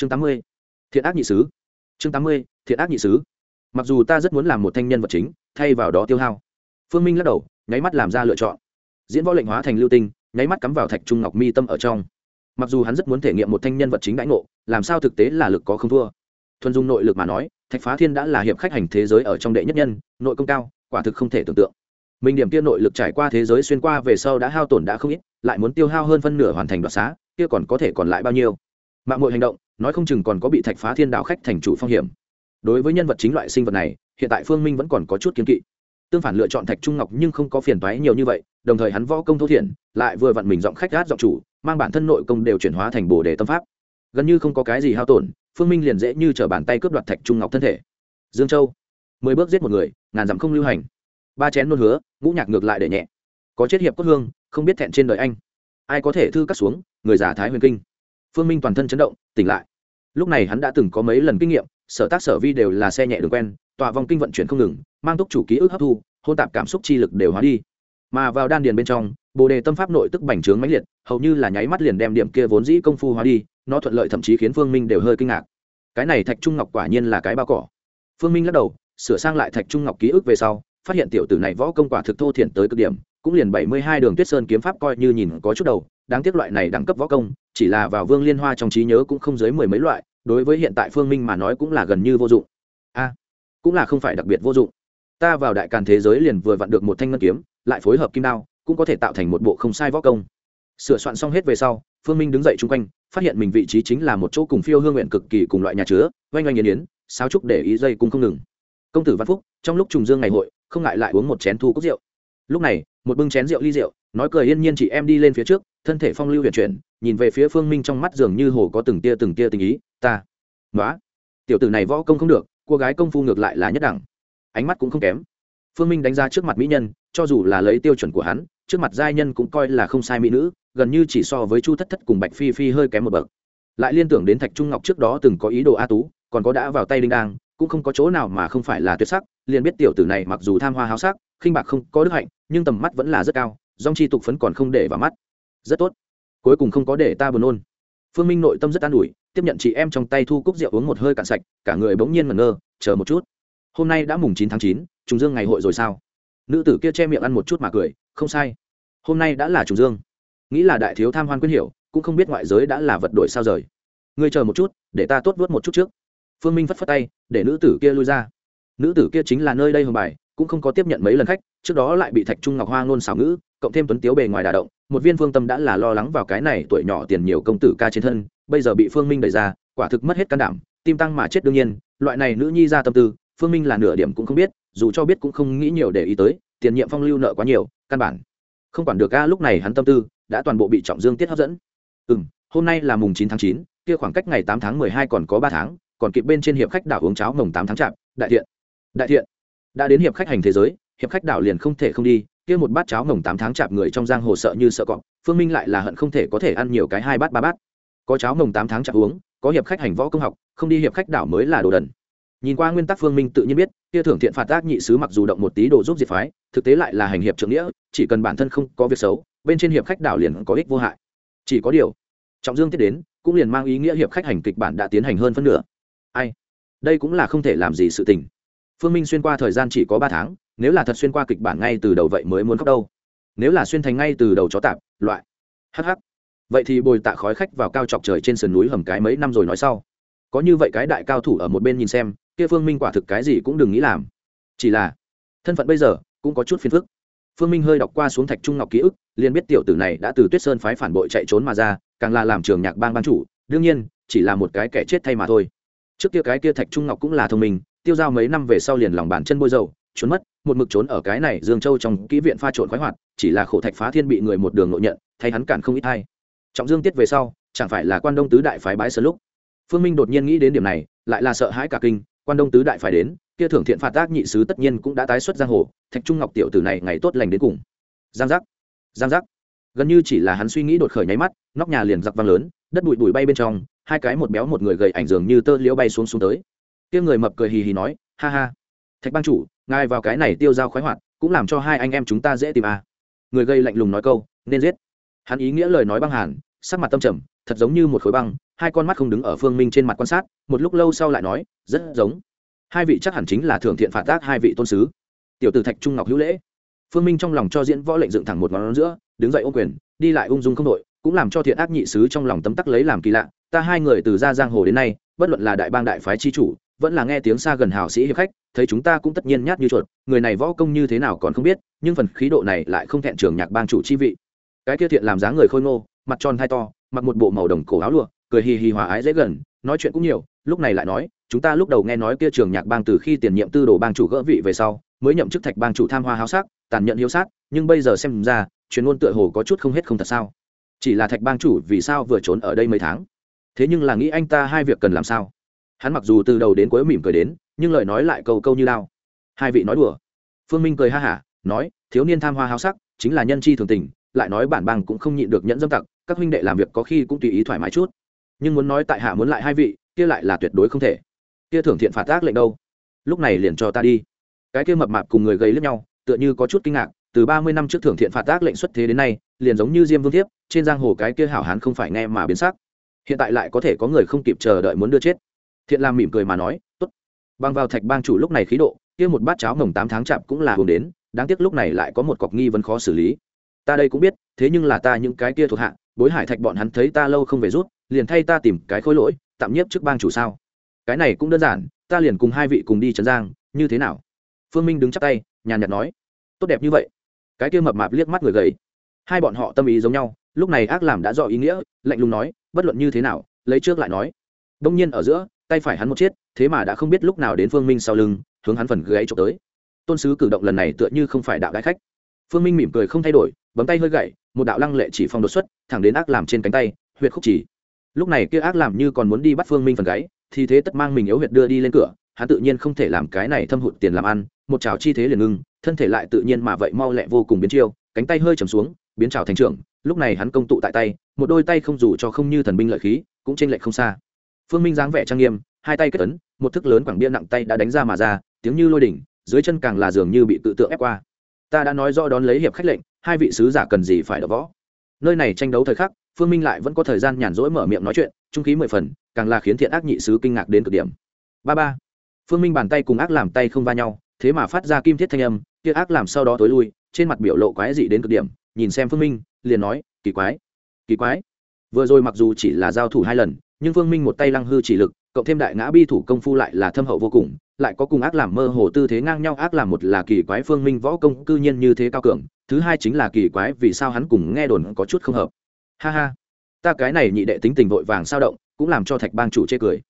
chương tám mươi, thiện ác nhị sứ chương tám mươi, thiện ác nhị sứ mặc dù ta rất muốn làm một thanh nhân vật chính, thay vào đó tiêu hao. Phương minh lắc đầu, nháy mắt làm ra lựa chọn. Diễn võ lệnh hóa thành lưu tinh, nháy mắt cắm vào thạch trung ngọc mi tâm ở trong. Mặc dù hắn rất muốn thể nghiệm một thanh nhân vật chính đãi ngộ, làm sao thực tế là lực có không thua. Thuần dung nội lực mà nói, thạch phá thiên đã là hiệp khách hành thế giới ở trong đệ nhất nhân, nội công cao, quả thực không thể tưởng tượng. Mình điểm kia nội lực trải qua thế giới xuyên qua về sau đã hao tổn đã không ít, lại muốn tiêu hao hơn phân nửa hoàn thành đoạt xá, kia còn có thể còn lại bao nhiêu? Mạng mọi hành động nói không chừng còn có bị thạch phá thiên đạo khách thành chủ phong hiểm. Đối với nhân vật chính loại sinh vật này, hiện tại phương minh vẫn còn có chút kiến kỵ. Tương phản lựa chọn thạch trung ngọc nhưng không có phiền toái nhiều như vậy, đồng thời hắn võ công thô thiển, lại vừa vặn mình giọng khách gát giọng chủ, mang bản thân nội công đều chuyển hóa thành bồ đề tâm pháp. Gần như không có cái gì hao tổn, phương minh liền dễ như t r ở bàn tay cướp đoạt thạch trung ngọc thân thể. Dương châu, mười bước giết một người, ngàn dặm không lưu hành. Ba chén nôn hứa, ngũ nhạc ngược lại để nhẹ. Có chết hiệp cốt hương, không biết thẹn trên đời anh. Ai có thể thư cắt xuống, người giả thái huyền kinh phương minh toàn thân chấn động, tỉnh lại. Lúc này hắn đã từng có mấy lần kinh nghiệm, sở tác sở vi đều là xe nhẹ đường quen tọa vòng kinh vận chuyển không ngừng, mang túc chủ ký ức hấp thu, hôn tạp cảm xúc chi lực đều hóa đi. Mà vào đan điền bên trong, bồ đề tâm pháp nội tức bành trướng mãnh liệt, hầu như là nháy mắt liền đem điểm kia vốn dĩ công phu hóa đi, nó thuận lợi thậm chí khiến phương minh đều hơi kinh ngạc. Cái này thạch trung ngọc quả nhiên là cái bao cỏ. Phương minh lắc đầu, sửa sang lại thạch trung ngọc ký ức về sau, phát hiện tiểu tử này võ công quả thực thô thiển tới cực điểm, cũng liền bảy mươi hai đường tuyết sơn kiếm pháp coi như nhìn có chút đầu, đáng tiếc loại này đẳng cấp võ công chỉ là vào vương liên hoa trong trí nhớ cũng không dưới mười mấy loại, đối với hiện tại phương minh mà nói cũng là gần như vô dụng. A, cũng là không phải đặc biệt vô dụng. Ta vào đại càn thế giới liền vừa vặn được một thanh ngân kiếm, lại phối hợp kim đao, cũng có thể tạo thành một bộ không sai võ công. Sửa soạn xong hết về sau, phương minh đứng dậy chung quanh, phát hiện mình vị trí chính là một chỗ cùng phiêu hương nguyện cực kỳ cùng loại nhà chứa, oanh oanh yến yến sao trúc để ý dây cung không ngừng. Công tử văn phúc, trong lúc trùng dương ngày hội, không ngại lại uống một chén thu cốc rượu. Lúc này, một bưng chén rượu ly rượu, nói cười yên nhiên chị em đi lên phía trước thân thể phong lưu huyền chuyển, nhìn về phía phương minh trong mắt dường như hồ có từng tia từng tia tình ý, ta nói tiểu tử này võ công không được, cô gái công phu ngược lại là nhất đẳng. Ánh mắt cũng không kém. Phương minh đánh ra trước mặt mỹ nhân, cho dù là lấy tiêu chuẩn của hắn, trước mặt giai nhân cũng coi là không sai mỹ nữ, gần như chỉ so với chu thất thất cùng bạch phi phi hơi kém một bậc. Lại liên tưởng đến thạch trung ngọc trước đó từng có ý đồ a tú, còn có đã vào tay đinh đang cũng không có chỗ nào mà không phải là tuyệt sắc, liền biết tiểu tử này mặc dù tham hoa háo sắc, khinh bạc không có đức hạnh, nhưng tầm mắt vẫn là rất cao dong chi tục phấn còn không để vào mắt rất tốt. Cuối cùng không có để ta buồn nôn. Phương minh nội tâm rất an ủi, tiếp nhận chị em trong tay thu cúc rượu uống một hơi cạn sạch, cả người bỗng nhiên mẩn ngơ, chờ một chút. Hôm nay đã mùng chín tháng chín, trùng dương ngày hội rồi sao? Nữ tử kia che miệng ăn một chút mà cười, không sai. Hôm nay đã là trùng dương. Nghĩ là đại thiếu tham hoan quyết hiểu, cũng không biết ngoại giới đã là vật đổi sao rời. Ngươi chờ một chút, để ta tốt vớt một chút trước. Phương minh phất phất tay, để nữ tử kia lui ra. Nữ tử kia chính là nơi đây hồng bài cũng không có tiếp nhận mấy lần khách, trước đó lại bị thạch trung ngọc hoa ngôn xảo ngữ, cộng thêm tuấn tiếu bề ngoài đà động, một viên phương tâm đã là lo lắng vào cái này tuổi nhỏ tiền nhiều công tử ca trên thân, bây giờ bị phương minh đẩy ra, quả thực mất hết can đảm, tim tăng mà chết đương nhiên, loại này nữ nhi ra tâm tư, phương minh là nửa điểm cũng không biết, dù cho biết cũng không nghĩ nhiều để ý tới, tiền nhiệm phong lưu nợ quá nhiều, căn bản không quản được ca lúc này hắn tâm tư, đã toàn bộ bị trọng dương tiết hấp dẫn. Ừ m hôm nay là mùng chín tháng chín, kia khoảng cách ngày tám tháng mười hai còn có ba tháng, còn kịp bên trên hiệp khách đảo uống cháo mồng tám tháng chạp, đại thiện đại thiện đã đến hiệp khách hành thế giới, hiệp khách đảo liền không thể không đi, kia một bát cháo ngồng tám tháng chạp người trong giang hồ sợ như sợ cọp, phương minh lại là hận không thể có thể ăn nhiều cái hai bát ba bát. Có cháo ngồng tám tháng chạp uống, có hiệp khách hành võ công học, không đi hiệp khách đảo mới là đồ đần. Nhìn qua nguyên tắc phương minh tự nhiên biết, kia thưởng thiện phạt tác nhị sứ mặc dù động một tí đồ giúp diệt phái, thực tế lại là hành hiệp trưởng nghĩa, chỉ cần bản thân không có việc xấu, bên trên hiệp khách đảo liền có ích vô hại. Chỉ có điều, trọng dương tiếp đến, cũng liền mang ý nghĩa hiệp khách hành kịch bản đã tiến hành hơn phân nửa. Ai? Đây cũng là không thể làm gì sự tình phương minh xuyên qua thời gian chỉ có ba tháng, nếu là thật xuyên qua kịch bản ngay từ đầu vậy mới muốn khóc đâu. Nếu là xuyên thành ngay từ đầu chó tạp, loại. Hh vậy thì bồi tạ khói khách vào cao chọc trời trên sườn núi hầm cái mấy năm rồi nói sau. Có như vậy cái đại cao thủ ở một bên nhìn xem, kia phương minh quả thực cái gì cũng đừng nghĩ làm. Chỉ là, thân phận bây giờ cũng có chút phiền phức. Phương minh hơi đọc qua xuống thạch trung ngọc ký ức, liền biết tiểu tử này đã từ tuyết sơn phái phản bội chạy trốn mà ra, càng là làm trường nhạc bang ban chủ, đương nhiên, chỉ là một cái kẻ chết thay mà thôi. Trước kia cái kia thạch trung ngọc cũng là thông minh tiêu giao mấy năm về sau liền lòng bàn chân bôi dầu, trốn mất, một mực trốn ở cái này dương châu trong kỹ viện pha trộn khoái hoạt, chỉ là khổ thạch phá thiên bị người một đường nội nhận, thay hắn cản không ít hay trọng dương tiết về sau, chẳng phải là quan đông tứ đại phái bái sơn lúc. Phương minh đột nhiên nghĩ đến điểm này, lại là sợ hãi cả kinh, quan đông tứ đại phái đến, kia thưởng thiện phạt tác nhị sứ tất nhiên cũng đã tái xuất giang hồ, thạch trung ngọc tiểu tử này ngày tốt lành đến cùng. Giang giác giang giác. Gần như chỉ là hắn suy nghĩ đột khởi nháy mắt, nóc nhà liền giặc vang lớn, đất bụi bụi bay bên trong, hai cái một béo một người gầy ảnh dường như tơ liễu bay xuống xuống tới kia người mập cười hì hì nói, ha ha, thạch bang chủ, ngài vào cái này tiêu dao khoái hoạt, cũng làm cho hai anh em chúng ta dễ tìm à. người gây lạnh lùng nói câu, nên giết. Hắn ý nghĩa lời nói băng hàn, sắc mặt tâm trầm, thật giống như một khối băng, hai con mắt không đứng ở phương minh trên mặt quan sát, một lúc lâu sau lại nói, rất giống. Hai vị chắc hẳn chính là thượng thiện phạt tác hai vị tôn sứ. Tiểu tử thạch trung ngọc hữu lễ. Phương minh trong lòng cho diễn võ lệnh dựng thẳng một ngón giữa, đứng dậy ô quyền, đi lại ung dung không đội, cũng làm cho thiện ác nhị sứ trong lòng tấm tắc lấy làm kỳ lạ. Ta hai người từ ra giang hồ đến nay, bất luận là đại bang đại phái chi chủ vẫn là nghe tiếng xa gần hào sĩ hiệp khách, thấy chúng ta cũng tất nhiên nhát như chuột, người này võ công như thế nào còn không biết, nhưng phần khí độ này lại không thẹn trường nhạc bang chủ chi vị. Cái kia thiện làm dáng người khôi ngô, mặt tròn thai to, mặc một bộ màu đồng cổ áo lụa, cười hì hì hòa ái dễ gần, nói chuyện cũng nhiều, lúc này lại nói, chúng ta lúc đầu nghe nói kia trường nhạc bang từ khi tiền nhiệm tư đồ bang chủ gỡ vị về sau, mới nhậm chức thạch bang chủ tham hoa háo sắc, tàn nhẫn hiếu sát, nhưng bây giờ xem ra, chuyên môn tựa hồ có chút không hết không thật sao? Chỉ là thạch bang chủ vì sao vừa trốn ở đây mấy tháng? Thế nhưng là nghĩ anh ta hai việc cần làm sao? Hắn mặc dù từ đầu đến cuối mỉm cười đến, nhưng lời nói lại câu câu như lao. Hai vị nói đùa. Phương minh cười ha hả, nói, thiếu niên tham hoa háo sắc, chính là nhân chi thường tình, lại nói bản bang cũng không nhịn được nhẫn dâm tặc, các huynh đệ làm việc có khi cũng tùy ý thoải mái chút. Nhưng muốn nói tại hạ muốn lại hai vị, kia lại là tuyệt đối không thể. Kia thưởng thiện phạt tác lệnh đâu? Lúc này liền cho ta đi. Cái kia mập mạp cùng người gầy lướt nhau, tựa như có chút kinh ngạc, từ ba mươi năm trước thưởng thiện phạt tác lệnh xuất thế đến nay, liền giống như diêm vương thiếp, trên giang hồ cái kia hảo hán không phải nghe mà biến sắc. Hiện tại lại có thể có người không kịp chờ đợi muốn đưa chết thiện lam mỉm cười mà nói, tốt. Bằng vào thạch bang chủ lúc này khí độ, kia một bát cháo mồng tám tháng chạp cũng là hướng đến, đáng tiếc lúc này lại có một cọc nghi vấn khó xử lý. Ta đây cũng biết, thế nhưng là ta những cái kia thuộc hạ, bối hải thạch bọn hắn thấy ta lâu không về rút, liền thay ta tìm cái khối lỗi, tạm nhiếp trước bang chủ sao? Cái này cũng đơn giản, ta liền cùng hai vị cùng đi trấn giang, như thế nào? Phương minh đứng chắp tay, nhàn nhạt nói, tốt đẹp như vậy. Cái kia mập mạp liếc mắt người gầy. Hai bọn họ tâm ý giống nhau, lúc này ác làm đã rõ ý nghĩa, lạnh lùng nói, bất luận như thế nào, lấy trước lại nói. Đông nhiên ở giữa tay phải hắn một chiếc, thế mà đã không biết lúc nào đến phương minh sau lưng hướng hắn phần gáy trộm tới. Tôn sứ cử động lần này tựa như không phải đạo đại khách. Phương minh mỉm cười không thay đổi bấm tay hơi gậy một đạo lăng lệ chỉ phong đột xuất thẳng đến ác làm trên cánh tay huyệt khúc chỉ. Lúc này kia ác làm như còn muốn đi bắt phương minh phần gáy thì thế tất mang mình yếu huyệt đưa đi lên cửa hắn tự nhiên không thể làm cái này thâm hụt tiền làm ăn một chảo chi thế liền ngưng thân thể lại tự nhiên mà vậy mau lẹ vô cùng biến chiêu cánh tay hơi trầm xuống biến trào thành trưởng lúc này hắn công tụ tại tay một đôi tay không dù cho không như thần binh lợi khí cũng trên lệch không xa phương minh dáng vẻ trang nghiêm, hai tay kết ấn, một thức lớn quảng bia nặng tay đã đánh ra mà ra, tiếng như lôi đỉnh, dưới chân càng là dường như bị tự tượng ép qua. Ta đã nói rõ đón lấy hiệp khách lệnh, hai vị sứ giả cần gì phải đỡ võ. Nơi này tranh đấu thời khắc, phương minh lại vẫn có thời gian nhàn rỗi mở miệng nói chuyện, trung khí mười phần, càng là khiến thiện ác nhị sứ kinh ngạc đến cực điểm. Ba ba. Phương minh bàn tay cùng ác làm tay không va nhau, thế mà phát ra kim thiết thanh âm, kia ác làm sau đó tối lui, trên mặt biểu lộ quái dị đến cực điểm, nhìn xem phương minh, liền nói, kỳ quái kỳ quái. Vừa rồi mặc dù chỉ là giao thủ hai lần nhưng phương minh một tay lăng hư chỉ lực, cộng thêm đại ngã bi thủ công phu lại là thâm hậu vô cùng, lại có cùng ác làm mơ hồ tư thế ngang nhau, ác làm một là kỳ quái phương minh võ công cư nhiên như thế cao cường, thứ hai chính là kỳ quái vì sao hắn cùng nghe đồn có chút không hợp. Ha ha, ta cái này nhị đệ tính tình vội vàng sao động, cũng làm cho thạch bang chủ chê cười.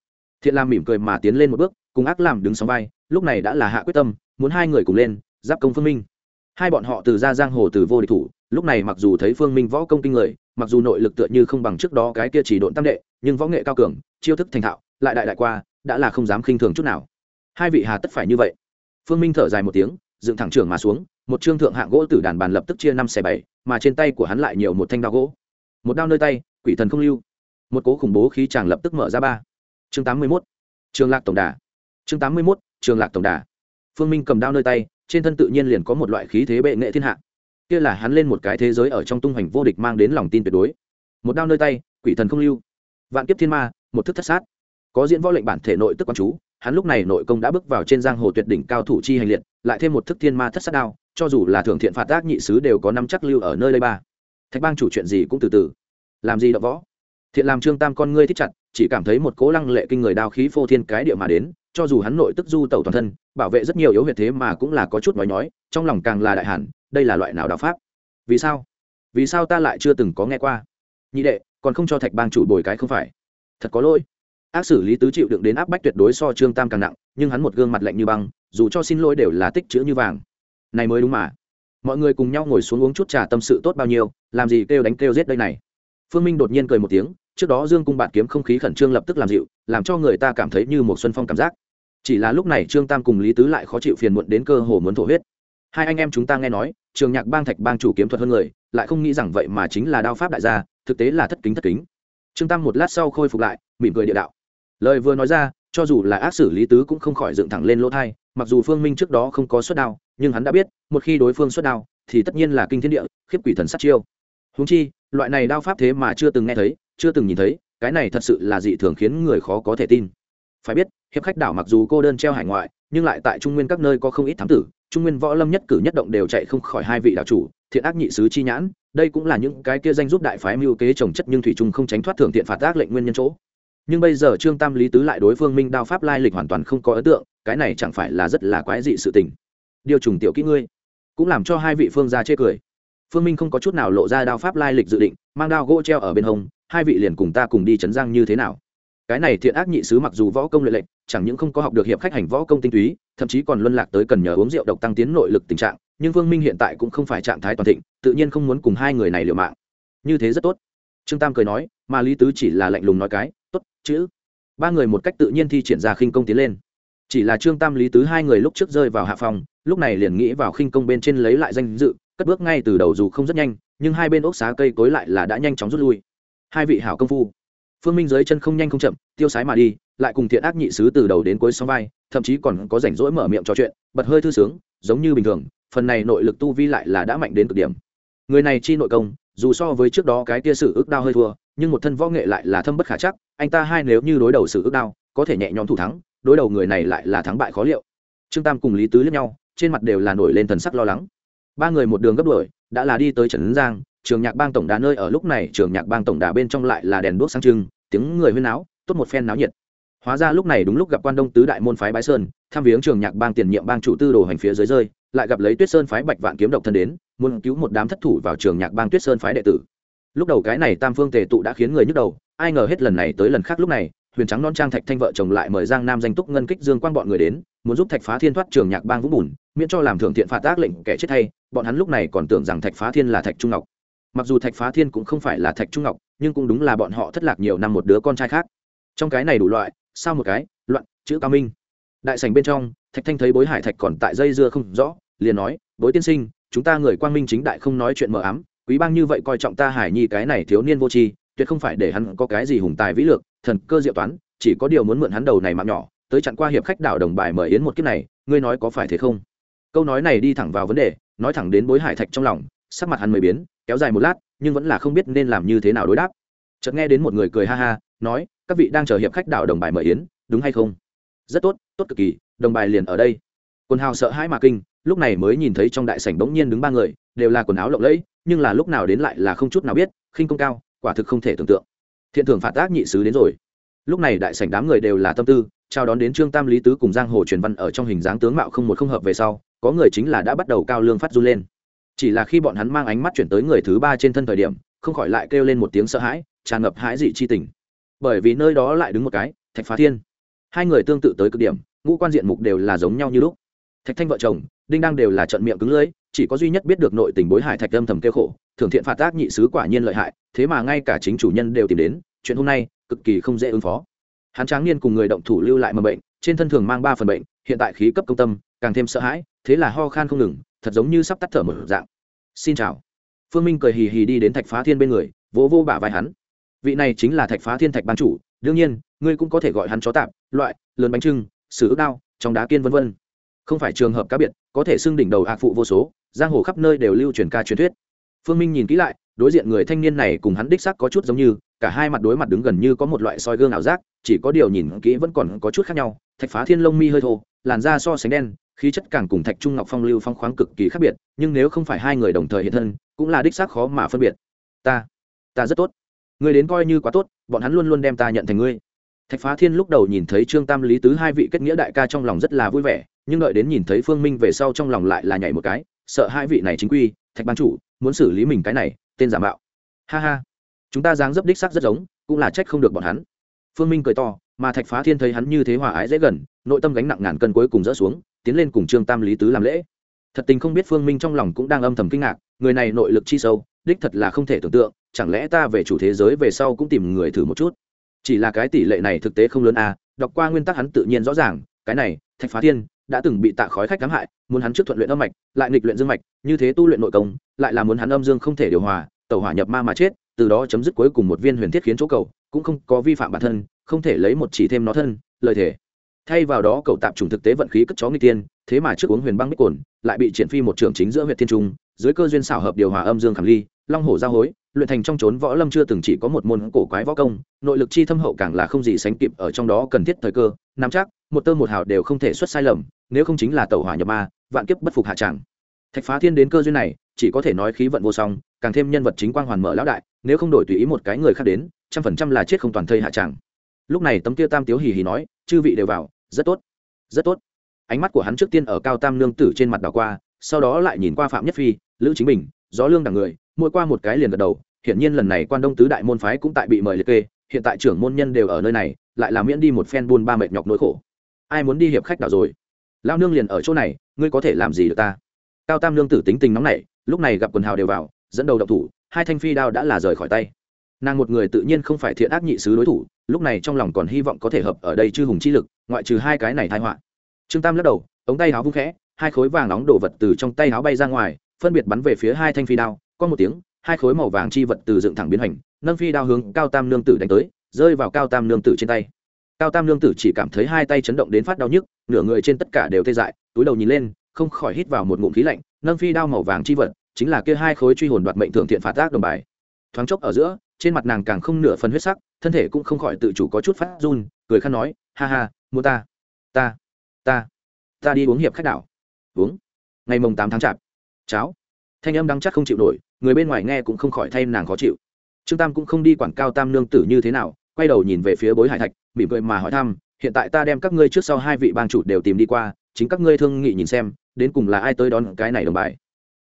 Thiện lam mỉm cười mà tiến lên một bước, cùng ác làm đứng sóng vai, lúc này đã là hạ quyết tâm, muốn hai người cùng lên, giáp công phương minh. Hai bọn họ từ ra giang hồ từ vô địch thủ, lúc này mặc dù thấy phương minh võ công kinh người, mặc dù nội lực tựa như không bằng trước đó cái kia chỉ độn tam đệ nhưng võ nghệ cao cường, chiêu thức thành thạo, lại đại đại qua, đã là không dám khinh thường chút nào. Hai vị hà tất phải như vậy. Phương minh thở dài một tiếng, dựng thẳng trưởng mà xuống, một trương thượng hạng gỗ tử đàn bàn lập tức chia năm xẻ bảy, mà trên tay của hắn lại nhiều một thanh đao gỗ. Một đao nơi tay, quỷ thần không lưu. Một cố khủng bố khí chàng lập tức mở ra ba. Chương tám mươi mốt, trường lạc tổng đà. Chương tám mươi mốt, trường lạc tổng đà. Phương minh cầm đao nơi tay, trên thân tự nhiên liền có một loại khí thế bệ nghệ thiên hạ. Kia là hắn lên một cái thế giới ở trong tung hoành vô địch mang đến lòng tin tuyệt đối. Một đao nơi tay, quỷ thần không lưu vạn kiếp thiên ma, một thức thất sát. Có diễn võ lệnh bản thể nội tức quán chú, hắn lúc này nội công đã bước vào trên giang hồ tuyệt đỉnh cao thủ chi hành liệt, lại thêm một thức thiên ma thất sát đao, cho dù là thượng thiện phạt tác nhị sứ đều có năm chắc lưu ở nơi đây ba. Thạch bang chủ chuyện gì cũng từ từ. Làm gì đọ võ? Thiện làm trương tam con ngươi thích chặt, chỉ cảm thấy một cố lăng lệ kinh người đao khí phô thiên cái địa mà đến, cho dù hắn nội tức du tẩu toàn thân, bảo vệ rất nhiều yếu huyệt thế mà cũng là có chút nói nhói, trong lòng càng là đại hẳn, đây là loại nào đạo pháp? Vì sao? Vì sao ta lại chưa từng có nghe qua? Nhị đệ còn không cho thạch bang chủ bồi cái không phải. Thật có lỗi. Ác xử lý tứ chịu đựng đến áp bách tuyệt đối so trương tam càng nặng, nhưng hắn một gương mặt lạnh như băng, dù cho xin lỗi đều là tích chữ như vàng. Này mới đúng mà. Mọi người cùng nhau ngồi xuống uống chút trà tâm sự tốt bao nhiêu, làm gì kêu đánh kêu giết đây này. Phương minh đột nhiên cười một tiếng, trước đó dương cung bạn kiếm không khí khẩn trương lập tức làm dịu, làm cho người ta cảm thấy như một xuân phong cảm giác. Chỉ là lúc này trương tam cùng lý tứ lại khó chịu phiền muộn đến cơ hồ muốn thổ huyết. Hai anh em chúng ta nghe nói, trường nhạc bang thạch bang chủ kiếm thuật hơn người, lại không nghĩ rằng vậy mà chính là đao pháp đại gia thực tế là thất kính thất kính. Trương tam một lát sau khôi phục lại, mỉm cười địa đạo. Lời vừa nói ra, cho dù là ác xử lý tứ cũng không khỏi dựng thẳng lên lỗ thai, mặc dù phương minh trước đó không có suất đao, nhưng hắn đã biết, một khi đối phương suất đao, thì tất nhiên là kinh thiên địa, khiếp quỷ thần sát chiêu. Húng chi, loại này đao pháp thế mà chưa từng nghe thấy, chưa từng nhìn thấy, cái này thật sự là dị thường khiến người khó có thể tin. Phải biết, hiệp khách đảo mặc dù cô đơn treo hải ngoại, nhưng lại tại trung nguyên các nơi có không ít thám tử, trung nguyên võ lâm nhất cử nhất động đều chạy không khỏi hai vị đạo chủ, thiện ác nhị sứ chi nhãn đây cũng là những cái kia danh giúp đại phái mưu kế trồng chất nhưng thủy trung không tránh thoát thưởng thiện phạt ác lệnh nguyên nhân chỗ. Nhưng bây giờ trương tam lý tứ lại đối phương minh đao pháp lai lịch hoàn toàn không có ấn tượng, cái này chẳng phải là rất là quái dị sự tình. Điều trùng tiểu kỹ ngươi, cũng làm cho hai vị phương ra chê cười. Phương minh không có chút nào lộ ra đao pháp lai lịch dự định, mang đao gỗ treo ở bên hông, hai vị liền cùng ta cùng đi chấn giang như thế nào? Cái này thiện ác nhị sứ mặc dù võ công luyện lệnh, chẳng những không có học được hiệp khách hành võ công tinh túy, thậm chí còn luân lạc tới cần nhờ uống rượu độc tăng tiến nội lực tình trạng nhưng Vương minh hiện tại cũng không phải trạng thái toàn thịnh, tự nhiên không muốn cùng hai người này liều mạng. Như thế rất tốt. Trương tam cười nói, mà lý tứ chỉ là lạnh lùng nói cái, tốt, chữ. Ba người một cách tự nhiên thi triển ra khinh công tiến lên. Chỉ là trương tam, lý tứ hai người lúc trước rơi vào hạ phòng, lúc này liền nghĩ vào khinh công bên trên lấy lại danh dự, cất bước ngay từ đầu dù không rất nhanh, nhưng hai bên ốc xá cây cối lại là đã nhanh chóng rút lui. Hai vị hảo công phu. Phương minh dưới chân không nhanh không chậm, tiêu sái mà đi, lại cùng thiện ác nhị sứ từ đầu đến cuối sóng vai, thậm chí còn có rảnh rỗi mở miệng trò chuyện, bật hơi thư sướng, giống như bình thường phần này nội lực tu vi lại là đã mạnh đến cực điểm. Người này chi nội công, dù so với trước đó cái tia sử ước đao hơi thua, nhưng một thân võ nghệ lại là thâm bất khả chắc, anh ta hai nếu như đối đầu sử ước đao, có thể nhẹ nhõm thủ thắng, đối đầu người này lại là thắng bại khó liệu. Trương tam cùng lý tứ lẫn nhau, trên mặt đều là nổi lên thần sắc lo lắng. Ba người một đường gấp đuổi, đã là đi tới trần giang, trường nhạc bang tổng đà nơi ở lúc này, trường nhạc bang tổng đà bên trong lại là đèn đuốc sáng trưng, tiếng người huyên náo, tốt một phen náo nhiệt hóa ra lúc này đúng lúc gặp quan đông tứ đại môn phái bái sơn, tham viếng trường nhạc bang tiền nhiệm bang chủ tư đồ hành phía dưới rơi, lại gặp lấy tuyết sơn phái bạch vạn kiếm độc thân đến, muốn cứu một đám thất thủ vào trường nhạc bang tuyết sơn phái đệ tử. Lúc đầu cái này tam phương tề tụ đã khiến người nhức đầu, ai ngờ hết lần này tới lần khác lúc này, huyền trắng non trang thạch thanh vợ chồng lại mời giang nam danh túc ngân kích dương quan bọn người đến, muốn giúp thạch phá thiên thoát trường nhạc bang vũng bùn, miễn cho làm thưởng thiện phạt tác lệnh kẻ chết hay, bọn hắn lúc này còn tưởng rằng thạch phá thiên là thạch trung ngọc. Mặc dù thạch phá thiên cũng không phải là thạch trung ngọc, nhưng cũng đúng là bọn họ thất lạc nhiều năm một đứa con trai khác. Trong cái này đủ loại sao một cái, loạn, chữ cao minh. Đại sành bên trong, thạch thanh thấy bối hải thạch còn tại dây dưa không rõ, liền nói, bối tiên sinh, chúng ta người quang minh chính đại không nói chuyện mờ ám, quý bang như vậy coi trọng ta hải nhi cái này thiếu niên vô tri, tuyệt không phải để hắn có cái gì hùng tài vĩ lược, thần cơ diệu toán, chỉ có điều muốn mượn hắn đầu này mạng nhỏ, tới chặn qua hiệp khách đảo đồng bài mời yến một kiếp này, ngươi nói có phải thế không? Câu nói này đi thẳng vào vấn đề, nói thẳng đến bối hải thạch trong lòng, sắc mặt hắn mới biến, kéo dài một lát, nhưng vẫn là không biết nên làm như thế nào đối đáp. Chợt nghe đến một người cười ha ha, nói các vị đang chờ hiệp khách đảo đồng bài mời yến, đúng hay không? Rất tốt tốt cực kỳ, đồng bài liền ở đây. Quần hào sợ hãi mà kinh, lúc này mới nhìn thấy trong đại sảnh bỗng nhiên đứng ba người, đều là quần áo lộng lẫy, nhưng là lúc nào đến lại là không chút nào biết, khinh công cao, quả thực không thể tưởng tượng. Thiện thưởng phạt tác nhị sứ đến rồi. Lúc này đại sảnh đám người đều là tâm tư, chào đón đến trương tam lý tứ cùng giang hồ truyền văn ở trong hình dáng tướng mạo không một không hợp về sau, có người chính là đã bắt đầu cao lương phát run lên. Chỉ là khi bọn hắn mang ánh mắt chuyển tới người thứ ba trên thân thời điểm, không khỏi lại kêu lên một tiếng sợ hãi, tràn ngập hãi dị chi tình bởi vì nơi đó lại đứng một cái, thạch phá thiên. Hai người tương tự tới cực điểm, ngũ quan diện mục đều là giống nhau như lúc. Thạch thanh vợ chồng, đinh đang đều là trận miệng cứng lưỡi, chỉ có duy nhất biết được nội tình bối hải thạch âm thầm kêu khổ, thường thiện phạt tác nhị sứ quả nhiên lợi hại, thế mà ngay cả chính chủ nhân đều tìm đến, chuyện hôm nay cực kỳ không dễ ứng phó. Hắn tráng niên cùng người động thủ lưu lại mầm bệnh, trên thân thường mang ba phần bệnh, hiện tại khí cấp công tâm, càng thêm sợ hãi, thế là ho khan không ngừng, thật giống như sắp tắt thở một dạng. Xin chào. Phương minh cười hì hì đi đến thạch phá thiên bên người, vỗ vô bả vai hắn vị này chính là thạch phá thiên thạch ban chủ, đương nhiên, ngươi cũng có thể gọi hắn chó tạp, loại, lớn bánh trưng, sử ước đao, trong đá kiên vân vân. Không phải trường hợp cá biệt, có thể xưng đỉnh đầu hạ phụ vô số, giang hồ khắp nơi đều lưu truyền ca truyền thuyết. Phương minh nhìn kỹ lại, đối diện người thanh niên này cùng hắn đích sắc có chút giống như, cả hai mặt đối mặt đứng gần như có một loại soi gương ảo giác, chỉ có điều nhìn kỹ vẫn còn có chút khác nhau, thạch phá thiên lông mi hơi thô, làn da so sánh đen, khí chất càng cùng thạch trung ngọc phong lưu phong khoáng cực kỳ khác biệt, nhưng nếu không phải hai người đồng thời hiện thân, cũng là đích xác khó mà phân biệt. Ta ta rất tốt người đến coi như quá tốt, bọn hắn luôn luôn đem ta nhận thành ngươi. Thạch phá thiên lúc đầu nhìn thấy trương tam lý tứ hai vị kết nghĩa đại ca trong lòng rất là vui vẻ, nhưng đợi đến nhìn thấy phương minh về sau trong lòng lại là nhảy một cái, sợ hai vị này chính quy, thạch ban chủ, muốn xử lý mình cái này, tên giả mạo. Ha ha, chúng ta dáng dấp đích sắc rất giống, cũng là trách không được bọn hắn. Phương minh cười to, mà thạch phá thiên thấy hắn như thế hòa ái dễ gần, nội tâm gánh nặng ngàn cân cuối cùng rỡ xuống, tiến lên cùng trương tam lý tứ làm lễ. Thật tình không biết phương minh trong lòng cũng đang âm thầm kinh ngạc, người này nội lực chi sâu, đích thật là không thể tưởng tượng chẳng lẽ ta về chủ thế giới về sau cũng tìm người thử một chút? Chỉ là cái tỷ lệ này thực tế không lớn à đọc qua nguyên tắc hắn tự nhiên rõ ràng, cái này, thạch phá thiên đã từng bị tạ khói khách cám hại, muốn hắn trước thuận luyện âm mạch, lại nghịch luyện dương mạch, như thế tu luyện nội công, lại là muốn hắn âm dương không thể điều hòa, tẩu hỏa nhập ma mà chết, từ đó chấm dứt cuối cùng một viên huyền thiết khiến chỗ cầu, cũng không có vi phạm bản thân, không thể lấy một chỉ thêm nó thân, lời thể thay vào đó cậu tạp trùng thực tế vận khí cất chó nghi tiên, thế mà trước uống huyền băng bích cồn, lại bị triển phi một trường chính giữa huyện thiên trung, dưới cơ duyên xảo hợp điều hòa âm dương khảm ly, long hổ giao hối luyện thành trong trốn võ lâm chưa từng chỉ có một môn cổ quái võ công, nội lực chi thâm hậu càng là không gì sánh kịp ở trong đó cần thiết thời cơ, nắm chắc, một tơ một hào đều không thể xuất sai lầm, nếu không chính là tẩu hỏa nhập ma, vạn kiếp bất phục hạ tràng thạch phá thiên đến cơ duyên này, chỉ có thể nói khí vận vô song, càng thêm nhân vật chính quang hoàn mở lão đại, nếu không đổi tùy ý một cái người khác đến, trăm phần trăm là chết không toàn thây hạ tràng lúc này tấm kia tam tiếu hì hì nói, chư vị đều vào, rất tốt rất tốt. Ánh mắt của hắn trước tiên ở cao tam nương tử trên mặt đảo qua, sau đó lại nhìn qua phạm nhất phi, lữ chính bình, gió lương đằng người, mỗi qua một cái liền gật đầu hiển nhiên lần này quan đông tứ đại môn phái cũng tại bị mời liệt kê, hiện tại trưởng môn nhân đều ở nơi này, lại là miễn đi một phen buôn ba mệt nhọc nỗi khổ. Ai muốn đi hiệp khách đảo rồi? Lao nương liền ở chỗ này, ngươi có thể làm gì được ta? Cao tam nương tử tính tình nóng nảy, lúc này gặp quần hào đều vào, dẫn đầu độc thủ, hai thanh phi đao đã là rời khỏi tay. Nàng một người tự nhiên không phải thiện ác nhị sứ đối thủ, lúc này trong lòng còn hy vọng có thể hợp ở đây chư hùng chi lực, ngoại trừ hai cái này thai họa. Trương tam lắc đầu, ống tay áo vung khẽ, hai khối vàng nóng đổ vật từ trong tay áo bay ra ngoài, phân biệt bắn về phía hai thanh phi đao, có một tiếng hai khối màu vàng chi vật từ dựng thẳng biến hành nâng phi đao hướng cao tam nương tử đánh tới, rơi vào cao tam nương tử trên tay. Cao tam nương tử chỉ cảm thấy hai tay chấn động đến phát đau nhức, nửa người trên tất cả đều tê dại, túi đầu nhìn lên, không khỏi hít vào một ngụm khí lạnh, nâng phi đao màu vàng chi vật, chính là kia hai khối truy hồn đoạt mệnh thượng thiện phạt ác đồng bài. Thoáng chốc ở giữa, trên mặt nàng càng không nửa phần huyết sắc, thân thể cũng không khỏi tự chủ có chút phát run, cười khăn nói, ha ha mua ta ta ta ta đi uống hiệp khách đảo. Uống. Ngày mồng tám tháng chạp. Cháo. Thanh âm đắng chắc không chịu nổi người bên ngoài nghe cũng không khỏi thay nàng khó chịu. Trương tam cũng không đi quảng cao tam nương tử như thế nào, quay đầu nhìn về phía bối hải thạch, mỉm cười mà hỏi thăm, hiện tại ta đem các ngươi trước sau hai vị bang chủ đều tìm đi qua, chính các ngươi thương nghị nhìn xem, đến cùng là ai tới đón cái này đồng bài.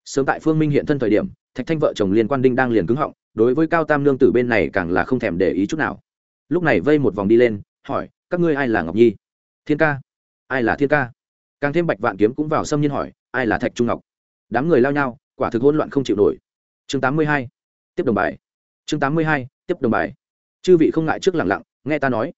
Sớm tại phương minh hiện thân thời điểm, thạch thanh vợ chồng liên quan đinh đang liền cứng họng, đối với cao tam nương tử bên này càng là không thèm để ý chút nào. Lúc này vây một vòng đi lên, hỏi, các ngươi ai là ngọc nhi? Thiên ca. Ai là thiên ca? Càng thêm bạch vạn kiếm cũng vào xâm nhiên hỏi, ai là thạch trung ngọc? Đám người lao nhau, quả thực hỗn loạn không chịu nổi chương tám mươi hai, tiếp đồng bài. Chương tám mươi hai, tiếp đồng bài. Chư vị không ngại trước lặng lặng, nghe ta nói.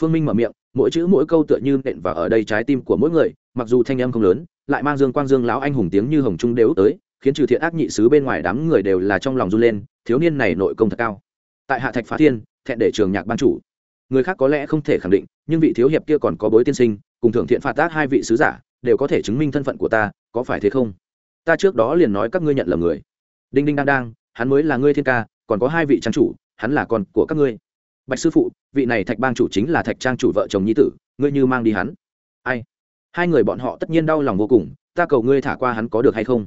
Phương minh mở miệng, mỗi chữ mỗi câu tựa như nện vào ở đây trái tim của mỗi người, mặc dù thanh âm không lớn, lại mang dương quang dương lão anh hùng tiếng như hồng trung đều tới, khiến trừ thiện ác nhị sứ bên ngoài đám người đều là trong lòng run lên, thiếu niên này nội công thật cao. Tại hạ thạch phá thiên, thẹn để trường nhạc ban chủ. Người khác có lẽ không thể khẳng định, nhưng vị thiếu hiệp kia còn có bối tiên sinh, cùng thượng thiện phạt tác hai vị sứ giả, đều có thể chứng minh thân phận của ta, có phải thế không? Ta trước đó liền nói các ngươi nhận là người đinh đinh đang đang hắn mới là ngươi thiên ca, còn có hai vị trang chủ, hắn là con của các ngươi. Bạch sư phụ, vị này thạch bang chủ chính là thạch trang chủ vợ chồng nhi tử, ngươi như mang đi hắn. Ai? Hai người bọn họ tất nhiên đau lòng vô cùng, ta cầu ngươi thả qua hắn có được hay không?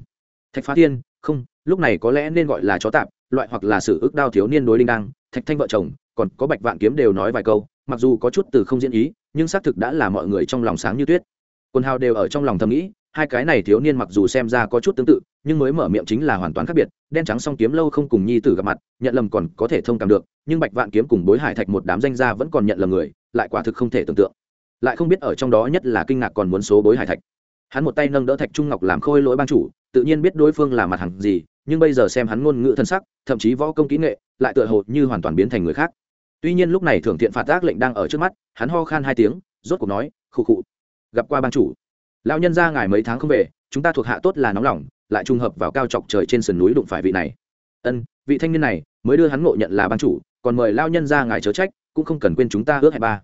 Thạch phá thiên, không, lúc này có lẽ nên gọi là chó tạp, loại hoặc là sự ước đao thiếu niên đối đinh đăng, thạch thanh vợ chồng, còn có bạch vạn kiếm đều nói vài câu, mặc dù có chút từ không diễn ý, nhưng xác thực đã là mọi người trong lòng sáng như tuyết. Quần hào đều ở trong lòng thầm nghĩ hai cái này thiếu niên mặc dù xem ra có chút tương tự, nhưng mới mở miệng chính là hoàn toàn khác biệt, đen trắng song kiếm lâu không cùng nhi tử gặp mặt, nhận lầm còn có thể thông cảm được, nhưng bạch vạn kiếm cùng bối hải thạch một đám danh gia vẫn còn nhận lầm người, lại quả thực không thể tưởng tượng. Lại không biết ở trong đó nhất là kinh ngạc còn muốn số bối hải thạch. Hắn một tay nâng đỡ thạch trung ngọc làm khôi lỗi ban chủ, tự nhiên biết đối phương là mặt hàng gì, nhưng bây giờ xem hắn ngôn ngữ thân sắc, thậm chí võ công kỹ nghệ, lại tựa hồ như hoàn toàn biến thành người khác. Tuy nhiên lúc này thưởng thiện phạt ác lệnh đang ở trước mắt, hắn ho khan hai tiếng, rốt cuộc nói, khụ khụ, gặp qua ban chủ lão nhân ra ngài mấy tháng không về, chúng ta thuộc hạ tốt là nóng lòng, lại trùng hợp vào cao chọc trời trên sườn núi đụng phải vị này. Ân, vị thanh niên này mới đưa hắn ngộ nhận là ban chủ, còn mời lao nhân ra ngài chớ trách, cũng không cần quên chúng ta ước hẹn ba.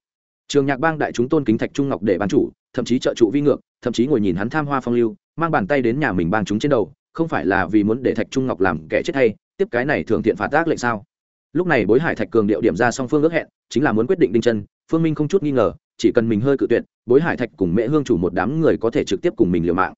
Trường nhạc bang đại chúng tôn kính thạch trung ngọc để ban chủ, thậm chí trợ trụ vi ngược, thậm chí ngồi nhìn hắn tham hoa phong lưu, mang bàn tay đến nhà mình bang chúng trên đầu, không phải là vì muốn để thạch trung ngọc làm kẻ chết hay, tiếp cái này thường thiện phạt tác lệnh sao? Lúc này bối hải thạch cường điệu điểm ra song phương ước hẹn, chính là muốn quyết định đinh chân phương minh không chút nghi ngờ, chỉ cần mình hơi cự tuyệt, bối hải thạch cùng mễ hương chủ một đám người có thể trực tiếp cùng mình liều mạng.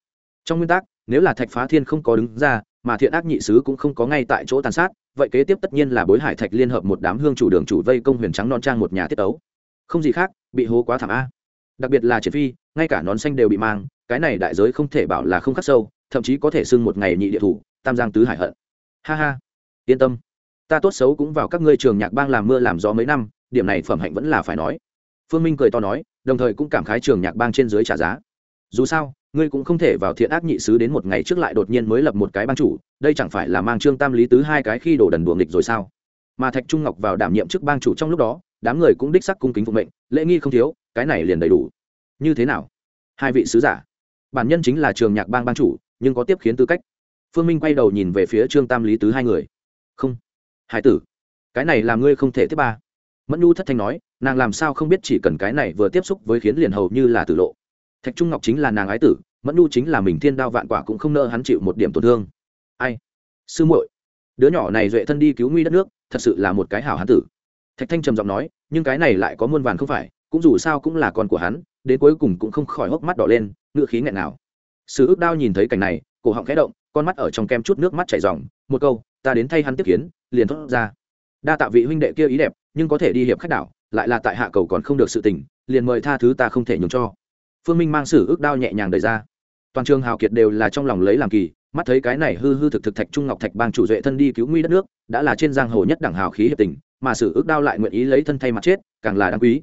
Trong nguyên tắc, nếu là thạch phá thiên không có đứng ra, mà thiện ác nhị sứ cũng không có ngay tại chỗ tàn sát, vậy kế tiếp tất nhiên là bối hải thạch liên hợp một đám hương chủ đường chủ vây công huyền trắng non trang một nhà tiết ấu. không gì khác, bị hố quá thảm a. Đặc biệt là triệt phi, ngay cả nón xanh đều bị mang, cái này đại giới không thể bảo là không khắc sâu, thậm chí có thể xưng một ngày nhị địa thủ, tam giang tứ hải hận. Ha ha. Yên tâm. Ta tốt xấu cũng vào các ngươi trường nhạc bang làm mưa làm gió mấy năm điểm này phẩm hạnh vẫn là phải nói. Phương minh cười to nói, đồng thời cũng cảm khái trường nhạc bang trên dưới trả giá. Dù sao, ngươi cũng không thể vào thiện ác nhị sứ đến một ngày trước lại đột nhiên mới lập một cái ban chủ, đây chẳng phải là mang trương tam lý tứ hai cái khi đổ đần đuồng nghịch rồi sao? Mà thạch trung ngọc vào đảm nhiệm chức bang chủ trong lúc đó, đám người cũng đích sắc cung kính phục mệnh, lễ nghi không thiếu, cái này liền đầy đủ. Như thế nào? Hai vị sứ giả. Bản nhân chính là trường nhạc bang ban chủ, nhưng có tiếp khiến tư cách. Phương minh quay đầu nhìn về phía trương tam lý tứ hai người. Không. Hải tử, cái này làm ngươi không thể tiếp ba mẫn nhu thất thanh nói, nàng làm sao không biết chỉ cần cái này vừa tiếp xúc với khiến liền hầu như là tử lộ. Thạch trung ngọc chính là nàng ái tử, mẫn nhu chính là mình thiên đao vạn quả cũng không nỡ hắn chịu một điểm tổn thương. Ai? Sư muội. Đứa nhỏ này duệ thân đi cứu nguy đất nước, thật sự là một cái hảo hán tử. Thạch thanh trầm giọng nói, nhưng cái này lại có muôn vàn không phải, cũng dù sao cũng là con của hắn, đến cuối cùng cũng không khỏi hốc mắt đỏ lên, ngựa khí nghẹn nào sư ước đao nhìn thấy cảnh này, cổ họng khẽ động, con mắt ở trong kem chút nước mắt chảy ròng, một câu, ta đến thay hắn tiếp kiến, liền thốt ra. Đa tạ vị huynh đệ kia ý đẹp nhưng có thể đi hiệp khách đảo, lại là tại hạ cầu còn không được sự tình, liền mời tha thứ ta không thể nhường cho. Phương minh mang sử ước đao nhẹ nhàng đẩy ra. Toàn trường hào kiệt đều là trong lòng lấy làm kỳ, mắt thấy cái này hư hư thực thực thạch trung ngọc thạch bang chủ duệ thân đi cứu nguy đất nước, đã là trên giang hồ nhất đẳng hào khí hiệp tình, mà sử ước đao lại nguyện ý lấy thân thay mặt chết, càng là đáng quý.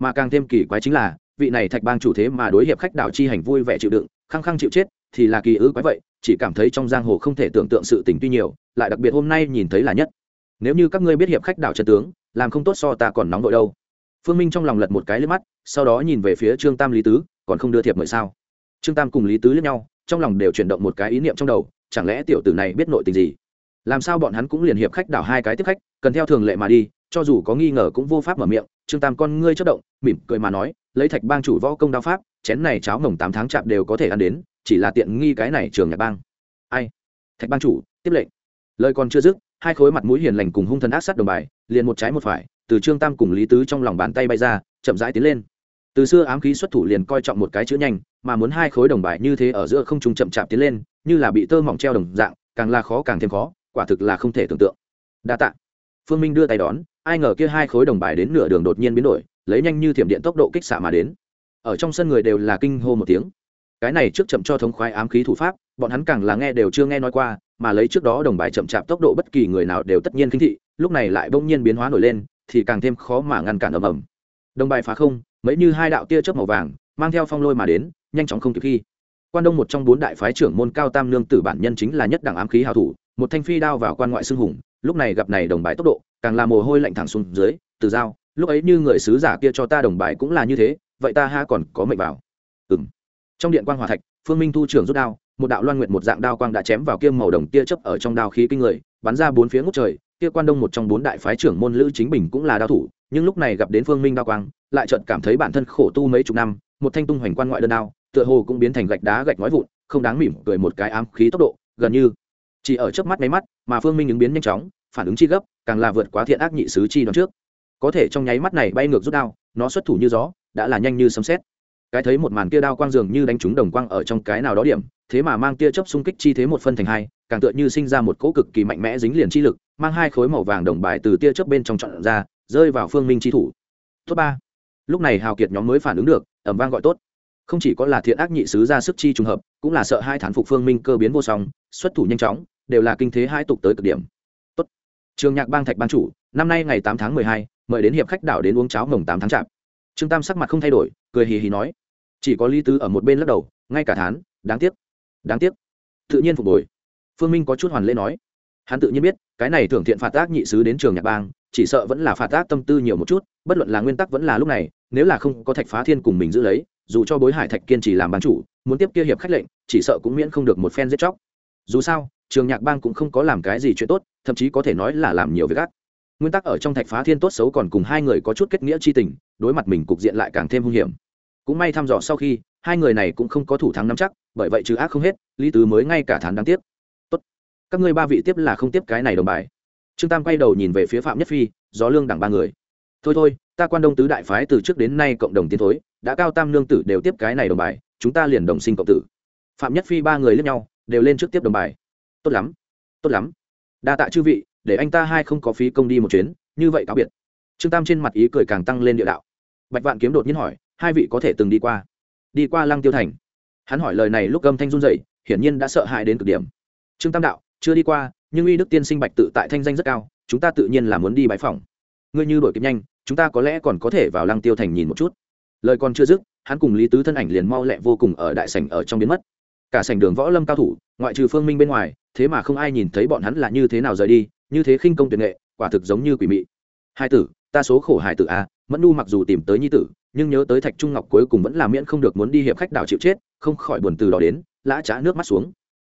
Mà càng thêm kỳ quái chính là, vị này thạch bang chủ thế mà đối hiệp khách đảo chi hành vui vẻ chịu đựng, khăng khăng chịu chết, thì là kỳ ư quái vậy, chỉ cảm thấy trong giang hồ không thể tưởng tượng sự tình tuy nhiều, lại đặc biệt hôm nay nhìn thấy là nhất. Nếu như các ngươi biết hiệp khách đảo trần tướng làm không tốt so ta còn nóng đội đâu. Phương minh trong lòng lật một cái lên mắt, sau đó nhìn về phía trương tam lý tứ, còn không đưa thiệp mời sao? Trương tam cùng lý tứ lẫn nhau, trong lòng đều chuyển động một cái ý niệm trong đầu, chẳng lẽ tiểu tử này biết nội tình gì? Làm sao bọn hắn cũng liền hiệp khách đảo hai cái tiếp khách, cần theo thường lệ mà đi, cho dù có nghi ngờ cũng vô pháp mở miệng, trương tam con ngươi chất động, mỉm cười mà nói, lấy thạch bang chủ võ công đao pháp, chén này cháo mồng tám tháng chạp đều có thể ăn đến, chỉ là tiện nghi cái này trường nhạc bang. Ai? Thạch bang chủ, tiếp lệnh. Lời còn chưa dứt, hai khối mặt mũi hiền lành cùng hung thần ác sát đồng bài liền một trái một phải, từ trương tam cùng lý tứ trong lòng bàn tay bay ra, chậm rãi tiến lên. Từ xưa ám khí xuất thủ liền coi trọng một cái chữ nhanh, mà muốn hai khối đồng bài như thế ở giữa không trung chậm chạp tiến lên, như là bị tơ mỏng treo đồng dạng, càng là khó càng thêm khó, quả thực là không thể tưởng tượng. Đa tạ. Phương minh đưa tay đón, ai ngờ kia hai khối đồng bài đến nửa đường đột nhiên biến đổi, lấy nhanh như thiểm điện tốc độ kích xạ mà đến. Ở trong sân người đều là kinh hô một tiếng. Cái này trước chậm cho thống khoái ám khí thủ pháp, bọn hắn càng là nghe đều chưa nghe nói qua, mà lấy trước đó đồng bài chậm chạp tốc độ bất kỳ người nào đều tất nhiên kinh thị lúc này lại bỗng nhiên biến hóa nổi lên, thì càng thêm khó mà ngăn cản ầm ầm. Đồng bài phá không, mấy như hai đạo tia chớp màu vàng, mang theo phong lôi mà đến, nhanh chóng không kịp khi. Quan đông một trong bốn đại phái trưởng môn cao tam nương tử bản nhân chính là nhất đẳng ám khí hào thủ, một thanh phi đao vào quan ngoại xưng hùng, lúc này gặp này đồng bài tốc độ, càng là mồ hôi lạnh thẳng xuống dưới, từ dao, lúc ấy như người sứ giả kia cho ta đồng bài cũng là như thế, vậy ta ha còn có mệnh vào. Ừng trong điện quan hòa thạch, phương minh thu trưởng rút đao, một đạo loan nguyện một dạng đao quang đã chém vào kiêm màu đồng tia chớp ở trong đao khí kinh người, bắn ra bốn phía ngút trời kia quan đông một trong bốn đại phái trưởng môn lữ chính bình cũng là đao thủ, nhưng lúc này gặp đến phương minh đao quang, lại chợt cảm thấy bản thân khổ tu mấy chục năm, một thanh tung hoành quan ngoại đơn đao, tựa hồ cũng biến thành gạch đá gạch nói vụn, không đáng mỉm cười một cái ám khí tốc độ, gần như chỉ ở trước mắt máy mắt, mà phương minh ứng biến nhanh chóng, phản ứng chi gấp, càng là vượt quá thiện ác nhị sứ chi đoạn trước. Có thể trong nháy mắt này bay ngược rút đao, nó xuất thủ như gió, đã là nhanh như sấm xét cái thấy một màn kia đao quang dường như đánh trúng đồng quang ở trong cái nào đó điểm, thế mà mang tia chớp xung kích chi thế một phân thành hai, càng tựa như sinh ra một cỗ cực kỳ mạnh mẽ dính liền chi lực, mang hai khối màu vàng đồng bài từ tia chớp bên trong chọn ra, rơi vào phương minh chi thủ. Tốt ba. Lúc này hào kiệt nhóm mới phản ứng được ẩm vang gọi tốt. Không chỉ có là thiện ác nhị sứ ra sức chi trùng hợp, cũng là sợ hai thán phục phương minh cơ biến vô song, xuất thủ nhanh chóng, đều là kinh thế hai tục tới cực điểm. Tốt. Trường nhạc bang thạch ban chủ, năm nay ngày tám tháng mười hai, mời đến hiệp khách đảo đến uống cháo mồng tám tháng chạp. Trương tam sắc mặt không thay đổi cười hì hì nói. Chỉ có lý tứ ở một bên lắc đầu, ngay cả thán, đáng tiếc đáng tiếc. Tự nhiên phục hồi. Phương minh có chút hoàn lễ nói. Hắn tự nhiên biết, cái này thưởng thiện phạt tác nhị sứ đến trường nhạc bang, chỉ sợ vẫn là phạt tác tâm tư nhiều một chút, bất luận là nguyên tắc vẫn là lúc này, nếu là không có thạch phá thiên cùng mình giữ lấy, dù cho bối hải thạch kiên trì làm bán chủ, muốn tiếp kia hiệp khách lệnh, chỉ sợ cũng miễn không được một phen giết chóc. Dù sao, trường nhạc bang cũng không có làm cái gì chuyện tốt, thậm chí có thể nói là làm nhiều việc ác nguyên tắc ở trong thạch phá thiên tốt xấu còn cùng hai người có chút kết nghĩa c h i tình, đối mặt mình cục diện lại càng thêm hung hiểm. Cũng may thăm dò sau khi, hai người này cũng không có thủ thắng nắm chắc, bởi vậy trừ ác không hết, lý tứ mới ngay cả thán đáng tiếc. Tốt, các ngươi ba vị tiếp là không tiếp cái này đồng bài. Trương tam quay đầu nhìn về phía phạm nhất phi, gió lương đẳng ba người. Thôi thôi, ta quan đông tứ đại phái từ trước đến nay cộng đồng tiến thối, đã cao tam lương tử đều tiếp cái này đồng bài, chúng ta liền đồng sinh cộng tử. Phạm nhất phi ba người lướt nhau, đều lên trước tiếp đồng bài. Tốt lắm tốt lắm. Đa tạ chư vị để anh ta hai không có phí công đi một chuyến, như vậy cáo biệt. Trương tam trên mặt ý cười càng tăng lên địa đạo. Bạch vạn kiếm đột nhiên hỏi, hai vị có thể từng đi qua? Đi qua lăng tiêu thành. Hắn hỏi lời này lúc âm thanh run dậy hiển nhiên đã sợ hãi đến cực điểm. Trương tam đạo, chưa đi qua, nhưng uy đức tiên sinh bạch tự tại thanh danh rất cao, chúng ta tự nhiên là muốn đi bãi phòng ngươi như đổi kịp nhanh, chúng ta có lẽ còn có thể vào lăng tiêu thành nhìn một chút. Lời còn chưa dứt, hắn cùng lý tứ thân ảnh liền mau lẹ vô cùng ở đại sảnh ở trong biến mất. Cả sảnh đường võ lâm cao thủ, ngoại trừ phương minh bên ngoài, thế mà không ai nhìn thấy bọn hắn là như thế nào rời đi như thế khinh công tuyệt nghệ, quả thực giống như quỷ mị. Hai tử, ta số khổ hải tử a mẫn nu mặc dù tìm tới nhi tử, nhưng nhớ tới thạch trung ngọc cuối cùng vẫn là miễn không được muốn đi hiệp khách đảo chịu chết, không khỏi buồn từ đó đến, lã trá nước mắt xuống.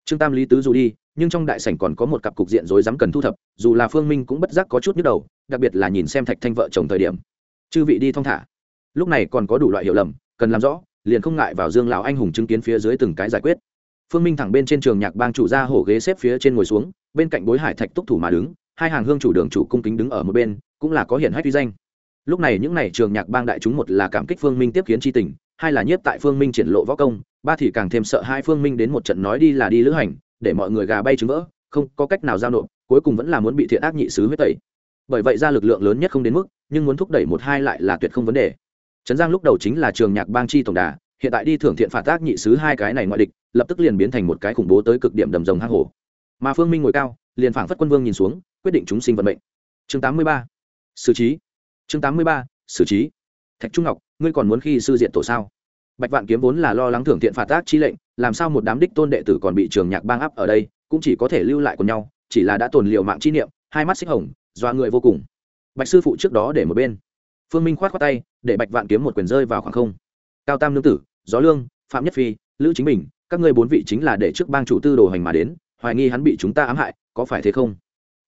Trương tam lý tứ dù đi, nhưng trong đại sảnh còn có một cặp cục diện rối rắm cần thu thập, dù là phương minh cũng bất giác có chút nhức đầu, đặc biệt là nhìn xem thạch thanh vợ chồng thời điểm. Chư vị đi thong thả. Lúc này còn có đủ loại hiểu lầm, cần làm rõ, liền không ngại vào dương lão anh hùng chứng kiến phía dưới từng cái giải quyết phương minh thẳng bên trên trường nhạc bang chủ ra hổ ghế xếp phía trên ngồi xuống, bên cạnh bối hải thạch túc thủ mà đứng, hai hàng hương chủ đường chủ cung kính đứng ở một bên, cũng là có hiển hách uy danh. Lúc này những n à y trường nhạc bang đại chúng một là cảm kích phương minh tiếp kiến tri tình, hai là nhiếp tại phương minh triển lộ võ công, ba thì càng thêm sợ hai phương minh đến một trận nói đi là đi lữ hành, để mọi người gà bay trứng vỡ, không có cách nào giao nộp, cuối cùng vẫn là muốn bị thiện ác nhị sứ huyết tẩy. Bởi vậy ra lực lượng lớn nhất không đến mức, nhưng muốn thúc đẩy một hai lại là tuyệt không vấn đề. Trấn giang lúc đầu chính là trường nhạc bang chi tổng đà hiện tại đi thưởng thiện phạt tác nhị sứ hai cái này ngoại địch, lập tức liền biến thành một cái khủng bố tới cực điểm đầm rồng hang hổ. Mà phương minh ngồi cao, liền phảng phất quân vương nhìn xuống, quyết định chúng sinh vận mệnh. Chương tám mươi ba. Xử trí. Chương tám mươi ba. Xử trí. Thạch trung ngọc, ngươi còn muốn khi sư diện tổ sao? Bạch vạn kiếm vốn là lo lắng thưởng thiện phạt tác chi lệnh, làm sao một đám đích tôn đệ tử còn bị trường nhạc bang áp ở đây, cũng chỉ có thể lưu lại cùng nhau, chỉ là đã tồn liệu mạng chi niệm, hai mắt xích hồng doa người vô cùng. Bạch sư phụ trước đó để một bên. Phương minh khoát khoát tay, để bạch vạn kiếm một quyền rơi vào khoảng không. Cao tam nương tử gió lương, phạm nhất phi, lữ chính bình, các ngươi bốn vị chính là để trước bang chủ tư đồ hành mà đến, hoài nghi hắn bị chúng ta ám hại, có phải thế không?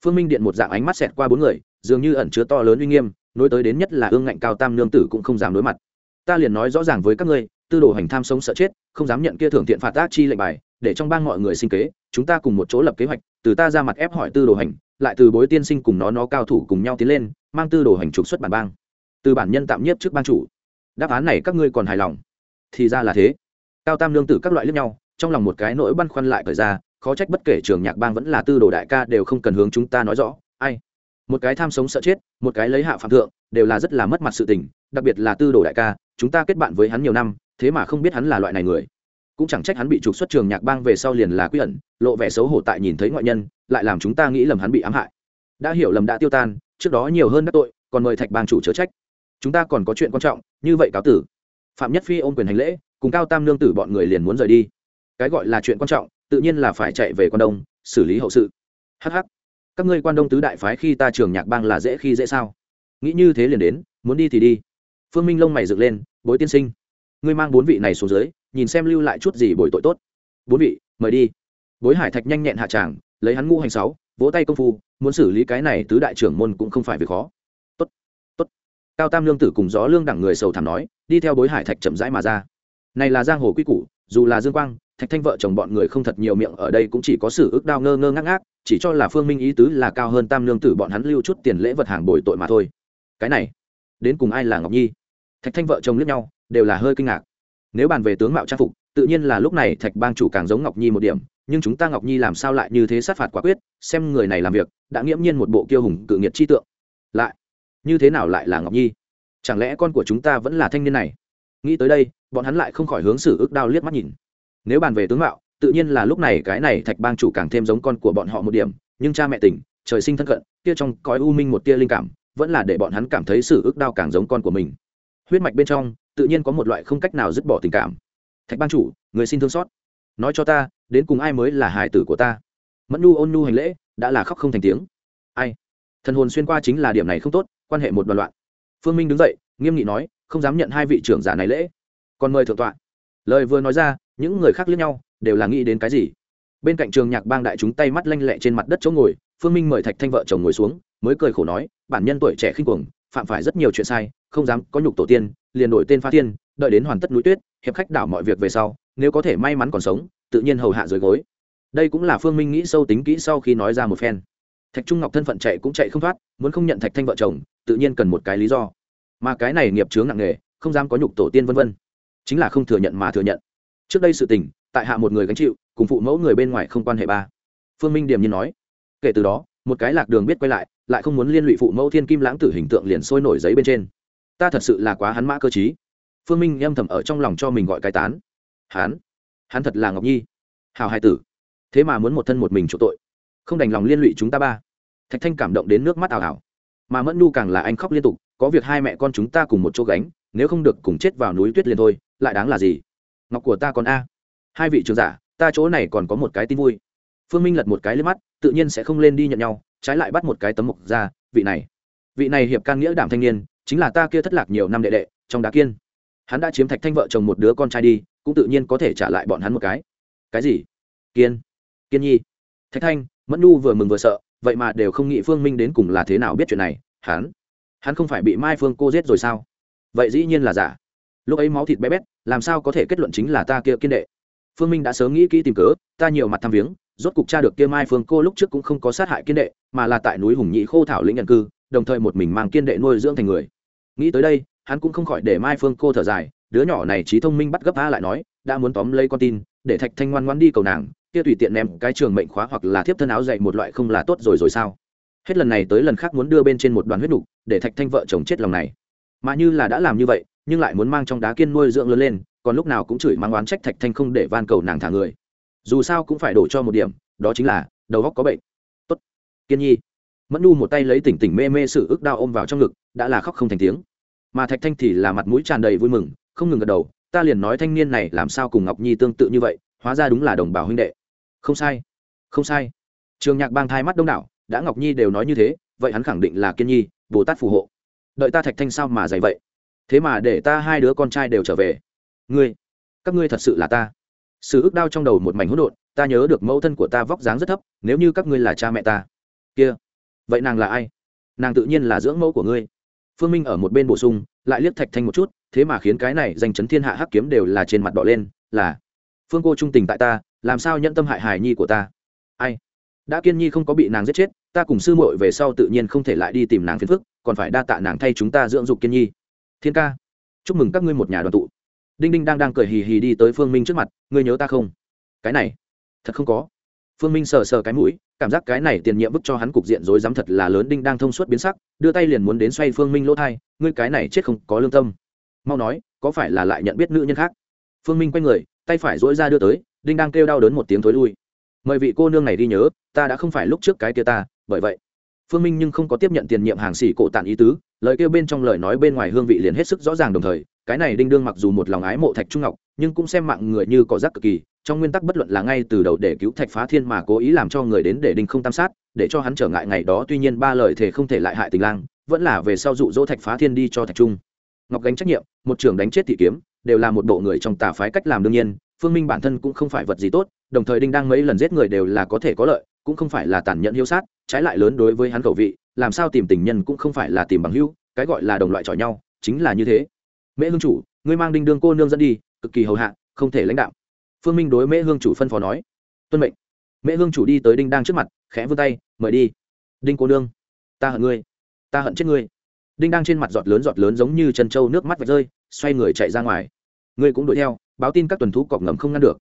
Phương minh điện một dạng ánh mắt xẹt qua bốn người, dường như ẩn chứa to lớn uy nghiêm, nối tới đến nhất là ương ngạnh cao tam nương tử cũng không dám đối mặt. Ta liền nói rõ ràng với các ngươi, tư đồ hành tham sống sợ chết, không dám nhận kia thưởng thiện phạt tác chi lệnh bài, để trong bang mọi người sinh kế, chúng ta cùng một chỗ lập kế hoạch, từ ta ra mặt ép hỏi tư đồ hành, lại từ bối tiên sinh cùng nó nó cao thủ cùng nhau tiến lên, mang tư đồ hành trục xuất bản bang. Từ bản nhân tạm nhiếp trước ban chủ. Đáp án này các ngươi còn hài lòng thì ra là thế. Cao tam lương tử các loại lướt nhau, trong lòng một cái nỗi băn khoăn lại thời ra, khó trách bất kể trường nhạc bang vẫn là tư đồ đại ca đều không cần hướng chúng ta nói rõ, ai. Một cái tham sống sợ chết, một cái lấy hạ phạm thượng, đều là rất là mất mặt sự tình, đặc biệt là tư đồ đại ca, chúng ta kết bạn với hắn nhiều năm, thế mà không biết hắn là loại này người. Cũng chẳng trách hắn bị trục xuất trường nhạc bang về sau liền là quy ẩn, lộ vẻ xấu hổ tại nhìn thấy ngoại nhân, lại làm chúng ta nghĩ lầm hắn bị ám hại. Đã hiểu lầm đã tiêu tan, trước đó nhiều hơn các tội, còn mời thạch bang chủ chớ trách. Chúng ta còn có chuyện quan trọng, như vậy cáo tử phạm nhất phi ôm quyền hành lễ, cùng cao tam Nương tử bọn người liền muốn rời đi. Cái gọi là chuyện quan trọng, tự nhiên là phải chạy về quan đông, xử lý hậu sự. Hh các ngươi quan đông tứ đại phái khi ta trường nhạc bang là dễ khi dễ sao? Nghĩ như thế liền đến, muốn đi thì đi. Phương minh lông mày dựng lên, bối tiên sinh, ngươi mang bốn vị này xuống dưới, nhìn xem lưu lại chút gì bồi tội tốt. Bốn vị, mời đi. Bối hải thạch nhanh nhẹn hạ tràng, lấy hắn ngũ hành sáu, vỗ tay công phu, muốn xử lý cái này tứ đại trưởng môn cũng không phải việc khó cao tam lương tử cùng gió lương đẳng người sầu thảm nói, đi theo bối hải thạch chậm rãi mà ra. Này là giang hồ quy củ, dù là dương quang, thạch thanh vợ chồng bọn người không thật nhiều miệng ở đây cũng chỉ có sự ước đao ngơ ngơ ngác ngác, chỉ cho là phương minh ý tứ là cao hơn tam lương tử bọn hắn lưu chút tiền lễ vật hàng bồi tội mà thôi. Cái này, đến cùng ai là ngọc nhi? Thạch thanh vợ chồng lướt nhau, đều là hơi kinh ngạc. Nếu bàn về tướng mạo trang phục, tự nhiên là lúc này thạch bang chủ càng giống ngọc nhi một điểm, nhưng chúng ta ngọc nhi làm sao lại như thế sát phạt quả quyết, xem người này làm việc, đã nghiễm nhiên một bộ kiêu hùng cự nghiệt chi tượng. Lại như thế nào lại là ngọc nhi? Chẳng lẽ con của chúng ta vẫn là thanh niên này? Nghĩ tới đây, bọn hắn lại không khỏi hướng xử ước đao liếc mắt nhìn. Nếu bàn về tướng mạo, tự nhiên là lúc này cái này thạch bang chủ càng thêm giống con của bọn họ một điểm, nhưng cha mẹ tỉnh trời sinh thân cận, kia trong cõi u minh một tia linh cảm, vẫn là để bọn hắn cảm thấy xử ước đao càng giống con của mình. Huyết mạch bên trong, tự nhiên có một loại không cách nào dứt bỏ tình cảm. Thạch bang chủ, người xin thương xót. Nói cho ta, đến cùng ai mới là hải tử của ta? Mẫn nu ôn nu hành lễ, đã là khóc không thành tiếng. Ai? Thần hồn xuyên qua chính là điểm này không tốt quan hệ một đoàn loạn. Phương minh đứng dậy, nghiêm nghị nói, không dám nhận hai vị trưởng giả này lễ. Còn mời thượng tọa. Lời vừa nói ra, những người khác lẫn nhau, đều là nghĩ đến cái gì? Bên cạnh trường nhạc bang đại chúng tay mắt lanh lẹ trên mặt đất chỗ ngồi, phương minh mời thạch thanh vợ chồng ngồi xuống, mới cười khổ nói, bản nhân tuổi trẻ khinh cuồng, phạm phải rất nhiều chuyện sai, không dám có nhục tổ tiên, liền đổi tên pha tiên đợi đến hoàn tất núi tuyết, hiệp khách đảo mọi việc về sau, nếu có thể may mắn còn sống, tự nhiên hầu hạ dưới gối. Đây cũng là phương minh nghĩ sâu tính kỹ sau khi nói ra một phen thạch trung ngọc thân phận chạy cũng chạy không thoát, muốn không nhận thạch thanh vợ chồng, tự nhiên cần một cái lý do. Mà cái này nghiệp chướng nặng nghề không dám có nhục tổ tiên vân vân. Chính là không thừa nhận mà thừa nhận. Trước đây sự tình, tại hạ một người gánh chịu, cùng phụ mẫu người bên ngoài không quan hệ ba. Phương minh điềm nhiên nói, kể từ đó, một cái lạc đường biết quay lại lại không muốn liên lụy phụ mẫu thiên kim lãng tử hình tượng liền sôi nổi giấy bên trên. Ta thật sự là quá hắn mã cơ t phương minh âm thầm ở trong lòng cho mình gọi cái tán. Hắn hắn thật là ngọc nhi. Hào hai tử. Thế mà muốn một thân một mình chỗ tội không đành lòng liên lụy chúng ta ba. Thạch thanh cảm động đến nước mắt ảo ảo mà mẫn nu càng là anh khóc liên tục, có việc hai mẹ con chúng ta cùng một chỗ gánh, nếu không được cùng chết vào núi tuyết liền thôi, lại đáng là gì? Ngọc của ta còn a. Hai vị trưởng giả, ta chỗ này còn có một cái tin vui. Phương minh lật một cái lên mắt, tự nhiên sẽ không lên đi nhận nhau, trái lại bắt một cái tấm mộc ra, vị này. Vị này hiệp can nghĩa đảm thanh niên, chính là ta kia thất lạc nhiều năm đệ đệ, trong đá kiên. Hắn đã chiếm thạch thanh vợ chồng một đứa con trai đi, cũng tự nhiên có thể trả lại bọn hắn một cái. Cái gì? Kiên. Kiên nhi. Thạch thanh mẫn nu vừa mừng vừa sợ, vậy mà đều không nghĩ phương minh đến cùng là thế nào biết chuyện này, hắn hắn không phải bị mai phương cô giết rồi sao? Vậy dĩ nhiên là giả. Lúc ấy máu thịt bé bét, làm sao có thể kết luận chính là ta kia kiên đệ? Phương minh đã sớm nghĩ kỹ tìm cớ, ta nhiều mặt thăm viếng, rốt cục cha được kia mai phương cô lúc trước cũng không có sát hại kiên đệ, mà là tại núi hùng nhị khô thảo lĩnh nhận cư, đồng thời một mình mang kiên đệ nuôi dưỡng thành người. Nghĩ tới đây, hắn cũng không khỏi để mai phương cô thở dài, đứa nhỏ này trí thông minh bắt gấp a lại nói, đã muốn tóm lấy con tin, để thạch thanh ngoan ngoan đi cầu nàng kia tùy tiện ném cái trường mệnh khóa hoặc là thiếp thân áo dạy một loại không là tốt rồi rồi sao? Hết lần này tới lần khác muốn đưa bên trên một đoàn huyết đục để thạch thanh vợ chồng chết lòng này. Mà như là đã làm như vậy, nhưng lại muốn mang trong đá kiên nuôi dưỡng lớn lên, còn lúc nào cũng chửi mang oán trách thạch thanh không để van cầu nàng thả người. Dù sao cũng phải đổ cho một điểm, đó chính là, đầu góc có bệnh. Tốt. Kiên nhi. Mẫn nu một tay lấy tỉnh tỉnh mê mê sự ức đau ôm vào trong ngực, đã là khóc không thành tiếng. Mà thạch thanh thì là mặt mũi tràn đầy vui mừng, không ngừng gật đầu, ta liền nói thanh niên này làm sao cùng ngọc nhi tương tự như vậy, hóa ra đúng là đồng bào huynh đệ không sai. Không sai. Trường nhạc bang thai mắt đông đảo, đã ngọc nhi đều nói như thế, vậy hắn khẳng định là kiên nhi, bồ tát phù hộ. Đợi ta thạch thanh sao mà dày vậy? Thế mà để ta hai đứa con trai đều trở về. Ngươi, các ngươi thật sự là ta. Sự ước đau trong đầu một mảnh hỗn độn, ta nhớ được mẫu thân của ta vóc dáng rất thấp, nếu như các ngươi là cha mẹ ta. Kia, vậy nàng là ai? Nàng tự nhiên là dưỡng mẫu của ngươi. Phương minh ở một bên bổ sung, lại liếc thạch thanh một chút, thế mà khiến cái này danh chấn thiên hạ hắc kiếm đều là trên mặt đỏ lên, là, phương cô trung tình tại ta làm sao nhận tâm hại hài nhi của ta? Ai? Đã kiên nhi không có bị nàng giết chết, ta cùng sư muội về sau tự nhiên không thể lại đi tìm nàng phiền phức, còn phải đa tạ nàng thay chúng ta dưỡng dục kiên nhi. Thiên ca, chúc mừng các ngươi một nhà đoàn tụ. Đinh đinh đang đang cười hì hì đi tới phương minh trước mặt, ngươi nhớ ta không? Cái này, thật không có. Phương minh sờ sờ cái mũi, cảm giác cái này tiền nhiệm bức cho hắn cục diện rối rắm thật là lớn, đinh đang thông suốt biến sắc, đưa tay liền muốn đến xoay phương minh lỗ thai, ngươi cái này chết không có lương tâm. Mau nói, có phải là lại nhận biết nữ nhân khác? Phương minh quay người, tay phải dỗi ra đưa tới đinh đang kêu đau đớn một tiếng thối lui. Mời vị cô nương này đi nhớ, ta đã không phải lúc trước cái kia ta, bởi vậy, phương minh nhưng không có tiếp nhận tiền nhiệm hàng xỉ cổ tản ý tứ, lời kêu bên trong lời nói bên ngoài hương vị liền hết sức rõ ràng đồng thời, cái này đinh đương mặc dù một lòng ái mộ thạch trung ngọc, nhưng cũng xem mạng người như cỏ rác cực kỳ, trong nguyên tắc bất luận là ngay từ đầu để cứu thạch phá thiên mà cố ý làm cho người đến để đinh không tam sát, để cho hắn trở ngại ngày đó, tuy nhiên ba lời thể không thể lại hại tình lang, vẫn là về sau dụ dỗ thạch phá thiên đi cho thạch trung. Ngọc gánh trách nhiệm, một trưởng đánh chết thị kiếm, đều là một bộ người trong tà phái cách làm đương nhiên phương minh bản thân cũng không phải vật gì tốt, đồng thời đinh đang mấy lần giết người đều là có thể có lợi, cũng không phải là tàn nhẫn hiếu sát, trái lại lớn đối với hắn khẩu vị, làm sao tìm tình nhân cũng không phải là tìm bằng hữu, cái gọi là đồng loại chọi nhau, chính là như thế. Mễ hương chủ, ngươi mang đinh đương cô nương dẫn đi, cực kỳ hầu hạ, không thể lãnh đạo. Phương minh đối mễ hương chủ phân phó nói, tuân mệnh. Mễ hương chủ đi tới đinh đang trước mặt, khẽ vươn tay, mời đi. Đinh cô nương, ta hận ngươi, ta hận chết ngươi. Đinh đang trên mặt giọt lớn giọt lớn giống như chân trâu nước mắt vạch rơi, xoay người chạy ra ngoài. Ngươi cũng đuổi theo báo tin các tuần thú cọp ngầm không ngăn được.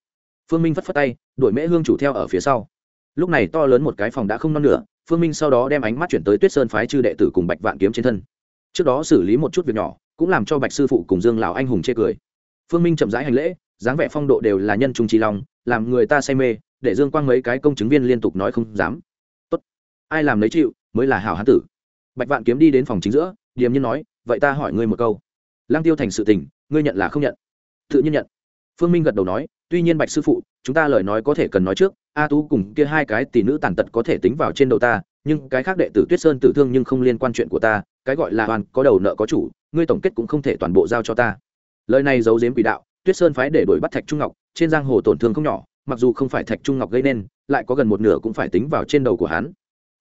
Phương minh phất phất tay, đuổi mễ hương chủ theo ở phía sau. Lúc này to lớn một cái phòng đã không non nữa phương minh sau đó đem ánh mắt chuyển tới tuyết sơn phái chư đệ tử cùng bạch vạn kiếm trên thân. Trước đó xử lý một chút việc nhỏ, cũng làm cho bạch sư phụ cùng dương lão anh hùng chê cười. Phương minh chậm rãi hành lễ, dáng vẻ phong độ đều là nhân trung trí lòng làm người ta say mê, để dương quang mấy cái công chứng viên liên tục nói không dám. Tốt, ai làm lấy chịu, mới là hảo hán tử. Bạch vạn kiếm đi đến phòng chính giữa, điềm nhiên nói, vậy ta hỏi ngươi một câu. Lang tiêu thành sự tình, ngươi nhận là không nhận? Tự nhiên nhận phương minh gật đầu nói, tuy nhiên bạch sư phụ, chúng ta lời nói có thể cần nói trước, a tú cùng kia hai cái tỷ nữ tàn tật có thể tính vào trên đầu ta, nhưng cái khác đệ tử tuyết sơn tử thương nhưng không liên quan chuyện của ta, cái gọi là hoàn có đầu nợ có chủ, ngươi tổng kết cũng không thể toàn bộ giao cho ta. Lời này giấu giếm quỷ đạo, tuyết sơn phái để đuổi bắt thạch trung ngọc, trên giang hồ tổn thương không nhỏ, mặc dù không phải thạch trung ngọc gây nên, lại có gần một nửa cũng phải tính vào trên đầu của hắn.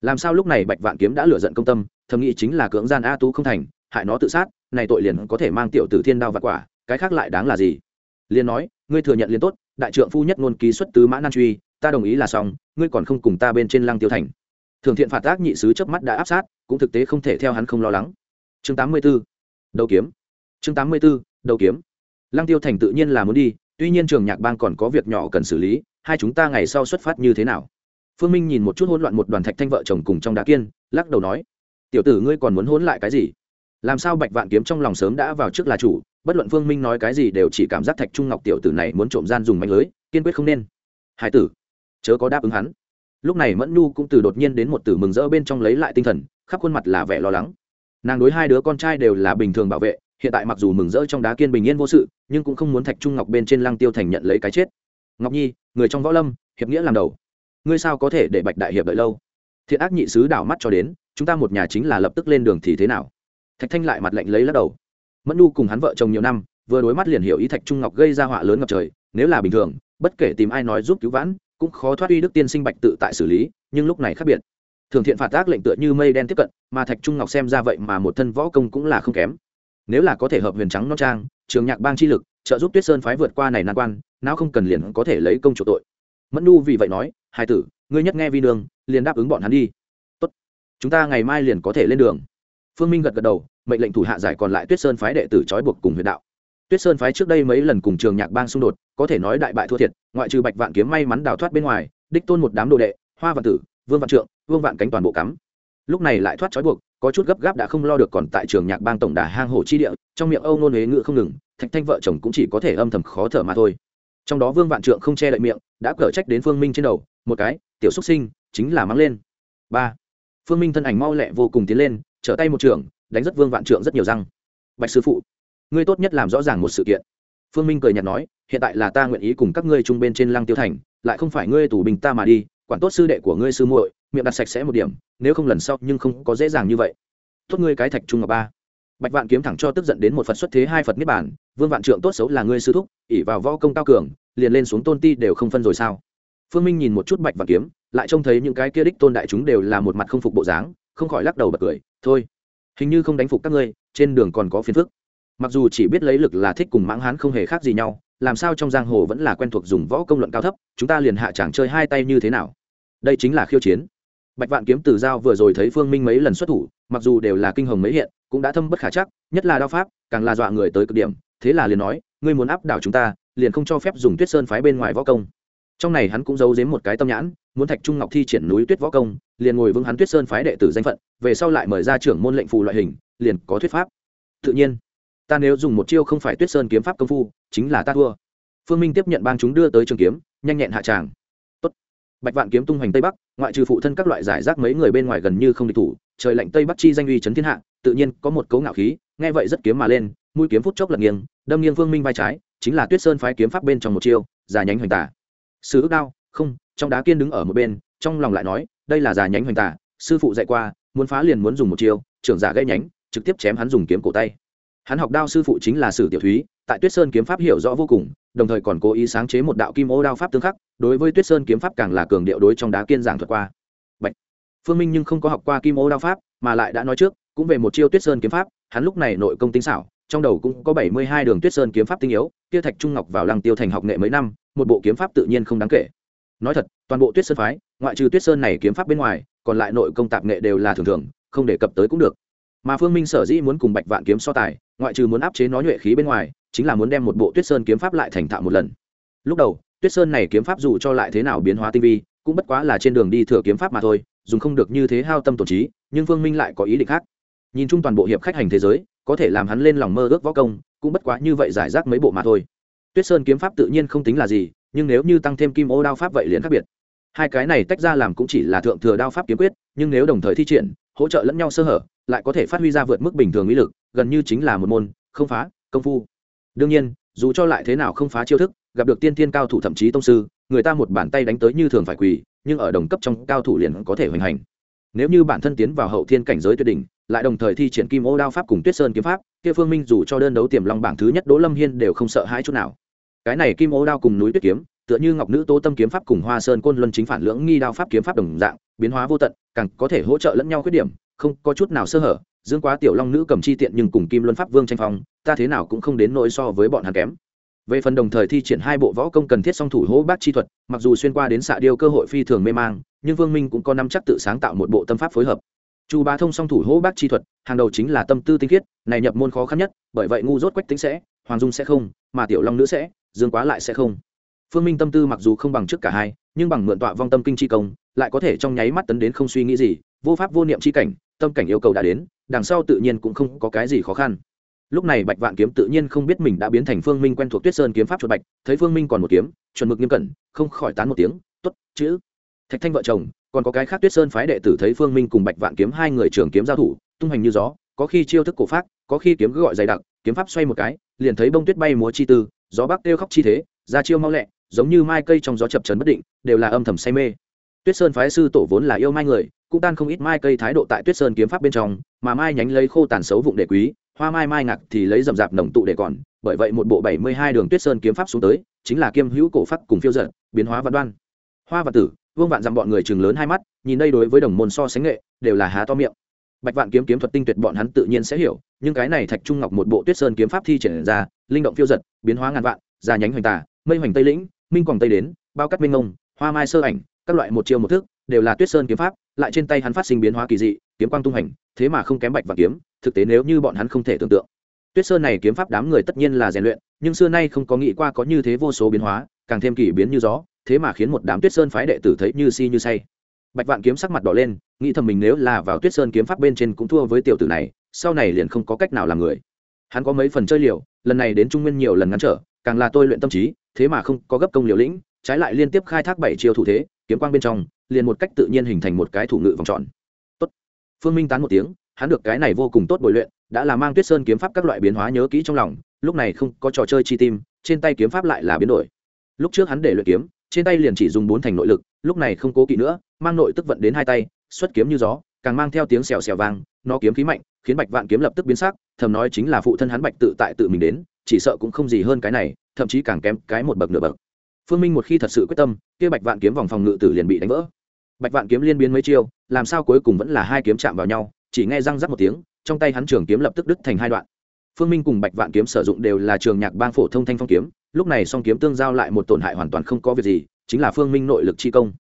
Làm sao lúc này bạch vạn kiếm đã lựa giận công tâm, thầm nghĩ chính là cưỡng gian a tú không thành, hại nó tự sát, này tội liền có thể mang tiểu tử thiên đao vặt quả, cái khác lại đáng là gì? Liền nói, ngươi thừa nhận liền tốt, đại trượng phu nhất ngôn ký xuất tứ mã nan truy, ta đồng ý là xong, ngươi còn không cùng ta bên trên lăng tiêu thành thường thiện phạt tác nhị sứ chớp mắt đã áp sát, cũng thực tế không thể theo hắn không lo lắng chương tám mươi 84. đầu kiếm chương tám mươi 84. đầu kiếm lăng tiêu thành tự nhiên là muốn đi, tuy nhiên trường nhạc bang còn có việc nhỏ cần xử lý, hai chúng ta ngày sau xuất phát như thế nào phương minh nhìn một chút hỗn loạn một đoàn thạch thanh vợ chồng cùng trong đá kiên, lắc đầu nói, tiểu tử ngươi còn muốn hỗn lại cái gì làm sao bạch vạn kiếm trong lòng sớm đã vào trước là chủ bất luận phương minh nói cái gì đều chỉ cảm giác thạch trung ngọc tiểu tử này muốn trộm gian dùng mạnh lưới, kiên quyết không nên. Hải tử, chớ có đáp ứng hắn. Lúc này mẫn nhu cũng từ đột nhiên đến một tử mừng rỡ bên trong lấy lại tinh thần, khắp khuôn mặt là vẻ lo lắng. Nàng đối hai đứa con trai đều là bình thường bảo vệ, hiện tại mặc dù mừng rỡ trong đá kiên bình yên vô sự, nhưng cũng không muốn thạch trung ngọc bên trên lăng tiêu thành nhận lấy cái chết. Ngọc nhi, người trong võ lâm, hiệp nghĩa làm đầu. Ngươi sao có thể để bạch đại hiệp đợi lâu? Thiện ác nhị sứ đảo mắt cho đến, chúng ta một nhà chính là lập tức lên đường thì thế nào? Thạch thanh lại mặt lạnh lấy lắc đầu mẫn nu cùng hắn vợ chồng nhiều năm, vừa đối mắt liền hiểu ý thạch trung ngọc gây ra họa lớn ngập trời, nếu là bình thường, bất kể tìm ai nói giúp cứu vãn, cũng khó thoát uy đức tiên sinh bạch tự tại xử lý, nhưng lúc này khác biệt. Thường thiện phạt ác lệnh tựa như mây đen tiếp cận, mà thạch trung ngọc xem ra vậy mà một thân võ công cũng là không kém. Nếu là có thể hợp huyền trắng non trang, trường nhạc bang chi lực, trợ giúp tuyết sơn phái vượt qua này nan quan não không cần liền có thể lấy công chủ tội. Mẫn nu vì vậy nói, hai tử, ngươi nhất nghe vi nương liền đáp ứng bọn hắn đi. Tốt, chúng ta ngày mai liền có thể lên đường. Phương minh gật gật đầu mệnh lệnh thủ hạ giải còn lại tuyết sơn phái đệ tử trói buộc cùng huyền đạo. Tuyết sơn phái trước đây mấy lần cùng trường nhạc bang xung đột, có thể nói đại bại thua thiệt, ngoại trừ bạch vạn kiếm may mắn đào thoát bên ngoài, đích tôn một đám đồ đệ, hoa vạn tử, vương vạn trượng, vương vạn cánh toàn bộ cắm. Lúc này lại thoát trói buộc, có chút gấp gáp đã không lo được còn tại trường nhạc bang tổng đà hang hổ chi địa, trong miệng âu nôn huế ngự không ngừng, thạch thanh vợ chồng cũng chỉ có thể âm thầm khó thở mà thôi. Trong đó vương vạn trượng không che đậy miệng, đã cở trách đến phương minh trên đầu, một cái, tiểu xúc sinh, chính là mắng lên. Ba. Phương minh thân ảnh mau lẹ vô cùng tiến lên, trở tay một trường đánh rất vương vạn trượng rất nhiều răng. Bạch sư phụ, ngươi tốt nhất làm rõ ràng một sự kiện. Phương minh cười nhạt nói, hiện tại là ta nguyện ý cùng các ngươi chung bên trên lăng tiêu thành, lại không phải ngươi tù bình ta mà đi, quản tốt sư đệ của ngươi sư muội, miệng đặt sạch sẽ một điểm, nếu không lần sau nhưng không có dễ dàng như vậy. Tốt ngươi cái thạch trung ngọc ba. Bạch vạn kiếm thẳng cho tức giận đến một phật xuất thế hai phật niết bản vương vạn trượng tốt xấu là ngươi sư thúc ỉ vào võ công cao cường, liền lên xuống tôn ti đều không phân rồi sao. Phương minh nhìn một chút bạch vạn kiếm, lại trông thấy những cái kia đích tôn đại chúng đều là một mặt không phục bộ dáng, không khỏi lắc đầu bật cười, thôi hình như không đánh phục các ngươi, trên đường còn có phiền phức. Mặc dù chỉ biết lấy lực là thích cùng mãng hán không hề khác gì nhau, làm sao trong giang hồ vẫn là quen thuộc dùng võ công luận cao thấp, chúng ta liền hạ chẳng chơi hai tay như thế nào? Đây chính là khiêu chiến. Bạch vạn kiếm từ giao vừa rồi thấy phương minh mấy lần xuất thủ, mặc dù đều là kinh hồng mấy hiện, cũng đã thâm bất khả chắc, nhất là đao pháp, càng là dọa người tới cực điểm, thế là liền nói, ngươi muốn áp đảo chúng ta, liền không cho phép dùng tuyết sơn phái bên ngoài võ công. Trong này hắn cũng giấu giếm một cái tâm nhãn muốn thạch trung ngọc thi triển núi tuyết võ công, liền ngồi vững hắn tuyết sơn phái đệ tử danh phận, về sau lại mời ra trưởng môn lệnh phù loại hình, liền có thuyết pháp. Tự nhiên, ta nếu dùng một chiêu không phải tuyết sơn kiếm pháp công phu, chính là ta thua. Phương minh tiếp nhận bang chúng đưa tới trường kiếm, nhanh nhẹn hạ tràng. Tốt. bạch vạn kiếm tung hoành tây bắc, ngoại trừ phụ thân các loại giải rác mấy người bên ngoài gần như không địch thủ, trời lạnh tây bắc chi danh uy trấn thiên hạ, tự nhiên có một cấu ngạo khí, nghe vậy rất kiếm mà lên, mũi kiếm phút chốc lật nghiêng, đâm nghiêng phương minh vai trái, chính là tuyết sơn phái kiếm pháp bên trong một chiêu, giả nhánh hoành tả. Sứ ước đao, không trong đá kiên đứng ở một bên, trong lòng lại nói, đây là già nhánh hoành tả sư phụ dạy qua, muốn phá liền muốn dùng một chiêu, trưởng giả gây nhánh, trực tiếp chém hắn dùng kiếm cổ tay. Hắn học đao sư phụ chính là sử tiểu thúy, tại tuyết sơn kiếm pháp hiểu rõ vô cùng, đồng thời còn cố ý sáng chế một đạo kim ô đao pháp tương khắc, đối với tuyết sơn kiếm pháp càng là cường điệu đối trong đá kiên giảng thuật qua. Bạch. phương minh nhưng không có học qua kim ô đao pháp, mà lại đã nói trước, cũng về một chiêu tuyết sơn kiếm pháp, hắn lúc này nội công tinh xảo, trong đầu cũng có bảy mươi hai đường tuyết sơn kiếm pháp tinh yếu, kia thạch trung ngọc vào lăng tiêu thành học nghệ mấy năm, một bộ kiếm pháp tự nhiên không đáng kể nói thật, toàn bộ tuyết sơn phái, ngoại trừ tuyết sơn này kiếm pháp bên ngoài, còn lại nội công tạp nghệ đều là thường thường, không đề cập tới cũng được. Mà phương minh sở dĩ muốn cùng bạch vạn kiếm so tài, ngoại trừ muốn áp chế nó nhuệ khí bên ngoài, chính là muốn đem một bộ tuyết sơn kiếm pháp lại thành thạo một lần. Lúc đầu, tuyết sơn này kiếm pháp dù cho lại thế nào biến hóa tinh vi, cũng bất quá là trên đường đi thừa kiếm pháp mà thôi, dùng không được như thế hao tâm tổn trí, nhưng phương minh lại có ý định khác. Nhìn chung toàn bộ hiệp khách hành thế giới, có thể làm hắn lên lòng mơ ước võ công, cũng bất quá như vậy giải rác mấy bộ mà thôi. Tuyết sơn kiếm pháp tự nhiên không tính là gì nhưng nếu như tăng thêm kim ô đao pháp vậy liền khác biệt. Hai cái này tách ra làm cũng chỉ là thượng thừa đao pháp kiếm quyết, nhưng nếu đồng thời thi triển, hỗ trợ lẫn nhau sơ hở, lại có thể phát huy ra vượt mức bình thường mỹ lực, gần như chính là một môn, không phá, công phu. Đương nhiên, dù cho lại thế nào không phá chiêu thức, gặp được tiên thiên cao thủ thậm chí tông sư, người ta một bàn tay đánh tới như thường phải quỳ, nhưng ở đồng cấp trong cao thủ liền có thể hoành hành. Nếu như bản thân tiến vào hậu thiên cảnh giới tuyệt đỉnh, lại đồng thời thi triển kim ô đao pháp cùng tuyết sơn kiếm pháp, kia phương minh dù cho đơn đấu tiềm long bảng thứ nhất đỗ lâm hiên đều không sợ hãi chút nào cái này kim ô đao cùng núi tuyết kiếm, tựa như ngọc nữ tố tâm kiếm pháp cùng hoa sơn côn luân chính phản lưỡng nghi đao pháp kiếm pháp đồng dạng, biến hóa vô tận, càng có thể hỗ trợ lẫn nhau khuyết điểm, không có chút nào sơ hở. Dương quá tiểu long nữ cầm chi tiện nhưng cùng kim luân pháp vương tranh phong, ta thế nào cũng không đến nỗi so với bọn hắn kém. Về phần đồng thời thi triển hai bộ võ công cần thiết song thủ hỗ bác chi thuật, mặc dù xuyên qua đến xạ điêu cơ hội phi thường mê mang, nhưng vương minh cũng có năm chắc tự sáng tạo một bộ tâm pháp phối hợp. Chu bá thông song thủ hỗ bác chi thuật, hàng đầu chính là tâm tư tinh khiết, này nhập môn khó khăn nhất, bởi vậy ngu dốt quách tính sẽ, hoàng dung sẽ không, mà tiểu long nữ sẽ dương quá lại sẽ không. Phương minh tâm tư mặc dù không bằng trước cả hai, nhưng bằng mượn tọa vong tâm kinh chi công, lại có thể trong nháy mắt tấn đến không suy nghĩ gì, vô pháp vô niệm chi cảnh, tâm cảnh yêu cầu đã đến, đằng sau tự nhiên cũng không có cái gì khó khăn. Lúc này bạch vạn kiếm tự nhiên không biết mình đã biến thành phương minh quen thuộc tuyết sơn kiếm pháp chuột bạch, thấy phương minh còn một kiếm, chuẩn mực nghiêm cẩn, không khỏi tán một tiếng t ố t chữ. Thạch thanh vợ chồng, còn có cái khác tuyết sơn phái đệ tử thấy phương minh cùng bạch vạn kiếm hai người trường kiếm giao thủ, tung hành như gió, có khi chiêu thức cổ phát có khi kiếm cứ gọi dày đặc, kiếm pháp xoay một cái, liền thấy bông tuyết bay múa chi tư gió bắc kêu khóc chi thế, ra chiêu mau lẹ, giống như mai cây trong gió chập trấn bất định, đều là âm thầm say mê. Tuyết sơn phái sư tổ vốn là yêu mai người, cũng tan không ít mai cây thái độ tại tuyết sơn kiếm pháp bên trong, mà mai nhánh lấy khô tàn xấu vụng để quý, hoa mai mai ngạc thì lấy rậm rạp nồng tụ để còn, bởi vậy một bộ bảy mươi hai đường tuyết sơn kiếm pháp xuống tới, chính là kiêm hữu cổ phát cùng phiêu giận biến hóa văn đoan. Hoa và tử, vương vạn dặm bọn người chừng lớn hai mắt, nhìn đây đối với đồng môn so sánh nghệ, đều là há to miệng bạch vạn kiếm kiếm thuật tinh tuyệt bọn hắn tự nhiên sẽ hiểu, nhưng cái này thạch trung ngọc một bộ tuyết sơn kiếm pháp thi triển ra, linh động phiêu giật, biến hóa ngàn vạn ra nhánh hoành tà, mây hoành tây lĩnh, minh quảng tây đến, bao cắt minh ngông hoa mai sơ ảnh, các loại một chiêu một thức, đều là tuyết sơn kiếm pháp, lại trên tay hắn phát sinh biến hóa kỳ dị, kiếm quang tung hành thế mà không kém bạch Vạn kiếm, thực tế nếu như bọn hắn không thể tưởng tượng. Tuyết sơn này kiếm pháp đám người tất nhiên là rèn luyện, nhưng xưa nay không có nghĩ qua có như thế vô số biến hóa, càng thêm kỳ biến như gió, thế mà khiến một đám tuyết sơn phái đệ tử thấy như si như say. Bạch vạn kiếm sắc mặt đỏ lên nghĩ thầm mình nếu là vào tuyết sơn kiếm pháp bên trên cũng thua với tiểu tử này, sau này liền không có cách nào làm người. Hắn có mấy phần chơi liều, lần này đến trung nguyên nhiều lần ngắn trở, càng là tôi luyện tâm trí, thế mà không có gấp công liều lĩnh, trái lại liên tiếp khai thác bảy chiêu thủ thế, kiếm quang bên trong, liền một cách tự nhiên hình thành một cái thủ ngự vòng tròn. Tốt. Phương minh tán một tiếng, hắn được cái này vô cùng tốt bồi luyện, đã là mang tuyết sơn kiếm pháp các loại biến hóa nhớ kỹ trong lòng, lúc này không có trò chơi chi tim, trên tay kiếm pháp lại là biến đổi. Lúc trước hắn để luyện kiếm, trên tay liền chỉ dùng bốn thành nội lực, lúc này không cố kỵ nữa, mang nội tức vận đến hai tay xuất kiếm như gió, càng mang theo tiếng xèo xèo vang, nó kiếm khí mạnh, khiến bạch vạn kiếm lập tức biến sắc, thầm nói chính là phụ thân hắn bạch tự tại tự mình đến, chỉ sợ cũng không gì hơn cái này, thậm chí càng kém cái một bậc nửa bậc. Phương minh một khi thật sự quyết tâm, kia bạch vạn kiếm vòng phòng ngự tử liền bị đánh vỡ. Bạch vạn kiếm liên biến mấy chiêu, làm sao cuối cùng vẫn là hai kiếm chạm vào nhau, chỉ nghe răng rắc một tiếng, trong tay hắn trường kiếm lập tức đứt thành hai đoạn. Phương minh cùng bạch vạn kiếm sử dụng đều là trường nhạc bang phổ thông thanh phong kiếm, lúc này song kiếm tương giao lại một tổn hại hoàn toàn không có việc gì, chính là phương minh nội lực chi công.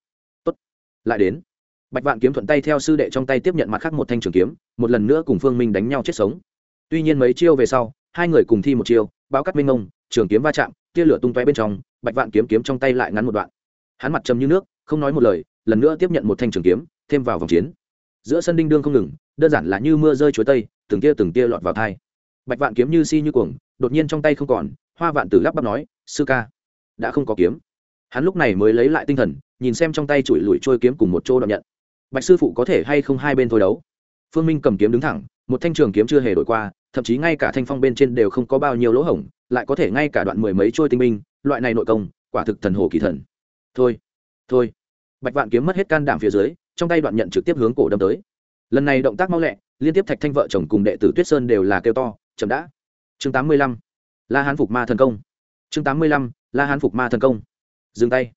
Tốt, lại đến bạch vạn kiếm thuận tay theo sư đệ trong tay tiếp nhận mặt khác một thanh trường kiếm, một lần nữa cùng phương minh đánh nhau chết sống. Tuy nhiên mấy chiêu về sau, hai người cùng thi một chiêu báo cắt minh ông trường kiếm va chạm, tia lửa tung toe bên trong, bạch vạn kiếm kiếm trong tay lại ngắn một đoạn. Hắn mặt trầm như nước, không nói một lời, lần nữa tiếp nhận một thanh trường kiếm, thêm vào vòng chiến. Giữa sân đinh đương không ngừng, đơn giản là như mưa rơi chuối tây, từng tia từng tia lọt vào thai. Bạch vạn kiếm như si như cuồng, đột nhiên trong tay không còn, hoa vạn tử lắp bắp nói, sư ca, đã không có kiếm. Hắn lúc này mới lấy lại tinh thần, nhìn xem trong tay chùi lùi trôi kiếm cùng một chỗ đoạn nhận bạch sư phụ có thể hay không hai bên thôi đấu? Phương minh cầm kiếm đứng thẳng, một thanh trường kiếm chưa hề đổi qua, thậm chí ngay cả thanh phong bên trên đều không có bao nhiêu lỗ hổng, lại có thể ngay cả đoạn mười mấy trôi tinh minh loại này nội công, quả thực thần hồ kỳ thần. Thôi thôi. Bạch vạn kiếm mất hết can đảm phía dưới, trong tay đoạn nhận trực tiếp hướng cổ đâm tới. Lần này động tác mau lẹ, liên tiếp thạch thanh vợ chồng cùng đệ tử tuyết sơn đều là kêu to, chậm đã. Chương tám mươi lăm. La hán phục ma thần công. Chương tám mươi lăm. La hán phục ma thần công. Dừng tay.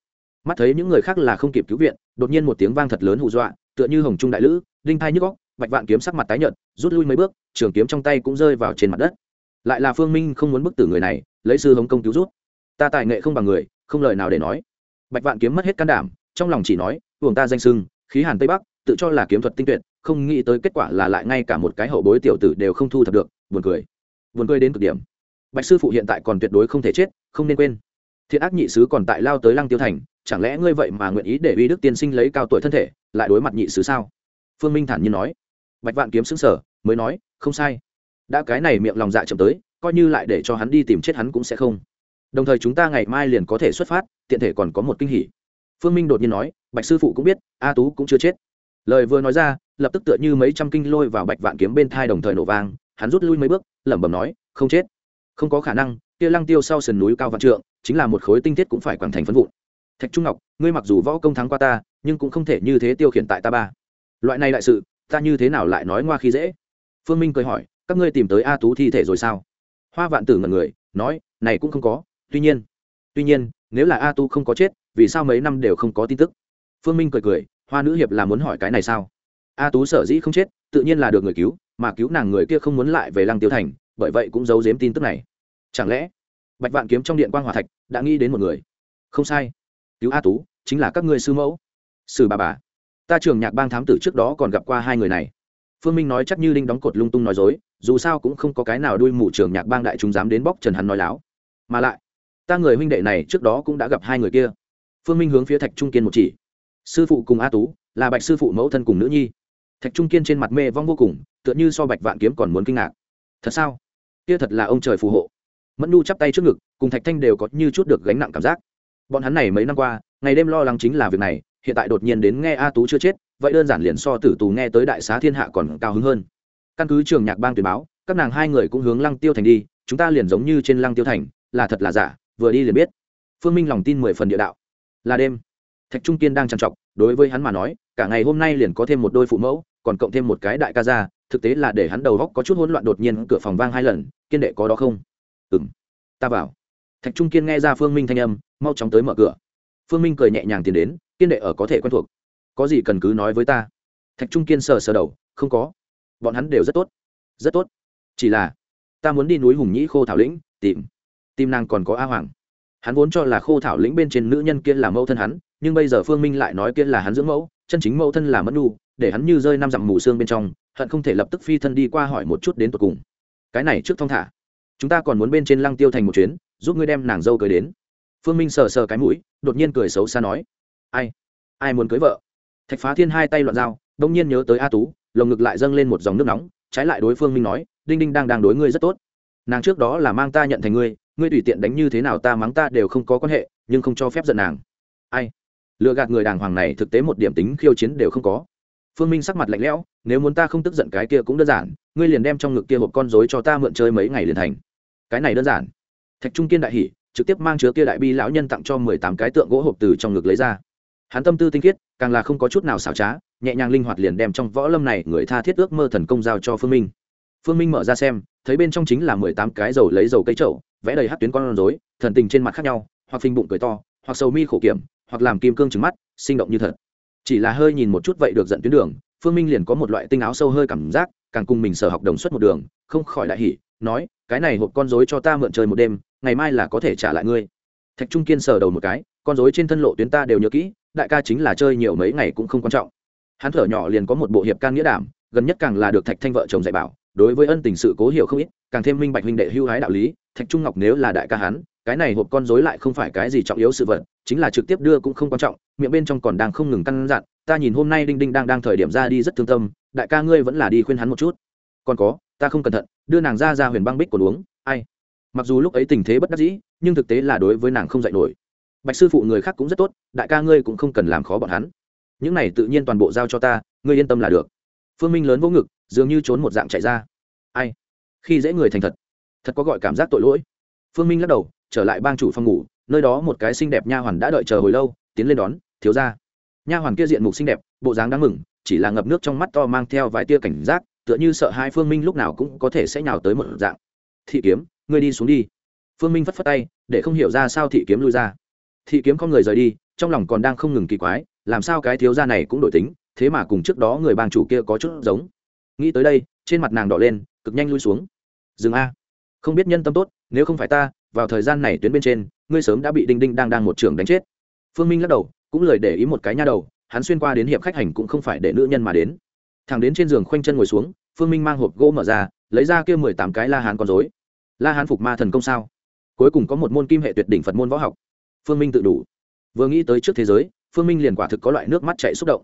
Mắt thấy những người khác là không kịp cứu viện, đột nhiên một tiếng vang thật lớn hù dọa tựa như hồng trung đại lữ, đinh thai nhức góc bạch vạn kiếm sắc mặt tái nhợt, rút lui mấy bước, trường kiếm trong tay cũng rơi vào trên mặt đất. Lại là phương minh không muốn bức tử người này, lấy sư hống công cứu rút ta tài nghệ không bằng người, không lời nào để nói. Bạch vạn kiếm mất hết can đảm, trong lòng chỉ nói, uổng ta danh sưng, khí hàn tây bắc, tự cho là kiếm thuật tinh tuyệt, không nghĩ tới kết quả là lại ngay cả một cái hậu bối tiểu tử đều không thu thập được. Buồn cười. Buồn cười đến cực điểm. Bạch sư phụ hiện tại còn tuyệt đối không thể chết, không nên quên. Thiện ác nhị sứ còn tại lao tới lăng tiêu thành, chẳng lẽ ngươi vậy mà nguyện ý để uy đức tiên sinh lấy cao tuổi thân thể lại đối mặt nhị sứ sao? Phương minh thản nhiên nói. Bạch vạn kiếm xứng sở mới nói, không sai. Đã cái này miệng lòng dạ chậm tới, coi như lại để cho hắn đi tìm chết hắn cũng sẽ không. Đồng thời chúng ta ngày mai liền có thể xuất phát, tiện thể còn có một kinh hỉ. Phương minh đột nhiên nói, bạch sư phụ cũng biết, a tú cũng chưa chết. Lời vừa nói ra, lập tức tựa như mấy trăm kinh lôi vào bạch vạn kiếm bên thai đồng thời nổ vang, hắn rút lui mấy bước, lẩm bẩm nói, không chết. Không có khả năng, kia lăng tiêu sau sườn núi cao vạn trượng, chính là một khối tinh thiết cũng phải quảng thành phân vụn. Thạch trung ngọc, ngươi mặc dù võ công thắng qua ta nhưng cũng không thể như thế tiêu khiển tại ta ba. Loại này đại sự, ta như thế nào lại nói ngoa khi dễ? Phương minh cười hỏi, các ngươi tìm tới a tú thi thể rồi sao? Hoa vạn tử ngẩn người, nói, này cũng không có, tuy nhiên. Tuy nhiên, nếu là a tú không có chết, vì sao mấy năm đều không có tin tức? Phương minh cười cười, hoa nữ hiệp là muốn hỏi cái này sao? A tú sở dĩ không chết, tự nhiên là được người cứu, mà cứu nàng người kia không muốn lại về lăng tiêu thành, bởi vậy cũng giấu giếm tin tức này. Chẳng lẽ, bạch vạn kiếm trong điện quan hòa thạch, đã nghĩ đến một người? Không sai. Cứu a tú, chính là các ngươi sư mẫu sư bà bà, ta trường nhạc bang thám tử trước đó còn gặp qua hai người này. Phương minh nói chắc như linh đóng cột lung tung nói dối, dù sao cũng không có cái nào đuôi mù trường nhạc bang đại chúng dám đến bóc trần hắn nói láo. Mà lại, ta người huynh đệ này trước đó cũng đã gặp hai người kia. Phương minh hướng phía thạch trung kiên một chỉ. Sư phụ cùng a tú, là bạch sư phụ mẫu thân cùng nữ nhi. Thạch trung kiên trên mặt mê vong vô cùng, tựa như so bạch vạn kiếm còn muốn kinh ngạc. Thật sao? Kia thật là ông trời phù hộ. Mẫn nu chắp tay trước ngực, cùng thạch thanh đều có như chút được gánh nặng cảm giác. Bọn hắn này mấy năm qua, ngày đêm lo lắng chính là việc này hiện tại đột nhiên đến nghe a tú chưa chết, vậy đơn giản liền so tử tù nghe tới đại xá thiên hạ còn cao hứng hơn. Căn cứ trường nhạc bang tuyên báo, các nàng hai người cũng hướng lăng tiêu thành đi, chúng ta liền giống như trên lăng tiêu thành, là thật là giả, vừa đi liền biết. Phương minh lòng tin mười phần địa đạo. Là đêm. Thạch trung kiên đang trằn trọc, đối với hắn mà nói, cả ngày hôm nay liền có thêm một đôi phụ mẫu, còn cộng thêm một cái đại ca gia, thực tế là để hắn đầu góc có chút hỗn loạn đột nhiên cửa phòng vang hai lần, kiên đệ có đó không? Ừ m ta vào. Thạch trung kiên nghe ra phương minh thanh âm, mau chóng tới mở cửa. Phương minh cười nhẹ nhàng tiến đến kiên đệ ở có thể quen thuộc. Có gì cần cứ nói với ta. Thạch trung kiên sờ sờ đầu, không có. Bọn hắn đều rất tốt. Rất tốt. Chỉ là, ta muốn đi núi hùng nhĩ khô thảo lĩnh, tìm. Tìm nàng còn có a hoàng. Hắn vốn cho là khô thảo lĩnh bên trên nữ nhân kia là mẫu thân hắn, nhưng bây giờ phương minh lại nói kia là hắn dưỡng mẫu, chân chính mẫu thân là mẫn nu để hắn như rơi năm dặm mù xương bên trong, hận không thể lập tức phi thân đi qua hỏi một chút đến tột cùng. Cái này trước thong thả. Chúng ta còn muốn bên trên lăng tiêu thành một chuyến, giúp ngươi đem nàng dâu cưới đến. Phương minh sờ sờ cái mũi, đột nhiên cười xấu xa nói ai? Ai muốn cưới vợ? Thạch phá thiên hai tay loạn dao đông nhiên nhớ tới a tú, lồng ngực lại dâng lên một dòng nước nóng, trái lại đối phương minh nói, đinh đinh đang đang đối ngươi rất tốt. Nàng trước đó là mang ta nhận thành ngươi ngươi tùy tiện đánh như thế nào ta mắng ta đều không có quan hệ, nhưng không cho phép giận nàng. Ai? Lựa gạt người đàng hoàng này thực tế một điểm tính khiêu chiến đều không có. Phương minh sắc mặt lạnh lẽo, nếu muốn ta không tức giận cái kia cũng đơn giản, ngươi liền đem trong ngực kia hộp con dối cho ta mượn chơi mấy ngày liền thành. Cái này đơn giản. Thạch trung kiên đại hỉ, trực tiếp mang chứa kia đại bi lão nhân tặng cho mười tám cái tượng gỗ hộp từ trong ngực lấy ra hắn tâm tư tinh khiết, càng là không có chút nào xảo trá, nhẹ nhàng linh hoạt liền đem trong võ lâm này người tha thiết ước mơ thần công giao cho phương minh. Phương minh mở ra xem, thấy bên trong chính là mười tám cái dầu lấy dầu cây trậu vẽ đầy hát tuyến con rối, thần tình trên mặt khác nhau, hoặc phình bụng cười to, hoặc sầu mi khổ kiểm, hoặc làm kim cương trứng mắt, sinh động như thật. Chỉ là hơi nhìn một chút vậy được dẫn tuyến đường, phương minh liền có một loại tinh áo sâu hơi cảm giác, càng cùng mình sở học đồng suất một đường, không khỏi đại hỉ, nói, cái này hộp con rối cho ta mượn chơi một đêm, ngày mai là có thể trả lại ngươi. Thạch trung kiên sờ đầu một cái, con rối trên thân lộ tuyến ta đều nhớ kỹ đại ca chính là chơi nhiều mấy ngày cũng không quan trọng. Hắn thở nhỏ liền có một bộ hiệp can nghĩa đảm, gần nhất càng là được thạch thanh vợ chồng dạy bảo, đối với ân tình sự cố hiểu không ít, càng thêm minh bạch huynh đệ hưu hái đạo lý, thạch trung ngọc nếu là đại ca hắn, cái này hộp con rối lại không phải cái gì trọng yếu sự vật, chính là trực tiếp đưa cũng không quan trọng, miệng bên trong còn đang không ngừng căn dặn, ta nhìn hôm nay đinh đinh đang đang thời điểm ra đi rất thương tâm, đại ca ngươi vẫn là đi khuyên hắn một chút. Còn có, ta không cẩn thận, đưa nàng ra ra huyền băng bích của uống ai? Mặc dù lúc ấy tình thế bất đắc dĩ, nhưng thực tế là đối với nàng không dạy nổi bạch sư phụ người khác cũng rất tốt, đại ca ngươi cũng không cần làm khó bọn hắn. Những này tự nhiên toàn bộ giao cho ta, ngươi yên tâm là được. Phương minh lớn vỗ ngực, dường như trốn một dạng chạy ra. Ai? Khi dễ người thành thật. Thật có gọi cảm giác tội lỗi. Phương minh lắc đầu, trở lại bang chủ phòng ngủ, nơi đó một cái xinh đẹp nha hoàn đã đợi chờ hồi lâu, tiến lên đón, thiếu ra nha hoàn kia diện mục xinh đẹp, bộ dáng đáng mừng, chỉ là ngập nước trong mắt to mang theo vài tia cảnh giác, tựa như sợ hai phương minh lúc nào cũng có thể sẽ nhào tới một dạng. Thị kiếm, ngươi đi xuống đi. Phương minh phất phất tay, để không hiểu ra sao thị kiếm lui ra thị kiếm con người rời đi, trong lòng còn đang không ngừng kỳ quái, làm sao cái thiếu gia này cũng đổi tính, thế mà cùng trước đó người bang chủ kia có chút giống. Nghĩ tới đây, trên mặt nàng đỏ lên, cực nhanh lui xuống. Dừng a, không biết nhân tâm tốt, nếu không phải ta, vào thời gian này tuyến bên trên, ngươi sớm đã bị đinh đinh đang đang một trường đánh chết. Phương minh lắc đầu, cũng lời để ý một cái nha đầu, hắn xuyên qua đến hiệp khách hành cũng không phải để nữ nhân mà đến. Thằng đến trên giường khoanh chân ngồi xuống, phương minh mang hộp gỗ mở ra, lấy ra kia mười tám cái la hán con dối la hán phục ma thần công sao? Cuối cùng có một môn kim hệ tuyệt đỉnh phật môn võ học phương minh tự đủ. Vừa nghĩ tới trước thế giới, phương minh liền quả thực có loại nước mắt chạy xúc động.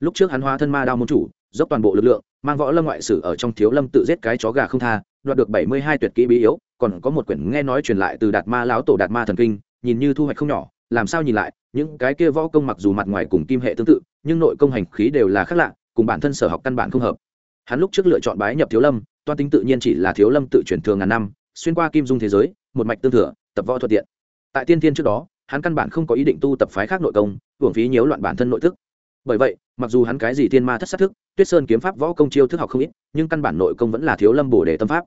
Lúc trước hắn hóa thân ma đao môn chủ, dốc toàn bộ lực lượng, mang võ lâm ngoại sử ở trong thiếu lâm tự giết cái chó gà không tha, đoạt được bảy mươi hai tuyệt kỹ bí yếu, còn có một quyển nghe nói truyền lại từ đạt ma lão tổ đạt ma thần kinh, nhìn như thu hoạch không nhỏ, làm sao nhìn lại, những cái kia võ công mặc dù mặt ngoài cùng kim hệ tương tự, nhưng nội công hành khí đều là khác lạ, cùng bản thân sở học căn bản không hợp. Hắn lúc trước lựa chọn bái nhập thiếu lâm, toan tính tự nhiên chỉ là thiếu lâm tự truyền thường ngàn năm, xuyên qua kim dung thế giới, một mạch tương thừa, tập võ thuận tiện. Tại tiên thiên trước đó hắn căn bản không có ý định tu tập phái khác nội công, hưởng phí nhiễu loạn bản thân nội thức. Bởi vậy, mặc dù hắn cái gì tiên ma thất sát thức, tuyết sơn kiếm pháp võ công chiêu thức học không ít, nhưng căn bản nội công vẫn là thiếu lâm bổ đề tâm pháp.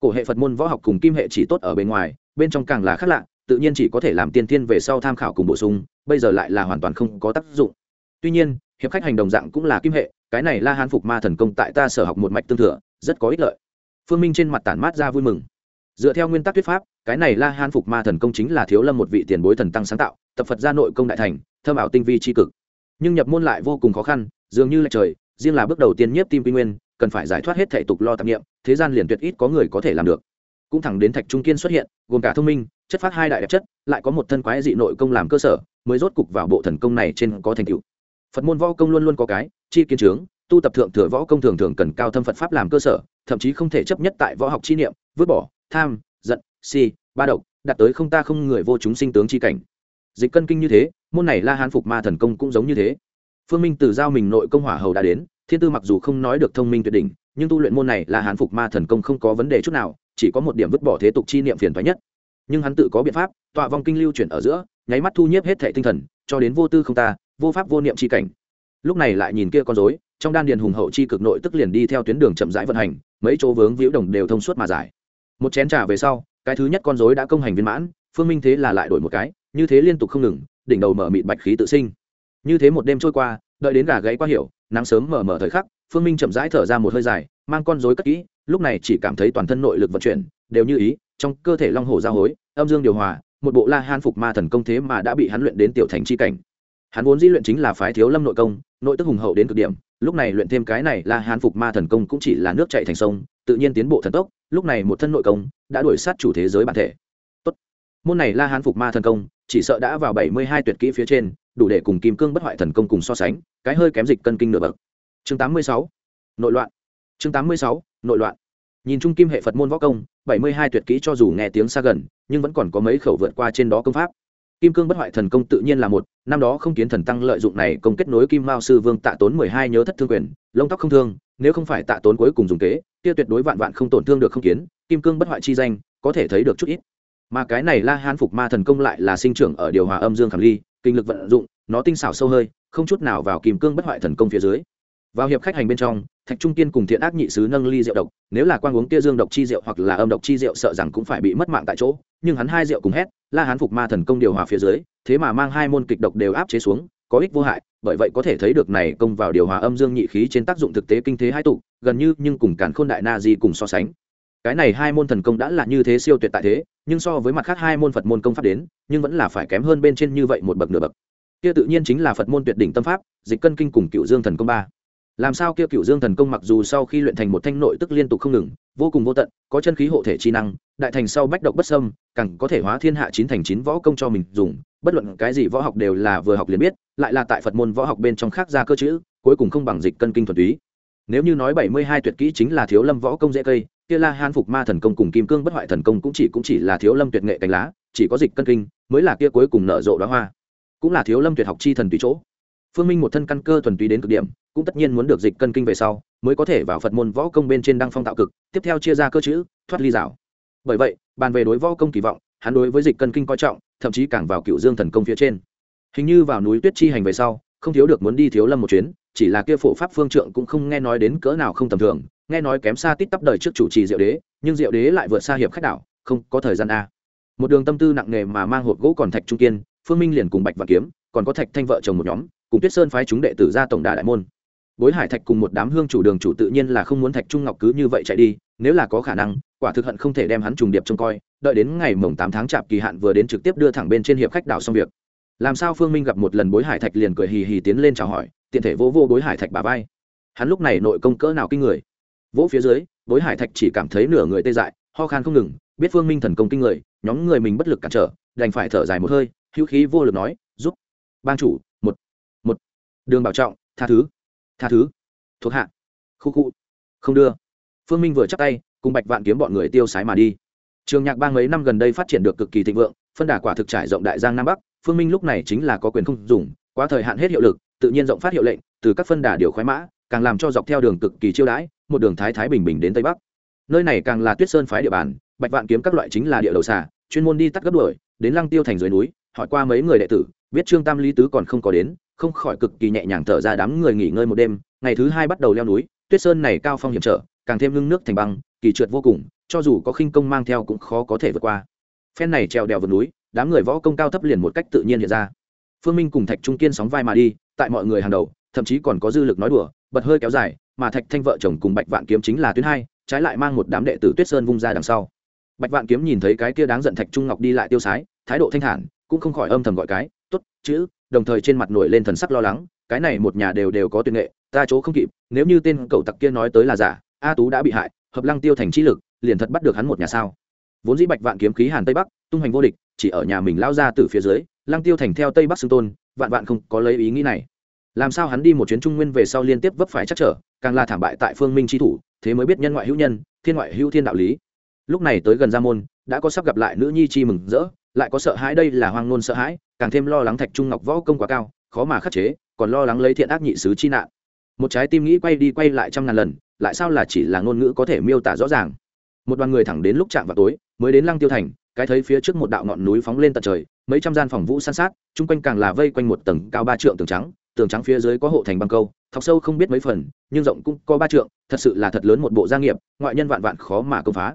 Cổ hệ phật môn võ học cùng kim hệ chỉ tốt ở bên ngoài, bên trong càng là khác lạ, tự nhiên chỉ có thể làm tiên tiên về sau tham khảo cùng bổ sung, bây giờ lại là hoàn toàn không có tác dụng. Tuy nhiên, hiệp khách hành đồng dạng cũng là kim hệ, cái này la hán phục ma thần công tại ta sở học một mạch tương thừa, rất có ích lợi. Phương minh trên mặt tản mát ra vui mừng dựa theo nguyên tắc thuyết pháp, cái này la han phục ma thần công chính là thiếu lâm một vị tiền bối thần tăng sáng tạo, tập phật gia nội công đại thành thơm ảo tinh vi tri cực. Nhưng nhập môn lại vô cùng khó khăn, dường như là trời, riêng là bước đầu tiên nhiếp tim quy nguyên, cần phải giải thoát hết thể tục lo tạp nghiệm thế gian liền tuyệt ít có người có thể làm được. Cũng thẳng đến thạch trung kiên xuất hiện, gồm cả thông minh, chất phát hai đại đẹp chất, lại có một thân quái dị nội công làm cơ sở, mới rốt cục vào bộ thần công này trên có thành tựu. Phật môn võ công luôn luôn có cái, chi kiến trướng, tu tập thượng thừa võ công thường thường cần cao thâm phật pháp làm cơ sở, thậm chí không thể chấp nhất tại võ học chi niệm, vứt bỏ tham, giận, si, ba độc, đạt tới không ta không người vô chúng sinh tướng chi cảnh. Dịch cân kinh như thế, môn này la hán phục ma thần công cũng giống như thế. Phương minh từ giao mình nội công hỏa hầu đã đến, thiên tư mặc dù không nói được thông minh tuyệt đỉnh, nhưng tu luyện môn này là hán phục ma thần công không có vấn đề chút nào, chỉ có một điểm vứt bỏ thế tục chi niệm phiền thoái nhất. Nhưng hắn tự có biện pháp, tọa vong kinh lưu chuyển ở giữa, nháy mắt thu nhiếp hết thệ tinh thần, cho đến vô tư không ta, vô pháp vô niệm chi cảnh. Lúc này lại nhìn kia con dối trong đan điền hùng hậu chi cực nội tức liền đi theo tuyến đường chậm rãi vận hành, mấy chỗ vướng víu đồng đều thông suốt mà giải một chén trà về sau, cái thứ nhất con dối đã công hành viên mãn, phương minh thế là lại đổi một cái, như thế liên tục không ngừng, đỉnh đầu mở mịt bạch khí tự sinh. Như thế một đêm trôi qua, đợi đến gà gáy qua hiểu, nắng sớm mở mở thời khắc, phương minh chậm rãi thở ra một hơi dài, mang con dối cất kỹ, lúc này chỉ cảm thấy toàn thân nội lực vận chuyển, đều như ý, trong cơ thể long hổ giao hối, âm dương điều hòa, một bộ la han phục ma thần công thế mà đã bị hắn luyện đến tiểu thành c h i cảnh. Hắn vốn di luyện chính là phái thiếu lâm nội công, nội tức hùng hậu đến cực điểm, lúc này luyện thêm cái này la han phục ma thần công cũng chỉ là nước chạy thành sông, tự nhiên tiến bộ thần tốc lúc này một thân nội công đã đuổi sát chủ thế giới bản thể. Tốt. môn này la hán phục ma thần công, chỉ sợ đã vào bảy mươi hai tuyệt kỹ phía trên, đủ để cùng kim cương bất hoại thần công cùng so sánh, cái hơi kém dịch cân kinh nửa bậc. Chương tám mươi sáu. Nội loạn. Chương tám mươi sáu. Nội loạn. Nhìn chung kim hệ phật môn võ công, bảy mươi hai tuyệt kỹ cho dù nghe tiếng xa gần, nhưng vẫn còn có mấy khẩu vượt qua trên đó công pháp. Kim cương bất hoại thần công tự nhiên là một, năm đó không kiến thần tăng lợi dụng này công kết nối kim mao sư vương tạ tốn mười hai nhớ thất thương quyền, lông tóc không thương nếu không phải tạ tốn cuối cùng dùng kế, kia tuyệt đối vạn vạn không tổn thương được không kiến, kim cương bất hoại chi danh, có thể thấy được chút ít. Mà cái này la hán phục ma thần công lại là sinh trưởng ở điều hòa âm dương khảm ly, kinh lực vận dụng, nó tinh xảo sâu hơi, không chút nào vào kim cương bất hoại thần công phía dưới. Vào hiệp khách hành bên trong, thạch trung kiên cùng thiện ác nhị sứ nâng ly rượu độc, nếu là quan uống kia dương độc chi rượu hoặc là âm độc chi rượu sợ rằng cũng phải bị mất mạng tại chỗ, nhưng hắn hai rượu cùng hét, la hán phục ma thần công điều hòa phía dưới, thế mà mang hai môn kịch độc đều áp chế xuống có ích vô hại, bởi vậy có thể thấy được này công vào điều hòa âm dương nhị khí trên tác dụng thực tế kinh thế hai tụ, gần như nhưng cùng cản khôn đại na di cùng so sánh. Cái này hai môn thần công đã là như thế siêu tuyệt tại thế, nhưng so với mặt khác hai môn phật môn công pháp đến, nhưng vẫn là phải kém hơn bên trên như vậy một bậc nửa bậc. Kia tự nhiên chính là phật môn tuyệt đỉnh tâm pháp, dịch cân kinh cùng cựu dương thần công ba làm sao kia cựu dương thần công mặc dù sau khi luyện thành một thanh nội tức liên tục không ngừng, vô cùng vô tận, có chân khí hộ thể chi năng, đại thành sau bách độc bất sâm càng có thể hóa thiên hạ chín thành chín võ công cho mình dùng, bất luận cái gì võ học đều là vừa học liền biết, lại là tại phật môn võ học bên trong khác ra cơ chữ cuối cùng không bằng dịch cân kinh thuần túy. Nếu như nói bảy mươi hai tuyệt kỹ chính là thiếu lâm võ công dễ cây, kia la han phục ma thần công cùng kim cương bất hoại thần công cũng chỉ cũng chỉ là thiếu lâm tuyệt nghệ cánh lá, chỉ có dịch cân kinh mới là kia cuối cùng nở rộ đóa hoa. Cũng là thiếu lâm tuyệt học chi thần tùy chỗ. Phương minh một thân căn cơ thuần túy đến cực điểm cũng tất nhiên muốn được dịch cân kinh về sau, mới có thể vào phật môn võ công bên trên đăng phong tạo cực, tiếp theo chia ra cơ chữ, thoát ly rào. Bởi vậy, bàn về đối võ công kỳ vọng, hắn đối với dịch cân kinh coi trọng, thậm chí càng vào cựu dương thần công phía trên. Hình như vào núi tuyết chi hành về sau, không thiếu được muốn đi thiếu lâm một chuyến, chỉ là kia phổ pháp phương trượng cũng không nghe nói đến cỡ nào không tầm thường, nghe nói kém xa tít tắp đời trước chủ trì diệu đế, nhưng diệu đế lại vượt xa hiệp khách đảo, không có thời gian a. Một đường tâm tư nặng nề mà mang hộp gỗ còn thạch trung kiên, phương minh liền cùng bạch và kiếm, còn có thạch thanh vợ chồng một nhóm, cùng tuyết sơn phái chúng đệ tử ra tổng đà đại môn bối hải thạch cùng một đám hương chủ đường chủ tự nhiên là không muốn thạch trung ngọc cứ như vậy chạy đi, nếu là có khả năng, quả thực hận không thể đem hắn trùng điệp trông coi, đợi đến ngày mồng tám tháng chạp kỳ hạn vừa đến trực tiếp đưa thẳng bên trên hiệp khách đảo xong việc. Làm sao phương minh gặp một lần bối hải thạch liền cười hì hì tiến lên chào hỏi, tiện thể vô vô bối hải thạch bà vai. Hắn lúc này nội công cỡ nào kinh người. Vỗ phía dưới, bối hải thạch chỉ cảm thấy nửa người tê dại, ho khan không ngừng, biết phương minh thần công kinh người, nhóm người mình bất lực cản trở, đành phải thở dài một hơi, hữu khí vô lực nói, giúp, ban chủ, một một, đường bảo trọng, tha thứ tha thứ. Thuộc hạ. Khu khu. Không đưa. Phương minh vừa chắc tay, cùng bạch vạn kiếm bọn người tiêu sái mà đi. Trường nhạc bang mấy năm gần đây phát triển được cực kỳ thịnh vượng, phân đà quả thực trải rộng đại giang nam bắc, phương minh lúc này chính là có quyền không dùng, quá thời hạn hết hiệu lực, tự nhiên rộng phát hiệu lệnh, từ các phân đà điều khoái mã, càng làm cho dọc theo đường cực kỳ chiêu đãi, một đường thái thái bình bình đến tây bắc. Nơi này càng là tuyết sơn phái địa bàn, bạch vạn kiếm các loại chính là địa đầu xà, chuyên môn đi tắt gấp đuổi, đến lăng tiêu thành dưới núi, hỏi qua mấy người đệ tử, biết trương tam lý tứ còn không có đến không khỏi cực kỳ nhẹ nhàng thở ra đám người nghỉ ngơi một đêm, ngày thứ hai bắt đầu leo núi, tuyết sơn này cao phong hiểm trở, càng thêm lưng nước thành băng, kỳ trượt vô cùng, cho dù có khinh công mang theo cũng khó có thể vượt qua. Phen này trèo đèo vượt núi, đám người võ công cao thấp liền một cách tự nhiên hiện ra. Phương minh cùng thạch trung kiên sóng vai mà đi, tại mọi người hàng đầu, thậm chí còn có dư lực nói đùa, bật hơi kéo dài, mà thạch thanh vợ chồng cùng bạch vạn kiếm chính là tuyến hai, trái lại mang một đám đệ tử tuyết sơn vung ra đằng sau. Bạch vạn kiếm nhìn thấy cái kia đáng giận thạch trung ngọc đi lại tiêu sái, thái độ thanh thản cũng không khỏi âm thầm gọi cái t ố t chữ. Đồng thời trên mặt nổi lên thần sắc lo lắng, cái này một nhà đều đều có tuyệt nghệ, ta chỗ không kịp, nếu như tên cậu tặc kia nói tới là giả, a tú đã bị hại, hợp lăng tiêu thành trí lực, liền thật bắt được hắn một nhà sao? Vốn dĩ bạch vạn kiếm khí hàn tây bắc, tung hoành vô địch, chỉ ở nhà mình lao ra từ phía dưới, lăng tiêu thành theo tây bắc xưng tôn, vạn vạn không có lấy ý nghĩ này. Làm sao hắn đi một chuyến trung nguyên về sau liên tiếp vấp phải chắc trở, càng là thảm bại tại phương minh tri thủ, thế mới biết nhân ngoại hữu nhân, thiên ngoại hữu thiên đạo lý. Lúc này tới gần gia môn, đã có sắp gặp lại nữ nhi chi mừng rỡ lại có sợ hãi, đây là hoang ngôn sợ hãi, càng thêm lo lắng thạch trung ngọc võ công quá cao, khó mà khắc chế, còn lo lắng lấy thiện ác nhị sứ chi nạn. Một trái tim nghĩ quay đi quay lại trăm ngàn lần, lại sao là chỉ là ngôn ngữ có thể miêu tả rõ ràng. Một đoàn người thẳng đến lúc chạm vào tối, mới đến lăng tiêu thành, cái thấy phía trước một đạo ngọn núi phóng lên tận trời, mấy trăm gian phòng vũ san sát, chung quanh càng là vây quanh một tầng cao ba trượng tường trắng tường trắng phía dưới có hộ thành băng câu, thọc sâu không biết mấy phần, nhưng rộng cũng có ba trượng, thật sự là thật lớn một bộ gia nghiệp, ngoại nhân vạn vạn khó mà công phá.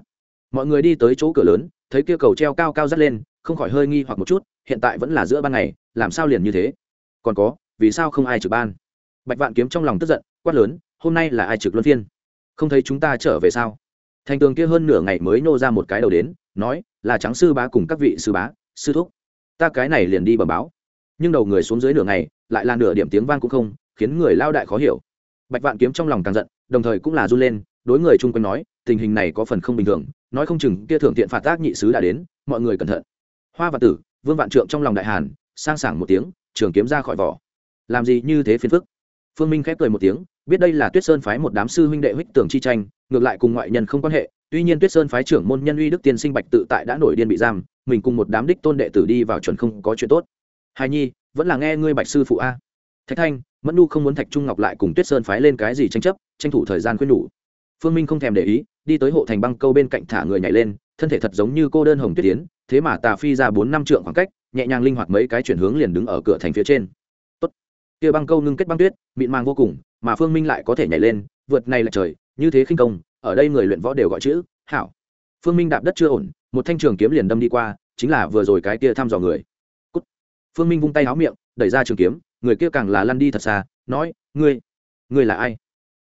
Mọi người đi tới chỗ cửa lớn, thấy kia cầu treo cao cao dắt lên không khỏi hơi nghi hoặc một chút, hiện tại vẫn là giữa ban ngày, làm sao liền như thế? Còn có, vì sao không ai trực ban? Bạch vạn kiếm trong lòng tức giận, quát lớn, hôm nay là ai trực luân phiên? Không thấy chúng ta trở về sao? Thành tường kia hơn nửa ngày mới nô ra một cái đầu đến, nói, là trắng sư bá cùng các vị sư bá, sư thúc. Ta cái này liền đi bẩm báo. Nhưng đầu người xuống dưới nửa ngày, lại là nửa điểm tiếng vang cũng không, khiến người lao đại khó hiểu. Bạch vạn kiếm trong lòng càng giận, đồng thời cũng là run lên, đối người chung quanh nói, tình hình này có phần không bình thường, nói không chừng kia thượng tiện phạt tác nhị sứ đã đến, mọi người cẩn thận hoa vạn tử, vương vạn trượng trong lòng đại hàn, sang sảng một tiếng, trường kiếm ra khỏi vỏ. Làm gì như thế phiền phức? Phương minh khép cười một tiếng, biết đây là tuyết sơn phái một đám sư huynh đệ huyết tưởng chi tranh, ngược lại cùng ngoại nhân không quan hệ, tuy nhiên tuyết sơn phái trưởng môn nhân uy đức tiên sinh bạch tự tại đã nổi điên bị giam, mình cùng một đám đích tôn đệ tử đi vào chuẩn không có chuyện tốt. Hài nhi, vẫn là nghe ngươi bạch sư phụ a. Thạch thanh, mẫn nu không muốn thạch trung ngọc lại cùng tuyết sơn phái lên cái gì tranh chấp, tranh thủ thời gian khuyên nhủ. Phương minh không thèm để ý, đi tới hộ thành băng câu bên cạnh thả người nhảy lên, thân thể thật giống như cô đơn hồng tuyết tiến thế mà tà phi ra bốn năm trượng khoảng cách, nhẹ nhàng linh hoạt mấy cái chuyển hướng liền đứng ở cửa thành phía trên. Tốt. Kia băng câu ngưng kết băng tuyết, mịn màng vô cùng, mà phương minh lại có thể nhảy lên, vượt này là trời, như thế khinh công, ở đây người luyện võ đều gọi chữ, hảo. Phương minh đạp đất chưa ổn, một thanh trường kiếm liền đâm đi qua, chính là vừa rồi cái kia thăm dò người. Cút. phương minh vung tay háo miệng, đẩy ra trường kiếm, người kia càng là lăn đi thật xa, nói, ngươi ngươi là ai?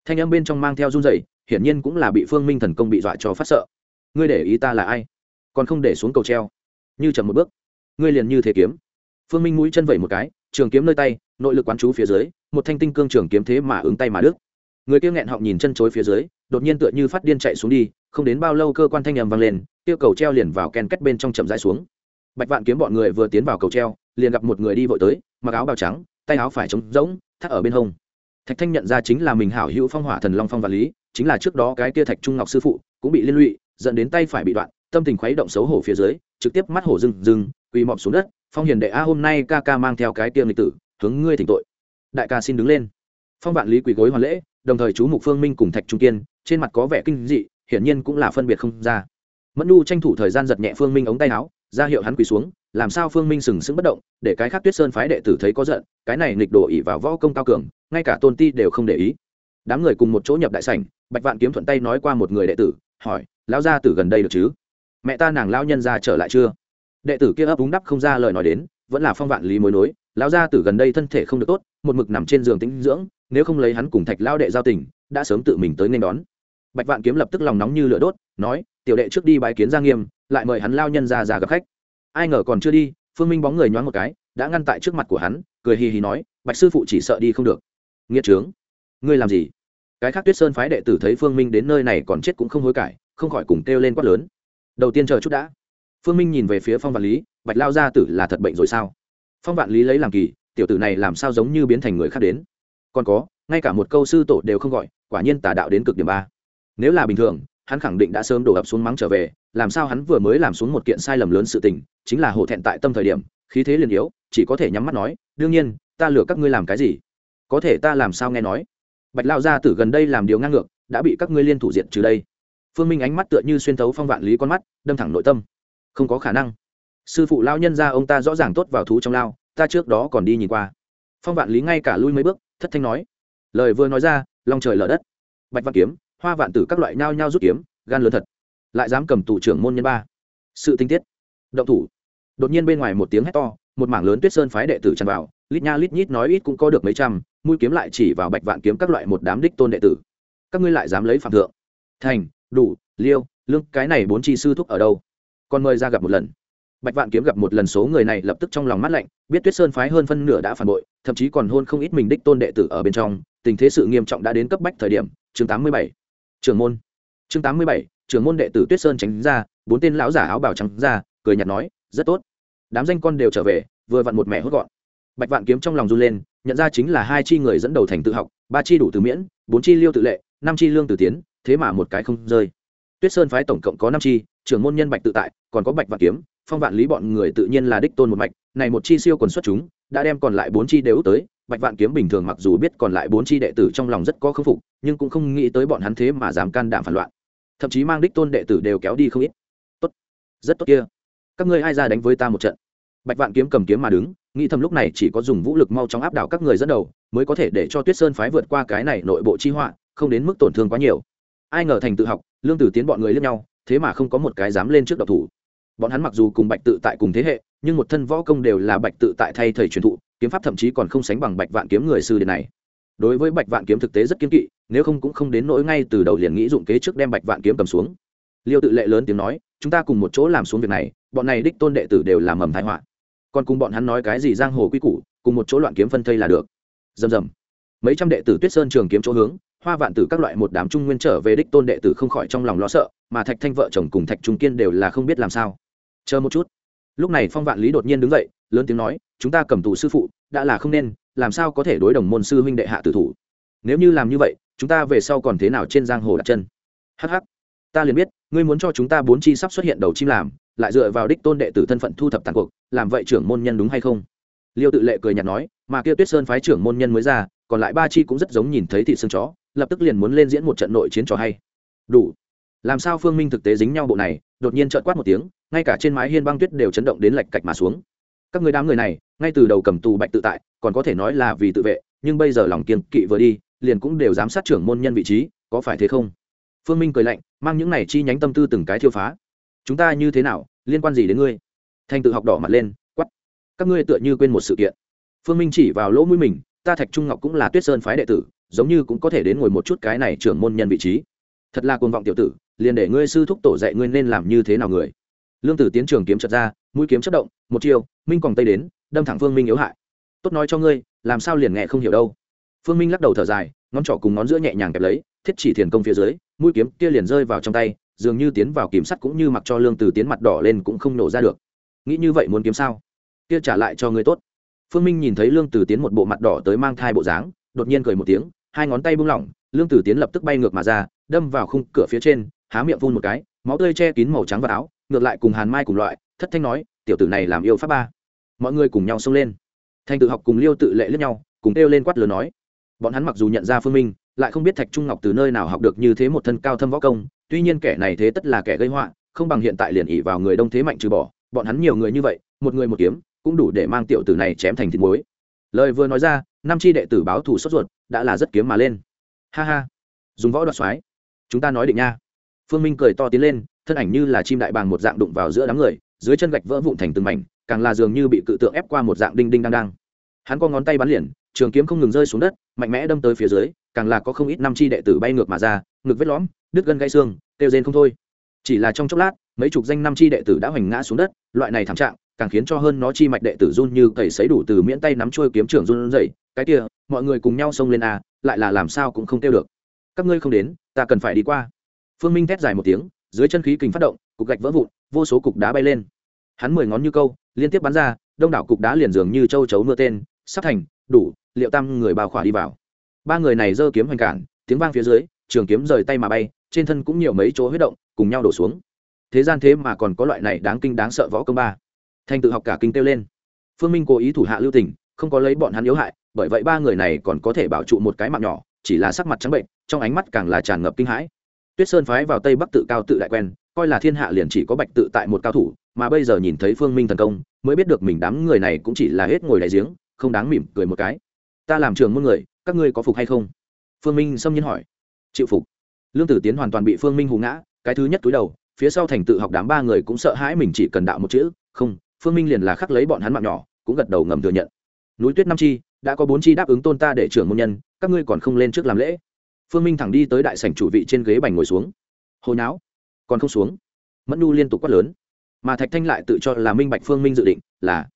Thanh âm bên trong mang theo run rẩy, hiển nhiên cũng là bị phương minh thần công bị dọa cho phát sợ. Ngươi để ý ta là ai? Còn không để xuống cầu treo như chậm một bước. Ngươi liền như thế kiếm. Phương minh mũi chân vẩy một cái, trường kiếm nơi tay, nội lực quán chú phía dưới, một thanh tinh cương trường kiếm thế mà ứng tay mà đứt. người kia nghẹn họng nhìn chân chối phía dưới, đột nhiên tựa như phát điên chạy xuống đi, không đến bao lâu cơ quan thanh nhầm vang lên tiêu cầu treo liền vào ken kết bên trong chậm rãi xuống. Bạch vạn kiếm bọn người vừa tiến vào cầu treo, liền gặp một người đi vội tới, mặc áo bào trắng, tay áo phải trống rỗng, thắt ở bên hông. Thạch thanh nhận ra chính là mình hảo hữu phong hỏa thần long phong và lý, chính là trước đó cái kia thạch trung ngọc sư phụ, cũng bị liên lụy, dẫn đến tay phải bị đoạn tâm tình khuấy động xấu hổ phía dưới, trực tiếp mắt hổ rừng rừng quỳ mọp xuống đất, phong hiền đệ a, hôm nay ca ca mang theo cái kia lịch tử, hướng ngươi thỉnh tội. Đại ca xin đứng lên. Phong vạn lý quỳ gối hoàn lễ, đồng thời chú mục phương minh cùng thạch trung kiên, trên mặt có vẻ kinh dị, hiển nhiên cũng là phân biệt không ra. Mẫn nu tranh thủ thời gian giật nhẹ phương minh ống tay áo, ra hiệu hắn quỳ xuống, làm sao phương minh sừng sững bất động, để cái khác tuyết sơn phái đệ tử thấy có giận, cái này nghịch đổ ỉ vào võ công cao cường, ngay cả tôn ti đều không để ý. Đám người cùng một chỗ nhập đại sảnh, bạch vạn kiếm thuận tay nói qua một người đệ tử, hỏi, lão gia tử gần đây được chứ? Mẹ ta nàng lão nhân ra trở lại chưa? Đệ tử kia ấp úng đắp không ra lời nói đến, vẫn là phong vạn lý mối nối. Lão gia tử gần đây thân thể không được tốt, một mực nằm trên giường tĩnh dưỡng, nếu không lấy hắn cùng thạch lao đệ giao tình, đã sớm tự mình tới nên đón. Bạch vạn kiếm lập tức lòng nóng như lửa đốt, nói, tiểu đệ trước đi bái kiến gia nghiêm, lại mời hắn lao nhân ra ra gặp khách. Ai ngờ còn chưa đi, phương minh bóng người nhoáng một cái, đã ngăn tại trước mặt của hắn, cười hì hì nói, bạch sư phụ chỉ sợ đi không được. Nghĩa trướng. Ngươi làm gì? Cái khác tuyết sơn phái đệ tử thấy phương minh đến nơi này còn chết cũng không hối cải, không khỏi cùng kêu lên quát lớn đầu tiên chờ chút đã. Phương minh nhìn về phía phong vạn lý, bạch lao gia tử là thật bệnh rồi sao? Phong vạn lý lấy làm kỳ, tiểu tử này làm sao giống như biến thành người khác đến? Còn có, ngay cả một câu sư tổ đều không gọi, quả nhiên tà đạo đến cực điểm ba. Nếu là bình thường, hắn khẳng định đã sớm đổ ập xuống mắng trở về, làm sao hắn vừa mới làm xuống một kiện sai lầm lớn sự tình, chính là hổ thẹn tại tâm thời điểm, khí thế liền yếu, chỉ có thể nhắm mắt nói, đương nhiên, ta lừa các ngươi làm cái gì? Có thể ta làm sao nghe nói? Bạch lao gia tử gần đây làm điều ngang ngược, đã bị các ngươi liên thủ diện trừ đây phương minh ánh mắt tựa như xuyên thấu phong vạn lý con mắt, đâm thẳng nội tâm. Không có khả năng. Sư phụ lao nhân ra ông ta rõ ràng tốt vào thú trong lao, ta trước đó còn đi nhìn qua. Phong vạn lý ngay cả lui mấy bước, thất thanh nói. Lời vừa nói ra lòng trời lở đất. Bạch vạn kiếm, hoa vạn tử các loại nhao nhao rút kiếm, gan lớn thật. Lại dám cầm tù trưởng môn nhân ba. Sự tinh tiết. Động thủ. Đột nhiên bên ngoài một tiếng hét to, một mảng lớn tuyết sơn phái đệ tử tràn vào, lít nha lít nhít nói ít cũng có được mấy trăm, mũi kiếm lại chỉ vào bạch vạn kiếm các loại một đám đích tôn đệ tử. Các ngươi lại dám lấy phạm thượng. Thành đủ, liêu, lương, cái này bốn chi sư thúc ở đâu? Còn mời ra gặp một lần. Bạch vạn kiếm gặp một lần số người này lập tức trong lòng mắt lạnh, biết tuyết sơn phái hơn phân nửa đã phản bội, thậm chí còn hôn không ít mình đích tôn đệ tử ở bên trong, tình thế sự nghiêm trọng đã đến cấp bách thời điểm, chương tám mươi bảy, trưởng môn. Chương tám mươi bảy, trưởng môn đệ tử tuyết sơn tránh ra, bốn tên lão giả áo bào trắng ra, cười nhạt nói, rất tốt. Đám danh con đều trở về, vừa vặn một mẹ hốt gọn. Bạch vạn kiếm trong lòng run lên, nhận ra chính là hai chi người dẫn đầu thành tự học, ba chi đủ từ miễn, bốn chi liêu tự lệ, năm chi lương từ tiến thế mà một cái không rơi. Tuyết sơn phái tổng cộng có năm chi, trưởng môn nhân bạch tự tại, còn có bạch vạn kiếm, phong vạn lý bọn người tự nhiên là đích tôn một mạch, này một chi siêu quần xuất chúng, đã đem còn lại bốn chi đều tới, bạch vạn kiếm bình thường mặc dù biết còn lại bốn chi đệ tử trong lòng rất có khâm phục, nhưng cũng không nghĩ tới bọn hắn thế mà dám can đảm phản loạn. Thậm chí mang đích tôn đệ tử đều kéo đi không ít. Tốt, rất tốt kia. Các ngươi ai ra đánh với ta một trận? Bạch vạn kiếm cầm kiếm mà đứng, nghĩ thầm lúc này chỉ có dùng vũ lực mau chóng áp đảo các người dẫn đầu, mới có thể để cho tuyết sơn phái vượt qua cái này nội bộ chi họa, không đến mức tổn thương quá nhiều ai ngờ thành tự học, lương tử tiến bọn người lên nhau, thế mà không có một cái dám lên trước độc thủ. Bọn hắn mặc dù cùng bạch tự tại cùng thế hệ, nhưng một thân võ công đều là bạch tự tại thay thầy truyền thụ, kiếm pháp thậm chí còn không sánh bằng bạch vạn kiếm người sư điện này. Đối với bạch vạn kiếm thực tế rất kiếm kỵ, nếu không cũng không đến nỗi ngay từ đầu liền nghĩ dụng kế trước đem bạch vạn kiếm cầm xuống. Liêu tự lệ lớn tiếng nói, chúng ta cùng một chỗ làm xuống việc này, bọn này đích tôn đệ tử đều làm mầm thái họa. Còn cùng bọn hắn nói cái gì giang hồ quy củ, cùng một chỗ loạn kiếm phân thây là được. Dầm dầm mấy trăm đệ tử tuyết sơn trường kiếm chỗ hướng hoa vạn tử các loại một đám trung nguyên trở về đích tôn đệ tử không khỏi trong lòng lo sợ, mà thạch thanh vợ chồng cùng thạch trung kiên đều là không biết làm sao. Chờ một chút. Lúc này phong vạn lý đột nhiên đứng dậy, lớn tiếng nói, chúng ta cầm tù sư phụ, đã là không nên, làm sao có thể đối đồng môn sư huynh đệ hạ tử thủ? Nếu như làm như vậy, chúng ta về sau còn thế nào trên giang hồ đặt chân? Hh ta liền biết, ngươi muốn cho chúng ta bốn chi sắp xuất hiện đầu chim làm, lại dựa vào đích tôn đệ tử thân phận thu thập tàn cuộc, làm vậy trưởng môn nhân đúng hay không? Liêu tự lệ cười nhạt nói, mà kia tuyết sơn phái trưởng môn nhân mới ra, còn lại ba chi cũng rất giống nhìn thấy thị xương chó lập tức liền muốn lên diễn một trận nội chiến trò hay. Đủ. Làm sao phương minh thực tế dính nhau bộ này, đột nhiên trợn quát một tiếng, ngay cả trên mái hiên băng tuyết đều chấn động đến lạch cạch mà xuống. Các người đám người này, ngay từ đầu cầm tù bạch tự tại, còn có thể nói là vì tự vệ, nhưng bây giờ lòng kiên kỵ vừa đi, liền cũng đều giám sát trưởng môn nhân vị trí, có phải thế không? Phương minh cười lạnh, mang những này chi nhánh tâm tư từng cái thiêu phá. Chúng ta như thế nào, liên quan gì đến ngươi? Thanh tự học đỏ mặt lên quắp các ngươi tựa như quên một sự kiện. Phương minh chỉ vào lỗ mũi mình, ta thạch trung ngọc cũng là tuyết sơn phái đệ tử giống như cũng có thể đến ngồi một chút cái này trưởng môn nhân vị trí. Thật là cuồng vọng tiểu tử, liền để ngươi sư thúc tổ dạy ngươi nên làm như thế nào người. Lương tử tiến trường kiếm chật ra, mũi kiếm chất động, một chiều minh còn tây đến, đâm thẳng phương minh yếu hại. Tốt nói cho ngươi, làm sao liền nghe không hiểu đâu. Phương minh lắc đầu thở dài, ngón trỏ cùng ngón giữa nhẹ nhàng kẹp lấy, thiết chỉ thiền công phía dưới, mũi kiếm kia liền rơi vào trong tay, dường như tiến vào kiếm sắt cũng như mặc cho lương từ tiến mặt đỏ lên cũng không nổ ra được. Nghĩ như vậy muốn kiếm sao? Kia trả lại cho ngươi tốt. Phương minh nhìn thấy lương từ tiến một bộ mặt đỏ tới mang thai bộ dáng, đột nhiên cười một tiếng hai ngón tay buông lỏng, lương tử tiến lập tức bay ngược mà ra, đâm vào khung cửa phía trên, há miệng vun một cái, máu tươi che kín màu trắng và áo, ngược lại cùng hàn mai cùng loại, thất thanh nói, tiểu tử này làm yêu pháp ba. Mọi người cùng nhau xông lên. Thanh tự học cùng liêu tự lệ lẫn nhau, cùng kêu lên quát lớn nói, bọn hắn mặc dù nhận ra phương minh, lại không biết thạch trung ngọc từ nơi nào học được như thế một thân cao thâm võ công, tuy nhiên kẻ này thế tất là kẻ gây họa, không bằng hiện tại liền ỉ vào người đông thế mạnh trừ bỏ, bọn hắn nhiều người như vậy, một người một kiếm, cũng đủ để mang tiểu tử này chém thành thịt muối. Lời vừa nói ra, năm chi đệ tử báo thủ sốt ruột đã là rất kiếm mà lên. Ha ha. Dùng võ đoạt xoái chúng ta nói định nha. Phương minh cười to tiến lên, thân ảnh như là chim đại bàng một dạng đụng vào giữa đám người, dưới chân gạch vỡ vụn thành từng mảnh, càng là dường như bị cự tượng ép qua một dạng đinh đinh đang đang. Hắn có ngón tay bắn liền, trường kiếm không ngừng rơi xuống đất, mạnh mẽ đâm tới phía dưới, càng là có không ít năm chi đệ tử bay ngược mà ra, ngực vết lõm, đứt gân gãy xương, kêu rên không thôi. Chỉ là trong chốc lát, mấy chục danh năm chi đệ tử đã hoành ngã xuống đất, loại này thảm trạng càng khiến cho hơn nó chi mạch đệ tử run như cầy sấy đủ từ miễn tay nắm trôi kiếm trưởng run dậy cái kia, mọi người cùng nhau xông lên a, lại là làm sao cũng không tiêu được. Các ngươi không đến, ta cần phải đi qua. Phương minh thét dài một tiếng, dưới chân khí kình phát động, cục gạch vỡ vụn, vô số cục đá bay lên. Hắn mười ngón như câu, liên tiếp bắn ra, đông đảo cục đá liền dường như châu chấu mưa tên, sắp thành, đủ, liệu tam người bao khỏa đi vào. Ba người này giơ kiếm hoành cản, tiếng vang phía dưới, trường kiếm rời tay mà bay, trên thân cũng nhiều mấy chỗ huyết động, cùng nhau đổ xuống. Thế gian thế mà còn có loại này đáng kinh đáng sợ võ công ba thanh tự học cả kinh kêu lên. Phương minh cố ý thủ hạ lưu tình, không có lấy bọn hắn yếu hại, bởi vậy ba người này còn có thể bảo trụ một cái mạng nhỏ, chỉ là sắc mặt trắng bệnh, trong ánh mắt càng là tràn ngập kinh hãi. Tuyết sơn phái vào tây bắc tự cao tự đại quen, coi là thiên hạ liền chỉ có bạch tự tại một cao thủ, mà bây giờ nhìn thấy phương minh thần công, mới biết được mình đám người này cũng chỉ là hết ngồi đại giếng, không đáng mỉm cười một cái. Ta làm trường môn người, các ngươi có phục hay không? Phương minh xâm nhiên hỏi. Chịu phục. Lương tử tiến hoàn toàn bị phương minh hù ngã, cái thứ nhất túi đầu, phía sau thành tự học đám ba người cũng sợ hãi mình chỉ cần đạo một chữ, không phương minh liền là khắc lấy bọn hắn mạng nhỏ, cũng gật đầu ngầm thừa nhận. Núi tuyết năm chi, đã có bốn chi đáp ứng tôn ta để trưởng môn nhân, các ngươi còn không lên trước làm lễ. Phương minh thẳng đi tới đại sảnh chủ vị trên ghế bành ngồi xuống. Hồi não còn không xuống. Mẫn nu liên tục quát lớn. Mà thạch thanh lại tự cho là minh bạch phương minh dự định, là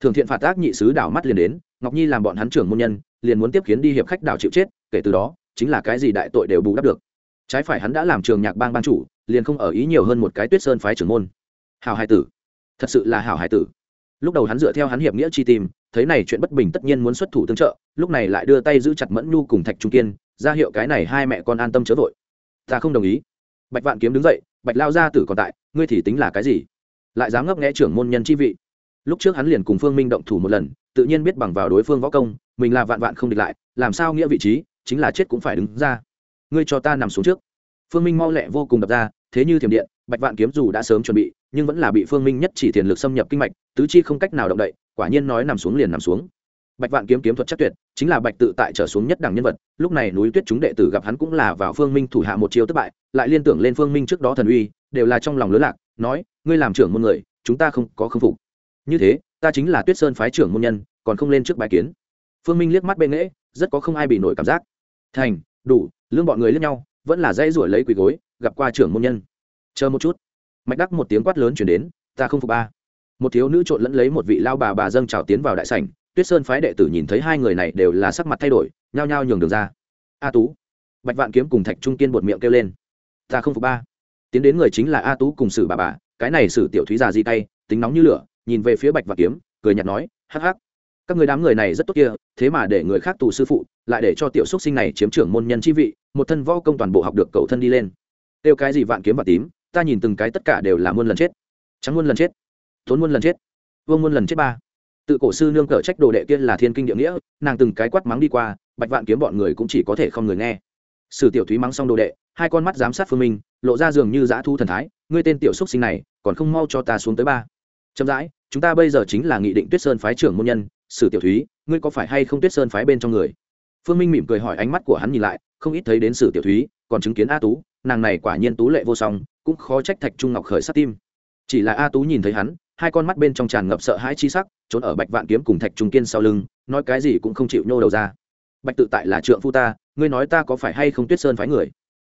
thường thiện phạt tác nhị sứ đảo mắt liền đến, ngọc nhi làm bọn hắn trưởng môn nhân, liền muốn tiếp kiến đi hiệp khách đảo chịu chết, kể từ đó, chính là cái gì đại tội đều bù đắp được. Trái phải hắn đã làm trường nhạc bang ban chủ, liền không ở ý nhiều hơn một cái tuyết sơn phái trưởng môn. Hào hai tử thật sự là hảo hải tử. Lúc đầu hắn dựa theo hắn hiệp nghĩa chi tìm, thấy này chuyện bất bình tất nhiên muốn xuất thủ tương trợ, lúc này lại đưa tay giữ chặt mẫn nhu cùng thạch trung kiên, ra hiệu cái này hai mẹ con an tâm chớ vội. Ta không đồng ý. Bạch vạn kiếm đứng dậy, bạch lao gia tử còn tại, ngươi thì tính là cái gì? Lại dám ngấp nghẽ trưởng môn nhân chi vị. Lúc trước hắn liền cùng phương minh động thủ một lần, tự nhiên biết bằng vào đối phương võ công, mình là vạn vạn không địch lại, làm sao nghĩa vị trí, chính là chết cũng phải đứng ra. Ngươi cho ta nằm xuống trước. Phương minh mau lẹ vô cùng đập ra, thế như thiểm điện bạch vạn kiếm dù đã sớm chuẩn bị, nhưng vẫn là bị phương minh nhất chỉ thiền lực xâm nhập kinh mạch, tứ chi không cách nào động đậy, quả nhiên nói nằm xuống liền nằm xuống. Bạch vạn kiếm kiếm thuật chắc tuyệt, chính là bạch tự tại trở xuống nhất đẳng nhân vật, lúc này núi tuyết chúng đệ tử gặp hắn cũng là vào phương minh thủ hạ một chiêu thất bại, lại liên tưởng lên phương minh trước đó thần uy, đều là trong lòng lứa lạc, nói, ngươi làm trưởng môn người, chúng ta không có khâm phục. Như thế, ta chính là tuyết sơn phái trưởng môn nhân, còn không lên trước bài kiến. Phương minh liếc mắt bên nghễ, rất có không ai bị nổi cảm giác. Thành, đủ, lương bọn người lẫn nhau, vẫn là dây ruổi lấy quỳ gối, gặp qua trưởng môn nhân chờ một chút. Mạch đắc một tiếng quát lớn chuyển đến, ta không phục ba. Một thiếu nữ trộn lẫn lấy một vị lao bà bà dâng trào tiến vào đại sảnh, tuyết sơn phái đệ tử nhìn thấy hai người này đều là sắc mặt thay đổi, nhao nhao nhường đường ra. A tú. Bạch vạn kiếm cùng thạch trung kiên bột miệng kêu lên, ta không phục ba. Tiến đến người chính là a tú cùng sử bà bà, cái này sử tiểu thúy già di tay, tính nóng như lửa, nhìn về phía bạch vạn kiếm, cười nhạt nói, hắc hắc, các người đám người này rất tốt kia, thế mà để người khác tù sư phụ, lại để cho tiểu xúc sinh này chiếm trưởng môn nhân chi vị, một thân võ công toàn bộ học được cầu thân đi lên. Tiêu cái gì vạn kiếm và tím? Ta nhìn từng cái tất cả đều là muôn lần chết. Trắng muôn lần chết, tốn muôn lần chết, vương muôn lần chết ba. Tự cổ sư nương cở trách đồ đệ kia là thiên kinh địa nghĩa, nàng từng cái quát mắng đi qua, bạch vạn kiếm bọn người cũng chỉ có thể không người nghe. Sử tiểu thúy mắng xong đồ đệ, hai con mắt giám sát phương minh, lộ ra giường như dã thu thần thái, ngươi tên tiểu xúc sinh này, còn không mau cho ta xuống tới ba. Chậm rãi, chúng ta bây giờ chính là nghị định tuyết sơn phái trưởng môn nhân, sử tiểu thúy, ngươi có phải hay không tuyết sơn phái bên trong người? Phương minh mỉm cười hỏi ánh mắt của hắn nhìn lại, không ít thấy đến sử tiểu thúy, còn chứng kiến a tú nàng này quả nhiên tú lệ vô song, cũng khó trách thạch trung ngọc khởi sát tim. Chỉ là a tú nhìn thấy hắn, hai con mắt bên trong tràn ngập sợ hãi chi sắc, trốn ở bạch vạn kiếm cùng thạch trung kiên sau lưng, nói cái gì cũng không chịu nhô đầu ra. Bạch tự tại là trượng phu ta, ngươi nói ta có phải hay không tuyết sơn phái người?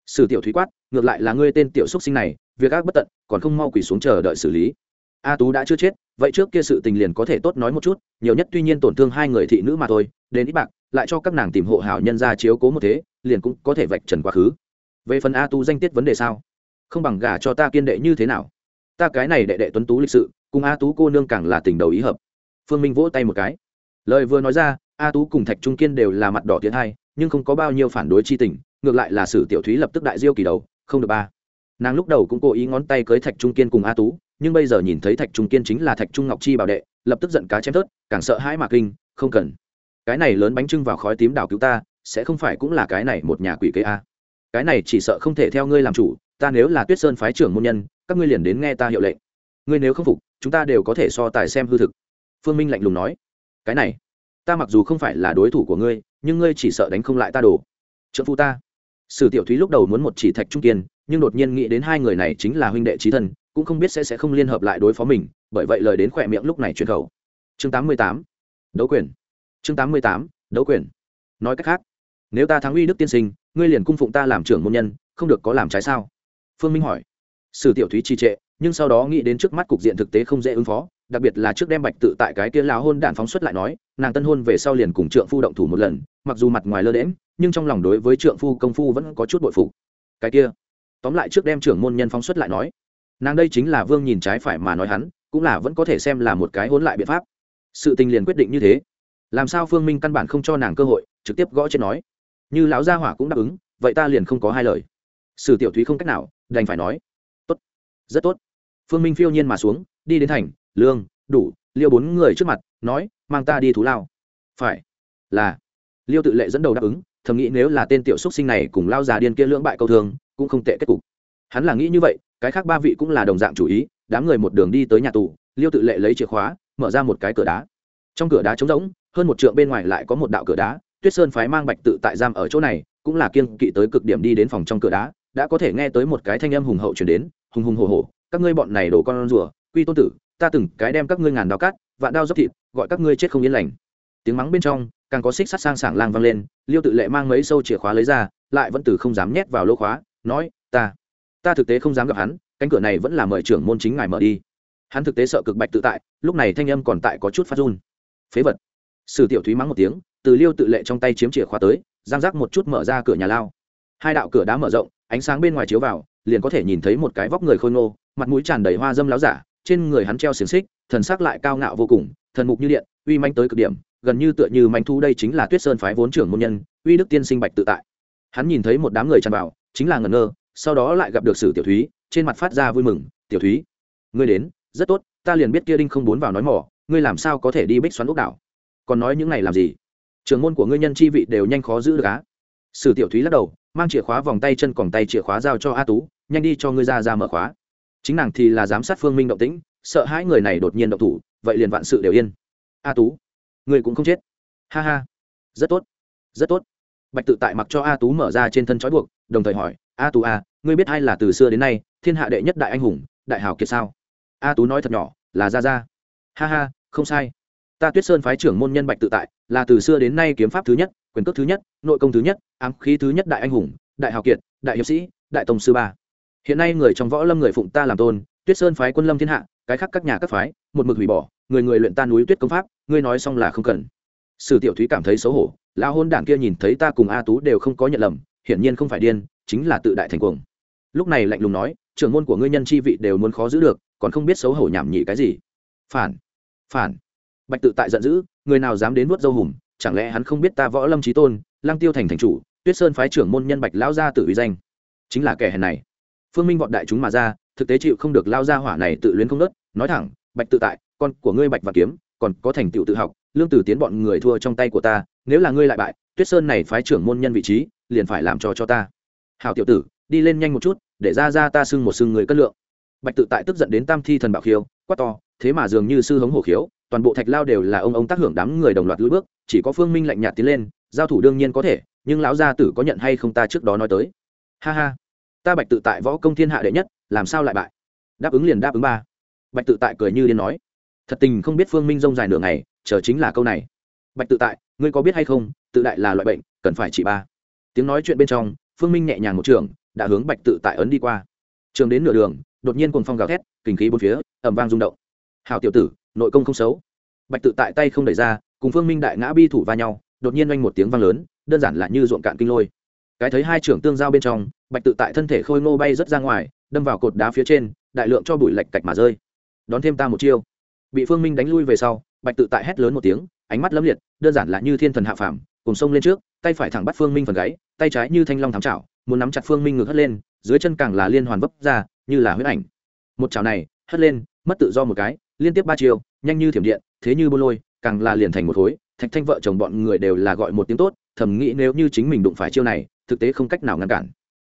Sử tiểu thúy quát, ngược lại là ngươi tên tiểu xúc sinh này, việc ác bất tận, còn không mau quỳ xuống chờ đợi xử lý. A tú đã chưa chết, vậy trước kia sự tình liền có thể tốt nói một chút, nhiều nhất tuy nhiên tổn thương hai người thị nữ mà thôi, đến ít bạc, lại cho các nàng tìm hộ hảo nhân ra chiếu cố một thế, liền cũng có thể vạch trần quá khứ về phần a tu danh tiết vấn đề sao? Không bằng gả cho ta kiên đệ như thế nào? Ta cái này đệ đệ tuấn tú lịch sự, cùng a tú cô nương càng là tình đầu ý hợp. Phương minh vỗ tay một cái. Lời vừa nói ra, a tú cùng thạch trung kiên đều là mặt đỏ tiến hai, nhưng không có bao nhiêu phản đối chi tình, ngược lại là sử tiểu thúy lập tức đại diêu kỳ đầu, không được ba. Nàng lúc đầu cũng cố ý ngón tay cưới thạch trung kiên cùng a tú nhưng bây giờ nhìn thấy thạch trung kiên chính là thạch trung ngọc chi bảo đệ, lập tức giận cá chém tớt càng sợ hãi mà kinh, không cần. Cái này lớn bánh trưng vào khói tím đảo cứu ta, sẽ không phải cũng là cái này một nhà quỷ kế a cái này chỉ sợ không thể theo ngươi làm chủ, ta nếu là tuyết sơn phái trưởng môn nhân, các ngươi liền đến nghe ta hiệu lệnh. Ngươi nếu không phục, chúng ta đều có thể so tài xem hư thực. Phương minh lạnh lùng nói. Cái này, ta mặc dù không phải là đối thủ của ngươi, nhưng ngươi chỉ sợ đánh không lại ta đồ. Trợ phu ta. Sử tiểu thúy lúc đầu muốn một chỉ thạch trung kiên, nhưng đột nhiên nghĩ đến hai người này chính là huynh đệ trí thân cũng không biết sẽ sẽ không liên hợp lại đối phó mình, bởi vậy lời đến khỏe miệng lúc này truyền khẩu. Chương tám mươi tám, đấu quyền. Chương tám mươi tám, đấu quyền. Nói cách khác nếu ta thắng uy đức tiên sinh, ngươi liền cung phụng ta làm trưởng môn nhân, không được có làm trái sao? Phương minh hỏi. Sử tiểu thúy trì trệ, nhưng sau đó nghĩ đến trước mắt cục diện thực tế không dễ ứng phó, đặc biệt là trước đem bạch tự tại cái kia lão hôn đạn phóng xuất lại nói, nàng tân hôn về sau liền cùng trượng phu động thủ một lần, mặc dù mặt ngoài lơ đễm nhưng trong lòng đối với trượng phu công phu vẫn có chút bội phục. Cái kia, tóm lại trước đem trưởng môn nhân phóng xuất lại nói, nàng đây chính là vương nhìn trái phải mà nói hắn, cũng là vẫn có thể xem là một cái hỗn lại biện pháp. Sự tình liền quyết định như thế. Làm sao phương minh căn bản không cho nàng cơ hội, trực tiếp gõ trên nói như lão gia hỏa cũng đáp ứng, vậy ta liền không có hai lời. Sử tiểu thúy không cách nào, đành phải nói, tốt, rất tốt. Phương minh phiêu nhiên mà xuống, đi đến thành, lương, đủ, liêu bốn người trước mặt, nói, mang ta đi thú lao. Phải. Là. Liêu tự lệ dẫn đầu đáp ứng, thầm nghĩ nếu là tên tiểu xúc sinh này cùng lao già điên kia lưỡng bại câu thương, cũng không tệ kết cục. Hắn là nghĩ như vậy, cái khác ba vị cũng là đồng dạng chủ ý, đám người một đường đi tới nhà tù, liêu tự lệ lấy chìa khóa, mở ra một cái cửa đá. Trong cửa đá trống rỗng, hơn một trượng bên ngoài lại có một đạo cửa đá tuyết sơn phái mang bạch tự tại giam ở chỗ này, cũng là kiên kỵ tới cực điểm đi đến phòng trong cửa đá, đã có thể nghe tới một cái thanh âm hùng hậu chuyển đến, hùng hùng hồ hồ các ngươi bọn này đổ con rùa, quy tôn tử, ta từng cái đem các ngươi ngàn đao cắt, vạn đao dốc thịt, gọi các ngươi chết không yên lành. Tiếng mắng bên trong, càng có xích sắt sang sảng lang vang lên, liêu tự lệ mang mấy sâu chìa khóa lấy ra, lại vẫn từ không dám nhét vào lỗ khóa, nói, ta ta thực tế không dám gặp hắn, cánh cửa này vẫn là mời trưởng môn chính ngài mở đi. Hắn thực tế sợ cực bạch tự tại, lúc này thanh âm còn tại có chút phát run. Phế vật. Sử tiểu thúy mắng một tiếng từ liêu tự lệ trong tay chiếm chìa khóa tới, giang rác một chút mở ra cửa nhà lao. Hai đạo cửa đá mở rộng, ánh sáng bên ngoài chiếu vào, liền có thể nhìn thấy một cái vóc người khôi ngô, mặt mũi tràn đầy hoa dâm láo giả, trên người hắn treo xiềng xích, thần sắc lại cao ngạo vô cùng, thần mục như điện, uy manh tới cực điểm, gần như tựa như manh thu đây chính là tuyết sơn phái vốn trưởng môn nhân, uy đức tiên sinh bạch tự tại. Hắn nhìn thấy một đám người tràn vào, chính là ngẩn ngơ, sau đó lại gặp được sử tiểu thúy, trên mặt phát ra vui mừng, tiểu thúy, ngươi đến, rất tốt, ta liền biết kia đinh không bốn vào nói mỏ, ngươi làm sao có thể đi bích xoắn ốc đảo? Còn nói những này làm gì? Trường môn của ngươi nhân chi vị đều nhanh khó giữ được á. Sử tiểu thúy lắc đầu, mang chìa khóa vòng tay chân còn tay chìa khóa giao cho a tú, nhanh đi cho ngươi ra ra mở khóa. Chính nàng thì là giám sát phương minh động tĩnh, sợ hai người này đột nhiên động thủ, vậy liền vạn sự đều yên. A tú, ngươi cũng không chết. Ha ha, rất tốt rất tốt. Bạch tự tại mặc cho a tú mở ra trên thân trói buộc, đồng thời hỏi, a tú a ngươi biết ai là từ xưa đến nay thiên hạ đệ nhất đại anh hùng, đại hào kiệt sao? A tú nói thật nhỏ, là ra ra ha ha, không sai ta tuyết sơn phái trưởng môn nhân bạch tự tại, là từ xưa đến nay kiếm pháp thứ nhất, quyền cước thứ nhất, nội công thứ nhất, ám khí thứ nhất đại anh hùng, đại hào kiệt, đại hiệp sĩ, đại tổng sư ba. Hiện nay người trong võ lâm người phụng ta làm tôn, tuyết sơn phái quân lâm thiên hạ, cái khác các nhà các phái, một mực hủy bỏ, người người luyện ta núi tuyết công pháp, ngươi nói xong là không cần. Sử tiểu thúy cảm thấy xấu hổ, lão hôn đảng kia nhìn thấy ta cùng a tú đều không có nhận lầm, hiển nhiên không phải điên, chính là tự đại thành cuồng. Lúc này lạnh lùng nói, trưởng môn của ngươi nhân chi vị đều muốn khó giữ được, còn không biết xấu hổ nhảm nhị cái gì. Phản phản bạch tự tại giận dữ, người nào dám đến nuốt dâu hùm, chẳng lẽ hắn không biết ta võ lâm trí tôn lang tiêu thành thành chủ, tuyết sơn phái trưởng môn nhân bạch lão gia tự uy danh. Chính là kẻ hèn này. Phương minh vọt đại chúng mà ra, thực tế chịu không được lao gia hỏa này tự luyến không nớt, nói thẳng, bạch tự tại, con của ngươi bạch và kiếm, còn có thành tựu tự học, lương tử tiến bọn người thua trong tay của ta, nếu là ngươi lại bại, tuyết sơn này phái trưởng môn nhân vị trí, liền phải làm cho cho ta. Hào tiểu tử, đi lên nhanh một chút, để ra ra ta sưng một sưng người cất lượng. Bạch tự tại tức giận đến tam thi thần bạo khiêu, quát to thế mà dường như sư hống hổ khiếu, toàn bộ thạch lao đều là ông ông tác hưởng đám người đồng loạt lưỡi bước, chỉ có phương minh lạnh nhạt tiến lên, giao thủ đương nhiên có thể, nhưng lão gia tử có nhận hay không ta trước đó nói tới. Ha ha, ta bạch tự tại võ công thiên hạ đệ nhất, làm sao lại bại? Đáp ứng liền đáp ứng ba. Bạch tự tại cười như điên nói. Thật tình không biết phương minh rông dài nửa ngày, chờ chính là câu này. Bạch tự tại, ngươi có biết hay không, tự đại là loại bệnh, cần phải chỉ ba. Tiếng nói chuyện bên trong, phương minh nhẹ nhàng một trường, đã hướng bạch tự tại ấn đi qua. Trường đến nửa đường, đột nhiên cùng phong gào thét, kinh khí bốn phía ẩm vang rung động hào tiểu tử, nội công không xấu. Bạch tự tại tay không đẩy ra, cùng phương minh đại ngã bi thủ va nhau, đột nhiên oanh một tiếng vang lớn, đơn giản là như ruộng cạn kinh lôi. Cái thấy hai trưởng tương giao bên trong, bạch tự tại thân thể khôi ngô bay rất ra ngoài, đâm vào cột đá phía trên, đại lượng cho bụi lạch cạch mà rơi. Đón thêm ta một chiêu. Bị phương minh đánh lui về sau, bạch tự tại hét lớn một tiếng, ánh mắt lâm liệt, đơn giản là như thiên thần hạ phàm, cùng sông lên trước, tay phải thẳng bắt phương minh phần gáy, tay trái như thanh long thám chảo, muốn nắm chặt phương minh ngược hất lên, dưới chân càng là liên hoàn vấp ra, như là huyết ảnh. Một chảo này, hất lên, mất tự do một cái liên tiếp ba chiều nhanh như thiểm điện, thế như bô lôi, càng là liền thành một khối, thạch thanh vợ chồng bọn người đều là gọi một tiếng tốt, thầm nghĩ nếu như chính mình đụng phải chiêu này, thực tế không cách nào ngăn cản.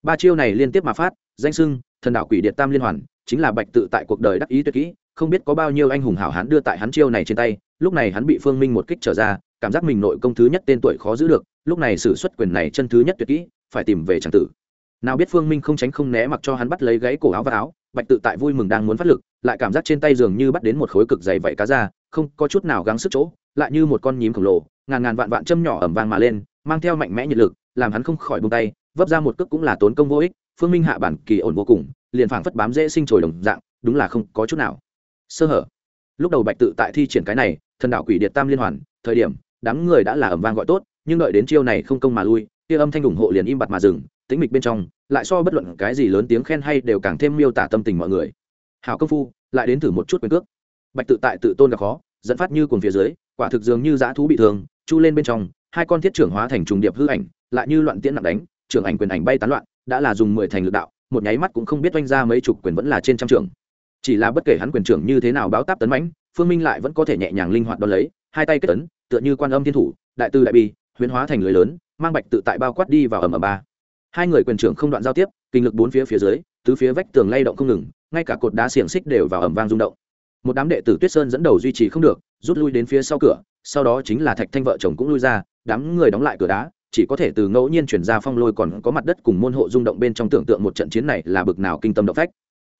Ba chiêu này liên tiếp mà phát, danh sưng, thần đạo quỷ điện tam liên hoàn, chính là bạch tự tại cuộc đời đắc ý tuyệt kỹ, không biết có bao nhiêu anh hùng hảo hán đưa tại hắn chiêu này trên tay, lúc này hắn bị phương minh một kích trở ra, cảm giác mình nội công thứ nhất tên tuổi khó giữ được, lúc này sử xuất quyền này chân thứ nhất tuyệt kỹ, phải tìm về tràng tử. Nào biết phương minh không tránh không né mặc cho hắn bắt lấy gãy cổ áo và áo bạch tự tại vui mừng đang muốn phát lực, lại cảm giác trên tay dường như bắt đến một khối cực dày vậy cá ra, không có chút nào gắng sức chỗ, lại như một con nhím khổng lồ, ngàn ngàn vạn vạn châm nhỏ ẩm vàng mà lên, mang theo mạnh mẽ nhiệt lực, làm hắn không khỏi buông tay, vấp ra một cước cũng là tốn công vô ích, phương minh hạ bản kỳ ổn vô cùng, liền phảng phất bám dễ sinh trồi đồng dạng, đúng là không có chút nào. Sơ hở. Lúc đầu bạch tự tại thi triển cái này, thần đạo quỷ điện tam liên hoàn, thời điểm, đám người đã là ẩm vang gọi tốt, nhưng đợi đến chiêu này không công mà lui, kia âm thanh ủng hộ liền im bặt mà dừng tĩnh mịch bên trong, lại so bất luận cái gì lớn tiếng khen hay đều càng thêm miêu tả tâm tình mọi người. Hảo công phu, lại đến thử một chút quyền cước. Bạch tự tại tự tôn gặp khó, dẫn phát như cuồng phía dưới, quả thực dường như dã thú bị thương, chu lên bên trong, hai con thiết trưởng hóa thành trùng điệp hư ảnh, lại như loạn tiễn nặng đánh, trưởng ảnh quyền ảnh bay tán loạn, đã là dùng mười thành lực đạo, một nháy mắt cũng không biết oanh ra mấy chục quyền vẫn là trên trăm trưởng. Chỉ là bất kể hắn quyền trưởng như thế nào báo táp tấn mãnh, phương minh lại vẫn có thể nhẹ nhàng linh hoạt đo lấy, hai tay kết tấn, tựa như quan âm thiên thủ, đại tư đại bi, huyễn hóa thành lưới lớn, mang bạch tự tại bao quát đi vào ầm ầm ba hai người quyền trưởng không đoạn giao tiếp, kinh lực bốn phía phía dưới, tứ phía vách tường lay động không ngừng, ngay cả cột đá xiềng xích đều vào ầm vang rung động. Một đám đệ tử tuyết sơn dẫn đầu duy trì không được, rút lui đến phía sau cửa, sau đó chính là thạch thanh vợ chồng cũng lui ra, đám người đóng lại cửa đá, chỉ có thể từ ngẫu nhiên chuyển ra phong lôi còn có mặt đất cùng môn hộ rung động bên trong tưởng tượng một trận chiến này là bực nào kinh tâm động phách.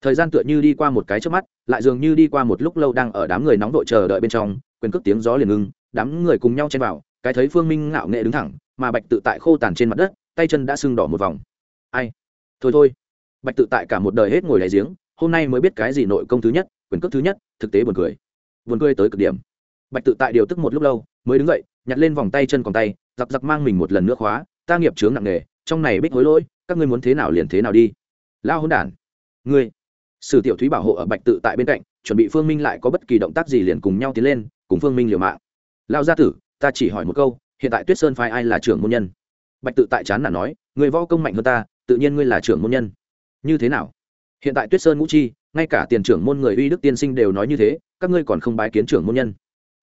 Thời gian tựa như đi qua một cái trước mắt, lại dường như đi qua một lúc lâu đang ở đám người nóng đội chờ đợi bên trong, quyền cước tiếng gió liền ngưng, đám người cùng nhau chen vào, cái thấy phương minh ngạo nghệ đứng thẳng, mà bạch tự tại khô tàn trên mặt đất tay chân đã sưng đỏ một vòng. Ai? Thôi thôi. Bạch tự tại cả một đời hết ngồi đáy giếng, hôm nay mới biết cái gì nội công thứ nhất, quyền cước thứ nhất, thực tế buồn cười. Buồn cười tới cực điểm. Bạch tự tại điều tức một lúc lâu, mới đứng dậy, nhặt lên vòng tay chân còn tay, giặc giặc mang mình một lần nữa khóa, ta nghiệp chướng nặng nề, trong này bích hối lỗi, các ngươi muốn thế nào liền thế nào đi. Lao hôn đản. Ngươi. Sử tiểu thúy bảo hộ ở bạch tự tại bên cạnh, chuẩn bị phương minh lại có bất kỳ động tác gì liền cùng nhau tiến lên, cùng phương minh liều mạng. Lao gia tử, ta chỉ hỏi một câu, hiện tại tuyết sơn phái ai là trưởng môn nhân? Bạch tự tại chán là nói, người võ công mạnh hơn ta, tự nhiên ngươi là trưởng môn nhân. Như thế nào? Hiện tại tuyết sơn ngũ chi, ngay cả tiền trưởng môn người uy đức tiên sinh đều nói như thế, các ngươi còn không bái kiến trưởng môn nhân.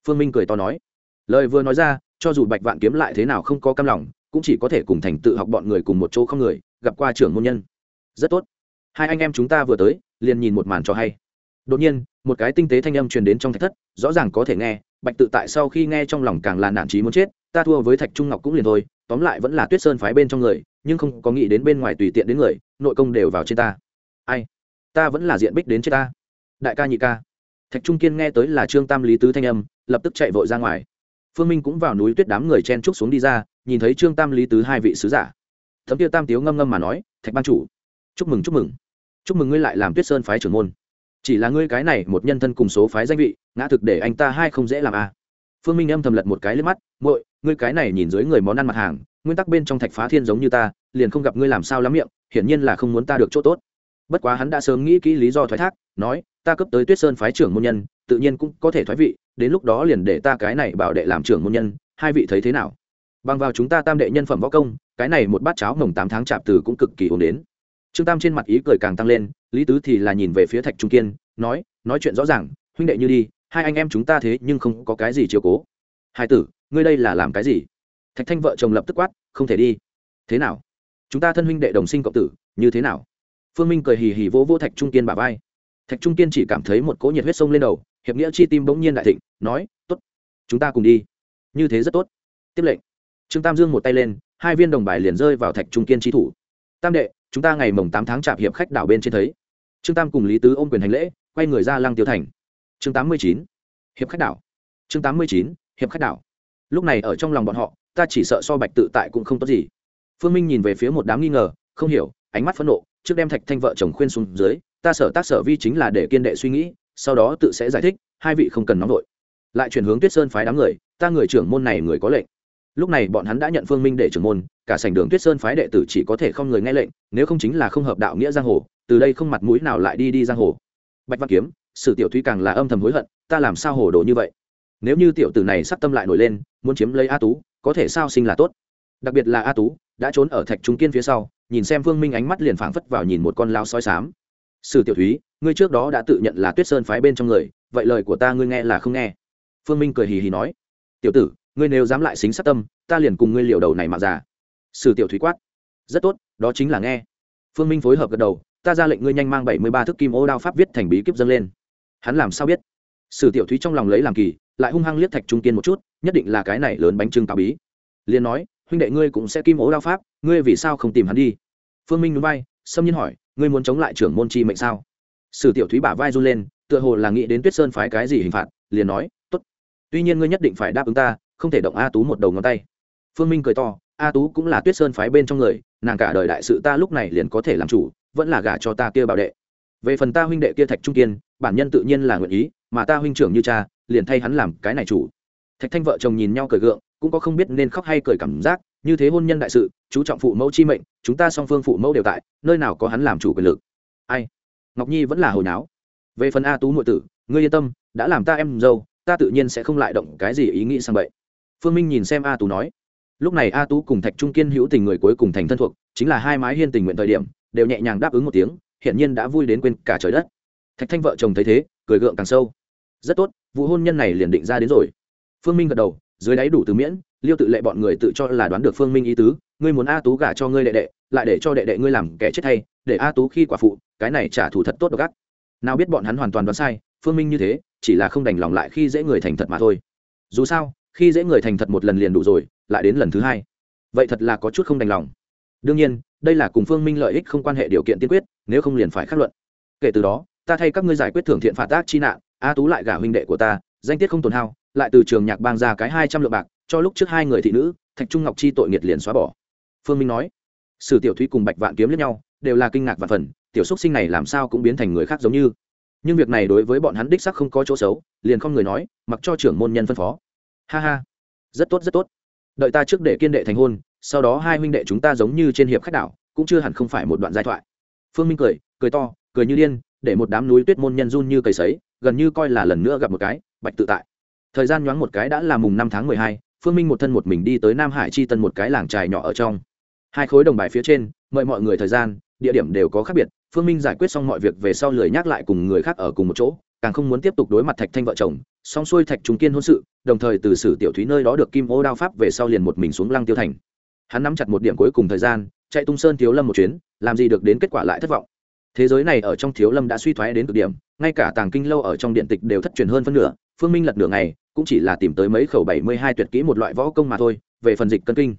Phương minh cười to nói. Lời vừa nói ra, cho dù bạch vạn kiếm lại thế nào không có cam lòng, cũng chỉ có thể cùng thành tự học bọn người cùng một chỗ không người, gặp qua trưởng môn nhân. Rất tốt. Hai anh em chúng ta vừa tới, liền nhìn một màn cho hay. Đột nhiên, một cái tinh tế thanh âm truyền đến trong thạch thất, rõ ràng có thể nghe, bạch tự tại sau khi nghe trong lòng càng là nản trí muốn chết, ta thua với thạch trung ngọc cũng liền thôi tóm lại vẫn là tuyết sơn phái bên trong người, nhưng không có nghĩ đến bên ngoài tùy tiện đến người, nội công đều vào trên ta. Ai? Ta vẫn là diện bích đến trên ta. Đại ca nhị ca. Thạch trung kiên nghe tới là trương tam lý tứ thanh âm, lập tức chạy vội ra ngoài. Phương minh cũng vào núi tuyết đám người chen trúc xuống đi ra, nhìn thấy trương tam lý tứ hai vị sứ giả. Thấm tiêu tam tiếu ngâm ngâm mà nói, thạch ban chủ, chúc mừng chúc mừng. Chúc mừng ngươi lại làm tuyết sơn phái trưởng môn. Chỉ là ngươi cái này một nhân thân cùng số phái danh vị, ngã thực để anh ta hai không dễ làm à. phương minh âm thầm lật một cái lên mắt, muội ngươi cái này nhìn dưới người món ăn mặt hàng, nguyên tắc bên trong thạch phá thiên giống như ta, liền không gặp ngươi làm sao lắm miệng, hiển nhiên là không muốn ta được chỗ tốt. Bất quá hắn đã sớm nghĩ kỹ lý do thoái thác, nói, ta cấp tới tuyết sơn phái trưởng môn nhân, tự nhiên cũng có thể thoái vị, đến lúc đó liền để ta cái này bảo đệ làm trưởng môn nhân, hai vị thấy thế nào? Bằng vào chúng ta tam đệ nhân phẩm võ công, cái này một bát cháo mồng tám tháng chạp từ cũng cực kỳ ổn đến. Trương tam trên mặt ý cười càng tăng lên, lý tứ thì là nhìn về phía thạch trung kiên, nói nói chuyện rõ ràng, huynh đệ như đi, hai anh em chúng ta thế nhưng không có cái gì chiều cố. Hai tử ngươi đây là làm cái gì? Thạch thanh vợ chồng lập tức quát, không thể đi. Thế nào? Chúng ta thân huynh đệ đồng sinh cộng tử, như thế nào? Phương minh cười hì hì vỗ vỗ thạch trung kiên bà vai. Thạch trung kiên chỉ cảm thấy một cỗ nhiệt huyết sông lên đầu, hiệp nghĩa chi tim bỗng nhiên đại thịnh, nói t ố t chúng ta cùng đi. Như thế rất tốt. Tiếp lệnh. Trương tam dương một tay lên, hai viên đồng bài liền rơi vào thạch trung kiên trí thủ. Tam đệ, chúng ta ngày mồng tám tháng chạp hiệp khách đảo bên trên thấy. Trương tam cùng lý tứ ôm quyền hành lễ, quay người ra lăng tiêu thành. Chương tám mươi chín. Hiệp khách đảo. Chương tám mươi chín, hiệp khách đảo lúc này ở trong lòng bọn họ, ta chỉ sợ so bạch tự tại cũng không tốt gì. Phương minh nhìn về phía một đám nghi ngờ, không hiểu, ánh mắt phẫn nộ, trước đem thạch thanh vợ chồng khuyên xuống dưới, ta sở tác sở vi chính là để kiên đệ suy nghĩ, sau đó tự sẽ giải thích, hai vị không cần nóng vội. Lại chuyển hướng tuyết sơn phái đám người, ta người trưởng môn này người có lệnh. Lúc này bọn hắn đã nhận phương minh để trưởng môn, cả sảnh đường tuyết sơn phái đệ tử chỉ có thể không người nghe lệnh, nếu không chính là không hợp đạo nghĩa giang hồ, từ đây không mặt mũi nào lại đi đi giang hồ. Bạch văn kiếm, sử tiểu thúy càng là âm thầm hối hận, ta làm sao hồ đồ như vậy? Nếu như tiểu tử này sắp tâm lại nổi lên, muốn chiếm lấy a tú, có thể sao sinh là tốt. Đặc biệt là a tú, đã trốn ở thạch trung kiên phía sau, nhìn xem Vương minh ánh mắt liền phảng phất vào nhìn một con lao soi sám sử tiểu thúy, ngươi trước đó đã tự nhận là tuyết sơn phái bên trong người, vậy lời của ta ngươi nghe là không nghe. Phương minh cười hì hì nói, tiểu tử, ngươi nếu dám lại xính sát tâm, ta liền cùng ngươi liều đầu này mà già. Sử tiểu thúy quát, rất tốt, đó chính là nghe. Phương minh phối hợp gật đầu, ta ra lệnh ngươi nhanh mang bảy mươi ba thức kim ô đao pháp viết thành bí kíp dâng lên. Hắn làm sao biết? Sử tiểu thúy trong lòng lấy làm kỳ lại hung hăng liếc thạch trung kiên một chút, nhất định là cái này lớn bánh trưng tào bí. Liền nói, huynh đệ ngươi cũng sẽ kim ố đao pháp, ngươi vì sao không tìm hắn đi? Phương minh núi bay xâm nhiên hỏi, ngươi muốn chống lại trưởng môn chi mệnh sao? Sử tiểu thúy bả vai run lên, tựa hồ là nghĩ đến tuyết sơn phái cái gì hình phạt, liền nói t ố t tuy nhiên ngươi nhất định phải đáp ứng ta, không thể động a tú một đầu ngón tay. Phương minh cười to, a tú cũng là tuyết sơn phái bên trong người, nàng cả đời đại sự ta lúc này liền có thể làm chủ, vẫn là gả cho ta kia bảo đệ. Về phần ta huynh đệ kia thạch trung kiên, bản nhân tự nhiên là nguyện ý mà ta huynh trưởng như cha, liền thay hắn làm cái này chủ. Thạch thanh vợ chồng nhìn nhau cười gượng, cũng có không biết nên khóc hay cười cảm giác, như thế hôn nhân đại sự, chú trọng phụ mẫu chi mệnh, chúng ta song phương phụ mẫu đều tại, nơi nào có hắn làm chủ quyền lực. Ai? Ngọc nhi vẫn là hồi náo. Về phần a tú nội tử, ngươi yên tâm, đã làm ta em dâu, ta tự nhiên sẽ không lại động cái gì ý nghĩ sang vậy phương minh nhìn xem a tú nói. Lúc này a tú cùng thạch trung kiên hữu tình người cuối cùng thành thân thuộc, chính là hai mái hiên tình nguyện thời điểm, đều nhẹ nhàng đáp ứng một tiếng, hiển nhiên đã vui đến quên cả trời đất. Thạch thanh vợ chồng thấy thế, cười gượng càng sâu rất tốt, vụ hôn nhân này liền định ra đến rồi. Phương minh gật đầu, dưới đáy đủ từ miễn, liêu tự lệ bọn người tự cho là đoán được phương minh ý tứ, ngươi muốn a tú gả cho ngươi đệ đệ, lại để cho đệ đệ ngươi làm kẻ chết thay, để a tú khi quả phụ, cái này trả thù thật tốt độc ác. Nào biết bọn hắn hoàn toàn đoán sai, phương minh như thế, chỉ là không đành lòng lại khi dễ người thành thật mà thôi. Dù sao, khi dễ người thành thật một lần liền đủ rồi, lại đến lần thứ hai. Vậy thật là có chút không đành lòng. Đương nhiên, đây là cùng phương minh lợi ích không quan hệ điều kiện tiên quyết, nếu không liền phải khắc luận. Kể từ đó, ta thay các ngươi giải quyết thưởng thiện phạt tác chi nạn a tú lại gả huynh đệ của ta, danh tiết không tồn hao, lại từ trường nhạc bang ra cái hai trăm lượng bạc, cho lúc trước hai người thị nữ, thạch trung ngọc chi tội nghiệt liền xóa bỏ. Phương minh nói, sử tiểu thúy cùng bạch vạn kiếm lẫn nhau, đều là kinh ngạc và phần, tiểu xúc sinh này làm sao cũng biến thành người khác giống như. Nhưng việc này đối với bọn hắn đích sắc không có chỗ xấu, liền không người nói, mặc cho trưởng môn nhân phân phó. Ha ha, rất tốt rất tốt. Đợi ta trước để kiên đệ thành hôn, sau đó hai huynh đệ chúng ta giống như trên hiệp khách đảo, cũng chưa hẳn không phải một đoạn giai thoại. Phương minh cười cười to, cười như điên, để một đám núi tuyết môn nhân run như cầy sấy gần như coi là lần nữa gặp một cái, bạch tự tại. Thời gian nhoáng một cái đã là mùng năm tháng mười hai, phương minh một thân một mình đi tới nam hải chi tân một cái làng trài nhỏ ở trong. Hai khối đồng bài phía trên, mời mọi người thời gian, địa điểm đều có khác biệt, phương minh giải quyết xong mọi việc về sau lười nhắc lại cùng người khác ở cùng một chỗ, càng không muốn tiếp tục đối mặt thạch thanh vợ chồng song xuôi thạch trung kiên hôn sự, đồng thời từ sử tiểu thúy nơi đó được kim ô đao pháp về sau liền một mình xuống lăng tiêu thành. Hắn nắm chặt một điểm cuối cùng thời gian, chạy tung sơn thiếu lâm một chuyến, làm gì được đến kết quả lại thất vọng thế giới này ở trong thiếu lâm đã suy thoái đến cực điểm, ngay cả tàng kinh lâu ở trong điện tịch đều thất truyền hơn phân nửa, phương minh lật nửa ngày, cũng chỉ là tìm tới mấy khẩu bảy mươi hai tuyệt kỹ một loại võ công mà thôi, về phần dịch cân kinh,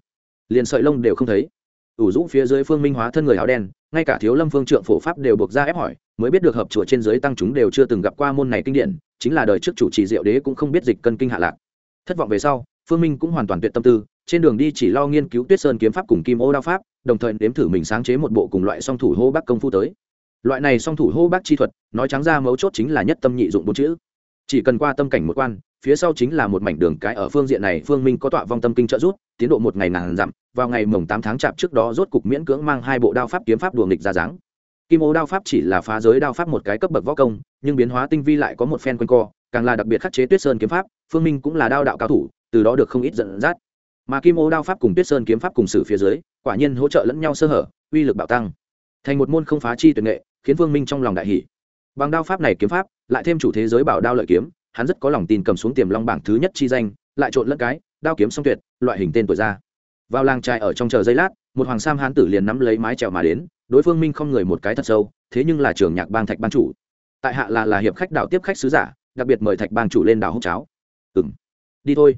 liền sợi lông đều không thấy. Ủ rũ phía dưới phương minh hóa thân người áo đen, ngay cả thiếu lâm phương trượng phổ pháp đều buộc ra ép hỏi, mới biết được hợp chùa trên dưới tăng chúng đều chưa từng gặp qua môn này kinh điển, chính là đời trước chủ trì diệu đế cũng không biết dịch cân kinh hạ lạc. Thất vọng về sau, phương minh cũng hoàn toàn tuyệt tâm tư, trên đường đi chỉ lo nghiên cứu tuyết sơn kiếm pháp cùng kim ô đao pháp, đồng thời nếm thử mình sáng chế một bộ cùng loại song thủ hô bắc công phu tới loại này song thủ hô bác chi thuật, nói trắng ra mấu chốt chính là nhất tâm nhị dụng bốn chữ. Chỉ cần qua tâm cảnh một quan, phía sau chính là một mảnh đường cái ở phương diện này phương minh có tọa vong tâm kinh trợ rút tiến độ một ngày nàng dặm, vào ngày mồng tám tháng chạp trước đó rốt cục miễn cưỡng mang hai bộ đao pháp kiếm pháp đùa nghịch ra dáng. Kim ô đao pháp chỉ là phá giới đao pháp một cái cấp bậc võ công, nhưng biến hóa tinh vi lại có một phen quanh co, càng là đặc biệt khắc chế tuyết sơn kiếm pháp, phương minh cũng là đao đạo cao thủ, từ đó được không ít dẫn dắt. Mà kim ô đao pháp cùng tuyết sơn kiếm pháp cùng sử phía dưới, quả nhiên hỗ trợ lẫn nhau sơ hở, uy lực bạo tăng. Thành một môn không phá chi tuyệt nghệ khiến Vương minh trong lòng đại hỉ, bằng đao pháp này kiếm pháp lại thêm chủ thế giới bảo đao lợi kiếm hắn rất có lòng tin cầm xuống tiềm long bảng thứ nhất chi danh lại trộn lẫn cái đao kiếm song tuyệt loại hình tên tuổi ra. Vào làng trai ở trong chờ giây lát một hoàng sam hán tử liền nắm lấy mái trèo mà đến đối phương minh không người một cái thật sâu thế nhưng là trường nhạc bang thạch ban chủ. Tại hạ là là hiệp khách đạo tiếp khách sứ giả đặc biệt mời thạch bang chủ lên đảo hốc cháo. Ừm. đi thôi.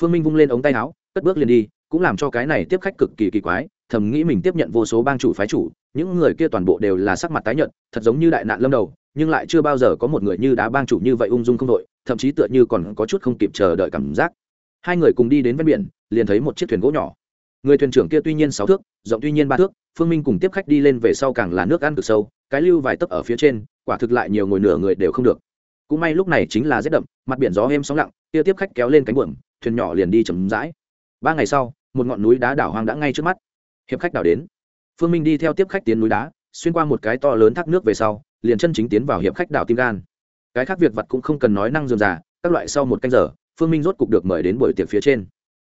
Phương minh vung lên ống tay áo cất bước liền đi cũng làm cho cái này tiếp khách cực kỳ kỳ quái thầm nghĩ mình tiếp nhận vô số bang chủ phái chủ những người kia toàn bộ đều là sắc mặt tái nhợt, thật giống như đại nạn lâm đầu, nhưng lại chưa bao giờ có một người như đá bang chủ như vậy ung dung không đội, thậm chí tựa như còn có chút không kịp chờ đợi cảm giác. Hai người cùng đi đến ven biển, liền thấy một chiếc thuyền gỗ nhỏ. Người thuyền trưởng kia tuy nhiên sáu thước, rộng tuy nhiên ba thước, phương minh cùng tiếp khách đi lên về sau càng là nước ăn cực sâu, cái lưu vài tấc ở phía trên, quả thực lại nhiều ngồi nửa người đều không được. Cũng may lúc này chính là rét đậm, mặt biển gió êm sóng lặng, kia tiếp khách kéo lên cánh buồm, thuyền nhỏ liền đi chầm rãi. Ba ngày sau, một ngọn núi đá đảo hoang đã ngay trước mắt. Hiệp khách đảo đến phương minh đi theo tiếp khách tiến núi đá, xuyên qua một cái to lớn thác nước về sau, liền chân chính tiến vào hiệp khách đảo tim gan. Cái khác việc vật cũng không cần nói năng dườm già, các loại sau một canh giờ, phương minh rốt cục được mời đến buổi tiệc phía trên.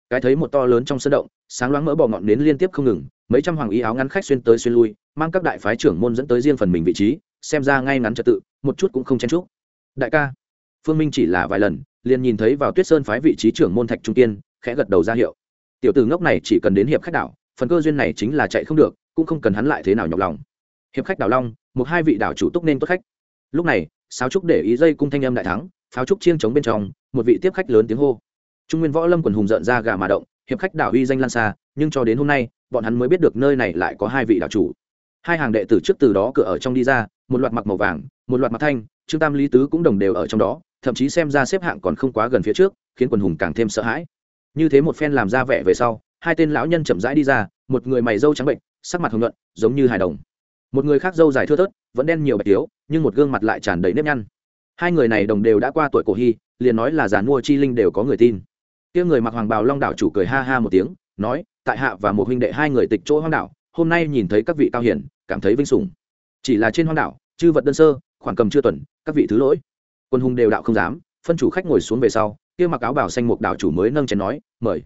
Cái thấy một to lớn trong sân động, sáng loáng mỡ bò ngọn nến liên tiếp không ngừng, mấy trăm hoàng y áo ngắn khách xuyên tới xuyên lui, mang các đại phái trưởng môn dẫn tới riêng phần mình vị trí, xem ra ngay ngắn trật tự, một chút cũng không chen chúc. Đại ca, phương minh chỉ là vài lần, liền nhìn thấy vào tuyết sơn phái vị trí trưởng môn thạch trung tiên khẽ gật đầu ra hiệu. Tiểu tử ngốc này chỉ cần đến hiệp khách đảo, phần cơ duyên này chính là chạy không được cũng không cần hắn lại thế nào nhọc lòng. Hiệp khách đảo long, một hai vị đảo chủ túc nên tốt khách. Lúc này, sáo trúc để ý dây cung thanh âm đại thắng, pháo trúc chiêng chống bên trong, một vị tiếp khách lớn tiếng hô. Trung nguyên võ lâm quần hùng rợn ra gà mà động, hiệp khách đảo uy danh lan xa, nhưng cho đến hôm nay, bọn hắn mới biết được nơi này lại có hai vị đảo chủ. Hai hàng đệ tử trước từ đó cửa ở trong đi ra, một loạt mặc màu vàng, một loạt mặc thanh, trương tam lý tứ cũng đồng đều ở trong đó, thậm chí xem ra xếp hạng còn không quá gần phía trước, khiến quần hùng càng thêm sợ hãi. Như thế một phen làm ra vẻ về sau, hai tên lão nhân chậm rãi đi ra, một người mày râu trắng bệnh sắc mặt hồng nhuận, giống như hài đồng. Một người khác dâu dài thưa thớt, vẫn đen nhiều bạch tiếu, nhưng một gương mặt lại tràn đầy nếp nhăn. Hai người này đồng đều đã qua tuổi cổ hy, liền nói là giàn mua chi linh đều có người tin. Tiếng người mặc hoàng bào long đảo chủ cười ha ha một tiếng, nói, tại hạ và một huynh đệ hai người tịch chỗ hoang đảo, hôm nay nhìn thấy các vị cao hiển cảm thấy vinh sủng. Chỉ là trên hoang đảo, chư vật đơn sơ, khoảng cầm chưa tuần, các vị thứ lỗi. Quân hùng đều đạo không dám, phân chủ khách ngồi xuống về sau, kia mặc áo bảo xanh một đảo chủ mới nâng chén nói, mời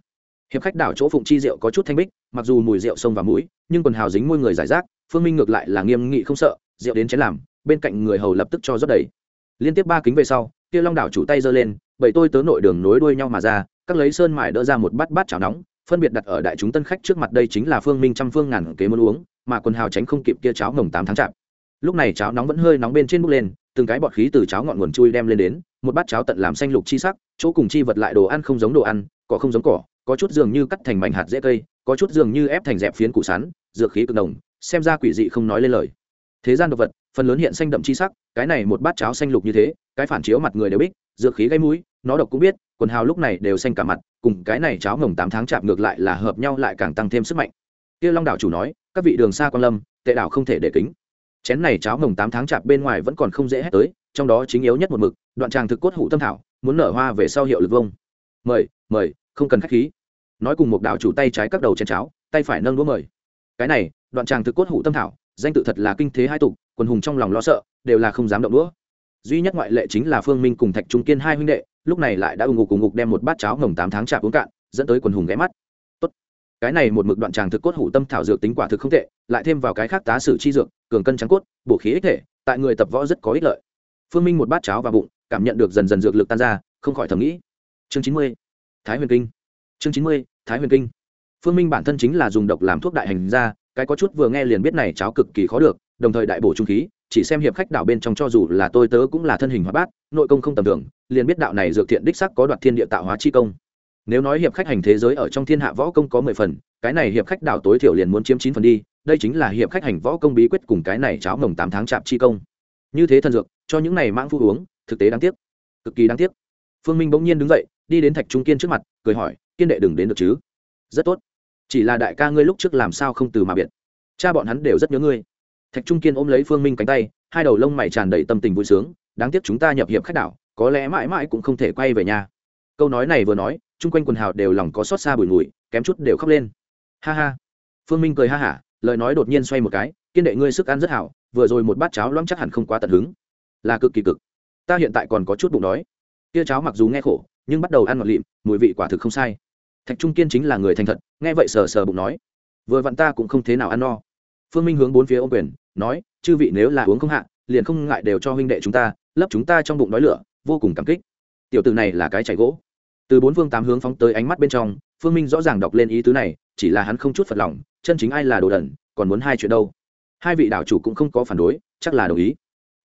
hiệp khách đảo chỗ phụng chi rượu có chút thanh bích, mặc dù mùi rượu sông vào mũi, nhưng quần hào dính môi người giải rác, phương minh ngược lại là nghiêm nghị không sợ, rượu đến chén làm, bên cạnh người hầu lập tức cho rót đầy. Liên tiếp ba kính về sau, kia long đảo chủ tay giơ lên, bảy tôi tớ nội đường nối đuôi nhau mà ra, các lấy sơn mài đỡ ra một bát bát chảo nóng, phân biệt đặt ở đại chúng tân khách trước mặt đây chính là phương minh trăm phương ngàn kế muốn uống, mà quần hào tránh không kịp kia cháo mồng tám tháng chạp. Lúc này cháo nóng vẫn hơi nóng bên trên bốc lên, từng cái bọt khí từ cháo ngọn nguồn chui đem lên đến, một bát cháo tận làm xanh lục chi sắc, chỗ cùng chi vật lại đồ ăn không giống đồ ăn, cỏ không giống cỏ có chút dường như cắt thành mảnh hạt dễ cây có chút dường như ép thành dẹp phiến củ sắn dược khí cực đồng xem ra quỷ dị không nói lên lời. Thế gian đồ vật phần lớn hiện xanh đậm chi sắc cái này một bát cháo xanh lục như thế cái phản chiếu mặt người đều bích, dược khí gây mũi nó độc cũng biết quần hào lúc này đều xanh cả mặt cùng cái này cháo ngồng tám tháng chạm ngược lại là hợp nhau lại càng tăng thêm sức mạnh. Kia long đảo chủ nói các vị đường xa quan lâm tệ đảo không thể để kính. Chén này cháo ngồng tám tháng chạp bên ngoài vẫn còn không dễ hết tới trong đó chính yếu nhất một mực đoạn tràng thực cốt hủ tâm thảo muốn nở hoa về sau hiệu lực vông. Mời mời không cần khách khí. Nói cùng một đạo chủ tay trái các đầu chén cháo, tay phải nâng đũa mời. Cái này, đoạn tràng thực cốt hủ tâm thảo, danh tự thật là kinh thế hai tục, quần hùng trong lòng lo sợ, đều là không dám động đũa. Duy nhất ngoại lệ chính là phương minh cùng thạch trung kiên hai huynh đệ, lúc này lại đã ủng ngục cùng ngục đem một bát cháo ngồng tám tháng chạp uống cạn, dẫn tới quần hùng ghé mắt. Tốt. cái này một mực đoạn tràng thực cốt hủ tâm thảo dược tính quả thực không tệ, lại thêm vào cái khác tá sử chi dược, cường cân trắng cốt, bổ khí ích thể, tại người tập võ rất có ích lợi. Phương minh một bát cháo vào bụng, cảm nhận được dần dần dược lực tan ra, không khỏi thầm nghĩ. Chương chín mươi thái huyền kinh. Chương chín mươi, thái huyền kinh. Phương minh bản thân chính là dùng độc làm thuốc đại hành ra cái có chút vừa nghe liền biết này cháo cực kỳ khó được, đồng thời đại bổ trung khí, chỉ xem hiệp khách đảo bên trong cho dù là tôi tớ cũng là thân hình hóa bát, nội công không tầm thường, liền biết đạo này dược thiện đích sắc có đoạt thiên địa tạo hóa chi công. Nếu nói hiệp khách hành thế giới ở trong thiên hạ võ công có mười phần, cái này hiệp khách đảo tối thiểu liền muốn chiếm chín phần đi, đây chính là hiệp khách hành võ công bí quyết cùng cái này cháo mồng tám tháng chạm chi công. Như thế thần dược, cho những này mãng phu uống, thực tế đáng tiếc. Cực kỳ đáng tiếc. Phương minh bỗng nhiên đứng dậy đi đến thạch trung kiên trước mặt, cười hỏi, kiên đệ đừng đến được chứ? Rất tốt. Chỉ là đại ca ngươi lúc trước làm sao không từ mà biệt? Cha bọn hắn đều rất nhớ ngươi. Thạch trung kiên ôm lấy phương minh cánh tay, hai đầu lông mày tràn đầy tâm tình vui sướng, đáng tiếc chúng ta nhập hiệp khách đảo, có lẽ mãi mãi cũng không thể quay về nhà. Câu nói này vừa nói, chung quanh quần hào đều lòng có xót xa bùi ngùi, kém chút đều khóc lên. Ha ha. Phương minh cười ha hả, lời nói đột nhiên xoay một cái, kiên đệ ngươi sức ăn rất hảo, vừa rồi một bát cháo loãng chắc hẳn không quá tận hứng. Là cực kỳ cực. Ta hiện tại còn có chút bụng đói. Kia cháo mặc dù nghe khổ nhưng bắt đầu ăn ngọt lịm, mùi vị quả thực không sai. Thạch trung kiên chính là người thành thật, nghe vậy sờ sờ bụng nói, vừa vặn ta cũng không thế nào ăn no. Phương minh hướng bốn phía ô quyền, nói, chư vị nếu là uống không hạ, liền không ngại đều cho huynh đệ chúng ta, lấp chúng ta trong bụng đói lửa, vô cùng cảm kích. Tiểu từ này là cái chảy gỗ. Từ bốn phương tám hướng phóng tới ánh mắt bên trong, phương minh rõ ràng đọc lên ý tứ này, chỉ là hắn không chút phật lòng, chân chính ai là đồ đần, còn muốn hai chuyện đâu. Hai vị đảo chủ cũng không có phản đối, chắc là đồng ý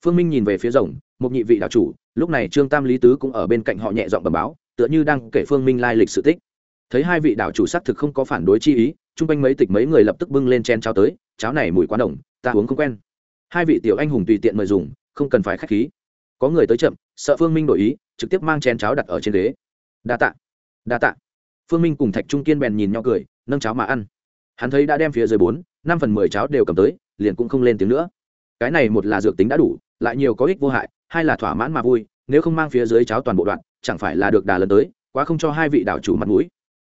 phương minh nhìn về phía rồng, một nhị vị đảo chủ, lúc này trương tam lý tứ cũng ở bên cạnh họ nhẹ giọng bẩm báo, tựa như đang kể phương minh lai lịch sự tích. Thấy hai vị đảo chủ xác thực không có phản đối chi ý, chung quanh mấy tịch mấy người lập tức bưng lên chen cháo tới, cháo này mùi quá đồng ta uống không quen. Hai vị tiểu anh hùng tùy tiện mời dùng, không cần phải k h á c h khí. Có người tới chậm, sợ phương minh đổi ý, trực tiếp mang chén cháo đặt ở trên ghế. Đa tạ đa tạ. Phương minh cùng thạch trung kiên bèn nhìn nhau cười, nâng cháo mà ăn. Hắn thấy đã đem phía dưới bốn, năm phần mười cháo đều cầm tới, liền cũng không lên tiếng nữa cái này một là dược tính đã đủ, lại nhiều có ích vô hại, hai là thỏa mãn mà vui, nếu không mang phía dưới cháo toàn bộ đoạn, chẳng phải là được đà lần tới, quá không cho hai vị đảo chủ mặt mũi.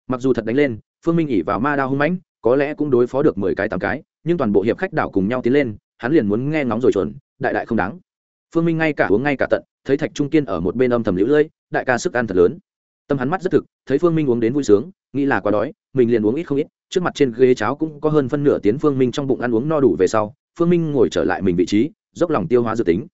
Mặc dù thật đánh lên, phương minh ỉ vào ma đao hung mãnh, có lẽ cũng đối phó được mười cái tám cái, nhưng toàn bộ hiệp khách đảo cùng nhau tiến lên, hắn liền muốn nghe ngóng rồi chuẩn, đại đại không đáng. Phương minh ngay cả uống ngay cả tận, thấy thạch trung kiên ở một bên âm thầm lũ lưỡi đại ca sức ăn thật lớn. Tâm hắn mắt rất thực, thấy phương minh uống đến vui sướng, nghĩ là quá đói, mình liền uống ít không ít, trước mặt trên ghế cháo cũng có hơn phân nửa tiếng phương minh trong bụng ăn uống no đủ về sau phương minh ngồi trở lại mình vị trí, dốc lòng tiêu hóa dự tính.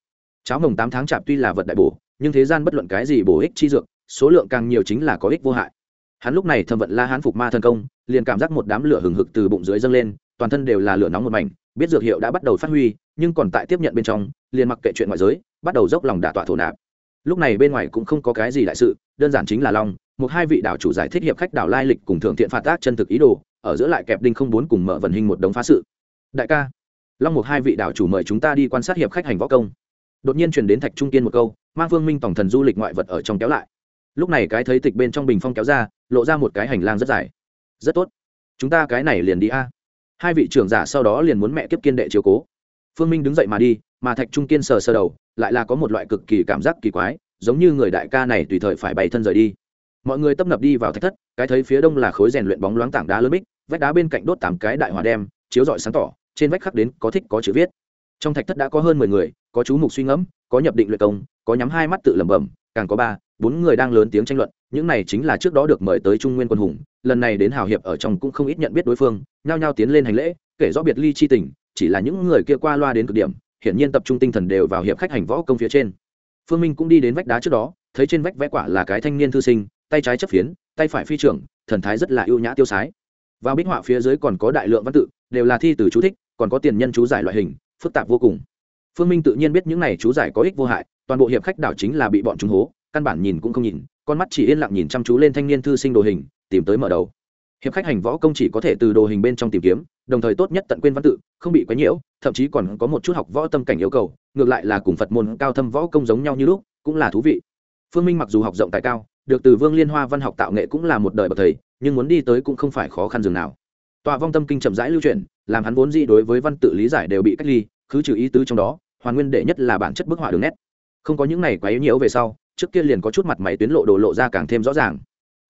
Cháo mồng tám tháng chạp tuy là vật đại bổ, nhưng thế gian bất luận cái gì bổ ích chi dược, số lượng càng nhiều chính là có ích vô hại. Hắn lúc này thầm vận la hán phục ma thần công, liền cảm giác một đám lửa hừng hực từ bụng dưới dâng lên, toàn thân đều là lửa nóng một mảnh, biết dược hiệu đã bắt đầu phát huy, nhưng còn tại tiếp nhận bên trong, liền mặc kệ chuyện ngoại giới, bắt đầu dốc lòng đả tọa thổ nạp. Lúc này bên ngoài cũng không có cái gì đại sự, đơn giản chính là long một hai vị đảo chủ giải thích hiệp khách đảo lai lịch cùng thượng thiện phạt tác chân thực ý đồ, ở giữa lại kẹp đinh không bốn cùng mở vận hình một đống phá sự. Đại ca long một hai vị đảo chủ mời chúng ta đi quan sát hiệp khách hành võ công. Đột nhiên truyền đến thạch trung kiên một câu mang vương minh tổng thần du lịch ngoại vật ở trong kéo lại. Lúc này cái thấy tịch bên trong bình phong kéo ra, lộ ra một cái hành lang rất dài. Rất tốt. Chúng ta cái này liền đi a. Hai vị trưởng giả sau đó liền muốn mẹ kiếp kiên đệ chiếu cố. Phương minh đứng dậy mà đi, mà thạch trung kiên sờ sờ đầu, lại là có một loại cực kỳ cảm giác kỳ quái, giống như người đại ca này tùy thời phải bày thân rời đi. Mọi người tấp nập đi vào thạch thất, cái thấy phía đông là khối rèn luyện bóng loáng tảng đá lớn bích, vách đá bên cạnh đốt tám cái đại hỏa đem, chiếu rọi sáng tỏ trên vách khắc đến có thích có chữ viết. Trong thạch thất đã có hơn mười người, có chú mục suy ngẫm, có nhập định luyện công, có nhắm hai mắt tự lẩm bẩm, càng có ba, bốn người đang lớn tiếng tranh luận, những này chính là trước đó được mời tới trung nguyên quân hùng, lần này đến hào hiệp ở trong cũng không ít nhận biết đối phương, nhao nhao tiến lên hành lễ, kể rõ biệt ly chi tình, chỉ là những người kia qua loa đến cực điểm, hiển nhiên tập trung tinh thần đều vào hiệp khách hành võ công phía trên. Phương minh cũng đi đến vách đá trước đó, thấy trên vách vẽ quả là cái thanh niên thư sinh, tay trái chấp phiến, tay phải phi trưởng, thần thái rất là ưu nhã tiêu sái. Vào bích họa phía dưới còn có đại lượng văn tự, đều là thi từ chú thích còn có tiền nhân chú giải loại hình, phức tạp vô cùng. Phương minh tự nhiên biết những này chú giải có ích vô hại, toàn bộ hiệp khách đảo chính là bị bọn chúng hố, căn bản nhìn cũng không nhìn, con mắt chỉ yên lặng nhìn chăm chú lên thanh niên thư sinh đồ hình, tìm tới mở đầu. Hiệp khách hành võ công chỉ có thể từ đồ hình bên trong tìm kiếm, đồng thời tốt nhất tận quên văn tự, không bị quấy nhiễu, thậm chí còn có một chút học võ tâm cảnh yêu cầu, ngược lại là cùng phật môn cao thâm võ công giống nhau như lúc, cũng là thú vị. Phương minh mặc dù học rộng tài cao, được từ vương liên hoa văn học tạo nghệ cũng là một đời bậc thầy, nhưng muốn đi tới cũng không phải khó khăn dường nào. Tọa vong tâm kinh chậm rãi lưu truyền làm hắn vốn gì đối với văn tự lý giải đều bị cách ly cứ trừ ý tứ trong đó, hoàn nguyên đệ nhất là bản chất bức họa đường nét. Không có những này quá yếu nhiễu về sau, trước kia liền có chút mặt máy tuyến lộ đồ lộ ra càng thêm rõ ràng.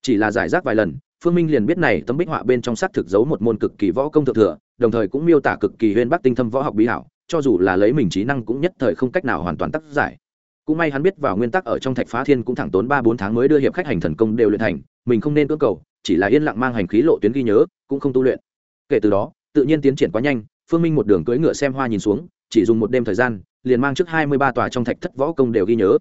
Chỉ là giải rác vài lần, phương minh liền biết này tấm bích họa bên trong sắc thực giấu một môn cực kỳ võ công thượng thừa, đồng thời cũng miêu tả cực kỳ huyên bắc tinh thâm võ học bí hảo, cho dù là lấy mình trí năng cũng nhất thời không cách nào hoàn toàn tác giải. Cũng may hắn biết vào nguyên tắc ở trong thạch phá thiên cũng thẳng tốn ba bốn tháng mới đưa hiệp khách hành thần công đều luyện thành, mình không nên cưỡng cầu, chỉ là yên lặng mang hành khí lộ tuyến ghi nhớ, cũng không tu luyện. Kể từ đó tự nhiên tiến triển quá nhanh, phương minh một đường cưỡi ngựa xem hoa nhìn xuống, chỉ dùng một đêm thời gian, liền mang trước hai mươi ba tòa trong thạch thất võ công đều ghi nhớ.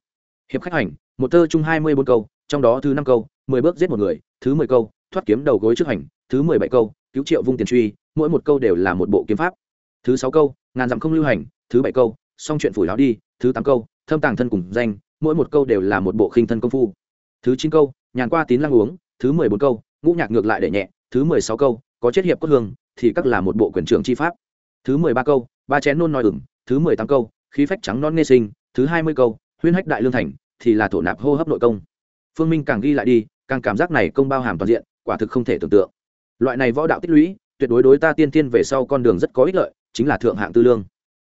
Hiệp khách hành, một thơ chung hai mươi bốn câu, trong đó thứ năm câu, mười bước giết một người, thứ mười câu, thoát kiếm đầu gối trước hành, thứ mười bảy câu, cứu triệu vung tiền truy, mỗi một câu đều là một bộ kiếm pháp. Thứ sáu câu, ngàn dặm không lưu hành, thứ bảy câu, xong chuyện phủi láo đi, thứ tám câu, thâm tàng thân cùng danh, mỗi một câu đều là một bộ khinh thân công phu. Thứ chín câu, nhàn qua tín lăng uống, thứ mười bốn câu, ngũ nhạc ngược lại để nhẹ, thứ mười sáu câu, có chết hiệp cốt hương thì các là một bộ quyền trưởng chi pháp. Thứ mười ba câu, ba chén nôn nói ửng. Thứ mười tám câu, khí phách trắng non nghe sinh. Thứ hai mươi câu, huyên hách đại lương thành, thì là thổ nạp hô hấp nội công. Phương minh càng ghi lại đi, càng cảm giác này công bao hàm toàn diện, quả thực không thể tưởng tượng. Loại này võ đạo tích lũy, tuyệt đối đối ta tiên tiên về sau con đường rất có ích lợi, chính là thượng hạng tư lương.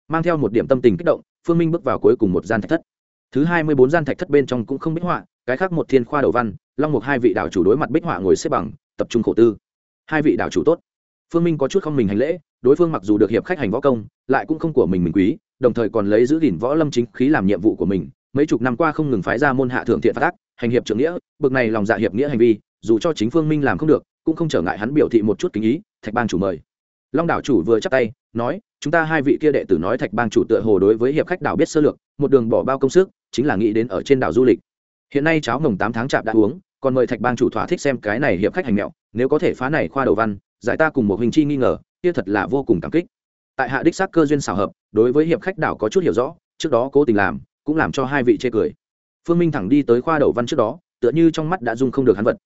Mang theo một điểm tâm tình kích động, phương minh bước vào cuối cùng một gian thạch thất. Thứ hai mươi bốn gian thạch thất bên trong cũng không bích họa, cái khác một thiên khoa đầu văn, long mục hai vị đạo chủ đối mặt bích họa ngồi xếp bằng, tập trung khổ tư. Hai vị đạo chủ tốt phương minh có chút không mình hành lễ, đối phương mặc dù được hiệp khách hành võ công, lại cũng không của mình mình quý, đồng thời còn lấy giữ gìn võ lâm chính khí làm nhiệm vụ của mình, mấy chục năm qua không ngừng phái ra môn hạ thượng thiện phát tác hành hiệp trưởng nghĩa, bực này lòng dạ hiệp nghĩa hành vi, dù cho chính phương minh làm không được, cũng không trở ngại hắn biểu thị một chút kính ý, thạch bang chủ mời. Long đảo chủ vừa chắp tay, nói, chúng ta hai vị kia đệ tử nói thạch bang chủ tựa hồ đối với hiệp khách đảo biết sơ lược, một đường bỏ bao công sức, chính là nghĩ đến ở trên đảo du lịch. Hiện nay cháo mồng tám tháng chạp đã uống, còn mời thạch bang chủ thỏa thích xem cái này hiệp khách hành mẹo, nếu có thể phá này khoa đầu văn giải ta cùng một hình chi nghi ngờ, kia thật là vô cùng cảm kích. Tại hạ đích xác cơ duyên xảo hợp, đối với hiệp khách đảo có chút hiểu rõ, trước đó cố tình làm, cũng làm cho hai vị chê cười. Phương minh thẳng đi tới khoa đầu văn trước đó, tựa như trong mắt đã dung không được hắn vật.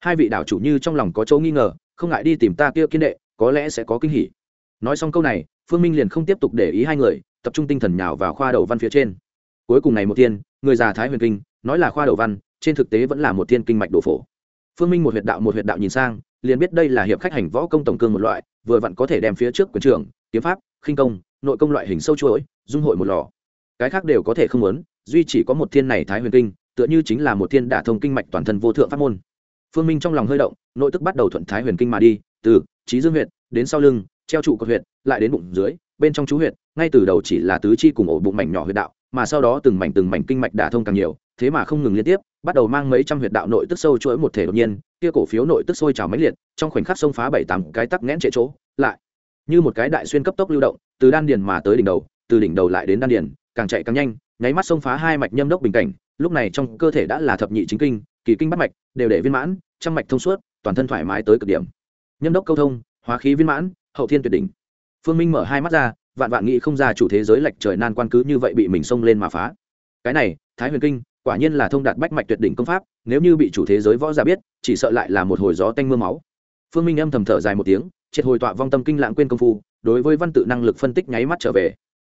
Hai vị đảo chủ như trong lòng có chỗ nghi ngờ, không ngại đi tìm ta kia kiên đệ, có lẽ sẽ có kinh hỉ. Nói xong câu này, phương minh liền không tiếp tục để ý hai người, tập trung tinh thần nhào vào khoa đầu văn phía trên. Cuối cùng này một tiên, người già thái huyền kinh, nói là khoa đầu văn, trên thực tế vẫn là một tiên kinh mạch đồ phổ. Phương minh một huyệt đạo một huyệt đạo nhìn sang liền biết đây là hiệp khách hành võ công tổng cương một loại, vừa vặn có thể đem phía trước quyền trưởng, kiếm pháp, khinh công, nội công loại hình sâu chuỗi, dung hội một lò. Cái khác đều có thể không muốn, duy chỉ có một thiên này thái huyền kinh, tựa như chính là một thiên đả thông kinh mạch toàn thân vô thượng pháp môn. Phương minh trong lòng hơi động, nội tức bắt đầu thuận thái huyền kinh mà đi, từ trí dương huyện đến sau lưng, treo trụ cột huyện lại đến bụng dưới, bên trong chú huyện ngay từ đầu chỉ là tứ chi cùng ổ bụng mảnh nhỏ huyệt đạo, mà sau đó từng mảnh từng mảnh kinh mạch đả thông càng nhiều, thế mà không ngừng liên tiếp, bắt đầu mang mấy trăm huyệt đạo nội tức sâu chuỗi một thể đột nhiên kia cổ phiếu nội tức sôi trào mãnh liệt, trong khoảnh khắc xông phá bảy tám cái tắc nghẽn trệ chỗ, lại như một cái đại xuyên cấp tốc lưu động, từ đan điền mà tới đỉnh đầu, từ đỉnh đầu lại đến đan điền, càng chạy càng nhanh, nháy mắt xông phá hai mạch nhâm đốc bình cảnh, lúc này trong cơ thể đã là thập nhị chính kinh, kỳ kinh bắt mạch, đều để viên mãn, trăm mạch thông suốt, toàn thân thoải mái tới cực điểm. Nhâm đốc câu thông, hóa khí viên mãn, hậu thiên tuyệt đỉnh. Phương minh mở hai mắt ra, vạn vạn nghĩ không ra chủ thế giới lệch trời nan quan cứ như vậy bị mình xông lên mà phá. Cái này, thái huyền kinh quả nhiên là thông đạt bách mạch tuyệt đỉnh công pháp, nếu như bị chủ thế giới võ giả biết, chỉ sợ lại là một hồi gió tanh mưa máu. Phương minh âm thầm thở dài một tiếng, triệt hồi tọa vong tâm kinh lãng quên công phu, đối với văn tự năng lực phân tích nháy mắt trở về.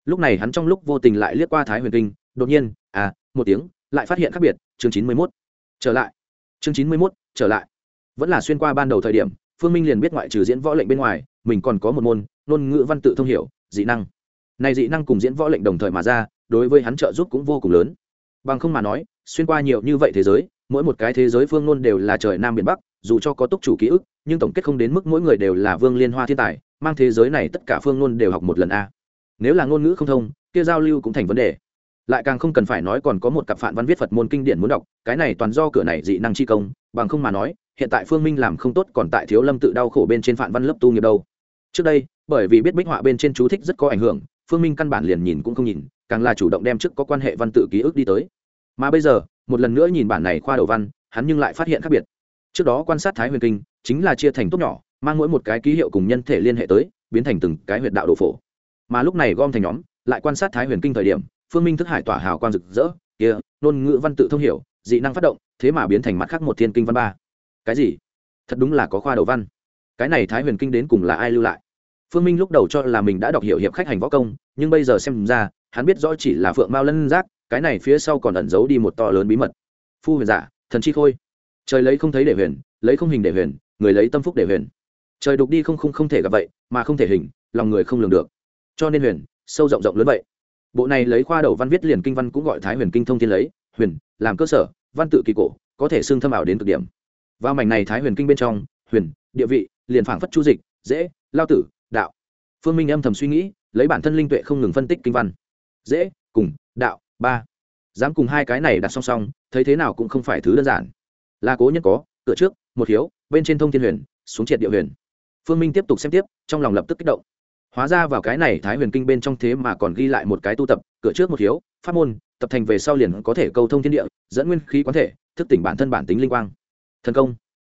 Lúc này hắn trong lúc vô tình lại liếc qua thái huyền kinh, đột nhiên à một tiếng, lại phát hiện khác biệt, chương chín mươi mốt, trở lại. Chương chín mươi mốt, trở lại. Vẫn là xuyên qua ban đầu thời điểm, phương minh liền biết ngoại trừ diễn võ lệnh bên ngoài, mình còn có một môn, ngôn ngữ văn tự thông hiểu, dị năng. Này dị năng cùng diễn võ lệnh đồng thời mà ra, đối với hắn trợ giúp cũng vô cùng lớn bằng không mà nói, xuyên qua nhiều như vậy thế giới, mỗi một cái thế giới phương ngôn đều là trời nam biển bắc, dù cho có túc chủ ký ức, nhưng tổng kết không đến mức mỗi người đều là vương liên hoa thiên tài, mang thế giới này tất cả phương ngôn đều học một lần a. Nếu là ngôn ngữ không thông, kia giao lưu cũng thành vấn đề. Lại càng không cần phải nói còn có một cặp phản văn viết phật môn kinh điển muốn đọc, cái này toàn do cửa này dị năng chi công, bằng không mà nói, hiện tại phương minh làm không tốt còn tại thiếu lâm tự đau khổ bên trên phản văn lớp tu nghiệp đâu. Trước đây, bởi vì biết bích họa bên trên chú thích rất có ảnh hưởng, phương minh căn bản liền nhìn cũng không nhìn càng là chủ động đem trước có quan hệ văn tự ký ức đi tới. Mà bây giờ, một lần nữa nhìn bản này khoa đầu văn, hắn nhưng lại phát hiện khác biệt. Trước đó quan sát thái huyền kinh, chính là chia thành tốt nhỏ, mang mỗi một cái ký hiệu cùng nhân thể liên hệ tới, biến thành từng cái huyệt đạo đồ phổ. Mà lúc này gom thành nhóm, lại quan sát thái huyền kinh thời điểm, phương minh thức hải tỏa hào quang rực rỡ, kia, ngôn ngữ văn tự thông hiểu, dị năng phát động, thế mà biến thành mặt khác một thiên kinh văn ba. Cái gì? Thật đúng là có khoa đầu văn. Cái này thái huyền kinh đến cùng là ai lưu lại? Phương minh lúc đầu cho là mình đã đọc hiểu hiệp khách hành võ công, nhưng bây giờ xem ra hắn biết rõ chỉ là phượng mao lân giác, cái này phía sau còn ẩn giấu đi một to lớn bí mật. Phu huyền giả, thần chi khôi. Trời lấy không thấy để huyền, lấy không hình để huyền, người lấy tâm phúc để huyền. Trời đục đi không không không thể gặp vậy, mà không thể hình, lòng người không lường được. Cho nên huyền, sâu rộng rộng lớn vậy. Bộ này lấy khoa đầu văn viết liền kinh văn cũng gọi thái huyền kinh thông thiên lấy, huyền, làm cơ sở, văn tự kỳ cổ, có thể xương thâm ảo đến cực điểm. Và mảnh này thái huyền kinh bên trong, huyền, địa vị, liền phảng phất chu dịch, dễ, lao tử, đạo. Phương minh âm thầm suy nghĩ, lấy bản thân linh tuệ không ngừng phân tích kinh văn dễ, cùng, đạo, ba. Dám cùng hai cái này đặt song song, thấy thế nào cũng không phải thứ đơn giản. Là cố nhân có cửa trước, một hiếu, bên trên thông thiên huyền, xuống triệt địa huyền. Phương minh tiếp tục xem tiếp, trong lòng lập tức kích động. Hóa ra vào cái này thái huyền kinh bên trong thế mà còn ghi lại một cái tu tập cửa trước một hiếu, pháp môn, tập thành về sau liền có thể câu thông thiên địa, dẫn nguyên khí quán thể, thức tỉnh bản thân bản tính linh quang. Thần công.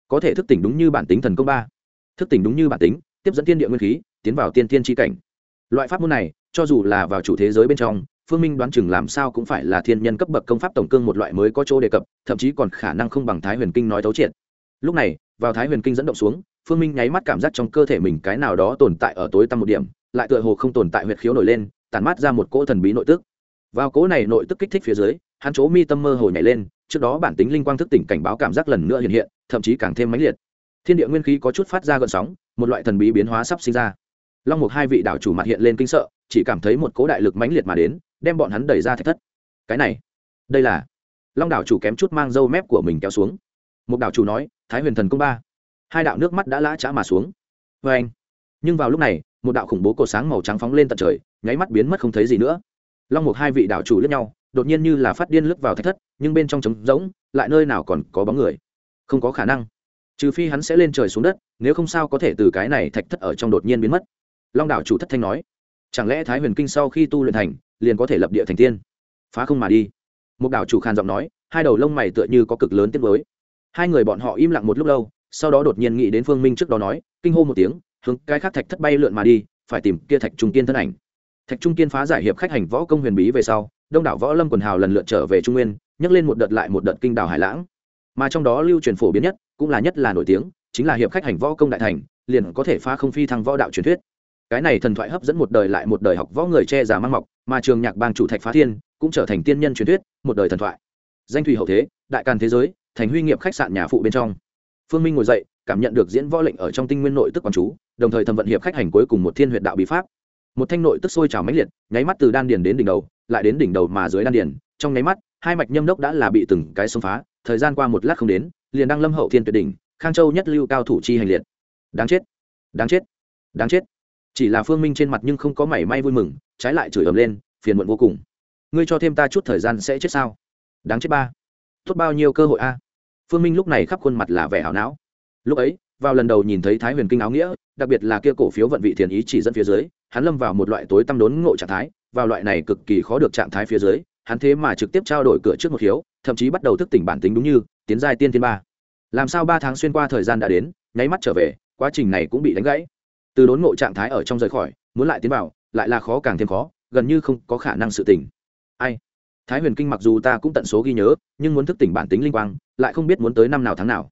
Có thể thức tỉnh đúng như bản tính thần công ba. Thức tỉnh đúng như bản tính, tiếp dẫn thiên địa nguyên khí, tiến vào tiên thiên tri cảnh. Loại pháp môn này cho dù là vào chủ thế giới bên trong, phương minh đoán chừng làm sao cũng phải là thiên nhân cấp bậc công pháp tổng cương một loại mới có chỗ đề cập, thậm chí còn khả năng không bằng thái huyền kinh nói thấu triệt. Lúc này, vào thái huyền kinh dẫn động xuống, phương minh nháy mắt cảm giác trong cơ thể mình cái nào đó tồn tại ở tối tăm một điểm, lại tựa hồ không tồn tại huyệt khiếu nổi lên tàn mát ra một cỗ thần bí nội tức. Vào cỗ này nội tức kích thích phía dưới, hắn chỗ mi tâm mơ hồ nhảy lên, trước đó bản tính linh quang thức tỉnh cảnh báo cảm giác lần nữa hiện hiện, thậm chí càng thêm mãnh liệt. Thiên địa nguyên khí có chút phát ra gợn sóng, một loại thần bí biến hóa sắp sinh ra. Long mục hai vị đảo chủ mặt hiện lên kinh sợ chỉ cảm thấy một cố đại lực mãnh liệt mà đến, đem bọn hắn đẩy ra thạch thất. Cái này, đây là long đảo chủ kém chút mang dâu mép của mình kéo xuống. Một đảo chủ nói, thái huyền thần công ba. Hai đạo nước mắt đã lã chã mà xuống. Vê anh, nhưng vào lúc này, một đạo khủng bố cột sáng màu trắng phóng lên tận trời, nháy mắt biến mất không thấy gì nữa. Long một hai vị đảo chủ lướt nhau, đột nhiên như là phát điên lướt vào thạch thất, nhưng bên trong trống rỗng, lại nơi nào còn có bóng người. Không có khả năng. Trừ phi hắn sẽ lên trời xuống đất, nếu không sao có thể từ cái này thạch thất ở trong đột nhiên biến mất. Long đảo chủ thất thanh nói chẳng lẽ thái huyền kinh sau khi tu luyện thành, liền có thể lập địa thành tiên? Phá không mà đi. Một đảo chủ khàn giọng nói, hai đầu lông mày tựa như có cực lớn tiết mới hai người bọn họ im lặng một lúc lâu, sau đó đột nhiên nghĩ đến phương minh trước đó nói, kinh hô một tiếng, hướng cái khác thạch thất bay lượn mà đi, phải tìm kia thạch trung kiên thân ảnh. Thạch trung kiên phá giải hiệp khách hành võ công huyền bí về sau, đông đảo võ lâm quần hào lần lượt trở về trung nguyên nhắc lên một đợt lại một đợt kinh đảo hải lãng. Mà trong đó lưu truyền phổ biến nhất, cũng là nhất là nổi tiếng, chính là hiệp khách hành võ công đại thành, liền có thể phá không phi thăng võ đạo truyền thuyết cái này thần thoại hấp dẫn một đời lại một đời học võ người che giả mang mọc, mà trường nhạc bang chủ thạch phá thiên cũng trở thành tiên nhân truyền thuyết, một đời thần thoại. Danh thủy hậu thế, đại càn thế giới, thành huy nghiệp khách sạn nhà phụ bên trong. Phương minh ngồi dậy, cảm nhận được diễn võ lệnh ở trong tinh nguyên nội tức quán chú, đồng thời thẩm vận hiệp khách hành cuối cùng một thiên huyện đạo bí pháp. Một thanh nội tức sôi trào mãnh liệt, nháy mắt từ đan điền đến đỉnh đầu, lại đến đỉnh đầu mà dưới đan điền. Trong nháy mắt, hai mạch nhâm đốc đã là bị từng cái xông phá, thời gian qua một lát không đến, liền đang lâm hậu thiên tuyệt đỉnh, khang châu nhất lưu cao thủ chi hành liệt. Đáng chết đáng chết đáng chết chỉ là phương minh trên mặt nhưng không có mảy may vui mừng trái lại chửi ầm lên phiền muộn vô cùng. Ngươi cho thêm ta chút thời gian sẽ chết sao? Đáng chết ba. Tốt bao nhiêu cơ hội a? Phương minh lúc này khắp khuôn mặt là vẻ hảo não. Lúc ấy vào lần đầu nhìn thấy thái huyền kinh áo nghĩa đặc biệt là kia cổ phiếu vận vị thiền ý chỉ dẫn phía dưới hắn lâm vào một loại tối tăm đốn ngộ trạng thái vào loại này cực kỳ khó được trạng thái phía dưới hắn thế mà trực tiếp trao đổi cửa trước một hiếu, thậm chí bắt đầu thức tỉnh bản tính đúng như tiến giai tiên thiên ba. Làm sao ba tháng xuyên qua thời gian đã đến nháy mắt trở về quá trình này cũng bị đánh gãy từ đốn ngộ trạng thái ở trong rời khỏi, muốn lại tiến vào, lại là khó càng thêm khó, gần như không có khả năng sự tỉnh. Ai? Thái huyền kinh mặc dù ta cũng tận số ghi nhớ, nhưng muốn thức tỉnh bản tính linh quang, lại không biết muốn tới năm nào tháng nào.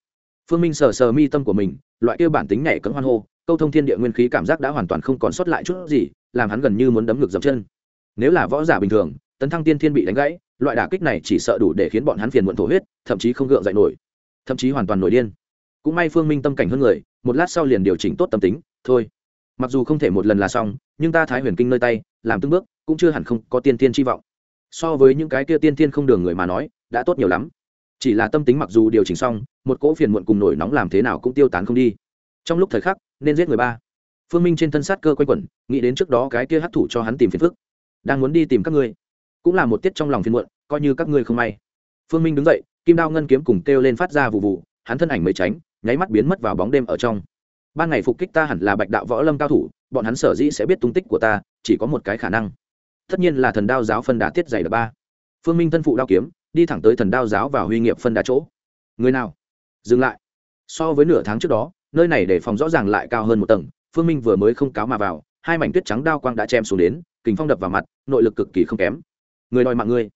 Phương minh sờ sờ mi tâm của mình, loại kia bản tính nhảy cấm hoan hô, câu thông thiên địa nguyên khí cảm giác đã hoàn toàn không còn sót lại chút gì, làm hắn gần như muốn đấm ngực dập chân. Nếu là võ giả bình thường, tấn thăng tiên thiên bị đánh gãy, loại đả kích này chỉ sợ đủ để khiến bọn hắn phiền muộn thổ huyết, thậm chí không gượng dậy nổi, thậm chí hoàn toàn nổi điên. Cũng may phương minh tâm cảnh hơn người, một lát sau liền điều chỉnh tốt tâm tính thôi. Mặc dù không thể một lần là xong, nhưng ta thái huyền kinh nơi tay, làm từng bước, cũng chưa hẳn không có tiên tiên chi vọng. So với những cái kia tiên tiên không đường người mà nói, đã tốt nhiều lắm. Chỉ là tâm tính mặc dù điều chỉnh xong, một cỗ phiền muộn cùng nổi nóng làm thế nào cũng tiêu tán không đi. Trong lúc thời khắc, nên giết người ba. Phương minh trên thân sát cơ quanh quẩn, nghĩ đến trước đó cái kia hấp thụ cho hắn tìm phiền phức. Đang muốn đi tìm các ngươi. Cũng là một tiết trong lòng phiền muộn, coi như các ngươi không may. Phương minh đứng dậy, kim đao ngân kiếm cùng kêu lên phát ra vụ vụ hắn thân ảnh mới tránh, nháy mắt biến mất vào bóng đêm ở trong ban ngày phục kích ta hẳn là bạch đạo võ lâm cao thủ, bọn hắn sở dĩ sẽ biết tung tích của ta, chỉ có một cái khả năng. Tất nhiên là thần đao giáo phân đà tiết dày đ ba. Phương minh thân phụ đao kiếm, đi thẳng tới thần đao giáo và huy nghiệp phân đà chỗ. Người nào? Dừng lại. So với nửa tháng trước đó, nơi này để phòng rõ ràng lại cao hơn một tầng, phương minh vừa mới không cáo mà vào, hai mảnh tuyết trắng đao quang đã chém xuống đến kính phong đập vào mặt, nội lực cực kỳ không kém. Người đòi mạng ngươi.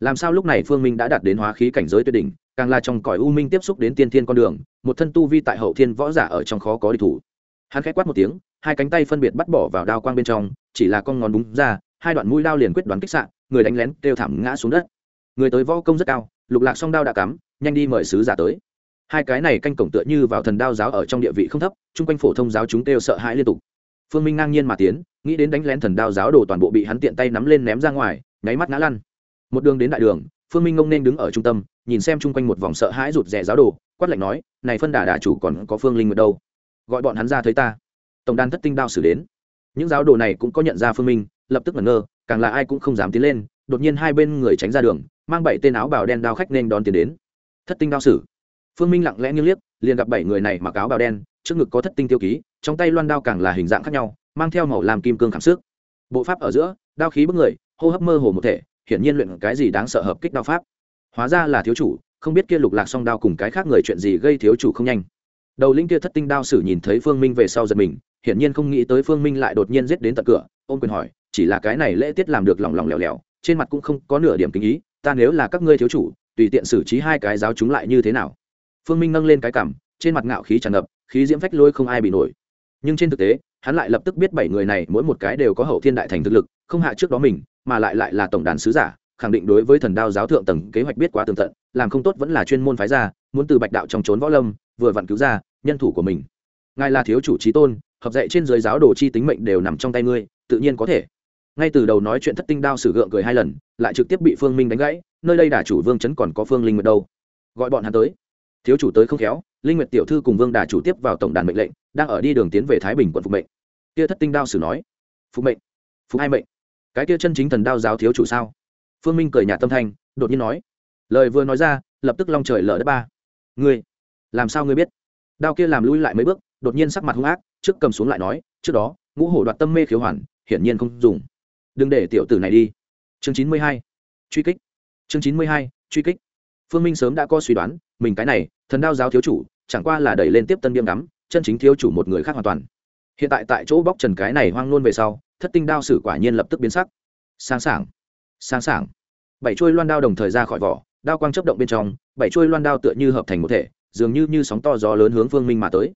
Làm sao lúc này phương minh đã đạt đến hóa khí cảnh giới tuyệt đỉnh càng là trong cõi u minh tiếp xúc đến tiên thiên con đường, một thân tu vi tại hậu thiên võ giả ở trong khó có địch thủ. Hắn khẽ quát một tiếng, hai cánh tay phân biệt bắt bỏ vào đao quang bên trong, chỉ là con ngón búng ra, hai đoạn mũi đao liền quyết đoán kích sạn người đánh lén kêu thảm ngã xuống đất. Người tới võ công rất cao, lục lạc song đao đã cắm, nhanh đi mời sứ giả tới. Hai cái này canh cổng tựa như vào thần đao giáo ở trong địa vị không thấp, chung quanh phổ thông giáo chúng kêu sợ hãi liên tục. Phương minh ngang nhiên mà tiến, nghĩ đến đánh lén thần đao giáo đồ toàn bộ bị hắn tiện tay nắm lên ném ra ngoài, nháy mắt ngã lăn. Một đường đến đại đường, phương minh ngông nên đứng ở trung tâm nhìn xem chung quanh một vòng sợ hãi rụt rè giáo đồ, quát lạnh nói, này phân đà đà chủ còn có phương linh ở đâu? Gọi bọn hắn ra thấy ta. Tổng đàn thất tinh đao xử đến. Những giáo đồ này cũng có nhận ra phương minh, lập tức ngẩn ngơ, càng là ai cũng không dám tiến lên, đột nhiên hai bên người tránh ra đường, mang bảy tên áo bào đen đao khách nên đón tiền đến. Thất tinh đao sử phương minh lặng lẽ nghiêng liếc, liền gặp bảy người này mặc áo bào đen, trước ngực có thất tinh tiêu ký, trong tay loan đao càng là hình dạng khác nhau, mang theo màu làm kim cương khảm sức bộ pháp ở giữa, đao khí bức người, hô hấp mơ hồ một thể, hiển nhiên luyện cái gì đáng sợ hợp kích đao pháp hóa ra là thiếu chủ, không biết kia lục lạc song đao cùng cái khác người chuyện gì gây thiếu chủ không nhanh. Đầu linh kia thất tinh đao sử nhìn thấy phương minh về sau giật mình, hiển nhiên không nghĩ tới phương minh lại đột nhiên giết đến tận cửa, ôm quyền hỏi, chỉ là cái này lễ tiết làm được lòng lòng lẻo lẻo, trên mặt cũng không có nửa điểm kính ý, ta nếu là các ngươi thiếu chủ, tùy tiện xử trí hai cái giáo chúng lại như thế nào? Phương minh nâng lên cái cằm, trên mặt ngạo khí tràn ngập, khí diễm phách lôi không ai bị nổi. Nhưng trên thực tế, hắn lại lập tức biết bảy người này mỗi một cái đều có hậu thiên đại thành thực lực, không hạ trước đó mình, mà lại lại là tổng đàn sứ giả khẳng định đối với thần đao giáo thượng tầng kế hoạch biết quá tường tận, làm không tốt vẫn là chuyên môn phái ra, muốn từ bạch đạo trong trốn võ lâm, vừa vặn cứu ra nhân thủ của mình. Ngài là thiếu chủ trí tôn, hợp dạy trên giới giáo đồ chi tính mệnh đều nằm trong tay ngươi, tự nhiên có thể. Ngay từ đầu nói chuyện thất tinh đao sử gượng cười hai lần, lại trực tiếp bị phương minh đánh gãy, nơi đây đả chủ vương chấn còn có phương linh nguyệt đâu. Gọi bọn hắn tới. Thiếu chủ tới không khéo, linh nguyệt tiểu thư cùng vương đà chủ tiếp vào tổng đàn mệnh lệnh, đang ở đi đường tiến về thái bình quận phục mệnh. Kia thất tinh đao sử nói, phục mệnh, phục hai mệnh. Cái kia chân chính thần đao giáo thiếu chủ sao? Phương minh cười nhạt tâm thanh, đột nhiên nói, lời vừa nói ra, lập tức long trời lở đất ba. Ngươi, làm sao ngươi biết? Đao kia làm lui lại mấy bước, đột nhiên sắc mặt hung ác, trước cầm xuống lại nói, trước đó, ngũ hổ đoạt tâm mê khiếu hoàn, hiển nhiên không dùng. Đừng để tiểu tử này đi. Chương chín mươi hai, truy kích. Chương chín mươi hai, truy kích. Phương minh sớm đã có suy đoán, mình cái này, thần đao giáo thiếu chủ, chẳng qua là đẩy lên tiếp tân biêm đắm chân chính thiếu chủ một người khác hoàn toàn. Hiện tại tại chỗ bóc trần cái này hoang nôn về sau, thất tinh đao sử quả nhiên lập tức biến sắc. Sáng sảng sáng sảng. Bảy chuôi loan đao đồng thời ra khỏi vỏ, đao quang chấp động bên trong, bảy chuôi loan đao tựa như hợp thành một thể, dường như như sóng to gió lớn hướng phương minh mà tới.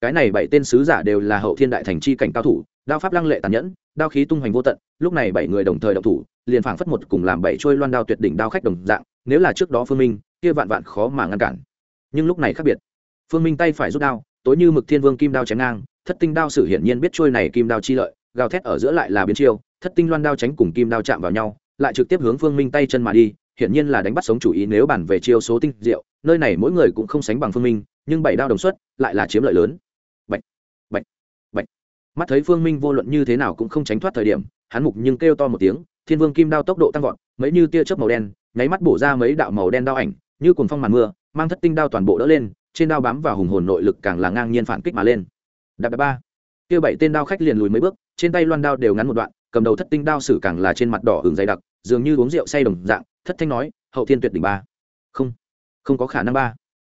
Cái này bảy tên sứ giả đều là hậu thiên đại thành chi cảnh cao thủ, đao pháp lăng lệ tàn nhẫn, đao khí tung hoành vô tận, lúc này bảy người đồng thời động thủ, liền phảng phất một cùng làm bảy trôi loan đao tuyệt đỉnh đao khách đồng dạng, nếu là trước đó phương minh, kia vạn vạn khó mà ngăn cản. Nhưng lúc này khác biệt. Phương minh tay phải rút đao, tối như mực thiên vương kim đao chém ngang, thất tinh đao sử hiển nhiên biết trôi này kim đao chi lợi, gào thét ở giữa lại là biến chiêu, thất tinh loan đao tránh cùng kim đao chạm vào nhau lại trực tiếp hướng phương minh tay chân mà đi hiển nhiên là đánh bắt sống chủ ý nếu bản về chiêu số tinh diệu nơi này mỗi người cũng không sánh bằng phương minh nhưng bảy đao đồng xuất lại là chiếm lợi lớn. Bạch, bạch, bạch. mắt thấy phương minh vô luận như thế nào cũng không tránh thoát thời điểm hắn mục nhưng kêu to một tiếng thiên vương kim đao tốc độ tăng vọt mấy như tia chớp màu đen nháy mắt bổ ra mấy đạo màu đen đao ảnh như cuồng phong màn mưa mang thất tinh đao toàn bộ đỡ lên trên đao bám vào hùng hồn nội lực càng là ngang nhiên phản kích mà lên. Đạp ba. Kia bảy tên đao khách liền lùi mấy bước trên tay loan đao đều ngắn một đoạn cầm đầu thất tinh đao sử càng là trên mặt đỏ hừng dày đặc, dường như uống rượu say đồng dạng, thất thanh nói, hậu thiên tuyệt đỉnh ba. Không không có khả năng ba.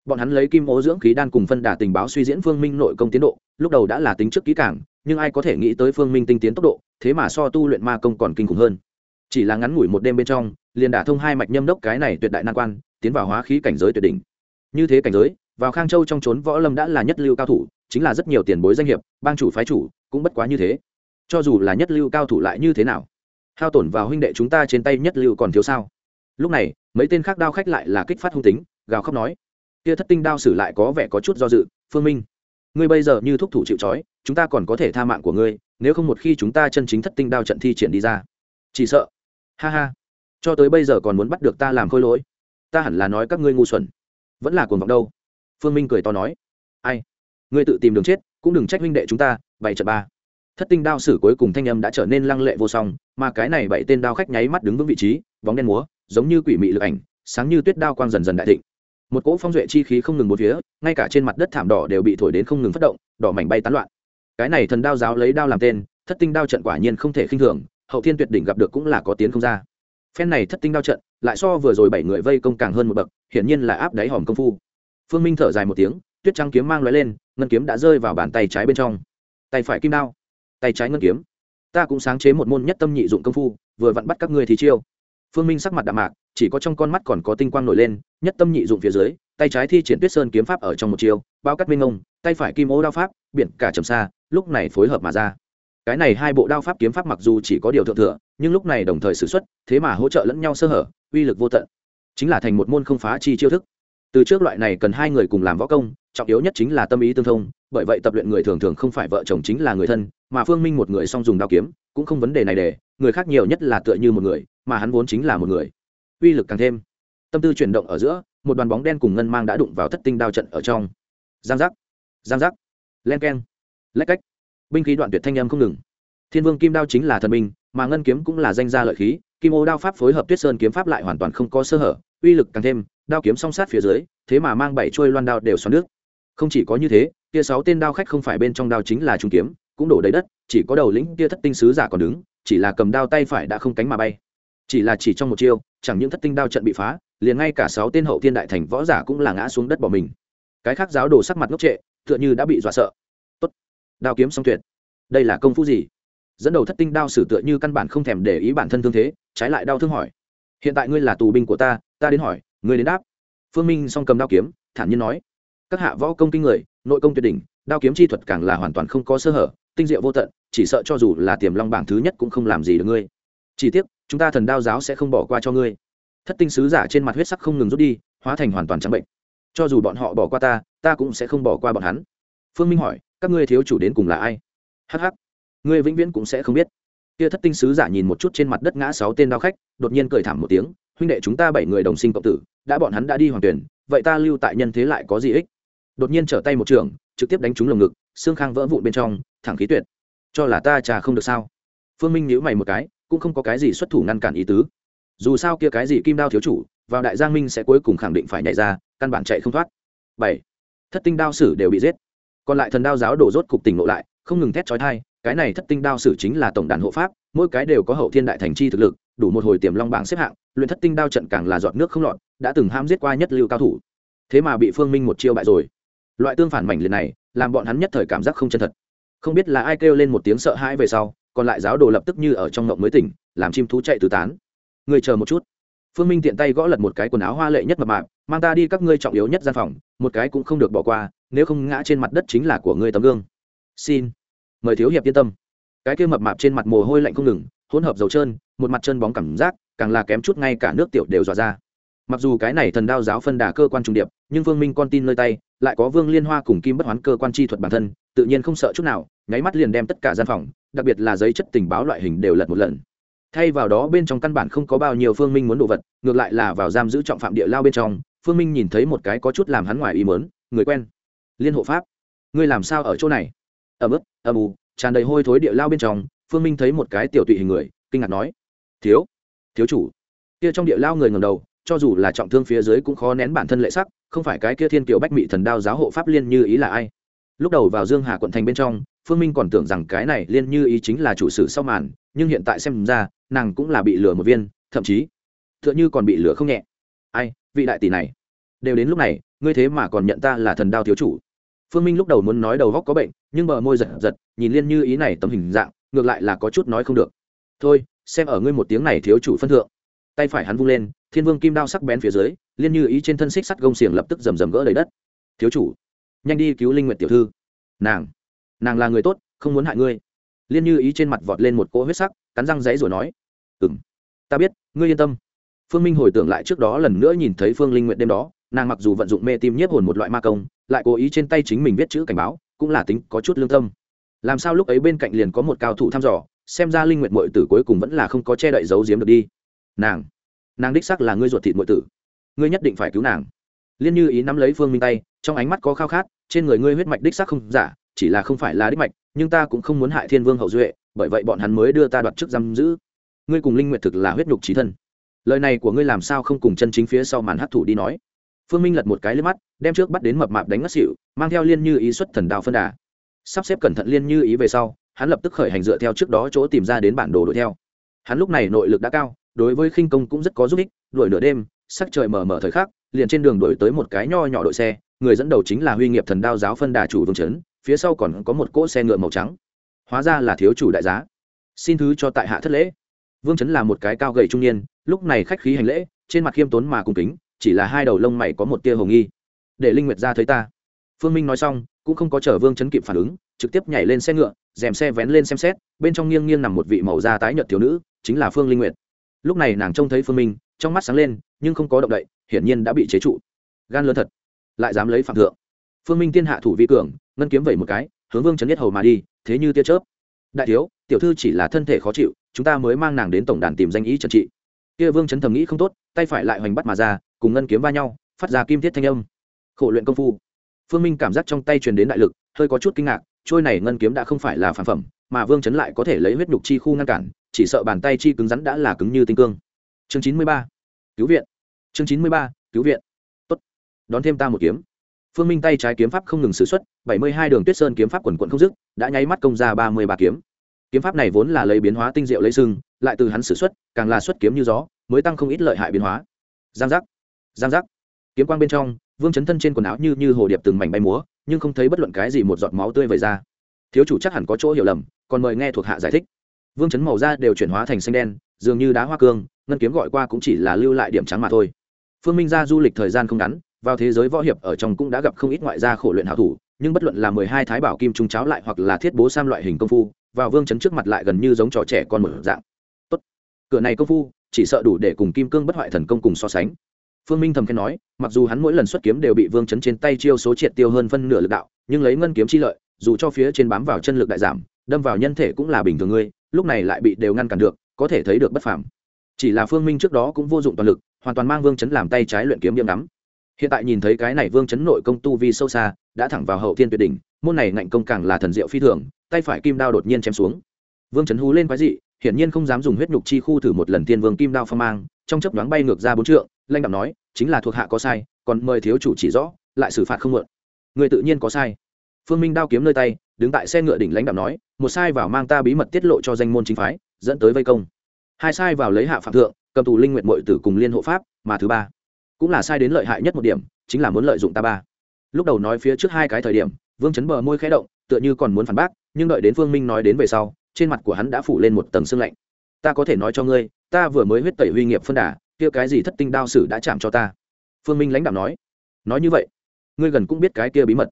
Bọn hắn lấy kim ố dưỡng khí đan cùng phân đà tình báo suy diễn phương minh nội công tiến độ, lúc đầu đã là tính trước kỹ cảng nhưng ai có thể nghĩ tới phương minh tinh tiến tốc độ, thế mà so tu luyện ma công còn kinh khủng hơn. Chỉ là ngắn ngủi một đêm bên trong, liền đả thông hai mạch nhâm đốc cái này tuyệt đại nan quan, tiến vào hóa khí cảnh giới tuyệt đỉnh. Như thế cảnh giới, vào khang châu trong trốn võ lâm đã là nhất lưu cao thủ, chính là rất nhiều tiền bối danh hiệp, bang chủ phái chủ, cũng bất quá như thế cho dù là nhất lưu cao thủ lại như thế nào? Hao tổn vào huynh đệ chúng ta trên tay nhất lưu còn thiếu sao? Lúc này, mấy tên khác đao khách lại là kích phát hung tính, gào khóc nói. Kia thất tinh đao sử lại có vẻ có chút do dự, phương minh, ngươi bây giờ như thúc thủ chịu trói, chúng ta còn có thể tha mạng của ngươi, nếu không một khi chúng ta chân chính thất tinh đao trận thi triển đi ra. Chỉ sợ. Ha ha, cho tới bây giờ còn muốn bắt được ta làm khôi lỗi. Ta hẳn là nói các ngươi ngu xuẩn. Vẫn là cuồng vọng đâu. Phương minh cười to nói. Ai? Ngươi tự tìm đường chết, cũng đừng trách huynh đệ chúng ta bảy trận ba thất tinh đao sử cuối cùng thanh âm đã trở nên lăng lệ vô song, mà cái này bảy tên đao khách nháy mắt đứng vững vị trí, bóng đen múa, giống như quỷ mị lực ảnh, sáng như tuyết đao quang dần dần đại thịnh. Một cỗ phong duệ chi khí không ngừng một phía, ngay cả trên mặt đất thảm đỏ đều bị thổi đến không ngừng phát động, đỏ mảnh bay tán loạn. Cái này thần đao giáo lấy đao làm tên, thất tinh đao trận quả nhiên không thể khinh thường, hậu thiên tuyệt đỉnh gặp được cũng là có tiến không ra. Phen này thất tinh đao trận, lại so vừa rồi bảy người vây công càng hơn một bậc, hiển nhiên là áp đáy hòm công phu. Phương minh thở dài một tiếng, tuyết trắng kiếm mang lóe lên, ngân kiếm đã rơi vào bàn tay trái bên trong. Tay phải kim đao tay trái ngân kiếm. Ta cũng sáng chế một môn nhất tâm nhị dụng công phu, vừa vặn bắt các ngươi thì chiêu. Phương minh sắc mặt đạm mạc, chỉ có trong con mắt còn có tinh quang nổi lên, nhất tâm nhị dụng phía dưới, tay trái thi triển tuyết sơn kiếm pháp ở trong một chiêu, bao cắt minh ông tay phải kim ô đao pháp, biển cả trầm xa, lúc này phối hợp mà ra. Cái này hai bộ đao pháp kiếm pháp mặc dù chỉ có điều thượng thừa, nhưng lúc này đồng thời xử xuất, thế mà hỗ trợ lẫn nhau sơ hở, uy lực vô tận. Chính là thành một môn không phá chi chiêu thức từ trước loại này cần hai người cùng làm võ công, trọng yếu nhất chính là tâm ý tương thông, bởi vậy tập luyện người thường thường không phải vợ chồng chính là người thân, mà phương minh một người song dùng đao kiếm, cũng không vấn đề này để, người khác nhiều nhất là tựa như một người, mà hắn vốn chính là một người. Uy lực càng thêm. Tâm tư chuyển động ở giữa, một đoàn bóng đen cùng ngân mang đã đụng vào thất tinh đao trận ở trong. Giang giác. Giang giác. Len keng. Lách cách. Binh khí đoạn tuyệt thanh âm không ngừng. Thiên vương kim đao chính là thần binh, mà ngân kiếm cũng là danh gia lợi khí, kim ô đao pháp phối hợp tuyết sơn kiếm pháp lại hoàn toàn không có sơ hở, uy lực càng thêm đao kiếm song sát phía dưới, thế mà mang bảy trôi loan đao đều xoắn nước. Không chỉ có như thế, kia sáu tên đao khách không phải bên trong đao chính là trung kiếm, cũng đổ đầy đất, chỉ có đầu lĩnh kia thất tinh sứ giả còn đứng, chỉ là cầm đao tay phải đã không cánh mà bay. Chỉ là chỉ trong một chiêu, chẳng những thất tinh đao trận bị phá, liền ngay cả sáu tên hậu thiên đại thành võ giả cũng là ngã xuống đất bỏ mình. Cái khác giáo đồ sắc mặt ngốc trệ, tựa như đã bị dọa sợ. Tốt, đao kiếm song tuyệt. Đây là công phu gì? Dẫn đầu thất tinh đao sử tựa như căn bản không thèm để ý bản thân thương thế, trái lại đau thương hỏi. Hiện tại ngươi là tù binh của ta ta đến hỏi ngươi đến đáp. Phương minh song cầm đao kiếm, thản nhiên nói. Các hạ võ công kinh người, nội công tuyệt đỉnh, đao kiếm chi thuật càng là hoàn toàn không có sơ hở, tinh diệu vô tận, chỉ sợ cho dù là tiềm long bảng thứ nhất cũng không làm gì được ngươi. Chỉ tiếc, chúng ta thần đao giáo sẽ không bỏ qua cho ngươi. Thất tinh sứ giả trên mặt huyết sắc không ngừng rút đi, hóa thành hoàn toàn trắng bệnh. Cho dù bọn họ bỏ qua ta ta cũng sẽ không bỏ qua bọn hắn. Phương minh hỏi, các ngươi thiếu chủ đến cùng là ai? Hh ngươi vĩnh viễn cũng sẽ không biết. Kia thất tinh sứ giả nhìn một chút trên mặt đất ngã sáu tên đao khách, đột nhiên cười thảm một tiếng, huynh đệ chúng ta bảy người đồng sinh cộng tử đã bọn hắn đã đi hoàng tuyển, vậy ta lưu tại nhân thế lại có gì ích? Đột nhiên trở tay một trường, trực tiếp đánh trúng lồng ngực, xương khang vỡ vụn bên trong, thẳng khí tuyệt. Cho là ta trà không được sao? Phương minh nhíu mày một cái, cũng không có cái gì xuất thủ ngăn cản ý tứ. Dù sao kia cái gì kim đao thiếu chủ, vào đại giang minh sẽ cuối cùng khẳng định phải nhảy ra, căn bản chạy không thoát. Bảy. Thất tinh đao sử đều bị giết. Còn lại thần đao giáo đổ rốt cục tỉnh ngộ lại, không ngừng thét chói thai cái này thất tinh đao sử chính là tổng đàn hộ pháp, mỗi cái đều có hậu thiên đại thành chi thực lực, đủ một hồi tiềm long bảng xếp hạng, luyện thất tinh đao trận càng là giọt nước không lọt đã từng ham giết qua nhất lưu cao thủ. Thế mà bị phương minh một chiêu bại rồi. Loại tương phản mảnh liệt này, làm bọn hắn nhất thời cảm giác không chân thật. Không biết là ai kêu lên một tiếng sợ hãi về sau, còn lại giáo đồ lập tức như ở trong ngộng mới tỉnh, làm chim thú chạy tứ tán. Người chờ một chút. Phương minh tiện tay gõ lật một cái quần áo hoa lệ nhất mập mạp, mang ta đi các ngươi trọng yếu nhất gian phòng, một cái cũng không được bỏ qua, nếu không ngã trên mặt đất chính là của ngươi tấm gương. Xin. Mời thiếu hiệp yên tâm. Cái kia mập mạp trên mặt mồ hôi lạnh không ngừng, hỗn hợp dầu trơn, một mặt chân bóng cảm giác, càng là kém chút ngay cả nước tiểu đều dọa ra mặc dù cái này thần đao giáo phân đà cơ quan trung điệp, nhưng vương minh con tin nơi tay, lại có vương liên hoa cùng kim bất hoán cơ quan chi thuật bản thân, tự nhiên không sợ chút nào, nháy mắt liền đem tất cả gian phòng, đặc biệt là giấy chất tình báo loại hình đều lật một lần. Thay vào đó bên trong căn bản không có bao nhiêu phương minh muốn đồ vật, ngược lại là vào giam giữ trọng phạm địa lao bên trong, phương minh nhìn thấy một cái có chút làm hắn ngoài ý mớn người quen. Liên hộ pháp. Ngươi làm sao ở chỗ này? Ẩm ướt ầm ù tràn đầy hôi thối địa lao bên trong, phương minh thấy một cái tiểu tụy hình người, kinh ngạc nói. Thiếu thiếu chủ. Kia trong địa lao người ngầm đầu cho dù là trọng thương phía dưới cũng khó nén bản thân lệ sắc, không phải cái kia thiên kiều bách mị thần đao giáo hộ pháp liên như ý là ai. Lúc đầu vào dương hà quận thành bên trong, phương minh còn tưởng rằng cái này liên như ý chính là chủ sử sau màn, nhưng hiện tại xem ra, nàng cũng là bị lừa một viên, thậm chí t h ư ợ n h ư còn bị lừa không nhẹ. Ai, vị đại tỷ này, đều đến lúc này, ngươi thế mà còn nhận ta là thần đao thiếu chủ. Phương minh lúc đầu muốn nói đầu góc có bệnh, nhưng bờ môi giật giật, nhìn liên như ý này tấm hình dạng, ngược lại là có chút nói không được. Thôi, xem ở ngươi một tiếng này thiếu chủ phân thượng. Tay phải hắn vung lên thiên vương kim đao sắc bén phía dưới, liên như ý trên thân xích sắt gông xiềng lập tức rầm rầm gỡ lấy đất. Thiếu chủ, nhanh đi cứu linh nguyện tiểu thư. Nàng nàng là người tốt, không muốn hại ngươi. Liên như ý trên mặt vọt lên một cỗ huyết sắc, cắn răng dãy rồi nói ừ m ta biết, ngươi yên tâm. Phương minh hồi tưởng lại trước đó lần nữa nhìn thấy phương linh nguyện đêm đó, nàng mặc dù vận dụng mê tim nhiếp hồn một loại ma công, lại cố ý trên tay chính mình viết chữ cảnh báo, cũng là tính có chút lương tâm. Làm sao lúc ấy bên cạnh liền có một cao thủ thăm dò, xem ra linh nguyện mội tử cuối cùng vẫn là không có che đậy giấu giếm được đi. Nàng nàng đích sắc là ngươi ruột thịt nội tử. Ngươi nhất định phải cứu nàng. Liên như ý nắm lấy phương minh tay, trong ánh mắt có khao khát, trên người ngươi huyết mạch đích sắc không giả, chỉ là không phải là đích mạch, nhưng ta cũng không muốn hại thiên vương hậu duệ, bởi vậy bọn hắn mới đưa ta đoạt chức giam giữ. Ngươi cùng linh nguyệt thực là huyết nhục trí thân. Lời này của ngươi làm sao không cùng chân chính phía sau màn hát thủ đi nói? Phương minh lật một cái lên mắt, đem trước bắt đến mập mạp đánh ngất xỉu, mang theo liên như ý xuất thần đào phân đà. Sắp xếp cẩn thận liên như ý về sau, hắn lập tức khởi hành dựa theo trước đó chỗ tìm ra đến bản đồ đuổi theo. Hắn lúc này nội lực đã cao đối với khinh công cũng rất có giúp ích, đuổi nửa đêm, sắc trời mờ mờ thời khắc, liền trên đường đuổi tới một cái nho nhỏ đội xe, người dẫn đầu chính là huy nghiệp thần đao giáo phân đà chủ vương trấn phía sau còn có một cỗ xe ngựa màu trắng. Hóa ra là thiếu chủ đại giá. Xin thứ cho tại hạ thất lễ. Vương trấn là một cái cao gầy trung niên, lúc này khách khí hành lễ, trên mặt khiêm tốn mà cung kính, chỉ là hai đầu lông mày có một tia hồng nghi. Để linh nguyệt ra thấy ta. Phương minh nói xong, cũng không có chờ vương trấn kịp phản ứng, trực tiếp nhảy lên xe ngựa dèm xe vén lên xem xét, bên trong nghiêng nghiêng nằm một vị màu da tái nhợt thiếu nữ, chính là phương linh nguyệt lúc này nàng trông thấy phương minh, trong mắt sáng lên, nhưng không có động đậy, hiển nhiên đã bị chế trụ. Gan lớn thật, lại dám lấy phạm thượng. Phương minh tiên hạ thủ vi cường, ngân kiếm vẩy một cái, hướng vương trấn nhất hầu mà đi, thế như tia chớp. Đại thiếu, tiểu thư chỉ là thân thể khó chịu, chúng ta mới mang nàng đến tổng đàn tìm danh ý trần trị. Kia vương trấn thầm nghĩ không tốt, tay phải lại hoành bắt mà ra, cùng ngân kiếm va nhau, phát ra kim thiết thanh âm. Khổ luyện công phu. Phương minh cảm giác trong tay truyền đến đại lực, hơi có chút kinh ngạc, trôi này ngân kiếm đã không phải là phản phẩm mà vương chấn lại có thể lấy huyết nhục chi khu ngăn cản, chỉ sợ bàn tay chi cứng rắn đã là cứng như tinh cương. Chương chín mươi ba, cứu viện. Chương chín mươi ba, cứu viện. Tốt. Đón thêm ta một kiếm. Phương minh tay trái kiếm pháp không ngừng s ử x u ấ t bảy mươi hai đường tuyết sơn kiếm pháp quần quận không dứt, đã nháy mắt công ra ba mươi ba kiếm. Kiếm pháp này vốn là lấy biến hóa tinh diệu lấy sưng lại từ hắn s ử x u ấ t càng là xuất kiếm như gió, mới tăng không ít lợi hại biến hóa. Giang giác. Giang giác. Kiếm quang bên trong, vương chấn thân trên quần áo như như hồ điệp từng mảnh bay múa, nhưng không thấy bất luận cái gì một giọt máu tươi vẩy ra thiếu chủ chắc hẳn có chỗ hiểu lầm, còn mời nghe thuộc hạ giải thích. Vương chấn màu da đều chuyển hóa thành xanh đen, dường như đá hoa cương, ngân kiếm gọi qua cũng chỉ là lưu lại điểm trắng mà thôi. Phương minh ra du lịch thời gian không ngắn, vào thế giới võ hiệp ở trong cũng đã gặp không ít ngoại gia khổ luyện hảo thủ, nhưng bất luận là mười hai thái bảo kim trung cháo lại hoặc là thiết bố sam loại hình công phu, vào vương chấn trước mặt lại gần như giống trò trẻ con một dạng. Tốt. Cửa này công phu, chỉ sợ đủ để cùng kim cương bất hoại thần công cùng so sánh. Phương minh thầm khen nói, mặc dù hắn mỗi lần xuất kiếm đều bị vương chấn trên tay chiêu số triệt tiêu hơn phân nửa lực đạo, nhưng lấy ngân kiếm chi lợi dù cho phía trên bám vào chân lực đại giảm, đâm vào nhân thể cũng là bình thường ngươi, lúc này lại bị đều ngăn cản được, có thể thấy được bất phàm. Chỉ là phương minh trước đó cũng vô dụng toàn lực, hoàn toàn mang vương chấn làm tay trái luyện kiếm điểm đắm. Hiện tại nhìn thấy cái này vương chấn nội công tu vi sâu xa, đã thẳng vào hậu thiên tuyệt đỉnh, môn này ngạnh công càng là thần diệu phi thường, tay phải kim đao đột nhiên chém xuống. Vương chấn hú lên quái dị, hiển nhiên không dám dùng huyết nhục chi khu thử một lần tiên vương kim đao phong mang, trong chấp đoán bay ngược ra bốn trượng, lanh đạo nói, chính là thuộc hạ có sai, còn mời thiếu chủ chỉ rõ, lại xử phạt không mượn. Người tự nhiên có sai phương minh đao kiếm nơi tay, đứng tại xe ngựa đỉnh lãnh đạo nói, một sai vào mang ta bí mật tiết lộ cho danh môn chính phái, dẫn tới vây công. Hai sai vào lấy hạ phạm thượng, cầm tù linh nguyện mội tử cùng liên hộ pháp, mà thứ ba cũng là sai đến lợi hại nhất một điểm, chính là muốn lợi dụng ta ba. Lúc đầu nói phía trước hai cái thời điểm, vương chấn bờ môi khẽ động, tựa như còn muốn phản bác, nhưng đợi đến phương minh nói đến về sau, trên mặt của hắn đã phủ lên một tầng sương lạnh. Ta có thể nói cho ngươi, ta vừa mới huyết tẩy huy nghiệp phân đà, kia cái gì thất tinh đao sử đã chạm cho ta. Phương minh lãnh đạo nói. Nói như vậy, ngươi gần cũng biết cái kia bí mật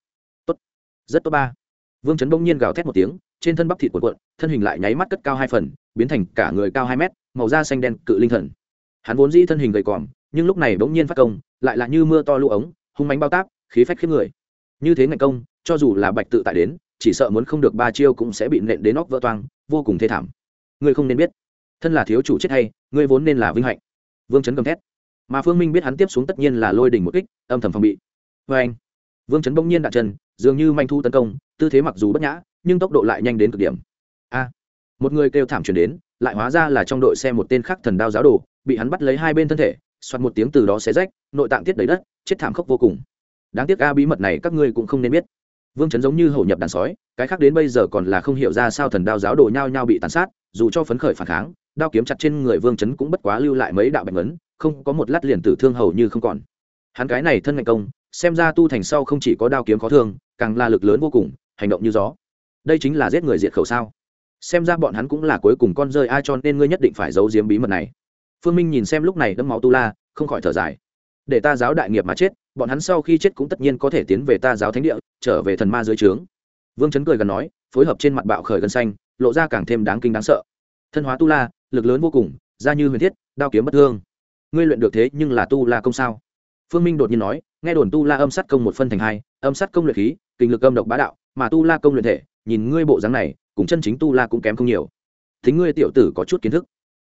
rất tốt ba. Vương chấn bỗng nhiên gào thét một tiếng, trên thân bắp thịt cuộn cuộn, thân hình lại nháy mắt cất cao hai phần, biến thành cả người cao hai mét, màu da xanh đen cự linh thần. Hắn vốn dĩ thân hình gầy còm, nhưng lúc này bỗng nhiên phát công, lại là như mưa to lũ ống, hung mánh bao tác khí phách khiếp người. Như thế ngành công, cho dù là bạch tự tại đến, chỉ sợ muốn không được ba chiêu cũng sẽ bị nện đến óc vỡ toang, vô cùng thê thảm. Ngươi không nên biết. Thân là thiếu chủ chết hay, ngươi vốn nên là vinh hạnh. Vương chấn gầm thét. Mà phương minh biết hắn tiếp xuống tất nhiên là lôi đỉnh một kích, âm thầm phòng bị. Vê anh vương chấn bỗng nhiên đặt chân, dường như manh thu tấn công, tư thế mặc dù bất nhã, nhưng tốc độ lại nhanh đến cực điểm. A! Một người kêu thảm chuyển đến, lại hóa ra là trong đội xe một tên khác thần đao giáo đồ, bị hắn bắt lấy hai bên thân thể xoặt một tiếng từ đó xé rách, nội tạng tiết đầy đất, chết thảm khốc vô cùng. Đáng tiếc a bí mật này các ngươi cũng không nên biết. Vương chấn giống như hậu nhập đàn sói, cái khác đến bây giờ còn là không hiểu ra sao thần đao giáo đồ nhao nhao bị tàn sát, dù cho phấn khởi phản kháng, đao kiếm chặt trên người vương chấn cũng bất quá lưu lại mấy đạo bệnh ấn không có một lát liền tử thương hầu như không còn. Hắn cái này thân ngành công xem ra tu thành sau không chỉ có đao kiếm khó thương, càng là lực lớn vô cùng, hành động như gió. Đây chính là giết người diệt khẩu sao? Xem ra bọn hắn cũng là cuối cùng con rơi, ai cho nên ngươi nhất định phải giấu giếm bí mật này. Phương minh nhìn xem lúc này đâm máu tu la, không khỏi thở dài. Để ta giáo đại nghiệp mà chết, bọn hắn sau khi chết cũng tất nhiên có thể tiến về ta giáo thánh địa, trở về thần ma dưới trướng. Vương chấn cười gần nói, phối hợp trên mặt bạo khởi gân xanh, lộ ra càng thêm đáng kinh đáng sợ. Thân hóa tu la, lực lớn vô cùng ra như huyền thiết, đao kiếm bất thương. Ngươi luyện được thế nhưng là tu la công sao? Phương minh đột nhiên nói, nghe đồn tu la âm sát công một phân thành hai, âm sát công luyện khí, kinh lực âm độc bá đạo, mà tu la công luyện thể, nhìn ngươi bộ dáng này, cùng chân chính tu la cũng kém không nhiều. Thính ngươi tiểu tử có chút kiến thức.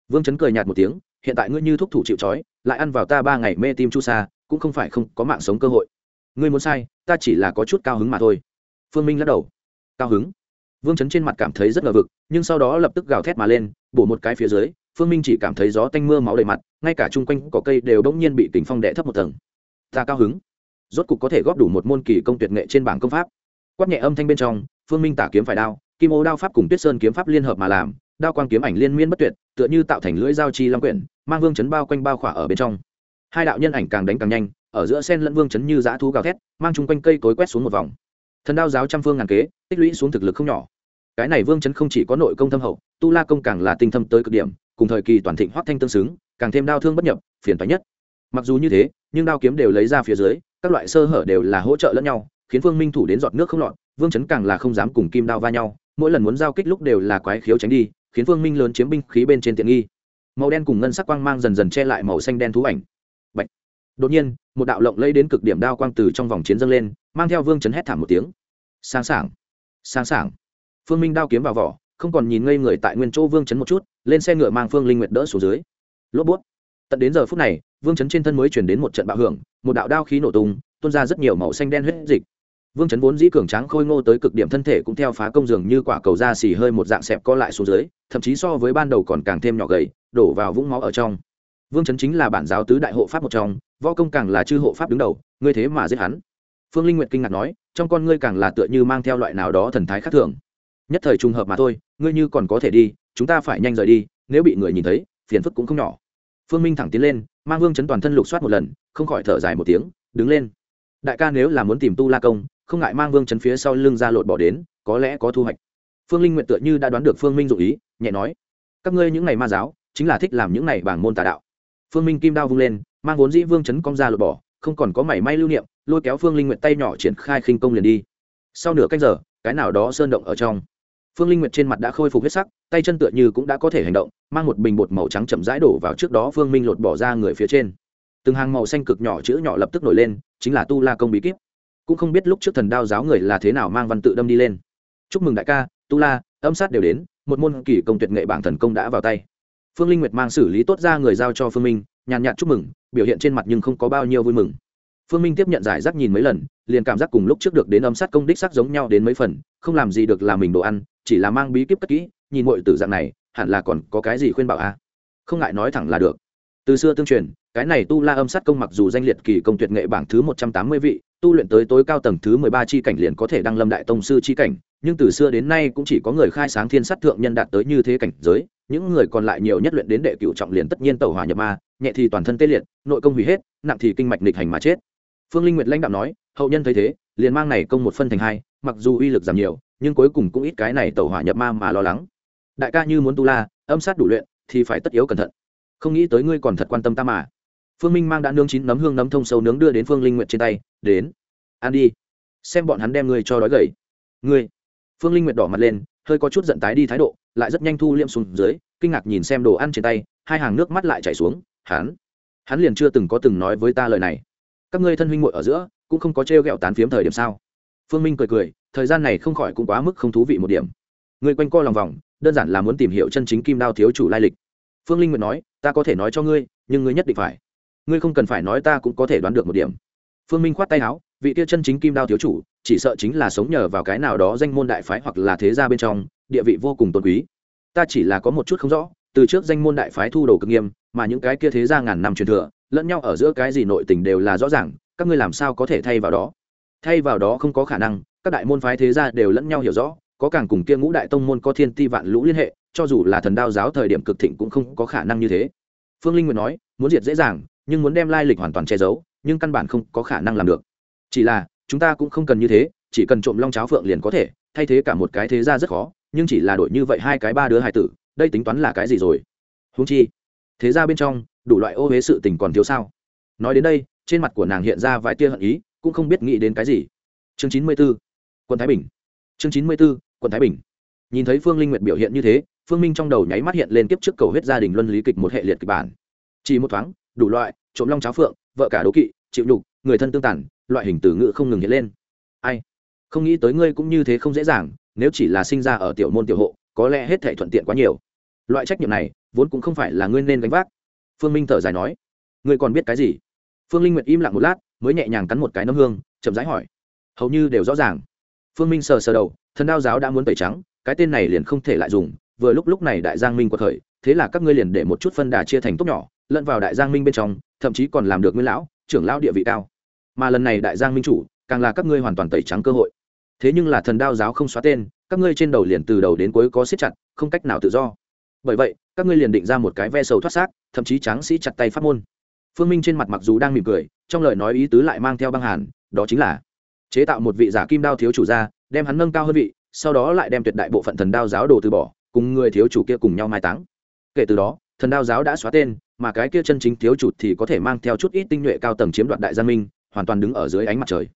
Vương chấn cười nhạt một tiếng, hiện tại ngươi như thúc thủ chịu trói, lại ăn vào ta ba ngày mê tim chu sa, cũng không phải không có mạng sống cơ hội. Ngươi muốn sai, ta chỉ là có chút cao hứng mà thôi. Phương minh lắc đầu. Cao hứng? Vương chấn trên mặt cảm thấy rất ngờ vực, nhưng sau đó lập tức gào thét mà lên, bổ một cái phía dưới, phương minh chỉ cảm thấy gió tanh mưa máu đầy mặt, ngay cả chung quanh cỏ cây đều bỗng nhiên bị kính phong đệ thấp một tầng ta cao hứng. Rốt cục có thể góp đủ một môn kỳ công tuyệt nghệ trên bảng công pháp. Quát nhẹ âm thanh bên trong, phương minh tả kiếm phải đao, kim ô đao pháp cùng tuyết sơn kiếm pháp liên hợp mà làm, đao quang kiếm ảnh liên miên bất tuyệt, tựa như tạo thành lưỡi dao chi long quyển, mang vương chấn bao quanh bao khỏa ở bên trong. Hai đạo nhân ảnh càng đánh càng nhanh, ở giữa sen lẫn vương chấn như dã thú gào thét, mang chung quanh cây cối quét xuống một vòng. Thần đao giáo trăm phương ngàn kế, tích lũy xuống thực lực không nhỏ. Cái này vương chấn không chỉ có nội công thâm hậu, tu la công càng là tinh thâm tới cực điểm, cùng thời kỳ toàn thịnh hoác thanh tương xứng, càng thêm đao thương bất nhập, phiền toái nhất. Mặc dù như thế nhưng đao kiếm đều lấy ra phía dưới, các loại sơ hở đều là hỗ trợ lẫn nhau, khiến phương minh thủ đến giọt nước không lọt, vương chấn càng là không dám cùng kim đao va nhau, mỗi lần muốn giao kích lúc đều là quái khiếu tránh đi, khiến phương minh lớn chiếm binh khí bên trên tiện nghi. Màu đen cùng ngân sắc quang mang dần dần che lại màu xanh đen thú ảnh. Bạch. đột nhiên, một đạo lộng lây đến cực điểm đao quang từ trong vòng chiến dâng lên, mang theo vương chấn hét thảm một tiếng. Sáng sảng. Sáng sảng. Phương minh đao kiếm vào vỏ, không còn nhìn ngây người tại nguyên chỗ vương chấn một chút, lên xe ngựa mang phương linh nguyệt đỡ xuống dưới. Lốp bút tận đến giờ phút này, vương chấn trên thân mới chuyển đến một trận bạo hưởng, một đạo đao khí nổ tung, tuôn ra rất nhiều màu xanh đen huyết dịch. Vương chấn vốn dĩ cường tráng khôi ngô tới cực điểm thân thể cũng theo phá công dường như quả cầu da xì hơi một dạng xẹp co lại xuống dưới, thậm chí so với ban đầu còn càng thêm nhỏ gầy, đổ vào vũng máu ở trong. Vương chấn chính là bản giáo tứ đại hộ pháp một trong, võ công càng là chư hộ pháp đứng đầu, ngươi thế mà giết hắn. Phương linh nguyệt kinh ngạc nói, trong con ngươi càng là tựa như mang theo loại nào đó thần thái khác thường. Nhất thời trùng hợp mà thôi, ngươi như còn có thể đi, chúng ta phải nhanh rời đi, nếu bị người nhìn thấy, phiền phức cũng không nhỏ phương minh thẳng tiến lên, mang vương chấn toàn thân lục soát một lần, không khỏi thở dài một tiếng, đứng lên. Đại ca nếu là muốn tìm tu la công, không ngại mang vương chấn phía sau lưng ra lột bỏ đến, có lẽ có thu hoạch. Phương linh nguyện tựa như đã đoán được phương minh dụ ý, nhẹ nói, các ngươi những ngày ma giáo, chính là thích làm những ngày bảng môn tà đạo. Phương minh kim đao vung lên, mang vốn dĩ vương chấn cong ra lột bỏ, không còn có mảy may lưu niệm, lôi kéo phương linh nguyện tay nhỏ triển khai khinh công liền đi. Sau nửa cách giờ, cái nào đó sơn động ở trong phương linh nguyệt trên mặt đã khôi phục huyết sắc, tay chân tựa như cũng đã có thể hành động, mang một bình bột màu trắng chậm rãi đổ vào trước đó phương minh lột bỏ ra người phía trên. Từng hàng màu xanh cực nhỏ chữ nhỏ lập tức nổi lên, chính là tu la công bí kíp. Cũng không biết lúc trước thần đao giáo người là thế nào mang văn tự đâm đi lên. Chúc mừng đại ca, tu la, âm sát đều đến, một môn kỳ công tuyệt nghệ bảng thần công đã vào tay. Phương linh nguyệt mang xử lý tốt ra người giao cho phương minh, nhàn nhạt chúc mừng, biểu hiện trên mặt nhưng không có bao nhiêu vui mừng. Phương minh tiếp nhận giải rác nhìn mấy lần, liền cảm giác cùng lúc trước được đến âm sát công đích sắc giống nhau đến mấy phần, không làm gì được là mình đồ ăn chỉ là mang bí kíp cất kỹ, nhìn mọi tử dạng này, hẳn là còn có cái gì khuyên bảo a à? không ngại nói thẳng là được từ xưa tương truyền, cái này tu la âm sát công mặc dù danh liệt kỳ công tuyệt nghệ bảng thứ một trăm tám mươi vị, tu luyện tới tối cao tầng thứ mười ba chi cảnh liền có thể đăng lâm đại tông sư chi cảnh, nhưng từ xưa đến nay cũng chỉ có người khai sáng thiên sát thượng nhân đạt tới như thế cảnh giới, những người còn lại nhiều nhất luyện đến đệ cựu trọng liền tất nhiên tẩu hỏa nhập ma, nhẹ thì toàn thân tê liệt, nội công hủy hết, nặng thì kinh mạch nịch hành mà chết phương linh nguyệt lãnh đạo nói, hậu nhân thấy thế, liền mang này công một phân thành hai, mặc dù uy lực giảm nhiều nhưng cuối cùng cũng ít cái này tẩu hỏa nhập ma mà lo lắng. Đại ca như muốn tu la, âm sát đủ luyện, thì phải tất yếu cẩn thận. Không nghĩ tới ngươi còn thật quan tâm ta mà. Phương minh mang đã nướng chín nấm hương nấm thông sâu nướng đưa đến phương linh nguyệt trên tay, đến. Ăn đi. Xem bọn hắn đem ngươi cho đói gầy. Ngươi. Phương linh nguyệt đỏ mặt lên, hơi có chút giận tái đi thái độ, lại rất nhanh thu liệm xuống dưới, kinh ngạc nhìn xem đồ ăn trên tay, hai hàng nước mắt lại chảy xuống. Hắn. Hắn liền chưa từng có từng nói với ta lời này. Các ngươi thân huynh muội ở giữa, cũng không có trêu ghẹo tán phiếm thời điểm sao? Phương minh cười cười thời gian này không khỏi cũng quá mức không thú vị một điểm. Ngươi quanh co lòng vòng, đơn giản là muốn tìm hiểu chân chính kim đao thiếu chủ lai lịch. Phương linh nguyệt nói, ta có thể nói cho ngươi, nhưng ngươi nhất định phải. Ngươi không cần phải nói ta cũng có thể đoán được một điểm. Phương minh khoát tay áo, vị kia chân chính kim đao thiếu chủ, chỉ sợ chính là sống nhờ vào cái nào đó danh môn đại phái hoặc là thế gia bên trong, địa vị vô cùng tôn quý. Ta chỉ là có một chút không rõ, từ trước danh môn đại phái thu đồ cực nghiêm, mà những cái kia thế gia ngàn năm truyền thừa, lẫn nhau ở giữa cái gì nội tình đều là rõ ràng, các ngươi làm sao có thể thay vào đó? Thay vào đó không có khả năng các đại môn phái thế gia đều lẫn nhau hiểu rõ, có càng cùng kia ngũ đại tông môn có thiên ti vạn lũ liên hệ, cho dù là thần đao giáo thời điểm cực thịnh cũng không có khả năng như thế. Phương linh nguyện nói, muốn diệt dễ dàng, nhưng muốn đem lai lịch hoàn toàn che giấu, nhưng căn bản không có khả năng làm được. Chỉ là, chúng ta cũng không cần như thế, chỉ cần trộm long cháo phượng liền có thể, thay thế cả một cái thế ra rất khó, nhưng chỉ là đổi như vậy hai cái ba đứa hai tử, đây tính toán là cái gì rồi? Húng chi, thế ra bên trong, đủ loại ô huế sự tình còn thiếu sao? Nói đến đây, trên mặt của nàng hiện ra vài tia hận ý, cũng không biết nghĩ đến cái gì. Chương chín mươi b ố quận thái bình chương chín mươi b ố quận thái bình nhìn thấy phương linh nguyệt biểu hiện như thế phương minh trong đầu nháy mắt hiện lên kiếp trước cầu huyết gia đình luân lý kịch một hệ liệt kịch bản chỉ một thoáng đủ loại trộm long cháo phượng vợ cả đố kỵ chịu nhục người thân tương tản loại hình từ ngữ không ngừng hiện lên ai không nghĩ tới ngươi cũng như thế không dễ dàng nếu chỉ là sinh ra ở tiểu môn tiểu hộ có lẽ hết thể thuận tiện quá nhiều loại trách nhiệm này vốn cũng không phải là ngươi nên gánh vác phương minh thở dài nói ngươi còn biết cái gì phương linh nguyệt im lặng một lát mới nhẹ nhàng cắn một cái nấm hương chậm rãi hỏi hầu như đều rõ ràng phương minh sờ sờ đầu, thần đao giáo đã muốn tẩy trắng, cái tên này liền không thể lại dùng, vừa lúc lúc này đại giang minh quật khởi, thế là các ngươi liền để một chút phân đà chia thành tốt nhỏ, lẫn vào đại giang minh bên trong, thậm chí còn làm được nguyên lão, trưởng lão địa vị cao. Mà lần này đại giang minh chủ, càng là các ngươi hoàn toàn tẩy trắng cơ hội. Thế nhưng là thần đao giáo không xóa tên, các ngươi trên đầu liền từ đầu đến cuối có siết chặt, không cách nào tự do. Bởi vậy, các ngươi liền định ra một cái ve sầu thoát xác, thậm chí tráng sĩ chặt tay phát môn. Phương minh trên mặt mặc dù đang mỉm cười, trong lời nói ý tứ lại mang theo băng hàn, đó chính là chế tạo một vị giả kim đao thiếu chủ ra, đem hắn nâng cao hơn vị, sau đó lại đem tuyệt đại bộ phận thần đao giáo đồ từ bỏ, cùng người thiếu chủ kia cùng nhau mai táng. Kể từ đó, thần đao giáo đã xóa tên, mà cái kia chân chính thiếu chủ thì có thể mang theo chút ít tinh nhuệ cao tầng chiếm đoạt đại gia minh, hoàn toàn đứng ở dưới ánh mặt trời.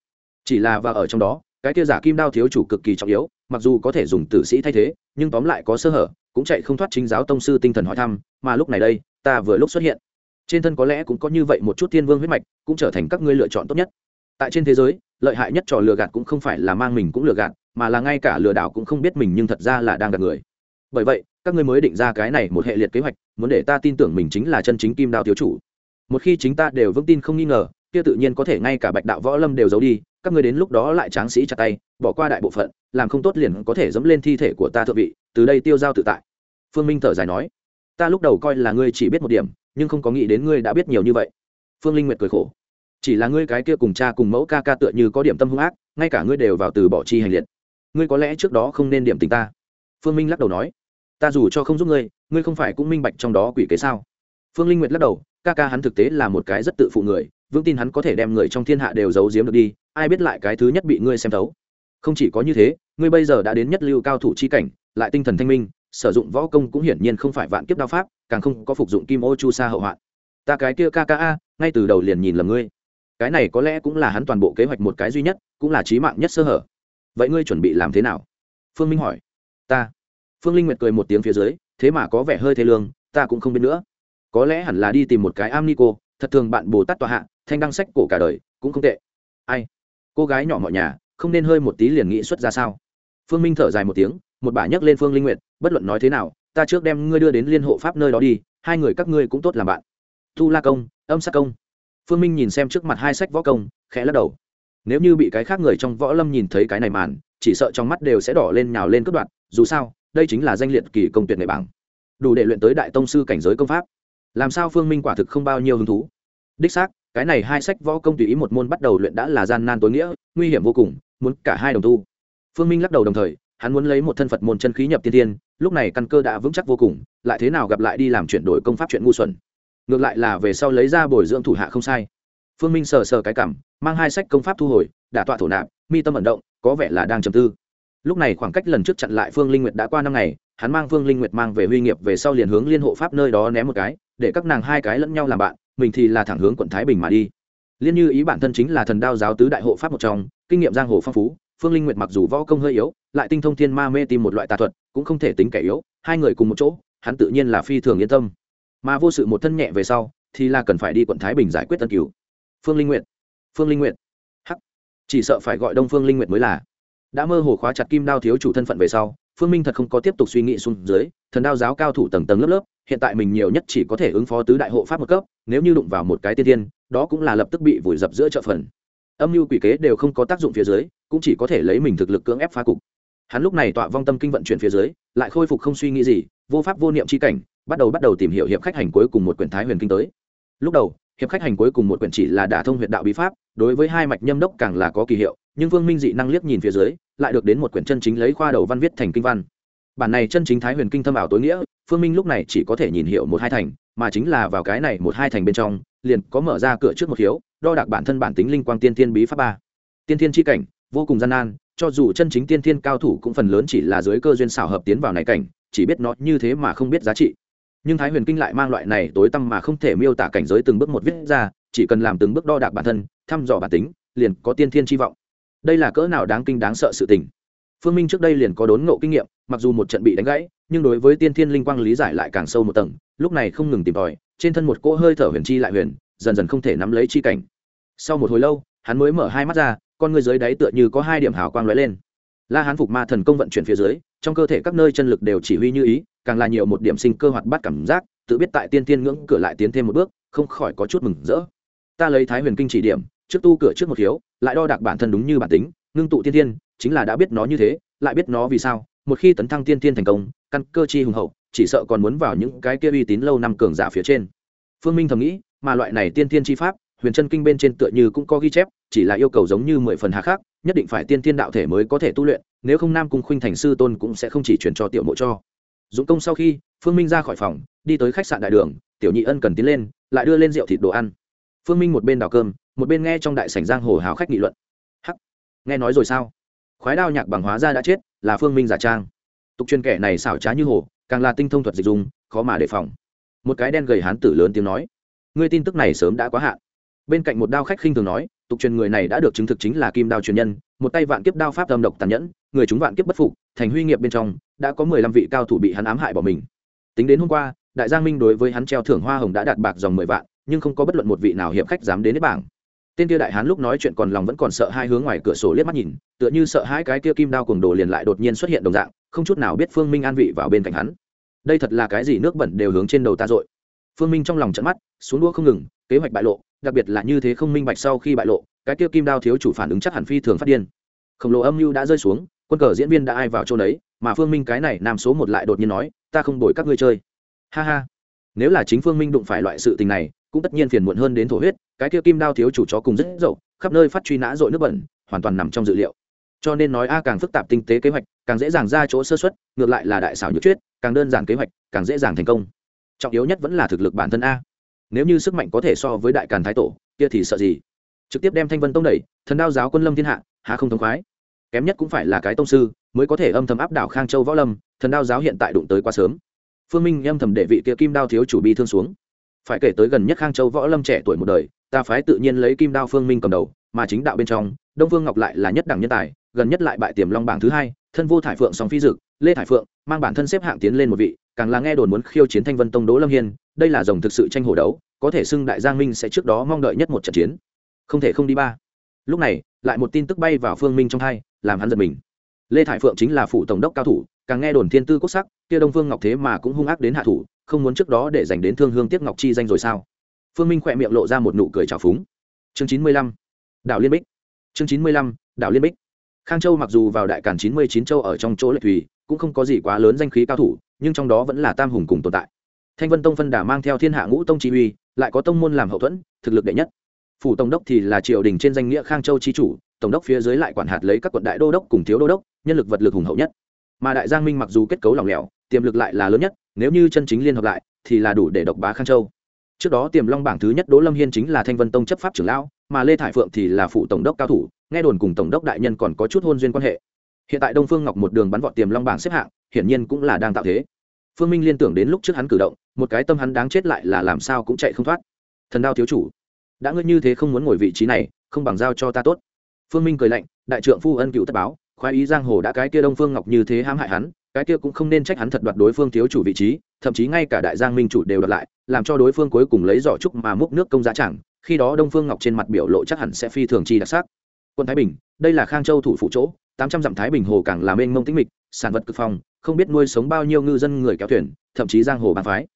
Chỉ là và ở trong đó, cái kia giả kim đao thiếu chủ cực kỳ trọng yếu, mặc dù có thể dùng tử sĩ thay thế, nhưng tóm lại có sơ hở, cũng chạy không thoát chính giáo tông sư tinh thần hỏi thăm, mà lúc này đây, ta vừa lúc xuất hiện. Trên thân có lẽ cũng có như vậy một chút thiên vương huyết mạch, cũng trở thành các ngươi lựa chọn tốt nhất tại trên thế giới, lợi hại nhất trò lừa gạt cũng không phải là mang mình cũng lừa gạt, mà là ngay cả lừa đảo cũng không biết mình nhưng thật ra là đang gạt người. Bởi vậy, các ngươi mới định ra cái này một hệ liệt kế hoạch, muốn để ta tin tưởng mình chính là chân chính kim đao thiếu chủ. Một khi chính ta đều vững tin không nghi ngờ, kia tự nhiên có thể ngay cả bạch đạo võ lâm đều giấu đi, các ngươi đến lúc đó lại tráng sĩ chặt tay, bỏ qua đại bộ phận, làm không tốt liền có thể dẫm lên thi thể của ta thượng vị, từ đây tiêu giao tự tại. Phương minh thở dài nói. Ta lúc đầu coi là ngươi chỉ biết một điểm, nhưng không có nghĩ đến ngươi đã biết nhiều như vậy. Phương linh nguyệt cười khổ chỉ là ngươi cái kia cùng cha cùng mẫu ca ca tựa như có điểm tâm hung ác, ngay cả ngươi đều vào từ bỏ chi hành liệt. Ngươi có lẽ trước đó không nên điểm tình ta. Phương minh lắc đầu nói. Ta dù cho không giúp ngươi ngươi không phải cũng minh bạch trong đó quỷ kế sao? Phương linh nguyệt lắc đầu. Ca ca hắn thực tế là một cái rất tự phụ người, vững tin hắn có thể đem người trong thiên hạ đều giấu giếm được đi, ai biết lại cái thứ nhất bị ngươi xem thấu. Không chỉ có như thế, ngươi bây giờ đã đến nhất lưu cao thủ chi cảnh, lại tinh thần thanh minh, sử dụng võ công cũng hiển nhiên không phải vạn kiếp đao pháp, càng không có phục dụng kim ô chu sa hậu hoạn. Ta cái kia ca ca a, ngay từ đầu liền nhìn lầm ngươi cái này có lẽ cũng là hắn toàn bộ kế hoạch một cái duy nhất, cũng là trí mạng nhất sơ hở. Vậy ngươi chuẩn bị làm thế nào? Phương minh hỏi. Ta. Phương linh nguyệt cười một tiếng phía dưới, thế mà có vẻ hơi thế lương, ta cũng không biết nữa. Có lẽ hẳn là đi tìm một cái am ni cô thật thường bạn bồ tát tòa hạ, thanh đăng sách cổ cả đời, cũng không tệ. Ai? Cô gái nhỏ mọi nhà, không nên hơi một tí liền nghĩ xuất ra sao? Phương minh thở dài một tiếng, một bà nhấc lên phương linh nguyệt, bất luận nói thế nào, ta trước đem ngươi đưa đến liên hộ pháp nơi đó đi, hai người các ngươi cũng tốt làm bạn. Thu la công, âm sát công phương minh nhìn xem trước mặt hai sách võ công, khẽ lắc đầu. Nếu như bị cái khác người trong võ lâm nhìn thấy cái này màn, chỉ sợ trong mắt đều sẽ đỏ lên nhào lên cướp đoạn, dù sao, đây chính là danh liệt kỳ công tuyệt nghệ bảng. Đủ để luyện tới đại tông sư cảnh giới công pháp. Làm sao phương minh quả thực không bao nhiêu hứng thú? Đích xác, cái này hai sách võ công tùy ý một môn bắt đầu luyện đã là gian nan tối nghĩa, nguy hiểm vô cùng, muốn cả hai đồng tu. Phương minh lắc đầu đồng thời, hắn muốn lấy một thân phật môn chân khí nhập tiên tiên, lúc này căn cơ đã vững chắc vô cùng, lại thế nào gặp lại đi làm chuyển đổi công pháp chuyện ngu xuẩn ngược lại là về sau lấy ra bồi dưỡng thủ hạ không sai. Phương minh sờ sờ cái cảm, mang hai sách công pháp thu hồi, đả tọa thổ nạp, mi tâm ẩn động, có vẻ là đang trầm tư. Lúc này khoảng cách lần trước chặn lại phương linh nguyệt đã qua năm ngày, hắn mang phương linh nguyệt mang về huy nghiệp về sau liền hướng liên hộ pháp nơi đó ném một cái, để các nàng hai cái lẫn nhau làm bạn, mình thì là thẳng hướng quận thái bình mà đi. Liên như ý bản thân chính là thần đao giáo tứ đại hộ pháp một trong, kinh nghiệm giang hồ phong phú, phương linh nguyệt mặc dù võ công hơi yếu, lại tinh thông thiên ma mê tìm một loại tà thuật, cũng không thể tính kẻ yếu, hai người cùng một chỗ, hắn tự nhiên là phi thường yên tâm mà vô sự một thân nhẹ về sau, thì là cần phải đi quận thái bình giải quyết tân cứu. Phương linh nguyệt. Phương linh nguyệt. Hắc. Chỉ sợ phải gọi đông phương linh nguyệt mới là. Đã mơ hồ khóa chặt kim đao thiếu chủ thân phận về sau, phương minh thật không có tiếp tục suy nghĩ xuống dưới, thần đao giáo cao thủ tầng tầng lớp lớp, hiện tại mình nhiều nhất chỉ có thể ứng phó tứ đại hộ pháp một cấp, nếu như đụng vào một cái tiên tiên, đó cũng là lập tức bị vùi dập giữa chợ phần. Âm mưu quỷ kế đều không có tác dụng phía dưới, cũng chỉ có thể lấy mình thực lực cưỡng ép phá cục. Hắn lúc này tọa vong tâm kinh vận chuyển phía dưới, lại khôi phục không suy nghĩ gì, vô pháp vô niệm c h i cảnh bắt đầu bắt đầu tìm hiểu hiệp khách hành cuối cùng một quyển thái huyền kinh tới. Lúc đầu, hiệp khách hành cuối cùng một quyển chỉ là đả thông huyện đạo bí pháp, đối với hai mạch nhâm đốc càng là có kỳ hiệu, nhưng vương minh dị năng liếc nhìn phía dưới, lại được đến một quyển chân chính lấy khoa đầu văn viết thành kinh văn. Bản này chân chính thái huyền kinh thâm ảo tối nghĩa, phương minh lúc này chỉ có thể nhìn hiệu một hai thành, mà chính là vào cái này một hai thành bên trong, liền có mở ra cửa trước một hiếu, đo đạc bản thân bản tính linh quang tiên thiên bí pháp ba. Tiên thiên tri cảnh, vô cùng gian nan, cho dù chân chính tiên thiên cao thủ cũng phần lớn chỉ là dưới cơ duyên xảo hợp tiến vào này cảnh, chỉ biết nó như thế mà không biết giá trị nhưng thái huyền kinh lại mang loại này tối tăm mà không thể miêu tả cảnh giới từng bước một viết ra, chỉ cần làm từng bước đo đạc bản thân, thăm dò bản tính, liền có tiên thiên chi vọng. Đây là cỡ nào đáng kinh đáng sợ sự tình. Phương minh trước đây liền có đốn ngộ kinh nghiệm, mặc dù một trận bị đánh gãy, nhưng đối với tiên thiên linh quang lý giải lại càng sâu một tầng, lúc này không ngừng tìm tòi, trên thân một cỗ hơi thở huyền chi lại huyền, dần dần không thể nắm lấy chi cảnh. Sau một hồi lâu, hắn mới mở hai mắt ra, con người dưới đáy tựa như có hai điểm hào quang lóe lên la hán phục ma thần công vận chuyển phía dưới, trong cơ thể các nơi chân lực đều chỉ huy như ý, càng là nhiều một điểm sinh cơ hoạt bát cảm giác, tự biết tại tiên tiên ngưỡng cửa lại tiến thêm một bước, không khỏi có chút mừng rỡ. Ta lấy thái huyền kinh chỉ điểm, trước tu cửa trước một hiếu, lại đo đạc bản thân đúng như bản tính, ngưng tụ tiên tiên chính là đã biết nó như thế, lại biết nó vì sao, một khi tấn thăng tiên tiên thành công, căn cơ chi hùng hậu, chỉ sợ còn muốn vào những cái kia uy tín lâu năm cường giả phía trên. Phương minh thầm nghĩ, mà loại này tiên tiên chi pháp, huyền chân kinh bên trên tựa như cũng có ghi chép chỉ là yêu cầu giống như mười phần hà khác nhất định phải tiên tiên đạo thể mới có thể tu luyện, nếu không nam cung khuynh thành sư tôn cũng sẽ không chỉ chuyển cho tiểu mộ cho. Dũng công sau khi, phương minh ra khỏi phòng, đi tới khách sạn đại đường, tiểu nhị ân cần tiến lên, lại đưa lên rượu thịt đồ ăn. Phương minh một bên đào cơm, một bên nghe trong đại sảnh giang hồ hào khách nghị luận. Hắc, nghe nói rồi sao? Khoái đao nhạc bằng hóa ra đã chết, là phương minh giả trang. Tục truyền kẻ này xảo trá như hồ, càng là tinh thông thuật dịch dùng khó mà đề phòng. Một cái đen gầy hán tử lớn tiếng nói, ngươi tin tức này sớm đã quá hạn. Bên cạnh một đao khách khinh thường nói tục truyền người này đã được chứng thực chính là kim đao truyền nhân, một tay vạn kiếp đao pháp âm độc tàn nhẫn, người chúng vạn kiếp bất phục, thành huy nghiệp bên trong, đã có mười lăm vị cao thủ bị hắn ám hại bỏ mình. Tính đến hôm qua, đại giang minh đối với hắn treo thưởng hoa hồng đã đạt bạc dòng mười vạn, nhưng không có bất luận một vị nào hiệp khách dám đến nếp bảng. Tên kia đại hán lúc nói chuyện còn lòng vẫn còn sợ hai hướng ngoài cửa sổ liếc mắt nhìn, tựa như sợ hai cái kia kim đao cùng đồ liền lại đột nhiên xuất hiện đồng dạng, không chút nào biết phương minh an vị vào bên cạnh hắn. Đây thật là cái gì nước bẩn đều hướng trên đầu ta dội. Phương minh trong lòng trận mắt, xuống đua không ngừng, kế hoạch bại lộ đặc biệt là như thế không minh bạch sau khi bại lộ, cái kia kim đao thiếu chủ phản ứng chắc hẳn phi thường phát điên. Khổng lồ âm mưu đã rơi xuống, quân cờ diễn viên đã ai vào chỗ đấy mà phương minh cái này nam số một lại đột nhiên nói, ta không đổi các ngươi chơi. Ha ha. Nếu là chính phương minh đụng phải loại sự tình này, cũng tất nhiên phiền muộn hơn đến thổ huyết, cái kia kim đao thiếu chủ chó cùng rất dậu, khắp nơi phát truy nã dội nước bẩn, hoàn toàn nằm trong dự liệu. Cho nên nói a càng phức tạp tinh tế kế hoạch, càng dễ dàng ra chỗ sơ xuất ngược lại là đại xảo nhược chuyết càng đơn giản kế hoạch, càng dễ dàng thành công. Trọng yếu nhất vẫn là thực lực bản thân a nếu như sức mạnh có thể so với đại càn thái tổ, kia thì sợ gì? Trực tiếp đem thanh vân tông đẩy, thần đao giáo quân lâm thiên hạ, há không thống khoái. Kém nhất cũng phải là cái tông sư, mới có thể âm thầm áp đảo khang châu võ lâm, thần đao giáo hiện tại đụng tới quá sớm. Phương minh âm thầm để vị kia kim đao thiếu chủ bi thương xuống. Phải kể tới gần nhất khang châu võ lâm trẻ tuổi một đời, ta phái tự nhiên lấy kim đao phương minh cầm đầu, mà chính đạo bên trong, đông phương ngọc lại là nhất đẳng nhân tài, gần nhất lại bại tiềm long bảng thứ hai, thân vô thải phượng song phi dực, lê thải phượng, mang bản thân xếp hạng tiến lên một vị, càng là nghe đồn muốn khiêu chiến thanh vân tông đỗ lâm hiên đây là rồng thực sự tranh hổ đấu, có thể xưng đại giang minh sẽ trước đó mong đợi nhất một trận chiến. Không thể không đi ba. Lúc này, lại một tin tức bay vào phương minh trong hai, làm hắn giật mình. Lê thải phượng chính là phủ tổng đốc cao thủ, càng nghe đồn thiên tư quốc sắc, kia đông phương ngọc thế mà cũng hung ác đến hạ thủ, không muốn trước đó để dành đến thương hương tiếc ngọc chi danh rồi sao? Phương minh khỏe miệng lộ ra một nụ cười trào phúng. Chương chín mươi lăm, đảo liên bích. Chương chín mươi lăm, đảo liên bích. Khang châu mặc dù vào đại cản chín mươi chín châu ở trong chỗ lệ thủy, cũng không có gì quá lớn danh khí cao thủ, nhưng trong đó vẫn là tam hùng cùng tồn tại thanh vân tông phân đà mang theo thiên hạ ngũ tông chỉ huy, lại có tông môn làm hậu thuẫn thực lực đệ nhất. Phủ tổng đốc thì là triều đình trên danh nghĩa khang châu chi chủ tổng đốc phía dưới lại quản hạt lấy các quận đại đô đốc cùng thiếu đô đốc nhân lực vật lực hùng hậu nhất. Mà đại giang minh mặc dù kết cấu lỏng lẻo tiềm lực lại là lớn nhất nếu như chân chính liên hợp lại thì là đủ để độc bá khang châu. Trước đó tiềm long bảng thứ nhất đỗ lâm hiên chính là thanh vân tông chấp pháp trưởng lão mà lê thải phượng thì là phụ tổng đốc cao thủ nghe đồn cùng tổng đốc đại nhân còn có chút hôn duyên quan hệ. Hiện tại đông phương ngọc một đường bắn vọt tiềm long bảng xếp hạng hiển nhiên cũng là đang tạo thế phương minh liên tưởng đến lúc trước hắn cử động, một cái tâm hắn đáng chết lại là làm sao cũng chạy không thoát. Thần đao thiếu chủ, đã ngươi như thế không muốn ngồi vị trí này, không bằng giao cho ta tốt. Phương minh cười lạnh, đại trượng phu ân cựu tất báo, khoái ý giang hồ đã cái kia đông phương ngọc như thế hãm hại hắn, cái kia cũng không nên trách hắn thật đoạt đối phương thiếu chủ vị trí, thậm chí ngay cả đại giang minh chủ đều đoạt lại, làm cho đối phương cuối cùng lấy giỏ trúc mà múc nước công giá chẳng, khi đó đông phương ngọc trên mặt biểu lộ chắc hẳn sẽ phi thường chi đặc sắc. Quân thái bình, đây là khang châu thủ phủ chỗ, tám trăm dặm thái bình hồ càng làm mênh mông tĩnh mịch, sản vật cực phong không biết nuôi sống bao nhiêu ngư dân người kéo thuyền, thậm chí giang hồ bàn phái.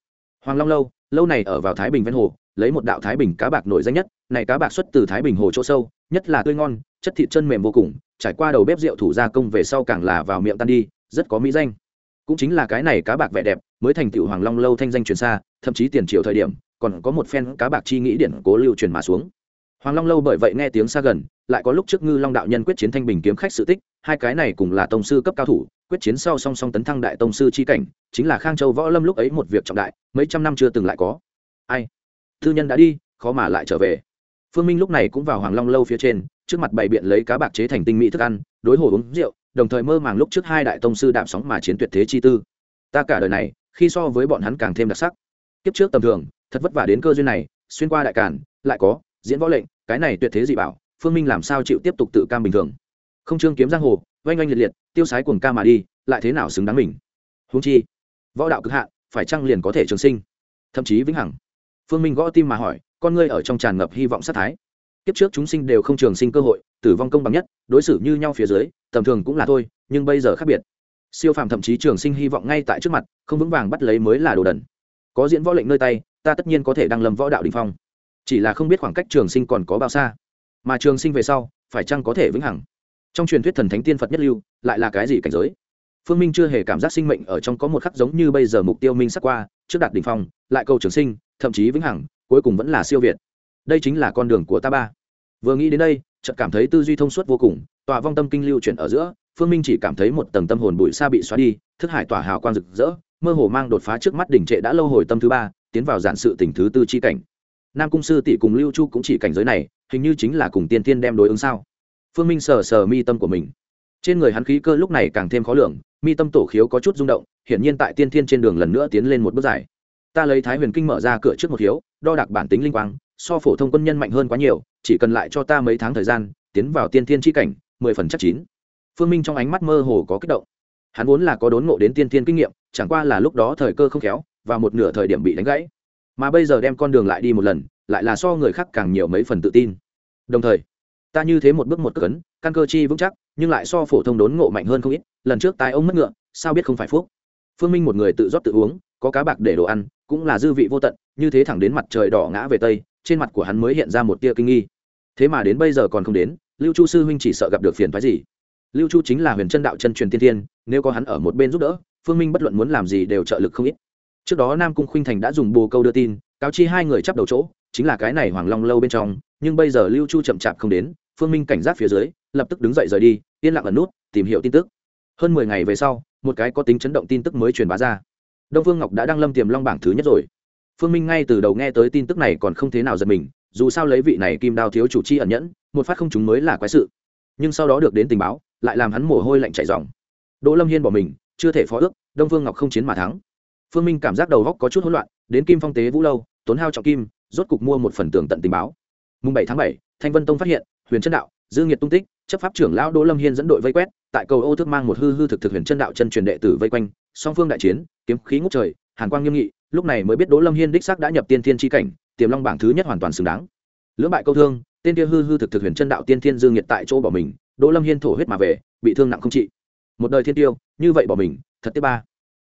Hoàng long lâu lâu này ở vào thái bình ven hồ, lấy một đạo thái bình cá bạc nổi danh nhất, này cá bạc xuất từ thái bình hồ chỗ sâu, nhất là tươi ngon, chất thịt chân mềm vô cùng, trải qua đầu bếp rượu thủ gia công về sau càng là vào miệng tan đi, rất có mỹ danh. Cũng chính là cái này cá bạc vẻ đẹp, mới thành tựu hoàng long lâu thanh danh truyền xa, thậm chí tiền triều thời điểm, còn có một phen cá bạc chi nghĩ điển cố lưu truyền mà xuống. Hoàng long lâu bởi vậy nghe tiếng xa gần, lại có lúc trước ngư long đạo nhân quyết chiến thanh bình kiếm khách sự tích, hai cái này cùng là tông sư cấp cao thủ quyết chiến sau song song tấn thăng đại tông sư chi cảnh, chính là khang châu võ lâm lúc ấy một việc trọng đại, mấy trăm năm chưa từng lại có. Ai? Thư nhân đã đi, khó mà lại trở về. Phương minh lúc này cũng vào hoàng long lâu phía trên, trước mặt bày biện lấy cá bạc chế thành tinh mỹ thức ăn, đối hồ uống rượu, đồng thời mơ màng lúc trước hai đại tông sư đạm sóng mà chiến tuyệt thế chi tư. Ta cả đời này, khi so với bọn hắn càng thêm đặc sắc. Kiếp trước tầm thường, thật vất vả đến cơ duyên này, xuyên qua đại càn, lại có, diễn võ lệnh, cái này tuyệt thế dị bảo, phương minh làm sao chịu tiếp tục tự cam bình thường? Không trương kiếm giang hồ oanh oanh liệt liệt, tiêu sái cuồng ca mà đi, lại thế nào xứng đáng mình? Húng chi, võ đạo cực hạn, phải chăng liền có thể trường sinh? Thậm chí vĩnh hằng. Phương minh gõ tim mà hỏi, con ngươi ở trong tràn ngập hy vọng sát thái. Kiếp trước chúng sinh đều không trường sinh cơ hội, tử vong công bằng nhất, đối xử như nhau phía dưới, tầm thường cũng là thôi, nhưng bây giờ khác biệt. Siêu phàm thậm chí trường sinh hy vọng ngay tại trước mặt, không vững vàng bắt lấy mới là đồ đần. Có diễn võ lệnh nơi tay, ta tất nhiên có thể đăng lâm võ đạo đình phong. Chỉ là không biết khoảng cách trường sinh còn có bao xa. Mà trường sinh về sau, phải chăng có thể vững hằng? Trong truyền thuyết thần thánh tiên phật nhất lưu, lại là cái gì cảnh giới? Phương minh chưa hề cảm giác sinh mệnh ở trong có một khắc giống như bây giờ mục tiêu minh sắc qua, trước đạt đỉnh phong, lại cầu trường sinh, thậm chí vĩnh hằng, cuối cùng vẫn là siêu việt. Đây chính là con đường của ta ba. Vừa nghĩ đến đây, chợt cảm thấy tư duy thông suốt vô cùng, tòa vong tâm kinh lưu chuyển ở giữa, phương minh chỉ cảm thấy một tầng tâm hồn bụi xa bị xóa đi, thức hải tỏa hào quang rực rỡ, mơ hồ mang đột phá trước mắt đỉnh trệ đã lâu hồi tâm thứ ba, tiến vào giản sự tỉnh thứ tư chi cảnh. Nam cung sư tỷ cùng lưu chu cũng chỉ cảnh giới này, hình như chính là cùng tiên tiên đem đối ứng sao? Phương minh sờ sờ mi tâm của mình. Trên người hắn khí cơ lúc này càng thêm khó lường mi tâm tổ khiếu có chút rung động hiển nhiên tại tiên thiên trên đường lần nữa tiến lên một bước dài. Ta lấy thái huyền kinh mở ra cửa trước một hiếu, đo đạc bản tính linh quang so phổ thông quân nhân mạnh hơn quá nhiều chỉ cần lại cho ta mấy tháng thời gian tiến vào tiên thiên tri cảnh mười phần chắc chín. Phương minh trong ánh mắt mơ hồ có kích động. Hắn vốn là có đốn ngộ đến tiên thiên kinh nghiệm chẳng qua là lúc đó thời cơ không khéo và một nửa thời điểm bị đánh gãy. Mà bây giờ đem con đường lại đi một lần lại là so người khác càng nhiều mấy phần tự tin. Đồng thời ta như thế một bước một cấn căn cơ chi vững chắc, nhưng lại so phổ thông đốn ngộ mạnh hơn không ít, lần trước tai ông mất ngựa, sao biết không phải phúc? Phương minh một người tự rót tự uống, có cá bạc để đồ ăn, cũng là dư vị vô tận, như thế thẳng đến mặt trời đỏ ngã về tây, trên mặt của hắn mới hiện ra một tia kinh nghi. Thế mà đến bây giờ còn không đến, lưu chu sư huynh chỉ sợ gặp được phiền phái gì? Lưu chu chính là huyền chân đạo chân truyền tiên thiên, nếu có hắn ở một bên giúp đỡ, phương minh bất luận muốn làm gì đều trợ lực không ít. Trước đó nam cung khuynh thành đã dùng bồ câu đưa tin, cáo chi hai người chấp đầu chỗ, chính là cái này hoàng long lâu bên trong, nhưng bây giờ lưu chu chậm chạp không đến phương minh cảnh giác phía dưới, lập tức đứng dậy rời đi, yên lặng ẩn nút, tìm hiểu tin tức. Hơn mười ngày về sau, một cái có tính chấn động tin tức mới truyền bá ra. Đông phương ngọc đã đăng lâm tiềm long bảng thứ nhất rồi. Phương minh ngay từ đầu nghe tới tin tức này còn không thế nào giật mình, dù sao lấy vị này kim đao thiếu chủ chi ẩn nhẫn, một phát không chúng mới là quái sự. Nhưng sau đó được đến tình báo, lại làm hắn mồ hôi lạnh chạy dòng đỗ lâm hiên bỏ mình, chưa thể phó ước, đông phương ngọc không chiến mà thắng. Phương minh cảm giác đầu góc có chút hỗn loạn, đến kim phong tế vũ lâu, tốn hao trọng kim, rốt cục mua một phần tường tận tình báo. Mùng bảy tháng bảy, thanh vân tông phát hiện huyền chân đạo dương nhiệt tung tích, chấp pháp trưởng lão đỗ lâm hiên dẫn đội vây quét, tại cầu ô thước mang một hư hư thực thực huyền chân đạo chân truyền đệ tử vây quanh, song phương đại chiến, kiếm khí ngút trời, hàn quang nghiêm nghị, lúc này mới biết đỗ lâm hiên đích xác đã nhập tiên thiên tri cảnh, tiềm long bảng thứ nhất hoàn toàn xứng đáng. Lưỡng bại câu thương, tên kia hư hư thực thực huyền chân đạo tiên thiên dương nhiệt tại chỗ bỏ mình, đỗ lâm hiên thổ huyết mà về, bị thương nặng không trị. Một đời thiên tiêu, như vậy bỏ mình, thật tiếc ba.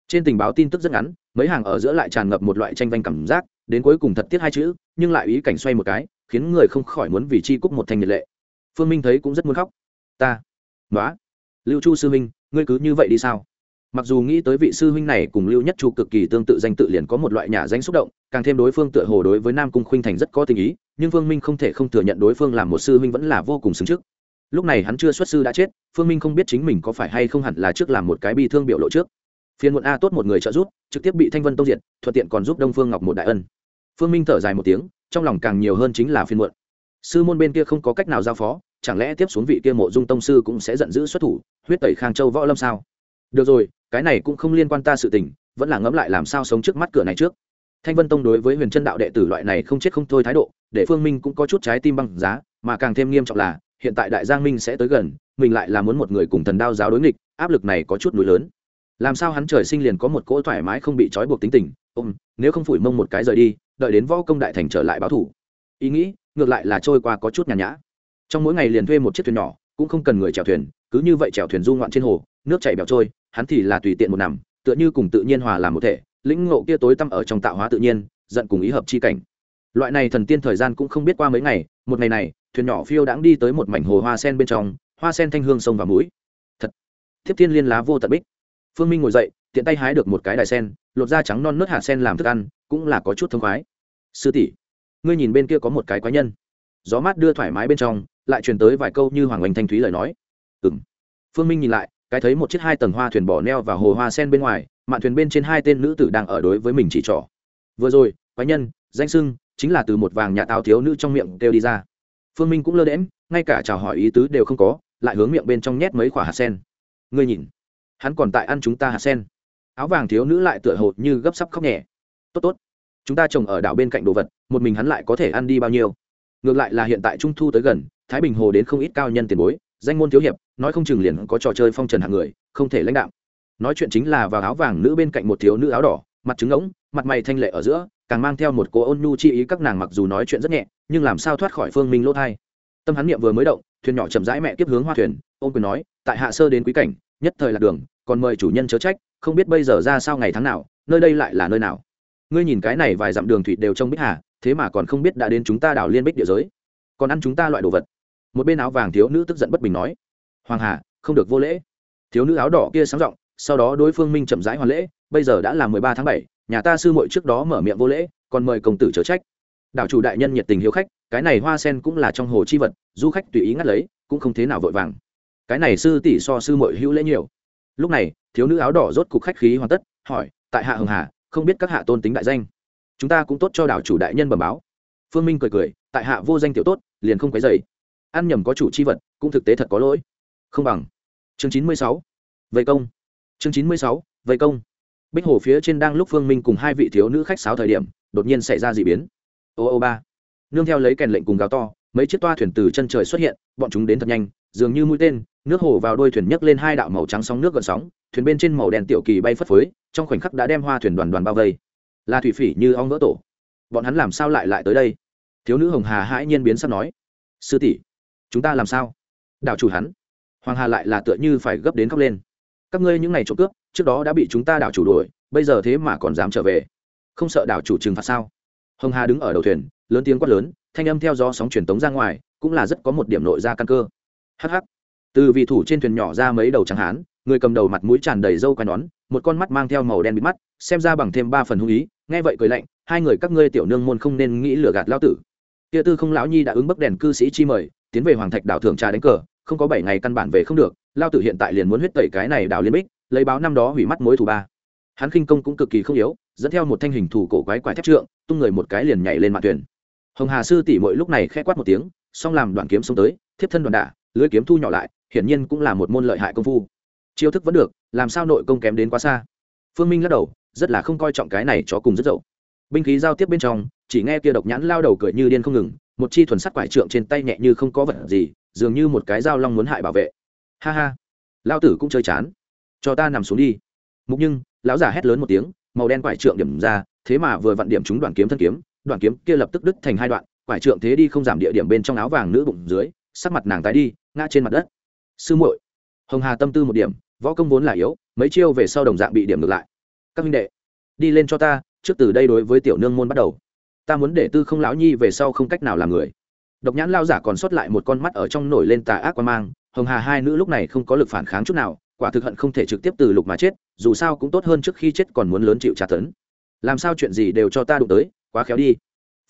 Trên tình báo tin tức rất ngắn, mấy hàng ở giữa lại tràn ngập một loại tranh vanh cảm giác, đến cuối cùng thật tiếc hai chữ, nhưng lại ý cảnh xoay một cái, khiến người không khỏi muốn vì chi cúc một thanh nhiệt lệ phương minh thấy cũng rất muốn khóc. Ta? Nói lưu chu sư minh ngươi cứ như vậy đi sao? Mặc dù nghĩ tới vị sư huynh này cùng lưu nhất chu cực kỳ tương tự danh tự liền có một loại nhà danh xúc động, càng thêm đối phương tựa hồ đối với nam cung khuynh thành rất có tình ý, nhưng phương minh không thể không thừa nhận đối phương làm một sư huynh vẫn là vô cùng xứng trước. Lúc này hắn chưa xuất sư đã chết, phương minh không biết chính mình có phải hay không hẳn là trước làm một cái bi thương biểu lộ trước. Phiên muộn a tốt một người trợ giúp, trực tiếp bị thanh vân tông diệt, thuận tiện còn giúp đông phương ngọc một đại ân. Phương minh thở dài một tiếng, trong lòng càng nhiều hơn chính là phiên muộn. Sư môn bên kia không có cách nào giao phó chẳng lẽ tiếp xuống vị kia mộ dung tông sư cũng sẽ giận dữ xuất thủ, huyết tẩy khang châu võ lâm sao? Được rồi, cái này cũng không liên quan ta sự tình, vẫn là ngẫm lại làm sao sống trước mắt cửa này trước. Thanh vân tông đối với huyền chân đạo đệ tử loại này không chết không thôi thái độ, để phương minh cũng có chút trái tim băng giá, mà càng thêm nghiêm trọng là, hiện tại đại giang minh sẽ tới gần, mình lại là muốn một người cùng thần đao giáo đối nghịch, áp lực này có chút núi lớn. Làm sao hắn trời sinh liền có một cỗ thoải mái không bị trói buộc tính tình, ôm, nếu không phủi mông một cái rời đi, đợi đến võ công đại thành trở lại báo thủ. Ý nghĩ, ngược lại là trôi qua có chút nhàn nhã trong mỗi ngày liền thuê một chiếc thuyền nhỏ, cũng không cần người chèo thuyền, cứ như vậy chèo thuyền du ngoạn trên hồ, nước chảy bẻo trôi, hắn thì là tùy tiện một nằm, tựa như cùng tự nhiên hòa làm một thể, lĩnh ngộ kia tối tăm ở trong tạo hóa tự nhiên, giận cùng ý hợp chi cảnh. Loại này thần tiên thời gian cũng không biết qua mấy ngày, một ngày này, thuyền nhỏ phiêu đãng đi tới một mảnh hồ hoa sen bên trong, hoa sen thanh hương sông vào mũi. Thật, thiếp thiên liên lá vô tận bích. Phương minh ngồi dậy, tiện tay hái được một cái đài sen, lột da trắng non nớt hạt sen làm thức ăn, cũng là có chút thông khoái. Sư tỷ, ngươi nhìn bên kia có một cái quái nhân. Gió mát đưa thoải mái bên trong lại truyền tới vài câu như hoàng oanh thanh thúy lời nói. Ừ m phương minh nhìn lại, cái thấy một chiếc hai tầng hoa thuyền bỏ neo vào hồ hoa sen bên ngoài, mạn thuyền bên trên hai tên nữ tử đang ở đối với mình chỉ trỏ. Vừa rồi, quái nhân, danh sưng, chính là từ một vàng nhà táo thiếu nữ trong miệng kêu đi ra. Phương minh cũng lơ đễm ngay cả chào hỏi ý tứ đều không có, lại hướng miệng bên trong nhét mấy quả hạt sen. Ngươi nhìn, hắn còn tại ăn chúng ta hạt sen. Áo vàng thiếu nữ lại tựa hồ như gấp sắp khóc nhẹ. Tốt tốt. Chúng ta trồng ở đảo bên cạnh đồ vật, một mình hắn lại có thể ăn đi bao nhiêu? Ngược lại là hiện tại trung thu tới gần thái bình hồ đến không ít cao nhân tiền bối, danh môn thiếu hiệp, nói không chừng liền có trò chơi phong trần hạng người, không thể lãnh đạo nói chuyện chính là vào áo vàng nữ bên cạnh một thiếu nữ áo đỏ, mặt trứng ngỗng, mặt mày thanh lệ ở giữa, càng mang theo một cô ôn nhu chi ý các nàng mặc dù nói chuyện rất nhẹ, nhưng làm sao thoát khỏi phương minh lỗ thai. Tâm hắn niệm vừa mới động, thuyền nhỏ chậm rãi mẹ tiếp hướng hoa thuyền ôm quyền nói, tại hạ sơ đến quý cảnh, nhất thời lạc đường, còn mời chủ nhân chớ trách, không biết bây giờ ra sao ngày tháng nào, nơi đây lại là nơi nào? Ngươi nhìn cái này vài dặm đường thủy đều trong bích hà, thế mà còn không biết đã đến chúng ta đảo liên bích địa giới. Còn ăn chúng ta loại đồ vật một bên áo vàng thiếu nữ tức giận bất bình nói, hoàng hà, không được vô lễ. Thiếu nữ áo đỏ kia sáng giọng, sau đó đối phương minh chậm rãi hoàn lễ, bây giờ đã là mười ba tháng bảy, nhà ta sư muội trước đó mở miệng vô lễ, còn mời công tử chớ trách. Đảo chủ đại nhân nhiệt tình hiếu khách, cái này hoa sen cũng là trong hồ chi vật, du khách tùy ý ngắt lấy, cũng không thế nào vội vàng. Cái này sư tỷ so sư muội hữu lễ nhiều. Lúc này, thiếu nữ áo đỏ rốt cục khách khí hoàn tất, hỏi, tại hạ hường hà, không biết các hạ tôn tính đại danh? Chúng ta cũng tốt cho đảo chủ đại nhân bẩm báo. Phương minh cười cười, tại hạ vô danh tiểu tốt, liền không quấy dày ăn nhầm có chủ chi vật, cũng thực tế thật có lỗi. Không bằng. Chương chín mươi sáu. Vây công. Chương chín mươi sáu. Vây công. Bích hồ phía trên đang lúc phương minh cùng hai vị thiếu nữ khách sáo thời điểm, đột nhiên xảy ra d ị biến. Ô ô ba. Nương theo lấy kèn lệnh cùng gào to, mấy chiếc toa thuyền từ chân trời xuất hiện, bọn chúng đến thật nhanh, dường như mũi tên, nước hồ vào đôi thuyền nhấc lên hai đạo màu trắng sóng nước gần sóng, thuyền bên trên màu đen tiểu kỳ bay phất phới, trong khoảnh khắc đã đem hoa thuyền đoàn đoàn bao vây. Là thủy phỉ như ong vỡ tổ. Bọn hắn làm sao lại lại tới đây? Thiếu nữ hồng hà hãi nhiên biến sắp nói. Sư tỷ chúng ta làm sao? Đảo chủ hắn. Hoàng hà lại là tựa như phải gấp đến khóc lên. Các ngươi những ngày trộm cướp, trước đó đã bị chúng ta đảo chủ đuổi, bây giờ thế mà còn dám trở về. Không sợ đảo chủ trừng phạt sao? Hồng hà đứng ở đầu thuyền, lớn tiếng quát lớn, thanh âm theo gió sóng truyền tống ra ngoài, cũng là rất có một điểm nội ra căn cơ. Hh từ vị thủ trên thuyền nhỏ ra mấy đầu trắng hán, người cầm đầu mặt mũi tràn đầy râu quai nón, một con mắt mang theo màu đen bịt mắt, xem ra bằng thêm ba phần hung ý, nghe vậy cười lạnh, hai người các ngươi tiểu nương môn không nên nghĩ lừa gạt lao tử. Kia tư không lão nhi đã ứng bức đèn cư sĩ chi mời tiến về hoàng thạch đảo thượng trà đánh cờ, không có bảy ngày căn bản về không được, lao tử hiện tại liền muốn huyết tẩy cái này đảo liên bích, lấy báo năm đó hủy mắt mối thủ ba. Hắn khinh công cũng cực kỳ không yếu, dẫn theo một thanh hình thủ cổ quái quái thép trượng, tung người một cái liền nhảy lên mặt thuyền. Hồng hà sư tỷ mỗi lúc này khẽ quát một tiếng xong làm đoạn kiếm xông tới, thiếp thân đoàn đả, lưới kiếm thu nhỏ lại, hiển nhiên cũng là một môn lợi hại công phu. Chiêu thức vẫn được, làm sao nội công kém đến quá xa? Phương minh lắc đầu, rất là không coi trọng cái này cho cùng rất dậu. Binh khí giao tiếp bên trong, chỉ nghe kia độc nhãn lao đầu cười như điên không ngừng một chi thuần sắt quải trượng trên tay nhẹ như không có vật gì, dường như một cái dao long muốn hại bảo vệ. Ha ha. Lao tử cũng chơi chán. Cho ta nằm xuống đi. Mục nhưng, lão giả hét lớn một tiếng, màu đen quải trượng điểm ra, thế mà vừa vặn điểm trúng đoàn kiếm thân kiếm đoàn kiếm kia lập tức đứt thành hai đoạn, quải trượng thế đi không giảm địa điểm bên trong áo vàng nữ bụng dưới, sắc mặt nàng tái đi, ngã trên mặt đất. Sư muội, hồng hà tâm tư một điểm, võ công vốn là yếu, mấy chiêu về sau đồng dạng bị điểm ngược lại. Các minh đệ, đi lên cho ta, trước từ đây đối với tiểu nương môn bắt đầu ta muốn để tư không lão nhi về sau không cách nào làm người. Độc nhãn lao giả còn sót lại một con mắt ở trong nổi lên tà ác quan mang, hồng hà hai nữ lúc này không có lực phản kháng chút nào, quả thực hận không thể trực tiếp từ lục mà chết, dù sao cũng tốt hơn trước khi chết còn muốn lớn chịu trả tấn. Làm sao chuyện gì đều cho ta đụng tới, quá khéo đi.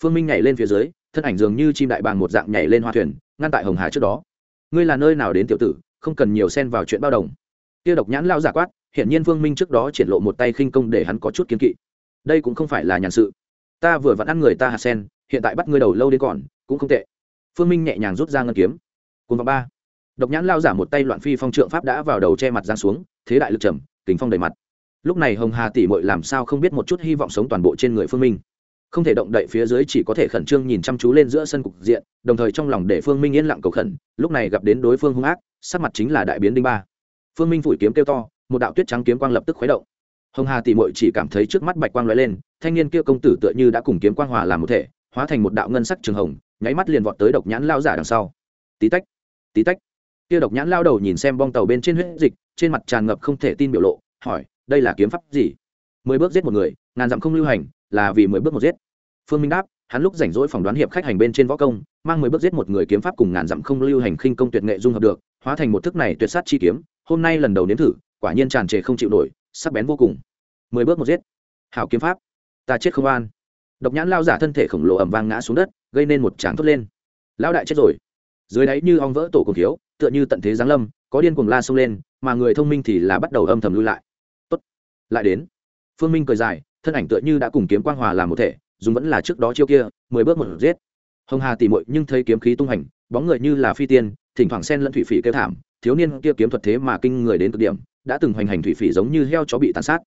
Phương minh nhảy lên phía dưới, thân ảnh dường như chim đại bàng một dạng nhảy lên hoa thuyền, ngăn tại hồng hà trước đó. Ngươi là nơi nào đến tiểu tử, không cần nhiều xen vào chuyện bao đồng. Kia độc nhãn lao giả quát hiện nhiên phương minh trước đó triển lộ một tay khinh công để hắn có chút kiến kỵ. Đây cũng không phải là nhàn sự ta vừa vặn ăn người ta hạt sen, hiện tại bắt ngươi đầu lâu đến còn, cũng không tệ. Phương minh nhẹ nhàng rút ra ngân kiếm. Cùng vào ba. Độc nhãn lao giả một tay loạn phi phong trượng pháp đã vào đầu che mặt giang xuống, thế đại lực trầm, kính phong đầy mặt. Lúc này hồng hà tỷ mội làm sao không biết một chút hy vọng sống toàn bộ trên người phương minh. Không thể động đậy phía dưới chỉ có thể khẩn trương nhìn chăm chú lên giữa sân cục diện, đồng thời trong lòng để phương minh yên lặng cầu khẩn, lúc này gặp đến đối phương hung ác, sắc mặt chính là đại biến đinh ba. Phương minh phủi kiếm kêu to, một đạo tuyết trắng kiếm quang lập tức khuấy động hồng hà tỷ mội chỉ cảm thấy trước mắt bạch quang lóe lên, thanh niên kia công tử tựa như đã cùng kiếm quang hòa làm một thể, hóa thành một đạo ngân sắc trường hồng, nháy mắt liền vọt tới độc nhãn lao giả đằng sau. Tí tách tí tách. Kia độc nhãn lao đầu nhìn xem bong tàu bên trên huyết dịch, trên mặt tràn ngập không thể tin biểu lộ, hỏi, đây là kiếm pháp gì? Mười bước giết một người, ngàn dặm không lưu hành, là vì mười bước một giết. Phương minh đáp, hắn lúc rảnh rỗi phỏng đoán hiệp khách hành bên trên võ công, mang mười bước giết một người kiếm pháp cùng ngàn dặm không lưu hành khinh công tuyệt nghệ dung hợp được, hóa thành một thức này tuyệt sát chi kiếm, hôm nay lần đầu nếm thử, quả nhiên tràn trề không chịu nổi, sắc bén vô cùng mười bước một giết. Hảo kiếm pháp. Ta chết không an độc nhãn lao giả thân thể khổng lồ ẩm vang ngã xuống đất, gây nên một tráng thốt lên. Lão đại chết rồi. Dưới đáy như ong vỡ tổ cùng thiếu, tựa như tận thế giáng lâm, có điên cuồng la xông lên, mà người thông minh thì là bắt đầu âm thầm lui lại. Tốt. Lại đến. Phương minh cười dài, thân ảnh tựa như đã cùng kiếm quang hòa làm một thể dùng vẫn là trước đó chiêu kia, mười bước một giết. Hồng hà tỉ mội nhưng thấy kiếm khí tung hành, bóng người như là phi tiên, thỉnh thoảng sen lẫn thủy phỉ kêu thảm, thiếu niên kia kiếm thuật thế mà kinh người đến cực điểm, đã từng hoành hành thủy phỉ giống như heo chó bị tàn sát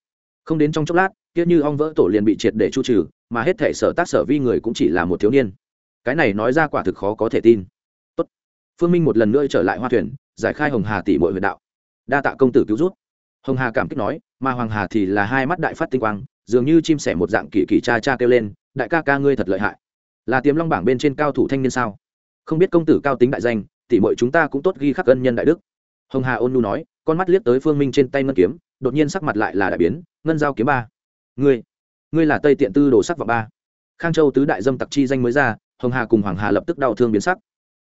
không đến trong chốc lát, kia như ong vỡ tổ liền bị triệt để chu trừ, mà hết thể sở tác sở vi người cũng chỉ là một thiếu niên. Cái này nói ra quả thực khó có thể tin. Tốt. phương minh một lần nữa trở lại hoa thuyền, giải khai hồng hà tỷ mọi huyện đạo. Đa tạ công tử cứu rút hồng hà cảm kích nói, mà hoàng hà thì là hai mắt đại phát tinh quang, dường như chim sẻ một dạng kỳ kỳ cha cha kêu lên, đại ca ca ngươi thật lợi hại. Là tiềm long bảng bên trên cao thủ thanh niên sao? Không biết công tử cao tính đại danh, tỷ mọi chúng ta cũng tốt ghi khắc ân nhân đại đức. Hồng hà ôn nu nói, con mắt liếc tới phương minh trên tay ngân kiếm đột nhiên sắc mặt lại là đại biến, ngân giao kiếm ba. Ngươi ngươi là tây tiện tư đồ sắc và ba. Khang châu tứ đại dâm tặc chi danh mới ra, hồng hà cùng hoàng hà lập tức đau thương biến sắc.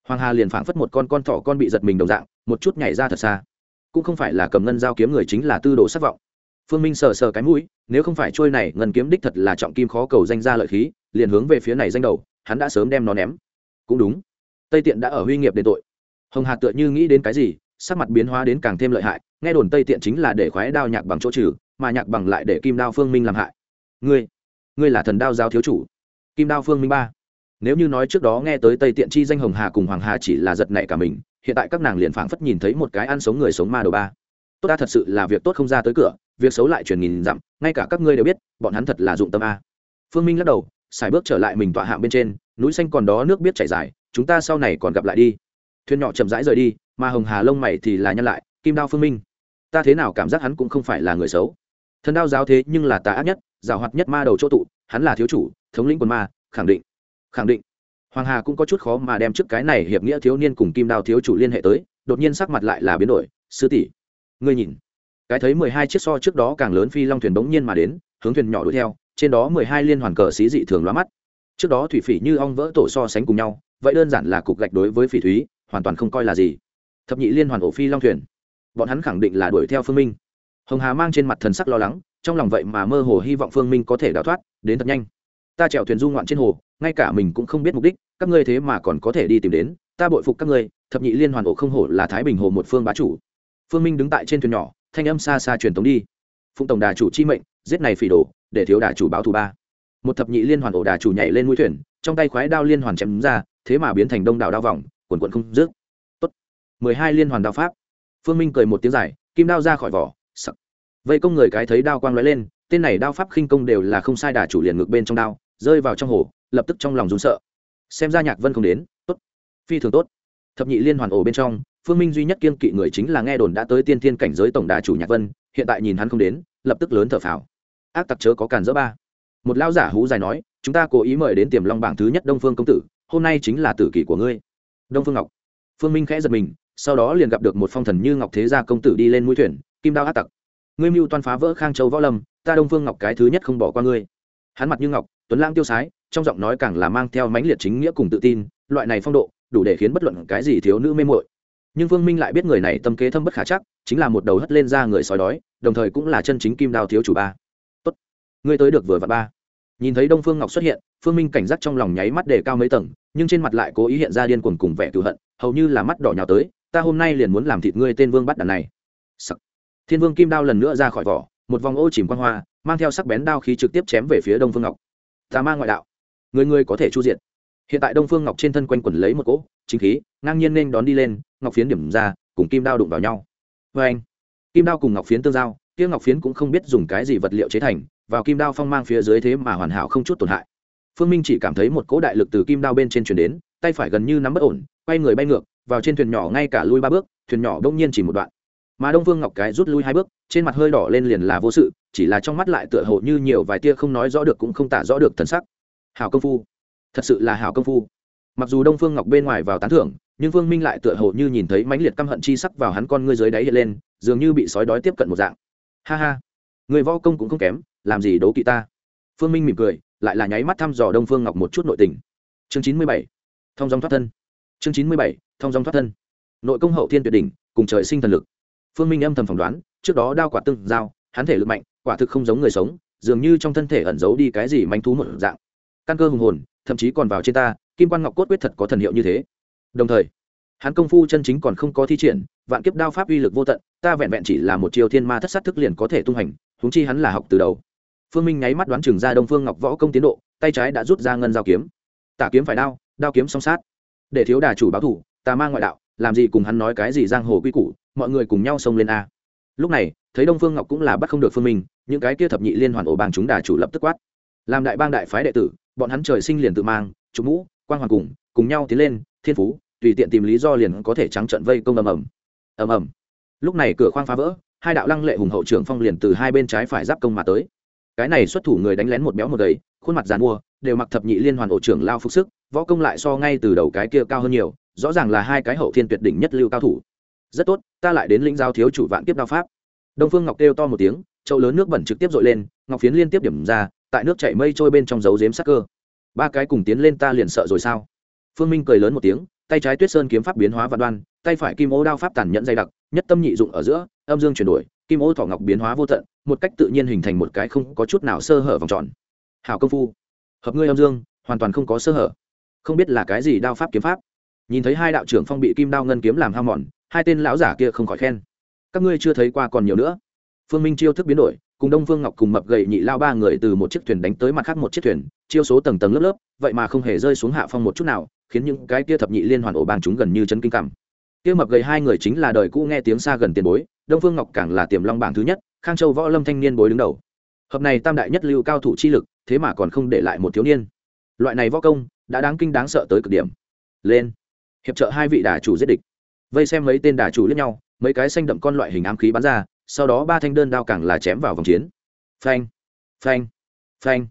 Hoàng hà liền phảng phất một con con thỏ con bị giật mình đồng dạng, một chút nhảy ra thật xa. Cũng không phải là cầm ngân giao kiếm người chính là tư đồ sắc vọng. Phương minh sờ sờ cái mũi, nếu không phải trôi này, ngân kiếm đích thật là trọng kim khó cầu danh ra lợi khí, liền hướng về phía này danh đầu, hắn đã sớm đem nó ném. Cũng đúng. Tây tiện đã ở huy nghiệp đền tội. Hồng hà tựa như nghĩ đến cái gì sắc mặt biến hóa đến càng thêm lợi hại, nghe đồn tây tiện chính là để khoái đao nhạc bằng chỗ trừ, mà nhạc bằng lại để kim đao phương minh làm hại. Ngươi ngươi là thần đao giáo thiếu chủ. Kim đao phương minh ba. Nếu như nói trước đó nghe tới tây tiện chi danh hồng hà cùng hoàng hà chỉ là giật nảy cả mình, hiện tại các nàng liền phảng phất nhìn thấy một cái ăn sống người sống ma đầu ba. Tốt ta thật sự là việc tốt không ra tới cửa, việc xấu lại truyền nghìn dặm, ngay cả các ngươi đều biết, bọn hắn thật là dụng tâm a. Phương minh lắc đầu, xài bước trở lại mình tọa hạng bên trên, núi xanh còn đó nước biết chảy dài, chúng ta sau này còn gặp lại đi. Thuyền nhỏ chậm rãi rời đi mà hồng hà lông mày thì là nhân lại, kim đao phương minh. Ta thế nào cảm giác hắn cũng không phải là người xấu. Thần đao giáo thế nhưng là tà ác nhất, giảo hoạt nhất ma đầu chỗ tụ, hắn là thiếu chủ, thống lĩnh quân ma, khẳng định khẳng định. Hoàng hà cũng có chút khó mà đem trước cái này hiệp nghĩa thiếu niên cùng kim đao thiếu chủ liên hệ tới, đột nhiên sắc mặt lại là biến đổi, sư tỷ, ngươi nhìn. Cái thấy mười hai chiếc so trước đó càng lớn phi long thuyền bỗng nhiên mà đến, hướng thuyền nhỏ đuổi theo, trên đó mười hai liên hoàn cờ xí dị thường lóa mắt. Trước đó thủy phỉ như ong vỡ tổ so sánh cùng nhau, vậy đơn giản là cục gạch đối với phỉ thúy, hoàn toàn không coi là gì thập nhị liên hoàn ổ phi long thuyền. Bọn hắn khẳng định là đuổi theo phương minh. Hồng hà mang trên mặt thần sắc lo lắng, trong lòng vậy mà mơ hồ hy vọng phương minh có thể đào thoát, đến thật nhanh. Ta chèo thuyền du ngoạn trên hồ, ngay cả mình cũng không biết mục đích, các ngươi thế mà còn có thể đi tìm đến, ta bội phục các ngươi, thập nhị liên hoàn ổ không hổ là thái bình hồ một phương bá chủ. Phương minh đứng tại trên thuyền nhỏ, thanh âm xa xa truyền tống đi. Phụng tổng đà chủ chi mệnh, giết này phỉ đổ để thiếu đà chủ báo thù ba. Một thập nhị liên hoàn ổ đà chủ nhảy lên mũi thuyền, trong tay khoái đao liên hoàn chém ra, thế mà biến thành đông đảo đao vòng, quần quận không dứt mười hai liên hoàn đao pháp. Phương minh cười một tiếng dài, kim đao ra khỏi vỏ, sặc. Vây công người cái thấy đao quang lóe lên, tên này đao pháp khinh công đều là không sai đà chủ liền ngược bên trong đao, rơi vào trong hồ, lập tức trong lòng rún sợ. Xem ra nhạc vân không đến, tốt. Phi thường tốt. Thập nhị liên hoàn ổ bên trong, phương minh duy nhất kiên kỵ người chính là nghe đồn đã tới tiên thiên cảnh giới tổng đà chủ nhạc vân, hiện tại nhìn hắn không đến, lập tức lớn thở phào. Ác tặc chớ có càn dỡ ba. Một lão giả hú dài nói, chúng ta cố ý mời đến tiềm long bảng thứ nhất đông phương công tử, hôm nay chính là tử kỷ của ngươi. Đông phương ngọc. Phương minh khẽ giật mình sau đó liền gặp được một phong thần như ngọc thế gia công tử đi lên mũi thuyền, kim đao ác tặc. Ngươi mưu toan phá vỡ khang châu võ lâm, ta đông phương ngọc cái thứ nhất không bỏ qua ngươi. Hắn mặt như ngọc, tuấn lang tiêu sái, trong giọng nói càng là mang theo mãnh liệt chính nghĩa cùng tự tin, loại này phong độ, đủ để khiến bất luận cái gì thiếu nữ mê mội nhưng vương minh lại biết người này tâm kế thâm bất khả chắc, chính là một đầu hất lên ra người sói đói, đồng thời cũng là chân chính kim đao thiếu chủ ba. Tốt, ngươi tới được vừa và ba. Nhìn thấy đông phương ngọc xuất hiện, phương minh cảnh giác trong lòng nháy mắt để cao mấy tầng, nhưng trên mặt lại cố ý hiện ra điên cuồng cùng vẻ cựu hận, hầu như là mắt đỏ nhào tới ta hôm nay liền muốn làm thịt ngươi tên vương bắt đàn này. Sắc. thiên vương kim đao lần nữa ra khỏi vỏ, một vòng ô chìm quan hoa, mang theo sắc bén đao khí trực tiếp chém về phía đông phương ngọc. Tà ma ngoại đạo. Người người có thể chu diện hiện tại đông phương ngọc trên thân quanh quẩn lấy một cỗ chính khí, ngang nhiên nên đón đi lên, ngọc phiến điểm ra, cùng kim đao đụng vào nhau. Vê anh. Kim đao cùng ngọc phiến tương giao, kia ngọc phiến cũng không biết dùng cái gì vật liệu chế thành, vào kim đao phong mang phía dưới thế mà hoàn hảo không chút tổn hại. Phương minh chỉ cảm thấy một cỗ đại lực từ kim đao bên trên chuyển đến, tay phải gần như nắm bất ổn, quay người bay ngược vào trên thuyền nhỏ ngay cả lui ba bước, thuyền nhỏ đông nhiên chỉ một đoạn. Mà đông vương ngọc cái rút lui hai bước, trên mặt hơi đỏ lên liền là vô sự, chỉ là trong mắt lại tựa hồ như nhiều vài tia không nói rõ được cũng không tả rõ được thần sắc. Hảo công phu. Thật sự là hảo công phu. Mặc dù đông phương ngọc bên ngoài vào tán thưởng, nhưng vương minh lại tựa hồ như nhìn thấy mãnh liệt căm hận chi sắc vào hắn con ngươi dưới đáy hiện lên, dường như bị sói đói tiếp cận một dạng. Ha ha. Người võ công cũng không kém, làm gì đố kỵ ta? Phương minh mỉm cười, lại là nháy mắt thăm dò đông phương ngọc một chút nội tình. Chương chín mươi bảy. Thông dòng thoát thân chương chín mươi bảy, thông dòng thoát thân. Nội công hậu thiên tuyệt đỉnh, cùng trời sinh thần lực. Phương minh âm thầm phỏng đoán, trước đó đao quả tương giao, hắn thể lực mạnh, quả thực không giống người sống, dường như trong thân thể ẩn giấu đi cái gì manh thú một dạng. Căn cơ hùng hồn, thậm chí còn vào trên ta, kim quan ngọc cốt quyết thật có thần hiệu như thế. Đồng thời, hắn công phu chân chính còn không có thi triển, vạn kiếp đao pháp uy lực vô tận, ta vẹn vẹn chỉ là một triều thiên ma thất sát thức liền có thể tung hành húng chi hắn là học từ đầu. Phương minh nháy mắt đoán chừng ra đông phương ngọc võ công tiến độ, tay trái đã rút ra ngân dao kiếm. Tả kiếm phải đao đao kiếm song sát để thiếu đà chủ báo thủ ta mang ngoại đạo, làm gì cùng hắn nói cái gì giang hồ quy củ, mọi người cùng nhau xông lên a. Lúc này, thấy đông phương ngọc cũng là bắt không được phương minh, những cái kia thập nhị liên hoàn ổ bang chúng đà chủ lập tức quát. Làm đại bang đại phái đệ tử, bọn hắn trời sinh liền tự mang trục mũ, quang hoàng cùng cùng nhau tiến lên, thiên phú, tùy tiện tìm lý do liền có thể trắng trận vây công ầm ầm. Ầm ầm. Lúc này cửa khoang phá vỡ, hai đạo lăng lệ hùng hậu trưởng phong liền từ hai bên trái phải giáp công mà tới. Cái này xuất thủ người đánh lén một béo một gầy, khuôn mặt giàn mua, đều mặc thập nhị liên hoàn ổ trưởng lao phục sức võ công lại so ngay từ đầu cái kia cao hơn nhiều, rõ ràng là hai cái hậu thiên tuyệt đỉnh nhất lưu cao thủ. Rất tốt, ta lại đến lĩnh giao thiếu chủ vạn kiếp đao pháp. Đông phương ngọc kêu to một tiếng, chậu lớn nước bẩn trực tiếp dội lên, ngọc phiến liên tiếp điểm ra, tại nước chảy mây trôi bên trong dấu dếm sắc cơ. Ba cái cùng tiến lên ta liền sợ rồi sao? Phương minh cười lớn một tiếng, tay trái tuyết sơn kiếm pháp biến hóa và đoan, tay phải kim ô đao pháp tàn nhẫn dày đặc, nhất tâm nhị dụng ở giữa, âm dương chuyển đổi, kim ô thỏ ngọc biến hóa vô tận, một cách tự nhiên hình thành một cái không có chút nào sơ hở vòng tròn. Hảo công phu. Hợp ngươi âm dương, hoàn toàn không có sơ hở không biết là cái gì đao pháp kiếm pháp. Nhìn thấy hai đạo trưởng phong bị kim đao ngân kiếm làm hao mòn, hai tên lão giả kia không khỏi khen. Các ngươi chưa thấy qua còn nhiều nữa. Phương minh chiêu thức biến đổi, cùng đông phương ngọc cùng mập gậy nhị lao ba người từ một chiếc thuyền đánh tới mặt khác một chiếc thuyền, chiêu số tầng tầng lớp lớp, vậy mà không hề rơi xuống hạ phong một chút nào, khiến những cái kia thập nhị liên hoàn ổ bang chúng gần như chân kinh cảm. Kia mập gầy hai người chính là đời cũ nghe tiếng xa gần tiền bối, đông phương ngọc càng là tiềm long bảng thứ nhất, khang châu võ lâm thanh niên bối đứng đầu. Hợp này tam đại nhất lưu cao thủ chi lực, thế mà còn không để lại một thiếu niên. Loại này võ công đã đáng kinh đáng sợ tới cực điểm. Lên. Hiệp trợ hai vị đà chủ giết địch. Vây xem mấy tên đà chủ lẫn nhau, mấy cái xanh đậm con loại hình ám khí bắn ra, sau đó ba thanh đơn đao càng là chém vào vòng chiến. Phanh. Phanh. Phanh.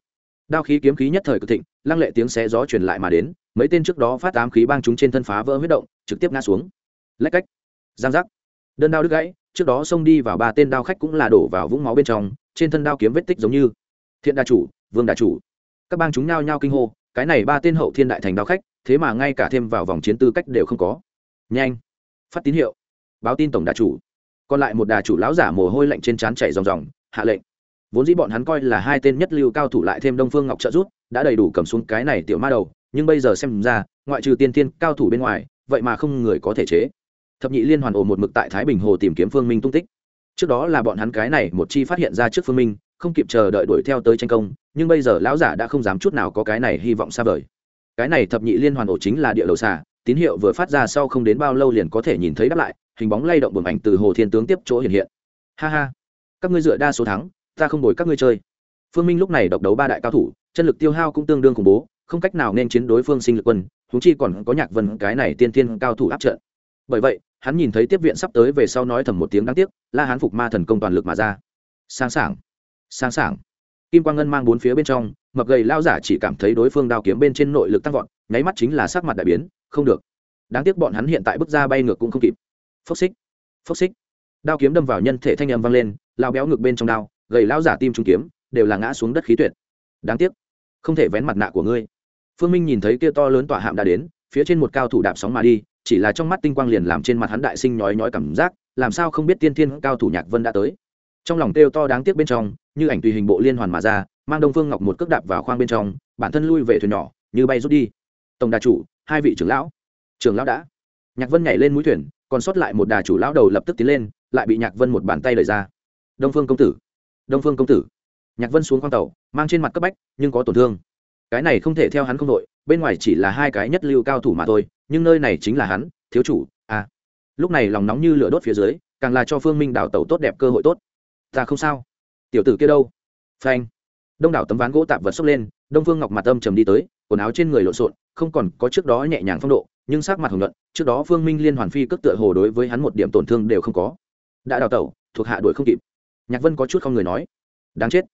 Đao khí kiếm khí nhất thời cực thịnh, lăng lệ tiếng xé gió truyền lại mà đến, mấy tên trước đó phát ám khí bang chúng trên thân phá vỡ huyết động, trực tiếp ngã xuống. Lách cách. Giang giác. Đơn đao đứt gãy, trước đó xông đi vào ba tên đao khách cũng là đổ vào vũng máu bên trong, trên thân đao kiếm vết tích giống như. Thiện đà chủ, vương đà chủ. Các bang chúng nhao nhao kinh hô cái này ba tên hậu thiên đại thành đao khách, thế mà ngay cả thêm vào vòng chiến tư cách đều không có. Nhanh, phát tín hiệu, báo tin tổng đà chủ. Còn lại một đà chủ lão giả mồ hôi lạnh trên trán chảy ròng ròng, hạ lệnh. Vốn dĩ bọn hắn coi là hai tên nhất lưu cao thủ lại thêm đông phương ngọc trợ rút đã đầy đủ cầm xuống cái này tiểu ma đầu, nhưng bây giờ xem ra, ngoại trừ tiên tiên cao thủ bên ngoài, vậy mà không người có thể chế. Thập nhị liên hoàn ổ một mực tại thái bình hồ tìm kiếm phương minh tung tích. Trước đó là bọn hắn cái này một chi phát hiện ra trước phương minh không kịp chờ đợi đuổi theo tới tranh công, nhưng bây giờ lão giả đã không dám chút nào có cái này hy vọng xa vời. Cái này thập nhị liên hoàn ổ chính là địa đầu xà, tín hiệu vừa phát ra sau không đến bao lâu liền có thể nhìn thấy đáp lại, hình bóng lay động bừng ảnh từ hồ thiên tướng tiếp chỗ hiện hiện. Ha ha, các ngươi dựa đa số thắng, ta không đổi các ngươi chơi. Phương minh lúc này độc đấu ba đại cao thủ, chân lực tiêu hao cũng tương đương khủng bố, không cách nào nên chiến đối phương sinh lực quân thú chi còn có nhạc vân cái này tiên tiên cao thủ áp trận. Bởi vậy, hắn nhìn thấy tiếp viện sắp tới về sau nói thầm một tiếng đáng tiếc, la hán phục ma thần công toàn lực mà ra. Sáng sảng sáng sảng. Kim quang ngân mang bốn phía bên trong, mập gầy lao giả chỉ cảm thấy đối phương đao kiếm bên trên nội lực tăng vọt, nháy mắt chính là sắc mặt đại biến, không được. Đáng tiếc bọn hắn hiện tại bước ra bay ngược cũng không kịp. Phốc xích phốc xích. Đao kiếm đâm vào nhân thể thanh âm vang lên lao béo ngực bên trong đao, gầy lao giả tim trung kiếm, đều là ngã xuống đất khí tuyệt. Đáng tiếc, không thể vén mặt nạ của ngươi. Phương minh nhìn thấy kia to lớn tọa hạm đã đến, phía trên một cao thủ đạp sóng mà đi, chỉ là trong mắt tinh quang liền làm trên mặt hắn đại sinh nhói nhói cảm giác, làm sao không biết tiên thiên cao thủ nhạc vân đã tới. Trong lòng kêu to đáng tiếc bên trong như ảnh tùy hình bộ liên hoàn mà ra, mang đông phương ngọc một cước đạp vào khoang bên trong, bản thân lui về thuyền nhỏ, như bay rút đi. Tổng đà chủ, hai vị trưởng lão. Trưởng lão đã. Nhạc vân nhảy lên mũi thuyền, còn sót lại một đà chủ lão đầu lập tức tiến lên, lại bị nhạc vân một bàn tay lời ra. Đông phương công tử. Đông phương công tử. Nhạc vân xuống khoang tàu, mang trên mặt cấp bách, nhưng có tổn thương. Cái này không thể theo hắn không đội, bên ngoài chỉ là hai cái nhất lưu cao thủ mà thôi, nhưng nơi này chính là hắn, thiếu chủ à. Lúc này lòng nóng như lửa đốt phía dưới, càng là cho phương minh đào tàu tốt đẹp cơ hội tốt. Ta không sao tiểu tử kia đâu? Phanh. Đông đảo tấm ván gỗ tạp vật xốc lên, đông phương ngọc mặt âm trầm đi tới, quần áo trên người lộn xộn, không còn có trước đó nhẹ nhàng phong độ, nhưng sắc mặt hồng luận trước đó phương minh liên hoàn phi cất tựa hồ đối với hắn một điểm tổn thương đều không có. Đã đào tẩu, thuộc hạ đuổi không kịp. Nhạc vân có chút không người nói. Đáng chết.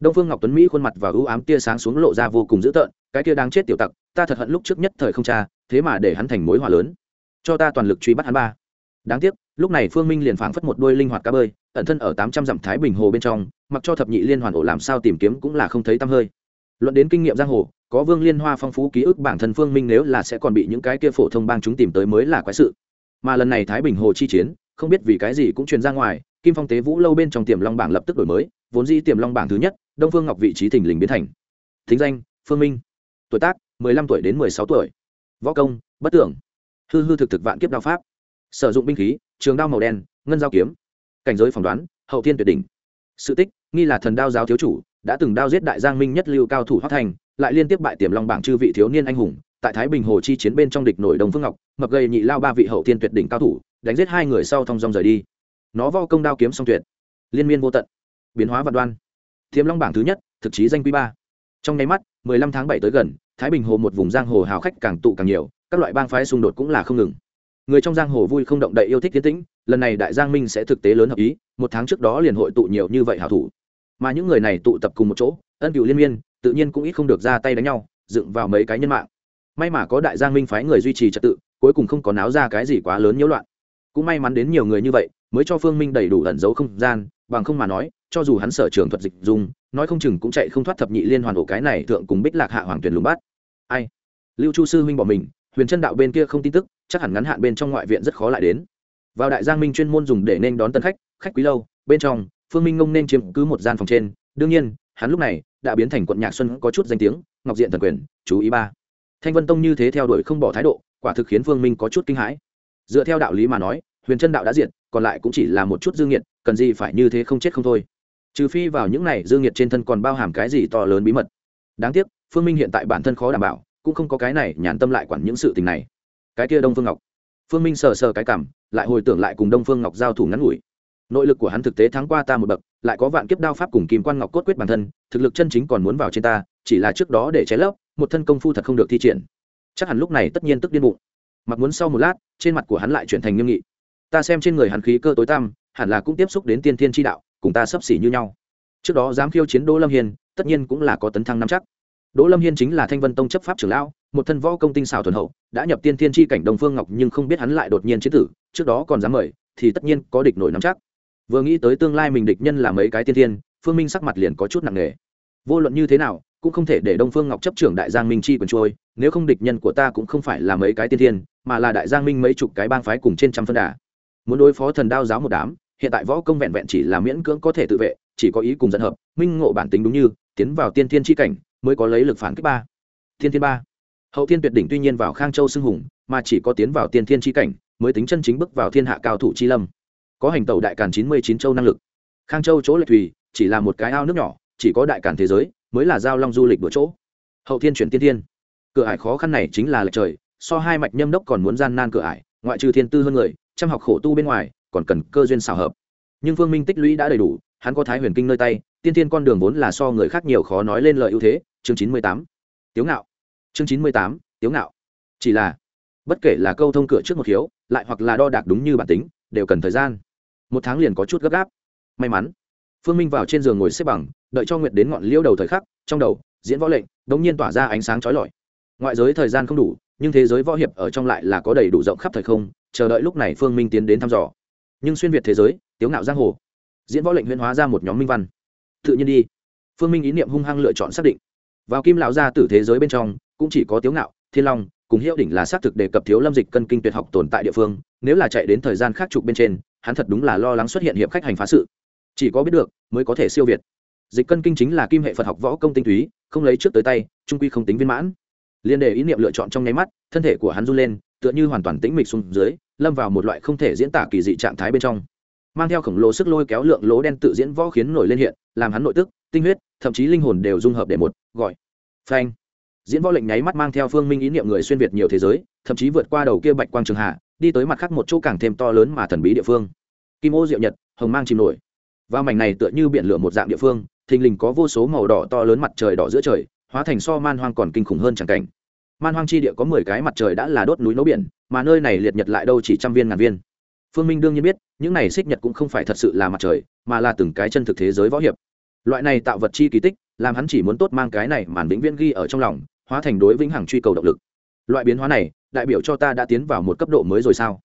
Đông phương ngọc tuấn mỹ khuôn mặt và ưu ám tia sáng xuống lộ ra vô cùng dữ tợn, cái kia đáng chết tiểu tặc, ta thật hận lúc trước nhất thời không cha thế mà để hắn thành mối hỏa lớn. Cho ta toàn lực truy bắt hắn ba đáng tiếc, lúc này phương minh liền phảng phất một đôi linh hoạt cá bơi, ẩn thân ở tám trăm dặm thái bình hồ bên trong, mặc cho thập nhị liên hoàn ổ làm sao tìm kiếm cũng là không thấy tăm hơi. Luận đến kinh nghiệm giang hồ, có vương liên hoa phong phú ký ức bản thân phương minh nếu là sẽ còn bị những cái kia phổ thông bang chúng tìm tới mới là quái sự. Mà lần này thái bình hồ chi chiến, không biết vì cái gì cũng truyền ra ngoài, kim phong tế vũ lâu bên trong tiềm long bảng lập tức đổi mới, vốn dĩ tiềm long bảng thứ nhất, đông phương ngọc vị trí thình lình biến thành. Thính danh, phương minh. Tuổi tác, mười lăm tuổi đến mười sáu tuổi. Võ công, bất tưởng. Hư hư thực thực vạn kiếp đao pháp sử dụng binh khí, trường đao màu đen, ngân giao kiếm. Cảnh giới phỏng đoán, hậu thiên tuyệt đỉnh. Sự tích, nghi là thần đao giáo thiếu chủ, đã từng đao giết đại giang minh nhất lưu cao thủ hoắc thành, lại liên tiếp bại tiềm long bảng chư vị thiếu niên anh hùng, tại thái bình hồ chi chiến bên trong địch nổi đồng phương ngọc mập gầy nhị lao ba vị hậu thiên tuyệt đỉnh cao thủ, đánh giết hai người sau thong dong rời đi. Nó vo công đao kiếm song tuyệt. Liên miên vô tận. Biến hóa vật đoan. Tiềm long bảng thứ nhất, thực chí danh quý ba. Trong nháy mắt, mười lăm tháng bảy tới gần, thái bình hồ một vùng giang hồ hào khách càng tụ càng nhiều, các loại bang phái xung đột cũng là không ngừng người trong giang hồ vui không động đậy yêu thích tiến tĩnh, lần này đại giang minh sẽ thực tế lớn hợp ý, một tháng trước đó liền hội tụ nhiều như vậy hảo thủ. Mà những người này tụ tập cùng một chỗ, ân cựu liên miên, tự nhiên cũng ít không được ra tay đánh nhau, dựng vào mấy cái nhân mạng. May mà có đại giang minh phái người duy trì trật tự, cuối cùng không có náo ra cái gì quá lớn nhiễu loạn. Cũng may mắn đến nhiều người như vậy, mới cho phương minh đầy đủ ẩn giấu không gian, bằng không mà nói, cho dù hắn sở trường thuật dịch dùng, nói không chừng cũng chạy không thoát thập nhị liên hoàn ổ cái này thượng cùng bích lạc hạ hoàng tuyển lùng bát ai? Lưu chu sư huynh bỏ mình huyền chân đạo bên kia không tin tức, chắc hẳn ngắn hạn bên trong ngoại viện rất khó lại đến. Vào đại giang minh chuyên môn dùng để nên đón tân khách khách quý lâu, bên trong, phương minh ngông nên chiếm cứ một gian phòng trên. Đương nhiên, hắn lúc này đã biến thành quận nhạc xuân có chút danh tiếng, ngọc diện thần quyền, chú ý ba. Thanh vân tông như thế theo đuổi không bỏ thái độ, quả thực khiến phương minh có chút kinh hãi. Dựa theo đạo lý mà nói, huyền chân đạo đã diện còn lại cũng chỉ là một chút dương nghiệt, cần gì phải như thế không chết không thôi. Trừ phi vào những này dương nghiệt trên thân còn bao hàm cái gì to lớn bí mật. Đáng tiếc, phương minh hiện tại bản thân khó đảm bảo cũng không có cái này nhàn tâm lại quản những sự tình này. Cái kia đông phương ngọc. Phương minh sờ sờ cái cảm lại hồi tưởng lại cùng đông phương ngọc giao thủ ngắn ngủi. Nội lực của hắn thực tế thắng qua ta một bậc, lại có vạn kiếp đao pháp cùng kim quan ngọc cốt quyết bản thân, thực lực chân chính còn muốn vào trên ta, chỉ là trước đó để cháy lấp một thân công phu thật không được thi triển. Chắc hẳn lúc này tất nhiên tức điên bụng. Mặc muốn sau một lát, trên mặt của hắn lại chuyển thành nghiêm nghị. Ta xem trên người hắn khí cơ tối tăm, hẳn là cũng tiếp xúc đến tiên thiên tri đạo, cùng ta sấp xỉ như nhau. Trước đó dám khiêu chiến đô lâm hiền tất nhiên cũng là có tấn thăng nắm chắc đỗ lâm hiên chính là thanh vân tông chấp pháp trưởng lão, một thân võ công tinh xảo thuần hậu, đã nhập tiên thiên chi cảnh Đông phương ngọc nhưng không biết hắn lại đột nhiên chiến tử, trước đó còn dám mời, thì tất nhiên có địch nổi nắm chắc. Vừa nghĩ tới tương lai mình địch nhân là mấy cái tiên thiên, phương minh sắc mặt liền có chút nặng nề. Vô luận như thế nào, cũng không thể để đông phương ngọc chấp trưởng đại giang minh chi quyền trôi, nếu không địch nhân của ta cũng không phải là mấy cái tiên thiên, mà là đại giang minh mấy chục cái bang phái cùng trên trăm phân đà. Muốn đối phó thần đao giáo một đám, hiện tại võ công vẹn vẹn chỉ là miễn cưỡng có thể tự vệ, chỉ có ý cùng dẫn hợp, minh ngộ bản tính đúng như, tiến vào tiên thiên chi cảnh mới có lấy lực phản kích ba. Thiên thiên ba. Hậu thiên tuyệt đỉnh tuy nhiên vào khang châu xưng hùng, mà chỉ có tiến vào tiên thiên chi cảnh, mới tính chân chính bước vào thiên hạ cao thủ chi lâm. Có hành tẩu đại càn chín mươi chín châu năng lực. Khang châu chỗ lệch thùy chỉ là một cái ao nước nhỏ, chỉ có đại càn thế giới, mới là giao long du lịch bữa chỗ. Hậu thiên chuyển tiên thiên. Cửa ải khó khăn này chính là lệch trời, so hai mạch nhâm đốc còn muốn gian nan cửa ải, ngoại trừ thiên tư hơn người chăm học khổ tu bên ngoài, còn cần cơ duyên xào hợp. Nhưng phương minh tích lũy đã đầy đủ, hắn có thái huyền kinh nơi tay, tiên thiên con đường vốn là so người khác nhiều khó nói lên lời ưu thế chương chín mươi tám. Tiếu ngạo. Chương chín mươi tám tiếu ngạo. Chỉ là bất kể là câu thông cửa trước một hiếu, lại hoặc là đo đạc đúng như bản tính đều cần thời gian. Một tháng liền có chút gấp gáp. May mắn phương minh vào trên giường ngồi xếp bằng đợi cho nguyệt đến ngọn liêu đầu thời khắc trong đầu diễn võ lệnh đ ỗ n g nhiên tỏa ra ánh sáng trói lọi. Ngoại giới thời gian không đủ nhưng thế giới võ hiệp ở trong lại là có đầy đủ rộng khắp thời không chờ đợi lúc này phương minh tiến đến thăm dò. Nhưng xuyên việt thế giới tiếu ngạo giang hồ diễn võ lệnh huyễn hóa ra một nhóm minh văn. Tự nhiên đi. Phương minh ý niệm hung hăng lựa chọn xác định vào kim lão gia tử thế giới bên trong, cũng chỉ có tiếu ngạo, thiên long cùng hiệu đỉnh là xác thực đề cập thiếu lâm dịch cân kinh tuyệt học tồn tại địa phương, nếu là chạy đến thời gian khác trục bên trên, hắn thật đúng là lo lắng xuất hiện hiệp khách hành phá sự. Chỉ có biết được, mới có thể siêu việt. Dịch cân kinh chính là kim hệ phật học võ công tinh túy, không lấy trước tới tay, trung quy không tính viên mãn. Liên đề ý niệm lựa chọn trong nháy mắt, thân thể của hắn run lên, tựa như hoàn toàn tĩnh mịch xuống dưới, lâm vào một loại không thể diễn tả kỳ dị trạng thái bên trong. Mang theo khổng lồ sức lôi kéo lượng lỗ đen tự diễn võ khiến nổi lên hiện, làm hắn nội tức, tinh huyết thậm chí linh hồn đều dung hợp để một, gọi. Phanh. Diễn võ lệnh nháy mắt mang theo phương minh ý niệm người xuyên việt nhiều thế giới, thậm chí vượt qua đầu kia bạch quang trường hạ, đi tới mặt khác một chỗ càng thêm to lớn mà thần bí địa phương. Kim ô diệu nhật, hồng mang chìm nổi. Và mảnh này tựa như biển lửa một dạng địa phương, thình lình có vô số màu đỏ to lớn mặt trời đỏ giữa trời, hóa thành so man hoang còn kinh khủng hơn chẳng cảnh. Man hoang chi địa có mười cái mặt trời đã là đốt núi nấu biển, mà nơi này liệt nhật lại đâu chỉ trăm viên ngàn viên. Phương minh đương nhiên biết, những này xích nhật cũng không phải thật sự là mặt trời, mà là từng cái chân thực thế giới võ hiệp loại này tạo vật chi kỳ tích, làm hắn chỉ muốn tốt mang cái này màn vĩnh viễn ghi ở trong lòng, hóa thành đối vĩnh hằng truy cầu động lực. Loại biến hóa này, đại biểu cho ta đã tiến vào một cấp độ mới rồi sao?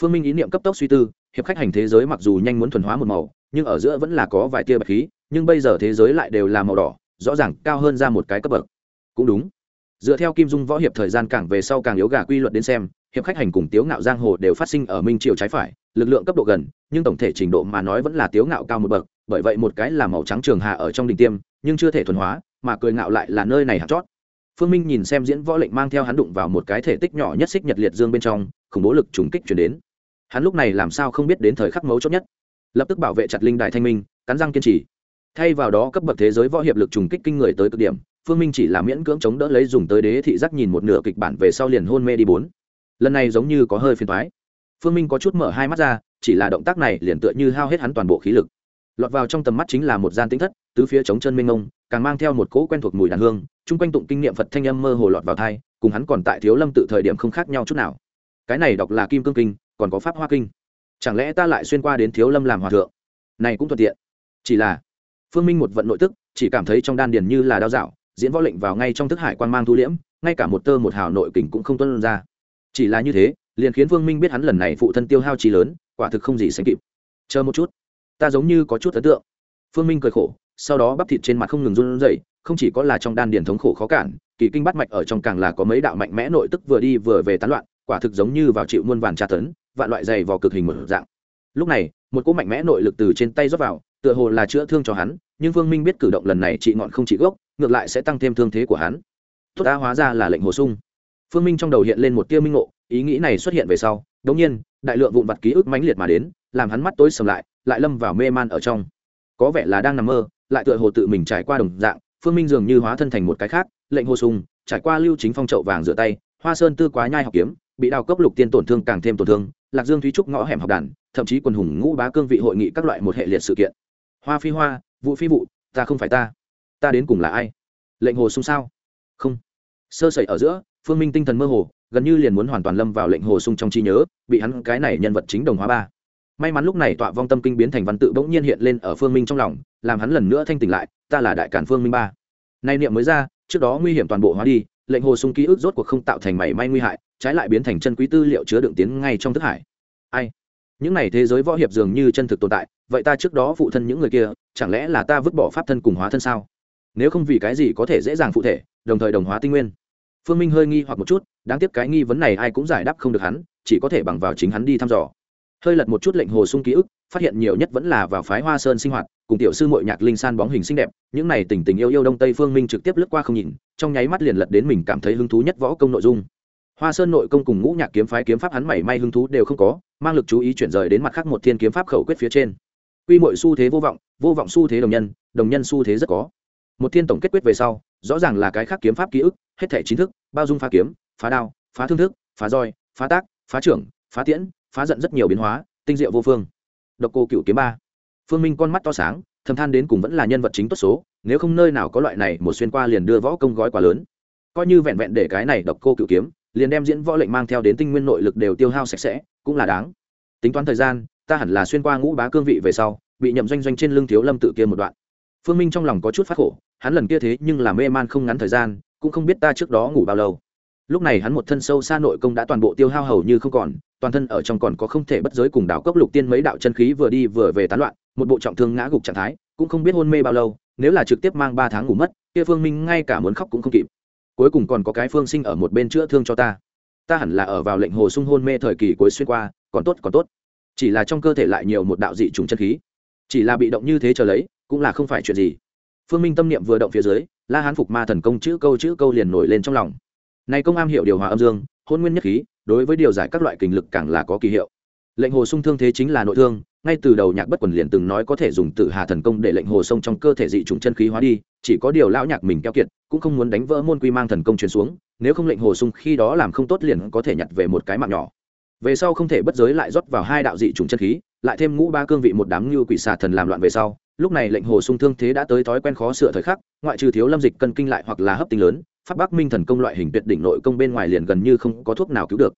Phương minh ý niệm cấp tốc suy tư, hiệp khách hành thế giới mặc dù nhanh muốn thuần hóa một màu, nhưng ở giữa vẫn là có vài tia bạch khí, nhưng bây giờ thế giới lại đều là màu đỏ, rõ ràng cao hơn ra một cái cấp bậc. Cũng đúng. Dựa theo kim dung võ hiệp thời gian càng về sau càng yếu gà quy luật đến xem hiệp khách hành cùng tiếu ngạo giang hồ đều phát sinh ở minh triều trái phải, lực lượng cấp độ gần, nhưng tổng thể trình độ mà nói vẫn là tiếu ngạo cao một bậc, bởi vậy một cái là màu trắng trường hạ ở trong đỉnh tiêm, nhưng chưa thể thuần hóa, mà cười ngạo lại là nơi này hạt chót. Phương minh nhìn xem diễn võ lệnh mang theo hắn đụng vào một cái thể tích nhỏ nhất xích nhật liệt dương bên trong, khủng bố lực trùng kích chuyển đến. Hắn lúc này làm sao không biết đến thời khắc mấu chốt nhất? Lập tức bảo vệ chặt linh đại thanh minh, cắn răng kiên trì. Thay vào đó cấp bậc thế giới võ hiệp lực trùng kích kinh người tới cực điểm, phương minh chỉ là miễn cưỡng chống đỡ lấy dùng tới đế thị giác nhìn một nửa kịch bản về sau liền hôn mê đi bốn lần này giống như có hơi phiền thoái phương minh có chút mở hai mắt ra, chỉ là động tác này liền tựa như hao hết hắn toàn bộ khí lực. Lọt vào trong tầm mắt chính là một gian tính thất, tứ phía trống chân minh ông càng mang theo một cỗ quen thuộc mùi đàn hương, chung quanh tụng kinh nghiệm phật thanh âm mơ hồ lọt vào thai cùng hắn còn tại thiếu lâm tự thời điểm không khác nhau chút nào. Cái này đọc là kim cương kinh, còn có pháp hoa kinh. Chẳng lẽ ta lại xuyên qua đến thiếu lâm làm hòa thượng? Này cũng thuận tiện. Chỉ là, phương minh một vận nội tức, chỉ cảm thấy trong đan điền như là đao dạo, diễn võ lệnh vào ngay trong thức hải quan mang thu liễm, ngay cả một tơ một hào nội kình cũng không tuân ra chỉ là như thế, liền khiến Vương minh biết hắn lần này phụ thân tiêu hao trí lớn, quả thực không gì sánh kịp. Chờ một chút, ta giống như có chút ấn tượng. Phương minh cười khổ, sau đó bắp thịt trên mặt không ngừng run rẩy, không chỉ có là trong đan điền thống khổ khó cản, kỳ kinh bắt mạch ở trong càng là có mấy đạo mạnh mẽ nội tức vừa đi vừa về tán loạn, quả thực giống như vào chịu muôn vàn tra tấn, vạn loại dày vào cực hình một dạng. Lúc này, một cỗ mạnh mẽ nội lực từ trên tay rót vào, tựa hồ là chữa thương cho hắn, nhưng phương minh biết cử động lần này trị ngọn không trị gốc, ngược lại sẽ tăng thêm thương thế của hắn. Tốt đã hóa ra là lệnh hồ sung phương minh trong đầu hiện lên một tia minh ngộ, ý nghĩ này xuất hiện về sau đống nhiên, đại lượng vụn vặt ký ức mãnh liệt mà đến, làm hắn mắt tối sầm lại lại lâm vào mê man ở trong. Có vẻ là đang nằm mơ, lại tựa hồ tự mình trải qua đồng dạng, phương minh dường như hóa thân thành một cái khác, lệnh hồ sùng trải qua lưu chính phong trậu vàng rửa tay, hoa sơn tư quá nhai học kiếm, bị đào cấp lục tiên tổn thương càng thêm tổn thương, lạc dương thúy trúc ngõ hẻm học đàn, thậm chí quần hùng ngũ bá cương vị hội nghị các loại một hệ liệt sự kiện. Hoa phi hoa vụ phi vụ, ta không phải ta. Ta đến cùng là ai? Lệnh hồ sung sao? Không. Sơ sẩy ở giữa phương minh tinh thần mơ hồ, gần như liền muốn hoàn toàn lâm vào lệnh hồ sung trong trí nhớ, bị hắn cái này nhân vật chính đồng hóa ba. May mắn lúc này tọa vong tâm kinh biến thành văn tự bỗng nhiên hiện lên ở phương minh trong lòng, làm hắn lần nữa thanh tỉnh lại, ta là đại cản phương minh ba. Nay niệm mới ra, trước đó nguy hiểm toàn bộ hóa đi, lệnh hồ sung ký ức rốt cuộc không tạo thành mảy may nguy hại, trái lại biến thành chân quý tư liệu chứa đựng tiến ngay trong thức hải. Ai? Những này thế giới võ hiệp dường như chân thực tồn tại, vậy ta trước đó phụ thân những người kia, chẳng lẽ là ta vứt bỏ pháp thân cùng hóa thân sao? Nếu không vì cái gì có thể dễ dàng phụ thể, đồng thời đồng hóa tinh nguyên? Phương minh hơi nghi hoặc một chút, đáng tiếc cái nghi vấn này ai cũng giải đáp không được hắn, chỉ có thể bằng vào chính hắn đi thăm dò. Hơi lật một chút lệnh hồ sung ký ức, phát hiện nhiều nhất vẫn là vào phái hoa sơn sinh hoạt, cùng tiểu sư mội nhạc linh san bóng hình xinh đẹp, những này tình tình yêu yêu đông tây phương minh trực tiếp lướt qua không nhìn, trong nháy mắt liền lật đến mình cảm thấy hứng thú nhất võ công nội dung. Hoa sơn nội công cùng ngũ nhạc kiếm phái kiếm pháp hắn mảy may hứng thú đều không có, mang lực chú ý chuyển rời đến mặt khác một thiên kiếm pháp khẩu quyết phía trên. Quy mội xu thế vô vọng vô vọng xu thế đồng nhân đồng nhân xu thế rất có. Một thiên tổng kết quyết về sau rõ ràng là cái khác kiếm pháp ký ức, hết thể chính thức, bao dung phá kiếm, phá đao, phá thương thức, phá roi, phá tác, phá trưởng, phá tiễn, phá giận rất nhiều biến hóa, tinh diệu vô phương. Độc cô cựu kiếm ba. Phương minh con mắt to sáng, thầm than đến cùng vẫn là nhân vật chính tốt số, nếu không nơi nào có loại này một xuyên qua liền đưa võ công gói quá lớn. Coi như vẹn vẹn để cái này độc cô cựu kiếm, liền đem diễn võ lệnh mang theo đến tinh nguyên nội lực đều tiêu hao sạch sẽ, cũng là đáng. Tính toán thời gian, ta hẳn là xuyên qua ngũ bá cương vị về sau, bị nhậm doanh doanh trên lưng thiếu lâm tự kia một đoạn phương minh trong lòng có chút phát khổ, hắn lần kia thế nhưng là mê man không ngắn thời gian, cũng không biết ta trước đó ngủ bao lâu. Lúc này hắn một thân sâu xa nội công đã toàn bộ tiêu hao hầu như không còn, toàn thân ở trong còn có không thể bất giới cùng đảo cốc lục tiên mấy đạo chân khí vừa đi vừa về tán loạn, một bộ trọng thương ngã gục trạng thái, cũng không biết hôn mê bao lâu, nếu là trực tiếp mang ba tháng ngủ mất, kia phương minh ngay cả muốn khóc cũng không kịp. Cuối cùng còn có cái phương sinh ở một bên chữa thương cho ta. Ta hẳn là ở vào lệnh hồ sung hôn mê thời kỳ cuối xuyên qua, còn tốt còn tốt. Chỉ là trong cơ thể lại nhiều một đạo dị trùng chân khí. Chỉ là bị động như thế chờ lấy cũng là không phải chuyện gì. Phương minh tâm niệm vừa động phía dưới, la hán phục ma thần công chữ câu chữ câu liền nổi lên trong lòng. Này công am hiểu điều hòa âm dương, hôn nguyên nhất khí, đối với điều giải các loại kinh lực càng là có kỳ hiệu. Lệnh hồ sung thương thế chính là nội thương, ngay từ đầu nhạc bất quần liền từng nói có thể dùng tử hà thần công để lệnh hồ sông trong cơ thể dị trùng chân khí hóa đi, chỉ có điều lão nhạc mình keo kiệt, cũng không muốn đánh vỡ môn quy mang thần công truyền xuống, nếu không lệnh hồ sung khi đó làm không tốt liền có thể nhặt về một cái mạng nhỏ. Về sau không thể bất giới lại rót vào hai đạo dị trùng chân khí, lại thêm ngũ ba cương vị một đám như quỷ xà thần làm loạn về sau lúc này lệnh hồ sung thương thế đã tới thói quen khó sửa thời khắc, ngoại trừ thiếu lâm dịch cân kinh lại hoặc là hấp tinh lớn, pháp bắc minh thần công loại hình tuyệt đỉnh nội công bên ngoài liền gần như không có thuốc nào cứu được.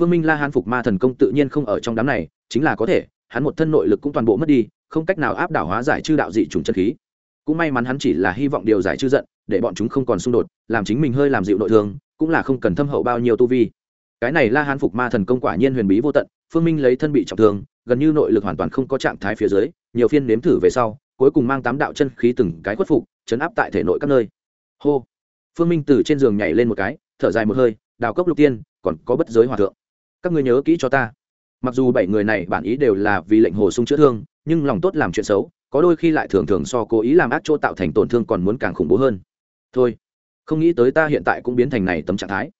Phương minh la hán phục ma thần công tự nhiên không ở trong đám này, chính là có thể, hắn một thân nội lực cũng toàn bộ mất đi, không cách nào áp đảo hóa giải chư đạo dị trùng chân khí. Cũng may mắn hắn chỉ là hy vọng điều giải chư giận, để bọn chúng không còn xung đột, làm chính mình hơi làm dịu nội thương, cũng là không cần thâm hậu bao nhiêu tu vi. Cái này la hán phục ma thần công quả nhiên huyền bí vô tận phương minh lấy thân bị trọng thương, gần như nội lực hoàn toàn không có trạng thái phía dưới, nhiều phiên nếm thử về sau, cuối cùng mang tám đạo chân khí từng cái khuất phục, chấn áp tại thể nội các nơi. Hô! Phương minh từ trên giường nhảy lên một cái, thở dài một hơi, đào cốc lục tiên, còn có bất giới hòa thượng. Các ngươi nhớ kỹ cho ta. Mặc dù bảy người này bản ý đều là vì lệnh hồ sung chữa thương, nhưng lòng tốt làm chuyện xấu, có đôi khi lại thường thường so cố ý làm ác chỗ tạo thành tổn thương còn muốn càng khủng bố hơn. Thôi, không nghĩ tới ta hiện tại cũng biến thành này tấm trạng thái.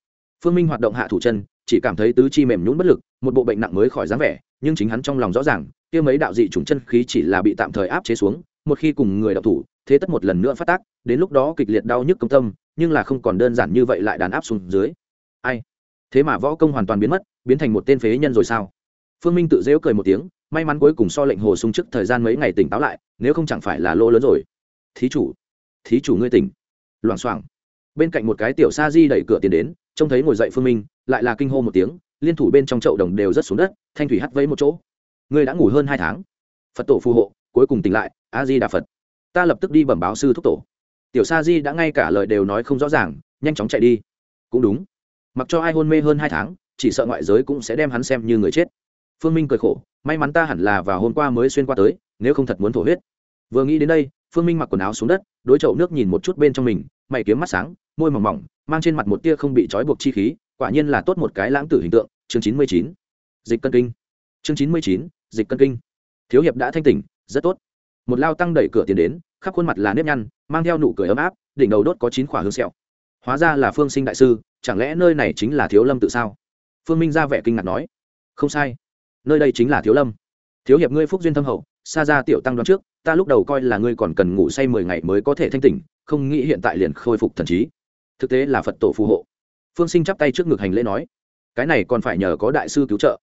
Phương minh hoạt động hạ thủ chân, chỉ cảm thấy tứ chi mềm nhún bất lực một bộ bệnh nặng mới khỏi dáng vẻ, nhưng chính hắn trong lòng rõ ràng, kia mấy đạo dị chủng chân khí chỉ là bị tạm thời áp chế xuống, một khi cùng người đạo thủ, thế tất một lần nữa phát tác, đến lúc đó kịch liệt đau nhức công tâm, nhưng là không còn đơn giản như vậy lại đàn áp xuống dưới. Ai? Thế mà võ công hoàn toàn biến mất, biến thành một tên phế nhân rồi sao? Phương minh tự dễu cười một tiếng, may mắn cuối cùng so lệnh hồ sung trước thời gian mấy ngày tỉnh táo lại, nếu không chẳng phải là lỗ lớn rồi. Thí chủ thí chủ ngươi tỉnh. Loảng xoảng. Bên cạnh một cái tiểu sa di đẩy cửa tiền đến, trông thấy ngồi dậy phương minh, lại là kinh hô một tiếng liên thủ bên trong chậu đồng đều rất xuống đất, thanh thủy hắt vấy một chỗ. Ngươi đã ngủ hơn hai tháng. Phật tổ phù hộ, cuối cùng tỉnh lại a di đà phật. Ta lập tức đi bẩm báo sư thúc tổ. Tiểu sa di đã ngay cả lời đều nói không rõ ràng, nhanh chóng chạy đi. Cũng đúng. Mặc cho ai hôn mê hơn hai tháng, chỉ sợ ngoại giới cũng sẽ đem hắn xem như người chết. Phương minh cười khổ, may mắn ta hẳn là vào hôm qua mới xuyên qua tới, nếu không thật muốn thổ huyết. Vừa nghĩ đến đây, phương minh mặc quần áo xuống đất, đối chậu nước nhìn một chút bên trong mình, mày kiếm mắt sáng, môi mỏng mỏng, mang trên mặt một tia không bị trói buộc chi khí quả nhiên là tốt một cái lãng tử hình tượng, chương chín mươi chín, dịch cân kinh. Chương chín mươi chín, dịch cân kinh. Thiếu hiệp đã thanh tỉnh, rất tốt. Một lao tăng đẩy cửa tiền đến, khắp khuôn mặt là nếp nhăn, mang theo nụ cười ấm áp, đỉnh đầu đốt có chín khỏa hương sẹo. Hóa ra là phương sinh đại sư, chẳng lẽ nơi này chính là thiếu lâm tự sao? Phương minh ra vẻ kinh ngạc nói. Không sai. Nơi đây chính là thiếu lâm. Thiếu hiệp ngươi phúc duyên thâm hậu, xa ra tiểu tăng đoán trước, ta lúc đầu coi là ngươi còn cần ngủ say mười ngày mới có thể thanh tỉnh, không nghĩ hiện tại liền khôi phục thần trí. Thực tế là phật tổ phù hộ phương sinh chắp tay trước ngực hành lễ nói, cái này còn phải nhờ có đại sư cứu trợ.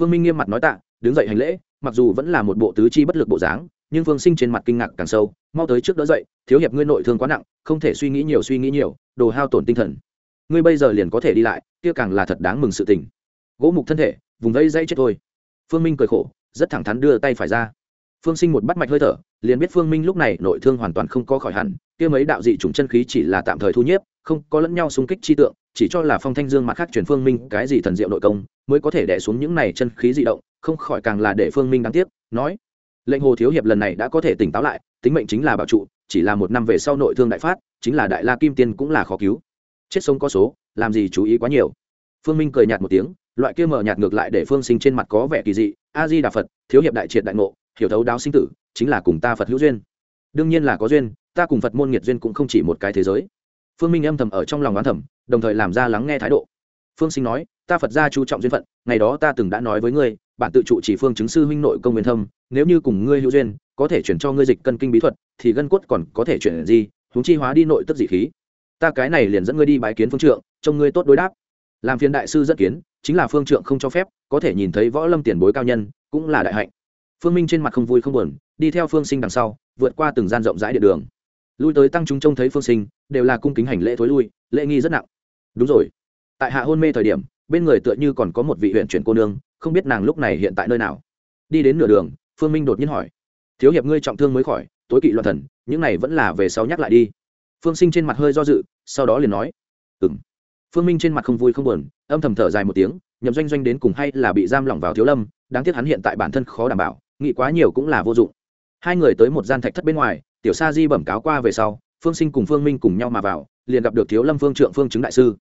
Phương minh nghiêm mặt nói tạ, đứng dậy hành lễ, mặc dù vẫn là một bộ tứ chi bất lực bộ dáng, nhưng phương sinh trên mặt kinh ngạc càng sâu, mau tới trước đỡ dậy, thiếu hiệp ngươi nội thương quá nặng, không thể suy nghĩ nhiều suy nghĩ nhiều, đồ hao tổn tinh thần. Ngươi bây giờ liền có thể đi lại, kia càng là thật đáng mừng sự tình. Gỗ mục thân thể, vùng vây dây chết thôi. Phương minh cười khổ, rất thẳng thắn đưa tay phải ra. Phương sinh một bắt mạch hơi thở, liền biết phương minh lúc này nội thương hoàn toàn không có khỏi hẳn, kia mấy đạo dị chủng chân khí chỉ là tạm thời thu nhiếp, không có lẫn nhau xung kích chi tượng chỉ cho là phong thanh dương mặt khác truyền phương minh cái gì thần diệu nội công, mới có thể đẻ xuống những này chân khí dị động, không khỏi càng là để phương minh đáng tiếc, nói, lệnh hồ thiếu hiệp lần này đã có thể tỉnh táo lại, tính mệnh chính là bảo trụ, chỉ là một năm về sau nội thương đại phát, chính là đại la kim tiên cũng là khó cứu. Chết sống có số, làm gì chú ý quá nhiều. Phương minh cười nhạt một tiếng, loại kia mở nhạt ngược lại để phương sinh trên mặt có vẻ kỳ dị a di đà phật, thiếu hiệp đại triệt đại ngộ, hiểu thấu đáo sinh tử, chính là cùng ta phật hữu duyên. Đương nhiên là có duyên, ta cùng phật môn nghiệt duyên cũng không chỉ một cái thế giới phương minh âm thầm ở trong lòng đoán thầm, đồng thời làm ra lắng nghe thái độ. Phương sinh nói, ta phật gia chú trọng duyên phận, ngày đó ta từng đã nói với ngươi, bản tự trụ chỉ phương chứng sư huynh nội công nguyên thâm, nếu như cùng ngươi hữu duyên, có thể chuyển cho ngươi dịch cân kinh bí thuật, thì gân cốt còn có thể chuyển gì, huống chi hóa đi nội tức dị khí. Ta cái này liền dẫn ngươi đi bái kiến phương trượng, trông ngươi tốt đối đáp. Làm phiền đại sư dẫn kiến, chính là phương trượng không cho phép, có thể nhìn thấy võ lâm tiền bối cao nhân, cũng là đại hạnh. Phương minh trên mặt không vui không buồn, đi theo phương sinh đằng sau, vượt qua từng gian rộng rãi địa đường lui tới tăng chúng trông thấy phương sinh, đều là cung kính hành lễ thối lui, lễ nghi rất nặng. Đúng rồi. Tại hạ hôn mê thời điểm, bên người tựa như còn có một vị huyện chuyển cô nương, không biết nàng lúc này hiện tại nơi nào. Đi đến nửa đường, phương minh đột nhiên hỏi. Thiếu hiệp ngươi trọng thương mới khỏi, tối kỵ loạn thần, những này vẫn là về sau nhắc lại đi. Phương sinh trên mặt hơi do dự, sau đó liền nói. Ừ m phương minh trên mặt không vui không buồn, âm thầm thở dài một tiếng, nhậm doanh doanh đến cùng hay là bị giam lỏng vào thiếu lâm, đáng tiếc hắn hiện tại bản thân khó đảm bảo, nghĩ quá nhiều cũng là vô dụng. Hai người tới một gian thạch thất bên ngoài tiểu sa di bẩm cáo qua về sau, phương sinh cùng phương minh cùng nhau mà vào, liền gặp được thiếu lâm phương trượng phương chứng đại sư.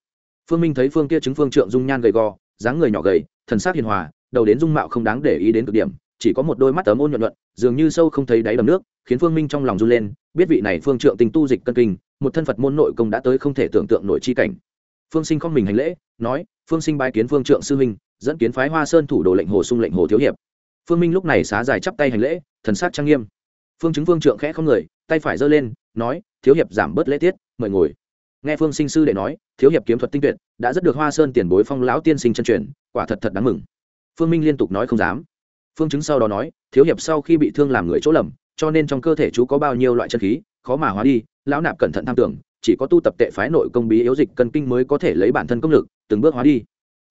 Phương minh thấy phương kia chứng phương trượng dung nhan gầy gò, dáng người nhỏ gầy, thần sắc hiền hòa, đầu đến dung mạo không đáng để ý đến cực điểm, chỉ có một đôi mắt tấm ôn nhuận luận dường như sâu không thấy đáy đầm nước, khiến phương minh trong lòng run lên, biết vị này phương trượng tình tu dịch cân kinh, một thân phật môn nội công đã tới không thể tưởng tượng nội chi cảnh. Phương sinh không mình hành lễ, nói, phương sinh bái kiến phương trượng sư huynh dẫn kiến phái hoa sơn thủ đồ lệnh hồ sung lệnh hồ thiếu hiệp. Phương minh lúc này xá dài chắp tay hành lễ, thần sắc trang nghiêm phương chứng phương trượng khẽ không người, tay phải giơ lên, nói, thiếu hiệp giảm bớt lễ tiết, mời ngồi. Nghe phương sinh sư để nói, thiếu hiệp kiếm thuật tinh tuyệt, đã rất được hoa sơn tiền bối phong lão tiên sinh chân truyền, quả thật thật đáng mừng. Phương minh liên tục nói không dám. Phương chứng sau đó nói, thiếu hiệp sau khi bị thương làm người chỗ lầm, cho nên trong cơ thể chú có bao nhiêu loại chân khí, khó mà hóa đi, lão nạp cẩn thận tham tưởng, chỉ có tu tập tệ phái nội công bí yếu dịch cân kinh mới có thể lấy bản thân công lực, từng bước hóa đi.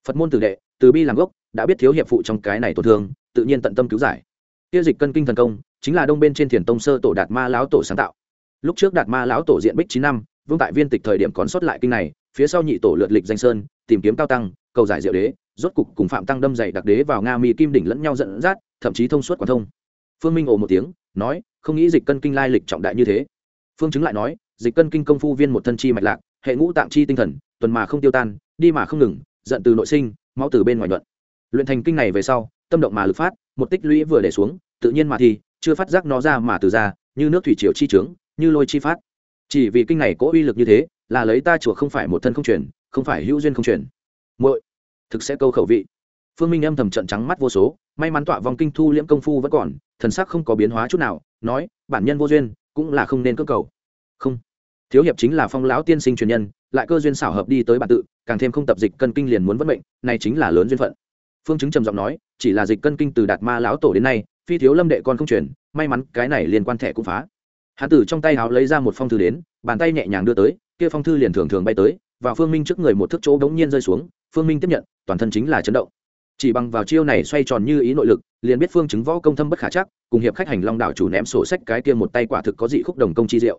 Phật môn tử đệ, từ bi làm gốc, đã biết thiếu hiệp phụ trong cái này tổn thương, tự nhiên tận tâm cứu giải. Kia dịch cân kinh thần công chính là đông bên trên thiền tông sơ tổ đạt ma lão tổ sáng tạo. Lúc trước đạt ma lão tổ diện bích chín năm, vương tại viên tịch thời điểm còn sót lại kinh này, phía sau nhị tổ lượt lịch danh sơn, tìm kiếm cao tăng, cầu giải diệu đế, rốt cục cùng phạm tăng đâm dày đặc đế vào nga mi kim đỉnh lẫn nhau dẫn dắt, thậm chí thông suốt quan thông. Phương minh ồ một tiếng, nói, không nghĩ dịch cân kinh lai lịch trọng đại như thế. Phương chứng lại nói, dịch cân kinh công phu viên một thân chi mạch lạc, hệ ngũ tạng chi tinh thần, tuần mà không tiêu tan, đi mà không ngừng, giận từ nội sinh, máu từ bên ngoài nhuận. Luyện thành kinh này về sau, tâm động mà lực phát, một tích lũy vừa để xuống, tự nhiên mà thì chưa phát giác nó ra mà từ ra, như nước thủy triều chi trướng, như lôi chi phát. Chỉ vì kinh này có uy lực như thế, là lấy ta chùa không phải một thân không truyền, không phải hữu duyên không truyền. Muội, thực sẽ câu khẩu vị. Phương minh âm thầm trận trắng mắt vô số, may mắn tọa vòng kinh thu liễm công phu vẫn còn, thần sắc không có biến hóa chút nào, nói, bản nhân vô duyên, cũng là không nên cơ cầu. Không. Thiếu hiệp chính là phong lão tiên sinh truyền nhân, lại cơ duyên xảo hợp đi tới bản tự, càng thêm không tập dịch cân kinh liền muốn vận mệnh, này chính là lớn duyên phận. Phương chứng trầm giọng nói, chỉ là dịch cân kinh từ đạt ma lão tổ đến nay phi thiếu lâm đệ con không truyền, may mắn cái này liên quan thẻ cũng phá. Hán tử trong tay háo lấy ra một phong thư đến, bàn tay nhẹ nhàng đưa tới, kia phong thư liền thường thường bay tới và phương minh trước người một thước chỗ đống nhiên rơi xuống, phương minh tiếp nhận, toàn thân chính là chấn động. Chỉ bằng vào chiêu này xoay tròn như ý nội lực, liền biết phương chứng võ công thâm bất khả chắc, cùng hiệp khách hành long đảo chủ ném sổ sách cái kia một tay quả thực có dị khúc đồng công chi diệu.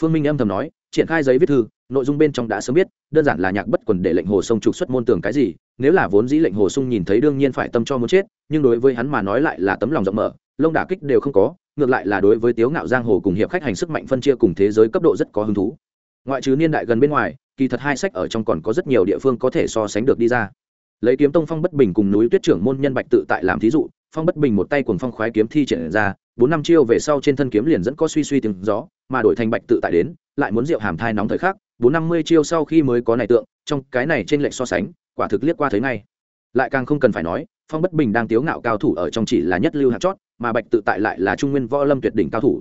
Phương minh âm thầm nói triển khai giấy viết thư, nội dung bên trong đã sớm biết, đơn giản là nhạc bất quần để lệnh hồ sông trục xuất môn tường cái gì, nếu là vốn dĩ lệnh hồ sung nhìn thấy đương nhiên phải tâm cho muốn chết, nhưng đối với hắn mà nói lại là tấm lòng rộng mở, lông đả kích đều không có, ngược lại là đối với tiếu ngạo giang hồ cùng hiệp khách hành sức mạnh phân chia cùng thế giới cấp độ rất có hứng thú. Ngoại trừ niên đại gần bên ngoài, kỳ thật hai sách ở trong còn có rất nhiều địa phương có thể so sánh được đi ra. Lấy kiếm tông phong bất bình cùng núi tuyết trưởng môn nhân bạch tự tại làm thí dụ, phong bất bình một tay cùng phong khoái kiếm thi triển ra, bốn năm chiêu về sau trên thân kiếm liền dẫn có suy suy tiếng gió, mà đổi thành bạch tự tại đến lại muốn rượu hàm thai nóng thời khắc, bốn năm mươi chiêu sau khi mới có này tượng, trong cái này trên lệnh so sánh, quả thực liếc qua thấy ngay. Lại càng không cần phải nói, phong bất bình đang tiếu ngạo cao thủ ở trong chỉ là nhất lưu hạt chót, mà bạch tự tại lại là trung nguyên võ lâm tuyệt đỉnh cao thủ.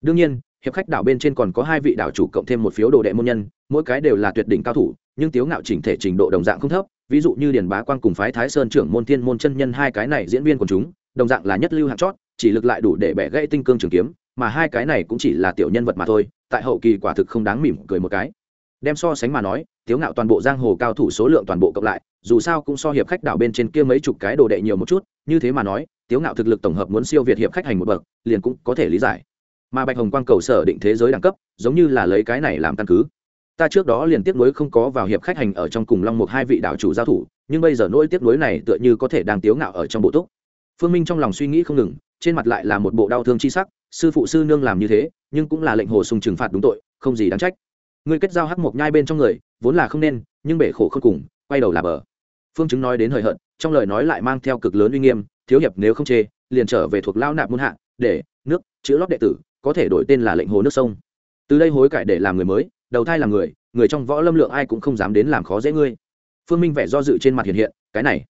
Đương nhiên, hiệp khách đảo bên trên còn có hai vị đảo chủ cộng thêm một phiếu đồ đệ môn nhân, mỗi cái đều là tuyệt đỉnh cao thủ, nhưng tiếu ngạo chỉnh thể trình độ đồng dạng không thấp, ví dụ như điền bá quang cùng phái thái sơn trưởng môn thiên môn chân nhân hai cái này diễn viên của chúng, đồng dạng là nhất lưu hạng chót, chỉ lực lại đủ để bẻ gãy tinh cương trường kiếm, mà hai cái này cũng chỉ là tiểu nhân vật mà thôi tại hậu kỳ quả thực không đáng mỉm cười một cái. Đem so sánh mà nói, tiếu ngạo toàn bộ giang hồ cao thủ số lượng toàn bộ cộng lại, dù sao cũng so hiệp khách đảo bên trên kia mấy chục cái đồ đệ nhiều một chút, như thế mà nói, tiếu ngạo thực lực tổng hợp muốn siêu việt hiệp khách hành một bậc, liền cũng có thể lý giải. Mà bạch hồng quang cầu sở định thế giới đẳng cấp, giống như là lấy cái này làm căn cứ. Ta trước đó liền tiếp nối không có vào hiệp khách hành ở trong cùng long một hai vị đạo chủ giao thủ, nhưng bây giờ nỗi tiếp nối này tựa như có thể đang tiếu ngạo ở trong bộ túc. Phương minh trong lòng suy nghĩ không ngừng trên mặt lại là một bộ đau thương chi sắc, sư phụ sư nương làm như thế, nhưng cũng là lệnh hồ sùng trừng phạt đúng tội, không gì đáng trách. Ngươi kết giao hắc mộc nhai bên trong người, vốn là không nên, nhưng bể khổ không cùng, quay đầu là bờ. Phương chứng nói đến hời hợt, trong lời nói lại mang theo cực lớn uy nghiêm, thiếu hiệp nếu không chê, liền trở về thuộc lao nạp muôn hạ, để, nước, chữ lót đệ tử, có thể đổi tên là lệnh hồ nước sông. Từ đây hối cải để làm người mới, đầu thai làm người người trong võ lâm lượng ai cũng không dám đến làm khó dễ ngươi. Phương minh vẻ do dự trên mặt hiện hiện, cái này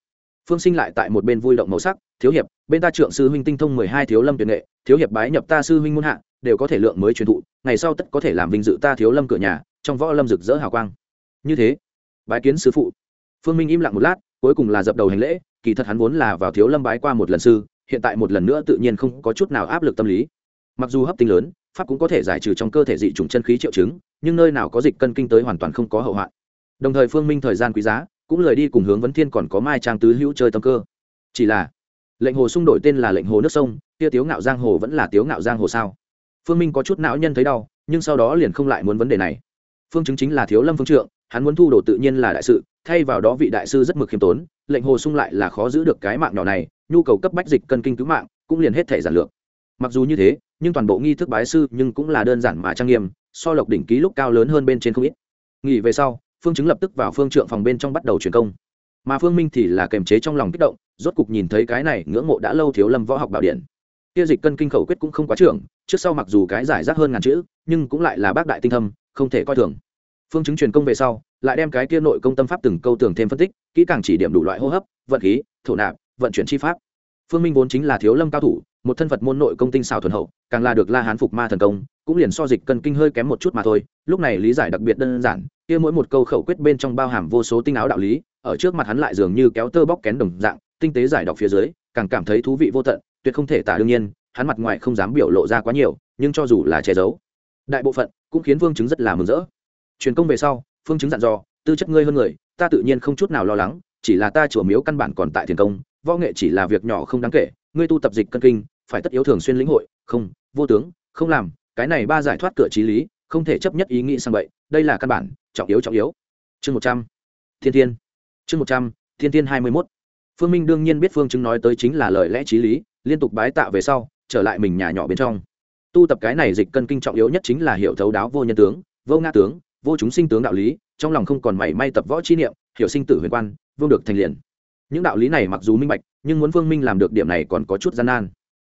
phương sinh lại tại một bên vui động màu sắc, thiếu hiệp, bên ta trượng sư huynh tinh thông mười hai thiếu lâm tuyệt nghệ, thiếu hiệp bái nhập ta sư huynh muôn hạ, đều có thể lượng mới truyền thụ, ngày sau tất có thể làm vinh dự ta thiếu lâm cửa nhà, trong võ lâm rực rỡ hào quang. Như thế? Bái kiến sư phụ. Phương minh im lặng một lát, cuối cùng là dập đầu hành lễ, kỳ thật hắn vốn là vào thiếu lâm bái qua một lần sư, hiện tại một lần nữa tự nhiên không có chút nào áp lực tâm lý. Mặc dù hấp tinh lớn, pháp cũng có thể giải trừ trong cơ thể dị t chân khí triệu chứng, nhưng nơi nào có dịch cân kinh tới hoàn toàn không có hậu hoạn. Đồng thời phương minh thời gian quý giá cũng lời đi cùng hướng vấn thiên còn có mai trang tứ hữu chơi tâm cơ. Chỉ là, lệnh hồ xung đổi tên là lệnh hồ nước sông, kia tiếu ngạo giang hồ vẫn là tiếu ngạo giang hồ sao? Phương minh có chút não nhân thấy đau, nhưng sau đó liền không lại muốn vấn đề này. Phương chứng chính là thiếu lâm phương trượng, hắn muốn thu đồ tự nhiên là đại sự, thay vào đó vị đại sư rất mực khiêm tốn, lệnh hồ sung lại là khó giữ được cái mạng nhỏ này, nhu cầu cấp bách dịch cân kinh cứu mạng, cũng liền hết thể giản lược. Mặc dù như thế, nhưng toàn bộ nghi thức bái sư nhưng cũng là đơn giản mà trang nghiêm, so lộc đỉnh ký lúc cao lớn hơn bên trên không ít. Nghỉ về sau phương chứng lập tức vào phương trượng phòng bên trong bắt đầu truyền công. Mà phương minh thì là kềm chế trong lòng kích động, rốt cục nhìn thấy cái này ngưỡng mộ đã lâu thiếu lâm võ học bảo điện. Kia dịch cân kinh khẩu quyết cũng không quá trưởng, trước sau mặc dù cái giải rác hơn ngàn chữ, nhưng cũng lại là bác đại tinh thâm, không thể coi thường. Phương chứng truyền công về sau, lại đem cái kia nội công tâm pháp từng câu tường thêm phân tích, kỹ càng chỉ điểm đủ loại hô hấp, vận khí, thổ nạp, vận chuyển chi pháp. Phương minh vốn chính là thiếu lâm cao thủ, một thân phật môn nội công tinh xào thuần hậu, càng là được la hán phục ma thần công, cũng liền so dịch cân kinh hơi kém một chút mà thôi, lúc này lý giải đặc biệt đơn giản kia mỗi một câu khẩu quyết bên trong bao hàm vô số tinh áo đạo lý, ở trước mặt hắn lại dường như kéo tơ bóc kén đồng dạng, tinh tế giải đọc phía dưới, càng cảm thấy thú vị vô tận, tuyệt không thể tả đương nhiên, hắn mặt ngoài không dám biểu lộ ra quá nhiều, nhưng cho dù là che giấu, đại bộ phận cũng khiến vương chứng rất là mừng rỡ. Truyền công về sau, phương chứng dặn dò, tư chất ngươi hơn người, ta tự nhiên không chút nào lo lắng, chỉ là ta chùa miếu căn bản còn tại thiền công, võ nghệ chỉ là việc nhỏ không đáng kể, ngươi tu tập dịch cân kinh, phải tất yếu thường xuyên lĩnh hội, không, vô tướng, không làm, cái này ba giải thoát cửa trí lý không thể chấp nhất ý nghĩ sang vậy đây là căn bản, trọng yếu trọng yếu. Chương một trăm. Thiên thiên. Chương một trăm, thiên thiên hai mươi mốt. Phương minh đương nhiên biết phương chứng nói tới chính là lời lẽ t r í lý, liên tục bái tạ về sau, trở lại mình nhà nhỏ bên trong. Tu tập cái này dịch cân kinh trọng yếu nhất chính là hiểu thấu đáo vô nhân tướng, vô nga tướng, vô chúng sinh tướng đạo lý, trong lòng không còn mảy may tập võ chi niệm, hiểu sinh tử huyền quan, vương được thành liền. Những đạo lý này mặc dù minh bạch, nhưng muốn phương minh làm được điểm này còn có chút gian nan.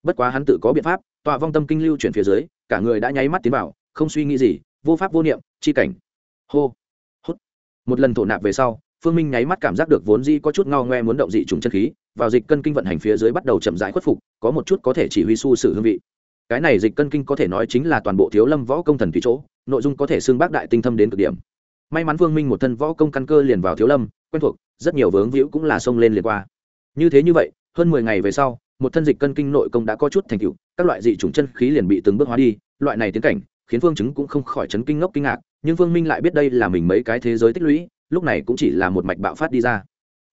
Bất quá hắn tự có biện pháp, tọa vong tâm kinh lưu chuyển phía dưới, cả người đã nháy mắt tiến vào không suy nghĩ gì, vô pháp vô niệm, chi cảnh. Hô, hút. Một lần thổ nạp về sau, phương minh nháy mắt cảm giác được vốn di có chút ngao ngoe muốn động dị trùng chân khí, vào dịch cân kinh vận hành phía dưới bắt đầu chậm rãi khuất phục, có một chút có thể chỉ huy su sử hương vị. Cái này dịch cân kinh có thể nói chính là toàn bộ thiếu lâm võ công thần thủy chỗ, nội dung có thể xưng bác đại tinh thâm đến cực điểm. May mắn phương minh một thân võ công căn cơ liền vào thiếu lâm, quen thuộc, rất nhiều vướng víu cũng là xông lên liền qua. Như thế như vậy, hơn mười ngày về sau, một thân dịch cân kinh nội công đã có chút thành tựu, các loại dị chủng chân khí liền bị từng bước hóa đi, loại này tiến cảnh khiến phương chứng cũng không khỏi chấn kinh ngốc kinh ngạc nhưng phương minh lại biết đây là mình mấy cái thế giới tích lũy lúc này cũng chỉ là một mạch bạo phát đi ra.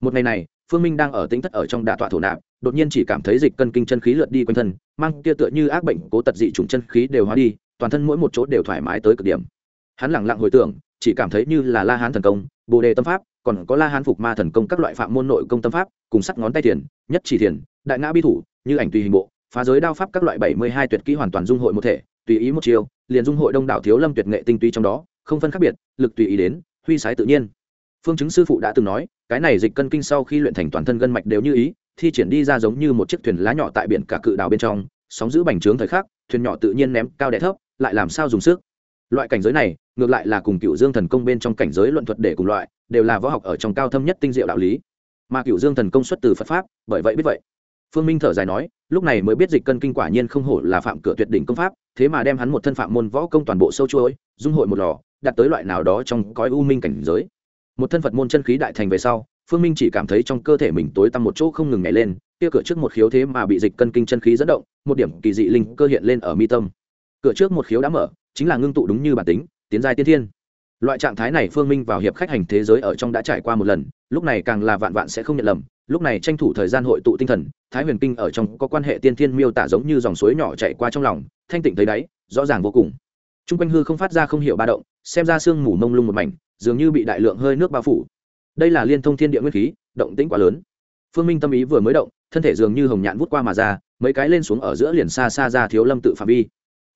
Một ngày này phương minh đang ở tính thất ở trong đà tọa thổ nạp đột nhiên chỉ cảm thấy dịch cân kinh chân khí lượt đi quanh thân mang kia tựa như ác bệnh cố tật dị trùng chân khí đều hóa đi toàn thân mỗi một chỗ đều thoải mái tới cực điểm. Hắn lẳng lặng hồi tưởng chỉ cảm thấy như là la hán thần công bồ đề tâm pháp còn có la hán phục ma thần công các loại phạm môn nội công tâm pháp cùng sắt ngón tay thiền, nhất chỉ thiền đại ngã bi thủ như ảnh tùy hình bộ phá giới đao pháp các loại bảy mươi hai tuyệt kỹ hoàn toàn dung hội một thể tùy ý một chiều, liền dung hội đông đảo thiếu lâm tuyệt nghệ tinh túy trong đó, không phân khác biệt, lực tùy ý đến, huy sái tự nhiên. Phương chứng sư phụ đã từng nói, cái này dịch cân kinh sau khi luyện thành toàn thân gân mạch đều như ý, thi triển đi ra giống như một chiếc thuyền lá nhỏ tại biển cả cự đảo bên trong, sóng giữ bành trướng thời khắc, thuyền nhỏ tự nhiên ném cao đẻ thấp, lại làm sao dùng sức. Loại cảnh giới này, ngược lại là cùng cựu dương thần công bên trong cảnh giới luận thuật để cùng loại, đều là võ học ở trong cao thâm nhất tinh diệu đạo lý. Mà cựu dương thần công xuất từ phật pháp, bởi vậy biết vậy phương minh thở dài nói, lúc này mới biết dịch cân kinh quả nhiên không hổ là phạm cửa tuyệt đỉnh công pháp, thế mà đem hắn một thân phạm môn võ công toàn bộ sâu chuỗi, dung hội một lò, đặt tới loại nào đó trong cõi u minh cảnh giới. Một thân phật môn chân khí đại thành về sau, phương minh chỉ cảm thấy trong cơ thể mình tối tăm một chỗ không ngừng nhảy lên, kia cửa trước một khiếu thế mà bị dịch cân kinh chân khí dẫn động, một điểm kỳ dị linh cơ hiện lên ở mi tâm. Cửa trước một khiếu đã mở, chính là ngưng tụ đúng như bản tính, tiến giai tiên thiên. Loại trạng thái này phương minh vào hiệp khách hành thế giới ở trong đã trải qua một lần, lúc này càng là vạn vạn sẽ không nhận lầm lúc này tranh thủ thời gian hội tụ tinh thần, thái huyền kinh ở trong có quan hệ tiên thiên miêu tả giống như dòng suối nhỏ chạy qua trong lòng, thanh tịnh thấy đáy, rõ ràng vô cùng. T r u n g quanh hư không phát ra không hiểu ba động, xem ra sương mù mông lung một mảnh, dường như bị đại lượng hơi nước bao phủ. Đây là liên thông thiên địa nguyên khí, động tĩnh quá lớn. Phương minh tâm ý vừa mới động, thân thể dường như hồng nhạn vút qua mà ra, mấy cái lên xuống ở giữa liền xa xa ra thiếu lâm tự phạm vi.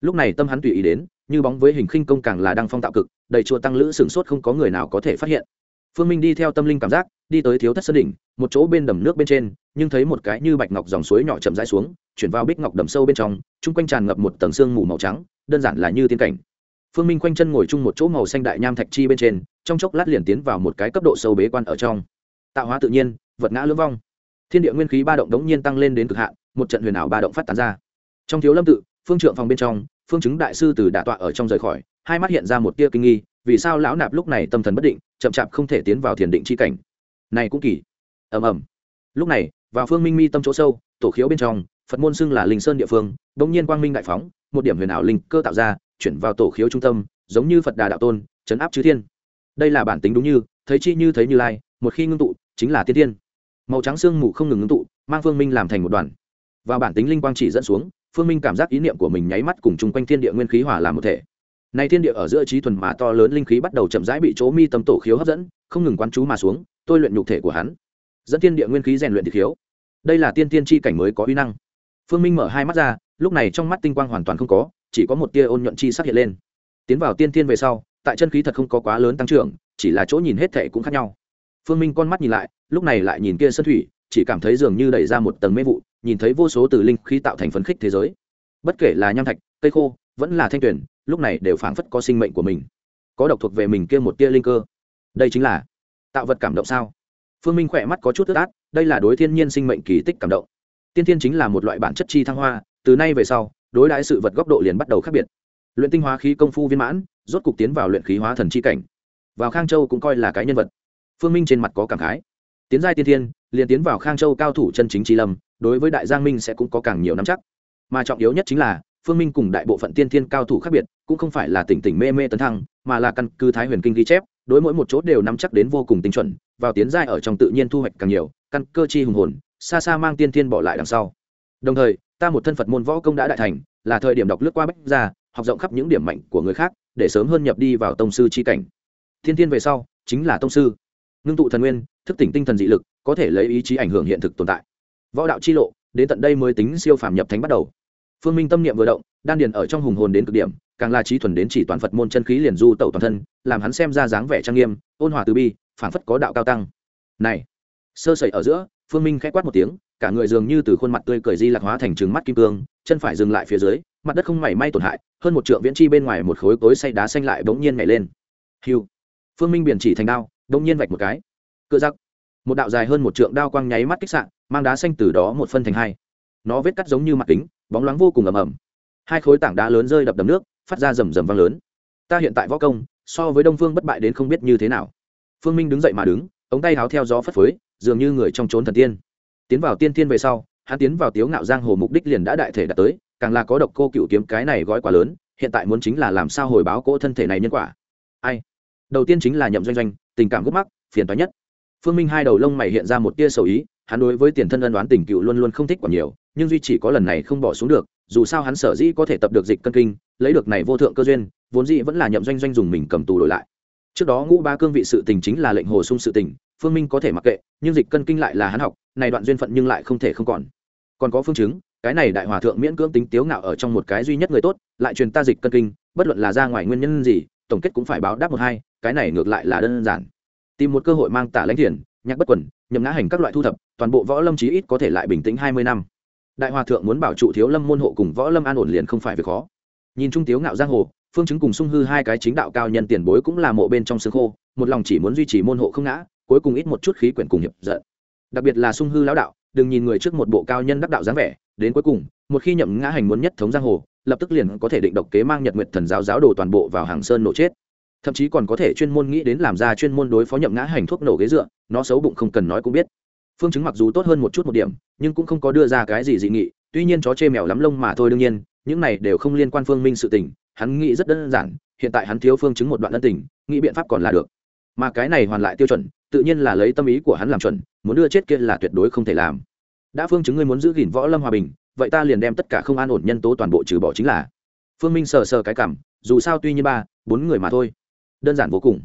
Lúc này tâm hắn tùy ý đến, như bóng với hình khinh công càng là đăng phong tạo cực, đầy chùa tăng lữ sửng sốt không có người nào có thể phát hiện. Phương minh đi theo tâm linh cảm giác đi tới thiếu thất sơn đỉnh, một chỗ bên đầm nước bên trên, nhưng thấy một cái như bạch ngọc dòng suối nhỏ chậm rãi xuống, chuyển vào bích ngọc đầm sâu bên trong, chung quanh tràn ngập một tầng sương mù màu trắng, đơn giản là như tiên cảnh. Phương minh quanh chân ngồi chung một chỗ màu xanh đại nham thạch chi bên trên, trong chốc lát liền tiến vào một cái cấp độ sâu bế quan ở trong. Tạo hóa tự nhiên, vật ngã lưỡng vong. Thiên địa nguyên khí ba động đống nhiên tăng lên đến cực hạn, một trận huyền ảo ba động phát tán ra. Trong thiếu lâm tự, phương trượng phòng bên trong, phương chứng đại sư từ đả tọa ở trong rời khỏi, hai mắt hiện ra một tia kinh nghi, vì sao lão nạp lúc này tâm thần bất định, chậm chạp không thể tiến vào thiền định c h i cảnh? Này cũng kỳ. Ầm ầm. Lúc này, vào phương minh mi tâm chỗ sâu, tổ khiếu bên trong, phật môn xưng là linh sơn địa phương đ ỗ n g nhiên quang minh đại phóng, một điểm huyền ảo linh cơ tạo ra, chuyển vào tổ khiếu trung tâm, giống như phật đà đạo tôn chấn áp chư thiên. Đây là bản tính đúng như, thấy chi như thấy như lai, một khi ngưng tụ, chính là tiên tiên. Màu trắng sương mù không ngừng ngưng tụ, mang phương minh làm thành một đoàn. Và bản tính linh quang chỉ dẫn xuống, phương minh cảm giác ý niệm của mình nháy mắt cùng chung quanh thiên địa nguyên khí hỏa làm một thể. Nay thiên địa ở giữa trí thuần mà to lớn linh khí bắt đầu chậm rãi bị chỗ mi tâm tổ khiếu hấp dẫn, không ngừng quán chú mà xuống tôi luyện nhục thể của hắn. Dẫn thiên địa nguyên khí rèn luyện thị khiếu đây là tiên tiên tri cảnh mới có uy năng. Phương minh mở hai mắt ra, lúc này trong mắt tinh quang hoàn toàn không có, chỉ có một tia ôn nhuận chi sắc hiện lên. Tiến vào tiên thiên về sau, tại chân khí thật không có quá lớn tăng trưởng, chỉ là chỗ nhìn hết thệ cũng khác nhau. Phương minh con mắt nhìn lại, lúc này lại nhìn kia sân thủy, chỉ cảm thấy dường như đẩy ra một tầng mê vụ, nhìn thấy vô số từ linh khí tạo thành phấn khích thế giới. Bất kể là nham thạch, cây khô, vẫn là thanh tuyển lúc này đều phảng phất có sinh mệnh của mình. Có độc thuộc về mình kia một tia linh cơ. Đây chính là tạo vật cảm động sao? Phương minh khỏe mắt có chút ướt át, đây là đối thiên nhiên sinh mệnh kỳ tích cảm động. Tiên thiên chính là một loại bản chất chi thăng hoa, từ nay về sau, đối đãi sự vật góc độ liền bắt đầu khác biệt. Luyện tinh hóa khí công phu viên mãn, rốt cục tiến vào luyện khí hóa thần chi cảnh. Vào khang châu cũng coi là cái nhân vật. Phương minh trên mặt có cảm khái. Tiến giai tiên thiên, liền tiến vào khang châu cao thủ chân chính chi lâm, đối với đại giang minh sẽ cũng có càng nhiều nắm chắc. Mà trọng yếu nhất chính là, phương minh cùng đại bộ phận tiên thiên cao thủ khác biệt cũng không phải là tỉnh tỉnh mê mê tấn thăng, mà là căn cứ thái huyền kinh ghi chép, đối mỗi một chỗ đều nắm chắc đến vô cùng tinh chuẩn, vào tiến giai ở trong tự nhiên thu hoạch càng nhiều, căn cơ chi hùng hồn, xa xa mang tiên thiên bỏ lại đằng sau. Đồng thời, ta một thân phật môn võ công đã đại thành, là thời điểm đọc lướt qua bách ra học rộng khắp những điểm mạnh của người khác, để sớm hơn nhập đi vào tông sư chi cảnh. Thiên thiên về sau, chính là tông sư. Ngưng tụ thần nguyên, thức tỉnh tinh thần dị lực, có thể lấy ý chí ảnh hưởng hiện thực tồn tại. Võ đạo chi lộ, đến tận đây mới tính siêu phàm nhập thánh bắt đầu. Phương minh tâm niệm vừa động, đan điền ở trong hùng hồn đến cực điểm càng là trí thuần đến chỉ toàn phật môn chân khí liền du tẩu toàn thân, làm hắn xem ra dáng vẻ trang nghiêm, ôn hòa từ bi phản phất có đạo cao tăng. Này, sơ sẩy ở giữa, phương minh khẽ quát một tiếng, cả người dường như từ khuôn mặt tươi cười di lạc hóa thành trừng mắt kim cương, chân phải dừng lại phía dưới, mặt đất không mảy may tổn hại, hơn một trượng viễn chi bên ngoài một khối cối xay đá xanh lại bỗng nhiên nhảy lên. Hiu phương minh biển chỉ thành đao, bỗng nhiên vạch một cái. Cựa giặc. Một đạo dài hơn một trượng đao quang nháy mắt kích sạn mang đá xanh từ đó một phân thành hai. Nó vết cắt giống như mặt kính, bóng loáng vô cùng ầm ầm. Hai khối tảng đá lớn rơi đập đầm nước phát ra rầm rầm vang lớn. Ta hiện tại võ công, so với đông phương bất bại đến không biết như thế nào. Phương minh đứng dậy mà đứng, ống tay háo theo gió phất phới, dường như người trong trốn thần tiên. Tiến vào tiên thiên về sau, hắn tiến vào tiếu ngạo giang hồ mục đích liền đã đại thể đạt tới, càng là có độc cô cựu kiếm cái này gói quá lớn, hiện tại muốn chính là làm sao hồi báo cỗ thân thể này nhân quả. Ai? Đầu tiên chính là nhậm doanh doanh, tình cảm gốc mắc, phiền toái nhất. Phương minh hai đầu lông mày hiện ra một tia sầu ý hắn đối với tiền thân ân đoán tình cựu luôn luôn không thích còn nhiều, nhưng duy chỉ có lần này không bỏ xuống được, dù sao hắn sở dĩ có thể tập được dịch cân kinh, lấy được này vô thượng cơ duyên, vốn dĩ vẫn là nhậm doanh doanh dùng mình cầm tù đổi lại. Trước đó ngũ ba cương vị sự tình chính là lệnh hồ sung sự tình, phương minh có thể mặc kệ, nhưng dịch cân kinh lại là hắn học, này đoạn duyên phận nhưng lại không thể không còn. Còn có phương chứng, cái này đại hòa thượng miễn cưỡng tính tiếu ngạo ở trong một cái duy nhất người tốt, lại truyền ta dịch cân kinh, bất luận là ra ngoài nguyên nhân gì, tổng kết cũng phải báo đáp một hai, cái này ngược lại là đơn giản. Tìm một cơ hội mang tả lãnh thiền, nhạc bất quần, nhậm ngã hành các loại thu thập toàn bộ võ lâm chí ít có thể lại bình tĩnh hai mươi năm. Đại hòa thượng muốn bảo trụ thiếu lâm môn hộ cùng võ lâm an ổn liền không phải việc khó. Nhìn trung tiếu ngạo giang hồ, phương chứng cùng sung hư hai cái chính đạo cao nhân tiền bối cũng là mộ bên trong xương khô, một lòng chỉ muốn duy trì môn hộ không ngã, cuối cùng ít một chút khí quyển cùng hiệp giận. Đặc biệt là sung hư lão đạo, đừng nhìn người trước một bộ cao nhân đắc đạo dáng vẻ, đến cuối cùng, một khi nhậm ngã hành muốn nhất thống giang hồ, lập tức liền có thể định độc kế mang nhật nguyệt thần giáo giáo đồ toàn bộ vào hàng sơn nổ chết. Thậm chí còn có thể chuyên môn nghĩ đến làm ra chuyên môn đối phó nhậm ngã hành thuốc nổ ghế dựa, nó xấu bụng không cần nói cũng biết phương chứng mặc dù tốt hơn một chút một điểm, nhưng cũng không có đưa ra cái gì dị nghị, tuy nhiên chó chê mèo lắm lông mà thôi đương nhiên, những này đều không liên quan phương minh sự tình, hắn nghĩ rất đơn giản, hiện tại hắn thiếu phương chứng một đoạn ân tình, nghĩ biện pháp còn là được. Mà cái này hoàn lại tiêu chuẩn, tự nhiên là lấy tâm ý của hắn làm chuẩn, muốn đưa chết kia là tuyệt đối không thể làm. Đã phương chứng ngươi muốn giữ gìn võ lâm hòa bình, vậy ta liền đem tất cả không an ổn nhân tố toàn bộ trừ bỏ chính là. Phương minh sờ sờ cái cảm, dù sao tuy như ba, bốn người mà thôi, đơn giản vô cùng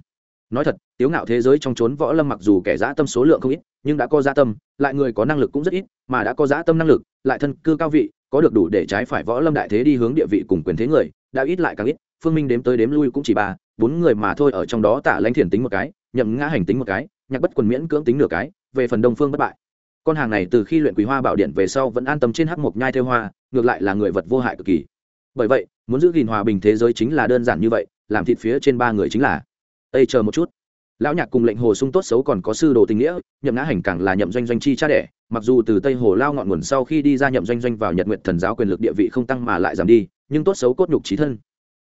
nói thật, tiếu ngạo thế giới trong trốn võ lâm mặc dù kẻ dã tâm số lượng không ít, nhưng đã có dã tâm, lại người có năng lực cũng rất ít, mà đã có dã tâm năng lực, lại thân cư cao vị, có được đủ để trái phải võ lâm đại thế đi hướng địa vị cùng quyền thế người, đã ít lại càng ít, phương minh đếm tới đếm lui cũng chỉ ba, bốn người mà thôi, ở trong đó tả lãnh thiền tính một cái, nhậm ngã hành tính một cái, nhạc bất quần miễn cưỡng tính nửa cái, về phần đông phương bất bại. Con hàng này từ khi luyện quý hoa bảo điện về sau vẫn an tâm trên hắc mộc nhai theo hoa, ngược lại là người vật vô hại cực kỳ. Bởi vậy, muốn giữ gìn hòa bình thế giới chính là đơn giản như vậy, làm thịt phía trên ba người chính là ây chờ một chút. Lão nhạc cùng lệnh hồ sung tốt xấu còn có sư đồ tình nghĩa, nhậm ngã hành càng là nhậm doanh doanh chi cha đẻ, mặc dù từ tây hồ lao ngọn nguồn sau khi đi ra nhậm doanh doanh vào nhật nguyện thần giáo quyền lực địa vị không tăng mà lại giảm đi, nhưng tốt xấu cốt nhục trí thân.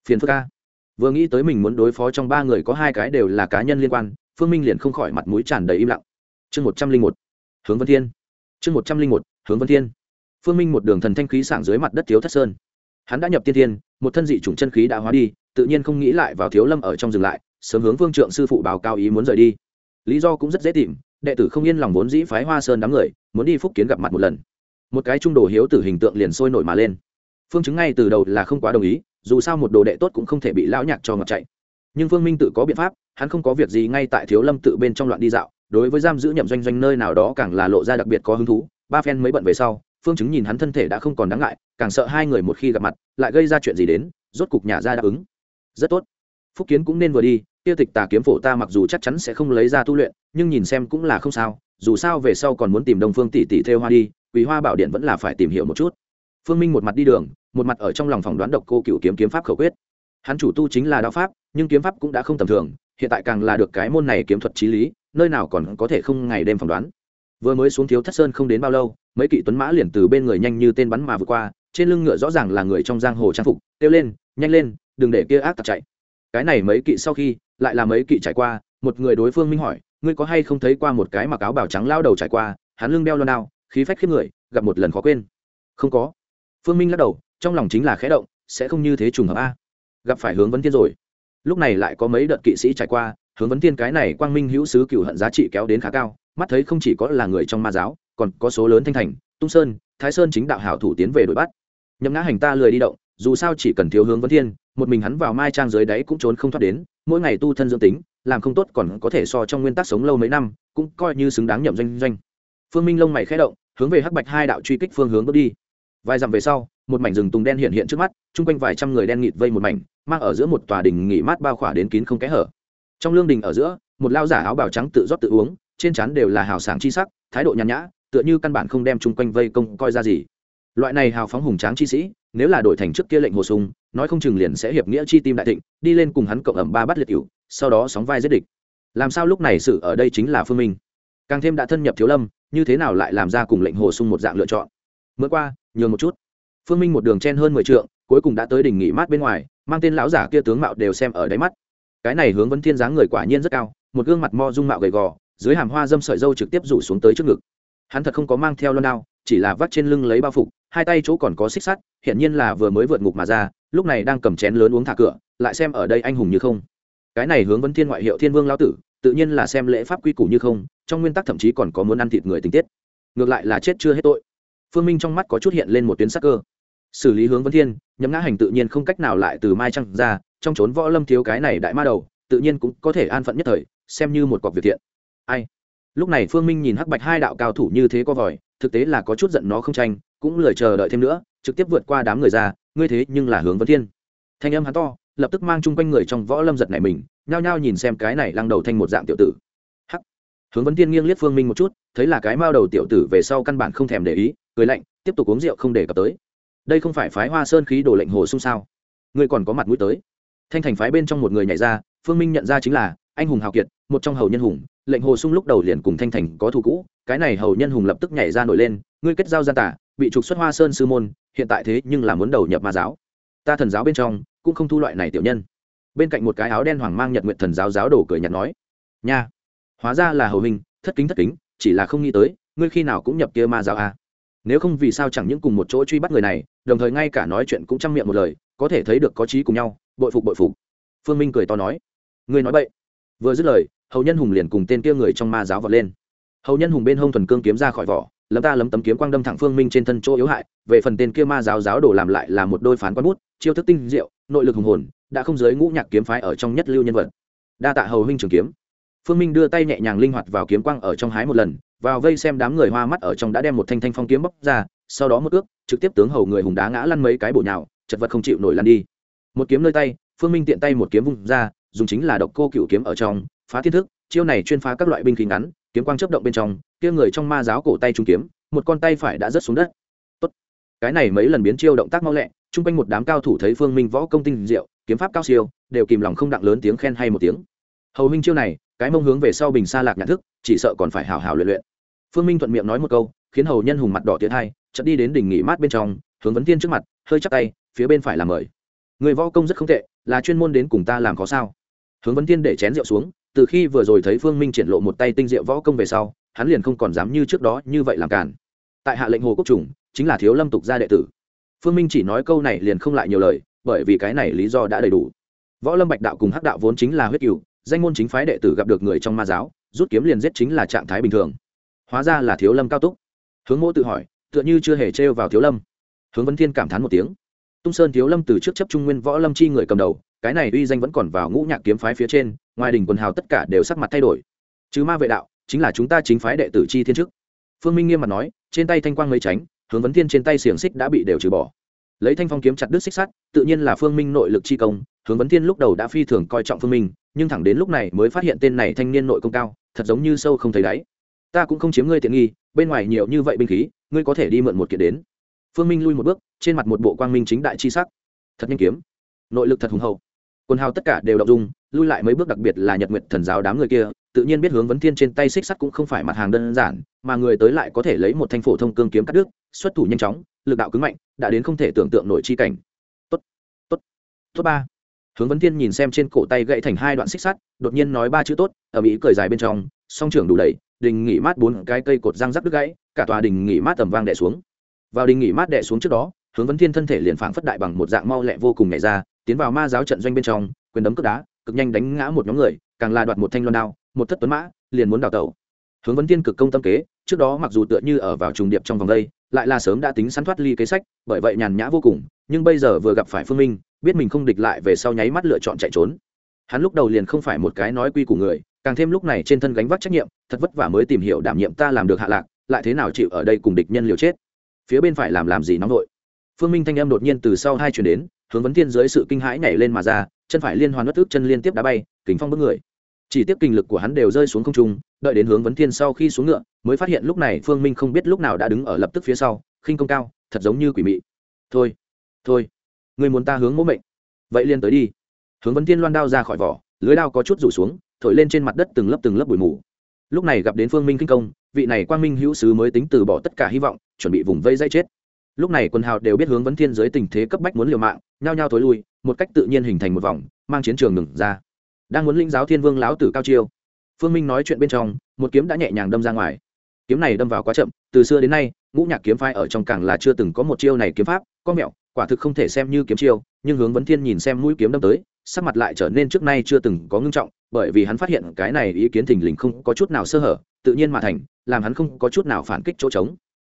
Phiền phức ca vừa nghĩ tới mình muốn đối phó trong ba người có hai cái đều là cá nhân liên quan, phương minh liền không khỏi mặt mũi tràn đầy im lặng. Chương một trăm linh một. Hướng vân thiên. Chương một trăm linh một. Hướng vân thiên. Phương minh một đường thần thanh khí sảng dưới mặt đất thiếu thất sơn. Hắn đã nhập tiên thiên, một thân dị chủng chân khí đã hóa đi, tự nhiên không nghĩ lại vào thiếu lâm ở trong dừng lại sớm hướng vương trượng sư phụ báo cao ý muốn rời đi. Lý do cũng rất dễ tìm, đệ tử không yên lòng vốn dĩ phái hoa sơn đám người, muốn đi phúc kiến gặp mặt một lần. Một cái trung đồ hiếu tử hình tượng liền sôi nổi mà lên. Phương chứng ngay từ đầu là không quá đồng ý, dù sao một đồ đệ tốt cũng không thể bị lão nhạc cho ngập chạy. Nhưng phương minh tự có biện pháp, hắn không có việc gì ngay tại thiếu lâm tự bên trong loạn đi dạo, đối với giam giữ nhậm doanh doanh nơi nào đó càng là lộ ra đặc biệt có hứng thú. Ba phen mới bận về sau, phương chứng nhìn hắn thân thể đã không còn đáng ngại, càng sợ hai người một khi gặp mặt, lại gây ra chuyện gì đến, rốt cục nhà ra đáp ứng. Rất tốt. Phúc kiến cũng nên vừa đi tiêu tịch tà kiếm phổ ta mặc dù chắc chắn sẽ không lấy ra tu luyện, nhưng nhìn xem cũng là không sao, dù sao về sau còn muốn tìm đông phương tỷ tỷ theo hoa đi quý hoa bảo điện vẫn là phải tìm hiểu một chút. Phương minh một mặt đi đường, một mặt ở trong lòng phỏng đoán độc cô cựu kiếm kiếm pháp khẩu quyết. Hắn chủ tu chính là đạo pháp, nhưng kiếm pháp cũng đã không tầm thường, hiện tại càng là được cái môn này kiếm thuật trí lý, nơi nào còn có thể không ngày đêm phỏng đoán. Vừa mới xuống thiếu thất sơn không đến bao lâu, mấy kỵ tuấn mã liền từ bên người nhanh như tên bắn mà vượt qua, trên lưng ngựa rõ ràng là người trong giang hồ trang phục, kêu lên, nhanh lên, đừng để kia ác tặc chạy. Cái này mấy kỵ sau khi lại là mấy kỵ trải qua một người đối phương minh hỏi ngươi có hay không thấy qua một cái mặc áo bào trắng lao đầu trải qua? Hắn lưng đeo lo nào, khí phách khiếp người gặp một lần khó quên. Không có. Phương minh lắc đầu trong lòng chính là khẽ động sẽ không như thế trùng hợp a. Gặp phải hướng vấn thiên rồi. Lúc này lại có mấy đợt kỵ sĩ trải qua hướng vấn thiên cái này quang minh hữu sứ cựu hận giá trị kéo đến khá cao mắt thấy không chỉ có là người trong ma giáo còn có số lớn thanh thành tung sơn thái sơn chính đạo hảo thủ tiến về đuổi bắt. Nhậm ngã hành ta lười đi động dù sao chỉ cần thiếu hướng vấn thiên một mình hắn vào mai trang dưới đáy cũng trốn không thoát đến, mỗi ngày tu thân dưỡng tính, làm không tốt còn có thể so trong nguyên tắc sống lâu mấy năm, cũng coi như xứng đáng nhậm doanh doanh. Phương minh lông mày khẽ động, hướng về hắc bạch hai đạo truy kích phương hướng bước đi. Vài dặm về sau, một mảnh rừng tùng đen hiện hiện trước mắt, chung quanh vài trăm người đen nghịt vây một mảnh, mang ở giữa một tòa đình nghỉ mát bao khỏa đến kín không kẽ hở. Trong lương đình ở giữa, một lao giả áo bào trắng tự rót tự uống, trên trán đều là hào sảng chi sắc, thái độ nhàn nhã, tựa như căn bản không đem chung quanh vây công coi ra gì loại này hào phóng hùng tráng chi sĩ nếu là đổi thành trước kia lệnh hồ sung nói không chừng liền sẽ hiệp nghĩa chi tim đại thịnh đi lên cùng hắn cộng ẩm ba bắt liệt cựu sau đó sóng vai giết địch. Làm sao lúc này sự ở đây chính là phương minh? Càng thêm đã thân nhập thiếu lâm như thế nào lại làm ra cùng lệnh hồ sung một dạng lựa chọn? Mượn qua nhường một chút. Phương minh một đường chen hơn mười trượng, cuối cùng đã tới đỉnh nghỉ mát bên ngoài mang tên lão giả kia tướng mạo đều xem ở đáy mắt. Cái này hướng vấn thiên dáng người quả nhiên rất cao một gương mặt mo dung mạo gầy gò dưới hàm hoa dâm sợi dâu trực tiếp rủ xuống tới trước ngực. Hắn thật không có mang theo loan đao chỉ là vắt trên lưng lấy bao phục, hai tay chỗ còn có xích sắt hiện nhiên là vừa mới vượt ngục mà ra, lúc này đang cầm chén lớn uống thả cửa, lại xem ở đây anh hùng như không. Cái này hướng vấn thiên ngoại hiệu thiên vương lão tử, tự nhiên là xem lễ pháp quy củ như không, trong nguyên tắc thậm chí còn có muốn ăn thịt người tình tiết. Ngược lại là chết chưa hết tội. Phương minh trong mắt có chút hiện lên một tuyến sắc cơ. Xử lý hướng vấn thiên nhấm ngã hành tự nhiên không cách nào lại từ mai trăng ra, trong trốn võ lâm thiếu cái này đại ma đầu, tự nhiên cũng có thể an phận nhất thời, xem như một cọc việc thiện. Ai? Lúc này phương minh nhìn hắc bạch hai đạo cao thủ như thế có vòi thực tế là có chút giận nó không tranh, cũng lười chờ đợi thêm nữa, trực tiếp vượt qua đám người ra, ngươi thế nhưng là hướng vấn thiên. Thanh âm hắn to, lập tức mang chung quanh người trong võ lâm giật này mình, nhao nhao nhìn xem cái này lăng đầu thanh một dạng tiểu tử. Hắc. Hướng vấn thiên nghiêng liếc phương minh một chút, thấy là cái mao đầu tiểu tử về sau căn bản không thèm để ý, cười lạnh, tiếp tục uống rượu không để cập tới. Đây không phải phái hoa sơn khí đổ lệnh hồ sung sao? Ngươi còn có mặt mũi tới. Thanh thành phái bên trong một người nhảy ra, phương minh nhận ra chính là anh hùng hào kiệt, một trong hầu nhân hùng, lệnh hồ sung lúc đầu liền cùng thanh thành có thù cũ, cái này hầu nhân hùng lập tức nhảy ra nổi lên, ngươi kết giao gian tả, bị trục xuất hoa sơn sư môn, hiện tại thế nhưng là muốn đầu nhập ma giáo. Ta thần giáo bên trong cũng không thu loại này tiểu nhân. Bên cạnh một cái áo đen hoàng mang nhật nguyện thần giáo giáo đổ cười nhạt nói, nha, hóa ra là hầu hình thất kính thất kính, chỉ là không nghĩ tới, ngươi khi nào cũng nhập kia ma giáo à. nếu không vì sao chẳng những cùng một chỗ truy bắt người này, đồng thời ngay cả nói chuyện cũng chăm miệng một lời, có thể thấy được có trí cùng nhau, bội phục bội phục. Phương minh cười to nói, ngươi nói vậy vừa dứt lời, hầu nhân hùng liền cùng tên kia người trong ma giáo vọt lên. Hầu nhân hùng bên hông thuần cương kiếm ra khỏi vỏ, lấm ta lấm tấm kiếm quang đâm thẳng phương minh trên thân chỗ yếu hại, về phần tên kia ma giáo giáo đổ làm lại là một đôi phán quan bút, chiêu thức tinh diệu, nội lực hùng hồn, đã không giới ngũ nhạc kiếm phái ở trong nhất lưu nhân vật. Đa tạ hầu huynh trường kiếm. Phương minh đưa tay nhẹ nhàng linh hoạt vào kiếm quang ở trong hái một lần, vào vây xem đám người hoa mắt ở trong đã đem một thanh thanh phong kiếm bóc ra, sau đó một ước, trực tiếp tướng hầu người hùng đá ngã lăn mấy cái bổ nhào, chật vật không chịu nổi lăn đi. Một kiếm nơi tay, phương minh tiện tay một kiếm vung ra dùng chính là độc cô cựu kiếm ở trong, phá thiên thức, chiêu này chuyên phá các loại binh khí ngắn, kiếm quang chấp động bên trong, kia người trong ma giáo cổ tay trung kiếm, một con tay phải đã rớt xuống đất. Tốt. cái này mấy lần biến chiêu động tác mau lẹ, chung quanh một đám cao thủ thấy phương minh võ công tinh diệu, kiếm pháp cao siêu, đều kìm lòng không đặng lớn tiếng khen hay một tiếng. Hầu minh chiêu này, cái mông hướng về sau bình xa lạc nhãn thức, chỉ sợ còn phải hào hào luyện luyện. Phương minh thuận miệng nói một câu, khiến hầu nhân hùng mặt đỏ tiến hai, chợt đi đến đỉnh nghỉ mát bên trong, hướng vấn tiên trước mặt, hơi chắc tay, phía bên phải làm mời. Người võ công rất không tệ, là chuyên môn đến cùng ta làm có sao? Hướng vấn tiên để chén rượu xuống, từ khi vừa rồi thấy phương minh triển lộ một tay tinh diệu võ công về sau, hắn liền không còn dám như trước đó như vậy làm cản tại hạ lệnh hồ quốc trùng, chính là thiếu lâm tục gia đệ tử. Phương minh chỉ nói câu này liền không lại nhiều lời, bởi vì cái này lý do đã đầy đủ. Võ lâm bạch đạo cùng hắc đạo vốn chính là huyết cựu danh môn chính phái đệ tử gặp được người trong ma giáo, rút kiếm liền giết chính là trạng thái bình thường. Hóa ra là thiếu lâm cao túc. Hướng mỗ tự hỏi, tựa như chưa hề trêu vào thiếu lâm. Hướng vấn thiên cảm thán một tiếng. Tung sơn thiếu lâm từ trước chấp trung nguyên võ lâm chi người cầm đầu cái này uy danh vẫn còn vào ngũ nhạc kiếm phái phía trên, ngoài đình quần hào tất cả đều sắc mặt thay đổi. Chứ ma vệ đạo, chính là chúng ta chính phái đệ tử chi thiên chức. Phương minh nghiêm mặt nói, trên tay thanh quang mấy tránh, hướng vấn thiên trên tay xiềng xích đã bị đều trừ bỏ. Lấy thanh phong kiếm chặt đứt xích sắt, tự nhiên là phương minh nội lực chi công, hướng vấn thiên lúc đầu đã phi thường coi trọng phương minh, nhưng thẳng đến lúc này mới phát hiện tên này thanh niên nội công cao, thật giống như sâu không thấy đáy. Ta cũng không chiếm ngươi tiện nghi, bên ngoài nhiều như vậy binh khí, ngươi có thể đi mượn một kiện đến. Phương minh lui một bước, trên mặt một bộ quang minh chính đại chi sắc. Thật nhanh kiếm. Nội lực thật hùng hậu quần hào tất cả đều động dung, lui lại mấy bước đặc biệt là nhật nguyện thần giáo đám người kia, tự nhiên biết hướng vấn thiên trên tay xích sắt cũng không phải mặt hàng đơn giản, mà người tới lại có thể lấy một thanh phổ thông cương kiếm cắt đứt, xuất thủ nhanh chóng, lực đạo cứng mạnh, đã đến không thể tưởng tượng nổi chi cảnh. Tốt tốt tốt ba. Hướng vấn thiên nhìn xem trên cổ tay gãy thành hai đoạn xích sắt, đột nhiên nói ba chữ tốt ở mỹ cười dài bên trong, song trưởng đủ đầy, đình nghỉ mát bốn cái cây cột răng rắc đứt gãy, cả tòa đình nghỉ mát tầm vang đẻ xuống. Vào đình nghỉ mát đẻ xuống trước đó, hướng vấn thiên thân thể liền phảng phất đại bằng một dạng mau lẹ vô cùng nhảy ra tiến vào ma giáo trận doanh bên trong, quyền đấm cướp đá, cực nhanh đánh ngã một nhóm người, càng là đoạt một thanh loan đao, một thất tuấn mã, liền muốn đào tẩu. Hướng vấn tiên cực công tâm kế, trước đó mặc dù tựa như ở vào trùng điệp trong vòng đây, lại là sớm đã tính sẵn thoát ly kế sách, bởi vậy nhàn nhã vô cùng, nhưng bây giờ vừa gặp phải phương minh, biết mình không địch lại về sau nháy mắt lựa chọn chạy trốn. Hắn lúc đầu liền không phải một cái nói quy của người, càng thêm lúc này trên thân gánh vác trách nhiệm, thật vất vả mới tìm hiểu đảm nhiệm ta làm được hạ lạc, lại thế nào chịu ở đây cùng địch nhân liều chết. Phía bên phải làm làm gì nóng vội. Phương minh thanh em đột nhiên từ sau hai chuyển đến hướng vấn thiên dưới sự kinh hãi nhảy lên mà ra, chân phải liên hoàn bất ức chân liên tiếp đá bay kính phong bước người. Chỉ tiếp kinh lực của hắn đều rơi xuống không trung, đợi đến hướng vấn thiên sau khi xuống ngựa, mới phát hiện lúc này phương minh không biết lúc nào đã đứng ở lập tức phía sau, khinh công cao, thật giống như quỷ mị. Thôi thôi người muốn ta hướng mỗ mệnh. Vậy liên tới đi. Hướng vấn thiên loan đao ra khỏi vỏ, lưới đao có chút rủ xuống, thổi lên trên mặt đất từng lớp từng lớp bụi mù. Lúc này gặp đến phương minh kinh công, vị này quang minh hữu sứ mới tính từ bỏ tất cả hy vọng, chuẩn bị vùng vây dây chết lúc này quần hào đều biết hướng vấn thiên giới tình thế cấp bách muốn liều mạng, nhao nhao thối lui, một cách tự nhiên hình thành một vòng, mang chiến trường ngừng ra. Đang muốn linh giáo thiên vương lão tử cao chiêu, phương minh nói chuyện bên trong, một kiếm đã nhẹ nhàng đâm ra ngoài. Kiếm này đâm vào quá chậm, từ xưa đến nay, ngũ nhạc kiếm phái ở trong càng là chưa từng có một chiêu này kiếm pháp, có mẹo, quả thực không thể xem như kiếm chiêu, nhưng hướng vấn thiên nhìn xem mũi kiếm đâm tới, sắc mặt lại trở nên trước nay chưa từng có ngưng trọng, bởi vì hắn phát hiện cái này ý kiến thình lình không có chút nào sơ hở, tự nhiên mà thành, làm hắn không có chút nào phản kích chỗ trống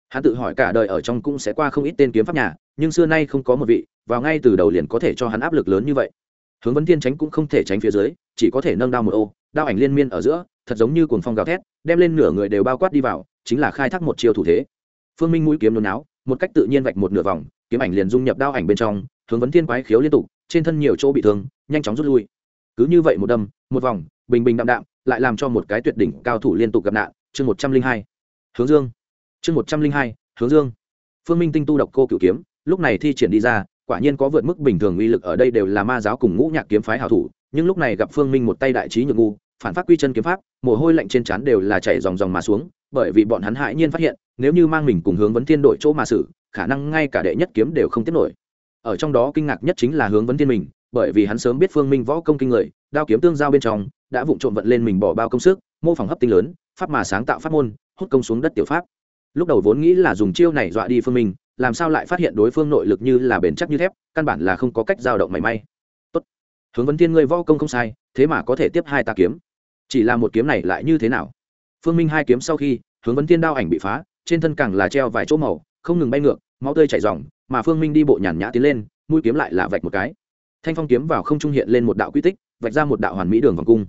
hắn tự hỏi cả đời ở trong cũng sẽ qua không ít tên kiếm pháp nhà, nhưng xưa nay không có một vị, vào ngay từ đầu liền có thể cho hắn áp lực lớn như vậy. Hướng vấn thiên tránh cũng không thể tránh phía dưới, chỉ có thể nâng đao một ô, đao ảnh liên miên ở giữa, thật giống như cuồng phong gào thét, đem lên nửa người đều bao quát đi vào, chính là khai thác một chiều thủ thế. Phương minh mũi kiếm nôn áo một cách tự nhiên vạch một nửa vòng, kiếm ảnh liền dung nhập đao ảnh bên trong, hướng vấn thiên quái khiếu liên tục, trên thân nhiều chỗ bị thương, nhanh chóng rút lui. Cứ như vậy một đâm, một vòng, bình bình đạm đạm, lại làm cho một cái tuyệt đỉnh cao thủ liên tục gặp nạn. Chương một trăm linh hai. Hướng dương chương một trăm linh hai, hướng dương. Phương minh tinh tu độc cô cửu kiếm, lúc này thi triển đi ra, quả nhiên có vượt mức bình thường uy lực ở đây đều là ma giáo cùng ngũ nhạc kiếm phái hảo thủ, nhưng lúc này gặp phương minh một tay đại trí nhược ngu, phản phát quy chân kiếm pháp, mồ hôi lạnh trên trán đều là chảy dòng dòng mà xuống, bởi vì bọn hắn hãi nhiên phát hiện, nếu như mang mình cùng hướng vấn thiên đội chỗ mà xử, khả năng ngay cả đệ nhất kiếm đều không tiếp nổi. Ở trong đó kinh ngạc nhất chính là hướng vấn thiên mình, bởi vì hắn sớm biết phương minh võ công kinh người, đao kiếm tương giao bên trong, đã vụng trộm vận lên mình bỏ bao công sức, mô phỏng hấp tinh lớn, pháp mà sáng tạo pháp môn, hút công xuống đất tiểu pháp lúc đầu vốn nghĩ là dùng chiêu này dọa đi phương minh, làm sao lại phát hiện đối phương nội lực như là bền chắc như thép, căn bản là không có cách dao động mảy may. Tốt. Hướng vấn thiên ngươi võ công không sai, thế mà có thể tiếp hai ta kiếm. Chỉ là một kiếm này lại như thế nào? Phương minh hai kiếm sau khi, hướng vấn thiên đao ảnh bị phá, trên thân càng là treo vài chỗ màu, không ngừng bay ngược, máu tươi chảy dòng mà phương minh đi bộ nhàn nhã tiến lên, mũi kiếm lại là vạch một cái. Thanh phong kiếm vào không trung hiện lên một đạo quy tích, vạch ra một đạo hoàn mỹ đường vòng cung.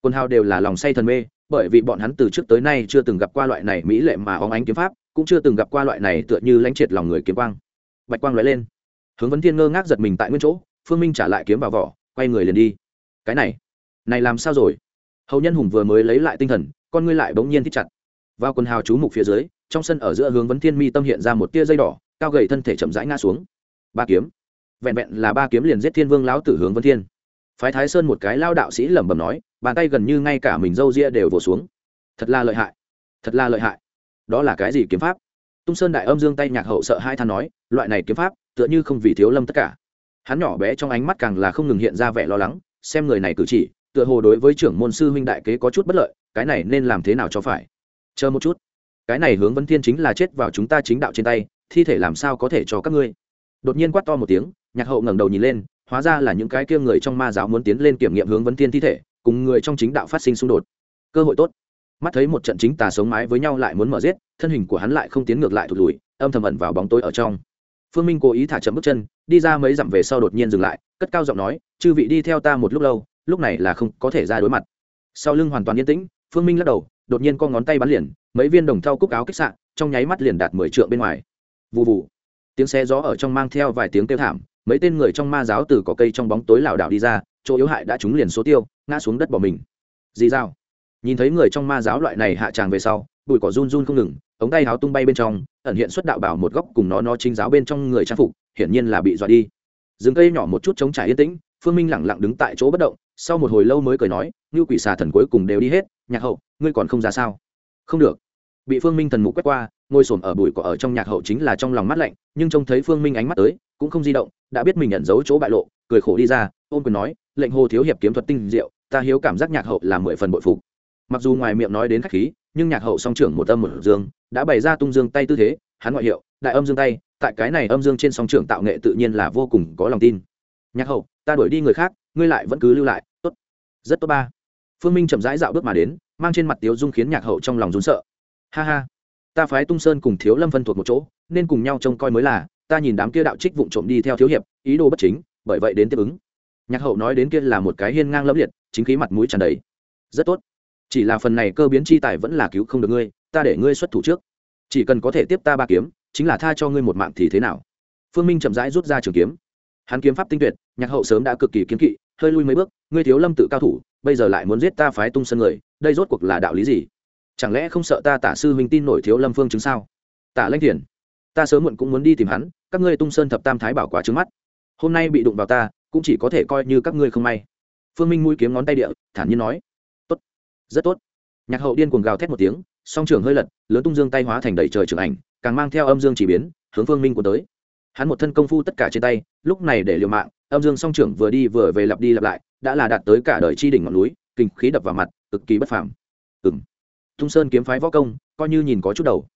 Quân hào đều là lòng say thần mê bởi vì bọn hắn từ trước tới nay chưa từng gặp qua loại này mỹ lệ mà óng ánh kiếm pháp, cũng chưa từng gặp qua loại này tựa như lãnh triệt lòng người kiếm quang. Bạch quang lóe lên. Hướng vấn thiên ngơ ngác giật mình tại nguyên chỗ, phương minh trả lại kiếm vào vỏ, quay người liền đi. Cái này này làm sao rồi? Hầu nhân hùng vừa mới lấy lại tinh thần, con ngươi lại bỗng nhiên thích chặt. Vào quần hào chú mục phía dưới, trong sân ở giữa hướng vấn thiên mi tâm hiện ra một tia dây đỏ, cao gầy thân thể chậm rãi ngã xuống. Ba kiếm. Vẹn vẹn là ba kiếm liền giết thiên vương lão tử hướng vấn thiên phái thái sơn một cái lao đạo sĩ lẩm bẩm nói, bàn tay gần như ngay cả mình râu ria đều vỗ xuống. Thật là lợi hại. Thật là lợi hại. Đó là cái gì kiếm pháp? Tung sơn đại âm dương tay nhạc hậu sợ hai than nói, loại này kiếm pháp, tựa như không vì thiếu lâm tất cả. Hắn nhỏ bé trong ánh mắt càng là không ngừng hiện ra vẻ lo lắng, xem người này cử chỉ, tựa hồ đối với trưởng môn sư huynh đại kế có chút bất lợi, cái này nên làm thế nào cho phải? Chờ một chút. Cái này hướng vấn thiên chính là chết vào chúng ta chính đạo trên tay, thi thể làm sao có thể cho các ngươi? Đột nhiên quát to một tiếng, nhạc hậu ngẩng đầu nhìn lên hóa ra là những cái kia người trong ma giáo muốn tiến lên kiểm nghiệm hướng vấn thiên thi thể, cùng người trong chính đạo phát sinh xung đột. Cơ hội tốt. Mắt thấy một trận chính tà sống mái với nhau lại muốn mở giết, thân hình của hắn lại không tiến ngược lại thụt lùi, âm thầm ẩn vào bóng tối ở trong. Phương minh cố ý thả chậm bước chân, đi ra mấy dặm về sau đột nhiên dừng lại, cất cao giọng nói, chư vị đi theo ta một lúc lâu, lúc này là không có thể ra đối mặt. Sau lưng hoàn toàn yên tĩnh, phương minh lắc đầu, đột nhiên co ngón tay bắn liền, mấy viên đồng thau cúc áo kích sạn trong nháy mắt liền đạt mười trượng bên ngoài. Vụ vụ tiếng xe gió ở trong mang theo vài tiếng kêu thảm mấy tên người trong ma giáo từ cỏ cây trong bóng tối lảo đảo đi ra, chỗ yếu hại đã trúng liền số tiêu, ngã xuống đất bỏ mình. Dì dao nhìn thấy người trong ma giáo loại này hạ tràng về sau, bụi cỏ run run không ngừng, ống tay háo tung bay bên trong, ẩn hiện xuất đạo bảo một góc cùng nó nó chính giáo bên trong người trang phục, hiển nhiên là bị dọa đi. Rừng cây nhỏ một chút chống trải yên tĩnh, phương minh lẳng lặng đứng tại chỗ bất động, sau một hồi lâu mới cười nói như quỷ xà thần cuối cùng đều đi hết, nhạc hậu, ngươi còn không ra sao? Không được. Bị phương minh thần mục quét qua, ngồi s ở bụi cỏ ở trong nhạc hậu chính là trong lòng mắt lạnh, nhưng trông thấy phương minh ánh mắt tới cũng không di động, đã biết mình nhận dấu chỗ bại lộ, cười khổ đi ra, ôm quyền nói, lệnh hồ thiếu hiệp kiếm thuật tinh diệu, ta hiếu cảm giác nhạc hậu là mười phần bội phục. Mặc dù ngoài miệng nói đến khách khí, nhưng nhạc hậu song trưởng một âm một dương, đã bày ra tung dương tay tư thế, hắn ngoại hiệu, đại âm dương tay, tại cái này âm dương trên song trưởng tạo nghệ tự nhiên là vô cùng có lòng tin. Nhạc hậu, ta đuổi đi người khác, ngươi lại vẫn cứ lưu lại, tốt, rất tốt ba. Phương minh chậm rãi dạo bước mà đến, mang trên mặt tiếu dung khiến nhạc hậu trong lòng rún sợ. Ha ha, ta phái tung sơn cùng thiếu lâm phân thuộc một chỗ, nên cùng nhau trông coi mới là ta nhìn đám kia đạo trích vụng trộm đi theo thiếu hiệp, ý đồ bất chính, bởi vậy đến tiếp ứng. Nhạc hậu nói đến kia là một cái hiên ngang lẫm liệt, chính khí mặt mũi tràn đầy. Rất tốt. Chỉ là phần này cơ biến chi tài vẫn là cứu không được ngươi, ta để ngươi xuất thủ trước. Chỉ cần có thể tiếp ta ba kiếm, chính là tha cho ngươi một mạng thì thế nào? Phương minh chậm rãi rút ra trường kiếm. Hắn kiếm pháp tinh tuyệt, nhạc hậu sớm đã cực kỳ kiếm kỵ, hơi lui mấy bước, ngươi thiếu lâm tự cao thủ, bây giờ lại muốn giết ta phái tung sân người, đây rốt cuộc là đạo lý gì? Chẳng lẽ không sợ ta tả sư huynh tin nổi thiếu lâm phương chứng sao? Tả lanh thiền, ta sớm muộn cũng muốn đi tìm hắn các ngươi tung sơn thập tam thái bảo quá trứng mắt. Hôm nay bị đụng vào ta, cũng chỉ có thể coi như các ngươi không may. Phương minh mũi kiếm ngón tay địa, thản nhiên nói. Tốt, rất tốt. Nhạc hậu điên cuồng gào thét một tiếng, song trường hơi lật, lớn tung dương tay hóa thành đầy trời trường ảnh, càng mang theo âm dương chỉ biến, hướng phương minh của tới. Hắn một thân công phu tất cả trên tay, lúc này để liều mạng, âm dương song trưởng vừa đi vừa về lặp đi lặp lại, đã là đạt tới cả đời chi đỉnh ngọn núi, kinh khí đập vào mặt, cực kỳ bất phàm. Ừng tung sơn kiếm phái võ công, coi như nhìn có chút đầu.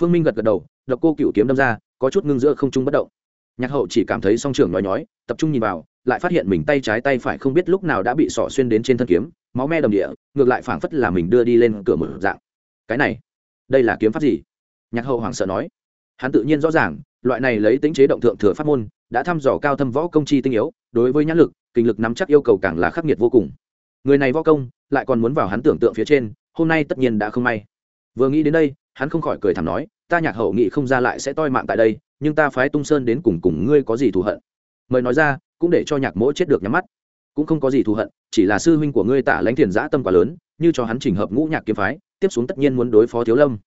Phương minh gật gật đầu, độc cô cựu kiếm đâm ra có chút ngưng giữa không trung bất động. Nhạc hậu chỉ cảm thấy song trưởng nói nhói, tập trung nhìn vào, lại phát hiện mình tay trái tay phải không biết lúc nào đã bị sỏ xuyên đến trên thân kiếm, máu me đầm địa, ngược lại phảng phất là mình đưa đi lên cửa một dạng. Cái này, đây là kiếm pháp gì? Nhạc hậu hoảng sợ nói. Hắn tự nhiên rõ ràng, loại này lấy tính chế động thượng thừa pháp môn, đã thăm dò cao thâm võ công chi tinh yếu, đối với nhãn lực, kinh lực nắm chắc yêu cầu càng là khắc nghiệt vô cùng. Người này võ công, lại còn muốn vào hắn tưởng tượng phía trên, hôm nay tất nhiên đã không may. Vừa nghĩ đến đây, hắn không khỏi cười thảm nói ta nhạc hậu nghị không ra lại sẽ toi mạng tại đây, nhưng ta phái tung sơn đến cùng cùng ngươi có gì thù hận? Mời nói ra, cũng để cho nhạc mỗ chết được nhắm mắt. Cũng không có gì thù hận, chỉ là sư huynh của ngươi tả lãnh thiền giã tâm quá lớn, như cho hắn trình hợp ngũ nhạc kiếm phái, tiếp xuống tất nhiên muốn đối phó thiếu lâm.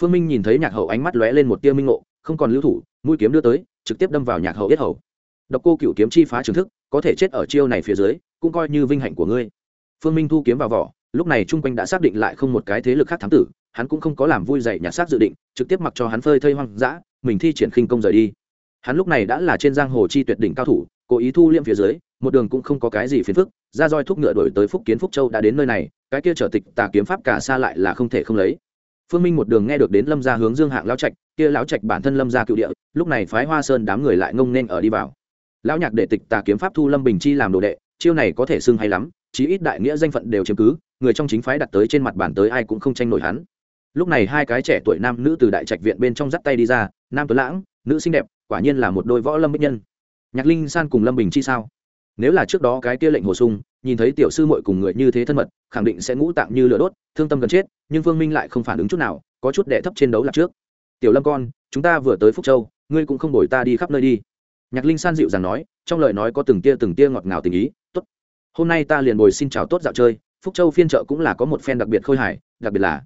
Phương minh nhìn thấy nhạc hậu ánh mắt lóe lên một tia minh ngộ, không còn lưu thủ, mũi kiếm đưa tới, trực tiếp đâm vào nhạc hậu yết hầu. Độc cô cựu kiếm chi phá trường thức, có thể chết ở chiêu này phía dưới, cũng coi như vinh hạnh của ngươi. Phương minh thu kiếm vào vỏ, lúc này chung quanh đã xác định lại không một cái thế lực khác thám tử hắn cũng không có làm vui dậy nhặt xác dự định, trực tiếp mặc cho hắn phơi thây hoang dã, mình thi triển khinh công rời đi. Hắn lúc này đã là trên giang hồ chi tuyệt đỉnh cao thủ, cố ý thu liệm phía dưới, một đường cũng không có cái gì phiền phức, ra roi thúc ngựa đổi tới phúc kiến phúc châu đã đến nơi này, cái kia trở tịch tà kiếm pháp cả xa lại là không thể không lấy. Phương minh một đường nghe được đến lâm gia hướng dương hạng lão trạch, kia lão trạch bản thân lâm gia cựu địa, lúc này phái hoa sơn đám người lại ngông nên ở đi vào. Lão nhạc đệ tịch tà kiếm pháp thu lâm bình chi làm đồ đệ, chiêu này có thể xưng hay lắm, chí ít đại nghĩa danh phận đều chiếm cứ, người trong chính phái đặt tới trên mặt bàn tới ai cũng không tranh nổi hắn lúc này hai cái trẻ tuổi nam nữ từ đại trạch viện bên trong dắt tay đi ra, nam tuấn lãng, nữ xinh đẹp, quả nhiên là một đôi võ lâm bích nhân. Nhạc linh san cùng lâm bình chi sao? Nếu là trước đó cái kia lệnh hồ sung, nhìn thấy tiểu sư muội cùng người như thế thân mật, khẳng định sẽ ngũ tạng như lửa đốt, thương tâm gần chết, nhưng phương minh lại không phản ứng chút nào, có chút đệ thấp trên đấu lạc trước. Tiểu lâm con, chúng ta vừa tới phúc châu, ngươi cũng không đổi ta đi khắp nơi đi. Nhạc linh san dịu dàng nói, trong lời nói có từng tia từng tia ngọt ngào tình ý, tốt, hôm nay ta liền bồi xin chào tốt dạo chơi, phúc châu phiên chợ cũng là có một phen đặc biệt khôi hài, đặc biệt là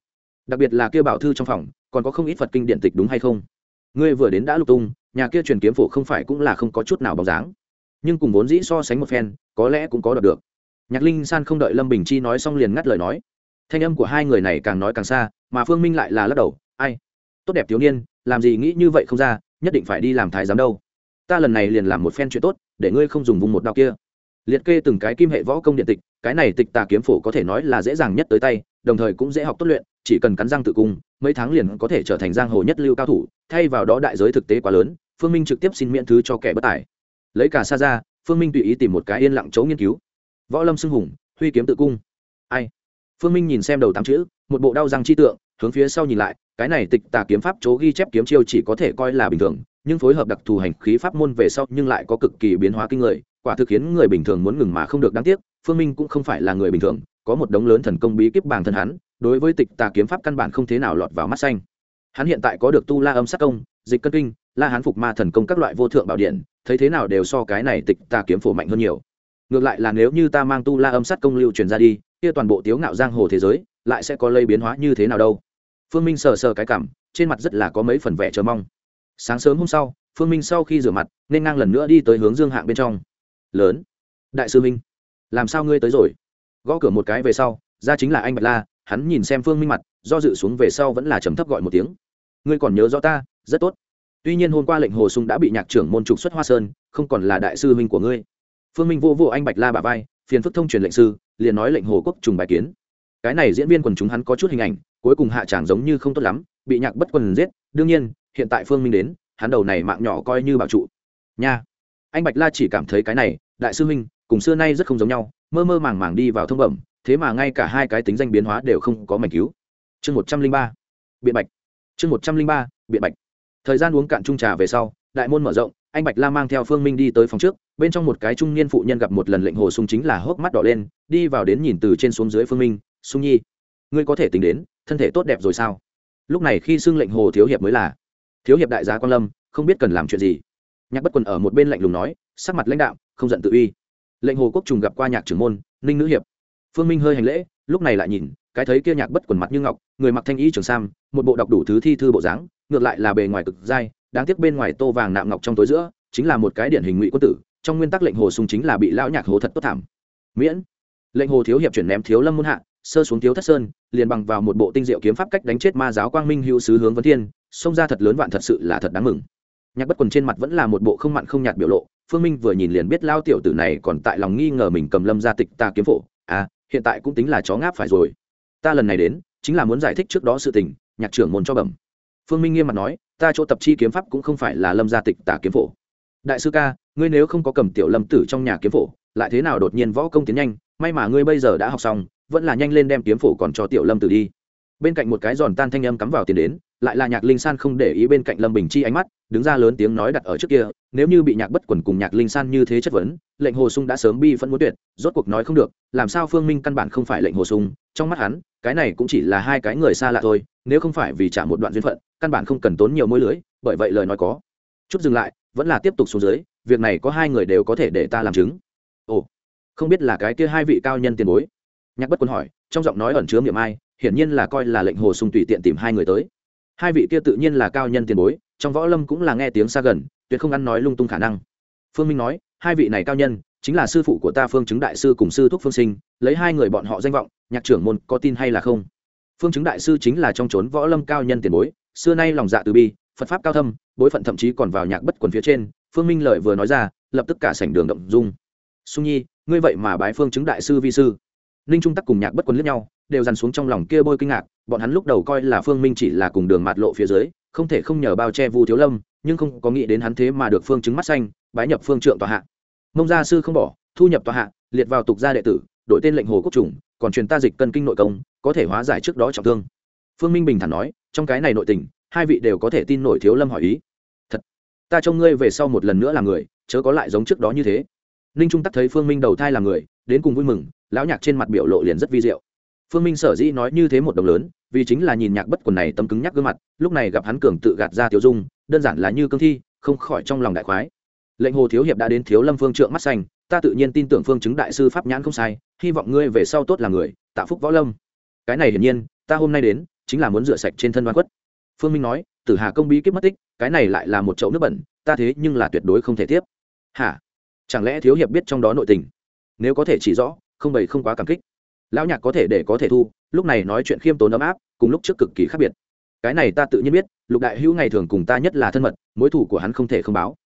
đặc biệt là kia bảo thư trong phòng, còn có không ít phật kinh điện tịch đúng hay không? Ngươi vừa đến đã lục tung, nhà kia truyền kiếm phổ không phải cũng là không có chút nào bóng dáng. Nhưng cùng vốn dĩ so sánh một phen, có lẽ cũng có đọc được. Nhạc linh san không đợi lâm bình chi nói xong liền ngắt lời nói. Thanh âm của hai người này càng nói càng xa, mà phương minh lại là lắc đầu, ai? Tốt đẹp thiếu niên, làm gì nghĩ như vậy không ra, nhất định phải đi làm thái giám đâu. Ta lần này liền làm một phen chuyện tốt, để ngươi không dùng vùng một đao kia liệt kê từng cái kim hệ võ công điện tịch, cái này tịch tà kiếm phổ có thể nói là dễ dàng nhất tới tay, đồng thời cũng dễ học tốt luyện, chỉ cần cắn răng tự cung, mấy tháng liền có thể trở thành giang hồ nhất lưu cao thủ, thay vào đó đại giới thực tế quá lớn, phương minh trực tiếp xin miễn thứ cho kẻ bất tài. Lấy cả xa ra phương minh tùy ý tìm một cái yên lặng chỗ nghiên cứu. Võ lâm xưng hùng, huy kiếm tự cung. Ai? Phương minh nhìn xem đầu tám chữ, một bộ đau răng chi tượng, hướng phía sau nhìn lại, cái này tịch tà kiếm pháp chỗ ghi chép kiếm chiêu chỉ có thể coi là bình thường, nhưng phối hợp đặc thù hành khí pháp môn về sau nhưng lại có cực kỳ biến hóa kinh người quả thực khiến người bình thường muốn ngừng mà không được. Đáng tiếc, phương minh cũng không phải là người bình thường, có một đống lớn thần công bí kíp bàng thân hắn, đối với tịch tà kiếm pháp căn bản không thế nào lọt vào mắt xanh. Hắn hiện tại có được tu la âm sát công, dịch cân kinh, la hán phục ma thần công các loại vô thượng bảo điện, thấy thế nào đều so cái này tịch tà kiếm phổ mạnh hơn nhiều. Ngược lại là nếu như ta mang tu la âm sát công lưu truyền ra đi, kia toàn bộ tiếu ngạo giang hồ thế giới, lại sẽ có lây biến hóa như thế nào đâu? Phương minh sờ sờ cái cảm, trên mặt rất là có mấy phần vẻ chờ mong. Sáng sớm hôm sau, phương minh sau khi rửa mặt, nên ngang lần nữa đi tới hướng dương hạng bên trong lớn. Đại sư minh, làm sao ngươi tới rồi? Gõ cửa một cái về sau, ra chính là anh bạch la, hắn nhìn xem phương minh mặt, do dự xuống về sau vẫn là trầm thấp gọi một tiếng. Ngươi còn nhớ rõ ta, rất tốt. Tuy nhiên hôm qua lệnh hồ sung đã bị nhạc trưởng môn trục xuất hoa sơn, không còn là đại sư minh của ngươi. Phương minh vô vô anh bạch la bà vai, phiền phức thông truyền lệnh sư, liền nói lệnh hồ quốc trùng bài kiến. Cái này diễn viên quần chúng hắn có chút hình ảnh, cuối cùng hạ tràng giống như không tốt lắm, bị nhạc bất quần giết. Đương nhiên, hiện tại phương minh đến, hắn đầu này mạng nhỏ coi như bảo trụ. Nha anh bạch la chỉ cảm thấy cái này, đại sư huynh, cùng xưa nay rất không giống nhau, mơ mơ màng màng đi vào thông bẩm, thế mà ngay cả hai cái tính danh biến hóa đều không có mảnh cứu. Chương một trăm linh ba, biện bạch. Chương một trăm linh ba, biện bạch. Thời gian uống cạn trung trà về sau, đại môn mở rộng, anh bạch la mang theo phương minh đi tới phòng trước, bên trong một cái trung niên phụ nhân gặp một lần lệnh hồ sung chính là hốc mắt đỏ lên, đi vào đến nhìn từ trên xuống dưới phương minh, sung nhi, ngươi có thể tính đến, thân thể tốt đẹp rồi sao? Lúc này khi xưng lệnh hồ thiếu hiệp mới là, thiếu hiệp đại gia quan lâm, không biết cần làm chuyện gì nhạc bất quần ở một bên lạnh lùng nói, sắc mặt lãnh đạo không giận tự uy. Lệnh hồ quốc trùng gặp qua nhạc trưởng môn, ninh nữ hiệp. Phương minh hơi hành lễ, lúc này lại nhìn, cái thấy kia nhạc bất quần mặt như ngọc, người mặc thanh y trường sam, một bộ đọc đủ thứ thi thư bộ dáng, ngược lại là bề ngoài cực dai, đáng tiếc bên ngoài tô vàng nạm ngọc trong tối giữa, chính là một cái điển hình ngụy quân tử, trong nguyên tắc lệnh hồ sung chính là bị lão nhạc hồ thật tốt thảm. Miễn. Lệnh hồ thiếu hiệp chuyển ném thiếu lâm muôn hạ, sơ xuống thiếu thất sơn, liền bằng vào một bộ tinh diệu kiếm pháp cách đánh chết ma giáo quang minh hữu sứ hướng vấn thiên, xông ra thật lớn vạn thật sự là thật đáng mừng nhạc bất quần trên mặt vẫn là một bộ không mặn không nhạt biểu lộ. Phương minh vừa nhìn liền biết lao tiểu tử này còn tại lòng nghi ngờ mình cầm lâm ra tịch ta kiếm phổ. À hiện tại cũng tính là chó ngáp phải rồi. Ta lần này đến, chính là muốn giải thích trước đó sự tình, nhạc trưởng môn cho bẩm. Phương minh nghiêm mặt nói, ta chỗ tập chi kiếm pháp cũng không phải là lâm gia tịch tả kiếm phổ. Đại sư ca, ngươi nếu không có cầm tiểu lâm tử trong nhà kiếm phổ, lại thế nào đột nhiên võ công tiến nhanh? May mà ngươi bây giờ đã học xong, vẫn là nhanh lên đem kiếm phổ còn cho tiểu lâm tử đi. Bên cạnh một cái giòn tan thanh âm cắm vào tiền đến lại là nhạc linh san không để ý bên cạnh lâm bình chi ánh mắt, đứng ra lớn tiếng nói đặt ở trước kia, nếu như bị nhạc bất quần cùng nhạc linh san như thế chất vấn, lệnh hồ sung đã sớm bi phân muốn tuyệt, rốt cuộc nói không được, làm sao phương minh căn bản không phải lệnh hồ sung, trong mắt hắn, cái này cũng chỉ là hai cái người xa lạ thôi, nếu không phải vì trả một đoạn duyên phận, căn bản không cần tốn nhiều môi lưới, bởi vậy lời nói có. Chút dừng lại, vẫn là tiếp tục xuống dưới, việc này có hai người đều có thể để ta làm chứng. Ồ, không biết là cái kia hai vị cao nhân tiền bối? Nhạc bất quân hỏi, trong giọng nói ẩn chứa miệng ai, hiển nhiên là coi là lệnh hồ sung tùy tiện tìm hai người tới hai vị kia tự nhiên là cao nhân tiền bối, trong võ lâm cũng là nghe tiếng xa gần, tuyệt không ăn nói lung tung khả năng. Phương minh nói, hai vị này cao nhân, chính là sư phụ của ta phương chứng đại sư cùng sư thúc phương sinh, lấy hai người bọn họ danh vọng, nhạc trưởng môn có tin hay là không? Phương chứng đại sư chính là trong trốn võ lâm cao nhân tiền bối, xưa nay lòng dạ từ bi, phật pháp cao thâm, bối phận thậm chí còn vào nhạc bất quần phía trên, phương minh lợi vừa nói ra, lập tức cả sảnh đường động dung. Sung nhi, ngươi vậy mà bái phương chứng đại sư vi sư. Ninh trung tắc cùng nhạc bất quần lướt nhau đều dằn xuống trong lòng kia bôi kinh ngạc, bọn hắn lúc đầu coi là phương minh chỉ là cùng đường mạt lộ phía dưới, không thể không nhờ bao che vu thiếu lâm, nhưng không có nghĩ đến hắn thế mà được phương chứng mắt xanh, bái nhập phương trượng tòa hạ. Mông gia sư không bỏ, thu nhập tòa hạ, liệt vào tục gia đệ tử, đổi tên lệnh hồ quốc chủng còn truyền ta dịch cân kinh nội công, có thể hóa giải trước đó trọng thương. Phương minh bình thản nói, trong cái này nội tình, hai vị đều có thể tin nổi thiếu lâm hỏi ý. Thật, ta trông ngươi về sau một lần nữa là người, chớ có lại giống trước đó như thế. Ninh trung tắc thấy phương minh đầu thai là người, đến cùng vui mừng, lão nhạc trên mặt biểu lộ liền rất vi diệu phương minh sở dĩ nói như thế một đồng lớn, vì chính là nhìn nhạc bất quần này tâm cứng nhắc gương mặt, lúc này gặp hắn cường tự gạt ra tiểu dung, đơn giản là như cương thi, không khỏi trong lòng đại khoái. Lệnh hồ thiếu hiệp đã đến thiếu lâm phương trượng mắt xanh, ta tự nhiên tin tưởng phương chứng đại sư pháp nhãn không sai, hy vọng ngươi về sau tốt là người, Tạ phúc võ lâm. Cái này hiển nhiên, ta hôm nay đến, chính là muốn rửa sạch trên thân đoan quất phương minh nói, tử hà công bí kíp mất tích, cái này lại là một chậu nước bẩn, ta thế nhưng là tuyệt đối không thể tiếp. Hả? Chẳng lẽ thiếu hiệp biết trong đó nội tình? Nếu có thể chỉ rõ, không bày không quá cảm kích lão nhạc có thể để có thể thu, lúc này nói chuyện khiêm tốn ấm áp, cùng lúc trước cực kỳ khác biệt. Cái này ta tự nhiên biết, lục đại hữu ngày thường cùng ta nhất là thân mật, mối thủ của hắn không thể không báo.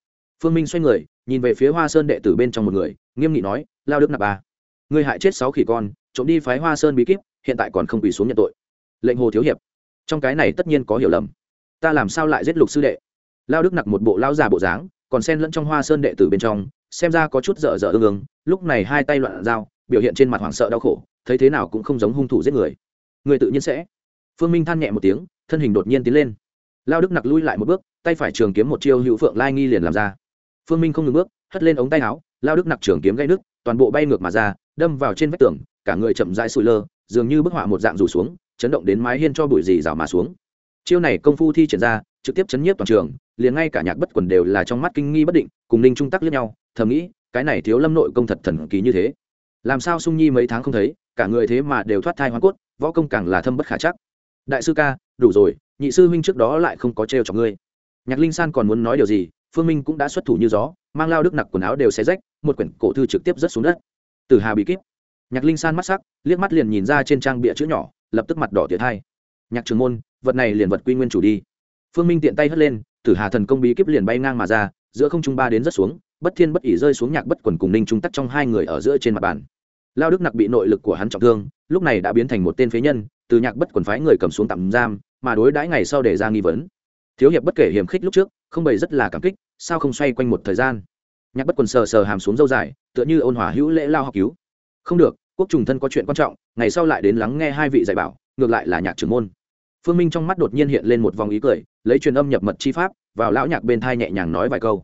Phương minh xoay người, nhìn về phía hoa sơn đệ tử bên trong một người, nghiêm nghị nói, lao đức nạp ba ngươi hại chết sáu khỉ con, trộm đi phái hoa sơn bí kíp, hiện tại còn không quỳ xuống nhận tội. Lệnh hồ thiếu hiệp. Trong cái này tất nhiên có hiểu lầm. Ta làm sao lại giết lục sư đệ? Lao đức nặc một bộ lao già bộ dáng, còn sen lẫn trong hoa sơn đệ tử bên trong, xem ra có chút dở dở ương ương, lúc này hai tay loạn dao biểu hiện trên mặt hoảng sợ đau khổ, thấy thế nào cũng không giống hung thủ giết người. Người tự nhiên sẽ. Phương minh than nhẹ một tiếng, thân hình đột nhiên tiến lên. Lao đức nặc lui lại một bước, tay phải trường kiếm một chiêu hữu phượng lai nghi liền làm ra. Phương minh không ngừng bước, hất lên ống tay áo, lao đức nặc trường kiếm gây nước toàn bộ bay ngược mà ra, đâm vào trên vách tường, cả người chậm rãi sụi lơ, dường như bức họa một dạng rủ xuống, chấn động đến mái hiên cho bụi dì rào mà xuống. Chiêu này công phu thi triển ra, trực tiếp chấn nhiếp toàn trường, liền ngay cả nhạc bất quần đều là trong mắt kinh nghi bất định, cùng ninh trung tắc lẫn nhau, thầm nghĩ, cái này thiếu lâm nội công thật thần kỳ như thế làm sao sung nhi mấy tháng không thấy, cả người thế mà đều thoát thai hoa cốt, võ công càng là thâm bất khả chắc. Đại sư ca, đủ rồi, nhị sư huynh trước đó lại không có trêu chọc ngươi. Nhạc linh san còn muốn nói điều gì, phương minh cũng đã xuất thủ như gió, mang lao đức nặc quần áo đều xé rách, một quyển cổ thư trực tiếp rớt xuống đất. Từ hà bị kíp. Nhạc linh san mắt sắc, liếc mắt liền nhìn ra trên trang bịa chữ nhỏ, lập tức mặt đỏ tiệt hai. Nhạc trường môn, vật này liền vật quy nguyên chủ đi. Phương minh tiện tay hất lên, tử hà thần công bí kíp liền bay ngang mà ra, giữa không trung ba đến rất xuống bất thiên bất ỉ rơi xuống nhạc bất quần cùng ninh trung tắc trong hai người ở giữa trên mặt bàn. Lao đức nặc bị nội lực của hắn trọng thương, lúc này đã biến thành một tên phế nhân, từ nhạc bất quần phái người cầm xuống tạm giam, mà đối đãi ngày sau để ra nghi vấn. Thiếu hiệp bất kể hiểm khích lúc trước, không bày rất là cảm kích, sao không xoay quanh một thời gian? Nhạc bất quần sờ sờ hàm xuống dâu dài, tựa như ôn hòa hữu lễ lao học cứu. Không được, quốc trùng thân có chuyện quan trọng, ngày sau lại đến lắng nghe hai vị dạy bảo, ngược lại là nhạc trưởng môn. Phương minh trong mắt đột nhiên hiện lên một vòng ý cười, lấy truyền âm nhập mật chi pháp, vào lão nhạc bên thai nhẹ nhàng nói vài câu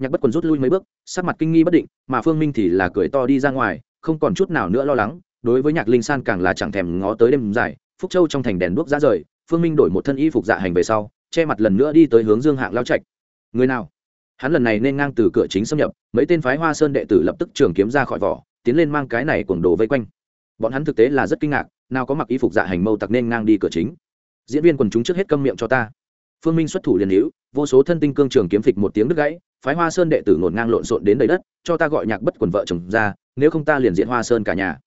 nhạc bất quần rút lui mấy bước, sắc mặt kinh nghi bất định, mà phương minh thì là cười to đi ra ngoài, không còn chút nào nữa lo lắng. Đối với nhạc linh san càng là chẳng thèm ngó tới đêm dài, phúc châu trong thành đèn đuốc ra rời, phương minh đổi một thân y phục dạ hành về sau, che mặt lần nữa đi tới hướng dương hạng lao trạch. Người nào? Hắn lần này nên ngang từ cửa chính xâm nhập, mấy tên phái hoa sơn đệ tử lập tức trường kiếm ra khỏi vỏ, tiến lên mang cái này cuồng đồ vây quanh. Bọn hắn thực tế là rất kinh ngạc, nào có mặc y phục dạ hành mâu tặc nên ngang đi cửa chính. Diễn viên quần chúng trước hết câm miệng cho ta. Phương minh xuất thủ liền hữu vô số thân tinh cương trường kiếm phịch một tiếng đứt gãy, phái hoa sơn đệ tử ngổn ngang lộn xộn đến đầy đất, cho ta gọi nhạc bất quần vợ chồng ra, nếu không ta liền diện hoa sơn cả nhà.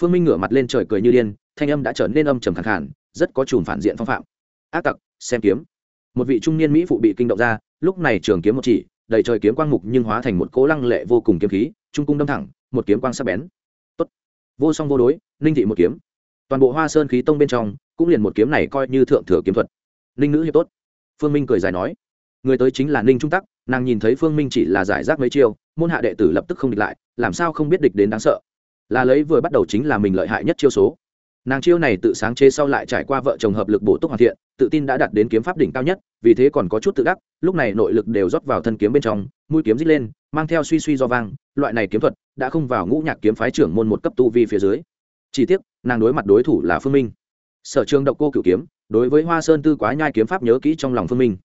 Phương minh ngửa mặt lên trời cười như điên, thanh âm đã trở nên âm trầm khẳng hẳn rất có chùm phản diện phong phạm. Ác tặc, xem kiếm. Một vị trung niên mỹ phụ bị kinh động ra, lúc này trường kiếm một chỉ, đầy trời kiếm quang mục nhưng hóa thành một cố lăng lệ vô cùng kiếm khí, trung cung đâm thẳng, một kiếm quang sắc bén. Tốt. Vô song vô đối, ninh thị một kiếm. Toàn bộ hoa sơn khí tông bên trong, cũng liền một kiếm này coi như thượng thừa kiếm thuật. Ninh nữ hiệp tốt. Phương minh cười dài nói người tới chính là ninh trung tắc, nàng nhìn thấy phương minh chỉ là giải rác mấy chiêu, môn hạ đệ tử lập tức không địch lại, làm sao không biết địch đến đáng sợ. Là lấy vừa bắt đầu chính là mình lợi hại nhất chiêu số. Nàng chiêu này tự sáng chế sau lại trải qua vợ chồng hợp lực bổ túc hoàn thiện, tự tin đã đạt đến kiếm pháp đỉnh cao nhất, vì thế còn có chút tự đắc, lúc này nội lực đều rót vào thân kiếm bên trong, mũi kiếm dít lên, mang theo suy suy do vang, loại này kiếm thuật đã không vào ngũ nhạc kiếm phái trưởng môn một cấp tu vi phía dưới. Chỉ tiếc, nàng đối mặt đối thủ là phương minh. Sở trường độc cô cựu kiếm, đối với hoa sơn tư quá nhai kiếm pháp nhớ kỹ trong lòng phương minh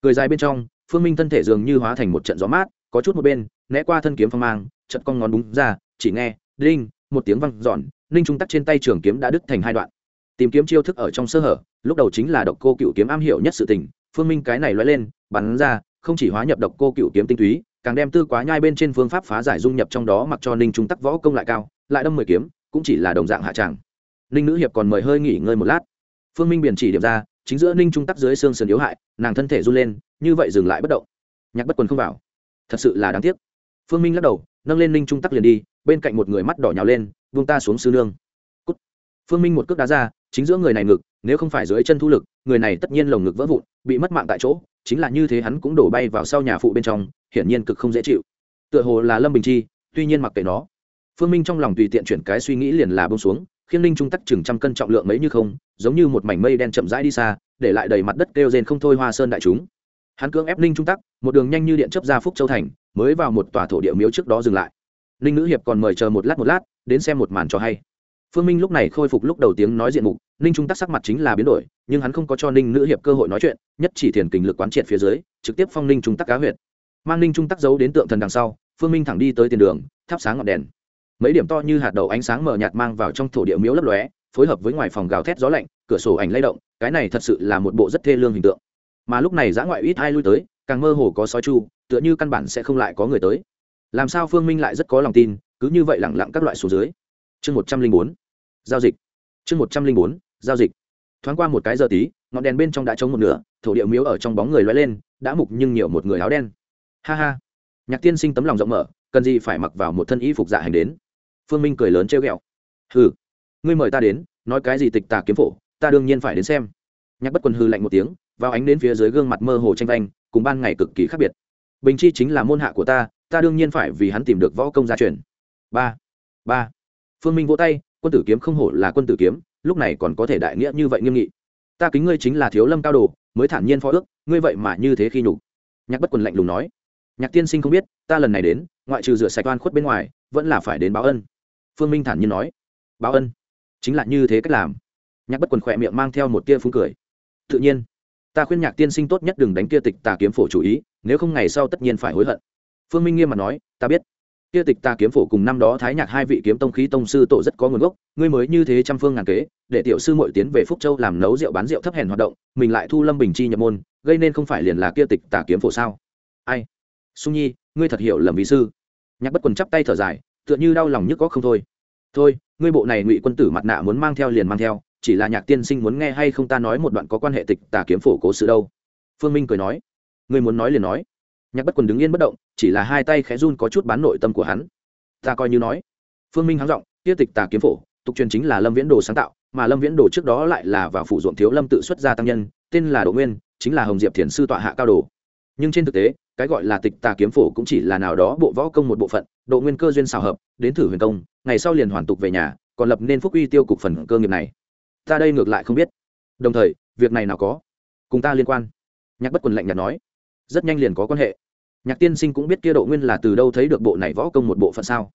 cười dài bên trong, phương minh thân thể dường như hóa thành một trận gió mát, có chút một bên, né qua thân kiếm phong mang trận con ngón búng ra, chỉ nghe, đinh, một tiếng văng giòn ninh trung tắc trên tay trường kiếm đã đứt thành hai đoạn. Tìm kiếm chiêu thức ở trong sơ hở, lúc đầu chính là độc cô cựu kiếm am hiểu nhất sự tình, phương minh cái này loay lên, bắn ra, không chỉ hóa nhập độc cô cựu kiếm tinh túy, càng đem tư quá nhai bên trên phương pháp phá giải dung nhập trong đó mặc cho ninh trung tắc võ công lại cao, lại đâm mười kiếm, cũng chỉ là đồng dạng hạ tràng. Ninh nữ hiệp còn mời hơi nghỉ ngơi một lát. Phương minh biển chỉ điểm ra chính giữa ninh trung tắc dưới xương sườn yếu hại, nàng thân thể run lên, như vậy dừng lại bất động. Nhạc bất quần không vào. Thật sự là đáng tiếc. Phương minh lắc đầu, nâng lên ninh trung tắc liền đi, bên cạnh một người mắt đỏ nhào lên vung ta xuống sư nương. Cút. phương minh một cước đá ra, chính giữa người này ngực, nếu không phải dưới chân thu lực, người này tất nhiên lồng ngực vỡ vụn, bị mất mạng tại chỗ, chính là như thế hắn cũng đổ bay vào sau nhà phụ bên trong, hiển nhiên cực không dễ chịu. Tựa hồ là lâm bình chi, tuy nhiên mặc kệ nó. Phương minh trong lòng tùy tiện chuyển cái suy nghĩ liền là bông xuống khiêng ninh trung tắc chừng trăm cân trọng lượng mấy như không, giống như một mảnh mây đen chậm rãi đi xa, để lại đầy mặt đất kêu rên không thôi hoa sơn đại chúng. Hắn cưỡng ép ninh trung tắc, một đường nhanh như điện chấp ra phúc châu thành, mới vào một tòa thổ địa miếu trước đó dừng lại. Ninh nữ hiệp còn mời chờ một lát một lát, đến xem một màn cho hay. Phương minh lúc này khôi phục lúc đầu tiếng nói diện mục ninh trung tắc sắc mặt chính là biến đổi, nhưng hắn không có cho ninh nữ hiệp cơ hội nói chuyện, nhất chỉ thiền kình lực quán triệt phía dưới, trực tiếp phong ninh trung tắc cá huyệt. Mang ninh trung tắc giấu đến tượng thần đằng sau, phương minh thẳng đi tới tiền đường, thắp sáng ngọn đèn mấy điểm to như hạt đậu ánh sáng mờ nhạt mang vào trong thổ địa miếu lấp lóe, phối hợp với ngoài phòng gào thét gió lạnh, cửa sổ ảnh lay động, cái này thật sự là một bộ rất thê lương hình tượng. Mà lúc này giã ngoại ít ai lui tới, càng mơ hồ có sói chu, tựa như căn bản sẽ không lại có người tới. Làm sao phương minh lại rất có lòng tin, cứ như vậy lẳng lặng các loại số dưới. Chương một trăm linh bốn, giao dịch. Chương một trăm linh bốn, giao dịch. Thoáng qua một cái giờ tí, ngọn đèn bên trong đã trống một nửa, thổ địa miếu ở trong bóng người loay lên, đã mục nhưng nhiều một người áo đen. Ha ha. Nhạc tiên sinh tấm lòng rộng mở, cần gì phải mặc vào một thân y phục dạ hành đến phương minh cười lớn trêu ghẹo. Hừ, ngươi mời ta đến, nói cái gì tịch tà kiếm phổ, ta đương nhiên phải đến xem. Nhạc bất quần hư lạnh một tiếng, vào ánh đến phía dưới gương mặt mơ hồ tranh vanh, cùng ban ngày cực kỳ khác biệt. Bình chi chính là môn hạ của ta ta đương nhiên phải vì hắn tìm được võ công gia truyền. Ba ba. Phương minh vỗ tay, quân tử kiếm không hổ là quân tử kiếm, lúc này còn có thể đại nghĩa như vậy nghiêm nghị. Ta kính ngươi chính là thiếu lâm cao đồ, mới thản nhiên phó ước, ngươi vậy mà như thế khi nhục. Nhạc bất quần lạnh lùng nói. Nhạc tiên sinh không biết, ta lần này đến, ngoại trừ rửa sạch oan khuất bên ngoài, vẫn là phải đến báo ân phương minh thản nhiên nói, báo ân. Chính là như thế cách làm. Nhạc bất quần khỏe miệng mang theo một tia phúng cười. Tự nhiên, ta khuyên nhạc tiên sinh tốt nhất đừng đánh kia tịch tà kiếm phổ chủ ý, nếu không ngày sau tất nhiên phải hối hận. Phương minh nghiêm mặt nói, ta biết. Kia tịch tà kiếm phổ cùng năm đó thái nhạc hai vị kiếm tông khí tông sư tổ rất có nguồn gốc, ngươi mới như thế trăm phương ngàn kế, để tiểu sư mội tiến về phúc châu làm nấu rượu bán rượu thấp hèn hoạt động, mình lại thu lâm bình chi nhập môn, gây nên không phải liền là kia tịch tà kiếm phổ sao? Ai? Sung nhi, ngươi thật hiểu lầm vị sư. Nhạc bất quần chắp tay thở dài, tựa như đau lòng nhức có không thôi thôi, ngươi bộ này ngụy quân tử mặt nạ muốn mang theo liền mang theo, chỉ là nhạc tiên sinh muốn nghe hay không ta nói một đoạn có quan hệ tịch tà kiếm phổ cố sự đâu. Phương minh cười nói. Ngươi muốn nói liền nói. Nhạc bất quần đứng yên bất động, chỉ là hai tay khẽ run có chút bán nội tâm của hắn. Ta coi như nói. Phương minh hắng giọng tiết tịch tà kiếm phổ, tục truyền chính là lâm viễn đồ sáng tạo, mà lâm viễn đồ trước đó lại là vào phủ ruộng thiếu lâm tự xuất gia tăng nhân, tên là độ nguyên, chính là hồng diệp thiền sư tọa hạ cao đồ nhưng trên thực tế, cái gọi là tịch tà kiếm phổ cũng chỉ là nào đó bộ võ công một bộ phận, độ nguyên cơ duyên xào hợp, đến thử huyền công, ngày sau liền hoàn tục về nhà, còn lập nên phúc uy tiêu cục phần cơ nghiệp này. Ta đây ngược lại không biết. Đồng thời, việc này nào có? Cùng ta liên quan. Nhạc bất quần lạnh nhạt nói. Rất nhanh liền có quan hệ. Nhạc tiên sinh cũng biết kia độ nguyên là từ đâu thấy được bộ này võ công một bộ phận sao?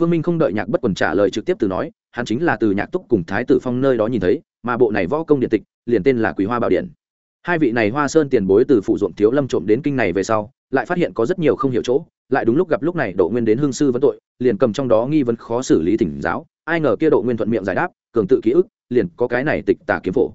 Phương minh không đợi nhạc bất quần trả lời trực tiếp từ nói, hắn chính là từ nhạc túc cùng thái tử phong nơi đó nhìn thấy, mà bộ này võ công điện tịch, liền tên là quý hoa bảo điện hai vị này hoa sơn tiền bối từ phụ ruộng thiếu lâm trộm đến kinh này về sau, lại phát hiện có rất nhiều không hiểu chỗ, lại đúng lúc gặp lúc này độ nguyên đến hương sư vấn tội, liền cầm trong đó nghi vấn khó xử lý thỉnh giáo, ai ngờ kia độ nguyên thuận miệng giải đáp, cường tự ký ức, liền có cái này tịch tà kiếm phổ.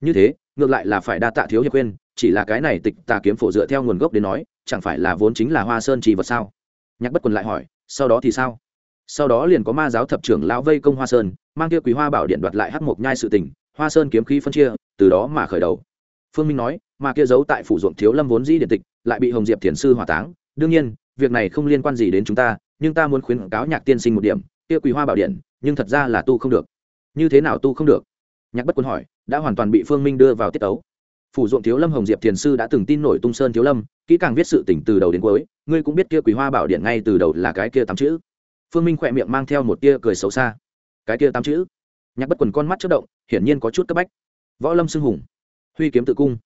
Như thế, ngược lại là phải đa tạ thiếu hiệp khuyên, chỉ là cái này tịch tà kiếm phổ dựa theo nguồn gốc đến nói, chẳng phải là vốn chính là hoa sơn trì vật sao? Nhạc bất quần lại hỏi, sau đó thì sao? Sau đó liền có ma giáo thập trưởng lão vây công hoa sơn, mang kia quý hoa bảo điện đoạt lại hắc mộc nhai sự tình, hoa sơn kiếm khí phân chia, từ đó mà khởi đầu phương minh nói, mà kia giấu tại phủ ruộng thiếu lâm vốn dĩ điện tịch, lại bị hồng diệp thiền sư hỏa táng. Đương nhiên, việc này không liên quan gì đến chúng ta, nhưng ta muốn khuyến cáo nhạc tiên sinh một điểm, kia quý hoa bảo điện, nhưng thật ra là tu không được. Như thế nào tu không được? Nhạc bất quân hỏi, đã hoàn toàn bị phương minh đưa vào tiết ấu phủ ruộng thiếu lâm hồng diệp thiền sư đã từng tin nổi tung sơn thiếu lâm, kỹ càng viết sự tỉnh từ đầu đến cuối, ngươi cũng biết kia quý hoa bảo điện ngay từ đầu là cái kia tám chữ. Phương minh khỏe miệng mang theo một tia cười xấu xa. Cái kia tám chữ? Nhạc bất quần con mắt chất động, hiển nhiên có chút cấp bách. Võ lâm xưng hùng huy kiếm tự cung.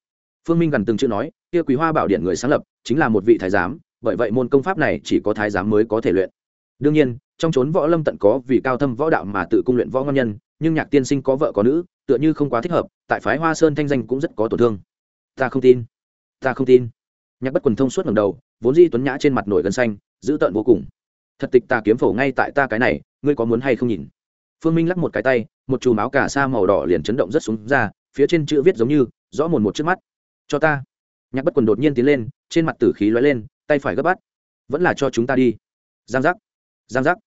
Phương minh gần từng chữ nói, kia quý hoa bảo điện người sáng lập, chính là một vị thái giám, bởi vậy môn công pháp này chỉ có thái giám mới có thể luyện. Đương nhiên, trong chốn võ lâm tận có vì cao thâm võ đạo mà tự cung luyện võ ngon nhân, nhưng nhạc tiên sinh có vợ có nữ, tựa như không quá thích hợp, tại phái hoa sơn thanh danh cũng rất có tổn thương. Ta không tin, ta không tin. Nhạc bất quần thông suốt ngầm đầu, vốn di tuấn nhã trên mặt nổi gân xanh, dữ tợn vô cùng. Thật tịch ta kiếm phổ ngay tại ta cái này, ngươi có muốn hay không nhìn? Phương minh lắc một cái tay, một chùm áo cà sa màu đỏ liền chấn động rất xuống ra phía trên chữ viết giống như, rõ mồn một trước mắt. Cho ta. Nhạc bất quần đột nhiên tiến lên, trên mặt tử khí lóe lên, tay phải gấp bắt. Vẫn là cho chúng ta đi. Giang giác. Giang giác.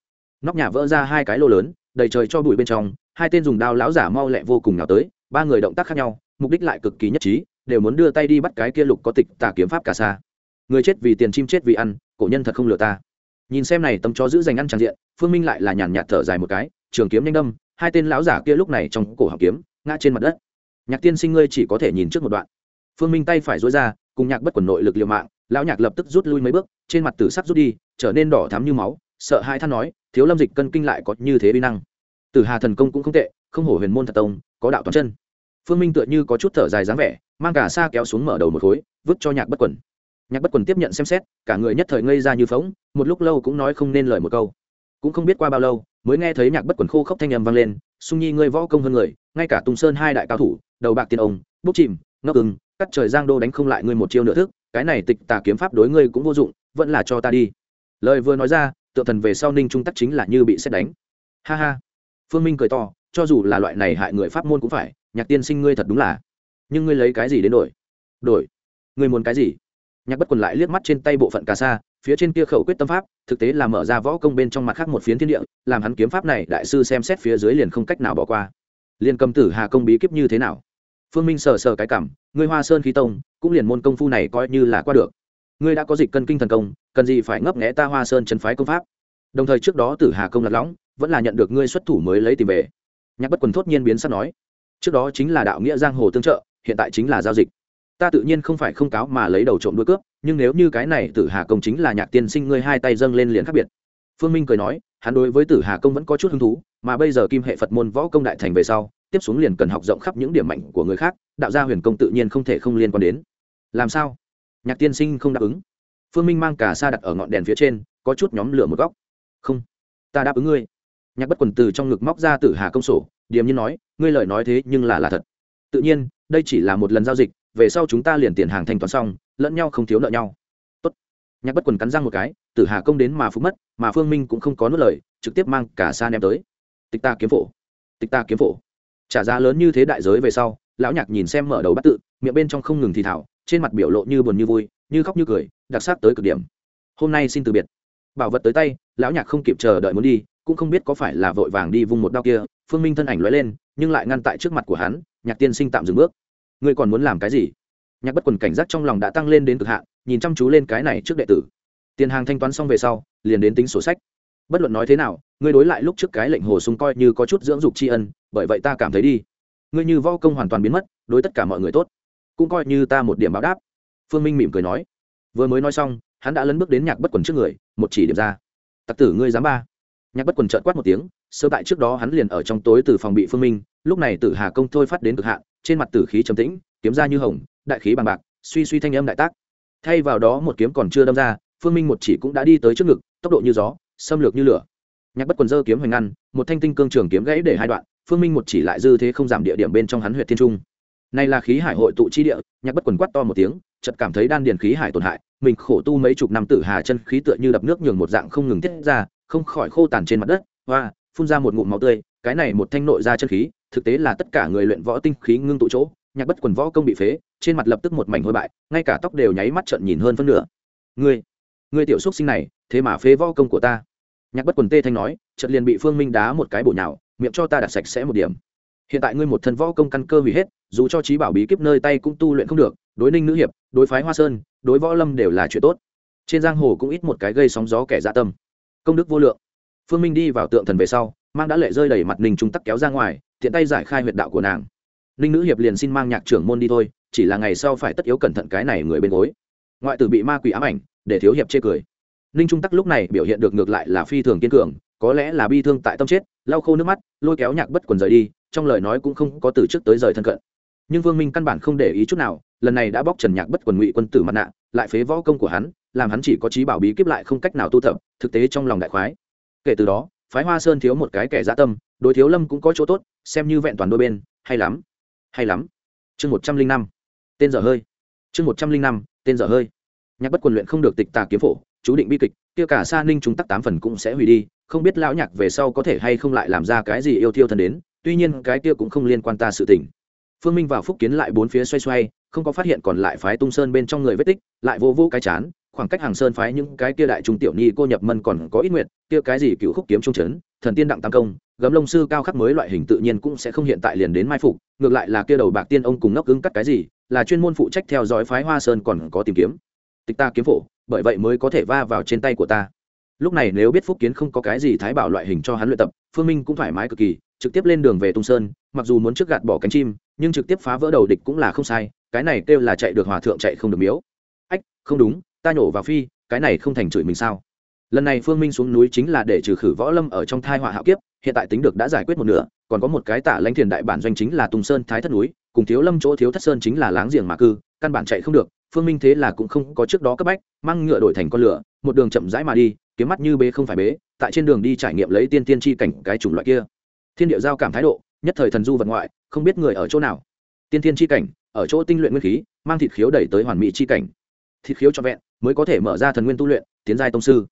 Nóc nhà vỡ ra hai cái lô lớn, đầy trời cho bụi bên trong, hai tên dùng đao lão giả mau lẹ vô cùng nào tới, ba người động tác khác nhau, mục đích lại cực kỳ nhất trí, đều muốn đưa tay đi bắt cái kia lục có tịch tà kiếm pháp cả xa. Người chết vì tiền chim chết vì ăn, cổ nhân thật không lừa ta. Nhìn xem này tấm chó giữ dành ăn tràn diện, phương minh lại là nhàn nhạt thở dài một cái, trường kiếm nhanh đâm, hai tên lão giả kia lúc này trong cổ học kiếm, ngã trên mặt đất nhạc tiên sinh ngươi chỉ có thể nhìn trước một đoạn. Phương minh tay phải dối ra, cùng nhạc bất quần nội lực liều mạng, lão nhạc lập tức rút lui mấy bước, trên mặt tử sắc rút đi, trở nên đỏ thắm như máu, sợ hai than nói, thiếu lâm dịch cân kinh lại có như thế vi năng. Tử hà thần công cũng không tệ, không hổ huyền môn thật tông, có đạo toàn chân. Phương minh tựa như có chút thở dài dáng vẻ, mang cả xa kéo xuống mở đầu một khối, vứt cho nhạc bất quần. Nhạc bất quần tiếp nhận xem xét, cả người nhất thời ngây ra như phóng một lúc lâu cũng nói không nên lời một câu. Cũng không biết qua bao lâu, mới nghe thấy nhạc bất quần khô khốc thanh âm vang lên sung nhi ngươi võ công hơn người, ngay cả tùng sơn hai đại cao thủ đầu bạc tiền ông bốc chìm, ngốc ưng, cắt trời giang đô đánh không lại ngươi một chiêu nửa thức, cái này tịch tà kiếm pháp đối ngươi cũng vô dụng, vẫn là cho ta đi. Lời vừa nói ra, tượng thần về sau ninh trung tắc chính là như bị xét đánh. Ha ha. Phương minh cười to, cho dù là loại này hại người pháp môn cũng phải, nhạc tiên sinh ngươi thật đúng là. Nhưng ngươi lấy cái gì đến đổi? Đổi. Ngươi muốn cái gì? Nhạc bất quần lại liếc mắt trên tay bộ phận cà sa, phía trên kia khẩu quyết tâm pháp, thực tế là mở ra võ công bên trong mặt khác một phiến thiên địa, làm hắn kiếm pháp này đại sư xem xét phía dưới liền không cách nào bỏ qua. Liền cầm tử hà công bí kíp như thế nào? Phương minh sờ sờ cái cảm, ngươi hoa sơn khí tông, cũng liền môn công phu này coi như là qua được. Ngươi đã có dịch cân kinh thần công, cần gì phải ngấp nghẽ ta hoa sơn chân phái công pháp? Đồng thời trước đó tử hà công lạc lõng vẫn là nhận được ngươi xuất thủ mới lấy tìm về. Nhạc bất quần thốt nhiên biến sắp nói, trước đó chính là đạo nghĩa giang hồ tương trợ, hiện tại chính là giao dịch. Ta tự nhiên không phải không cáo mà lấy đầu trộm đuôi cướp, nhưng nếu như cái này tử hà công chính là nhạc tiên sinh ngươi hai tay dâng lên liền khác biệt. Phương minh cười nói, hắn đối với tử hà công vẫn có chút hứng thú, mà bây giờ kim hệ phật môn võ công đại thành về sau tiếp xuống liền cần học rộng khắp những điểm mạnh của người khác, đạo gia huyền công tự nhiên không thể không liên quan đến. Làm sao? Nhạc tiên sinh không đáp ứng. Phương minh mang cả sa đặt ở ngọn đèn phía trên, có chút nhóm lửa một góc. Không, ta đáp ứng ngươi. Nhạc bất quần từ trong ngực móc ra tử hà công sổ, điềm nhiên nói, ngươi lời nói thế nhưng là là thật. Tự nhiên, đây chỉ là một lần giao dịch, về sau chúng ta liền tiền hàng thanh toán xong, lẫn nhau không thiếu nợ nhau. Tốt. nhạc bất quần cắn răng một cái, tử hà công đến mà phúc mất, mà phương minh cũng không có nốt lời, trực tiếp mang cả xa ném tới. Tịch ta kiếm phổ. Tịch ta kiếm phổ trả giá lớn như thế đại giới về sau, lão nhạc nhìn xem mở đầu bắt tự, miệng bên trong không ngừng thì thảo trên mặt biểu lộ như buồn như vui, như khóc như cười, đặc sắc tới cực điểm. Hôm nay xin từ biệt. Bảo vật tới tay, lão nhạc không kịp chờ đợi muốn đi, cũng không biết có phải là vội vàng đi vung một đao kia, phương minh thân ảnh lóe lên, nhưng lại ngăn tại trước mặt của hắn, nhạc tiên sinh tạm dừng bước. Ngươi còn muốn làm cái gì? Nhạc bất quần cảnh giác trong lòng đã tăng lên đến cực hạn, nhìn chăm chú lên cái này trước đệ tử. Tiền hàng thanh toán xong về sau, liền đến tính sổ sách. Bất luận nói thế nào ngươi đối lại lúc trước cái lệnh hồ sung coi như có chút dưỡng dục tri ân, bởi vậy ta cảm thấy đi. Ngươi như vo công hoàn toàn biến mất, đối tất cả mọi người tốt. Cũng coi như ta một điểm báo đáp. Phương minh mỉm cười nói. Vừa mới nói xong, hắn đã lấn bước đến nhạc bất quần trước người, một chỉ điểm ra. Tặc tử ngươi dám ba. Nhạc bất quần trợn quát một tiếng, sơ tại trước đó hắn liền ở trong tối từ phòng bị phương minh, lúc này tử hà công thôi phát đến cực hạn, trên mặt tử khí trầm tĩnh, kiếm ra như hồng, đại khí bằng bạc, suy suy thanh âm đại tác. Thay vào đó một kiếm còn chưa đâm ra, phương minh một chỉ cũng đã đi tới trước ngực, tốc độ như gió, xâm lược như lửa nhạc bất quần dơ kiếm hoành ngăn, một thanh tinh cương trường kiếm gãy để hai đoạn, phương minh một chỉ lại dư thế không giảm địa điểm bên trong hắn huyện thiên trung. Này là khí hải hội tụ chi địa, nhạc bất quần quát to một tiếng, chợt cảm thấy đan điền khí hải tổn hại, mình khổ tu mấy chục năm tử hà chân khí tựa như đập nước nhường một dạng không ngừng tiết ra, không khỏi khô tàn trên mặt đất, hoa, phun ra một ngụm máu tươi, cái này một thanh nội ra chân khí, thực tế là tất cả người luyện võ tinh khí ngưng tụ chỗ, nhạc bất quần võ công bị phế, trên mặt lập tức một mảnh hôi bại, ngay cả tóc đều nháy mắt trợn nhìn hơn phân nửa. Ngươi ngươi tiểu xúc sinh này, thế mà phế võ công của ta nhạc bất quần tê thanh nói, chợt liền bị phương minh đá một cái bổ nhào, miệng cho ta đặt sạch sẽ một điểm. Hiện tại ngươi một thân võ công căn cơ hủy hết, dù cho trí bảo bí kíp nơi tay cũng tu luyện không được, đối ninh nữ hiệp, đối phái hoa sơn, đối võ lâm đều là chuyện tốt. Trên giang hồ cũng ít một cái gây sóng gió kẻ dạ tâm. Công đức vô lượng. Phương minh đi vào tượng thần về sau, mang đã lệ rơi đầy mặt ninh trung tắc kéo ra ngoài, tiện tay giải khai huyệt đạo của nàng. Ninh nữ hiệp liền xin mang nhạc trưởng môn đi thôi, chỉ là ngày sau phải tất yếu cẩn thận cái này người bên gối. Ngoại tử bị ma quỷ ám ảnh, để thiếu hiệp chê cười ninh trung tắc lúc này biểu hiện được ngược lại là phi thường kiên cường, có lẽ là bi thương tại tâm chết, lau khô nước mắt, lôi kéo nhạc bất quần rời đi, trong lời nói cũng không có từ trước tới rời thân cận. Nhưng vương minh căn bản không để ý chút nào, lần này đã bóc trần nhạc bất quần ngụy quân tử mặt nạ, lại phế võ công của hắn, làm hắn chỉ có trí bảo bí kíp lại không cách nào tu thập thực tế trong lòng đại khoái. Kể từ đó, phái hoa sơn thiếu một cái kẻ dã tâm, đối thiếu lâm cũng có chỗ tốt, xem như vẹn toàn đôi bên, hay lắm hay lắm. Chương một trăm linh năm, tên dở hơi. Chương một trăm linh năm, tên dở hơi. Nhạc bất quần luyện không được tịch tà kiếm phổ chú định bi kịch, kia cả sa ninh chúng tắc tám phần cũng sẽ hủy đi, không biết lão nhạc về sau có thể hay không lại làm ra cái gì yêu thiêu thân đến, tuy nhiên cái kia cũng không liên quan ta sự tình. Phương minh vào phúc kiến lại bốn phía xoay xoay, không có phát hiện còn lại phái tung sơn bên trong người vết tích, lại vô vô cái chán, khoảng cách hàng sơn phái những cái kia đại trung tiểu nhi cô nhập mân còn có ít nguyện kia cái gì cựu khúc kiếm trung chấn thần tiên đặng tam công, gấm lông sư cao khắc mới loại hình tự nhiên cũng sẽ không hiện tại liền đến mai phục, ngược lại là kia đầu bạc tiên ông cùng ngốc ứng cắt cái gì, là chuyên môn phụ trách theo dõi phái hoa sơn còn có tìm kiếm. Tịch ta kiếm phổ bởi vậy mới có thể va vào trên tay của ta. Lúc này nếu biết phúc kiến không có cái gì thái bảo loại hình cho hắn luyện tập, phương minh cũng thoải mái cực kỳ, trực tiếp lên đường về tung sơn, mặc dù muốn trước gạt bỏ cánh chim, nhưng trực tiếp phá vỡ đầu địch cũng là không sai, cái này kêu là chạy được hòa thượng chạy không được miếu. Ách, không đúng, ta nhổ vào phi, cái này không thành chửi mình sao? Lần này phương minh xuống núi chính là để trừ khử võ lâm ở trong thai họa hạo kiếp, hiện tại tính được đã giải quyết một nửa, còn có một cái tả lãnh thiền đại bản doanh chính là tùng sơn thái thất núi, cùng thiếu lâm chỗ thiếu thất sơn chính là láng giềng mà cư, căn bản chạy không được phương minh thế là cũng không có trước đó cấp bách, mang ngựa đổi thành con lửa, một đường chậm rãi mà đi, kiếm mắt như bế không phải bế, tại trên đường đi trải nghiệm lấy tiên tiên tri cảnh cái chủng loại kia. Thiên địa giao cảm thái độ, nhất thời thần du vật ngoại, không biết người ở chỗ nào. Tiên tiên tri cảnh, ở chỗ tinh luyện nguyên khí, mang thịt khiếu đẩy tới hoàn mỹ tri cảnh. Thịt khiếu cho vẹn, mới có thể mở ra thần nguyên tu luyện, tiến giai tông sư.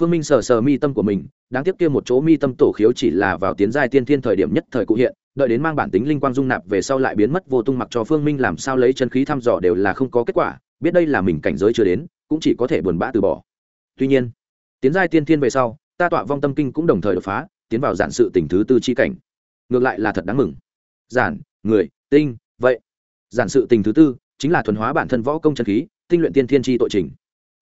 Phương minh sờ sờ mi tâm của mình, đáng tiếc kia một chỗ mi tâm tổ khiếu chỉ là vào tiến giai tiên thiên thời điểm nhất thời cụ hiện đợi đến mang bản tính linh quang dung nạp về sau lại biến mất vô tung mặc cho phương minh làm sao lấy chân khí thăm dò đều là không có kết quả, biết đây là mình cảnh giới chưa đến, cũng chỉ có thể buồn bã từ bỏ. Tuy nhiên, tiến giai tiên thiên về sau, ta tọa vong tâm kinh cũng đồng thời đột phá, tiến vào giản sự tỉnh thứ tư chi cảnh. Ngược lại là thật đáng mừng. Giản, người, tinh, vậy. Giản sự tình thứ tư chính là thuần hóa bản thân võ công chân khí, tinh luyện tiên thiên chi tội trình.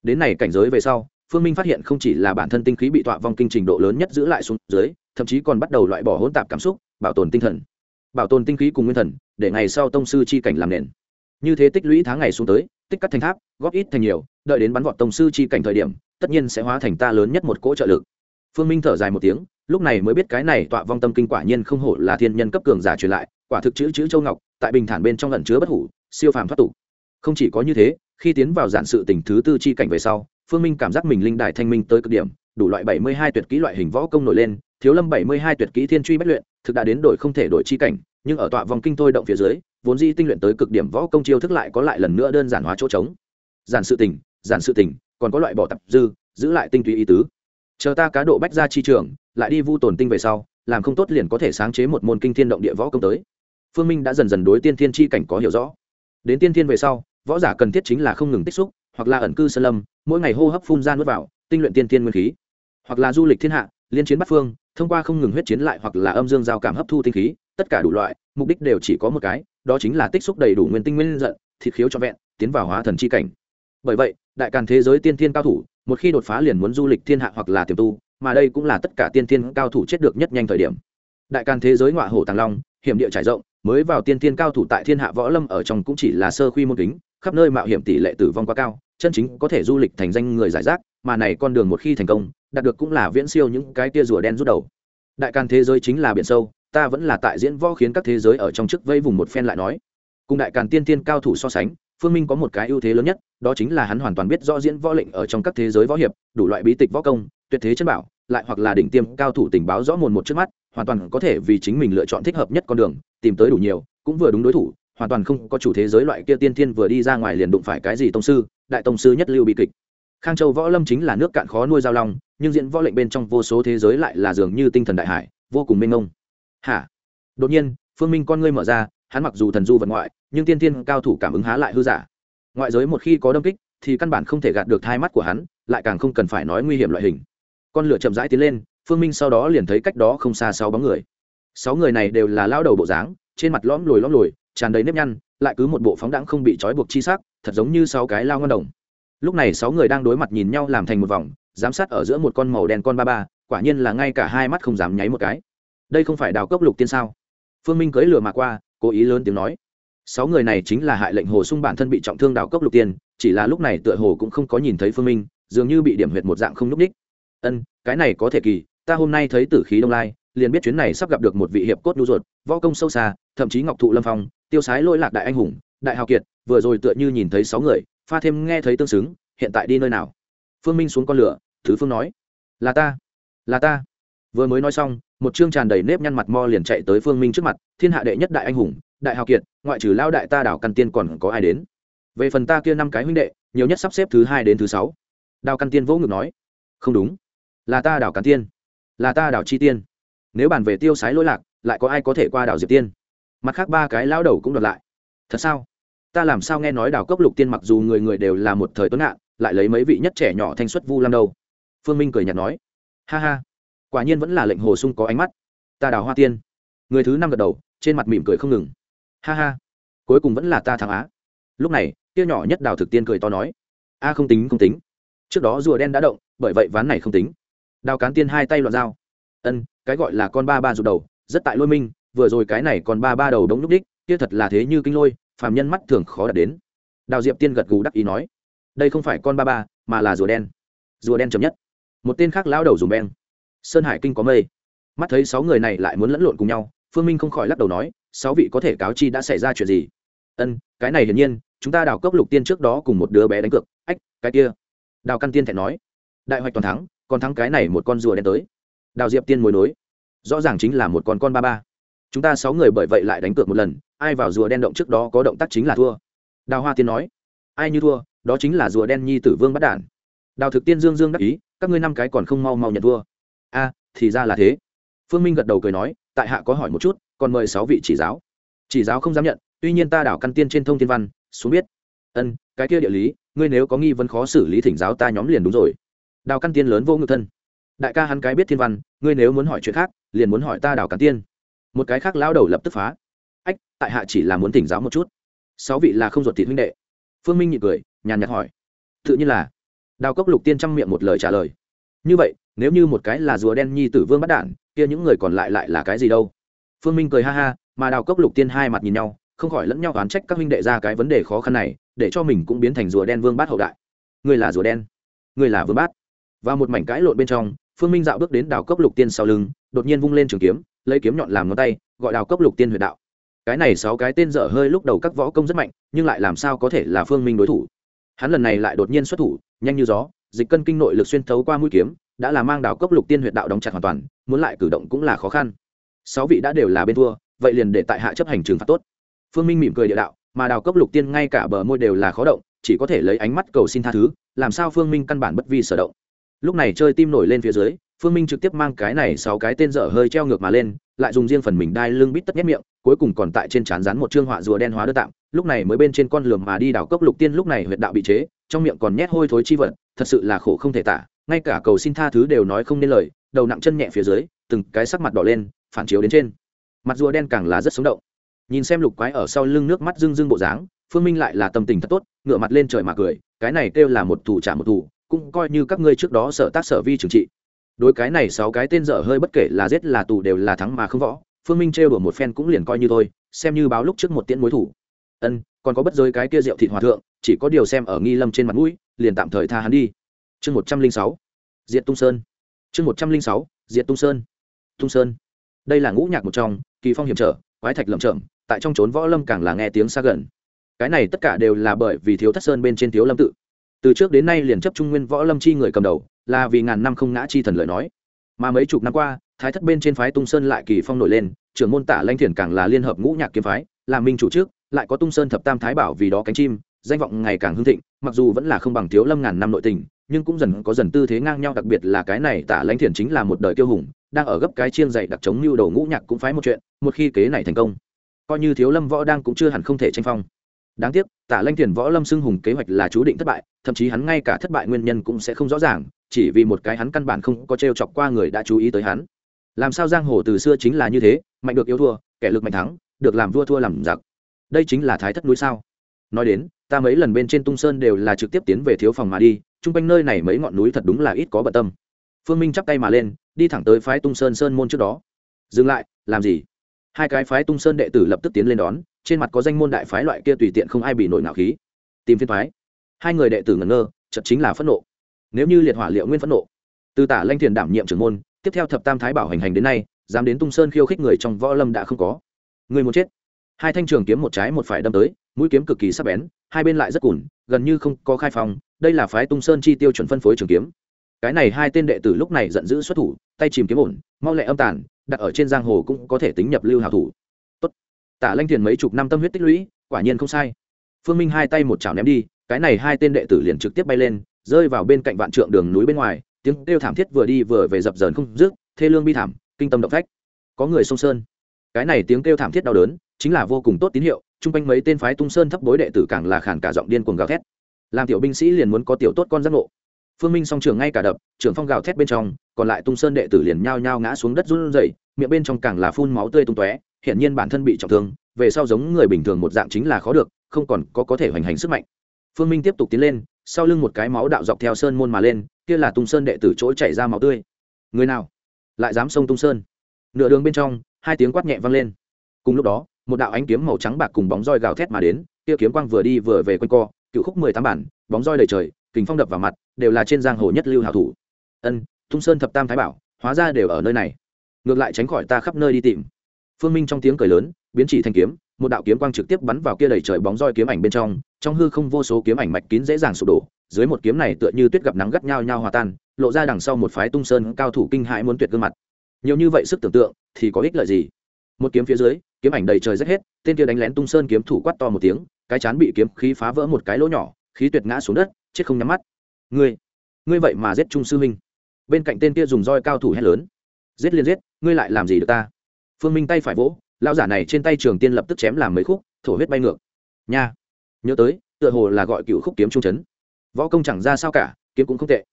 Đến này cảnh giới về sau, phương minh phát hiện không chỉ là bản thân tinh khí bị tọa vong kinh trình độ lớn nhất giữ lại xuống dưới, thậm chí còn bắt đầu loại bỏ hỗn tạp cảm xúc bảo tồn tinh thần. Bảo tồn tinh khí cùng nguyên thần, để ngày sau tông sư chi cảnh làm nền. Như thế tích lũy tháng ngày xuống tới, tích cắt thành tháp, góp ít thành nhiều, đợi đến bắn vọt tông sư chi cảnh thời điểm, tất nhiên sẽ hóa thành ta lớn nhất một cỗ trợ lực. Phương minh thở dài một tiếng, lúc này mới biết cái này tọa vong tâm kinh quả nhiên không hổ là thiên nhân cấp cường giả truyền lại, quả thực chữ chữ châu ngọc, tại bình thản bên trong lẩn chứa bất hủ, siêu phàm thoát tục. Không chỉ có như thế, khi tiến vào giản sự tình thứ tư chi cảnh về sau, phương minh cảm giác mình linh đài thanh minh tới cực điểm, đủ loại bảy mươi hai tuyệt kỹ loại hình võ công nổi lên thiếu lâm bảy mươi hai tuyệt kỹ thiên truy Bách luyện, thực đã đến đổi không thể đổi chi cảnh, nhưng ở tọa vòng kinh thôi động phía dưới, vốn di tinh luyện tới cực điểm võ công chiêu thức lại có lại lần nữa đơn giản hóa chỗ trống. Giản sự tình, giản sự tình, còn có loại bỏ tập dư, giữ lại tinh túy ý tứ. Chờ ta cá độ bách ra chi trường, lại đi vu tồn tinh về sau, làm không tốt liền có thể sáng chế một môn kinh thiên động địa võ công tới. Phương minh đã dần dần đối tiên thiên chi cảnh có hiểu rõ. Đến tiên thiên về sau, võ giả cần thiết chính là không ngừng tích xúc, hoặc là ẩn cư sơn lâm, mỗi ngày hô hấp phun ra nước vào, tinh luyện tiên thiên nguyên khí. Hoặc là du lịch thiên hạ, liên chiến bắt phương thông qua không ngừng huyết chiến lại hoặc là âm dương giao cảm hấp thu tinh khí, tất cả đủ loại, mục đích đều chỉ có một cái, đó chính là tích xúc đầy đủ nguyên tinh nguyên giận, thịt khiếu cho vẹn, tiến vào hóa thần chi cảnh. Bởi vậy, đại càn thế giới tiên thiên cao thủ, một khi đột phá liền muốn du lịch thiên hạ hoặc là tiềm tu, mà đây cũng là tất cả tiên thiên cao thủ chết được nhất nhanh thời điểm. Đại càn thế giới ngọa hổ tàng long, hiểm địa trải rộng, mới vào tiên thiên cao thủ tại thiên hạ võ lâm ở trong cũng chỉ là sơ khuy môn kính, khắp nơi mạo hiểm tỷ lệ tử vong quá cao, chân chính có thể du lịch thành danh người giải rác mà này con đường một khi thành công, đạt được cũng là viễn siêu những cái tia rùa đen rút đầu. Đại càn thế giới chính là biển sâu, ta vẫn là tại diễn võ khiến các thế giới ở trong chức vây vùng một phen lại nói. Cùng đại càn tiên tiên cao thủ so sánh, phương minh có một cái ưu thế lớn nhất, đó chính là hắn hoàn toàn biết rõ diễn võ lệnh ở trong các thế giới võ hiệp, đủ loại bí tịch võ công, tuyệt thế chân bảo, lại hoặc là đỉnh tiêm cao thủ tình báo rõ mồn một trước mắt, hoàn toàn có thể vì chính mình lựa chọn thích hợp nhất con đường, tìm tới đủ nhiều, cũng vừa đúng đối thủ, hoàn toàn không có chủ thế giới loại kia tiên thiên vừa đi ra ngoài liền đụng phải cái gì tông sư, đại tông sư nhất lưu bị kịch khang châu võ lâm chính là nước cạn khó nuôi giao long, nhưng diễn võ lệnh bên trong vô số thế giới lại là dường như tinh thần đại hải, vô cùng mênh mông. Hả? Đột nhiên, phương minh con ngươi mở ra, hắn mặc dù thần du vật ngoại, nhưng tiên tiên cao thủ cảm ứng há lại hư giả. Ngoại giới một khi có đâm kích, thì căn bản không thể gạt được hai mắt của hắn, lại càng không cần phải nói nguy hiểm loại hình. Con lửa chậm rãi tiến lên, phương minh sau đó liền thấy cách đó không xa sáu bóng người. Sáu người này đều là lao đầu bộ dáng, trên mặt lõm lồi lõm lồi, tràn đầy nếp nhăn, lại cứ một bộ phóng đãng không bị trói buộc chi sắc, thật giống như sáu cái lao ngân đồng lúc này sáu người đang đối mặt nhìn nhau làm thành một vòng, giám sát ở giữa một con màu đen con ba ba, quả nhiên là ngay cả hai mắt không dám nháy một cái. Đây không phải đào cốc lục tiên sao? Phương minh cưỡi lửa mà qua, cố ý lớn tiếng nói. Sáu người này chính là hại lệnh hồ sung bản thân bị trọng thương đào cốc lục tiên, chỉ là lúc này tựa hồ cũng không có nhìn thấy phương minh, dường như bị điểm huyệt một dạng không núp đích ân, cái này có thể kỳ, ta hôm nay thấy tử khí đông lai, liền biết chuyến này sắp gặp được một vị hiệp cốt nhu ruột, võ công sâu xa, thậm chí ngọc thụ lâm phong, tiêu sái lôi lạc đại anh hùng, đại hào kiệt, vừa rồi tựa như nhìn thấy sáu người pha thêm nghe thấy tương xứng, hiện tại đi nơi nào? Phương minh xuống con lửa, thứ phương nói. Là ta là ta. Vừa mới nói xong, một chương tràn đầy nếp nhăn mặt mo liền chạy tới phương minh trước mặt, thiên hạ đệ nhất đại anh hùng, đại hào kiệt, ngoại trừ lao đại ta đảo căn tiên còn có ai đến? Về phần ta kia năm cái huynh đệ, nhiều nhất sắp xếp thứ hai đến thứ sáu. Đào căn tiên vỗ ngực nói. Không đúng. Là ta đảo căn tiên. Là ta đảo chi tiên. Nếu bàn về tiêu sái lỗi lạc, lại có ai có thể qua đảo diệp tiên? Mặt khác ba cái lao đầu cũng đột lại. Thật sao? Ta làm sao nghe nói đào cốc lục tiên mặc dù người người đều là một thời tuấn ngạn, lại lấy mấy vị nhất trẻ nhỏ thanh xuất vu lam đâu? Phương minh cười nhạt nói. Ha ha, quả nhiên vẫn là lệnh hồ sung có ánh mắt. Ta đào hoa tiên. Người thứ năm gật đầu, trên mặt mỉm cười không ngừng. Ha ha, cuối cùng vẫn là ta thắng á. Lúc này tiêu nhỏ nhất đào thực tiên cười to nói. A, không tính không tính. Trước đó rùa đen đã động, bởi vậy ván này không tính. Đào cán tiên hai tay loạn dao. Ân, cái gọi là con ba ba rụt đầu, rất tại lôi minh, vừa rồi cái này còn ba ba đầu đống núp đích, kia thật là thế như kinh lôi phàm nhân mắt thường khó đạt đến. Đào diệp tiên gật gù đắc ý nói, đây không phải con ba ba, mà là rùa đen. Rùa đen chấm nhất. Một tên khác lao đầu dùng beng. Sơn hải kinh có mây. Mắt thấy sáu người này lại muốn lẫn lộn cùng nhau, phương minh không khỏi lắc đầu nói, sáu vị có thể cáo chi đã xảy ra chuyện gì? Ân, cái này hiển nhiên, chúng ta đào cốc lục tiên trước đó cùng một đứa bé đánh cược. Ách, cái kia. Đào căn tiên thẹn nói, đại hoạch toàn thắng, còn thắng cái này một con rùa đen tới. Đào diệp tiên mối nối, rõ ràng chính là một con con ba ba chúng ta sáu người bởi vậy lại đánh cược một lần, ai vào rùa đen động trước đó có động tác chính là thua. Đào hoa tiên nói. Ai như thua, đó chính là rùa đen nhi tử vương bắt đản. Đào thực tiên dương dương đắc ý, các ngươi năm cái còn không mau mau nhận thua. A, thì ra là thế. Phương minh gật đầu cười nói, tại hạ có hỏi một chút, còn mời sáu vị chỉ giáo. Chỉ giáo không dám nhận, tuy nhiên ta đảo căn tiên trên thông thiên văn, xuống biết. Ân, cái kia địa lý, ngươi nếu có nghi vấn khó xử lý thỉnh giáo ta nhóm liền đúng rồi. Đào căn tiên lớn vô ngự thân. Đại ca hắn cái biết thiên văn, ngươi nếu muốn hỏi chuyện khác, liền muốn hỏi ta đào căn tiên một cái khác lao đầu lập tức phá. Ách, tại hạ chỉ là muốn tỉnh giáo một chút. Sáu vị là không ruột thịt huynh đệ. Phương minh nhị cười, nhàn nhạt hỏi. Tự nhiên là. Đào cốc lục tiên trăm miệng một lời trả lời. Như vậy, nếu như một cái là rùa đen nhi tử vương bắt đản, kia những người còn lại lại là cái gì đâu? Phương minh cười ha ha, mà đào cốc lục tiên hai mặt nhìn nhau, không khỏi lẫn nhau oán trách các huynh đệ ra cái vấn đề khó khăn này, để cho mình cũng biến thành rùa đen vương bát hậu đại. Người là rùa đen, người là vương bát. Và một mảnh cãi lộn bên trong, phương minh dạo bước đến đào cốc lục tiên sau lưng, đột nhiên vung lên trường kiếm lấy kiếm nhọn làm ngón tay, gọi đào cốc lục tiên huyệt đạo. Cái này sáu cái tên dở hơi lúc đầu các võ công rất mạnh, nhưng lại làm sao có thể là phương minh đối thủ? Hắn lần này lại đột nhiên xuất thủ, nhanh như gió, dịch cân kinh nội lực xuyên thấu qua mũi kiếm, đã là mang đào cốc lục tiên huyệt đạo đóng chặt hoàn toàn, muốn lại cử động cũng là khó khăn. Sáu vị đã đều là bên thua, vậy liền để tại hạ chấp hành trừng phạt tốt. Phương minh mỉm cười địa đạo, mà đào cốc lục tiên ngay cả bờ môi đều là khó động, chỉ có thể lấy ánh mắt cầu xin tha thứ, làm sao phương minh căn bản bất vi sở động. Lúc này chơi tim nổi lên phía dưới phương minh trực tiếp mang cái này sáu cái tên dở hơi treo ngược mà lên, lại dùng riêng phần mình đai lưng bít tất nhét miệng, cuối cùng còn tại trên trán rán một chương họa rùa đen hóa đơn tạm, lúc này mới bên trên con lường mà đi đảo cốc lục tiên lúc này huyệt đạo bị chế, trong miệng còn nhét hôi thối chi vật, thật sự là khổ không thể tả, ngay cả cầu xin tha thứ đều nói không nên lời, đầu nặng chân nhẹ phía dưới, từng cái sắc mặt đỏ lên, phản chiếu đến trên. Mặt rùa đen càng là rất sống động. Nhìn xem lục quái ở sau lưng nước mắt rưng rưng bộ dáng, phương minh lại là tâm tình thật tốt ngựa mặt lên trời mà cười, cái này kêu là một thủ trả một thủ, cũng coi như các ngươi trước đó sở tác sở vi trừng trị đối cái này sáu cái tên dở hơi bất kể là giết là tù đều là thắng mà không võ, phương minh trêu đùa một phen cũng liền coi như thôi, xem như báo lúc trước một tiễn mối thủ. Ân, còn có bất giới cái kia rượu thịt hòa thượng, chỉ có điều xem ở nghi lâm trên mặt mũi, liền tạm thời tha hắn đi. Chương một trăm linh sáu diện tung sơn. Chương một trăm linh sáu diện tung sơn. Tung sơn. Đây là ngũ nhạc một trong, kỳ phong hiểm trở, quái thạch lầm chậm tại trong trốn võ lâm càng là nghe tiếng xa gần. Cái này tất cả đều là bởi vì thiếu thất sơn bên trên thiếu lâm tự từ trước đến nay liền chấp trung nguyên võ lâm chi người cầm đầu, là vì ngàn năm không ngã chi thần lời nói. Mà mấy chục năm qua, thái thất bên trên phái tung sơn lại kỳ phong nổi lên, trưởng môn tả lanh thiền càng là liên hợp ngũ nhạc kiếm phái, làm minh chủ trước, lại có tung sơn thập tam thái bảo vì đó cánh chim, danh vọng ngày càng hưng thịnh, mặc dù vẫn là không bằng thiếu lâm ngàn năm nội tình, nhưng cũng dần có dần tư thế ngang nhau, đặc biệt là cái này tả lãnh thiền chính là một đời tiêu hùng, đang ở gấp cái chiên dạy đặc chống như đầu ngũ nhạc cũng phái một chuyện, một khi kế này thành công, coi như thiếu lâm võ đang cũng chưa hẳn không thể tranh phong đáng tiếc, tả lanh thiền võ lâm xưng hùng kế hoạch là chú định thất bại, thậm chí hắn ngay cả thất bại nguyên nhân cũng sẽ không rõ ràng, chỉ vì một cái hắn căn bản không có t r e o chọc qua người đã chú ý tới hắn. Làm sao giang hồ từ xưa chính là như thế, mạnh được yêu thua, kẻ lực mạnh thắng, được làm vua thua làm giặc. Đây chính là thái thất núi sao? Nói đến, ta mấy lần bên trên tung sơn đều là trực tiếp tiến về thiếu phòng mà đi, chung quanh nơi này mấy ngọn núi thật đúng là ít có bận tâm. Phương minh chắp tay mà lên, đi thẳng tới phái tung sơn sơn môn trước đó. Dừng lại, làm gì? Hai cái phái tung sơn đệ tử lập tức tiến lên đón, trên mặt có danh môn đại phái loại kia tùy tiện không ai bị nổi nào khí. Tìm phiên phái hai người đệ tử ngẩn ngơ chật chính là phẫn nộ. Nếu như liệt hỏa liệu nguyên phẫn nộ, từ tả lanh thiền đảm nhiệm trưởng môn, tiếp theo thập tam thái bảo hành hành đến nay, dám đến tung sơn khiêu khích người trong võ lâm đã không có. Người muốn chết. Hai thanh trường kiếm một trái một phải đâm tới, mũi kiếm cực kỳ sắc bén, hai bên lại rất cùn, gần như không có khai phòng đây là phái tung sơn chi tiêu chuẩn phân phối trường kiếm. Cái này hai tên đệ tử lúc này giận dữ xuất thủ, tay chìm kiếm ổn, mau lẹ âm tàn đặt ở trên giang hồ cũng có thể tính nhập lưu hào thủ. Tốt. Tả lanh thiền mấy chục năm tâm huyết tích lũy, quả nhiên không sai. Phương minh hai tay một chảo ném đi, cái này hai tên đệ tử liền trực tiếp bay lên, rơi vào bên cạnh vạn trượng đường núi bên ngoài, tiếng kêu thảm thiết vừa đi vừa về dập dờn không dứt, thê lương bi thảm, kinh tâm động phách. Có người sông sơn. Cái này tiếng kêu thảm thiết đau đớn, chính là vô cùng tốt tín hiệu, chung quanh mấy tên phái tung sơn thấp bối đệ tử càng là khản cả giọng điên cuồng gào thét. Làm tiểu binh sĩ liền muốn có tiểu tốt con giác ngộ. Phương minh song trường ngay cả đập, trưởng phong gào thét bên trong còn lại tung sơn đệ tử liền nhao nhao ngã xuống đất run rẩy, miệng bên trong càng là phun máu tươi tung tóe, hiển nhiên bản thân bị trọng thương, về sau giống người bình thường một dạng chính là khó được, không còn có có thể hoành hành sức mạnh. Phương minh tiếp tục tiến lên, sau lưng một cái máu đạo dọc theo sơn môn mà lên, kia là tung sơn đệ tử chỗ chảy ra máu tươi. Người nào? Lại dám xông tung sơn? Nửa đường bên trong, hai tiếng quát nhẹ vang lên. Cùng lúc đó, một đạo ánh kiếm màu trắng bạc cùng bóng roi gào thét mà đến, kia kiếm quang vừa đi vừa về quanh co, cựu khúc mười tám bản, bóng roi đầy trời, kình phong đập vào mặt, đều là trên giang hồ nhất lưu hảo thủ. Ân Thung sơn thập tam thái bảo, hóa ra đều ở nơi này. Ngược lại tránh khỏi ta khắp nơi đi tìm. Phương minh trong tiếng cười lớn, biến chỉ thành kiếm, một đạo kiếm quang trực tiếp bắn vào kia đầy trời bóng roi kiếm ảnh bên trong trong hư không vô số kiếm ảnh mạch kín dễ dàng sụp đổ, dưới một kiếm này tựa như tuyết gặp nắng gắt nhau nhau hòa tan, lộ ra đằng sau một phái tung sơn cao thủ kinh hãi muốn tuyệt gương mặt. Nhiều như vậy sức tưởng tượng, thì có ích lợi gì? Một kiếm phía dưới, kiếm ảnh đầy trời rách hết, tên kia đánh lén tung sơn kiếm thủ quát to một tiếng, cái chán bị kiếm khí phá vỡ một cái lỗ nhỏ, khí tuyệt ngã xuống đất, chết không nhắm mắt. Ngươi ngươi vậy mà giết trung sư huynh bên cạnh tên kia dùng roi cao thủ hét lớn. Giết liền giết, ngươi lại làm gì được ta? Phương minh tay phải vỗ lao giả này trên tay trường tiên lập tức chém làm mấy khúc, thổ huyết bay ngược. Nha. Nhớ tới, tựa hồ là gọi cựu khúc kiếm trung chấn. Võ công chẳng ra sao cả, kiếm cũng không tệ.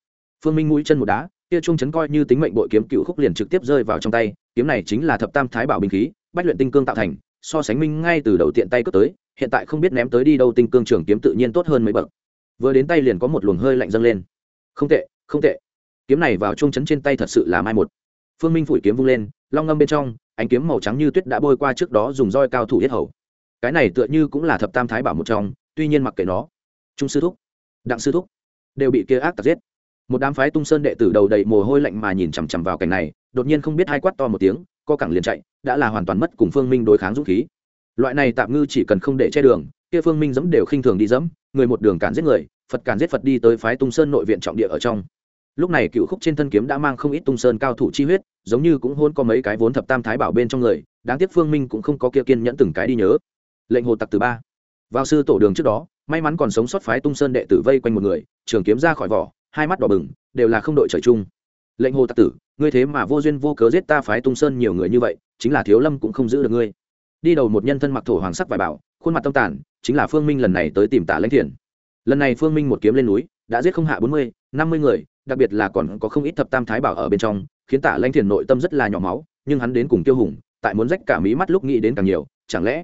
Phương minh mũi chân một đá, kia trung chấn coi như tính mệnh bội kiếm cựu khúc liền trực tiếp rơi vào trong tay, kiếm này chính là thập tam thái bảo binh khí, bách luyện tinh cương tạo thành, so sánh minh ngay từ đầu tiện tay cướp tới, hiện tại không biết ném tới đi đâu tinh cương trường kiếm tự nhiên tốt hơn mấy bậc. Vừa đến tay liền có một luồng hơi lạnh dâng lên. Không tệ không tệ kiếm này vào trung chấn trên tay thật sự là mai một. Phương minh phủi kiếm vung lên, long ngâm bên trong, ánh kiếm màu trắng như tuyết đã bôi qua trước đó dùng roi cao thủ yết hầu. Cái này tựa như cũng là thập tam thái bảo một trong, tuy nhiên mặc kệ nó. Trung sư thúc, đặng sư thúc, đều bị kia ác tặc giết. Một đám phái tung sơn đệ tử đầu đầy mồ hôi lạnh mà nhìn chằm chằm vào cảnh này, đột nhiên không biết hai quát to một tiếng, co cẳng liền chạy, đã là hoàn toàn mất cùng phương minh đối kháng dũng khí. Loại này tạm ngư chỉ cần không để che đường, kia phương minh dẫm đều khinh thường đi dẫm, người một đường cản giết người, phật cản giết phật đi tới phái tung sơn nội viện trọng địa ở trong lúc này cựu khúc trên thân kiếm đã mang không ít tung sơn cao thủ chi huyết, giống như cũng hôn có mấy cái vốn thập tam thái bảo bên trong người, đáng tiếc phương minh cũng không có kia kiên nhẫn từng cái đi nhớ. Lệnh hồ tặc từ ba. Vào sư tổ đường trước đó, may mắn còn sống sót phái tung sơn đệ tử vây quanh một người, trường kiếm ra khỏi vỏ, hai mắt đỏ bừng, đều là không đội trời chung. Lệnh hồ tặc tử, ngươi thế mà vô duyên vô cớ giết ta phái tung sơn nhiều người như vậy, chính là thiếu lâm cũng không giữ được ngươi. Đi đầu một nhân thân mặc thổ hoàng sắc vải bảo, khuôn mặt tâm tản chính là phương minh lần này tới tìm tả lãnh thiền lần này phương minh một kiếm lên núi, đã giết không hạ bốn mươi, năm mươi người đặc biệt là còn có không ít thập tam thái bảo ở bên trong, khiến tả Lanh thiền nội tâm rất là nhỏ máu, nhưng hắn đến cùng tiêu hùng, tại muốn rách cả mí mắt lúc nghĩ đến càng nhiều, chẳng lẽ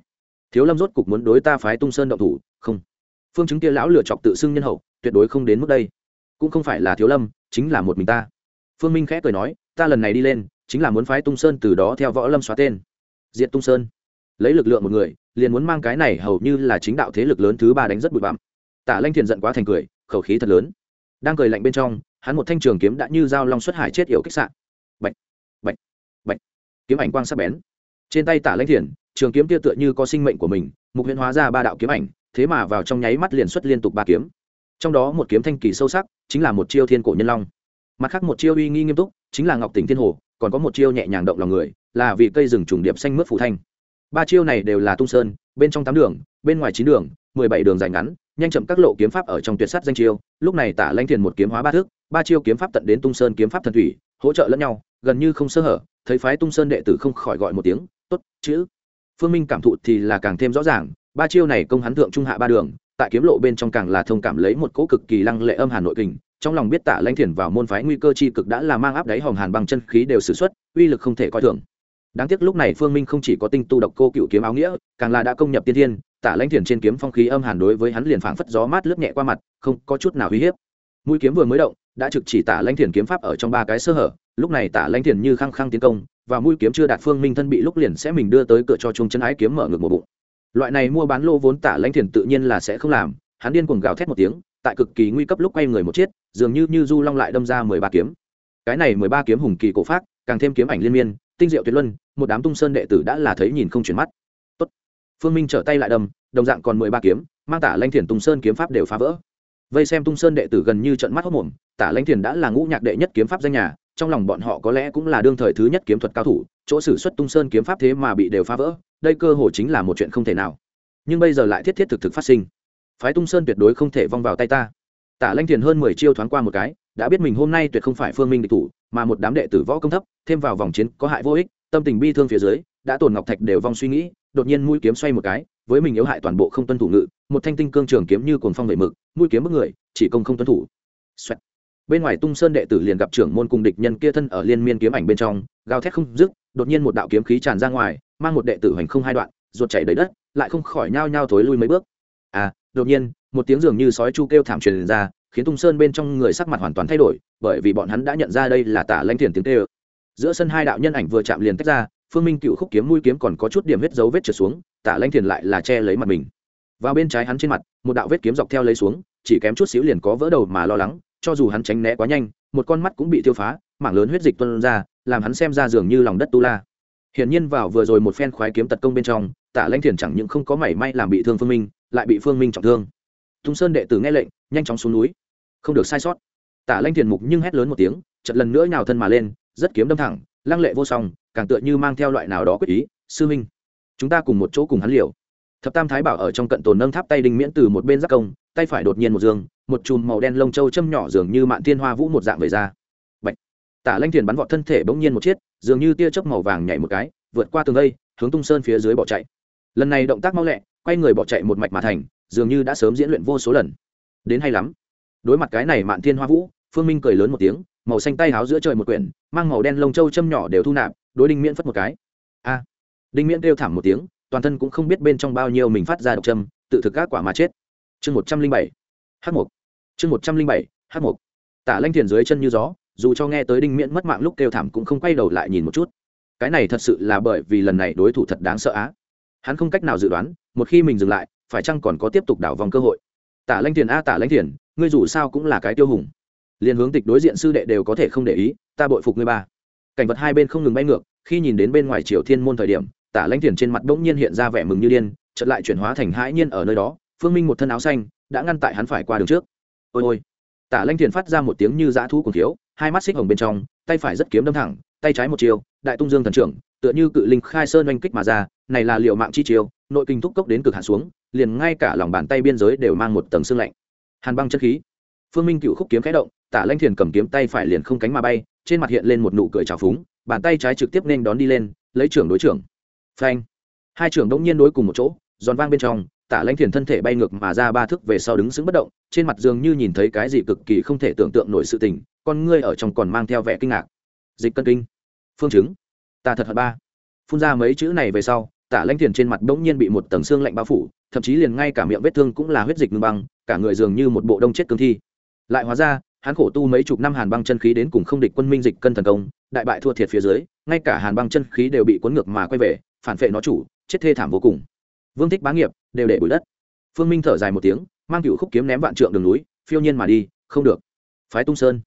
thiếu lâm rốt cục muốn đối ta phái tung sơn động thủ? Không. Phương chứng kia lão lựa chọc tự xưng nhân hậu, tuyệt đối không đến mức đây. Cũng không phải là thiếu lâm, chính là một mình ta. Phương minh khẽ cười nói, ta lần này đi lên, chính là muốn phái tung sơn từ đó theo võ lâm xóa tên. Diện tung sơn. Lấy lực lượng một người, liền muốn mang cái này hầu như là chính đạo thế lực lớn thứ ba đánh rất bụi bặm. Tả lanh thiền giận quá thành cười, khẩu khí thật lớn. Đang cười lạnh bên trong hắn một thanh trường kiếm đã như dao long xuất hải chết yểu kích sạn bệnh bệnh bệnh kiếm ảnh quang sắc bén. Trên tay tả lãnh thiền, trường kiếm kia tựa như có sinh mệnh của mình, mục huyễn hóa ra ba đạo kiếm ảnh, thế mà vào trong nháy mắt liền xuất liên tục ba kiếm. Trong đó một kiếm thanh kỳ sâu sắc, chính là một chiêu thiên cổ nhân long. Mặt khác một chiêu uy nghi nghiêm túc, chính là ngọc tỉnh thiên hồ, còn có một chiêu nhẹ nhàng động lòng người, là vì cây rừng trùng điệp xanh mướt phủ thanh. Ba chiêu này đều là tung sơn, bên trong tám đường, bên ngoài chín đường, mười bảy đường dài ngắn nhanh chậm các lộ kiếm pháp ở trong tuyệt sát danh chiêu, lúc này tả lanh thiền một kiếm hóa ba thước ba chiêu kiếm pháp tận đến tung sơn kiếm pháp thần thủy, hỗ trợ lẫn nhau, gần như không sơ hở, thấy phái tung sơn đệ tử không khỏi gọi một tiếng t ố t chữ. Phương minh cảm thụ thì là càng thêm rõ ràng, ba chiêu này công hắn thượng trung hạ ba đường, tại kiếm lộ bên trong càng là thông cảm lấy một cỗ cực kỳ lăng lệ âm hàn nội kình, trong lòng biết tả lanh thiền vào môn phái nguy cơ chi cực đã là mang áp đáy hòm hàn bằng chân khí đều xử x uy lực không thể coi thường đáng tiếc lúc này phương minh không chỉ có tinh tu độc cô cựu kiếm áo nghĩa, càng là đã công nhập tiên thiên, tả lãnh thiền trên kiếm phong khí âm hàn đối với hắn liền phảng phất gió mát lướt nhẹ qua mặt, không có chút nào uy hiếp. Mũi kiếm vừa mới động, đã trực chỉ tả lãnh thiền kiếm pháp ở trong ba cái sơ hở, lúc này tả lãnh thiền như khăng khăng tiến công, và mũi kiếm chưa đạt phương minh thân bị lúc liền sẽ mình đưa tới cửa cho chung chân ái kiếm mở ngược một bụng. Loại này mua bán lô vốn tả lãnh thiền tự nhiên là sẽ không làm, hắn điên cuồng gào thét một tiếng, tại cực kỳ nguy cấp lúc quay người một chiếc, dường như như du long lại đâm ra mười ba kiếm. Cái này mười ba kiếm hùng kỳ cổ phát càng thêm kiếm ảnh liên miên tinh diệu tuyệt luân, một đám tung sơn đệ tử đã là thấy nhìn không chuyển mắt. Tốt. phương minh trở tay lại đâm, đồng dạng còn mười ba kiếm, mang tả lanh thiền tung sơn kiếm pháp đều phá vỡ. Vây xem tung sơn đệ tử gần như trận mắt hốc mồm, tả lanh thiền đã là ngũ nhạc đệ nhất kiếm pháp danh nhà, trong lòng bọn họ có lẽ cũng là đương thời thứ nhất kiếm thuật cao thủ, chỗ sử xuất tung sơn kiếm pháp thế mà bị đều phá vỡ, đây cơ hồ chính là một chuyện không thể nào. Nhưng bây giờ lại thiết thiết thực thực phát sinh. Phái tung sơn tuyệt đối không thể vong vào tay ta. Tả lanh thiền hơn mười chiêu thoáng qua một cái, đã biết mình hôm nay tuyệt không phải phương minh địch thủ mà một đám đệ tử võ công thấp, thêm vào vòng chiến có hại vô ích, tâm tình bi thương phía dưới, đã tổn ngọc thạch đều vong suy nghĩ, đột nhiên mũi kiếm xoay một cái, với mình yếu hại toàn bộ không tuân thủ ngự, một thanh tinh cương trường kiếm như cuồng phong vệ mực, mũi kiếm bức người, chỉ công không tuân thủ、Xoẹt. Bên ngoài tung sơn đệ tử liền gặp trưởng môn cùng địch nhân kia thân ở liên miên kiếm ảnh bên trong, gào thét không dứt, đột nhiên một đạo kiếm khí tràn ra ngoài, mang một đệ tử hành không hai đoạn, ruột chảy đầy đất, lại không khỏi nhao nhao thối lui mấy bước à đột nhiên, một tiếng dường như sói chu kêu thảm truyền ra khiến tung sơn bên trong người sắc mặt hoàn toàn thay đổi, bởi vì bọn hắn đã nhận ra đây là tả lanh thiền tiếng tê ơ giữa sân hai đạo nhân ảnh vừa chạm liền tách ra, phương minh cựu khúc kiếm mũi kiếm còn có chút điểm vết dấu vết trượt xuống, tả lanh thiền lại là che lấy mặt mình. Vào bên trái hắn trên mặt, một đạo vết kiếm dọc theo lấy xuống, chỉ kém chút xíu liền có vỡ đầu mà lo lắng, cho dù hắn tránh né quá nhanh, một con mắt cũng bị tiêu phá, mảng lớn huyết dịch tuân ra, làm hắn xem ra dường như lòng đất tu la. Hiển nhiên vào vừa rồi một phen khoái kiếm tật công bên trong, tả lanh thiền chẳng những không có mảy may làm bị thương phương minh, lại bị phương minh trọng thương thung sơn đệ tử nghe lệnh, nhanh chóng xuống núi. Không được sai sót. Tả lanh thiền mục nhưng hét lớn một tiếng chật lần nữa nhào thân mà lên, rất kiếm đâm thẳng, lăng lệ vô song, càng tựa như mang theo loại nào đó quyết ý, sư minh, chúng ta cùng một chỗ cùng hắn liều. Thập tam thái bảo ở trong cận tồn nâng tháp tay đinh miễn từ một bên giác công, tay phải đột nhiên một giường một chùm màu đen lông trâu châm nhỏ dường như mạn thiên hoa vũ một dạng về ra. Bạch. tả lanh thiền bắn vọt thân thể bỗng nhiên một chiếc, dường như tia chớp màu vàng nhảy một cái, vượt qua tường đây hướng tung sơn phía dưới bỏ chạy. Lần này động tác mau lẹ, quay người bỏ chạy một mạch mà thành dường như đã sớm diễn luyện vô số lần. Đến hay lắm. Đối mặt cái này mạn thiên hoa vũ, phương minh cười lớn một tiếng, màu xanh tay háo giữa trời một quyển, mang màu đen lông châu châm nhỏ đều thu nạp, đối đinh miễn phất một cái. A. Đinh miễn kêu thảm một tiếng, toàn thân cũng không biết bên trong bao nhiêu mình phát ra độc châm, tự thực các quả mà chết. Chương một trăm linh bảy. H một chương một trăm linh bảy. H một tả lanh thiền dưới chân như gió, dù cho nghe tới đinh miễn mất mạng lúc kêu thảm cũng không quay đầu lại nhìn một chút. Cái này thật sự là bởi vì lần này đối thủ thật đáng sợ á. Hắn không cách nào dự đoán, một khi mình dừng lại phải chăng còn có tiếp tục đảo vòng cơ hội? Tả lanh thiền a, tả lanh thiền, ngươi dù sao cũng là cái tiêu hùng. Liền hướng tịch đối diện sư đệ đều có thể không để ý, ta bội phục ngươi ba. Cảnh vật hai bên không ngừng bay ngược, khi nhìn đến bên ngoài triều thiên môn thời điểm, tả lanh thiền trên mặt bỗng nhiên hiện ra vẻ mừng như điên, chợt lại chuyển hóa thành hãi nhiên ở nơi đó, phương minh một thân áo xanh, đã ngăn tại hắn phải qua đường trước. Ôi ôi. Tả lanh thiền phát ra một tiếng như dã thú cùng thiếu, hai mắt xích hồng bên trong, tay phải rất kiếm đâm thẳng, tay trái một chiều đại tung dương thần trưởng, tựa như cự linh khai sơn oanh kích mà ra, này là liệu mạng chi chiều nội kinh thúc cốc đến cực hạ xuống liền ngay cả lòng bàn tay biên giới đều mang một tầng xương lạnh. Hàn băng chất khí. Phương minh cựu khúc kiếm khẽ động, tả lanh thiền cầm kiếm tay phải liền không cánh mà bay, trên mặt hiện lên một nụ cười trào phúng, bàn tay trái trực tiếp nên đón đi lên, lấy trưởng đối trưởng. Phanh. Hai trưởng đông nhiên đối cùng một chỗ, giòn vang bên trong, tả lanh thiền thân thể bay ngược mà ra ba thước về sau đứng sững bất động, trên mặt dường như nhìn thấy cái gì cực kỳ không thể tưởng tượng nổi sự tình, con ngươi ở trong còn mang theo vẻ kinh ngạc. Dịch cân kinh. Phương chứng. Ta thật hận ba. Phun ra mấy chữ này về sau tả Lanh thiền trên mặt bỗng nhiên bị một tầng xương lạnh bao phủ, thậm chí liền ngay cả miệng vết thương cũng là huyết dịch ngưng băng, cả người dường như một bộ đông chết cương thi. Lại hóa ra, hắn khổ tu mấy chục năm hàn băng chân khí đến cùng không địch quân minh dịch cân thần công, đại bại thua thiệt phía dưới, ngay cả hàn băng chân khí đều bị cuốn ngược mà quay về, phản phệ nó chủ, chết thê thảm vô cùng. Vương thích bá nghiệp đều để bụi đất. Phương minh thở dài một tiếng, mang cựu khúc kiếm ném vạn trượng đường núi, phiêu nhiên mà đi, không được. Phái tung sơn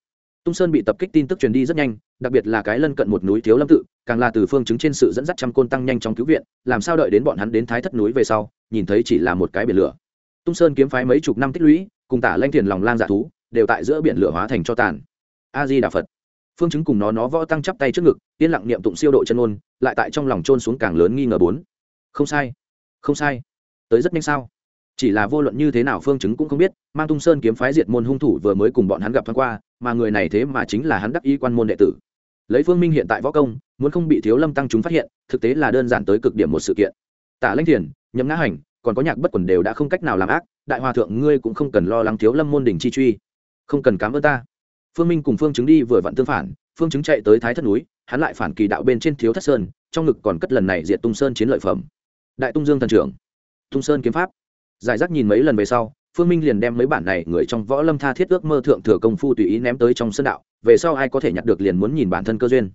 tung sơn bị tập kích tin tức truyền đi rất nhanh, đặc biệt là cái lân cận một núi thiếu lâm tự, càng là từ phương chứng trên sự dẫn dắt trăm côn tăng nhanh trong cứu viện, làm sao đợi đến bọn hắn đến thái thất núi về sau, nhìn thấy chỉ là một cái biển lửa. Tung sơn kiếm phái mấy chục năm tích lũy, cùng tả lanh thiền lòng lang dạ thú, đều tại giữa biển lửa hóa thành cho tàn. A di đà phật. Phương chứng cùng nó nó võ tăng chắp tay trước ngực, yên lặng niệm tụng siêu độ chân ôn lại tại trong lòng trôn xuống càng lớn nghi ngờ bốn. Không sai. Không sai. Tới rất nhanh sao? Chỉ là vô luận như thế nào phương chứng cũng không biết, mang tung sơn kiếm phái diệt môn hung thủ vừa mới cùng bọn hắn gặp thoáng qua, mà người này thế mà chính là hắn đắc y quan môn đệ tử. Lấy phương minh hiện tại võ công, muốn không bị thiếu lâm tăng chúng phát hiện, thực tế là đơn giản tới cực điểm một sự kiện. Tả lãnh thiền, nhậm ngã hành, còn có nhạc bất quần đều đã không cách nào làm ác, đại hòa thượng ngươi cũng không cần lo lắng thiếu lâm môn đỉnh chi truy. Không cần cám ơn ta. Phương minh cùng phương chứng đi vừa vặn tương phản, phương chứng chạy tới thái thất núi, hắn lại phản kỳ đạo bên trên thiếu thất sơn, trong ngực còn cất lần này diệt tung sơn chiến lợi phẩm. Đại tung dương thần trưởng. Tung sơn kiếm pháp giải rác nhìn mấy lần về sau, phương minh liền đem mấy bản này người trong võ lâm tha thiết ước mơ thượng thừa công phu tùy ý ném tới trong sân đạo, về sau ai có thể nhặt được liền muốn nhìn bản thân cơ duyên.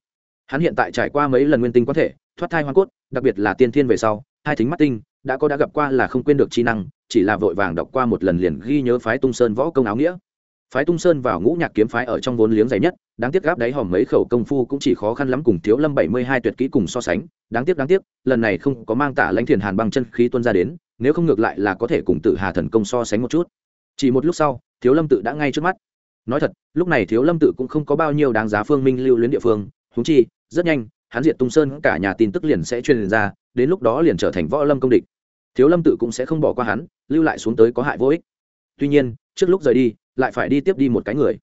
Hắn hiện tại trải qua mấy lần nguyên tinh có thể, thoát thai hoa cốt, đặc biệt là tiên thiên về sau, hai thính mắt tinh, đã có đã gặp qua là không quên được chi năng, chỉ là vội vàng đọc qua một lần liền ghi nhớ phái tung sơn võ công áo nghĩa. Phái tung sơn vào ngũ nhạc kiếm phái ở trong vốn liếng dày nhất, đáng tiếc gáp đáy hòm mấy khẩu công phu cũng chỉ khó khăn lắm cùng thiếu lâm bảy mươi hai tuyệt kỹ cùng so sánh, đáng tiếc đáng tiếc, lần này không có mang tả lãnh thiền hàn băng chân khí tuân ra đến nếu không ngược lại là có thể cùng tự hà thần công so sánh một chút. Chỉ một lúc sau, thiếu lâm tự đã ngay trước mắt. Nói thật, lúc này thiếu lâm tự cũng không có bao nhiêu đáng giá phương minh lưu luyến địa phương. Húng chi, rất nhanh, hắn diệt tung sơn, cả nhà tin tức liền sẽ truyền ra, đến lúc đó liền trở thành võ lâm công địch. Thiếu lâm tự cũng sẽ không bỏ qua hắn, lưu lại xuống tới có hại vô ích. Tuy nhiên, trước lúc rời đi, lại phải đi tiếp đi một cái người.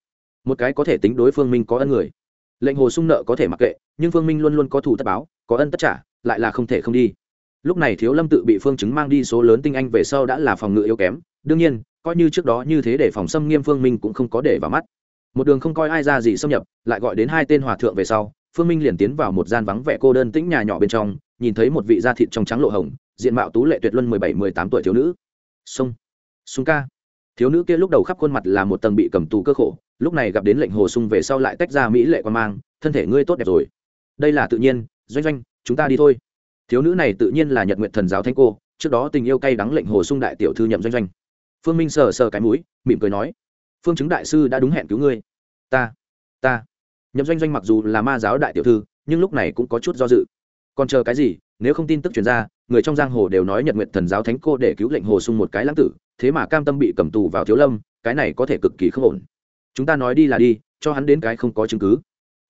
Một cái có thể tính đối phương minh có ân người. Lệnh hồ sung nợ có thể mặc kệ, nhưng phương minh luôn luôn có thủ tất báo, có ân tất trả, lại là không thể không đi lúc này thiếu lâm tự bị phương chứng mang đi số lớn tinh anh về sau đã là phòng ngự yếu kém. Đương nhiên, coi như trước đó như thế để phòng xâm nghiêm phương minh cũng không có để vào mắt. Một đường không coi ai ra gì xâm nhập, lại gọi đến hai tên hòa thượng về sau, phương minh liền tiến vào một gian vắng vẻ cô đơn tĩnh nhà nhỏ bên trong, nhìn thấy một vị da thịt trong trắng lộ hồng, diện mạo tú lệ tuyệt luân mười bảy, mười tám tuổi thiếu nữ. Sông sung ca. Thiếu nữ kia lúc đầu khắp khuôn mặt là một tầng bị cầm tù cơ khổ, lúc này gặp đến lệnh hồ sung về sau lại tách ra mỹ lệ quan mang, thân thể ngươi tốt đẹp rồi. Đây là tự nhiên, doanh doanh, chúng ta đi thôi thiếu nữ này tự nhiên là nhật nguyện thần giáo thanh cô, trước đó tình yêu cay đắng lệnh hồ sung đại tiểu thư nhậm doanh doanh. Phương minh sờ sờ cái mũi, mỉm cười nói, phương chứng đại sư đã đúng hẹn cứu ngươi. Ta ta. Nhậm doanh doanh mặc dù là ma giáo đại tiểu thư, nhưng lúc này cũng có chút do dự. Còn chờ cái gì? Nếu không tin tức chuyển ra, người trong giang hồ đều nói nhật nguyện thần giáo thánh cô để cứu lệnh hồ sung một cái lãng tử, thế mà cam tâm bị cầm tù vào thiếu lâm, cái này có thể cực kỳ không ổn. Chúng ta nói đi là đi, cho hắn đến cái không có chứng cứ.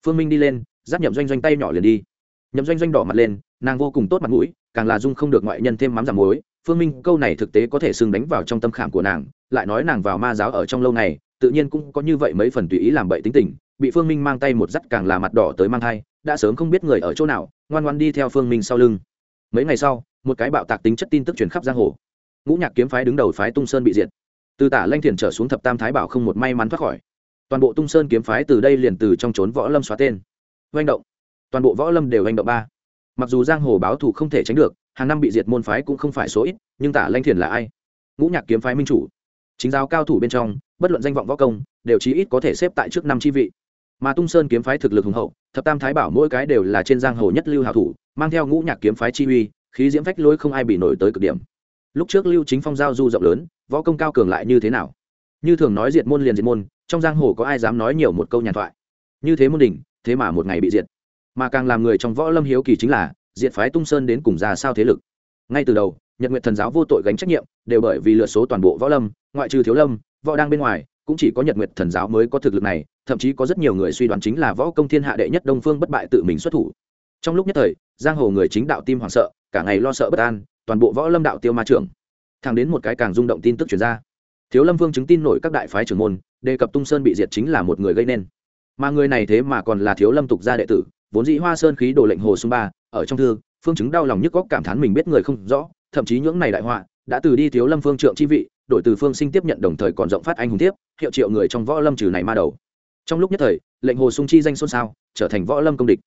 Phương minh đi lên giáp nhậm doanh doanh tay nhỏ liền đi nhậm doanh doanh đỏ mặt lên, nàng vô cùng tốt mặt mũi, càng là dung không được ngoại nhân thêm mắm giảm muối. Phương minh, câu này thực tế có thể xưng đánh vào trong tâm khảm của nàng, lại nói nàng vào ma giáo ở trong lâu này tự nhiên cũng có như vậy mấy phần tùy ý làm bậy tính tình. Bị phương minh mang tay một dắt càng là mặt đỏ tới mang thai, đã sớm không biết người ở chỗ nào, ngoan ngoan đi theo phương minh sau lưng. Mấy ngày sau, một cái bạo tạc tính chất tin tức truyền khắp giang hồ. Ngũ nhạc kiếm phái đứng đầu phái tung sơn bị diệt. Từ tả lanh thiền trở xuống thập tam thái bảo không một may mắn thoát khỏi. Toàn bộ tung sơn kiếm phái từ đây liền từ trong trốn võ lâm xóa tên. Oanh động toàn bộ võ lâm đều hành động ba. Mặc dù giang hồ báo thù không thể tránh được, hàng năm bị diệt môn phái cũng không phải số ít, nhưng tả lanh thiền là ai? Ngũ nhạc kiếm phái minh chủ. Chính giáo cao thủ bên trong, bất luận danh vọng võ công, đều chí ít có thể xếp tại trước năm chi vị. Mà tung sơn kiếm phái thực lực hùng hậu, thập tam thái bảo mỗi cái đều là trên giang hồ nhất lưu hảo thủ, mang theo ngũ nhạc kiếm phái chi uy, khí diễm phách lối không ai bị nổi tới cực điểm. Lúc trước lưu chính phong giao du rộng lớn, võ công cao cường lại như thế nào? Như thường nói diệt môn liền diệt môn, trong giang hồ có ai dám nói nhiều một câu nhàn thoại? Như thế môn đỉnh, thế mà một ngày bị diệt mà càng làm người trong võ lâm hiếu kỳ chính là, diệt phái tung sơn đến cùng ra sao thế lực. Ngay từ đầu, nhật nguyện thần giáo vô tội gánh trách nhiệm, đều bởi vì lượt số toàn bộ võ lâm, ngoại trừ thiếu lâm, võ đang bên ngoài, cũng chỉ có nhật nguyện thần giáo mới có thực lực này, thậm chí có rất nhiều người suy đoán chính là võ công thiên hạ đệ nhất đông phương bất bại tự mình xuất thủ. Trong lúc nhất thời, giang hồ người chính đạo tim hoảng sợ, cả ngày lo sợ bất an, toàn bộ võ lâm đạo tiêu ma trưởng. Thẳng đến một cái càng rung động tin tức chuyển ra. Thiếu lâm vương chứng tin nổi các đại phái trưởng môn, đề cập tung sơn bị diệt chính là một người gây nên. Mà người này thế mà còn là thiếu lâm tục gia đệ tử vốn dĩ hoa sơn khí đồ lệnh hồ sung ba, ở trong thư, phương chứng đau lòng nhức góc cảm thán mình biết người không rõ, thậm chí những này đại họa, đã từ đi thiếu lâm phương trượng chi vị đội từ phương sinh tiếp nhận đồng thời còn rộng phát anh hùng tiếp, hiệu triệu người trong võ lâm trừ này ma đầu. Trong lúc nhất thời, lệnh hồ sung chi danh xôn xao, trở thành võ lâm công địch.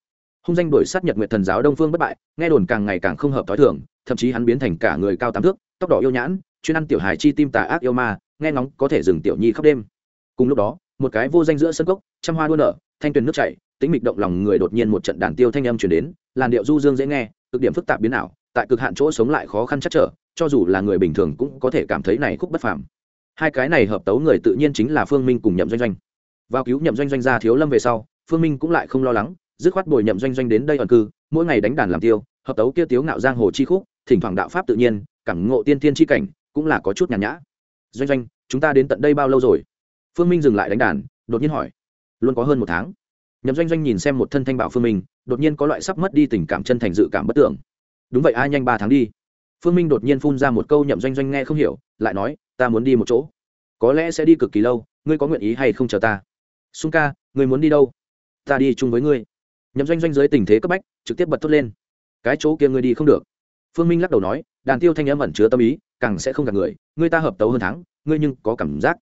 Hung danh đổi sát nhật nguyệt thần giáo đông phương bất bại, nghe đồn càng ngày càng không hợp t h i thường, thậm chí hắn biến thành cả người cao tám thước, tóc đỏ yêu nhãn, chuyên ăn tiểu hài chi tim tà ác yêu ma, nghe ngóng có thể dừng tiểu nhi khóc đêm. Cùng lúc đó một cái vô danh giữa sân cốc, trăm hoa đua nở, thanh tuyền nước chảy tính mịch động lòng người đột nhiên một trận đàn tiêu thanh âm chuyển đến, làn điệu du dương dễ nghe, cực điểm phức tạp biến ảo, tại cực hạn chỗ sống lại khó khăn chắc trở, cho dù là người bình thường cũng có thể cảm thấy này khúc bất phàm. Hai cái này hợp tấu người tự nhiên chính là phương minh cùng nhậm doanh doanh. Vào cứu nhậm doanh doanh ra thiếu lâm về sau, phương minh cũng lại không lo lắng, dứt khoát bồi nhậm doanh doanh đến đây ẩn cư, mỗi ngày đánh đàn làm tiêu, hợp tấu kia tiếu ngạo giang hồ chi khúc, thỉnh thoảng đạo pháp tự nhiên, cảm ngộ tiên tiên chi cảnh, cũng là có chút nhàn nhã. Doanh doanh, chúng ta đến tận đây bao lâu rồi? Phương minh dừng lại đánh đàn, đột nhiên hỏi, luôn có hơn một tháng. Nhậm doanh doanh nhìn xem một thân thanh bảo phương minh, đột nhiên có loại sắp mất đi tình cảm chân thành dự cảm bất tưởng. Đúng vậy, ai nhanh ba tháng đi? Phương minh đột nhiên phun ra một câu nhậm doanh doanh nghe không hiểu, lại nói, ta muốn đi một chỗ. Có lẽ sẽ đi cực kỳ lâu, ngươi có nguyện ý hay không chờ ta? Sung ca, ngươi muốn đi đâu? Ta đi chung với ngươi. Nhậm doanh doanh dưới tình thế cấp bách, trực tiếp bật thốt lên. Cái chỗ kia ngươi đi không được. Phương minh lắc đầu nói, đàn tiêu thanh âm ẩn chứa tâm ý, càng sẽ không gặp người, ngươi ta hợp tấu hơn tháng, ngươi nhưng có cảm giác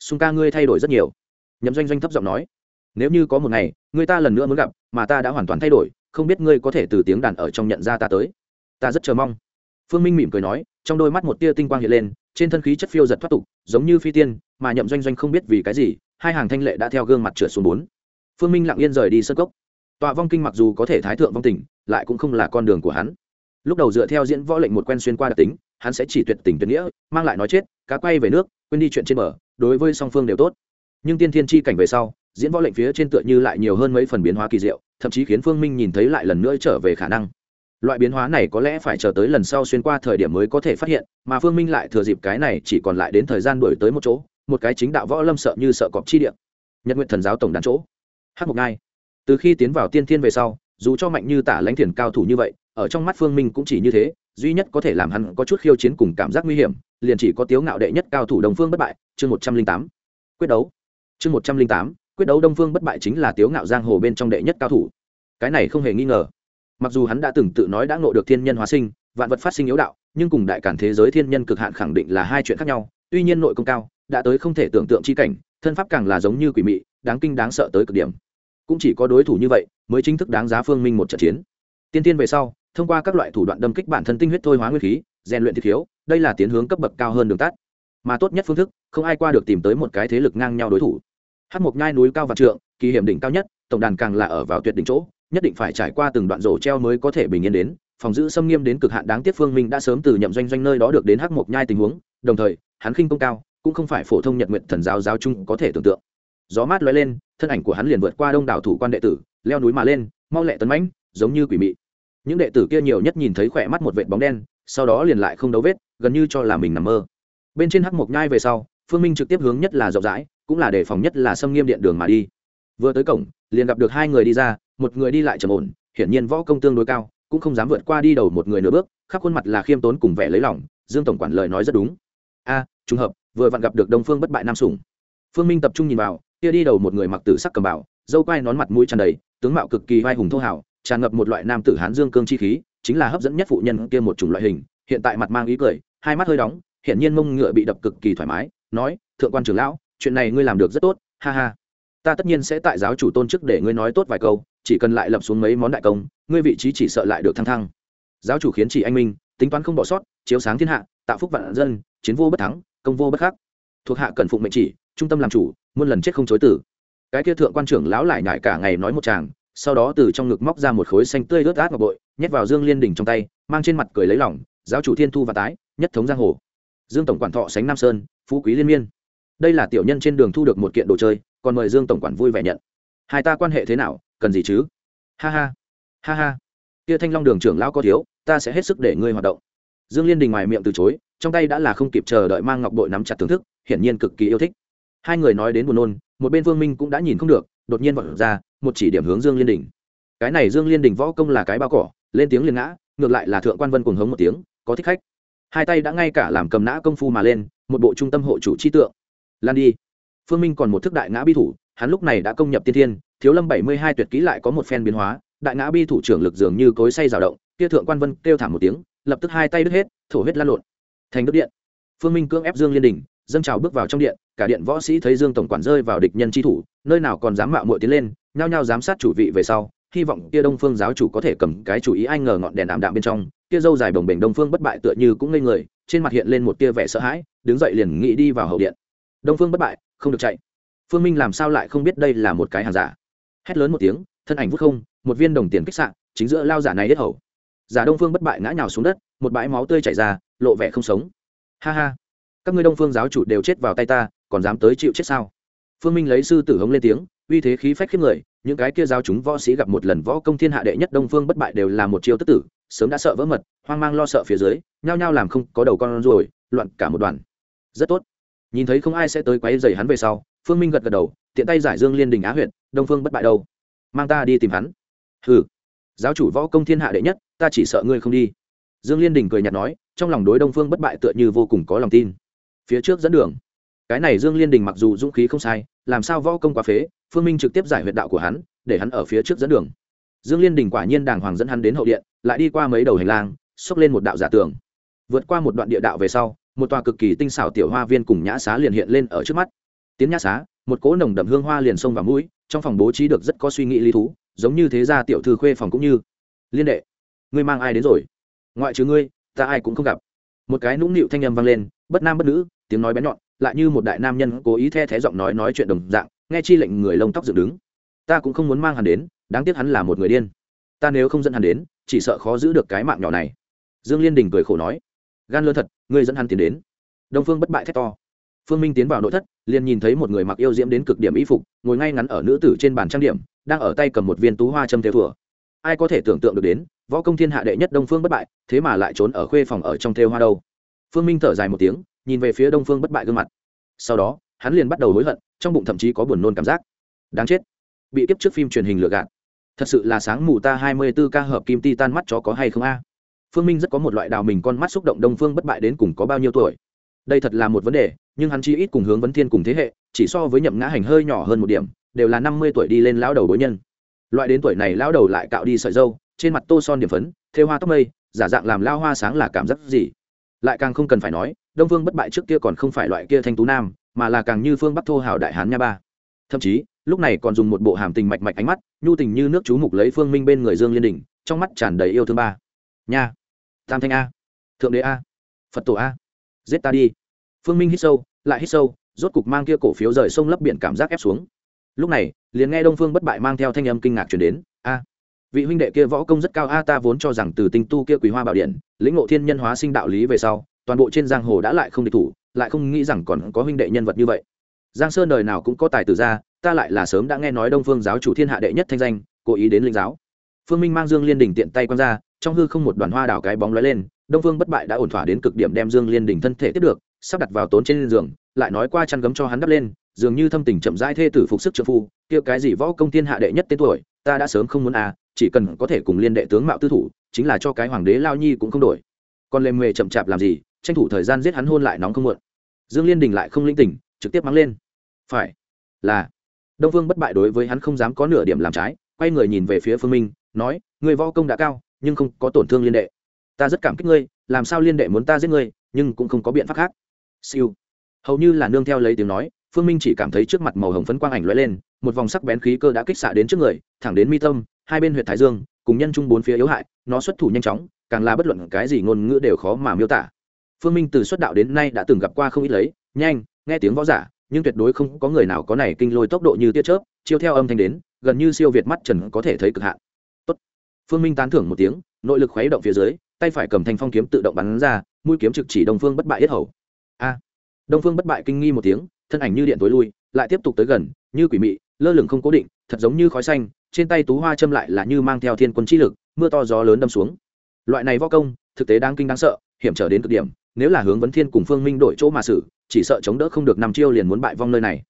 sung ca ngươi thay đổi rất nhiều. Nhậm doanh doanh thấp giọng nói, nếu như có một ngày người ta lần nữa muốn gặp, mà ta đã hoàn toàn thay đổi, không biết ngươi có thể từ tiếng đàn ở trong nhận ra ta tới. Ta rất chờ mong. Phương minh mỉm cười nói, trong đôi mắt một tia tinh quang hiện lên, trên thân khí chất phiêu giật thoát tục, giống như phi tiên, mà nhậm doanh doanh không biết vì cái gì, hai hàng thanh lệ đã theo gương mặt trượt xuống bốn. Phương minh lặng yên rời đi sân cốc. Tọa vong kinh mặc dù có thể thái thượng vong tình, lại cũng không là con đường của hắn. Lúc đầu dựa theo diễn võ lệnh một quen xuyên qua đặc tính, hắn sẽ chỉ tuyệt tình tuyệt nghĩa, mang lại nói chết, cá quay về nước, quên đi chuyện trên bờ đối với song phương đều tốt. Nhưng tiên thiên chi cảnh về sau, diễn võ lệnh phía trên tựa như lại nhiều hơn mấy phần biến hóa kỳ diệu, thậm chí khiến phương minh nhìn thấy lại lần nữa trở về khả năng. Loại biến hóa này có lẽ phải chờ tới lần sau xuyên qua thời điểm mới có thể phát hiện, mà phương minh lại thừa dịp cái này chỉ còn lại đến thời gian đổi tới một chỗ, một cái chính đạo võ lâm sợ như sợ cọp chi điện nhật nguyện thần giáo tổng đàn chỗ. Hát một ngai. Từ khi tiến vào tiên thiên về sau, dù cho mạnh như tả lãnh thiền cao thủ như vậy, ở trong mắt phương minh cũng chỉ như thế duy nhất có thể làm hắn có chút khiêu chiến cùng cảm giác nguy hiểm, liền chỉ có tiếu ngạo đệ nhất cao thủ đồng phương bất bại, chương một trăm linh tám. Quyết đấu. Chương một trăm linh tám, quyết đấu đông phương bất bại chính là tiếu ngạo giang hồ bên trong đệ nhất cao thủ. Cái này không hề nghi ngờ. Mặc dù hắn đã từng tự nói đã ngộ được thiên nhân hóa sinh, vạn vật phát sinh yếu đạo, nhưng cùng đại cản thế giới thiên nhân cực hạn khẳng định là hai chuyện khác nhau, tuy nhiên nội công cao, đã tới không thể tưởng tượng chi cảnh, thân pháp càng là giống như quỷ mị, đáng kinh đáng sợ tới cực điểm. Cũng chỉ có đối thủ như vậy mới chính thức đáng giá phương minh một trận chiến. Tiên tiên về sau thông qua các loại thủ đoạn đâm kích bản thân tinh huyết thôi hóa nguyên khí, rèn luyện thiết khiếu, đây là tiến hướng cấp bậc cao hơn đường tắt. Mà tốt nhất phương thức, không ai qua được tìm tới một cái thế lực ngang nhau đối thủ. Hát mộc nhai núi cao và trượng, kỳ hiểm đỉnh cao nhất, tổng đàn càng là ở vào tuyệt đỉnh chỗ, nhất định phải trải qua từng đoạn rổ treo mới có thể bình yên đến, phòng giữ xâm nghiêm đến cực hạn đáng tiếc phương minh đã sớm từ nhậm doanh doanh nơi đó được đến hắc mộc nhai tình huống, đồng thời, hắn khinh công cao, cũng không phải phổ thông nhật nguyện thần giáo giáo chung có thể tưởng tượng. Gió mát lóe lên, thân ảnh của hắn liền vượt qua đông đảo thủ quan đệ tử, leo núi mà lên, mau lẹ tấn mãnh, giống như quỷ mị những đệ tử kia nhiều nhất nhìn thấy khỏe mắt một vệt bóng đen, sau đó liền lại không đấu vết, gần như cho là mình nằm mơ. Bên trên hắc mộc nhai về sau, phương minh trực tiếp hướng nhất là rộng rãi, cũng là đề phòng nhất là xâm nghiêm điện đường mà đi. Vừa tới cổng, liền gặp được hai người đi ra, một người đi lại trầm ổn, hiển nhiên võ công tương đối cao, cũng không dám vượt qua đi đầu một người nửa bước, khắp khuôn mặt là khiêm tốn cùng vẻ lấy lòng, dương tổng quản lời nói rất đúng. A, trùng hợp, vừa vặn gặp được đông phương bất bại nam sủng. Phương minh tập trung nhìn vào, kia đi đầu một người mặc tử sắc cầm bảo dâu quai nón mặt mũi tràn đầy, tướng mạo cực kỳ vai hùng thô hào tràn ngập một loại nam tử hán dương cương chi khí, chính là hấp dẫn nhất phụ nhân kia một chủng loại hình, hiện tại mặt mang ý cười, hai mắt hơi đóng hiện nhiên mông ngựa bị đập cực kỳ thoải mái, nói, thượng quan trưởng lão, chuyện này ngươi làm được rất tốt, ha ha. Ta tất nhiên sẽ tại giáo chủ tôn chức để ngươi nói tốt vài câu, chỉ cần lại lập xuống mấy món đại công, ngươi vị trí chỉ sợ lại được thăng thăng. Giáo chủ khiến chỉ anh minh, tính toán không bỏ sót, chiếu sáng thiên hạ, tạo phúc vạn dân, chiến vô bất thắng, công vô bất khắc. Thuộc hạ cần phụng mệnh chỉ, trung tâm làm chủ, muôn lần chết không chối tử cái kia thượng quan trưởng lão lại nhải cả ngày nói một chàng sau đó từ trong ngực móc ra một khối xanh tươi rớt át ngọc bội, nhét vào dương liên đỉnh trong tay, mang trên mặt cười lấy lỏng giáo chủ thiên thu và tái, nhất thống giang hồ. Dương tổng quản thọ sánh nam sơn, phú quý liên miên. Đây là tiểu nhân trên đường thu được một kiện đồ chơi, còn mời dương tổng quản vui vẻ nhận. Hai ta quan hệ thế nào, cần gì chứ? Ha ha ha ha. Kia thanh long đường trưởng lão có thiếu, ta sẽ hết sức để ngươi hoạt động. Dương liên đình ngoài miệng từ chối, trong tay đã là không kịp chờ đợi mang ngọc bội nắm chặt thưởng thức, hiển nhiên cực kỳ yêu thích. Hai người nói đến buồn nôn, một bên vương minh cũng đã nhìn không được đột nhiên vọt ra, một chỉ điểm hướng dương liên đình. Cái này dương liên đình võ công là cái bao cỏ, lên tiếng liền ngã, ngược lại là thượng quan vân cùng hống một tiếng, có thích khách. Hai tay đã ngay cả làm cầm nã công phu mà lên, một bộ trung tâm hộ chủ chi tượng. Lan đi. Phương minh còn một thức đại ngã bi thủ, hắn lúc này đã công nhập tiên thiên, thiếu lâm bảy mươi hai tuyệt kỹ lại có một phen biến hóa, đại ngã bi thủ trưởng lực dường như cối say rào động, kia thượng quan vân kêu thảm một tiếng, lập tức hai tay đứt hết, thổ huyết lan lộn. Thành đức điện. Phương minh cưỡng ép dương liên đình dâng trào bước vào trong điện, cả điện võ sĩ thấy dương tổng quản rơi vào địch nhân chi thủ, nơi nào còn dám mạo muội tiến lên, nhao nhao giám sát chủ vị về sau, hy vọng kia đông phương giáo chủ có thể cầm cái chủ ý anh ngờ ngọn đèn ảm đạm bên trong, kia dâu dài bồng bềnh đông phương bất bại tựa như cũng ngây người, trên mặt hiện lên một tia vẻ sợ hãi, đứng dậy liền nghĩ đi vào hậu điện. Đông phương bất bại, không được chạy. Phương minh làm sao lại không biết đây là một cái hàng giả? Hét lớn một tiếng, thân ảnh vút không, một viên đồng tiền kích sạn chính giữa lao giả này hết hầu. Giả đông phương bất bại ngã nhào xuống đất, một bãi máu tươi chảy ra, lộ vẻ không sống. Ha ha các ngươi đông phương giáo chủ đều chết vào tay ta, còn dám tới chịu chết sao? Phương minh lấy sư tử hống lên tiếng, uy thế khí phách khiếp người, những cái kia giáo chúng võ sĩ gặp một lần võ công thiên hạ đệ nhất đông phương bất bại đều là một chiêu tức tử, sớm đã sợ vỡ mật, hoang mang lo sợ phía dưới, nhao nhao làm không có đầu con ruồi, loạn cả một đoàn. Rất tốt. Nhìn thấy không ai sẽ tới quấy rầy hắn về sau, phương minh gật gật đầu, tiện tay giải dương liên đình á huyện đông phương bất bại đâu? Mang ta đi tìm hắn. Ừ giáo chủ võ công thiên hạ đệ nhất, ta chỉ sợ ngươi không đi. Dương liên đình cười nhạt nói, trong lòng đối đông phương bất bại tựa như vô cùng có lòng tin phía trước dẫn đường. Cái này dương liên đình mặc dù dũng khí không sai, làm sao võ công quá phế, phương minh trực tiếp giải huyệt đạo của hắn, để hắn ở phía trước dẫn đường. Dương liên đình quả nhiên đàng hoàng dẫn hắn đến hậu điện, lại đi qua mấy đầu hành lang, xốc lên một đạo giả tường. Vượt qua một đoạn địa đạo về sau, một tòa cực kỳ tinh xảo tiểu hoa viên cùng nhã xá liền hiện lên ở trước mắt. Tiến nhã xá, một cỗ nồng đậm hương hoa liền xông vào mũi, trong phòng bố trí được rất có suy nghĩ lý thú, giống như thế gia tiểu thư khuê phòng cũng như. Liên đệ, ngươi mang ai đến rồi? Ngoại trừ ngươi, ta ai cũng không gặp. Một cái nũng nịu thanh âm vang lên, bất nam bất nữ tiếng nói bén nhọn, lại như một đại nam nhân cố ý the thé giọng nói nói chuyện đồng dạng, nghe chi lệnh người lông tóc dựng đứng. Ta cũng không muốn mang hắn đến, đáng tiếc hắn là một người điên. Ta nếu không dẫn hắn đến, chỉ sợ khó giữ được cái mạng nhỏ này. Dương liên đình cười khổ nói. Gan lơ thật, ngươi dẫn hắn tiến đến. Đông phương bất bại thét to. Phương minh tiến vào nội thất, liền nhìn thấy một người mặc yêu diễm đến cực điểm y phục, ngồi ngay ngắn ở nữ tử trên bàn trang điểm, đang ở tay cầm một viên tú hoa châm theo thừa ai có thể tưởng tượng được đến, võ công thiên hạ đệ nhất đông phương bất bại, thế mà lại trốn ở khuê phòng ở trong theo hoa đâu. Phương minh thở dài một tiếng nhìn về phía đông phương bất bại gương mặt. Sau đó, hắn liền bắt đầu hối hận, trong bụng thậm chí có buồn nôn cảm giác. Đáng chết. Bị kiếp trước phim truyền hình lừa gạt. Thật sự là sáng mù ta hai mươi bốn ca hợp kim ti tan mắt chó có hay không a? Phương minh rất có một loại đào mình con mắt xúc động đông phương bất bại đến cùng có bao nhiêu tuổi. Đây thật là một vấn đề, nhưng hắn chi ít cùng hướng vấn thiên cùng thế hệ, chỉ so với nhậm ngã hành hơi nhỏ hơn một điểm, đều là năm mươi tuổi đi lên lão đầu bối nhân. Loại đến tuổi này lão đầu lại cạo đi sợi dâu, trên mặt tô son điểm phấn, thêu hoa tóc mây, giả dạng làm lao hoa sáng là cảm giác gì? Lại càng không cần phải nói đông Vương bất bại trước kia còn không phải loại kia thanh tú nam, mà là càng như phương bắc thô hào đại hán nha ba. Thậm chí, lúc này còn dùng một bộ hàm tình mạch mạch ánh mắt, nhu tình như nước chú mục lấy phương minh bên người dương liên đình, trong mắt tràn đầy yêu thương ba. Nha. Tam thanh a. Thượng đế a. Phật tổ a. Giết ta đi. Phương minh hít sâu, lại hít sâu, rốt cục mang kia cổ phiếu rời sông lấp biển cảm giác ép xuống. Lúc này, liền nghe đông phương bất bại mang theo thanh âm kinh ngạc chuyển đến, a, vị huynh đệ kia võ công rất cao, a, ta vốn cho rằng từ tinh tu kia quý hoa bảo điện, lĩnh ngộ thiên nhân hóa sinh đạo lý về sau toàn bộ trên giang hồ đã lại không địch thủ, lại không nghĩ rằng còn có huynh đệ nhân vật như vậy. Giang sơn đời nào cũng có tài tử ra, ta lại là sớm đã nghe nói đông phương giáo chủ thiên hạ đệ nhất thanh danh, cố ý đến linh giáo. Phương minh mang dương liên đình tiện tay quăng ra, trong hư không một đoàn hoa đào cái bóng lóe lên, đông phương bất bại đã ổn thỏa đến cực điểm đem dương liên đình thân thể tiếp được, sắp đặt vào tốn trên giường, lại nói qua chăn gấm cho hắn đắp lên, dường như thâm tình chậm rãi thê tử phục sức trợ phu, kia cái gì võ công thiên hạ đệ nhất tên tuổi, ta đã sớm không muốn à chỉ cần có thể cùng liên đệ tướng mạo tư thủ, chính là cho cái hoàng đế lao nhi cũng không đổi. Còn lề mề chậm chạp làm gì tranh thủ thời gian giết hắn hôn lại nóng không muộn. Dương liên đình lại không linh tỉnh, trực tiếp mắng lên. Phải, là, đông phương bất bại đối với hắn không dám có nửa điểm làm trái, quay người nhìn về phía phương minh, nói người võ công đã cao, nhưng không có tổn thương liên đệ. Ta rất cảm kích ngươi, làm sao liên đệ muốn ta giết ngươi, nhưng cũng không có biện pháp khác. Siêu. Hầu như là nương theo lấy tiếng nói, phương minh chỉ cảm thấy trước mặt màu hồng phấn quang ảnh lóe lên, một vòng sắc bén khí cơ đã kích xạ đến trước người, thẳng đến mi tâm, hai bên huyện thái dương, cùng nhân trung bốn phía yếu hại, nó xuất thủ nhanh chóng, càng là bất luận cái gì ngôn ngữ đều khó mà miêu tả phương minh từ xuất đạo đến nay đã từng gặp qua không ít lấy, nhanh, nghe tiếng võ giả, nhưng tuyệt đối không có người nào có này kinh lôi tốc độ như tia chớp, chiêu theo âm thanh đến, gần như siêu việt mắt trần có thể thấy cực hạn. Tốt. phương minh tán thưởng một tiếng, nội lực khuấy động phía dưới, tay phải cầm thanh phong kiếm tự động bắn ra, mũi kiếm trực chỉ đông phương bất bại yết hầu. A. À. Đông phương bất bại kinh nghi một tiếng, thân ảnh như điện tối lui, lại tiếp tục tới gần, như quỷ mị, lơ lửng không cố định, thật giống như khói xanh, trên tay tú hoa châm lại là như mang theo thiên quân chi lực, mưa to gió lớn đâm xuống. Loại này võ công, thực tế đáng kinh đáng sợ hiểm trở đến cực điểm, nếu là hướng vấn thiên cùng phương minh đổi chỗ mà xử, chỉ sợ chống đỡ không được năm chiêu liền muốn bại vong nơi này.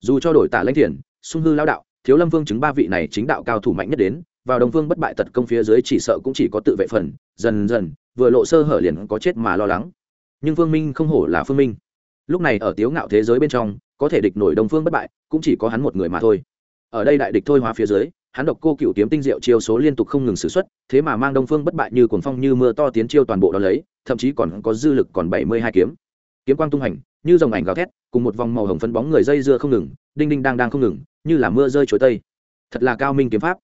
Dù cho đổi tả lãnh thiền sung hư lao đạo, thiếu lâm vương chứng ba vị này chính đạo cao thủ mạnh nhất đến, vào đồng phương bất bại tật công phía dưới chỉ sợ cũng chỉ có tự vệ phần, dần dần, vừa lộ sơ hở liền có chết mà lo lắng. Nhưng phương minh không hổ là phương minh. Lúc này ở tiếu ngạo thế giới bên trong, có thể địch nổi đồng phương bất bại, cũng chỉ có hắn một người mà thôi. Ở đây đại địch thôi hóa phía dưới hắn độc cô cựu kiếm tinh diệu chiêu số liên tục không ngừng sử x thế mà mang đông phương bất bại như cuồng phong như mưa to tiến chiêu toàn bộ đó lấy, thậm chí còn có dư lực còn bảy mươi hai kiếm. Kiếm quang tung hành, như dòng ảnh gào thét, cùng một vòng màu hồng phân bóng người dây dưa không ngừng, đinh đinh đang đang không ngừng, như là mưa rơi chối tây. Thật là cao minh kiếm pháp.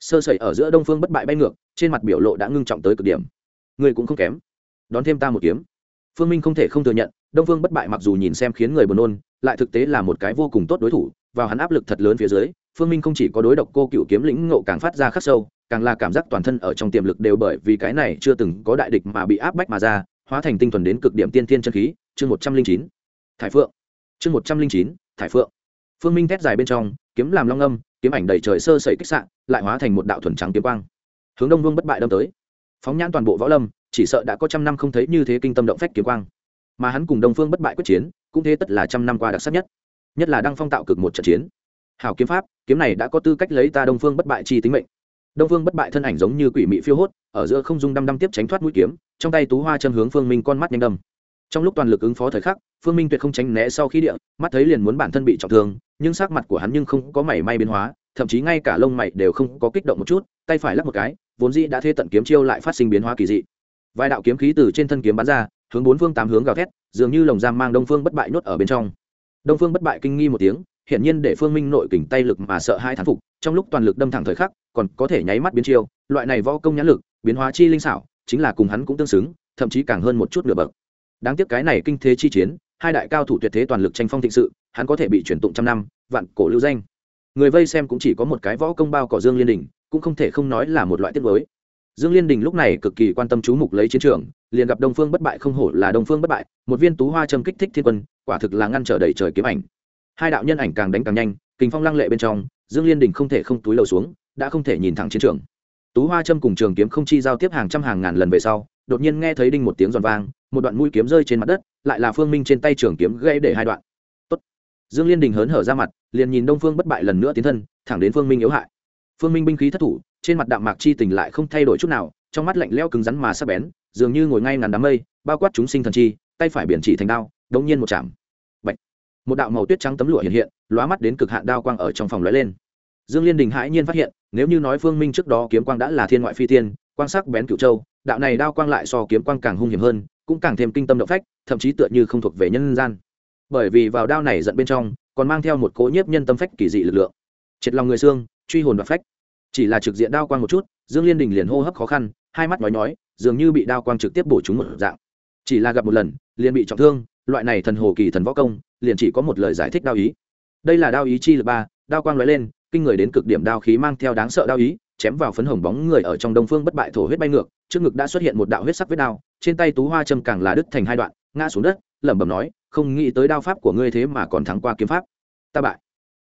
Sơ sẩy ở giữa đông phương bất bại bay ngược, trên mặt biểu lộ đã ngưng trọng tới cực điểm. Người cũng không kém. Đón thêm ta một kiếm. Phương minh không thể không thừa nhận, đông phương bất bại mặc dù nhìn xem khiến người buồn nôn, lại thực tế là một cái vô cùng tốt đối thủ, vào hắn áp lực thật lớn phía dưới phương minh không chỉ có đối độc cô cựu kiếm lĩnh ngộ càng phát ra khắc sâu, càng là cảm giác toàn thân ở trong tiềm lực đều bởi vì cái này chưa từng có đại địch mà bị áp bách mà ra, hóa thành tinh thuần đến cực điểm tiên thiên chân khí, chương một trăm linh chín. Thải phượng. Chương một trăm linh chín, thải phượng. Phương minh thét dài bên trong, kiếm làm long âm, kiếm ảnh đầy trời sơ sẩy kích sạn lại hóa thành một đạo thuần trắng kiếm quang. Hướng đông vương bất bại đâm tới. Phóng nhãn toàn bộ võ lâm, chỉ sợ đã có trăm năm không thấy như thế kinh tâm động phách kiếm quang. Mà hắn cùng đông phương bất bại quyết chiến, cũng thế tất là trăm năm qua đặc sắc nhất. Nhất là đăng phong tạo cực một trận chiến. Hảo kiếm pháp kiếm này đã có tư cách lấy ta đông phương bất bại chi tính mệnh. Đông phương bất bại thân ảnh giống như quỷ mị phiêu hốt, ở giữa không dung đăm đăm tiếp tránh thoát mũi kiếm, trong tay tú hoa châm hướng phương minh con mắt nhanh đâm. Trong lúc toàn lực ứng phó thời khắc, phương minh tuyệt không tránh né sau khi địa, mắt thấy liền muốn bản thân bị trọng thương, nhưng sắc mặt của hắn nhưng không có mảy may biến hóa, thậm chí ngay cả lông mày đều không có kích động một chút, tay phải lắp một cái, vốn dĩ đã thê tận kiếm chiêu lại phát sinh biến hóa kỳ dị. Vài đạo kiếm khí từ trên thân kiếm bắn ra, hướng bốn phương tám hướng gào thét, dường như lồng giam mang đông phương bất bại nhốt ở bên trong. Đông phương bất bại kinh nghi một tiếng hiện nhiên để phương minh nội kình tay lực mà sợ hai thán phục, trong lúc toàn lực đâm thẳng thời khắc, còn có thể nháy mắt biến chiêu, loại này võ công nhãn lực, biến hóa chi linh xảo, chính là cùng hắn cũng tương xứng, thậm chí càng hơn một chút nửa bậc. Đáng tiếc cái này kinh thế chi chiến, hai đại cao thủ tuyệt thế toàn lực tranh phong thịnh sự, hắn có thể bị chuyển tụng trăm năm, vạn cổ lưu danh. Người vây xem cũng chỉ có một cái võ công bao cỏ dương liên đình, cũng không thể không nói là một loại tiết mới. Dương liên đình lúc này cực kỳ quan tâm chú mục lấy chiến trường, liền gặp đông phương bất bại không hổ là đông phương bất bại, một viên tú hoa châm kích thích thiên quân, quả thực là ngăn trở đầy trời kiếm ảnh hai đạo nhân ảnh càng đánh càng nhanh, kình phong lăng lệ bên trong, dương liên đình không thể không túi lầu xuống, đã không thể nhìn thẳng chiến trường. Tú hoa châm cùng trường kiếm không chi giao tiếp hàng trăm hàng ngàn lần về sau, đột nhiên nghe thấy đinh một tiếng giòn vang, một đoạn mũi kiếm rơi trên mặt đất, lại là phương minh trên tay trường kiếm gãy để hai đoạn. Tốt. dương liên đình hớn hở ra mặt, liền nhìn đông phương bất bại lần nữa tiến thân, thẳng đến phương minh yếu hại. Phương minh binh khí thất thủ, trên mặt đạm mạc chi tình lại không thay đổi chút nào, trong mắt lạnh leo cứng rắn mà sắc bén, dường như ngồi ngay ngắn đám mây, bao quát chúng sinh thần chi, tay phải biển chỉ thành đao đống nhiên một chạm một đạo màu tuyết trắng tấm lụa hiện hiện, lóa mắt đến cực hạn đao quang ở trong phòng lóe lên. Dương liên đình hãi nhiên phát hiện, nếu như nói phương minh trước đó kiếm quang đã là thiên ngoại phi tiên, quang sắc bén cựu châu, đạo này đao quang lại so kiếm quang càng hung hiểm hơn, cũng càng thêm kinh tâm động phách, thậm chí tựa như không thuộc về nhân gian. Bởi vì vào đao này giận bên trong, còn mang theo một cố nhiếp nhân tâm phách kỳ dị lực lượng. Triệt lòng người xương, truy hồn và phách. Chỉ là trực diện đao quang một chút, dương liên đình liền hô hấp khó khăn, hai mắt nói nói dường như bị đao quang trực tiếp bổ trúng một dạng. Chỉ là gặp một lần, liền bị trọng thương loại này thần hồ kỳ thần võ công, liền chỉ có một lời giải thích đao ý. Đây là đao ý chi lực ba, đao quang lóe lên, kinh người đến cực điểm đao khí mang theo đáng sợ đao ý, chém vào phấn hồng bóng người ở trong đông phương bất bại thổ huyết bay ngược, trước ngực đã xuất hiện một đạo huyết sắc vết đao, trên tay tú hoa châm càng là đứt thành hai đoạn, ngã xuống đất, lẩm bẩm nói, không nghĩ tới đao pháp của ngươi thế mà còn thắng qua kiếm pháp. Ta bại.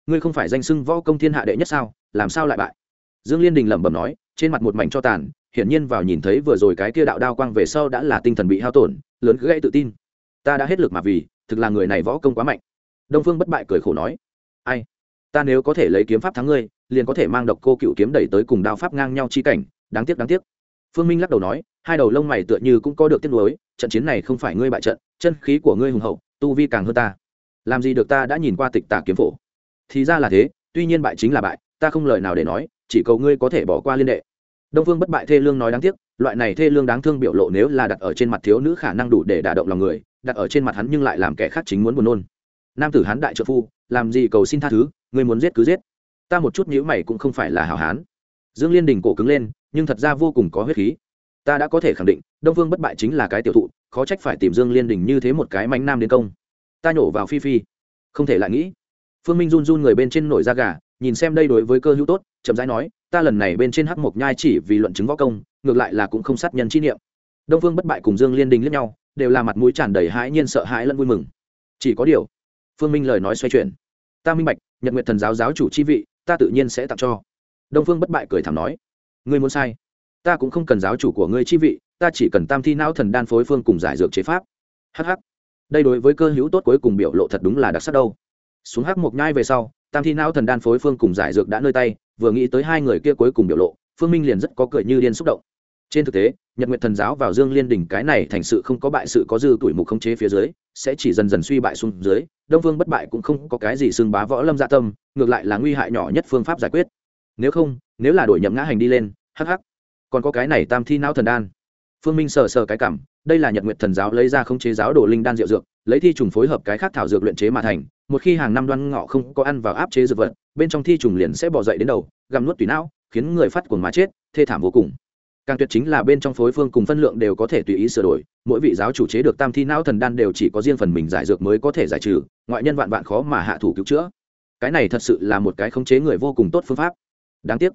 Ngươi không phải danh sưng võ công thiên hạ đệ nhất sao, làm sao lại bại? Dương liên đình lẩm bẩm nói, trên mặt một mảnh cho tàn, hiển nhiên vào nhìn thấy vừa rồi cái kia đạo đao quang về sau đã là tinh thần bị hao tổn, lớn gãy tự tin ta đã hết lực mà vì, thực là người này võ công quá mạnh. Đông phương bất bại cười khổ nói, ai, ta nếu có thể lấy kiếm pháp thắng ngươi, liền có thể mang độc cô cựu kiếm đẩy tới cùng đao pháp ngang nhau chi cảnh, đáng tiếc đáng tiếc. Phương minh lắc đầu nói, hai đầu lông mày tựa như cũng có được tiết nuối, trận chiến này không phải ngươi bại trận, chân khí của ngươi hùng hậu, tu vi càng hơn ta. Làm gì được ta đã nhìn qua tịch tả kiếm phổ. Thì ra là thế, tuy nhiên bại chính là bại, ta không lời nào để nói, chỉ cầu ngươi có thể bỏ qua liên đệ. Đông phương bất bại thê lương nói đáng tiếc loại này thê lương đáng thương biểu lộ nếu là đặt ở trên mặt thiếu nữ khả năng đủ để đả động lòng người, đặt ở trên mặt hắn nhưng lại làm kẻ khác chính muốn buồn nôn. Nam tử hán đại trợ phu, làm gì cầu xin tha thứ, người muốn giết cứ giết. Ta một chút nhữ mày cũng không phải là hảo hán. Dương liên đình cổ cứng lên, nhưng thật ra vô cùng có huyết khí. Ta đã có thể khẳng định, đông Vương bất bại chính là cái tiểu thụ, khó trách phải tìm dương liên đình như thế một cái mánh nam đến công. Ta nhổ vào phi phi. Không thể lại nghĩ. Phương minh run run người bên trên nổi da gà nhìn xem đây đối với cơ hữu tốt, chậm rãi nói, ta lần này bên trên hắc mộc nhai chỉ vì luận chứng võ công, ngược lại là cũng không sát nhân chi niệm. Đông phương bất bại cùng dương liên đình lẫn nhau, đều là mặt mũi tràn đầy hãi nhiên sợ hãi lẫn vui mừng. Chỉ có điều, phương minh lời nói xoay chuyển. Ta minh bạch, nhật nguyện thần giáo giáo chủ chi vị, ta tự nhiên sẽ tặng cho. Đông phương bất bại cười thảm nói, ngươi muốn sai. Ta cũng không cần giáo chủ của ngươi chi vị, ta chỉ cần tam thi não thần đan phối phương cùng giải dược chế pháp. Hh đây đối với cơ hữu tốt cuối cùng biểu lộ thật đúng là đặc sắc đâu. Xuống hắc mộc nhai về sau tam thi não thần đan phối phương cùng giải dược đã nơi tay, vừa nghĩ tới hai người kia cuối cùng biểu lộ, phương minh liền rất có cười như điên xúc động. Trên thực tế, nhật nguyện thần giáo vào dương liên đỉnh cái này thành sự không có bại sự có dư tuổi mục khống chế phía dưới, sẽ chỉ dần dần suy bại xuống dưới, đông vương bất bại cũng không có cái gì xưng bá võ lâm dạ tâm, ngược lại là nguy hại nhỏ nhất phương pháp giải quyết. Nếu không, nếu là đổi nhậm ngã hành đi lên hh còn có cái này tam thi não thần đan. Phương minh sờ sờ cái cảm, đây là nhật nguyện thần giáo lấy ra khống chế giáo đồ linh đan diệu dược lấy thi trùng phối hợp cái khác thảo dược luyện chế mà thành, một khi hàng năm đoan ngọ không có ăn vào áp chế dược vật, bên trong thi trùng liền sẽ bỏ dậy đến đầu, gặm nuốt tùy não, khiến người phát cuồng má chết, thê thảm vô cùng. Càng tuyệt chính là bên trong phối phương cùng phân lượng đều có thể tùy ý sửa đổi, mỗi vị giáo chủ chế được tam thi não thần đan đều chỉ có riêng phần mình giải dược mới có thể giải trừ, ngoại nhân vạn vạn khó mà hạ thủ cứu chữa. Cái này thật sự là một cái khống chế người vô cùng tốt phương pháp. Đáng tiếc,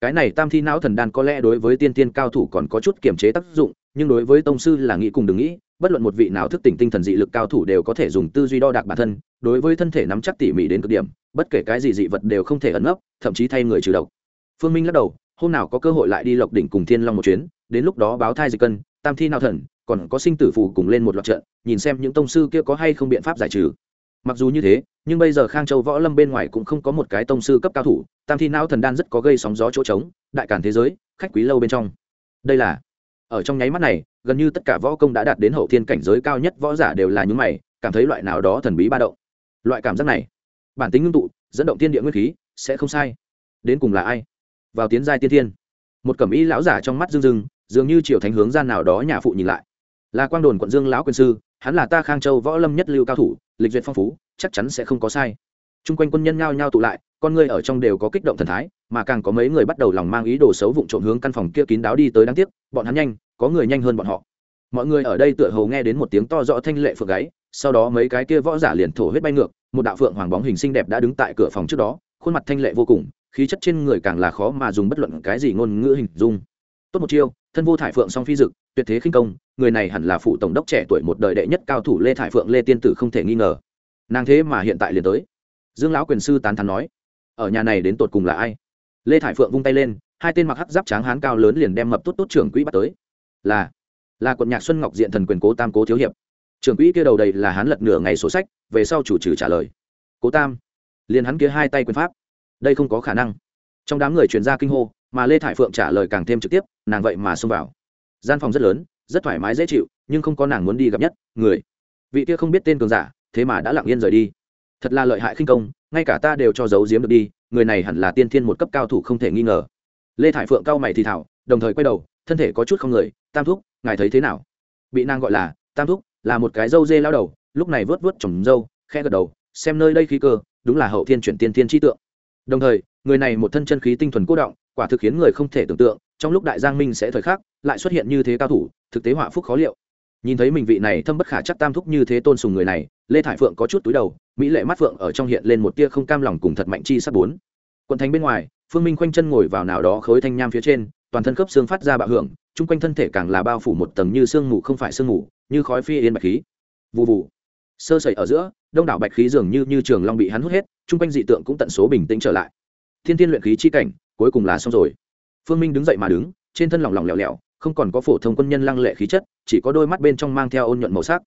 cái này tam thi não thần đan có lẽ đối với tiên tiên cao thủ còn có chút kiềm chế tác dụng, nhưng đối với tông sư là nghĩ cùng đừng nghĩ bất luận một vị nào thức tỉnh tinh thần dị lực cao thủ đều có thể dùng tư duy đo đạc bản thân, đối với thân thể nắm chắc tỉ mỉ đến cực điểm, bất kể cái gì dị vật đều không thể ẩn nấp, thậm chí thay người trừ độc. Phương minh lắc đầu, hôm nào có cơ hội lại đi lộc đỉnh cùng thiên long một chuyến, đến lúc đó báo thai dịch cân, tam thi nào thần, còn có sinh tử phù cùng lên một loạt trận, nhìn xem những tông sư kia có hay không biện pháp giải trừ. Mặc dù như thế, nhưng bây giờ khang châu võ lâm bên ngoài cũng không có một cái tông sư cấp cao thủ, tam thi não thần đan rất có gây sóng gió chỗ trống, đại cản thế giới, khách quý lâu bên trong. Đây là, ở trong nháy mắt này gần như tất cả võ công đã đạt đến hậu thiên cảnh giới cao nhất, võ giả đều là những mày, cảm thấy loại nào đó thần bí ba động. Loại cảm giác này, bản tính ngưng tụ, dẫn động tiên địa nguyên khí, sẽ không sai. Đến cùng là ai? Vào tiến giai tiên thiên. Một cẩm y lão giả trong mắt dương dương dường như triều thánh hướng gian nào đó nhà phụ nhìn lại. Là quang đồn quận dương lão quân sư, hắn là ta khang châu võ lâm nhất lưu cao thủ, lịch duyệt phong phú, chắc chắn sẽ không có sai. Chung quanh quân nhân nhao nhao tụ lại, con người ở trong đều có kích động thần thái, mà càng có mấy người bắt đầu lòng mang ý đồ xấu vụng trộm hướng căn phòng kia kín đáo đi tới đáng tiếc, bọn hắn nhanh có người nhanh hơn bọn họ. Mọi người ở đây tựa hồ nghe đến một tiếng to rõ thanh lệ phượng gáy, sau đó mấy cái kia võ giả liền thổ huyết bay ngược, một đạo phượng hoàng bóng hình xinh đẹp đã đứng tại cửa phòng trước đó, khuôn mặt thanh lệ vô cùng, khí chất trên người càng là khó mà dùng bất luận cái gì ngôn ngữ hình dung. Tốt một chiêu, thân vô thải phượng song phi dực, tuyệt thế khinh công, người này hẳn là phụ tổng đốc trẻ tuổi một đời đệ nhất cao thủ lê thải phượng lê tiên tử không thể nghi ngờ. Nàng thế mà hiện tại liền tới. Dương lão quyền sư tán thắn nói, ở nhà này đến tột cùng là ai? Lê thải phượng vung tay lên, hai tên mặc hắc giáp tráng hán cao lớn liền đem mập tốt tốt trưởng quỹ bắt tới là là quận nhạc xuân ngọc diện thần quyền cố tam cố thiếu hiệp. Trưởng quỹ kia đầu đầy là hắn lật nửa ngày sổ sách, về sau chủ trừ trả lời. Cố tam, liền hắn kia hai tay quyền pháp. Đây không có khả năng. Trong đám người truyền ra kinh hô, mà lê thải phượng trả lời càng thêm trực tiếp, nàng vậy mà xông vào. Gian phòng rất lớn, rất thoải mái dễ chịu, nhưng không có nàng muốn đi gặp nhất, người. Vị kia không biết tên cường giả, thế mà đã lặng yên rời đi. Thật là lợi hại khinh công, ngay cả ta đều cho giấu giếm được đi, người này hẳn là tiên thiên một cấp cao thủ không thể nghi ngờ. Lê thải phượng cao mày thì thảo, đồng thời quay đầu thân thể có chút không người, tam thúc, ngài thấy thế nào? Bị nàng gọi là, tam thúc, là một cái dâu dê lao đầu. Lúc này vớt vớt trồng dâu khe gật đầu, xem nơi đây khí cơ, đúng là hậu thiên chuyển tiên thiên trí tượng. Đồng thời, người này một thân chân khí tinh thuần cố động, quả thực khiến người không thể tưởng tượng, trong lúc đại giang minh sẽ thời khắc, lại xuất hiện như thế cao thủ, thực tế họa phúc khó liệu. Nhìn thấy mình vị này thâm bất khả chắc tam thúc như thế tôn sùng người này, lê thải phượng có chút túi đầu, mỹ lệ mắt phượng ở trong hiện lên một tia không cam lòng cùng thật mạnh chi sắp bốn. Quận thành bên ngoài, phương minh khoanh chân ngồi vào nào đó khối thanh nham phía trên toàn thân khớp xương phát ra bạo hưởng, chung quanh thân thể càng là bao phủ một tầng như sương mù không phải sương mù, như khói phi yên bạch khí. Vụ vụ sơ sẩy ở giữa, đông đảo bạch khí dường như như trường long bị hắn hút hết, chung quanh dị tượng cũng tận số bình tĩnh trở lại. Thiên thiên luyện khí chi cảnh, cuối cùng là xong rồi. Phương minh đứng dậy mà đứng, trên thân lỏng lỏng lẻo lẻo, không còn có phổ thông quân nhân lăng lệ khí chất, chỉ có đôi mắt bên trong mang theo ôn nhuận màu sắc.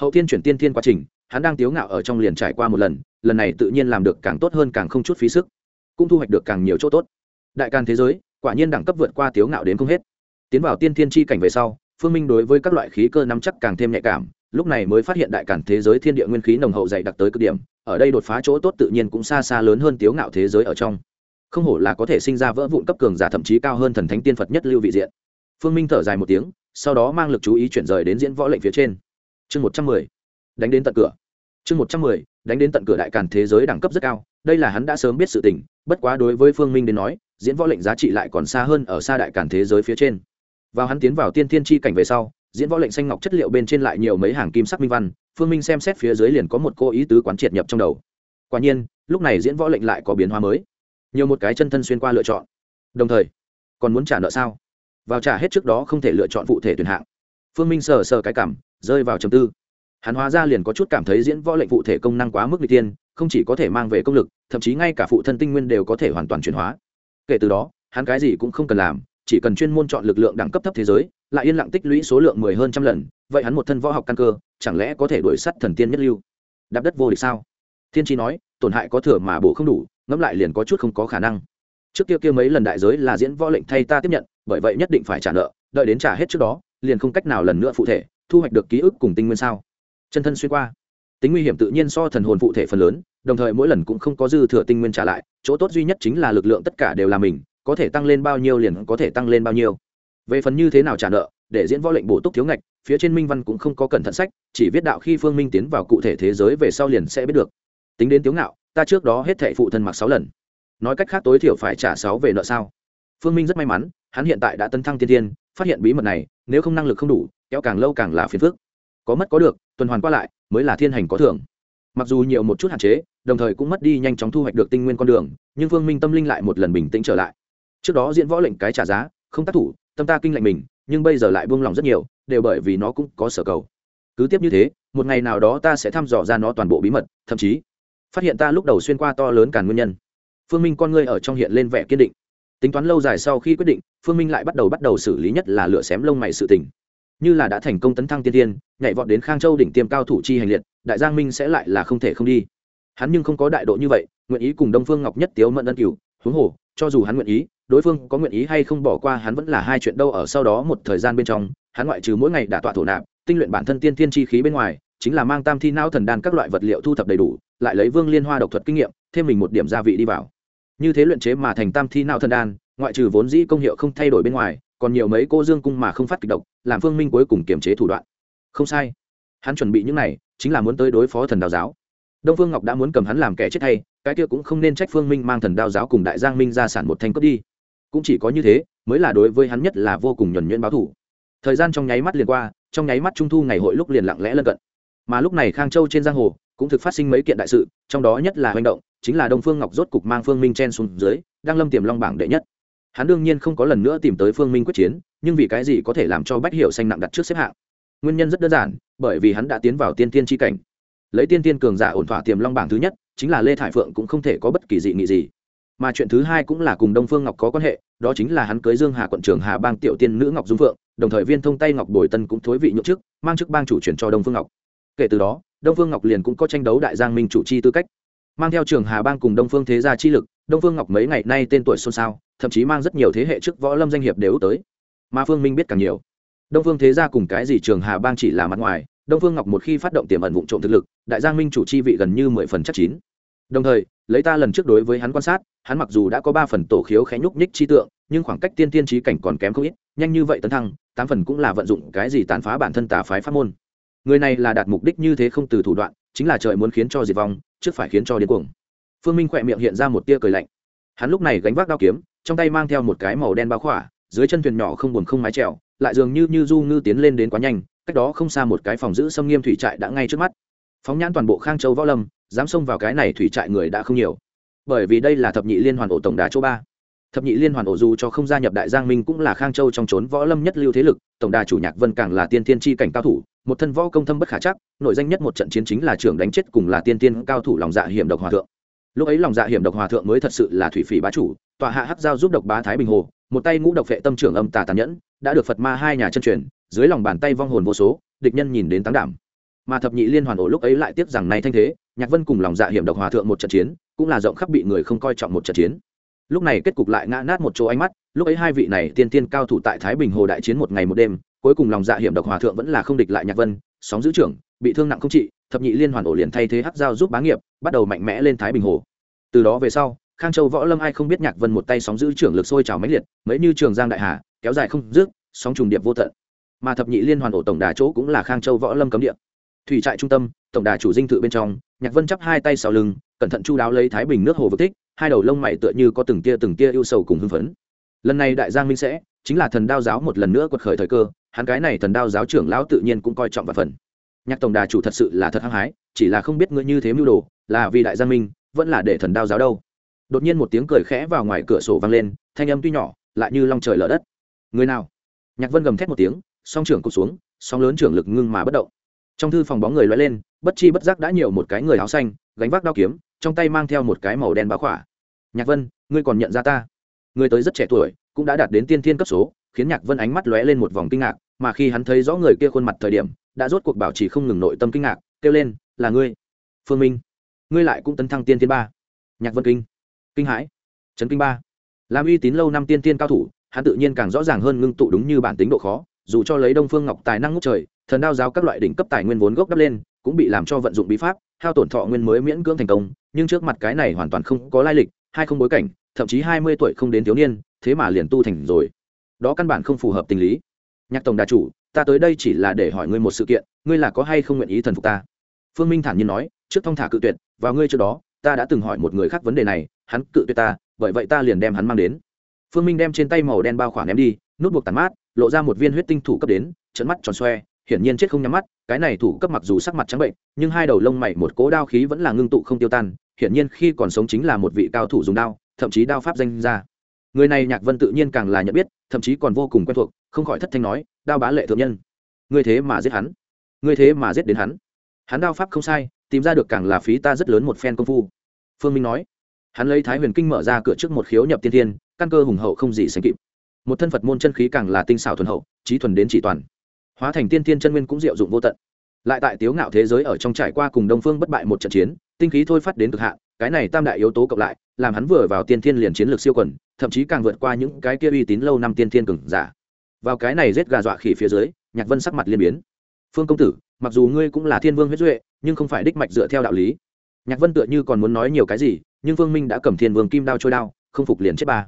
Hậu thiên chuyển tiên thiên quá trình, hắn đang tiếu ngạo ở trong liền trải qua một lần lần này tự nhiên làm được càng tốt hơn càng không chút phí sức, cũng thu hoạch được càng nhiều chỗ tốt. Đại can thế giới quả nhiên đẳng cấp vượt qua tiếu ngạo đến không hết. Tiến vào tiên thiên chi cảnh về sau, phương minh đối với các loại khí cơ nắm chắc càng thêm nhạy cảm, lúc này mới phát hiện đại cản thế giới thiên địa nguyên khí nồng hậu dày đặc tới cực điểm, ở đây đột phá chỗ tốt tự nhiên cũng xa xa lớn hơn tiếu ngạo thế giới ở trong. Không hổ là có thể sinh ra vỡ vụn cấp cường giả thậm chí cao hơn thần thánh tiên phật nhất lưu vị diện. Phương minh thở dài một tiếng, sau đó mang lực chú ý chuyển rời đến diễn võ lệnh phía trên. Chương một trăm mười, đánh đến tận cửa. Chương một trăm mười, đánh đến tận cửa đại Cản thế giới đẳng cấp rất cao, đây là hắn đã sớm biết sự tình, bất quá đối với phương minh đến nói diễn võ lệnh giá trị lại còn xa hơn ở xa đại càn thế giới phía trên. Vào hắn tiến vào tiên thiên tri cảnh về sau, diễn võ lệnh xanh ngọc chất liệu bên trên lại nhiều mấy hàng kim sắc minh văn, phương minh xem xét phía dưới liền có một cô ý tứ quán triệt nhập trong đầu. Quả nhiên, lúc này diễn võ lệnh lại có biến hóa mới. Nhiều một cái chân thân xuyên qua lựa chọn. Đồng thời, còn muốn trả nợ sao? Vào trả hết trước đó không thể lựa chọn cụ thể tuyển hạng. Phương minh sờ sờ cái cảm, rơi vào chầm tư. Hắn hóa ra liền có chút cảm thấy diễn võ lệnh cụ thể công năng quá mức n g tiên không chỉ có thể mang về công lực, thậm chí ngay cả phụ thân tinh nguyên đều có thể hoàn toàn chuyển hóa kể từ đó, hắn cái gì cũng không cần làm, chỉ cần chuyên môn chọn lực lượng đẳng cấp thấp thế giới, lại yên lặng tích lũy số lượng mười hơn trăm lần, vậy hắn một thân võ học căn cơ, chẳng lẽ có thể đuổi sắt thần tiên nhất lưu? Đạp đất vô địch sao? Thiên tri nói, tổn hại có thừa mà bổ không đủ, ngẫm lại liền có chút không có khả năng. Trước kia kia mấy lần đại giới là diễn võ lệnh thay ta tiếp nhận, bởi vậy nhất định phải trả nợ, đợi đến trả hết trước đó, liền không cách nào lần nữa phụ thể, thu hoạch được ký ức cùng tinh nguyên sao? Chân thân xuyên qua. Tính nguy hiểm tự nhiên so thần hồn phụ thể phần lớn đồng thời mỗi lần cũng không có dư thừa tinh nguyên trả lại, chỗ tốt duy nhất chính là lực lượng tất cả đều là mình, có thể tăng lên bao nhiêu liền có thể tăng lên bao nhiêu. Về phần như thế nào trả nợ, để diễn võ lệnh bổ túc thiếu ngạch, phía trên minh văn cũng không có cẩn thận sách, chỉ viết đạo khi phương minh tiến vào cụ thể thế giới về sau liền sẽ biết được. Tính đến tiếu ngạo, ta trước đó hết thệ phụ thân mặc sáu lần. Nói cách khác tối thiểu phải trả sáu về nợ sao? Phương minh rất may mắn, hắn hiện tại đã tấn thăng tiên tiên, phát hiện bí mật này, nếu không năng lực không đủ, kéo càng lâu càng là phiền phức. Có mất có được, tuần hoàn qua lại, mới là thiên hành có thưởng mặc dù nhiều một chút hạn chế, đồng thời cũng mất đi nhanh chóng thu hoạch được tinh nguyên con đường, nhưng phương minh tâm linh lại một lần bình tĩnh trở lại. Trước đó diễn võ lệnh cái trả giá, không tác thủ, tâm ta kinh lệnh mình, nhưng bây giờ lại buông lòng rất nhiều, đều bởi vì nó cũng có sở cầu. Cứ tiếp như thế, một ngày nào đó ta sẽ thăm dò ra nó toàn bộ bí mật, thậm chí phát hiện ta lúc đầu xuyên qua to lớn càn nguyên nhân. Phương minh con ngươi ở trong hiện lên vẻ kiên định. Tính toán lâu dài sau khi quyết định, phương minh lại bắt đầu bắt đầu xử lý nhất là lửa xém lông mày sự tình như là đã thành công tấn thăng tiên tiên, nhảy vọt đến khang châu đỉnh tiêm cao thủ chi hành liệt, đại giang minh sẽ lại là không thể không đi. Hắn nhưng không có đại độ như vậy, nguyện ý cùng đông phương ngọc nhất tiếu mẫn ân cửu, huống hồ, cho dù hắn nguyện ý, đối phương có nguyện ý hay không bỏ qua hắn vẫn là hai chuyện đâu ở sau đó một thời gian bên trong, hắn ngoại trừ mỗi ngày đả tọa thổ nạp, tinh luyện bản thân tiên thiên chi khí bên ngoài, chính là mang tam thi não thần đan các loại vật liệu thu thập đầy đủ, lại lấy vương liên hoa độc thuật kinh nghiệm, thêm mình một điểm gia vị đi vào. Như thế luyện chế mà thành tam thi não thần đan, ngoại trừ vốn dĩ công hiệu không thay đổi bên ngoài còn nhiều mấy cô dương cung mà không phát kịch độc, làm phương minh cuối cùng kiềm chế thủ đoạn. Không sai. Hắn chuẩn bị những này, chính là muốn tới đối phó thần đào giáo. Đông phương ngọc đã muốn cầm hắn làm kẻ chết hay cái kia cũng không nên trách phương minh mang thần đao giáo cùng đại giang minh ra sản một thanh cướp đi. Cũng chỉ có như thế, mới là đối với hắn nhất là vô cùng nhuẩn nhuyễn báo thủ. Thời gian trong nháy mắt liền qua, trong nháy mắt trung thu ngày hội lúc liền lặng lẽ lân cận. Mà lúc này khang châu trên giang hồ, cũng thực phát sinh mấy kiện đại sự, trong đó nhất là hành động, chính là đông phương ngọc rốt cục mang phương minh chen xuống dưới, đang lâm tiềm long bảng đệ nhất hắn đương nhiên không có lần nữa tìm tới phương minh quyết chiến, nhưng vì cái gì có thể làm cho bách hiệu xanh nặng đặt trước xếp hạng? Nguyên nhân rất đơn giản, bởi vì hắn đã tiến vào tiên tiên tri cảnh. Lấy tiên tiên cường giả ổn thỏa tiềm long bảng thứ nhất, chính là lê thải phượng cũng không thể có bất kỳ dị nghị gì. Mà chuyện thứ hai cũng là cùng đông phương ngọc có quan hệ, đó chính là hắn cưới dương hà quận trưởng hà bang tiểu tiên nữ ngọc dung phượng, đồng thời viên thông tay ngọc bồi tân cũng thối vị nhượng chức, mang chức bang chủ chuyển cho đông phương ngọc. Kể từ đó, đông phương ngọc liền cũng có tranh đấu đại giang minh chủ chi tư cách. Mang theo trường hà bang cùng đông phương thế gia chi lực đông phương ngọc mấy ngày nay tên tuổi xôn xao, thậm chí mang rất nhiều thế hệ trước võ lâm danh hiệp đều tới. Mà phương minh biết càng nhiều. Đông phương thế gia cùng cái gì trường hà bang chỉ là mặt ngoài, đông phương ngọc một khi phát động tiềm ẩn vụ trộm thực lực, đại giang minh chủ chi vị gần như mười phần chắc chín. Đồng thời, lấy ta lần trước đối với hắn quan sát, hắn mặc dù đã có ba phần tổ khiếu khẽ nhúc nhích chi tượng, nhưng khoảng cách tiên tiên trí cảnh còn kém không ít, nhanh như vậy tấn thăng, tám phần cũng là vận dụng cái gì tàn phá bản thân tà phái pháp môn. Người này là đạt mục đích như thế không từ thủ đoạn, chính là trời muốn khiến cho diệt vong, trước phải khiến cho điên cuồng phương minh khỏe miệng hiện ra một tia cười lạnh. Hắn lúc này gánh vác đao kiếm, trong tay mang theo một cái màu đen bao khỏa, dưới chân thuyền nhỏ không buồn không mái trèo, lại dường như như du ngư tiến lên đến quá nhanh, cách đó không xa một cái phòng giữ xâm nghiêm thủy trại đã ngay trước mắt. Phóng nhãn toàn bộ khang châu võ lâm, dám xông vào cái này thủy trại người đã không nhiều. Bởi vì đây là thập nhị liên hoàn ổ tổng đà chỗ ba. Thập nhị liên hoàn ổ dù cho không gia nhập đại giang minh cũng là khang châu trong trốn võ lâm nhất lưu thế lực, tổng đà chủ nhạc vân càng là tiên tiên tri cảnh cao thủ, một thân võ công thâm bất khả chắc, nội danh nhất một trận chiến chính là trưởng đánh chết cùng là tiên tiên cao thủ lòng dạ hiểm độc hòa thượng lúc ấy lòng dạ hiểm độc hòa thượng mới thật sự là thủy phỉ bá chủ, tọa hạ hắc giao giúp độc bá thái bình hồ, một tay ngũ độc vệ tâm trưởng âm tà tàn nhẫn, đã được phật ma hai nhà chân truyền, dưới lòng bàn tay vong hồn vô số, địch nhân nhìn đến tăng đảm. Mà thập nhị liên hoàn ổ lúc ấy lại tiếc rằng nay thanh thế, nhạc vân cùng lòng dạ hiểm độc hòa thượng một trận chiến, cũng là rộng khắp bị người không coi trọng một trận chiến. Lúc này kết cục lại ngã nát một chỗ ánh mắt, lúc ấy hai vị này tiên tiên cao thủ tại thái bình hồ đại chiến một ngày một đêm, cuối cùng lòng dạ hiểm độc hòa thượng vẫn là không địch lại nhạc vân, sóng giữ trưởng, bị thương nặng không trị thập nhị liên hoàn ổ liền thay thế hắc giao giúp bá nghiệp, bắt đầu mạnh mẽ lên thái bình hồ. Từ đó về sau, khang châu võ lâm ai không biết nhạc vân một tay sóng giữ trưởng lực sôi trào mãnh liệt, mấy như trường giang đại hà, kéo dài không dứt, sóng trùng điệp vô tận. Mà thập nhị liên hoàn ổ tổng đà chỗ cũng là khang châu võ lâm cấm địa. Thủy trại trung tâm, tổng đà chủ dinh thự bên trong, nhạc vân chắp hai tay sau lưng, cẩn thận chu đáo lấy thái bình nước hồ vực thích, hai đầu lông mày tựa như có từng tia từng tia ưu sầu cùng hưng phấn. Lần này đại giang minh sẽ, chính là thần đao giáo một lần nữa quật khởi thời cơ, hắn cái này thần đao giáo trưởng lão tự nhiên cũng coi trọng và phần nhạc tổng đà chủ thật sự là thật hăng hái, chỉ là không biết ngươi như thế mưu đồ, là vì đại giang minh, vẫn là để thần đao giáo đâu. Đột nhiên một tiếng cười khẽ vào ngoài cửa sổ vang lên, thanh âm tuy nhỏ, lại như long trời lở đất. Người nào? Nhạc vân gầm thét một tiếng, song trưởng cụt xuống, song lớn trưởng lực ngưng mà bất động. Trong thư phòng bóng người loay lên, bất chi bất giác đã nhiều một cái người áo xanh, gánh vác đao kiếm, trong tay mang theo một cái màu đen báo khỏa. Nhạc vân, ngươi còn nhận ra ta? Người tới rất trẻ tuổi, cũng đã đạt đến tiên thiên cấp số, khiến nhạc vân ánh mắt lóe lên một vòng kinh ngạc, mà khi hắn thấy rõ người kia khuôn mặt thời điểm đã rốt cuộc bảo trì không ngừng nội tâm kinh ngạc, kêu lên, là ngươi, phương minh. Ngươi lại cũng tấn thăng tiên tiên ba. Nhạc vân kinh. Kinh hãi. Trấn kinh ba. Làm uy tín lâu năm tiên tiên cao thủ, hắn tự nhiên càng rõ ràng hơn ngưng tụ đúng như bản tính độ khó, dù cho lấy đông phương ngọc tài năng ngút trời, thần đao giáo các loại đỉnh cấp tài nguyên vốn gốc đắp lên, cũng bị làm cho vận dụng bí pháp, hao tổn thọ nguyên mới miễn cưỡng thành công, nhưng trước mặt cái này hoàn toàn không có lai lịch hay không bối cảnh, thậm chí hai mươi tuổi không đến thiếu niên, thế mà liền tu thành rồi. Đó căn bản không phù hợp tình lý. Nhạc tổng đà chủ ta tới đây chỉ là để hỏi ngươi một sự kiện, ngươi là có hay không nguyện ý thần phục ta? Phương minh thản nhiên nói, trước thông thả cự tuyệt, vào ngươi trước đó, ta đã từng hỏi một người khác vấn đề này, hắn cự tuyệt ta, bởi vậy ta liền đem hắn mang đến. Phương minh đem trên tay màu đen bao khoảng ném đi, nút buộc tàn mát, lộ ra một viên huyết tinh thủ cấp đến trận mắt tròn xoe, hiển nhiên chết không nhắm mắt, cái này thủ cấp mặc dù sắc mặt trắng bệnh, nhưng hai đầu lông mày một cố đao khí vẫn là ngưng tụ không tiêu tan, hiển nhiên khi còn sống chính là một vị cao thủ dùng đao, thậm chí đao pháp danh ra. Người này nhạc vân tự nhiên càng là nhận biết, thậm chí còn vô cùng quen thuộc, không khỏi thất thanh nói đao bá lệ thượng nhân. Ngươi thế mà giết hắn. Ngươi thế mà giết đến hắn. Hắn đao pháp không sai, tìm ra được càng là phí ta rất lớn một phen công phu. Phương minh nói. Hắn lấy thái huyền kinh mở ra cửa trước một khiếu nhập tiên thiên, căn cơ hùng hậu không gì sánh kịp. Một thân phật môn chân khí càng là tinh xảo thuần hậu, trí thuần đến chỉ toàn. Hóa thành tiên thiên chân nguyên cũng diệu dụng vô tận. Lại tại tiếu ngạo thế giới ở trong trải qua cùng đông phương bất bại một trận chiến, tinh khí thôi phát đến cực hạn, cái này tam đại yếu tố cộng lại, làm hắn vừa vào tiên thiên liền chiến lược siêu quần, thậm chí càng vượt qua những cái kia uy tín lâu năm tiên thiên cường giả vào cái này rết gà dọa khỉ phía dưới, nhạc vân sắc mặt liên biến. Phương công tử, mặc dù ngươi cũng là thiên vương huyết duệ, nhưng không phải đích mạch dựa theo đạo lý. Nhạc vân tựa như còn muốn nói nhiều cái gì, nhưng phương minh đã cầm thiên vương kim đao trôi đao, không phục liền chết ba.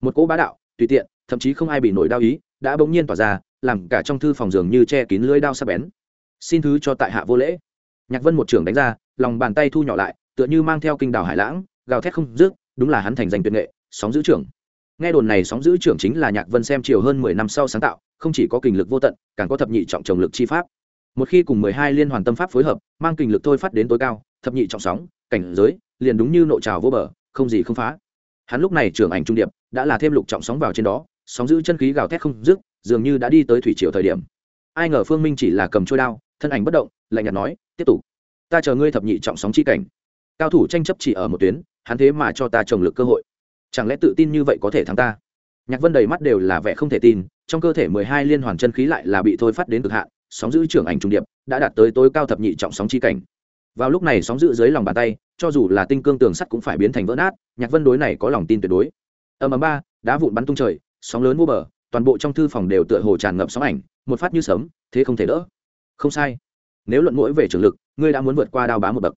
Một cỗ bá đạo, tùy tiện, thậm chí không ai bị nổi đao ý, đã bỗng nhiên tỏa ra, làm cả trong thư phòng giường như che kín lưới đao sắc bén. Xin thứ cho tại hạ vô lễ. Nhạc vân một trưởng đánh ra, lòng bàn tay thu nhỏ lại, tựa như mang theo kinh đảo hải lãng, gào thét không dứt, đúng là hắn thành danh tuyệt nghệ, sóng giữ trưởng nghe đồn này sóng giữ trưởng chính là nhạc vân xem chiều hơn mười năm sau sáng tạo, không chỉ có kình lực vô tận, càng có thập nhị trọng trồng lực chi pháp. Một khi cùng mười hai liên hoàn tâm pháp phối hợp, mang kình lực thôi phát đến tối cao, thập nhị trọng sóng, cảnh giới, liền đúng như nội trào vô bờ, không gì không phá. Hắn lúc này trưởng ảnh trung điệp, đã là thêm lục trọng sóng vào trên đó, sóng giữ chân khí gào thét không dứt, dường như đã đi tới thủy triều thời điểm. Ai ngờ phương minh chỉ là cầm trôi đao, thân ảnh bất động, lạnh nhạt nói, tiếp tục, ta chờ ngươi thập nhị trọng sóng chi cảnh. Cao thủ tranh chấp chỉ ở một tuyến, hắn thế mà cho ta trồng lực cơ hội chẳng lẽ tự tin như vậy có thể thắng ta? Nhạc vân đầy mắt đều là vẻ không thể tin, trong cơ thể mười hai liên hoàn chân khí lại là bị thôi phát đến cực hạn, sóng giữ trưởng ảnh trung điệp, đã đạt tới tối cao thập nhị trọng sóng chi cảnh. Vào lúc này sóng giữ dưới lòng bàn tay, cho dù là tinh cương tường sắt cũng phải biến thành vỡ nát, nhạc vân đối này có lòng tin tuyệt đối. Âm ầm ba, đá vụn bắn tung trời, sóng lớn vô bờ, toàn bộ trong thư phòng đều tựa hồ tràn ngập sóng ảnh, một phát như sấm, thế không thể đỡ. Không sai. Nếu luận mũi về trường lực, ngươi đã muốn vượt qua đao bá một bậc.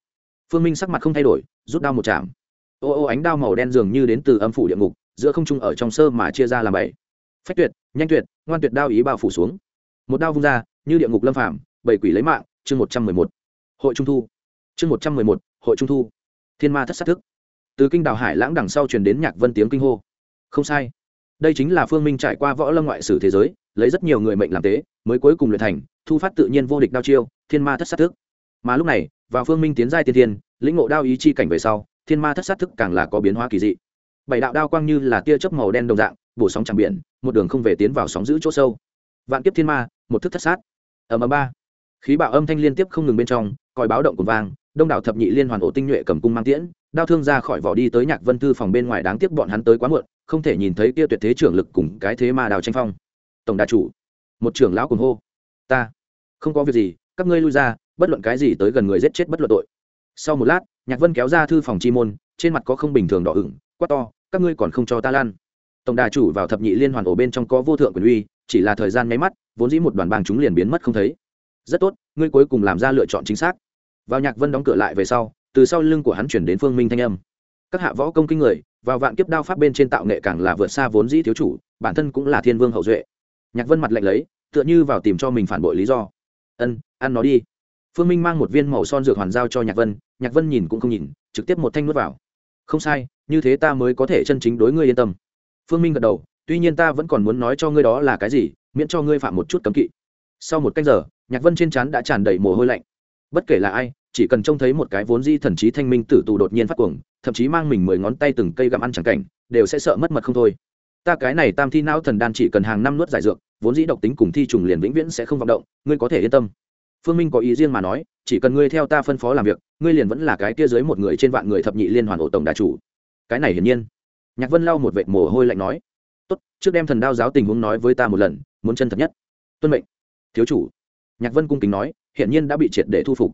Phương minh sắc mặt không thay đổi, rút đao một chạm ô ô ánh đao màu đen dường như đến từ âm phủ địa ngục, giữa không trung ở trong sơ mà chia ra làm bảy. Phách tuyệt, nhanh tuyệt, ngoan tuyệt đao ý bao phủ xuống. Một đao vung ra, như địa ngục lâm phạm bảy quỷ lấy mạng, chương một trăm mười một. Hội trung thu. Chương một trăm mười một, hội trung thu. Thiên ma thất sát thức. Từ kinh đào hải lãng đằng sau truyền đến nhạc vân tiếng kinh hô. Không sai. Đây chính là phương minh trải qua võ lâm ngoại sử thế giới, lấy rất nhiều người mệnh làm tế, mới cuối cùng luyện thành, thu phát tự nhiên vô địch đao chiêu, thiên ma thất sát thức. Mà lúc này, vào phương minh tiến giai tiên thiên, lĩnh ngộ đao ý chi cảnh về sau thiên ma thất sát thức càng là có biến hóa kỳ dị. Bảy đạo đao quang như là tia chớp màu đen đồng dạng, bổ sóng tràng biển, một đường không về tiến vào sóng giữ chỗ sâu. Vạn kiếp thiên ma, một thức thất sát. Ở ầm ba. Khí bạo âm thanh liên tiếp không ngừng bên trong, còi báo động của vang, đông đảo thập nhị liên hoàn ổ tinh nhuệ cầm cung mang tiễn, đao thương ra khỏi vỏ đi tới nhạc vân tư phòng bên ngoài đáng tiếc bọn hắn tới quá muộn, không thể nhìn thấy kia tuyệt thế trưởng lực cùng cái thế ma đào tranh phong. Tổng đà chủ, một trưởng lão cùng hô, ta, không có việc gì, các ngươi lui ra, bất luận cái gì tới gần người giết chết bất luận tội sau một lát, nhạc vân kéo ra thư phòng chi môn, trên mặt có không bình thường đỏ ửng, quát to, các ngươi còn không cho ta lan tổng đà chủ vào thập nhị liên hoàn ổ bên trong có vô thượng quyền uy, chỉ là thời gian nháy mắt, vốn dĩ một đoàn bàng chúng liền biến mất không thấy. Rất tốt, ngươi cuối cùng làm ra lựa chọn chính xác. Vào nhạc vân đóng cửa lại về sau, từ sau lưng của hắn chuyển đến phương minh thanh âm. Các hạ võ công kinh người, vào vạn kiếp đao pháp bên trên tạo nghệ càng là vượt xa vốn dĩ thiếu chủ, bản thân cũng là thiên vương hậu duệ. Nhạc vân mặt lạnh lấy, tựa như vào tìm cho mình phản bội lý do. Ân, ăn nó đi phương minh mang một viên màu son dược hoàn giao cho nhạc vân nhạc vân nhìn cũng không nhìn, trực tiếp một thanh nuốt vào. Không sai, như thế ta mới có thể chân chính đối ngươi yên tâm. Phương minh gật đầu, tuy nhiên ta vẫn còn muốn nói cho ngươi đó là cái gì, miễn cho ngươi phạm một chút cấm kỵ. Sau một cách giờ, nhạc vân trên trán đã tràn đầy mồ hôi lạnh. Bất kể là ai, chỉ cần trông thấy một cái vốn di thần trí thanh minh tử tù đột nhiên phát cuồng, thậm chí mang mình mười ngón tay từng cây gặm ăn chẳng cảnh, đều sẽ sợ mất mật không thôi. Ta cái này tam thi não thần đan chỉ cần hàng năm nuốt giải dược, vốn dĩ độc tính cùng thi trùng liền vĩnh viễn sẽ không vọng động, ngươi có thể yên tâm phương minh có ý riêng mà nói, chỉ cần ngươi theo ta phân phó làm việc, ngươi liền vẫn là cái kia dưới một người trên vạn người thập nhị liên hoàn ổ tổng đà chủ. Cái này hiển nhiên. Nhạc vân lau một vệ mồ hôi lạnh nói. Tốt, trước đem thần đao giáo tình huống nói với ta một lần, muốn chân thật nhất. Tuân mệnh. Thiếu chủ. Nhạc vân cung kính nói hiện nhiên đã bị triệt để thu phục.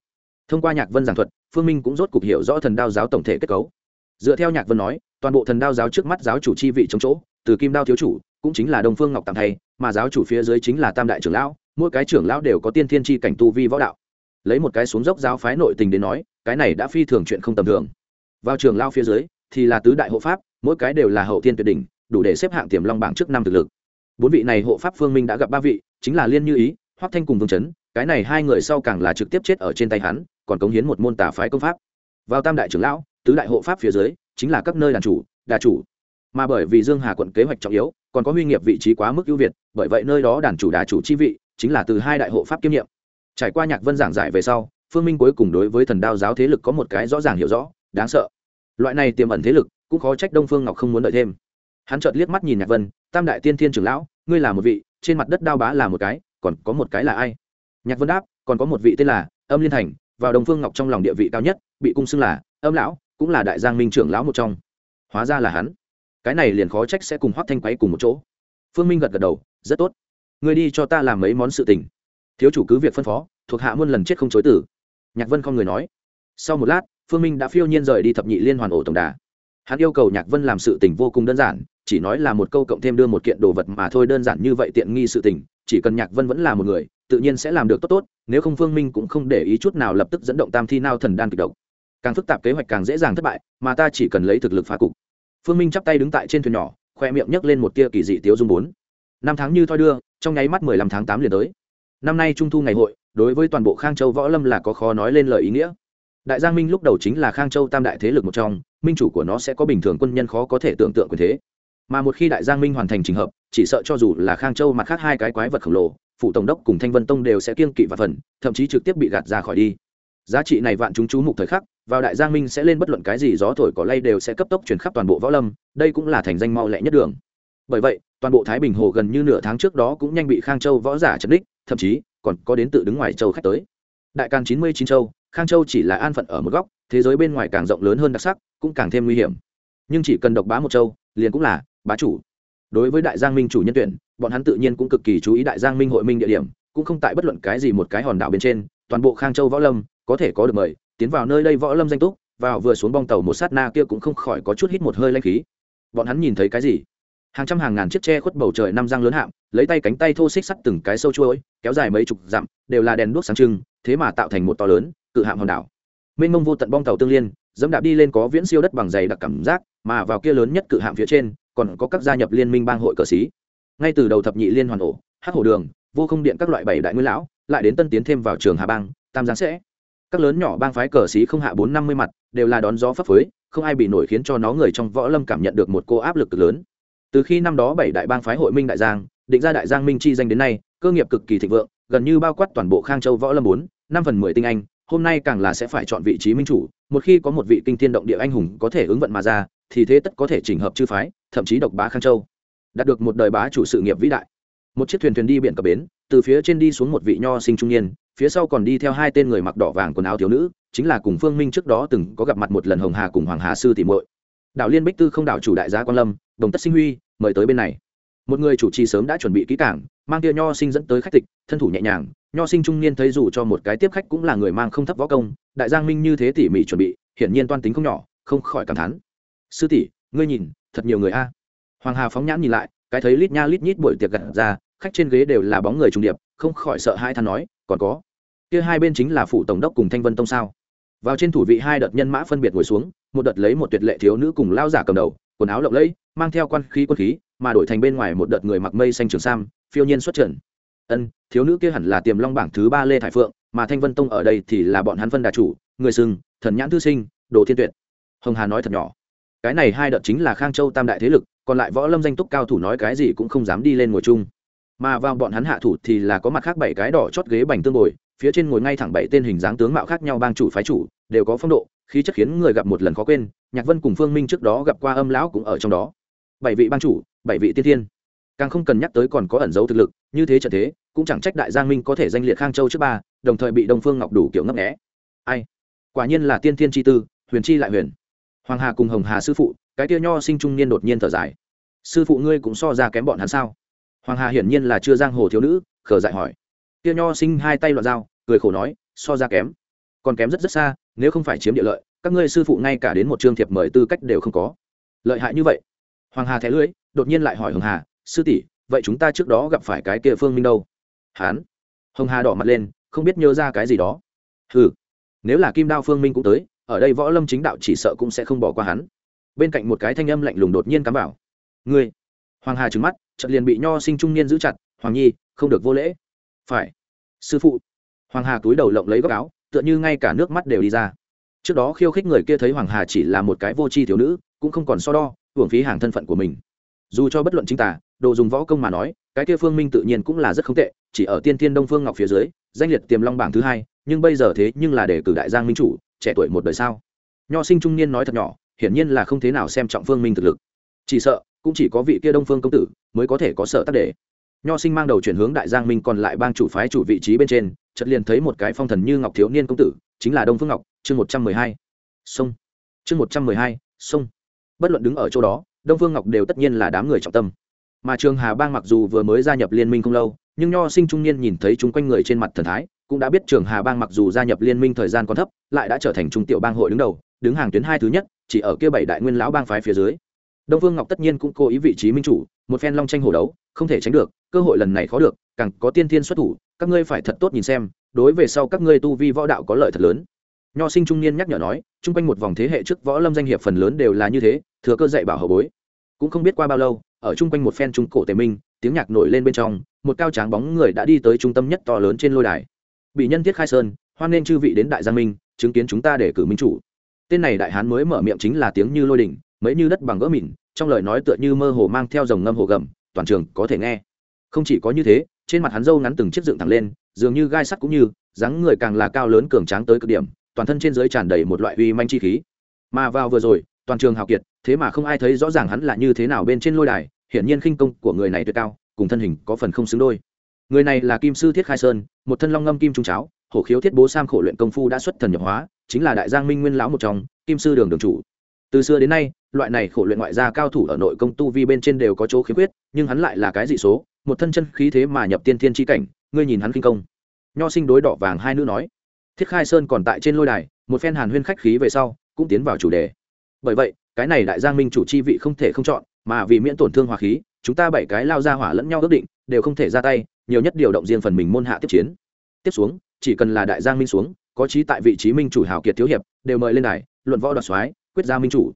Thông qua nhạc vân giảng thuật, phương minh cũng rốt cục hiểu rõ thần đao giáo tổng thể kết cấu. Dựa theo nhạc vân nói, toàn bộ thần đao giáo trước mắt giáo chủ chi vị chống chỗ, từ kim đao thiếu chủ, cũng chính là đông phương ngọc tạm thầy mà giáo chủ phía dưới chính là tam đại trưởng lão mỗi cái trưởng lão đều có tiên thiên chi cảnh tu vi võ đạo. Lấy một cái xuống dốc giáo phái nội tình đến nói, cái này đã phi thường chuyện không tầm thường. Vào trường lao phía dưới, thì là tứ đại hộ pháp, mỗi cái đều là hậu thiên tuyệt đỉnh, đủ để xếp hạng tiềm long bảng trước năm thực lực. Bốn vị này hộ pháp phương minh đã gặp ba vị, chính là liên như ý, hoắc thanh cùng vương chấn, cái này hai người sau càng là trực tiếp chết ở trên tay hắn, còn cống hiến một môn tà phái công pháp. Vào tam đại trưởng lão, tứ đại hộ pháp phía dưới, chính là các nơi đàn chủ, đà chủ. Mà bởi vì dương hà quận kế hoạch trọng yếu, còn có huy nghiệp vị trí quá mức ưu việt, bởi vậy nơi đó đàn chủ đà chủ chi vị chính là từ hai đại hộ pháp kiêm nhiệm. Trải qua nhạc vân giảng giải về sau, phương minh cuối cùng đối với thần đao giáo thế lực có một cái rõ ràng hiểu rõ, đáng sợ. Loại này tiềm ẩn thế lực, cũng khó trách đông phương ngọc không muốn đợi thêm. Hắn chợt liếc mắt nhìn nhạc vân, tam đại tiên thiên trưởng lão, ngươi là một vị, trên mặt đất đao bá là một cái, còn có một cái là ai? Nhạc vân đáp, còn có một vị tên là âm liên thành, vào đông phương ngọc trong lòng địa vị cao nhất, bị cung xưng là âm lão, cũng là đại giang minh trưởng lão một trong. Hóa ra là hắn. Cái này liền khó trách sẽ cùng hoác thanh quấy cùng một chỗ. Phương minh gật gật đầu, rất tốt ngươi đi cho ta làm mấy món sự tình. Thiếu chủ cứ việc phân phó, thuộc hạ muôn lần chết không chối tử nhạc vân không người nói. Sau một lát, phương minh đã phiêu nhiên rời đi thập nhị liên hoàn ổ tổng đà. Hắn yêu cầu nhạc vân làm sự tình vô cùng đơn giản, chỉ nói là một câu cộng thêm đưa một kiện đồ vật mà thôi, đơn giản như vậy tiện nghi sự tình, chỉ cần nhạc vân vẫn là một người, tự nhiên sẽ làm được tốt tốt, nếu không phương minh cũng không để ý chút nào lập tức dẫn động tam thi nao thần đan kịch độc. Càng phức tạp kế hoạch càng dễ dàng thất bại, mà ta chỉ cần lấy thực lực phá cục. Phương minh chắp tay đứng tại trên thuyền nhỏ, khoe miệng nhấc lên một tia kỳ dị tiếu dung bốn. Năm tháng như thoi đưa trong nháy mắt mười lăm tháng tám liền tới. Năm nay trung thu ngày hội, đối với toàn bộ khang châu võ lâm là có khó nói lên lời ý nghĩa. Đại giang minh lúc đầu chính là khang châu tam đại thế lực một trong, minh chủ của nó sẽ có bình thường quân nhân khó có thể tưởng tượng quyền thế. Mà một khi đại giang minh hoàn thành trình hợp, chỉ sợ cho dù là khang châu mặt khác hai cái quái vật khổng lồ, phụ tổng đốc cùng thanh vân tông đều sẽ kiêng kỵ và phần, thậm chí trực tiếp bị gạt ra khỏi đi. Giá trị này vạn chúng chú mục thời khắc, vào đại giang minh sẽ lên bất luận cái gì gió thổi cỏ lay đều sẽ cấp tốc chuyển khắp toàn bộ võ lâm, đây cũng là thành danh mau lẹ nhất đường. Bởi vậy toàn bộ thái bình hồ gần như nửa tháng trước đó cũng nhanh bị khang châu võ giả chấn đích thậm chí còn có đến tự đứng ngoài châu khách tới. Đại càng chín mươi chín châu, khang châu chỉ là an phận ở một góc, thế giới bên ngoài càng rộng lớn hơn đặc sắc, cũng càng thêm nguy hiểm. Nhưng chỉ cần độc bá một châu, liền cũng là bá chủ. Đối với đại giang minh chủ nhân tuyển, bọn hắn tự nhiên cũng cực kỳ chú ý đại giang minh hội minh địa điểm, cũng không tại bất luận cái gì một cái hòn đảo bên trên, toàn bộ khang châu võ lâm có thể có được mời, tiến vào nơi đây võ lâm danh túc, vào vừa xuống bong tàu một sát na kia cũng không khỏi có chút hít một hơi lanh khí. Bọn hắn nhìn thấy cái gì? Hàng trăm hàng ngàn chiếc tre khuất bầu trời năm răng lớn hạm, lấy tay cánh tay thô xích sắt từng cái sâu chuỗi, kéo dài mấy chục dặm, đều là đèn đuốc sáng trưng, thế mà tạo thành một to lớn, cự hạm hòn đảo. Mênh mông vô tận bong tàu tương liên, dẫm đạp đi lên có viễn siêu đất bằng dày đặc cảm giác, mà vào kia lớn nhất cự hạm phía trên, còn có các gia nhập liên minh bang hội cờ xí ngay từ đầu thập nhị liên hoàn ổ hát hồ đường, vô không điện các loại bảy đại nguyên lão, lại đến tân tiến thêm vào trường hà bang, tam giáng sẽ. Các lớn nhỏ bang phái cờ xí không hạ bốn năm mươi mặt, đều là đón gió phấp phới, không ai bị nổi khiến cho nó người trong võ lâm cảm nhận được một cô áp lực cực lớn từ khi năm đó bảy đại bang phái hội minh đại giang, định ra đại giang minh chi danh đến nay, cơ nghiệp cực kỳ thịnh vượng, gần như bao quát toàn bộ khang châu, võ lâm bốn, năm phần mười tinh anh, hôm nay càng là sẽ phải chọn vị trí minh chủ, một khi có một vị kinh thiên động địa anh hùng có thể ứng vận mà ra, thì thế tất có thể chỉnh hợp chư phái, thậm chí độc bá khang châu. Đạt được một đời bá chủ sự nghiệp vĩ đại. Một chiếc thuyền thuyền đi biển cập bến, từ phía trên đi xuống một vị nho sinh trung niên, phía sau còn đi theo hai tên người mặc đỏ vàng quần áo thiếu nữ, chính là cùng phương minh trước đó từng có gặp mặt một lần hồng hà cùng hoàng hà sư tỷ muội đạo liên bích tư không đảo chủ đại gia quan lâm, đồng tất sinh huy, mời tới bên này. Một người chủ trì sớm đã chuẩn bị kỹ cảng mang tia nho sinh dẫn tới khách tịch, thân thủ nhẹ nhàng. Nho sinh trung niên thấy dù cho một cái tiếp khách cũng là người mang không thấp võ công, đại giang minh như thế tỉ mỉ chuẩn bị, hiển nhiên toan tính không nhỏ, không khỏi cảm thán. Sư tỷ, ngươi nhìn, thật nhiều người a. Hoàng hà phóng nhãn nhìn lại, cái thấy lít nha lít nhít buổi tiệc gặt ra, khách trên ghế đều là bóng người trùng điệp, không khỏi sợ hai than nói, còn có, kia hai bên chính là phủ tổng đốc cùng thanh vân tông sao? Vào trên thủ vị hai đợt nhân mã phân biệt ngồi xuống, một đợt lấy một tuyệt lệ thiếu nữ cùng lao giả cầm đầu, quần áo lộng lẫy, mang theo quan khí quân khí, mà đổi thành bên ngoài một đợt người mặc mây xanh trường sam, phiêu nhiên xuất trận. Ân, thiếu nữ kia hẳn là tiềm long bảng thứ ba lê thải phượng, mà thanh vân tông ở đây thì là bọn hắn phân đà chủ, người sừng, thần nhãn thư sinh, đồ thiên tuyệt. Hồng hà nói thật nhỏ, cái này hai đợt chính là khang châu tam đại thế lực, còn lại võ lâm danh túc cao thủ nói cái gì cũng không dám đi lên ngồi chung. Mà vào bọn hắn hạ thủ thì là có mặt khác bảy cái đỏ chót ghế bành tương ngồi phía trên ngồi ngay thẳng bảy tên hình dáng tướng mạo khác nhau bang chủ phái chủ, đều có phong độ, khí chất khiến người gặp một lần khó quên, nhạc vân cùng phương minh trước đó gặp qua âm lão cũng ở trong đó. Bảy vị bang chủ, bảy vị tiên thiên. Càng không cần nhắc tới còn có ẩn dấu thực lực, như thế trận thế, cũng chẳng trách đại giang minh có thể danh liệt khang châu trước ba, đồng thời bị đông phương ngọc đủ kiểu ngấp nghẽ ai? Quả nhiên là tiên thiên chi tư, huyền chi lại huyền. Hoàng hà cùng hồng hà sư phụ, cái tia nho sinh trung niên đột nhiên thở dài. Sư phụ ngươi cũng so ra kém bọn hắn sao? Hoàng hà hiển nhiên là chưa giang hồ thiếu nữ, khờ dại hỏi kia nho sinh hai tay loạn dao, cười khổ nói, so ra kém. Còn kém rất rất xa, nếu không phải chiếm địa lợi, các ngươi sư phụ ngay cả đến một chương thiệp mời tư cách đều không có. Lợi hại như vậy? Hoàng hà thẻ lưới, đột nhiên lại hỏi hồng hà, sư tỷ, vậy chúng ta trước đó gặp phải cái kia phương minh đâu? Hán. Hồng hà đỏ mặt lên, không biết nhớ ra cái gì đó. Ừ nếu là kim đao phương minh cũng tới, ở đây võ lâm chính đạo chỉ sợ cũng sẽ không bỏ qua hắn. Bên cạnh một cái thanh âm lạnh lùng đột nhiên cắm bảo ngươi. Hoàng hà trừng mắt, chợt liền bị nho sinh trung niên giữ chặt, hoàng nhi, không được vô lễ phải. Sư phụ. Hoàng hà túi đầu lộng lấy góc áo, tựa như ngay cả nước mắt đều đi ra. Trước đó khiêu khích người kia thấy hoàng hà chỉ là một cái vô tri thiếu nữ, cũng không còn so đo, hưởng phí hàng thân phận của mình. Dù cho bất luận chính tả đồ dùng võ công mà nói, cái kia phương minh tự nhiên cũng là rất không tệ, chỉ ở tiên thiên đông phương ngọc phía dưới, danh liệt tiềm long bảng thứ hai, nhưng bây giờ thế nhưng là để cử đại giang minh chủ, trẻ tuổi một đời sao? Nho sinh trung niên nói thật nhỏ, hiển nhiên là không thế nào xem trọng phương minh thực lực. Chỉ sợ, cũng chỉ có vị kia đông phương công tử, mới có thể có sợ tác để nho sinh mang đầu chuyển hướng đại giang minh còn lại bang chủ phái chủ vị trí bên trên, chợt liền thấy một cái phong thần như ngọc thiếu niên công tử, chính là đông phương ngọc, chương một trăm mười hai. Sông. Chương một trăm mười hai, sông. Bất luận đứng ở chỗ đó, đông phương ngọc đều tất nhiên là đám người trọng tâm. Mà trường hà bang mặc dù vừa mới gia nhập liên minh không lâu, nhưng nho sinh trung niên nhìn thấy chúng quanh người trên mặt thần thái, cũng đã biết trường hà bang mặc dù gia nhập liên minh thời gian còn thấp, lại đã trở thành trung tiểu bang hội đứng đầu, đứng hàng tuyến hai thứ nhất, chỉ ở kia bảy đại nguyên lão bang phái phía dưới đông vương ngọc tất nhiên cũng cố ý vị trí minh chủ, một phen long tranh hổ đấu, không thể tránh được, cơ hội lần này khó được, càng có tiên thiên xuất thủ, các ngươi phải thật tốt nhìn xem, đối về sau các ngươi tu vi võ đạo có lợi thật lớn. Nho sinh trung niên nhắc nhở nói, chung quanh một vòng thế hệ trước võ lâm danh hiệp phần lớn đều là như thế, thừa cơ dạy bảo hậu bối. Cũng không biết qua bao lâu, ở chung quanh một phen trung cổ tề minh, tiếng nhạc nổi lên bên trong, một cao tráng bóng người đã đi tới trung tâm nhất to lớn trên lôi đài. Bị nhân thiết khai sơn, hoan nên chư vị đến đại giang minh, chứng kiến chúng ta để cử minh chủ. Tên này đại hán mới mở miệng chính là tiếng như lôi đình mấy như đất bằng gỡ mịn, trong lời nói tựa như mơ hồ mang theo dòng ngâm hồ gầm, toàn trường có thể nghe. Không chỉ có như thế, trên mặt hắn râu ngắn từng chiếc dựng thẳng lên, dường như gai sắt cũng như, dáng người càng là cao lớn cường tráng tới cực điểm, toàn thân trên dưới tràn đầy một loại uy manh chi khí. Mà vào vừa rồi, toàn trường hào kiệt, thế mà không ai thấy rõ ràng hắn là như thế nào bên trên lôi đài, hiển nhiên khinh công của người này tuyệt cao, cùng thân hình có phần không xứng đôi. Người này là kim sư thiết khai sơn, một thân long ngâm kim trung cháo, hổ khiếu thiết bố sam khổ luyện công phu đã xuất thần nhập hóa, chính là đại giang minh nguyên lão một trong, kim sư đường đường chủ từ xưa đến nay, loại này khổ luyện ngoại gia cao thủ ở nội công tu vi bên trên đều có chỗ khiếm khuyết, nhưng hắn lại là cái dị số, một thân chân khí thế mà nhập tiên thiên tri cảnh, ngươi nhìn hắn kinh công. Nho sinh đối đỏ vàng hai nữ nói. Thiết khai sơn còn tại trên lôi đài, một phen hàn huyên khách khí về sau, cũng tiến vào chủ đề. Bởi vậy, cái này đại giang minh chủ chi vị không thể không chọn, mà vì miễn tổn thương hòa khí, chúng ta bảy cái lao ra hỏa lẫn nhau ước định, đều không thể ra tay, nhiều nhất điều động riêng phần mình môn hạ tiếp chiến. Tiếp xuống, chỉ cần là đại giang minh xuống, có trí tại vị trí minh chủ hào kiệt thiếu hiệp, đều mời lên đài, luận võ đoạt soái quyết ra minh chủ.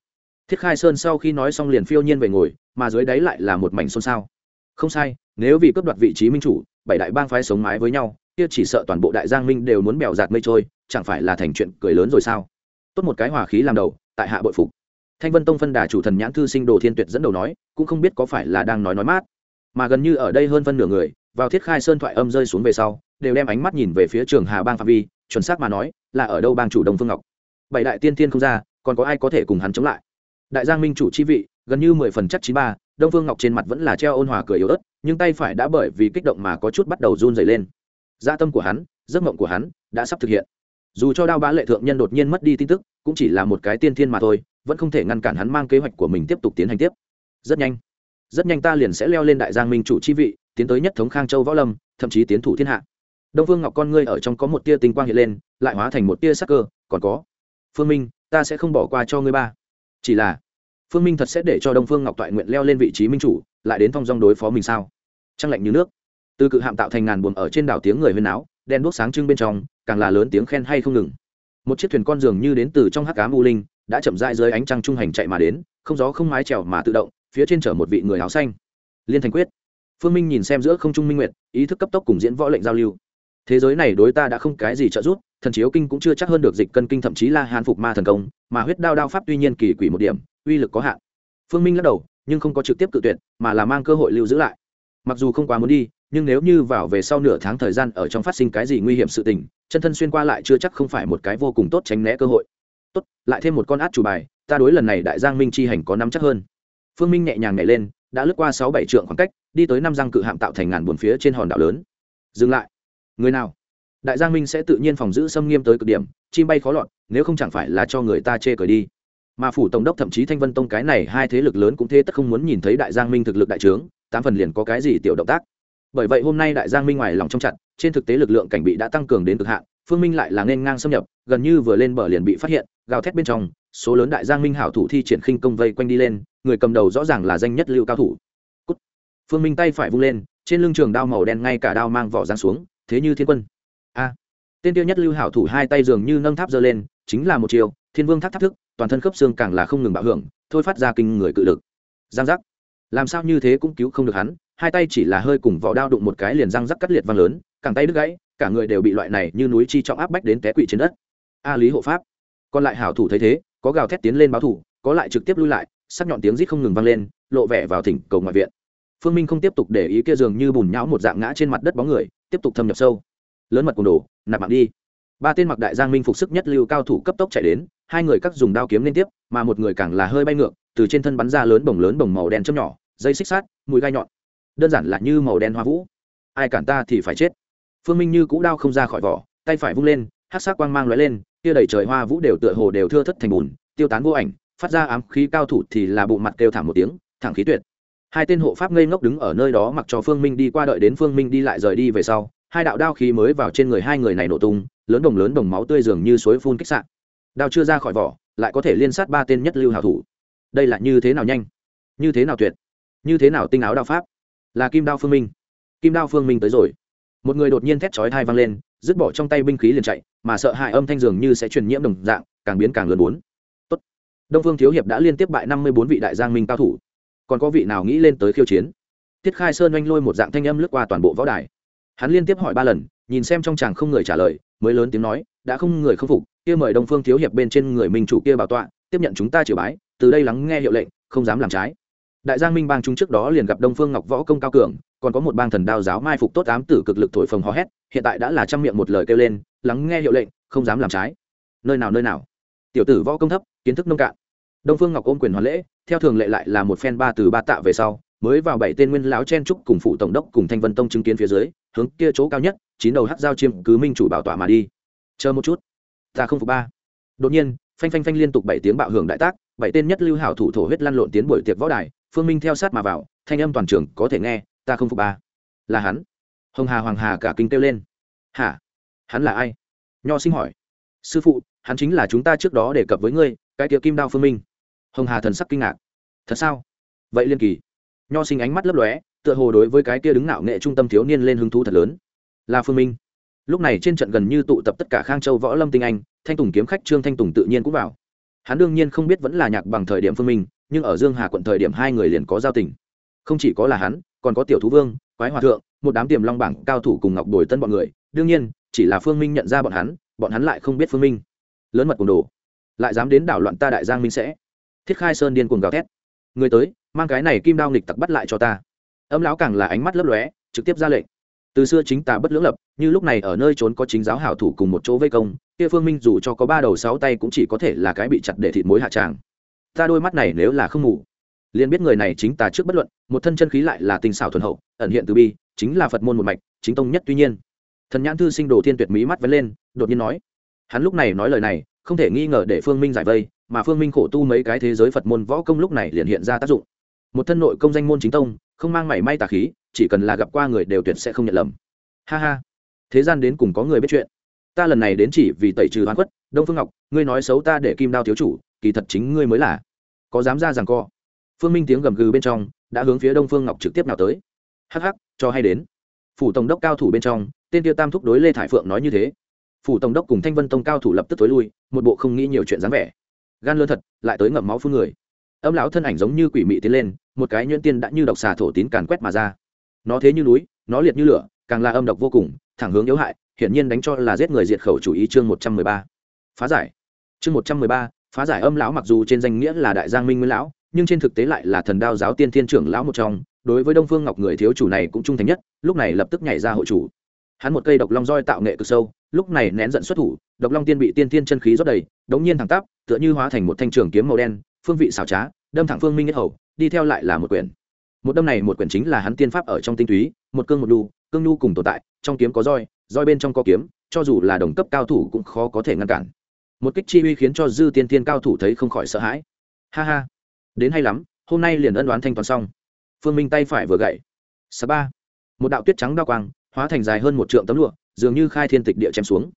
Thiết khai sơn sau khi nói xong liền phiêu nhiên về ngồi, mà dưới đáy lại là một mảnh xôn xao. Không sai, nếu vì cướp đoạt vị trí minh chủ, bảy đại bang phái sống mái với nhau, kia chỉ sợ toàn bộ đại giang minh đều muốn bèo giạt mây trôi, chẳng phải là thành chuyện cười lớn rồi sao? Tốt một cái hòa khí làm đầu, tại hạ bội phục. Thanh vân tông phân đà chủ thần nhãn thư sinh đồ thiên tuyệt dẫn đầu nói, cũng không biết có phải là đang nói nói mát. Mà gần như ở đây hơn phân nửa người, vào thiết khai sơn thoại âm rơi xuống về sau, đều đem ánh mắt nhìn về phía trường hà bang phạm vi, chuẩn xác mà nói, là ở đâu bang chủ đông phương ngọc. Bảy đại tiên tiên không ra còn có ai có thể cùng hắn chống lại? Đại giang minh chủ chi vị, gần như mười phần chắc chín ba, đông phương ngọc trên mặt vẫn là treo ôn hòa cười yếu ớt, nhưng tay phải đã bởi vì kích động mà có chút bắt đầu run dày lên. Gia tâm của hắn, giấc mộng của hắn đã sắp thực hiện. Dù cho đao bá lệ thượng nhân đột nhiên mất đi tin tức, cũng chỉ là một cái tiên thiên mà thôi, vẫn không thể ngăn cản hắn mang kế hoạch của mình tiếp tục tiến hành tiếp. Rất nhanh rất nhanh ta liền sẽ leo lên đại giang minh chủ chi vị, tiến tới nhất thống khang châu võ lâm, thậm chí tiến thủ thiên hạ. Đông phương ngọc con ngươi ở trong có một tia tinh quang hiện lên, lại hóa thành một tia sắc cơ, còn có phương minh ta sẽ không bỏ qua cho ngươi ba. Chỉ là, phương minh thật sẽ để cho đông phương ngọc toại nguyện leo lên vị trí minh chủ, lại đến thong dong đối phó mình sao? Trăng lạnh như nước. Từ cự hạm tạo thành ngàn buồm ở trên đảo tiếng người huyên áo đen đuốc sáng trưng bên trong, càng là lớn tiếng khen hay không ngừng. Một chiếc thuyền con dường như đến từ trong hắc cám u linh, đã chậm rãi dưới ánh trăng trung hành chạy mà đến, không gió không mái trèo mà tự động, phía trên chở một vị người áo xanh. Liên thành quyết. Phương minh nhìn xem giữa không trung minh nguyệt, ý thức cấp tốc cùng diễn võ lệnh giao lưu. Thế giới này đối ta đã không cái gì trợ giúp thần chiếu kinh cũng chưa chắc hơn được dịch cân kinh thậm chí là hàn phục ma thần công, mà huyết đao đao pháp tuy nhiên kỳ quỷ một điểm, uy lực có hạn. Phương minh lắc đầu, nhưng không có trực tiếp cự tuyệt, mà là mang cơ hội lưu giữ lại. Mặc dù không quá muốn đi, nhưng nếu như vào về sau nửa tháng thời gian ở trong phát sinh cái gì nguy hiểm sự tình, chân thân xuyên qua lại chưa chắc không phải một cái vô cùng tốt tránh né cơ hội. Tốt, lại thêm một con át chủ bài, ta đối lần này đại giang minh chi hành có nắm chắc hơn. Phương minh nhẹ nhàng nhảy lên, đã lướt qua sáu bảy trượng khoảng cách, đi tới năm răng cự hạm tạo thành ngàn buồn phía trên hòn đảo lớn. Dừng lại. Người nào? Đại giang minh sẽ tự nhiên phòng giữ xâm nghiêm tới cực điểm, chim bay khó lọt, nếu không chẳng phải là cho người ta chê cởi đi. Mà phủ tổng đốc thậm chí thanh vân tông cái này hai thế lực lớn cũng thế tất không muốn nhìn thấy đại giang minh thực lực đại trướng, tám phần liền có cái gì tiểu động tác. Bởi vậy hôm nay đại giang minh ngoài lòng trong chặt, trên thực tế lực lượng cảnh bị đã tăng cường đến cực hạn, phương minh lại là nên ngang xâm nhập, gần như vừa lên bờ liền bị phát hiện, gào thét bên trong, số lớn đại giang minh hảo thủ thi triển khinh công vây quanh đi lên, người cầm đầu rõ ràng là danh nhất lưu cao thủ. Cút. phương minh tay phải vung lên, trên lưng trường đao màu đen ngay cả đao mang vỏ giang xuống, thế như thiên quân a. Tên tiêu nhất lưu hảo thủ hai tay dường như nâng tháp giơ lên, chính là một chiều thiên vương tháp tháp thức, toàn thân khớp xương càng là không ngừng bạo hưởng, thôi phát ra kinh người cự lực. Giang giác. Làm sao như thế cũng cứu không được hắn, hai tay chỉ là hơi cùng vỏ đao đụng một cái liền răng rắc cắt liệt văng lớn, càng tay đứt gãy, cả người đều bị loại này như núi chi trọng áp bách đến té quỵ trên đất. A lý hộ pháp. Còn lại hảo thủ thấy thế, có gào thét tiến lên báo thủ, có lại trực tiếp lui lại, sắc nhọn tiếng rít không ngừng vang lên, lộ vẻ vào thỉnh cầu ngoại viện. Phương minh không tiếp tục để ý kia dường như bùn nhão một dạng ngã trên mặt đất bóng người, tiếp tục thâm nhập sâu lớn mật cùng đổ nạp mạng đi. Ba tên mặc đại giang minh phục sức nhất lưu cao thủ cấp tốc chạy đến, hai người cắt dùng đao kiếm liên tiếp, mà một người càng là hơi bay ngược, từ trên thân bắn ra lớn bồng lớn bồng màu đen châm nhỏ, dây xích sát mùi gai nhọn. Đơn giản là như màu đen hoa vũ. Ai cản ta thì phải chết. Phương minh như cũ đao không ra khỏi vỏ, tay phải vung lên hát sắc quang mang lóe lên, kia đầy trời hoa vũ đều tựa hồ đều thưa thất thành bùn, tiêu tán vô ảnh, phát ra ám khí cao thủ thì là bộ mặt kêu thảm một tiếng, thẳng khí tuyệt. Hai tên hộ pháp ngây ngốc đứng ở nơi đó mặc cho phương minh đi qua đợi đến phương minh đi lại rời đi về sau hai đạo đao khí mới vào trên người hai người này nổ tung, lớn đồng lớn đồng máu tươi dường như suối phun kích sạn đao chưa ra khỏi vỏ, lại có thể liên sát ba tên nhất lưu hảo thủ. Đây là như thế nào nhanh? Như thế nào tuyệt? Như thế nào tinh áo đao pháp? Là kim đao phương minh. Kim đao phương minh tới rồi. Một người đột nhiên thét chói thai vang lên, dứt bỏ trong tay binh khí liền chạy, mà sợ hãi âm thanh dường như sẽ truyền nhiễm đồng dạng, càng biến càng lớn bốn. Tốt. đông phương thiếu hiệp đã liên tiếp bại năm mươi bốn vị đại giang minh cao thủ. Còn có vị nào nghĩ lên tới khiêu chiến? Tiết khai sơn oanh lôi một dạng thanh âm lướt qua toàn bộ võ đài hắn liên tiếp hỏi ba lần, nhìn xem trong chàng không người trả lời, mới lớn tiếng nói, đã không người không phục, kia mời đông phương thiếu hiệp bên trên người minh chủ kia bảo tọa, tiếp nhận chúng ta triều bái, từ đây lắng nghe hiệu lệnh, không dám làm trái. Đại giang minh bang chúng trước đó liền gặp đông phương ngọc võ công cao cường, còn có một bang thần đao giáo mai phục tốt ám tử cực lực thổi phồng hò hét, hiện tại đã là trăm miệng một lời kêu lên, lắng nghe hiệu lệnh, không dám làm trái. Nơi nào nơi nào? Tiểu tử võ công thấp, kiến thức nông cạn. Đông phương ngọc ôm quyền hoàn lễ, theo thường lệ lại là một phen ba từ ba tạ về sau mới vào bảy tên nguyên lão chen trúc cùng phụ tổng đốc cùng thanh vân tông chứng kiến phía dưới, hướng kia chỗ cao nhất, chín đầu hắc giao chiêm cứ minh chủ bảo tọa mà đi. Chờ một chút. Ta không phục ba. Đột nhiên, phanh phanh phanh liên tục bảy tiếng bạo hưởng đại tác, bảy tên nhất lưu hảo thủ thổ huyết lăn lộn tiến buổi tiệc võ đài, phương minh theo sát mà vào, thanh âm toàn trường có thể nghe, ta không phục ba. Là hắn. Hồng hà hoàng hà cả kinh kêu lên. Hả? Hắn là ai? Nho sinh hỏi. Sư phụ, hắn chính là chúng ta trước đó đề cập với ngươi, cái tiệc kim đao phương minh. Hồng hà thần sắc kinh ngạc. Thật sao? Vậy liên kỳ nho sinh ánh mắt lấp lóe, tựa hồ đối với cái kia đứng ngạo nghệ trung tâm thiếu niên lên hứng thú thật lớn. Là phương minh. Lúc này trên trận gần như tụ tập tất cả khang châu võ lâm tinh anh, thanh tùng kiếm khách trương thanh tùng tự nhiên cũng vào. Hắn đương nhiên không biết vẫn là nhạc bằng thời điểm phương minh, nhưng ở dương hà quận thời điểm hai người liền có giao tình. Không chỉ có là hắn, còn có tiểu thú vương, quái hòa thượng, một đám tiềm long bảng cao thủ cùng ngọc bồi tân bọn người. Đương nhiên, chỉ là phương minh nhận ra bọn hắn bọn hắn lại không biết phương minh. Lớn mật cùng đồ. Lại dám đến đảo loạn ta đại giang minh sẽ. Thiết khai sơn điên cuồng gào thét. Người tới mang cái này kim đao nghịch tặc bắt lại cho ta. Âm lão càng là ánh mắt lấp lóe, trực tiếp ra lệnh. Từ xưa chính tà bất lưỡng lập, như lúc này ở nơi trốn có chính giáo hảo thủ cùng một chỗ vây công, kia phương minh dù cho có ba đầu sáu tay cũng chỉ có thể là cái bị chặt để thịt mối hạ tràng. Ta đôi mắt này nếu là không ngủ, liền biết người này chính tà trước bất luận, một thân chân khí lại là tinh xảo thuần hậu, ẩn hiện từ bi, chính là phật môn một mạch, chính tông nhất tuy nhiên. Thần nhãn thư sinh đồ thiên tuyệt mỹ mắt vấn lên, đột nhiên nói, hắn lúc này nói lời này, không thể nghi ngờ để phương minh giải vây, mà phương minh khổ tu mấy cái thế giới phật môn võ công lúc này liền hiện ra tác dụng một thân nội công danh môn chính tông, không mang mảy may tà khí, chỉ cần là gặp qua người đều tuyệt sẽ không nhận lầm. Ha ha. Thế gian đến cùng có người biết chuyện. Ta lần này đến chỉ vì tẩy trừ hoán quất đông phương ngọc, ngươi nói xấu ta để kim đao thiếu chủ, kỳ thật chính ngươi mới là. Có dám ra rằng co. Phương minh tiếng gầm gừ bên trong, đã hướng phía đông phương ngọc trực tiếp nào tới. Hắc hắc, cho hay đến. Phủ tổng đốc cao thủ bên trong, tên tiêu tam thúc đối lê thải phượng nói như thế. Phủ tổng đốc cùng thanh vân tông cao thủ lập tức tối lui, một bộ không nghĩ nhiều chuyện dáng vẻ. Gan lơ thật, lại tới ngậm máu phun người. Âm lão thân ảnh giống như quỷ mị tiến lên một cái nhuyễn tiên đã như độc xà thổ tín càn quét mà ra. Nó thế như núi, nó liệt như lửa, càng là âm độc vô cùng, thẳng hướng yếu hại, hiển nhiên đánh cho là giết người diệt khẩu chủ ý chương một trăm mười ba. Phá giải. Chương một trăm mười ba, phá giải âm lão mặc dù trên danh nghĩa là đại giang minh nguyên lão, nhưng trên thực tế lại là thần đao giáo tiên thiên trưởng lão một trong, đối với đông phương ngọc người thiếu chủ này cũng trung thành nhất, lúc này lập tức nhảy ra hội chủ. Hắn một cây độc long roi tạo nghệ cực sâu, lúc này nén giận xuất thủ, độc long tiên bị tiên thiên chân khí rót đầy, đống nhiên thẳng tắp, tựa như hóa thành một thanh trường kiếm màu đen, phương vị xảo trá, đâm thẳng phương minh nhất hầu đi theo lại là một quyển. Một đâm này, một quyển chính là hắn tiên pháp ở trong tinh túy, một cương một đu, cương nhu cùng tồn tại, trong kiếm có roi roi bên trong có kiếm, cho dù là đồng cấp cao thủ cũng khó có thể ngăn cản. Một kích chi uy khiến cho dư tiên tiên cao thủ thấy không khỏi sợ hãi. Ha ha, đến hay lắm, hôm nay liền ân đoán thanh toán xong. Phương minh tay phải vừa gậy. Sa ba. Một đạo tuyết trắng đao quang, hóa thành dài hơn một trượng tấm lụa, dường như khai thiên tịch địa chém xuống.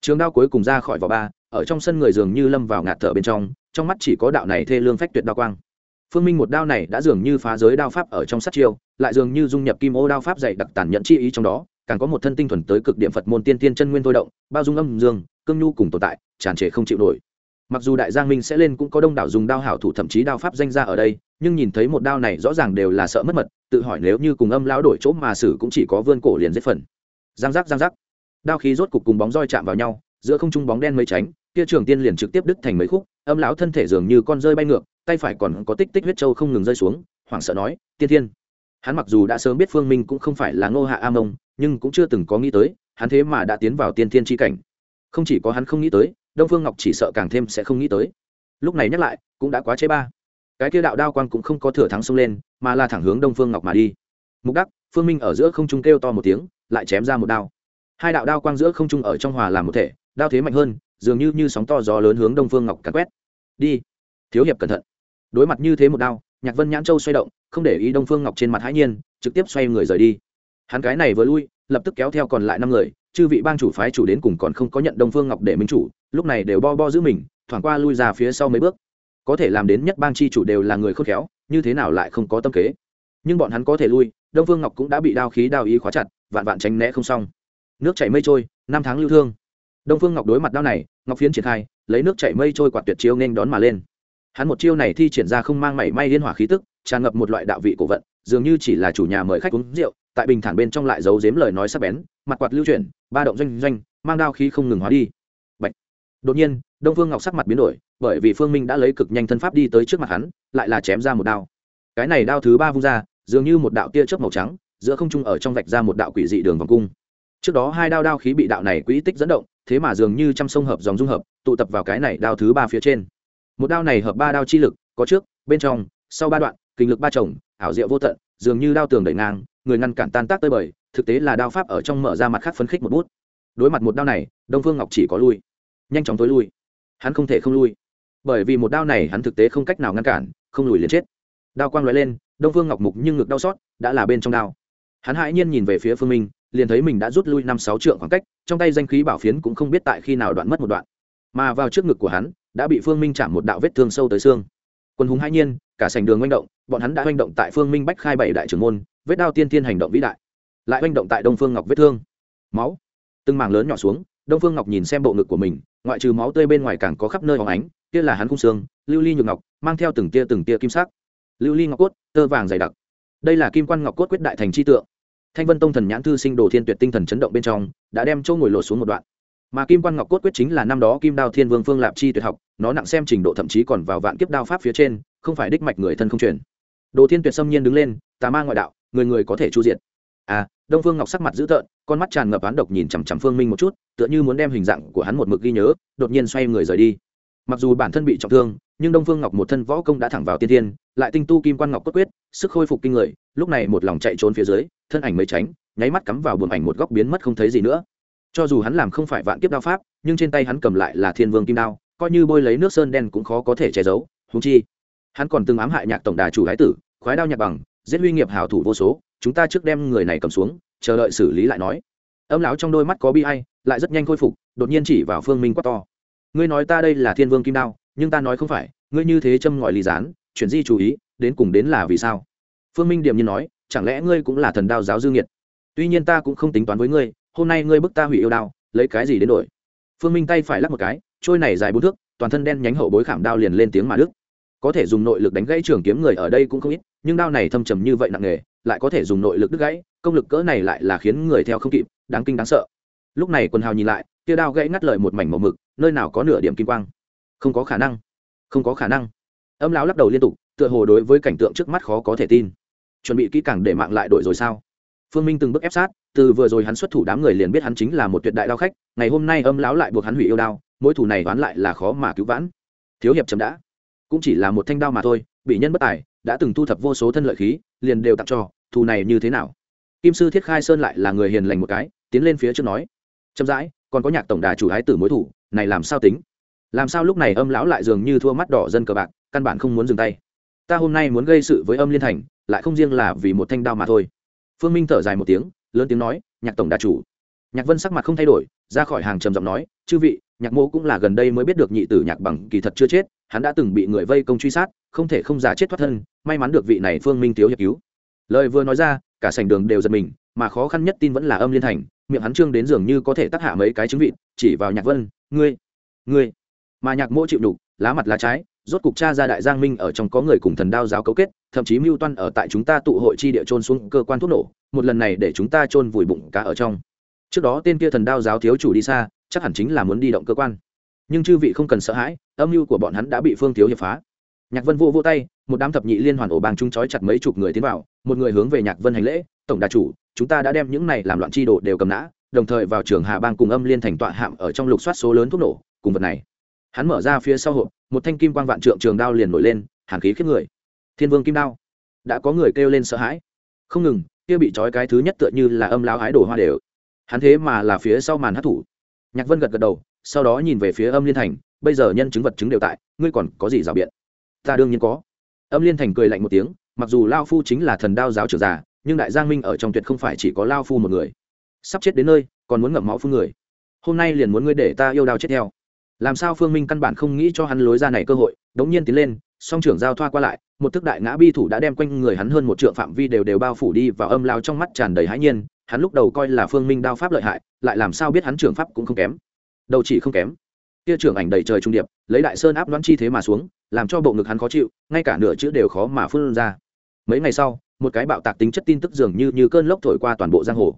Trường đao cuối cùng ra khỏi vỏ ba, ở trong sân người dường như lâm vào ngạt thở bên trong trong mắt chỉ có đạo này thê lương phách tuyệt đao quang phương minh một đao này đã dường như phá giới đao pháp ở trong sát chiêu, lại dường như dung nhập kim ô đao pháp dạy đặc tản nhận chi ý trong đó, càng có một thân tinh thuần tới cực điểm phật môn tiên tiên chân nguyên thôi động, bao dung âm dương, cương nhu cùng tồn tại, tràn trề không chịu nổi. Mặc dù đại giang minh sẽ lên cũng có đông đảo dùng đao hảo thủ thậm chí đao pháp danh ra ở đây, nhưng nhìn thấy một đao này rõ ràng đều là sợ mất mật, tự hỏi nếu như cùng âm lão đổi chỗ mà xử cũng chỉ có vươn cổ liền giết phần. Giang giác giang giác. Đao khí rốt cục cùng bóng roi chạm vào nhau, giữa không trung bóng đen mấy tránh, kia trường tiên liền trực tiếp đứt thành mấy khúc, âm lão thân thể dường như con rơi bay ngược tay phải còn có tích tích huyết châu không ngừng rơi xuống, hoảng sợ nói, tiên thiên. Hắn mặc dù đã sớm biết phương minh cũng không phải là ngô hạ a mông nhưng cũng chưa từng có nghĩ tới, hắn thế mà đã tiến vào tiên thiên tri cảnh. Không chỉ có hắn không nghĩ tới, đông phương ngọc chỉ sợ càng thêm sẽ không nghĩ tới. Lúc này nhắc lại, cũng đã quá chế ba. Cái kia đạo đao quang cũng không có thừa thắng xông lên, mà là thẳng hướng đông phương ngọc mà đi. Mục đắc, phương minh ở giữa không trung kêu to một tiếng, lại chém ra một đao. Hai đạo đao quang giữa không trung ở trong hòa làm một thể, đao thế mạnh hơn, dường như như sóng to gió lớn hướng đông phương ngọc cắn quét. Đi, thiếu hiệp cẩn thận đối mặt như thế một đao, nhạc vân nhãn châu xoay động, không để ý đông phương ngọc trên mặt hãi nhiên, trực tiếp xoay người rời đi. Hắn cái này vừa lui, lập tức kéo theo còn lại năm người, chư vị bang chủ phái chủ đến cùng còn không có nhận đông phương ngọc để minh chủ, lúc này đều bo bo giữ mình, thoảng qua lui ra phía sau mấy bước. Có thể làm đến nhất bang chi chủ đều là người khôn khéo, như thế nào lại không có tâm kế. Nhưng bọn hắn có thể lui, đông phương ngọc cũng đã bị đao khí đao ý khóa chặt, vạn vạn tránh né không xong. Nước chảy mây trôi, năm tháng lưu thương. Đông phương ngọc đối mặt đao này, ngọc phiến triển khai, lấy nước chảy mây trôi quạt tuyệt chiêu nên đón mà lên hắn một chiêu này thi triển ra không mang mảy may liên hỏa khí tức, tràn ngập một loại đạo vị cổ vận, dường như chỉ là chủ nhà mời khách uống rượu, tại bình thản bên trong lại giấu giếm lời nói sắc bén, mặt quạt lưu chuyển, ba động doanh doanh, mang đao khí không ngừng hóa đi. Bạch. đột nhiên, đông phương ngọc sắc mặt biến đổi, bởi vì phương minh đã lấy cực nhanh thân pháp đi tới trước mặt hắn, lại là chém ra một đao. Cái này đao thứ ba vung ra, dường như một đạo tia chớp màu trắng, giữa không trung ở trong vạch ra một đạo quỷ dị đường vòng cung. Trước đó hai đao đao khí bị đạo này quỹ tích dẫn động, thế mà dường như trăm sông hợp dòng dung hợp, tụ tập vào cái này đao thứ ba phía trên một đao này hợp ba đao chi lực, có trước, bên trong, sau ba đoạn, kinh lực ba chồng, ảo diệu vô tận, dường như đao tường đẩy ngang, người ngăn cản tan tác tơi bời, thực tế là đao pháp ở trong mở ra mặt khác phấn khích một bút. Đối mặt một đao này, đông phương ngọc chỉ có lui. Nhanh chóng tối lui. Hắn không thể không lui. Bởi vì một đao này hắn thực tế không cách nào ngăn cản, không lùi liền chết. Đao quang l lên, đông phương ngọc mục nhưng ngực đau xót, đã là bên trong đao. Hắn hãi nhiên nhìn về phía phương minh, liền thấy mình đã rút lui năm sáu trượng khoảng cách, trong tay danh khí bảo phiến cũng không biết tại khi nào đoạn mất một đoạn. Mà vào trước ngực của hắn đã bị phương minh chạm một đạo vết thương sâu tới xương. Quân hùng hai nhiên, cả sành đường manh động, bọn hắn đã manh động tại phương minh bách khai bảy đại trưởng môn, vết đao tiên tiên hành động vĩ đại. Lại manh động tại đông phương ngọc vết thương. Máu. Từng mảng lớn nhỏ xuống, đông phương ngọc nhìn xem bộ ngực của mình, ngoại trừ máu tươi bên ngoài càng có khắp nơi hóng ánh, kia là hắn khung xương, lưu ly nhược ngọc, mang theo từng tia từng tia kim sắc. Lưu ly ngọc cốt, tơ vàng dày đặc. Đây là kim quan ngọc cốt quyết đại thành chi tượng. Thanh vân tông thần nhãn thư sinh đồ thiên tuyệt tinh thần chấn động bên trong, đã đem châu ngồi lột xuống một đoạn. Mà kim quan ngọc cốt quyết chính là năm đó kim đao thiên vương phương lạp chi tuyệt học nó nặng xem trình độ thậm chí còn vào vạn kiếp đao pháp phía trên, không phải đích mạch người thân không truyền. Đồ thiên tuyệt xâm nhiên đứng lên, tà ma ngoại đạo, người người có thể chu diệt. À đông phương ngọc sắc mặt dữ tợn, con mắt tràn ngập án độc nhìn chằm chằm phương minh một chút, tựa như muốn đem hình dạng của hắn một mực ghi nhớ, đột nhiên xoay người rời đi. Mặc dù bản thân bị trọng thương, nhưng đông phương ngọc một thân võ công đã thẳng vào tiên tiên lại tinh tu kim quan ngọc cốt quyết, sức khôi phục kinh người, lúc này một lòng chạy trốn phía dưới, thân ảnh mới tránh, nháy mắt cắm vào buồng ảnh một góc biến mất không thấy gì nữa. Cho dù hắn làm không phải vạn kiếp đao pháp, nhưng trên tay hắn cầm lại là thiên vương kim đao coi như bôi lấy nước sơn đen cũng khó có thể che giấu húng chi, hắn còn từng ám hại nhạc tổng đà chủ thái tử, khoái đao nhạc bằng, giết huy nghiệp hảo thủ vô số, chúng ta trước đem người này cầm xuống, chờ đợi xử lý lại nói. Âm lão trong đôi mắt có bi hay lại rất nhanh khôi phục, đột nhiên chỉ vào phương minh quát to. Ngươi nói ta đây là thiên vương kim đao, nhưng ta nói không phải, ngươi như thế châm ngòi ly gián chuyển di chú ý, đến cùng đến là vì sao? Phương minh điềm nhiên nói, chẳng lẽ ngươi cũng là thần đao giáo dư nghiệt? Tuy nhiên ta cũng không tính toán với ngươi, hôm nay ngươi bức ta hủy yêu đao, lấy cái gì đến đổi? Phương minh tay phải lắc một cái trôi này dài bốn thước toàn thân đen nhánh hậu bối khảm đao liền lên tiếng mà đức. Có thể dùng nội lực đánh gãy trường kiếm người ở đây cũng không ít nhưng đao này thâm trầm như vậy nặng nghề, lại có thể dùng nội lực đứt gãy công lực cỡ này lại là khiến người theo không kịp đáng kinh đáng sợ. Lúc này quần hào nhìn lại kia đao gãy ngắt lời một mảnh màu mực nơi nào có nửa điểm kim quang? Không có khả năng. Không có khả năng. Âm lão lắc đầu liên tục tựa hồ đối với cảnh tượng trước mắt khó có thể tin. Chuẩn bị kỹ càng để mạng lại đội rồi sao? Phương minh từng bước ép sát từ vừa rồi hắn xuất thủ đám người liền biết hắn chính là một tuyệt đại đao khách ngày hôm nay âm lão lại buộc hắn hủy yêu đao mỗi thủ này đoán lại là khó mà cứu vãn. Thiếu hiệp chấm đã. Cũng chỉ là một thanh đao mà thôi, bị nhân bất tài, đã từng thu thập vô số thân lợi khí, liền đều tặng cho, thù này như thế nào? Kim sư thiết khai sơn lại là người hiền lành một cái, tiến lên phía trước nói. Chậm rãi, còn có nhạc tổng đà chủ hái tử mối thủ này làm sao tính? Làm sao lúc này âm lão lại dường như thua mắt đỏ dân cờ bạc, căn bản không muốn dừng tay. Ta hôm nay muốn gây sự với âm liên thành, lại không riêng là vì một thanh đao mà thôi. Phương minh thở dài một tiếng, lớn tiếng nói, nhạc tổng đà chủ. Nhạc vân sắc mặt không thay đổi, ra khỏi hàng trầm giọng nói, chư vị nhạc mô cũng là gần đây mới biết được nhị tử nhạc bằng kỳ thật chưa chết, hắn đã từng bị người vây công truy sát, không thể không giả chết thoát thân, may mắn được vị này phương minh thiếu hiệp cứu. Lời vừa nói ra, cả sảnh đường đều giật mình, mà khó khăn nhất tin vẫn là âm liên thành, miệng hắn trương đến dường như có thể tắc hạ mấy cái chứng vịt, chỉ vào nhạc vân, ngươi ngươi. Mà nhạc mỗ chịu đủ lá mặt lá trái, rốt cục cha ra đại giang minh ở trong có người cùng thần đao giáo cấu kết, thậm chí mưu toan ở tại chúng ta tụ hội chi địa trôn xuống cơ quan thuốc nổ, một lần này để chúng ta trôn vùi bụng cá ở trong. Trước đó tên kia thần đao giáo thiếu chủ đi xa chắc hẳn chính là muốn đi động cơ quan. Nhưng chư vị không cần sợ hãi, âm mưu của bọn hắn đã bị phương thiếu hiệp phá. Nhạc vân vô vô tay, một đám thập nhị liên hoàn ổ bàng chung chói chặt mấy chục người tiến vào, một người hướng về nhạc vân hành lễ, tổng đà chủ, chúng ta đã đem những này làm loạn chi đồ đều cầm nã, đồng thời vào trường hà bang cùng âm liên thành tọa hạm ở trong lục soát số lớn thuốc nổ, cùng vật này. Hắn mở ra phía sau hộp, một thanh kim quang vạn trượng trường đao liền nổi lên, hàn khí khiếp người. Thiên vương kim đao, đã có người kêu lên sợ hãi. Không ngừng, kia bị trói cái thứ nhất tựa như là âm lao hái đổ hoa đều. Hắn thế mà là phía sau màn hát thủ nhạc vân gật gật đầu, sau đó nhìn về phía âm liên thành, bây giờ nhân chứng vật chứng đều tại, ngươi còn có gì rào biện? Ta đương nhiên có. Âm liên thành cười lạnh một tiếng, mặc dù lao phu chính là thần đao giáo trưởng già, nhưng đại giang minh ở trong tuyệt không phải chỉ có lao phu một người. Sắp chết đến nơi, còn muốn ngậm máu phương người. Hôm nay liền muốn ngươi để ta yêu đao chết theo. Làm sao phương minh căn bản không nghĩ cho hắn lối ra này cơ hội, đống nhiên tiến lên, song trưởng giao thoa qua lại, một thức đại ngã bi thủ đã đem quanh người hắn hơn một trượng phạm vi đều đều bao phủ đi vào âm lao trong mắt tràn đầy hãi nhiên hắn lúc đầu coi là phương minh đao pháp lợi hại, lại làm sao biết hắn trưởng pháp cũng không kém. Đầu chỉ không kém. Kia trưởng ảnh đầy trời trung điệp, lấy đại sơn áp đoán chi thế mà xuống, làm cho bộ ngực hắn khó chịu, ngay cả nửa chữ đều khó mà phun ra. Mấy ngày sau, một cái bạo tạc tính chất tin tức dường như như cơn lốc thổi qua toàn bộ giang hồ.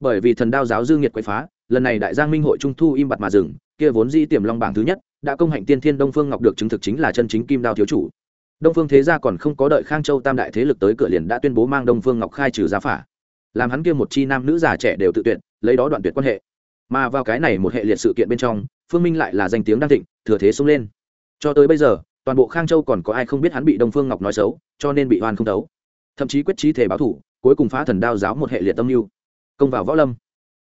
Bởi vì thần đao giáo dư nghiệt quậy phá, lần này đại giang minh hội trung thu im bặt mà dừng, kia vốn di tiềm long bảng thứ nhất, đã công hạnh tiên thiên đông phương ngọc được chứng thực chính là chân chính kim đao thiếu chủ. Đông phương thế gia còn không có đợi khang châu tam đại thế lực tới cửa liền đã tuyên bố mang đông phương ngọc khai trừ giá phả làm hắn kia một chi nam nữ già trẻ đều tự tuyển lấy đó đoạn tuyệt quan hệ. Mà vào cái này một hệ liệt sự kiện bên trong, phương minh lại là danh tiếng đang thịnh, thừa thế xông lên. Cho tới bây giờ, toàn bộ khang châu còn có ai không biết hắn bị đông phương ngọc nói xấu, cho nên bị oan không đấu thậm chí quyết trí thể báo thủ, cuối cùng phá thần đao giáo một hệ liệt tâm mưu. Công vào võ lâm,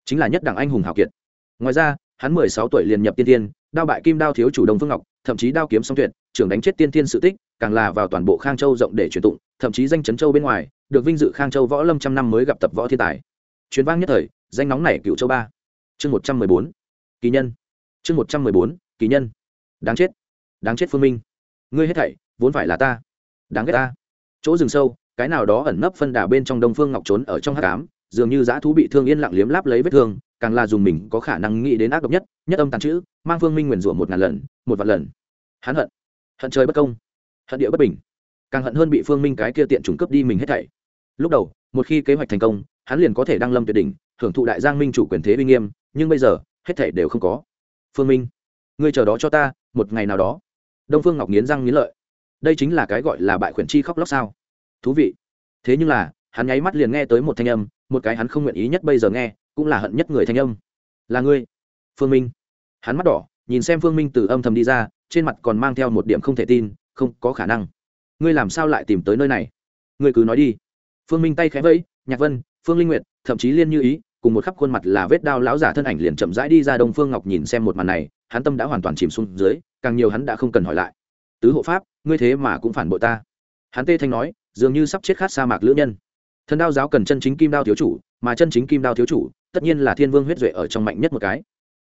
chính là nhất đảng anh hùng hào kiệt. Ngoài ra, hắn mười sáu tuổi liền nhập tiên tiên, đao bại kim đao thiếu chủ đông phương ngọc, thậm chí đao kiếm song tuyệt, trưởng đánh chết tiên tiên sự tích, càng là vào toàn bộ khang châu rộng để truyền tụng, thậm chí danh chấn châu bên ngoài được vinh dự khang châu võ lâm trăm năm mới gặp tập võ thiên tài. Chuyến vang nhất thời, danh nóng này cựu châu ba. Chương một trăm mười bốn, kỳ nhân. Chương một trăm mười bốn, kỳ nhân. Đáng chết đáng chết phương minh. Ngươi hết thảy, vốn phải là ta. Đáng ghét ta. Chỗ rừng sâu, cái nào đó ẩn nấp phân đà bên trong đông phương ngọc trốn ở trong hát cám dường như dã thú bị thương yên lặng liếm láp lấy vết thương, càng là dùng mình có khả năng nghĩ đến ác độc nhất nhất âm tàn chữ, mang phương minh nguyền rủa một ngàn lần, một vạn lần. Hắn hận hận trời bất công, hận địa bất bình. Càng hận hơn bị phương minh cái kia tiện trùng cướp đi mình hết thảy lúc đầu, một khi kế hoạch thành công, hắn liền có thể đăng lâm tuyệt đỉnh hưởng thụ đại giang minh chủ quyền thế uy nghiêm, nhưng bây giờ, hết thể đều không có. Phương minh, ngươi chờ đó cho ta, một ngày nào đó. Đông phương ngọc nghiến răng nghiến lợi. Đây chính là cái gọi là bại khuyển chi khóc lóc sao? Thú vị. Thế nhưng là, hắn nháy mắt liền nghe tới một thanh âm, một cái hắn không nguyện ý nhất bây giờ nghe, cũng là hận nhất người thanh âm. Là ngươi. Phương minh. Hắn mắt đỏ, nhìn xem phương minh từ âm thầm đi ra, trên mặt còn mang theo một điểm không thể tin, không có khả năng. Ngươi làm sao lại tìm tới nơi này? Ngươi cứ nói đi phương minh tay khẽ vẫy, nhạc vân, phương linh nguyệt, thậm chí liên như ý, cùng một khắp khuôn mặt là vết đao lão giả thân ảnh liền chậm rãi đi ra đông phương ngọc nhìn xem một màn này, hắn tâm đã hoàn toàn chìm xuống dưới, càng nhiều hắn đã không cần hỏi lại. Tứ hộ pháp, ngươi thế mà cũng phản bội ta. Hắn tê thanh nói, dường như sắp chết khát sa mạc lữ nhân. Thần đao giáo cần chân chính kim đao thiếu chủ, mà chân chính kim đao thiếu chủ, tất nhiên là thiên vương huyết duệ ở trong mạnh nhất một cái.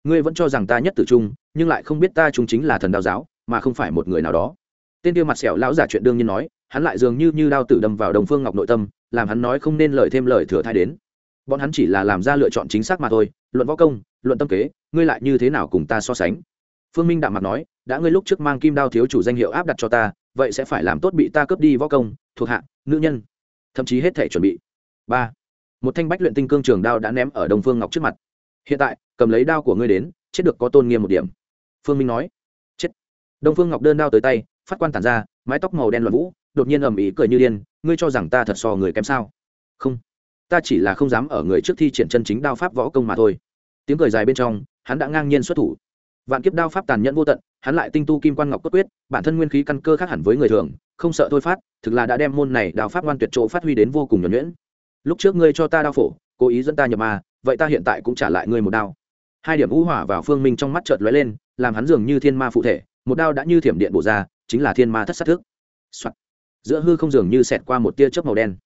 Ngươi vẫn cho rằng ta nhất tử trung, nhưng lại không biết ta trung chính là thần đao giáo, mà không phải một người nào đó. Tên tiêu mặt sẹo lão giả chuyện đương nhiên nói hắn lại dường như như đao tử đâm vào đồng phương ngọc nội tâm, làm hắn nói không nên lời thêm lời thừa thai đến. Bọn hắn chỉ là làm ra lựa chọn chính xác mà thôi, luận võ công, luận tâm kế, ngươi lại như thế nào cùng ta so sánh? Phương minh đạm mặt nói, đã ngươi lúc trước mang kim đao thiếu chủ danh hiệu áp đặt cho ta, vậy sẽ phải làm tốt bị ta cướp đi võ công, thuộc hạ, nữ nhân. Thậm chí hết thể chuẩn bị. Ba. Một thanh bách luyện tinh cương trường đao đã ném ở đồng phương ngọc trước mặt. Hiện tại, cầm lấy đao của ngươi đến, chết được có tôn nghiêm một điểm. Phương minh nói. Chết. Đông phương ngọc đơn đao tới tay, phát quan tản ra, mái tóc màu đen loạn vũ đột nhiên ầm ĩ cười như điên, ngươi cho rằng ta thật so người kém sao? Không, ta chỉ là không dám ở người trước thi triển chân chính đao pháp võ công mà thôi. Tiếng cười dài bên trong, hắn đã ngang nhiên xuất thủ. Vạn kiếp đao pháp tàn nhẫn vô tận, hắn lại tinh tu kim quan ngọc cốt quyết, bản thân nguyên khí căn cơ khác hẳn với người thường, không sợ thôi phát, thực là đã đem môn này đao pháp ngoan tuyệt chỗ phát huy đến vô cùng nhuẩn nhuyễn. Lúc trước ngươi cho ta đao phổ, cố ý dẫn ta nhập ma, vậy ta hiện tại cũng trả lại ngươi một đao. Hai điểm u hỏa vào phương minh trong mắt chợt lóe lên, làm hắn dường như thiên ma phụ thể, một đao đã như thiểm điện bổ ra, chính là thiên ma thất sát thức、Soạn giữa hư không dường như xẹt qua một tia chớp màu đen.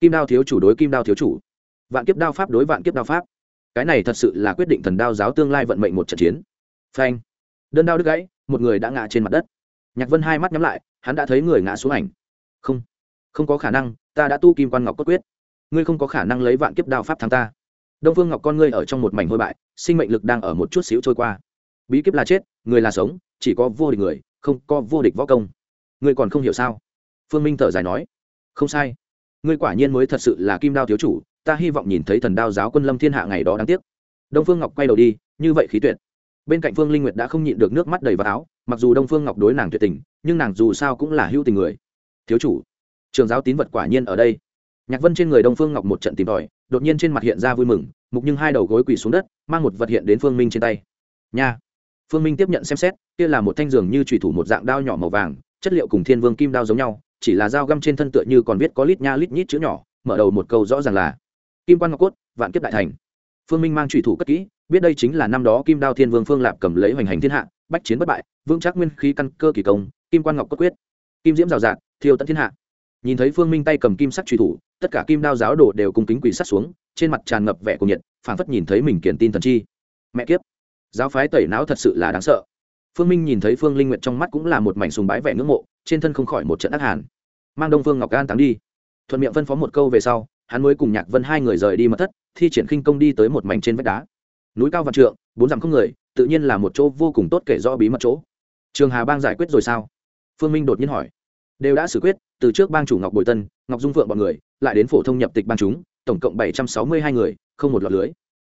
Kim đao thiếu chủ đối kim đao thiếu chủ. Vạn kiếp đao pháp đối vạn kiếp đao pháp. Cái này thật sự là quyết định thần đao giáo tương lai vận mệnh một trận chiến. Phanh. Đơn đao đứt gãy, một người đã ngã trên mặt đất. Nhạc vân hai mắt nhắm lại, hắn đã thấy người ngã xuống ảnh. Không. Không có khả năng, ta đã tu kim quan ngọc cốt quyết. Ngươi không có khả năng lấy vạn kiếp đao pháp thắng ta. Đông phương ngọc con ngươi ở trong một mảnh hôi bại, sinh mệnh lực đang ở một chút xíu trôi qua. Bí kíp là chết, người là sống, chỉ có vô địch người, không có vô địch võ công. Ngươi còn không hiểu sao? Phương minh thở dài nói, không sai. Ngươi quả nhiên mới thật sự là kim đao thiếu chủ, ta hy vọng nhìn thấy thần đao giáo quân lâm thiên hạ ngày đó đáng tiếc. Đông phương ngọc quay đầu đi, như vậy khí tuyệt. Bên cạnh phương linh nguyệt đã không nhịn được nước mắt đầy vào áo, mặc dù đông phương ngọc đối nàng tuyệt tình, nhưng nàng dù sao cũng là hữu tình người. Thiếu chủ, trường giáo tín vật quả nhiên ở đây. Nhạc vân trên người đông phương ngọc một trận tìm tòi, đột nhiên trên mặt hiện ra vui mừng, mục nhưng hai đầu gối quỳ xuống đất, mang một vật hiện đến phương minh trên tay. Nha. Phương minh tiếp nhận xem xét, kia là một thanh giường như trùy thủ một dạng đao nhỏ màu vàng, chất liệu cùng thiên vương kim đao giống nhau chỉ là dao găm trên thân tựa như còn viết có lít nha lít nhít chữ nhỏ, mở đầu một câu rõ ràng là, kim quan ngọc cốt, vạn kiếp đại thành. Phương minh mang trùy thủ cất kỹ, biết đây chính là năm đó kim đao thiên vương phương lạp cầm lấy hoành hành thiên hạ, bách chiến bất bại, vững chắc nguyên khí căn cơ kỳ công, kim quan ngọc cốt quyết. Kim diễm rào rạt, thiêu tận thiên hạ. Nhìn thấy phương minh tay cầm kim sắc truy thủ, tất cả kim đao giáo đồ đều cung kính quỳ sát xuống, trên mặt tràn ngập vẻ cuồng nhiệt, phảng phất nhìn thấy mình kiển tin thần chi. Mẹ kiếp! Giáo phái tẩy não thật sự là đáng sợ. Phương minh nhìn thấy phương linh nguyện trong mắt cũng là một mảnh sùng bái vẻ ngưỡng mộ, trên thân không khỏi một trận ác hàn mang đông phương ngọc gan táng đi. Thuận miệng phân phó một câu về sau, hắn mới cùng nhạc vân hai người rời đi mật thất, thi triển khinh công đi tới một mảnh trên vách đá. Núi cao vạn trượng, bốn dặm không người, tự nhiên là một chỗ vô cùng tốt kể rõ bí mật chỗ. Trường hà bang giải quyết rồi sao? Phương minh đột nhiên hỏi. Đều đã xử quyết, từ trước bang chủ ngọc bội tân, ngọc dung phượng b ọ n người, lại đến phổ thông nhập tịch bang chúng, tổng cộng bảy trăm sáu mươi hai người, không một lọt lưới.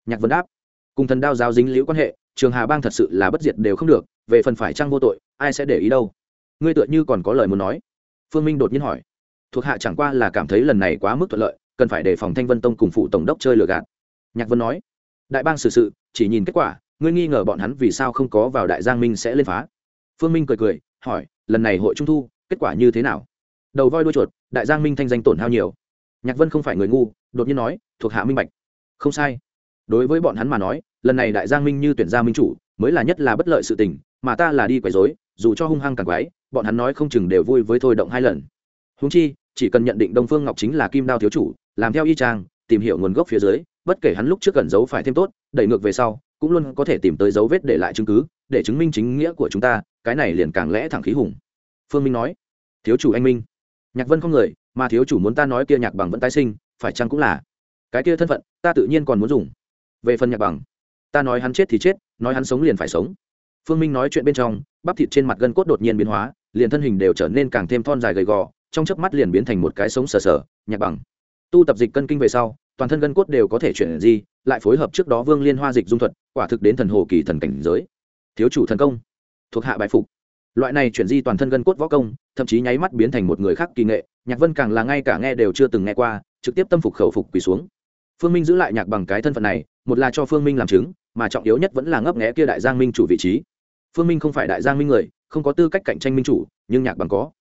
Nhạc Vân đáp. Cùng thần đao giáo dính liễu quan hệ, trường hà bang thật sự là bất diệt đều không được, về phần phải trăng vô tội, ai sẽ để ý đâu? Ngươi tựa như còn có lời muốn nói phương minh đột nhiên hỏi. Thuộc hạ chẳng qua là cảm thấy lần này quá mức thuận lợi, cần phải đề phòng thanh vân tông cùng phụ tổng đốc chơi lừa gạt. Nhạc vân nói. Đại bang xử sự, chỉ nhìn kết quả, ngươi nghi ngờ bọn hắn vì sao không có vào đại giang minh sẽ lên phá. Phương minh cười cười, hỏi, lần này hội trung thu, kết quả như thế nào? Đầu voi đuôi chuột, đại giang minh thanh danh tổn hao nhiều. Nhạc vân không phải người ngu, đột nhiên nói, thuộc hạ minh bạch. Không sai. Đối với bọn hắn mà nói, lần này đại giang minh như tuyển gia minh chủ, mới là nhất là bất lợi sự tình, mà ta là đi quấy dối dù cho hung hăng càng quái bọn hắn nói không chừng đều vui với thôi động hai lần. Húng chi, chỉ cần nhận định đông phương ngọc chính là kim đao thiếu chủ, làm theo y trang tìm hiểu nguồn gốc phía dưới, bất kể hắn lúc trước cần giấu phải thêm tốt, đẩy ngược về sau, cũng luôn có thể tìm tới dấu vết để lại chứng cứ, để chứng minh chính nghĩa của chúng ta, cái này liền càng lẽ thẳng khí hùng. Phương minh nói, thiếu chủ anh minh. Nhạc vân không người, mà thiếu chủ muốn ta nói kia nhạc bằng vẫn tái sinh, phải chăng cũng là? Cái kia thân phận, ta tự nhiên còn muốn dùng. Về phần nhạc bằng, ta nói hắn chết thì chết, nói hắn sống liền phải sống. Phương minh nói chuyện bên trong bắp thịt trên mặt gân cốt đột nhiên biến hóa liền thân hình đều trở nên càng thêm thon dài gầy gò trong chớp mắt liền biến thành một cái sống sờ sờ nhạc bằng. Tu tập dịch cân kinh về sau toàn thân gân cốt đều có thể chuyển di, lại phối hợp trước đó vương liên hoa dịch dung thuật quả thực đến thần hồ kỳ thần cảnh giới. Thiếu chủ thần công thuộc hạ bại phục. Loại này chuyển di toàn thân gân cốt võ công thậm chí nháy mắt biến thành một người khác kỳ nghệ nhạc vân càng là ngay cả nghe đều chưa từng nghe qua trực tiếp tâm phục khẩu phục quỳ xuống. Phương minh giữ lại nhạc bằng cái thân phận này một là cho phương minh làm chứng mà trọng yếu nhất vẫn là ngấp nghẽ kia đại giang minh chủ vị trí phương minh không phải đại giang minh người, không có tư cách cạnh tranh minh chủ, nhưng nhạc bằng có.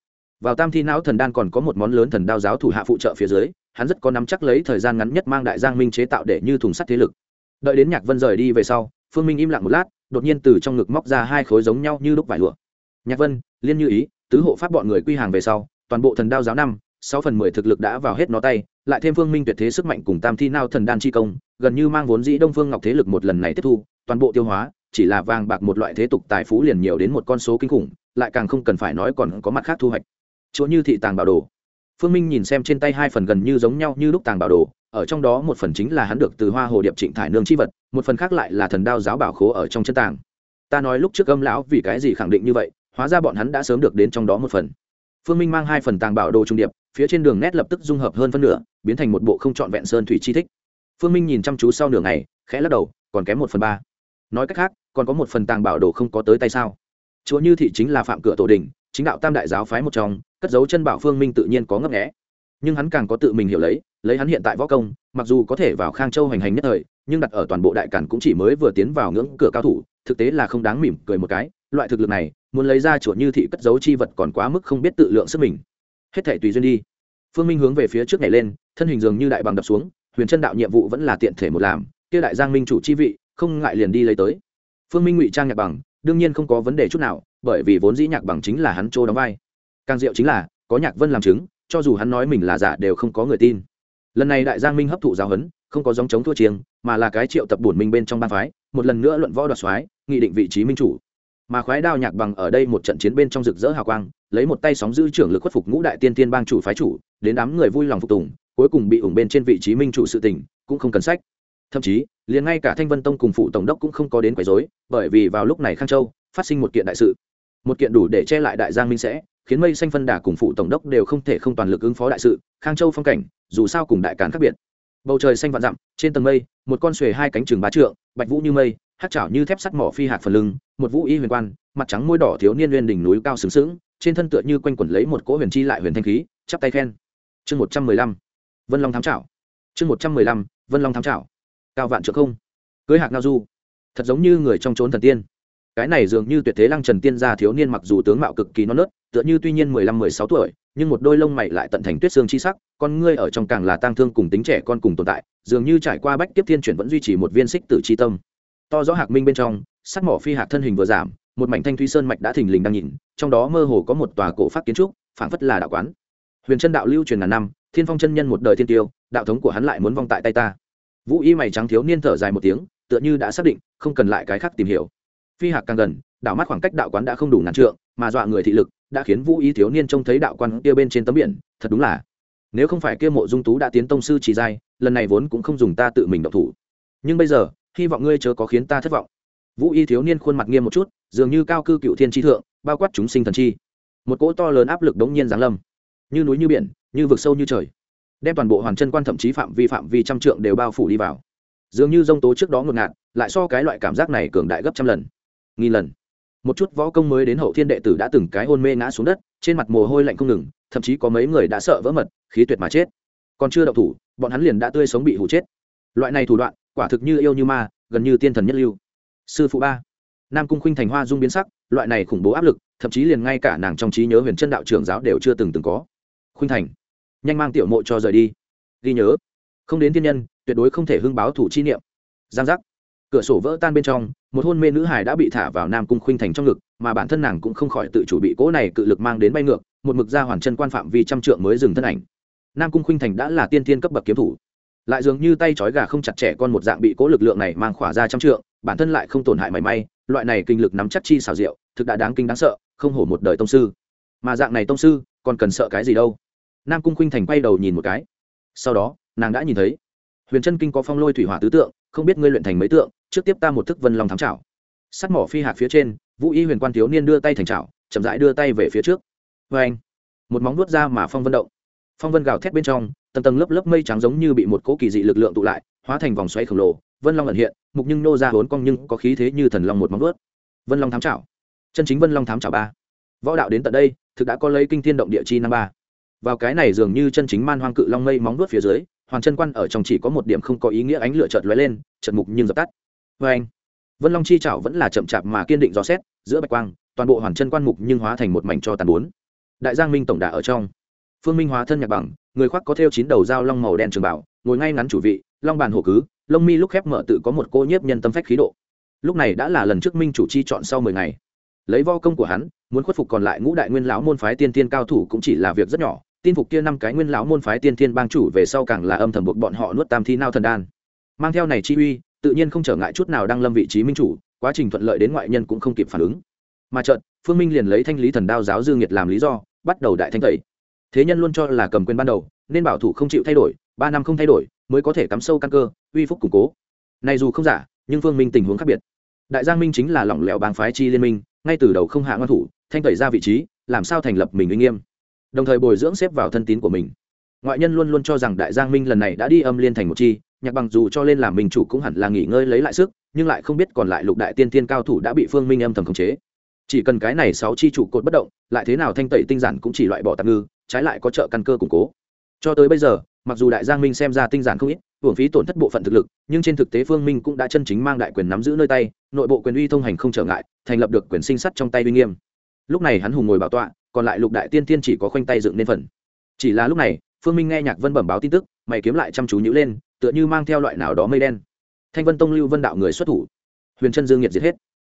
Vào tam thi não thần đan còn có một món lớn thần đao giáo thủ hạ phụ trợ phía dưới, hắn rất có nắm chắc lấy thời gian ngắn nhất mang đại giang minh chế tạo để như thùng sắt thế lực. Đợi đến nhạc vân rời đi về sau, phương minh im lặng một lát, đột nhiên từ trong ngực móc ra hai khối giống nhau như lúc vải lụa. Nhạc vân, liên như ý, tứ hộ pháp bọn người quy hàng về sau, toàn bộ thần đao giáo năm, sáu phần mười thực lực đã vào hết nó tay, lại thêm phương minh tuyệt thế sức mạnh cùng tam thi nao thần đan chi công, gần như mang vốn dĩ đông phương ngọc thế lực một lần này tiếp thu, toàn bộ tiêu hóa chỉ là vàng bạc một loại thế tục tài phú liền nhiều đến một con số kinh khủng, lại càng không cần phải nói còn có mặt khác thu hoạch. Chỗ như thị tàng bảo đồ. Phương minh nhìn xem trên tay hai phần gần như giống nhau như lúc tàng bảo đồ, ở trong đó một phần chính là hắn được từ hoa hồ điệp trịnh thải nương chi vật, một phần khác lại là thần đao giáo bảo khố ở trong chân tàng. Ta nói lúc trước âm lão vì cái gì khẳng định như vậy, hóa ra bọn hắn đã sớm được đến trong đó một phần. Phương minh mang hai phần tàng bảo đồ trung điệp, phía trên đường nét lập tức dung hợp hơn phân nửa, biến thành một bộ không trọn vẹn sơn thủy chi thích. Phương minh nhìn chăm chú sau nửa ngày, khẽ lắc đầu, còn kém một phần ba. Nói cách khác còn có một phần tàng bảo đồ không có tới tay sao? Chúa như thị chính là phạm cửa tổ đình, chính đạo tam đại giáo phái một trong, cất dấu chân bảo phương minh tự nhiên có ngấp nghẽ nhưng hắn càng có tự mình hiểu lấy lấy hắn hiện tại võ công, mặc dù có thể vào khang châu hành hành nhất thời, nhưng đặt ở toàn bộ đại cản cũng chỉ mới vừa tiến vào ngưỡng cửa cao thủ, thực tế là không đáng mỉm cười một cái, loại thực lực này, muốn lấy ra chùa như thị cất dấu chi vật còn quá mức không biết tự lượng sức mình. Hết thể tùy duyên đi. Phương minh hướng về phía trước nhảy lên, thân hình dường như đại bằng đập xuống, huyền chân đạo nhiệm vụ vẫn là tiện thể một làm, kia đại giang minh chủ chi vị, không ngại liền đi lấy tới phương minh ngụy trang nhạc bằng, đương nhiên không có vấn đề chút nào, bởi vì vốn dĩ nhạc bằng chính là hắn trô đóng vai. Càng diệu chính là, có nhạc vân làm chứng, cho dù hắn nói mình là giả đều không có người tin. Lần này đại giang minh hấp thụ giáo huấn, không có dòng chống thua chiêng, mà là cái triệu tập bổn minh bên trong ban phái, một lần nữa luận võ đoạt soái, nghị định vị trí minh chủ. Mà khoái đao nhạc bằng ở đây một trận chiến bên trong rực rỡ hào quang, lấy một tay sóng giữ trưởng lực khuất phục ngũ đại tiên tiên bang chủ phái chủ, đến đám người vui lòng phục tùng, cuối cùng bị ủng bên trên vị trí minh chủ sự tình cũng không cần sách thậm chí, liền ngay cả thanh vân tông cùng phụ tổng đốc cũng không có đến quấy rối, bởi vì vào lúc này khang châu phát sinh một kiện đại sự. Một kiện đủ để che lại đại giang minh sẽ, khiến mây xanh phân đà cùng phụ tổng đốc đều không thể không toàn lực ứng phó đại sự, khang châu phong cảnh, dù sao cùng đại cản khác biệt. Bầu trời xanh vạn dặm, trên tầng mây, một con xuề hai cánh trường bá trượng, bạch vũ như mây, hát chảo như thép sắt mỏ phi hạt phần lưng, một vũ y huyền quan, mặt trắng môi đỏ thiếu niên lên đỉnh núi cao sướng sướng trên thân tựa như quanh quẩn lấy một cỗ huyền chi lại huyền thanh khí, chắp tay khen. Chương một trăm mười lăm, vân long thám trảo chương một trăm mười lăm, vân long thám trảo cao vạn trượng không? Cưới hạc ngao du, thật giống như người trong trốn thần tiên. Cái này dường như tuyệt thế lăng trần tiên gia thiếu niên mặc dù tướng mạo cực kỳ non nớt, tựa như tuy nhiên mười lăm, mười sáu tuổi, nhưng một đôi lông mày lại tận thành tuyết xương chi sắc, con ngươi ở trong càng là tang thương cùng tính trẻ con cùng tồn tại, dường như trải qua bách tiếp thiên chuyển vẫn duy trì một viên xích tử chi tâm. To rõ hạc minh bên trong, sắc mỏ phi hạc thân hình vừa giảm, một mảnh thanh thủy sơn mạch đã thình lình đang nhìn, trong đó mơ hồ có một tòa cổ phát kiến trúc, phảng phất là đạo quán. Huyền chân đạo lưu truyền ngàn năm, thiên phong chân nhân một đời thiên tiêu, đạo thống của hắn lại muốn vong tại tay ta vũ y mày trắng thiếu niên thở dài một tiếng, tựa như đã xác định, không cần lại cái khác tìm hiểu. Phi hạc càng gần, đảo mắt khoảng cách đạo quán đã không đủ ngàn trượng, mà dọa người thị lực đã khiến vũ y thiếu niên trông thấy đạo quan kia bên trên tấm biển, thật đúng là. Nếu không phải kia mộ dung tú đã tiến tông sư chỉ giai, lần này vốn cũng không dùng ta tự mình động thủ. Nhưng bây giờ, hy vọng ngươi chớ có khiến ta thất vọng. Vũ y thiếu niên khuôn mặt nghiêm một chút, dường như cao cư cựu thiên tri thượng, bao quát chúng sinh thần chi. Một cỗ to lớn áp lực đống nhiên giáng lâm. Như núi như biển, như vực sâu như trời đem toàn bộ hoàn chân quan thậm chí phạm vi phạm vi trăm trượng đều bao phủ đi vào. Dường như dông tố trước đó ngột ngạt, lại so cái loại cảm giác này cường đại gấp trăm lần, nghìn lần. Một chút võ công mới đến hậu thiên đệ tử đã từng cái hôn mê ngã xuống đất, trên mặt mồ hôi lạnh không ngừng, thậm chí có mấy người đã sợ vỡ mật, khí tuyệt mà chết. Còn chưa đậu thủ, bọn hắn liền đã tươi sống bị hủ chết. Loại này thủ đoạn, quả thực như yêu như ma, gần như tiên thần nhất lưu. Sư phụ ba, nam cung khuynh thành hoa dung biến sắc, loại này khủng bố áp lực, thậm chí liền ngay cả nàng trong trí nhớ huyền chân đạo trưởng giáo đều chưa từng từng có. Khuynh thành nhanh mang tiểu mộ cho rời đi. Ghi nhớ, không đến thiên nhân, tuyệt đối không thể hưng báo thủ chi niệm. Giang giác. Cửa sổ vỡ tan bên trong, một hôn mê nữ hải đã bị thả vào nam cung khuynh thành trong ngực, mà bản thân nàng cũng không khỏi tự chủ bị cỗ này cự lực mang đến bay ngược, một mực ra hoàn chân quan phạm vi trăm trượng mới dừng thân ảnh. Nam cung khuynh thành đã là tiên tiên cấp bậc kiếm thủ. Lại dường như tay trói gà không chặt chẽ con một dạng bị cỗ lực lượng này mang khỏa ra trăm trượng, bản thân lại không tổn hại mảy may, loại này kinh lực nắm chắc chi xào rượu thực đã đáng kinh đáng sợ, không hổ một đời tông sư. Mà dạng này tông sư, còn cần sợ cái gì đâu? Nam cung khuynh thành quay đầu nhìn một cái sau đó nàng đã nhìn thấy huyền chân kinh có phong lôi thủy hỏa tứ tượng không biết ngươi luyện thành mấy tượng trước tiếp ta một thức vân long thám trảo sắt mỏ phi hạt phía trên vũ y huyền quan thiếu niên đưa tay thành trảo chậm rãi đưa tay về phía trước vê anh một móng vuốt ra mà phong vân động phong vân gào thét bên trong tầng tầng lớp lớp mây trắng giống như bị một cỗ kỳ dị lực lượng tụ lại hóa thành vòng xoáy khổng lồ vân long ẩn hiện mục nhưng nô ra hốn cong nhưng có khí thế như thần long một móng vuốt vân long thám trảo chân chính vân long thám trảo ba võ đạo đến tận đây thực đã có lấy kinh thiên động địa chi năm ba vào cái này dường như chân chính man hoang cự long mây móng vuốt phía dưới hoàn chân quan ở trong chỉ có một điểm không có ý nghĩa ánh lửa chợt lóe lên, chợt mục nhưng dập tắt. Vê anh, vân long chi chảo vẫn là chậm chạp mà kiên định dò xét, giữa bạch quang, toàn bộ hoàn chân quan mục nhưng hóa thành một mảnh cho tàn bốn. Đại giang minh tổng đà ở trong. Phương minh hóa thân nhạc bằng, người khoác có theo chín đầu dao long màu đen trường bảo, ngồi ngay ngắn chủ vị, long bàn hổ cứ, lông mi lúc khép mở tự có một cô nhiếp nhân tâm phách khí độ. Lúc này đã là lần trước minh chủ chi chọn sau mười ngày. Lấy vo công của hắn muốn khuất phục còn lại ngũ đại nguyên lão môn phái tiên tiên cao thủ cũng chỉ là việc rất nhỏ, tin phục kia năm cái nguyên lão môn phái tiên thiên bang chủ về sau càng là âm thầm buộc bọn họ nuốt tam thi nao thần đan. Mang theo này chi uy, tự nhiên không trở ngại chút nào đang lâm vị trí minh chủ, quá trình thuận lợi đến ngoại nhân cũng không kịp phản ứng. Mà trận phương minh liền lấy thanh lý thần đao giáo dương nghiệt làm lý do, bắt đầu đại thanh tẩy. Thế nhân luôn cho là cầm quyền ban đầu, nên bảo thủ không chịu thay đổi, ba năm không thay đổi, mới có thể cắm sâu căn cơ, uy phúc củng cố. Này dù không giả, nhưng phương minh tình huống khác biệt. Đại giang minh chính là lỏng lẻo bang phái chi liên minh, ngay từ đầu không hạ ngoan thủ thanh tẩy ra vị trí, làm sao thành lập mình uy nghiêm. Đồng thời bồi dưỡng xếp vào thân tín của mình. Ngoại nhân luôn luôn cho rằng đại giang minh lần này đã đi âm liên thành một chi, nhạc bằng dù cho lên làm minh chủ cũng hẳn là nghỉ ngơi lấy lại sức, nhưng lại không biết còn lại lục đại tiên tiên cao thủ đã bị phương minh âm thầm khống chế. Chỉ cần cái này sáu chi trụ cột bất động, lại thế nào thanh tẩy tinh giản cũng chỉ loại bỏ tạm ngư, trái lại có trợ căn cơ củng cố. Cho tới bây giờ, mặc dù đại giang minh xem ra tinh giản không ít, hưởng phí tổn thất bộ phận thực lực, nhưng trên thực tế phương minh cũng đã chân chính mang đại quyền nắm giữ nơi tay, nội bộ quyền uy thông hành không trở ngại, thành lập được quyền sinh sắt trong tay uy nghiêm lúc này hắn hùng ngồi bảo tọa, còn lại lục đại tiên tiên chỉ có khoanh tay dựng nên phần. Chỉ là lúc này, phương minh nghe nhạc vân bẩm báo tin tức, mày kiếm lại chăm chú nhữ lên, tựa như mang theo loại nào đó mây đen. Thanh vân tông lưu vân đạo người xuất thủ. Huyền chân dương nhiệt diệt hết.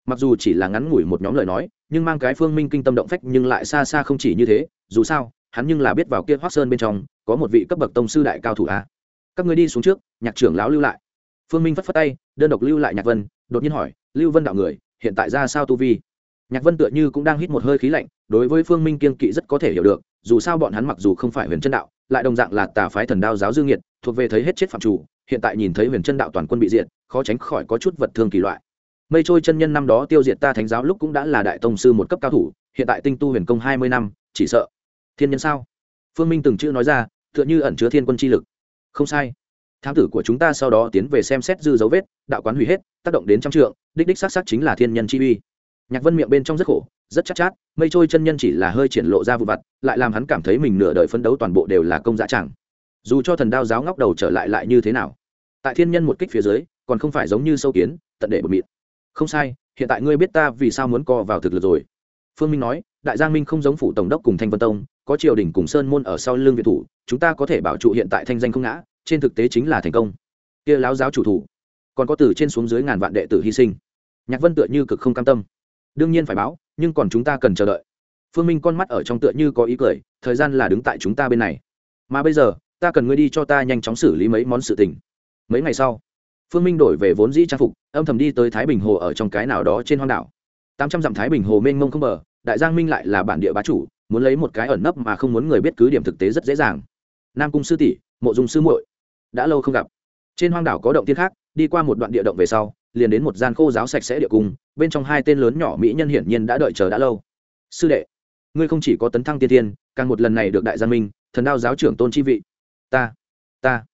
Mặc dù chỉ là ngắn ngủi một nhóm lời nói, nhưng mang cái phương minh kinh tâm động phách nhưng lại xa xa không chỉ như thế, dù sao, hắn nhưng là biết vào kia hoác sơn bên trong, có một vị cấp bậc tông sư đại cao thủ a. Các người đi xuống trước, nhạc trưởng lão lưu lại. Phương minh phất phất tay, đơn độc lưu lại nhạc vân, đột nhiên hỏi, lưu vân đạo người, hiện tại ra sao tu vi? Nhạc vân tựa như cũng đang hít một hơi khí lạnh, đối với phương minh kiên kỵ rất có thể hiểu được, dù sao bọn hắn mặc dù không phải huyền chân đạo, lại đồng dạng là tà phái thần đao giáo dương nhiệt thuộc về thấy hết chết phạm chủ, hiện tại nhìn thấy huyền chân đạo toàn quân bị diệt, khó tránh khỏi có chút vật thương kỳ loại. Mây trôi chân nhân năm đó tiêu diệt ta thánh giáo lúc cũng đã là đại tông sư một cấp cao thủ, hiện tại tinh tu huyền công hai mươi năm, chỉ sợ. Thiên nhân sao? Phương minh từng chữ nói ra, tựa như ẩn chứa thiên quân chi lực. Không sai. Thám tử của chúng ta sau đó tiến về xem xét dư dấu vết, đạo quán hủy hết, tác động đến trăm trượng, đích đích xác xác chính là thiên nhân chi uy nhạc vân miệng bên trong rất khổ rất chắc chát, chát mây trôi chân nhân chỉ là hơi triển lộ ra vụ vặt lại làm hắn cảm thấy mình nửa đời phấn đấu toàn bộ đều là công dã chẳng dù cho thần đao giáo ngóc đầu trở lại lại như thế nào tại thiên nhân một kích phía dưới còn không phải giống như sâu kiến tận để bột mịn không sai hiện tại ngươi biết ta vì sao muốn co vào thực lực rồi. Phương minh nói đại giang minh không giống phủ tổng đốc cùng thanh vân tông có triều đình cùng sơn môn ở sau lưng viện thủ chúng ta có thể bảo trụ hiện tại thanh danh không ngã trên thực tế chính là thành công. Kia láo giáo chủ thủ còn có từ trên xuống dưới ngàn vạn đệ tử hy sinh. Nhạc vân tựa như cực không cam tâm đương nhiên phải báo, nhưng còn chúng ta cần chờ đợi. Phương minh con mắt ở trong tựa như có ý cười, thời gian là đứng tại chúng ta bên này. Mà bây giờ, ta cần ngươi đi cho ta nhanh chóng xử lý mấy món sự tình. Mấy ngày sau, phương minh đổi về vốn dĩ trang phục, âm thầm đi tới thái bình hồ ở trong cái nào đó trên hoang đảo. Tám trăm dặm thái bình hồ mênh mông không bờ, đại giang minh lại là bản địa bá chủ, muốn lấy một cái ẩn nấp mà không muốn người biết cứ điểm thực tế rất dễ dàng. Nam cung sư tỷ, mộ dung sư muội, đã lâu không gặp. Trên hoang đảo có động tiên khác, đi qua một đoạn địa động về sau liền đến một gian khô giáo sạch sẽ địa cung, bên trong hai tên lớn nhỏ mỹ nhân hiển nhiên đã đợi chờ đã lâu. Sư đệ, ngươi không chỉ có tấn thăng tiên tiên càng một lần này được đại gia minh, thần đao giáo trưởng tôn chi vị. Ta ta.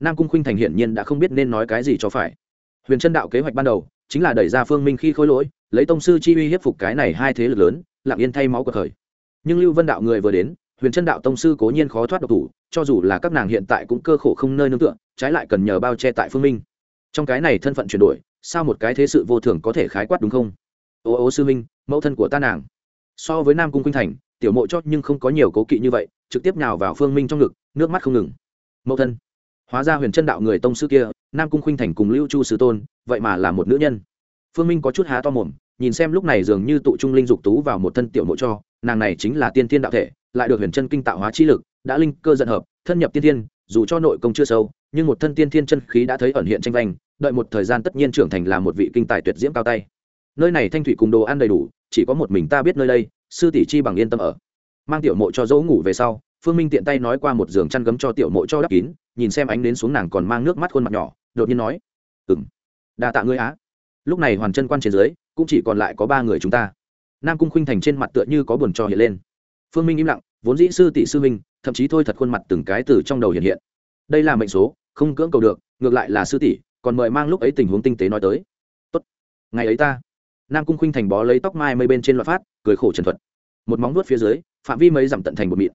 Nam cung khuynh thành hiển nhiên đã không biết nên nói cái gì cho phải. Huyền chân đạo kế hoạch ban đầu, chính là đẩy ra phương minh khi khôi lỗi, lấy tông sư chi uy hiếp phục cái này hai thế lực lớn, lặng yên thay máu cuộc khởi. Nhưng lưu vân đạo người vừa đến, huyền chân đạo tông sư cố nhiên khó thoát độc thủ, cho dù là các nàng hiện tại cũng cơ khổ không nơi nương tựa, trái lại cần nhờ bao che tại phương minh. Trong cái này thân phận chuyển đổi sao một cái thế sự vô thường có thể khái quát đúng không? Ô ô sư minh mẫu thân của ta nàng. So với nam cung khuynh thành, tiểu mộ chót nhưng không có nhiều cố kỵ như vậy, trực tiếp nào vào phương minh trong ngực, nước mắt không ngừng. Mẫu thân, hóa ra huyền chân đạo người tông sư kia, nam cung khuynh thành cùng lưu chu sư tôn, vậy mà là một nữ nhân. Phương minh có chút há to mồm, nhìn xem lúc này dường như tụ trung linh dục tú vào một thân tiểu mộ cho, nàng này chính là tiên thiên đạo thể, lại được huyền chân kinh tạo hóa chi lực, đã linh cơ dẫn hợp, thân nhập tiên thiên, dù cho nội công chưa sâu, nhưng một thân tiên thiên chân khí đã thấy ẩn hiện tranh vanh đợi một thời gian tất nhiên trưởng thành là một vị kinh tài tuyệt diễm cao tay. Nơi này thanh thủy cùng đồ ăn đầy đủ, chỉ có một mình ta biết nơi đây, sư tỷ chi bằng yên tâm ở. Mang tiểu mộ cho dỗ ngủ về sau, phương minh tiện tay nói qua một giường chăn gấm cho tiểu mộ cho đắp kín, nhìn xem ánh đến xuống nàng còn mang nước mắt khuôn mặt nhỏ, đột nhiên nói ừ m đa tạ ngươi á. Lúc này hoàn chân quan trên dưới, cũng chỉ còn lại có ba người chúng ta. Nam cung khuynh thành trên mặt tựa như có buồn trò hiện lên. Phương minh im lặng, vốn dĩ sư tỷ sư minh thậm chí thôi thật khuôn mặt từng cái từ trong đầu hiện hiện. Đây là mệnh số, không cưỡng cầu được, ngược lại là sư tỷ còn mời mang lúc ấy tình huống tinh tế nói tới. Tốt, ngày ấy ta. Nam cung khuynh thành bó lấy tóc mai mây bên trên loạt phát, cười khổ trần thuật. Một móng nuốt phía dưới, phạm vi mấy giảm tận thành một mịn.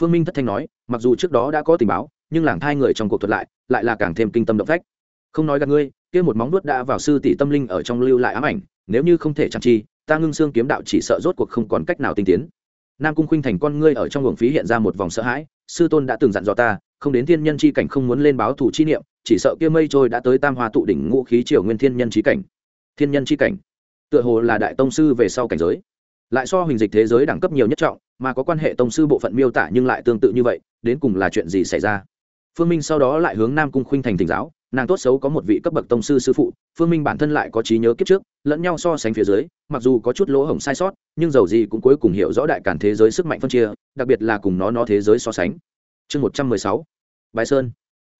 Phương minh thất thanh nói, mặc dù trước đó đã có tình báo, nhưng làng thai người trong cuộc thuật lại lại là càng thêm kinh tâm động phách. Không nói gặp ngươi, kia một móng nuốt đã vào sư tỷ tâm linh ở trong lưu lại ám ảnh, nếu như không thể chăm chi, ta ngưng xương kiếm đạo chỉ sợ rốt cuộc không còn cách nào tinh tiến. Nam cung khuynh thành con ngươi ở trong luồng phí hiện ra một vòng sợ hãi, sư tôn đã từng dặn dò ta, không đến thiên nhân chi cảnh không muốn lên báo thủ chi niệm chỉ sợ kia mây trôi đã tới tam hoa tụ đỉnh ngũ khí triều nguyên thiên nhân chi cảnh. Thiên nhân chi cảnh, tựa hồ là đại tông sư về sau cảnh giới. Lại so hình dịch thế giới đẳng cấp nhiều nhất trọng, mà có quan hệ tông sư bộ phận miêu tả nhưng lại tương tự như vậy, đến cùng là chuyện gì xảy ra? Phương minh sau đó lại hướng nam cung khuynh thành thỉnh giáo, nàng tốt xấu có một vị cấp bậc tông sư sư phụ, phương minh bản thân lại có trí nhớ kiếp trước, lẫn nhau so sánh phía dưới, mặc dù có chút lỗ hổng sai sót, nhưng dầu gì cũng cuối cùng hiểu rõ đại cản thế giới sức mạnh phân chia, đặc biệt là cùng nó nó thế giới so sánh. Chương một trăm mười sáu bài sơn.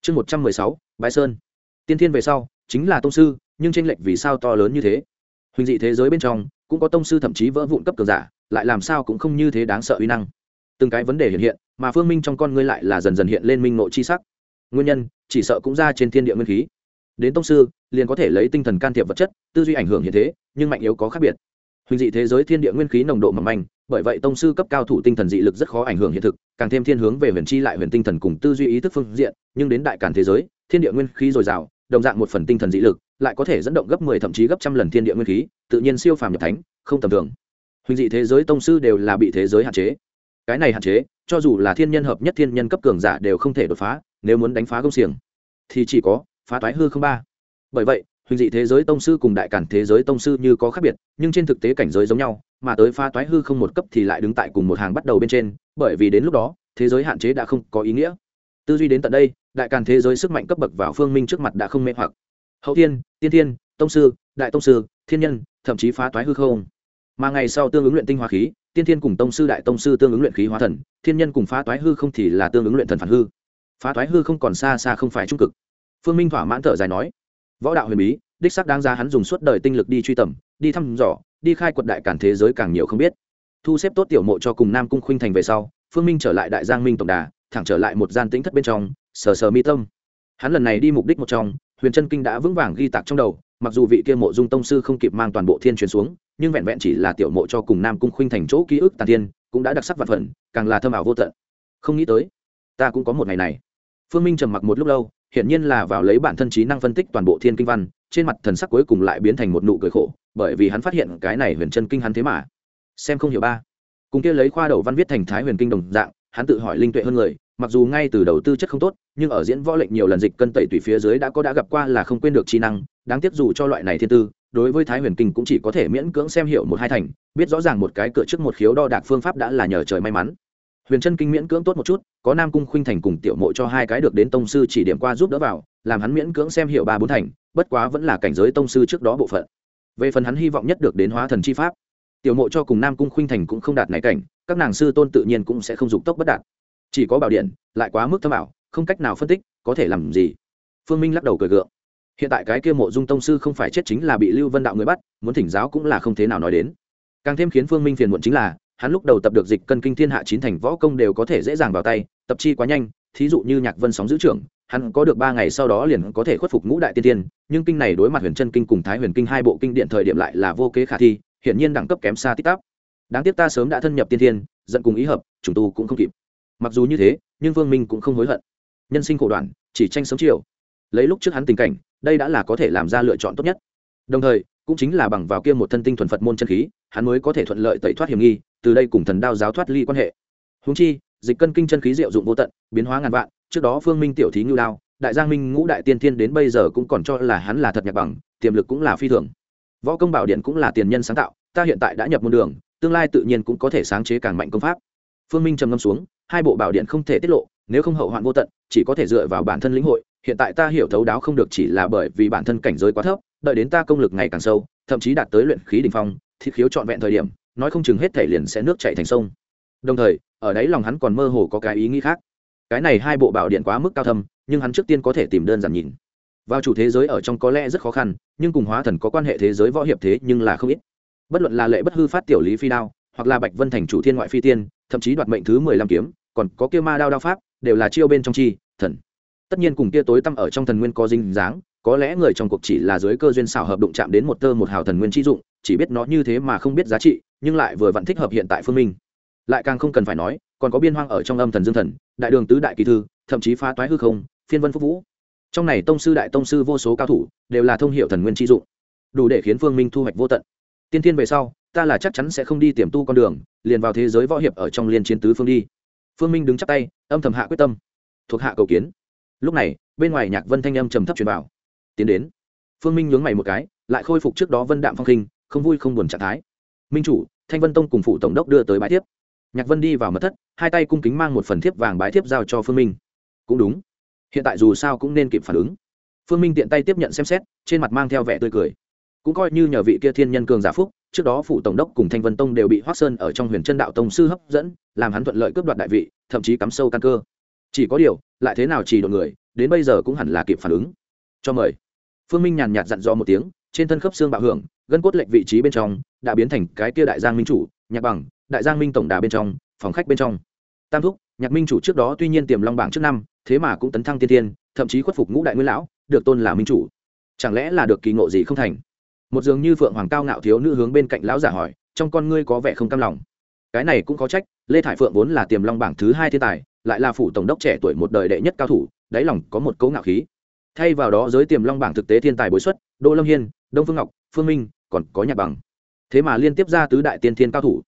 Chương một trăm mười sáu bái sơn. Tiên thiên về sau, chính là tông sư, nhưng tranh lệch vì sao to lớn như thế? Huỳnh dị thế giới bên trong, cũng có tông sư thậm chí vỡ vụn cấp cường giả, lại làm sao cũng không như thế đáng sợ uy năng. Từng cái vấn đề hiện hiện, mà phương minh trong con ngươi lại là dần dần hiện lên minh nội chi sắc. Nguyên nhân, chỉ sợ cũng ra trên thiên địa nguyên khí. Đến tông sư, liền có thể lấy tinh thần can thiệp vật chất, tư duy ảnh hưởng hiện thế, nhưng mạnh yếu có khác biệt. Huỳnh dị thế giới thiên địa nguyên khí nồng độ mỏng manh, bởi vậy tông sư cấp cao thủ tinh thần dị lực rất khó ảnh hưởng hiện thực, càng thêm thiên hướng về huyền chi lại huyền tinh thần cùng tư duy ý thức phương diện, nhưng đến đại cản thế giới thiên địa nguyên khí dồi dào, đồng dạng một phần tinh thần dị lực, lại có thể dẫn động gấp mười thậm chí gấp trăm lần thiên địa nguyên khí, tự nhiên siêu phàm nhập thánh, không tầm thường. Huỳnh dị thế giới tông sư đều là bị thế giới hạn chế. Cái này hạn chế, cho dù là thiên nhân hợp nhất thiên nhân cấp cường giả đều không thể đột phá, nếu muốn đánh phá công xiềng, thì chỉ có phá toái hư không ba. Bởi vậy huỳnh dị thế giới tông sư cùng đại cản thế giới tông sư như có khác biệt, nhưng trên thực tế cảnh giới giống nhau, mà tới phá toái hư không một cấp thì lại đứng tại cùng một hàng bắt đầu bên trên, bởi vì đến lúc đó, thế giới hạn chế đã không có ý nghĩa. Tư duy đến tận đây đại càn thế giới sức mạnh cấp bậc vào phương minh trước mặt đã không mê hoặc. Hậu thiên, tiên thiên, tông sư, đại tông sư, thiên nhân, thậm chí phá toái hư không. Mà ngày sau tương ứng luyện tinh hóa khí, tiên thiên cùng tông sư, đại tông sư tương ứng luyện khí hóa thần, thiên nhân cùng phá toái hư không thì là tương ứng luyện thần phản hư. Phá toái hư không còn xa xa không phải trung cực. Phương minh thỏa mãn thở dài nói, võ đạo huyền bí, đích sắc đáng ra hắn dùng suốt đời tinh lực đi truy tầm, đi thăm dò, đi khai quật đại cản thế giới càng nhiều không biết. Thu xếp tốt tiểu mộ cho cùng nam cung khuynh thành về sau, phương minh trở lại đại giang minh tổng đà, thẳng trở lại một gian tĩnh thất bên trong sờ sờ mi tâm. Hắn lần này đi mục đích một trong, huyền chân kinh đã vững vàng ghi tạc trong đầu, mặc dù vị kia mộ dung tông sư không kịp mang toàn bộ thiên truyền xuống, nhưng vẹn vẹn chỉ là tiểu mộ cho cùng nam cung khuynh thành chỗ ký ức tàn thiên, cũng đã đặc sắc vạn phần, càng là thâm ảo vô tận. Không nghĩ tới, ta cũng có một ngày này. Phương minh trầm mặc một lúc lâu, hiển nhiên là vào lấy bản thân trí năng phân tích toàn bộ thiên kinh văn, trên mặt thần sắc cuối cùng lại biến thành một nụ cười khổ, bởi vì hắn phát hiện cái này huyền chân kinh hắn thế mà. Xem không hiểu ba. Cùng kia lấy khoa đầu văn viết thành thái huyền kinh đồng dạng, hắn tự hỏi linh tuệ hơn người mặc dù ngay từ đầu tư chất không tốt, nhưng ở diễn võ lệnh nhiều lần dịch cân tẩy tùy phía dưới đã có đã gặp qua là không quên được trí năng, đáng tiếc dù cho loại này thiên tư, đối với thái huyền kinh cũng chỉ có thể miễn cưỡng xem hiểu một hai thành, biết rõ ràng một cái cửa trước một khiếu đo đạc phương pháp đã là nhờ trời may mắn. Huyền chân kinh miễn cưỡng tốt một chút, có nam cung khuynh thành cùng tiểu mộ cho hai cái được đến tông sư chỉ điểm qua giúp đỡ vào, làm hắn miễn cưỡng xem hiểu ba bốn thành, bất quá vẫn là cảnh giới tông sư trước đó bộ phận. Về phần hắn hy vọng nhất được đến hóa thần chi pháp, tiểu mộ cho cùng nam cung khuynh thành cũng không đạt này cảnh, các nàng sư tôn tự nhiên cũng sẽ không dục tốc bất đạt chỉ có bảo điện, lại quá mức thâm ảo, không cách nào phân tích, có thể làm gì? Phương minh lắc đầu cười gượng. Hiện tại cái kia mộ dung tông sư không phải chết chính là bị lưu vân đạo người bắt, muốn thỉnh giáo cũng là không thế nào nói đến. Càng thêm khiến phương minh phiền muộn chính là, hắn lúc đầu tập được dịch cân kinh thiên hạ chín thành võ công đều có thể dễ dàng vào tay, tập chi quá nhanh, thí dụ như nhạc vân sóng giữ trưởng, hắn có được ba ngày sau đó liền có thể khuất phục ngũ đại tiên tiên, nhưng kinh này đối mặt huyền chân kinh cùng thái huyền kinh hai bộ kinh điện thời điểm lại là vô kế khả thi, hiển nhiên đẳng cấp kém xa tích tắc. Đáng tiếc ta sớm đã thân nhập tiên tiên dẫn cùng ý hợp chúng tu cũng không kịp mặc dù như thế, nhưng vương minh cũng không hối hận. Nhân sinh khổ đoạn, chỉ tranh sớm chiều. Lấy lúc trước hắn tình cảnh, đây đã là có thể làm ra lựa chọn tốt nhất. Đồng thời, cũng chính là bằng vào kia một thân tinh thuần phật môn chân khí, hắn mới có thể thuận lợi tẩy thoát hiểm nghi, từ đây cùng thần đao giáo thoát ly quan hệ. Húng chi, dịch cân kinh chân khí diệu dụng vô tận, biến hóa ngàn vạn, trước đó phương minh tiểu thí ngưu đao, đại giang minh ngũ đại tiên thiên đến bây giờ cũng còn cho là hắn là thật nhạc bằng, tiềm lực cũng là phi thường. Võ công bảo điện cũng là tiền nhân sáng tạo, ta hiện tại đã nhập môn đường, tương lai tự nhiên cũng có thể sáng chế càng mạnh công pháp. Phương minh trầm ngâm xuống hai bộ bảo điện không thể tiết lộ, nếu không hậu hoạn vô tận, chỉ có thể dựa vào bản thân lĩnh hội. Hiện tại ta hiểu thấu đáo không được chỉ là bởi vì bản thân cảnh giới quá thấp, đợi đến ta công lực ngày càng sâu, thậm chí đạt tới luyện khí đ ỉ n h phong, thì khiếu trọn vẹn thời điểm, nói không chừng hết thể liền sẽ nước chạy thành sông. Đồng thời, ở đấy lòng hắn còn mơ hồ có cái ý nghĩ khác. Cái này hai bộ bảo điện quá mức cao thâm, nhưng hắn trước tiên có thể tìm đơn giản nhìn. Vào chủ thế giới ở trong có lẽ rất khó khăn, nhưng cùng hóa thần có quan hệ thế giới võ hiệp thế nhưng là không ít. Bất luận là lệ bất hư phát tiểu lý phi đao hoặc là bạch vân thành chủ thiên ngoại phi tiên, thậm chí đoạt mệnh thứ mười lăm kiếm, còn có kia ma đao đao pháp, đều là chiêu bên trong chi, thần. Tất nhiên cùng kia tối tăm ở trong thần nguyên có dinh dáng, có lẽ người trong cuộc chỉ là dưới cơ duyên xảo hợp đụng chạm đến một tơ một hào thần nguyên chi dụng, chỉ biết nó như thế mà không biết giá trị, nhưng lại vừa vặn thích hợp hiện tại phương minh. Lại càng không cần phải nói, còn có biên hoang ở trong âm thần dương thần, đại đường tứ đại kỳ thư, thậm chí phá toái hư không, phiên vân phúc vũ. Trong này tông sư đại tông sư vô số cao thủ, đều là thông hiệu thần nguyên chi dụng. Đủ để khiến phương minh thu hoạch vô tận. Tiên thiên về sau ta là chắc chắn sẽ không đi tiềm tu con đường, liền vào thế giới võ hiệp ở trong liên chiến tứ phương đi. Phương minh đứng chắp tay, âm thầm hạ quyết tâm. Thuộc hạ cầu kiến. Lúc này, bên ngoài nhạc vân thanh âm trầm thấp truyền vào. Tiến đến. Phương minh nhướng mày một cái, lại khôi phục trước đó vân đạm phong khinh, không vui không buồn trạng thái. Minh chủ, thanh vân tông cùng phụ tổng đốc đưa tới bãi thiếp. Nhạc vân đi vào mật thất, hai tay cung kính mang một phần thiếp vàng bãi thiếp giao cho phương minh. Cũng đúng. Hiện tại dù sao cũng nên kịp phản ứng. Phương minh tiện tay tiếp nhận xem xét, trên mặt mang theo vẻ tươi cười cũng coi như nhờ vị kia thiên nhân cường giả phúc, trước đó phụ tổng đốc cùng thanh vân tông đều bị hoác sơn ở trong huyền chân đạo tông sư hấp dẫn, làm hắn thuận lợi cướp đoạt đại vị, thậm chí cắm sâu căn cơ. Chỉ có điều, lại thế nào chỉ đội người, đến bây giờ cũng hẳn là kịp phản ứng. Cho mời. Phương minh nhàn nhạt dặn dò một tiếng, trên thân khớp xương bạo hưởng, gân cốt lệnh vị trí bên trong, đã biến thành cái kia đại giang minh chủ, nhạc bằng, đại giang minh tổng đà bên trong, phòng khách bên trong. Tam thúc, nhạc minh chủ trước đó tuy nhiên tiềm long bảng trước năm, thế mà cũng tấn thăng tiên tiên thậm chí khuất phục ngũ đại nguyên lão, được tôn là minh chủ. Chẳng lẽ là được kỳ ngộ gì không thành? Một dường như phượng hoàng cao ngạo thiếu nữ hướng bên cạnh lão giả hỏi, trong con ngươi có vẻ không cam lòng? Cái này cũng có trách, lê thải phượng vốn là tiềm long bảng thứ hai thiên tài, lại là phủ tổng đốc trẻ tuổi một đời đệ nhất cao thủ, đáy lòng có một cấu ngạo khí. Thay vào đó giới tiềm long bảng thực tế thiên tài bối xuất, đỗ lâm hiên, đông phương ngọc, phương minh, còn có nhạc bằng. Thế mà liên tiếp ra tứ đại tiên thiên cao thủ.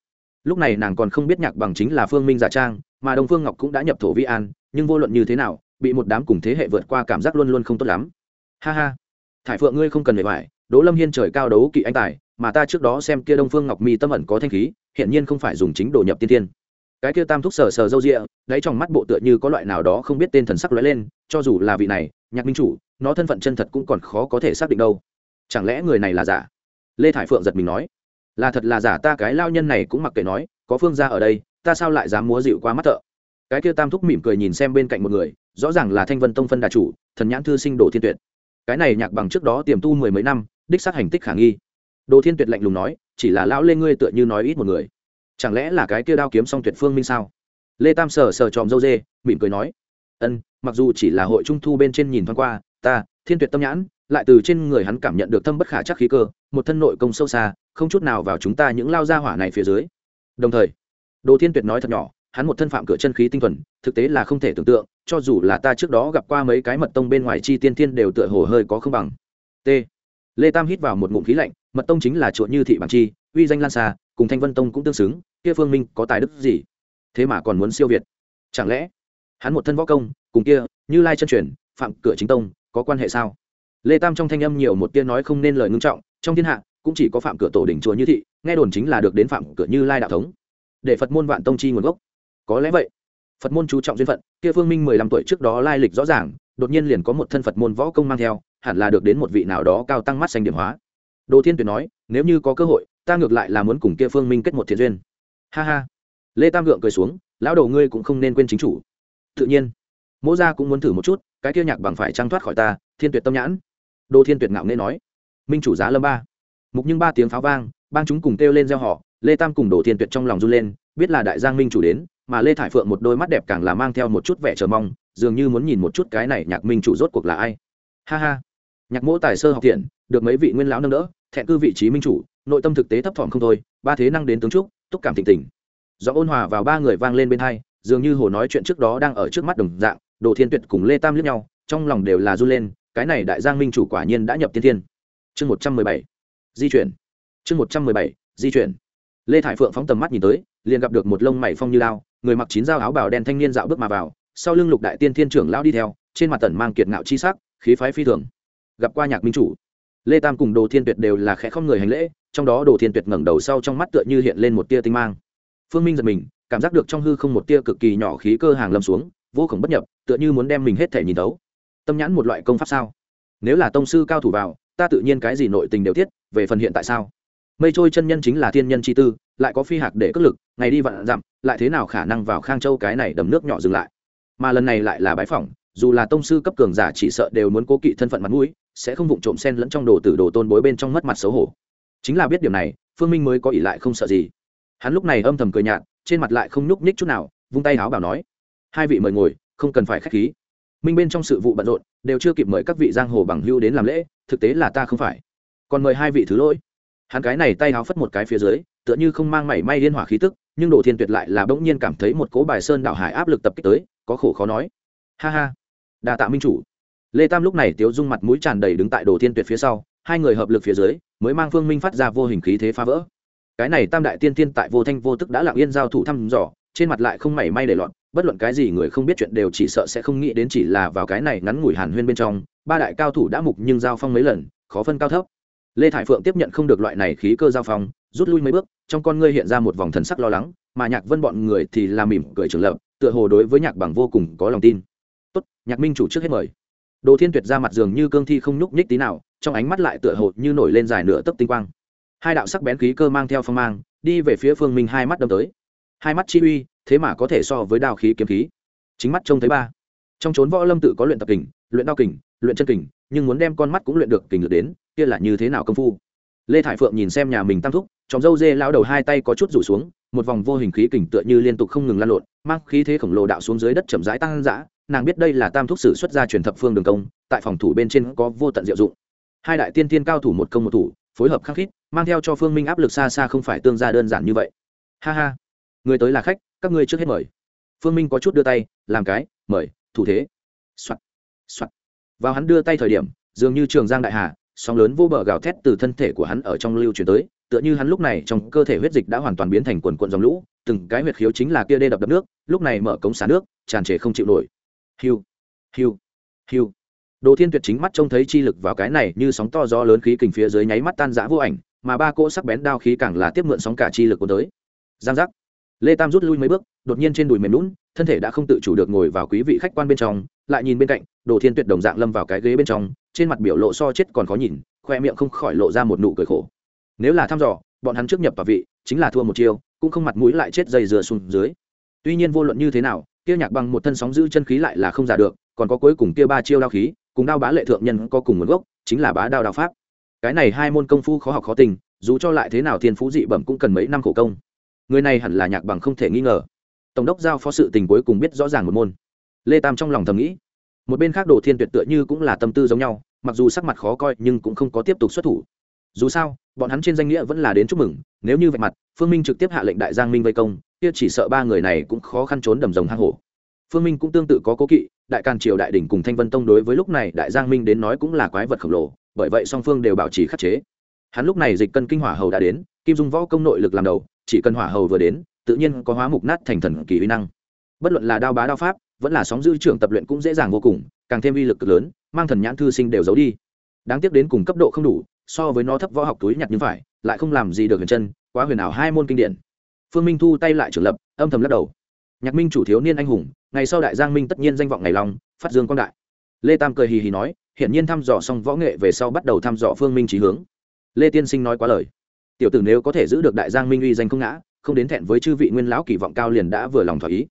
Lúc này nàng còn không biết nhạc bằng chính là phương minh giả trang, mà đông phương ngọc cũng đã nhập thổ vi an, nhưng vô luận như thế nào, bị một đám cùng thế hệ vượt qua cảm giác luôn luôn không tốt lắm. Ha ha. Thải phượng ngươi không cần phải vải đỗ lâm hiên trời cao đấu kỵ anh tài, mà ta trước đó xem kia đông phương ngọc mi tâm ẩn có thanh khí hiện nhiên không phải dùng chính đồ nhập tiên tiên cái kia tam thúc sờ sờ râu rịa, đáy trong mắt bộ tựa như có loại nào đó không biết tên thần sắc lóe lên, cho dù là vị này, nhạc minh chủ, nó thân phận chân thật cũng còn khó có thể xác định đâu. Chẳng lẽ người này là giả? Lê thải phượng giật mình nói. Là thật là giả, ta cái lao nhân này cũng mặc kệ nói, có phương gia ở đây, ta sao lại dám múa dịu qua mắt thợ? Cái kia tam thúc mỉm cười nhìn xem bên cạnh một người, rõ ràng là thanh vân tông phân đà chủ, thần nhãn thư sinh đồ thiên tuyệt. Cái này nhạc bằng trước đó tiềm tu mười mấy năm đích xác hành tích khả nghi. Đồ thiên tuyệt lạnh lùng nói, chỉ là lão lê ngươi tựa như nói ít một người. Chẳng lẽ là cái kia đao kiếm song tuyệt phương minh sao? Lê tam sờ sờ tròm dâu dê, mỉm cười nói, ân, mặc dù chỉ là hội trung thu bên trên nhìn thoáng qua, ta, thiên tuyệt tâm nhãn, lại từ trên người hắn cảm nhận được thâm bất khả chắc khí cơ, một thân nội công sâu xa, không chút nào vào chúng ta những lao gia hỏa này phía dưới. Đồng thời, đồ thiên tuyệt nói thật nhỏ, hắn một thân phạm cửa chân khí tinh thuần, thực tế là không thể tưởng tượng, cho dù là ta trước đó gặp qua mấy cái mật tông bên ngoài chi tiên thiên đều tựa hồ hơi có không bằng. T lê tam hít vào một ngụm khí lạnh, mật tông chính là chuột như thị bản chi, uy danh lan xa cùng thanh vân tông cũng tương xứng, kia phương minh có tài đức gì? Thế mà còn muốn siêu việt. Chẳng lẽ hắn một thân võ công, cùng kia như lai chân truyền, phạm cửa chính tông, có quan hệ sao? Lê tam trong thanh âm nhiều một tia nói không nên lời ngưng trọng, trong thiên hạ cũng chỉ có phạm cửa tổ đỉnh chùa như thị, nghe đồn chính là được đến phạm cửa như lai đạo thống. Để phật môn vạn tông chi nguồn gốc. Có lẽ vậy. Phật môn chú trọng duyên phận, kia phương minh mười lăm tuổi trước đó lai lịch rõ ràng, đột nhiên liền có một thân phật môn võ công mang theo hẳn là được đến một vị nào đó cao tăng mắt xanh điểm hóa. Đồ thiên tuyệt nói, nếu như có cơ hội, ta ngược lại là muốn cùng kia phương minh kết một thiện duyên. Ha ha. Lê tam gượng cười xuống, lão đầu ngươi cũng không nên quên chính chủ. Tự nhiên. Mỗ gia cũng muốn thử một chút, cái kia nhạc bằng phải trăng thoát khỏi ta, thiên tuyệt tâm nhãn. Đồ thiên tuyệt ngạo nghe nói, minh chủ giá lâm ba. Mục nhưng ba tiếng pháo vang, bang chúng cùng kêu lên gieo họ lê tam cùng đồ thiên tuyệt trong lòng run lên, biết là đại giang minh chủ đến, mà lê thải phượng một đôi mắt đẹp càng là mang theo một chút vẻ chờ mong, dường như muốn nhìn một chút cái này nhạc minh chủ rốt cuộc là ai. Ha ha nhạc mỗ tài sơ học thiện được mấy vị nguyên lão nâng đỡ, thẹn cư vị trí minh chủ, nội tâm thực tế thấp thỏm không thôi, ba thế năng đến tướng trúc, túc cảm thịnh tình. Do ôn hòa vào ba người vang lên bên hai, dường như hồ nói chuyện trước đó đang ở trước mắt đồng dạng, đồ thiên tuyệt cùng lê tam liếc nhau, trong lòng đều là run lên, cái này đại giang minh chủ quả nhiên đã nhập tiên thiên. Chương một trăm mười bảy, di chuyển. Chương một trăm mười bảy, di chuyển. Lê thải phượng phóng tầm mắt nhìn tới, liền gặp được một lông mày phong như lao, người mặc chín dao áo bào đen thanh niên dạo bước mà vào, sau lưng lục đại tiên thiên trưởng lao đi theo, trên mặt tần mang kiệt ngạo chi sắc, khí phái phi thường gặp qua nhạc minh chủ. Lê tam cùng đồ thiên tuyệt đều là khẽ không người hành lễ, trong đó đồ thiên tuyệt ngẩng đầu sau trong mắt tựa như hiện lên một tia tinh mang. Phương minh giật mình, cảm giác được trong hư không một tia cực kỳ nhỏ khí cơ hàng lâm xuống, vô khổng bất nhập, tựa như muốn đem mình hết thể nhìn tấu tâm nhãn một loại công pháp sao? Nếu là tông sư cao thủ vào, ta tự nhiên cái gì nội tình đều thiết về phần hiện tại sao? Mây trôi chân nhân chính là thiên nhân chi tư, lại có phi hạc để cất lực, ngày đi vạn dặm, lại thế nào khả năng vào khang châu cái này đầm nước nhỏ dừng lại? Mà lần này lại là bái phỏng dù là tông sư cấp cường giả chỉ sợ đều muốn cố kỵ thân phận mặt mũi, sẽ không vụng trộm sen lẫn trong đồ tử đồ tôn bối bên trong mất mặt xấu hổ. Chính là biết điều này, phương minh mới có ỷ lại không sợ gì. Hắn lúc này âm thầm cười nhạt, trên mặt lại không nhúc nhích chút nào, vung tay áo bảo nói, hai vị mời ngồi, không cần phải k h á c h khí. Minh bên trong sự vụ bận rộn, đều chưa kịp mời các vị giang hồ bằng hưu đến làm lễ, thực tế là ta không phải. Còn mời hai vị thứ lỗi. Hắn cái này tay áo phất một cái phía dưới, tựa như không mang mảy may liên hỏa khí tức, nhưng đồ thiên tuyệt lại là bỗng nhiên cảm thấy một cố bài sơn đảo hải áp lực tập kích tới, có khổ khó nói. Ha ha đa tạ minh chủ. Lê tam lúc này tiếu dung mặt mũi tràn đầy đứng tại đồ thiên tuyệt phía sau, hai người hợp lực phía dưới, mới mang phương minh phát ra vô hình khí thế phá vỡ. Cái này tam đại tiên tiên tại vô thanh vô tức đã lặng yên giao thủ thăm dò, trên mặt lại không mảy may để loạn, bất luận cái gì người không biết chuyện đều chỉ sợ sẽ không nghĩ đến chỉ là vào cái này ngắn ngủi hàn huyên bên trong, ba đại cao thủ đã mục nhưng giao phong mấy lần, khó phân cao thấp. Lê thải phượng tiếp nhận không được loại này khí cơ giao phong, rút lui mấy bước, trong con ngươi hiện ra một vòng thần sắc lo lắng, mà nhạc vân bọn người thì làm mỉm cười trường lập, tựa hồ đối với nhạc bằng vô cùng có lòng tin tốt, nhạc minh chủ trước hết mời. Đồ thiên tuyệt ra mặt dường như cương thi không nhúc nhích tí nào, trong ánh mắt lại tựa hồ như nổi lên dài nửa tấc tinh quang. Hai đạo sắc bén khí cơ mang theo phong mang, đi về phía phương minh hai mắt đâm tới. Hai mắt chi uy, thế mà có thể so với đao khí kiếm khí. Chính mắt trông thấy ba. Trong trốn võ lâm tự có luyện tập kình, luyện đao kình, luyện chân kình, nhưng muốn đem con mắt cũng luyện được kình lực đến, kia là như thế nào công phu? Lê thải phượng nhìn xem nhà mình tam thúc trong dâu dê lao đầu hai tay có chút rủ xuống, một vòng vô hình khí kình tựa như liên tục không ngừng lan lộn, mang khí thế khổng lồ đạo xuống dưới đất chậm rãi tăng dã nàng biết đây là tam thúc sử xuất ra truyền thập phương đường công, tại phòng thủ bên trên có vô tận diệu dụng. Hai đại tiên tiên cao thủ một công một thủ, phối hợp khắc khít, mang theo cho phương minh áp lực xa xa không phải tương gia đơn giản như vậy. Ha ha. Người tới là khách, các ngươi trước hết mời. Phương minh có chút đưa tay, làm cái, mời, thủ thế. Soạt soạt. Vào hắn đưa tay thời điểm, dường như trường giang đại hà, sóng lớn vô bờ gào thét từ thân thể của hắn ở trong lưu chuyển tới, tựa như hắn lúc này trong cơ thể huyết dịch đã hoàn toàn biến thành quần quận dòng lũ, từng cái huyệt khiếu chính là kia đê đập đập nước, lúc này mở cống xả nước, tràn trề không chịu nổi hiu. Hiu. Hiu. Đồ thiên tuyệt chính mắt trông thấy chi lực vào cái này như sóng to gió lớn khí kình phía dưới nháy mắt tan rã vô ảnh, mà ba cỗ sắc bén đao khí càng là tiếp mượn sóng cả chi lực của tới. Giang giác. Lê tam rút lui mấy bước, đột nhiên trên đùi mềm lún thân thể đã không tự chủ được ngồi vào quý vị khách quan bên trong, lại nhìn bên cạnh, đồ thiên tuyệt đồng dạng lâm vào cái ghế bên trong, trên mặt biểu lộ so chết còn khó nhìn, khoe miệng không khỏi lộ ra một nụ cười khổ. Nếu là thăm dò, bọn hắn trước nhập vào vị, chính là thua một chiêu, cũng không mặt mũi lại chết dày dừa xuống dưới. Tuy nhiên vô luận như thế nào kia nhạc bằng một thân sóng giữ chân khí lại là không giả được, còn có cuối cùng kia ba chiêu đao khí, cùng đao bá lệ thượng nhân có cùng nguồn gốc, chính là bá đao đao pháp. Cái này hai môn công phu khó học khó tình, dù cho lại thế nào thiên phú dị bẩm cũng cần mấy năm khổ công. Người này hẳn là nhạc bằng không thể nghi ngờ. Tổng đốc giao phó sự tình cuối cùng biết rõ ràng một môn. Lê tam trong lòng thầm nghĩ, một bên khác đồ thiên tuyệt tựa như cũng là tâm tư giống nhau, mặc dù sắc mặt khó coi nhưng cũng không có tiếp tục xuất thủ. Dù sao, bọn hắn trên danh nghĩa vẫn là đến chúc mừng, nếu như vạch mặt, phương minh trực tiếp hạ lệnh đại giang minh vây công kia chỉ sợ ba người này cũng khó khăn trốn đầm rồng hang hổ. Phương minh cũng tương tự có cố kỵ, đại càn triều đại đỉnh cùng thanh vân tông đối với lúc này đại giang minh đến nói cũng là quái vật khổng lồ, bởi vậy song phương đều bảo trì khắc chế. Hắn lúc này dịch cân kinh hỏa hầu đã đến, kim dung võ công nội lực làm đầu, chỉ cần hỏa hầu vừa đến, tự nhiên có hóa mục nát thành thần kỳ uy năng. Bất luận là đao bá đao pháp, vẫn là sóng dư trưởng tập luyện cũng dễ dàng vô cùng, càng thêm uy lực cực lớn, mang thần nhãn thư sinh đều giấu đi. Đáng tiếc đến cùng cấp độ không đủ, so với nó thấp võ học túi nhặt như phải, lại không làm gì được huyền chân, quá huyền ảo hai môn kinh điển phương minh thu tay lại trưởng lập, âm thầm lắc đầu. Nhạc minh chủ thiếu niên anh hùng, ngày sau đại giang minh tất nhiên danh vọng ngày lòng phát dương quang đại. Lê tam cười hì hì nói hiện nhiên thăm dò xong võ nghệ về sau bắt đầu thăm dò phương minh trí hướng. Lê tiên sinh nói quá lời. Tiểu tử nếu có thể giữ được đại giang minh uy danh không ngã, không đến thẹn với chư vị nguyên lão kỳ vọng cao liền đã vừa lòng thỏa ý.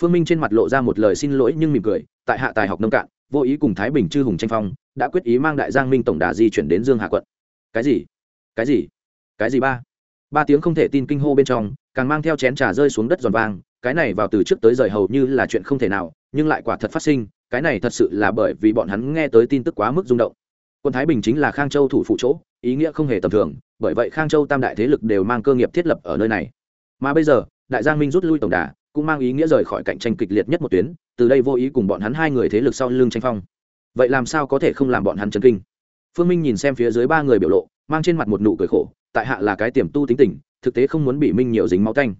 Phương minh trên mặt lộ ra một lời xin lỗi nhưng mỉm cười, tại hạ tài học nông cạn, vô ý cùng thái bình chư hùng tranh phong, đã quyết ý mang đại giang minh tổng đà di chuyển đến dương hà quận. Cái gì? Cái gì? Cái gì ba? Ba tiếng không thể tin kinh hô bên trong càng mang theo chén trà rơi xuống đất giòn vang, cái này vào từ trước tới giờ hầu như là chuyện không thể nào, nhưng lại quả thật phát sinh, cái này thật sự là bởi vì bọn hắn nghe tới tin tức quá mức rung động. Quân thái bình chính là khang châu thủ phụ chỗ, ý nghĩa không hề tầm thường, bởi vậy khang châu tam đại thế lực đều mang cơ nghiệp thiết lập ở nơi này. Mà bây giờ, đại giang minh rút lui tổng đà, cũng mang ý nghĩa rời khỏi cạnh tranh kịch liệt nhất một tuyến, từ đây vô ý cùng bọn hắn hai người thế lực sau lưng tranh phong. Vậy làm sao có thể không làm bọn hắn chấn kinh? Phương minh nhìn xem phía dưới ba người biểu lộ, mang trên mặt một nụ cười khổ, tại hạ là cái tiềm tu tính tình thực tế không muốn bị minh nhiều dính máu canh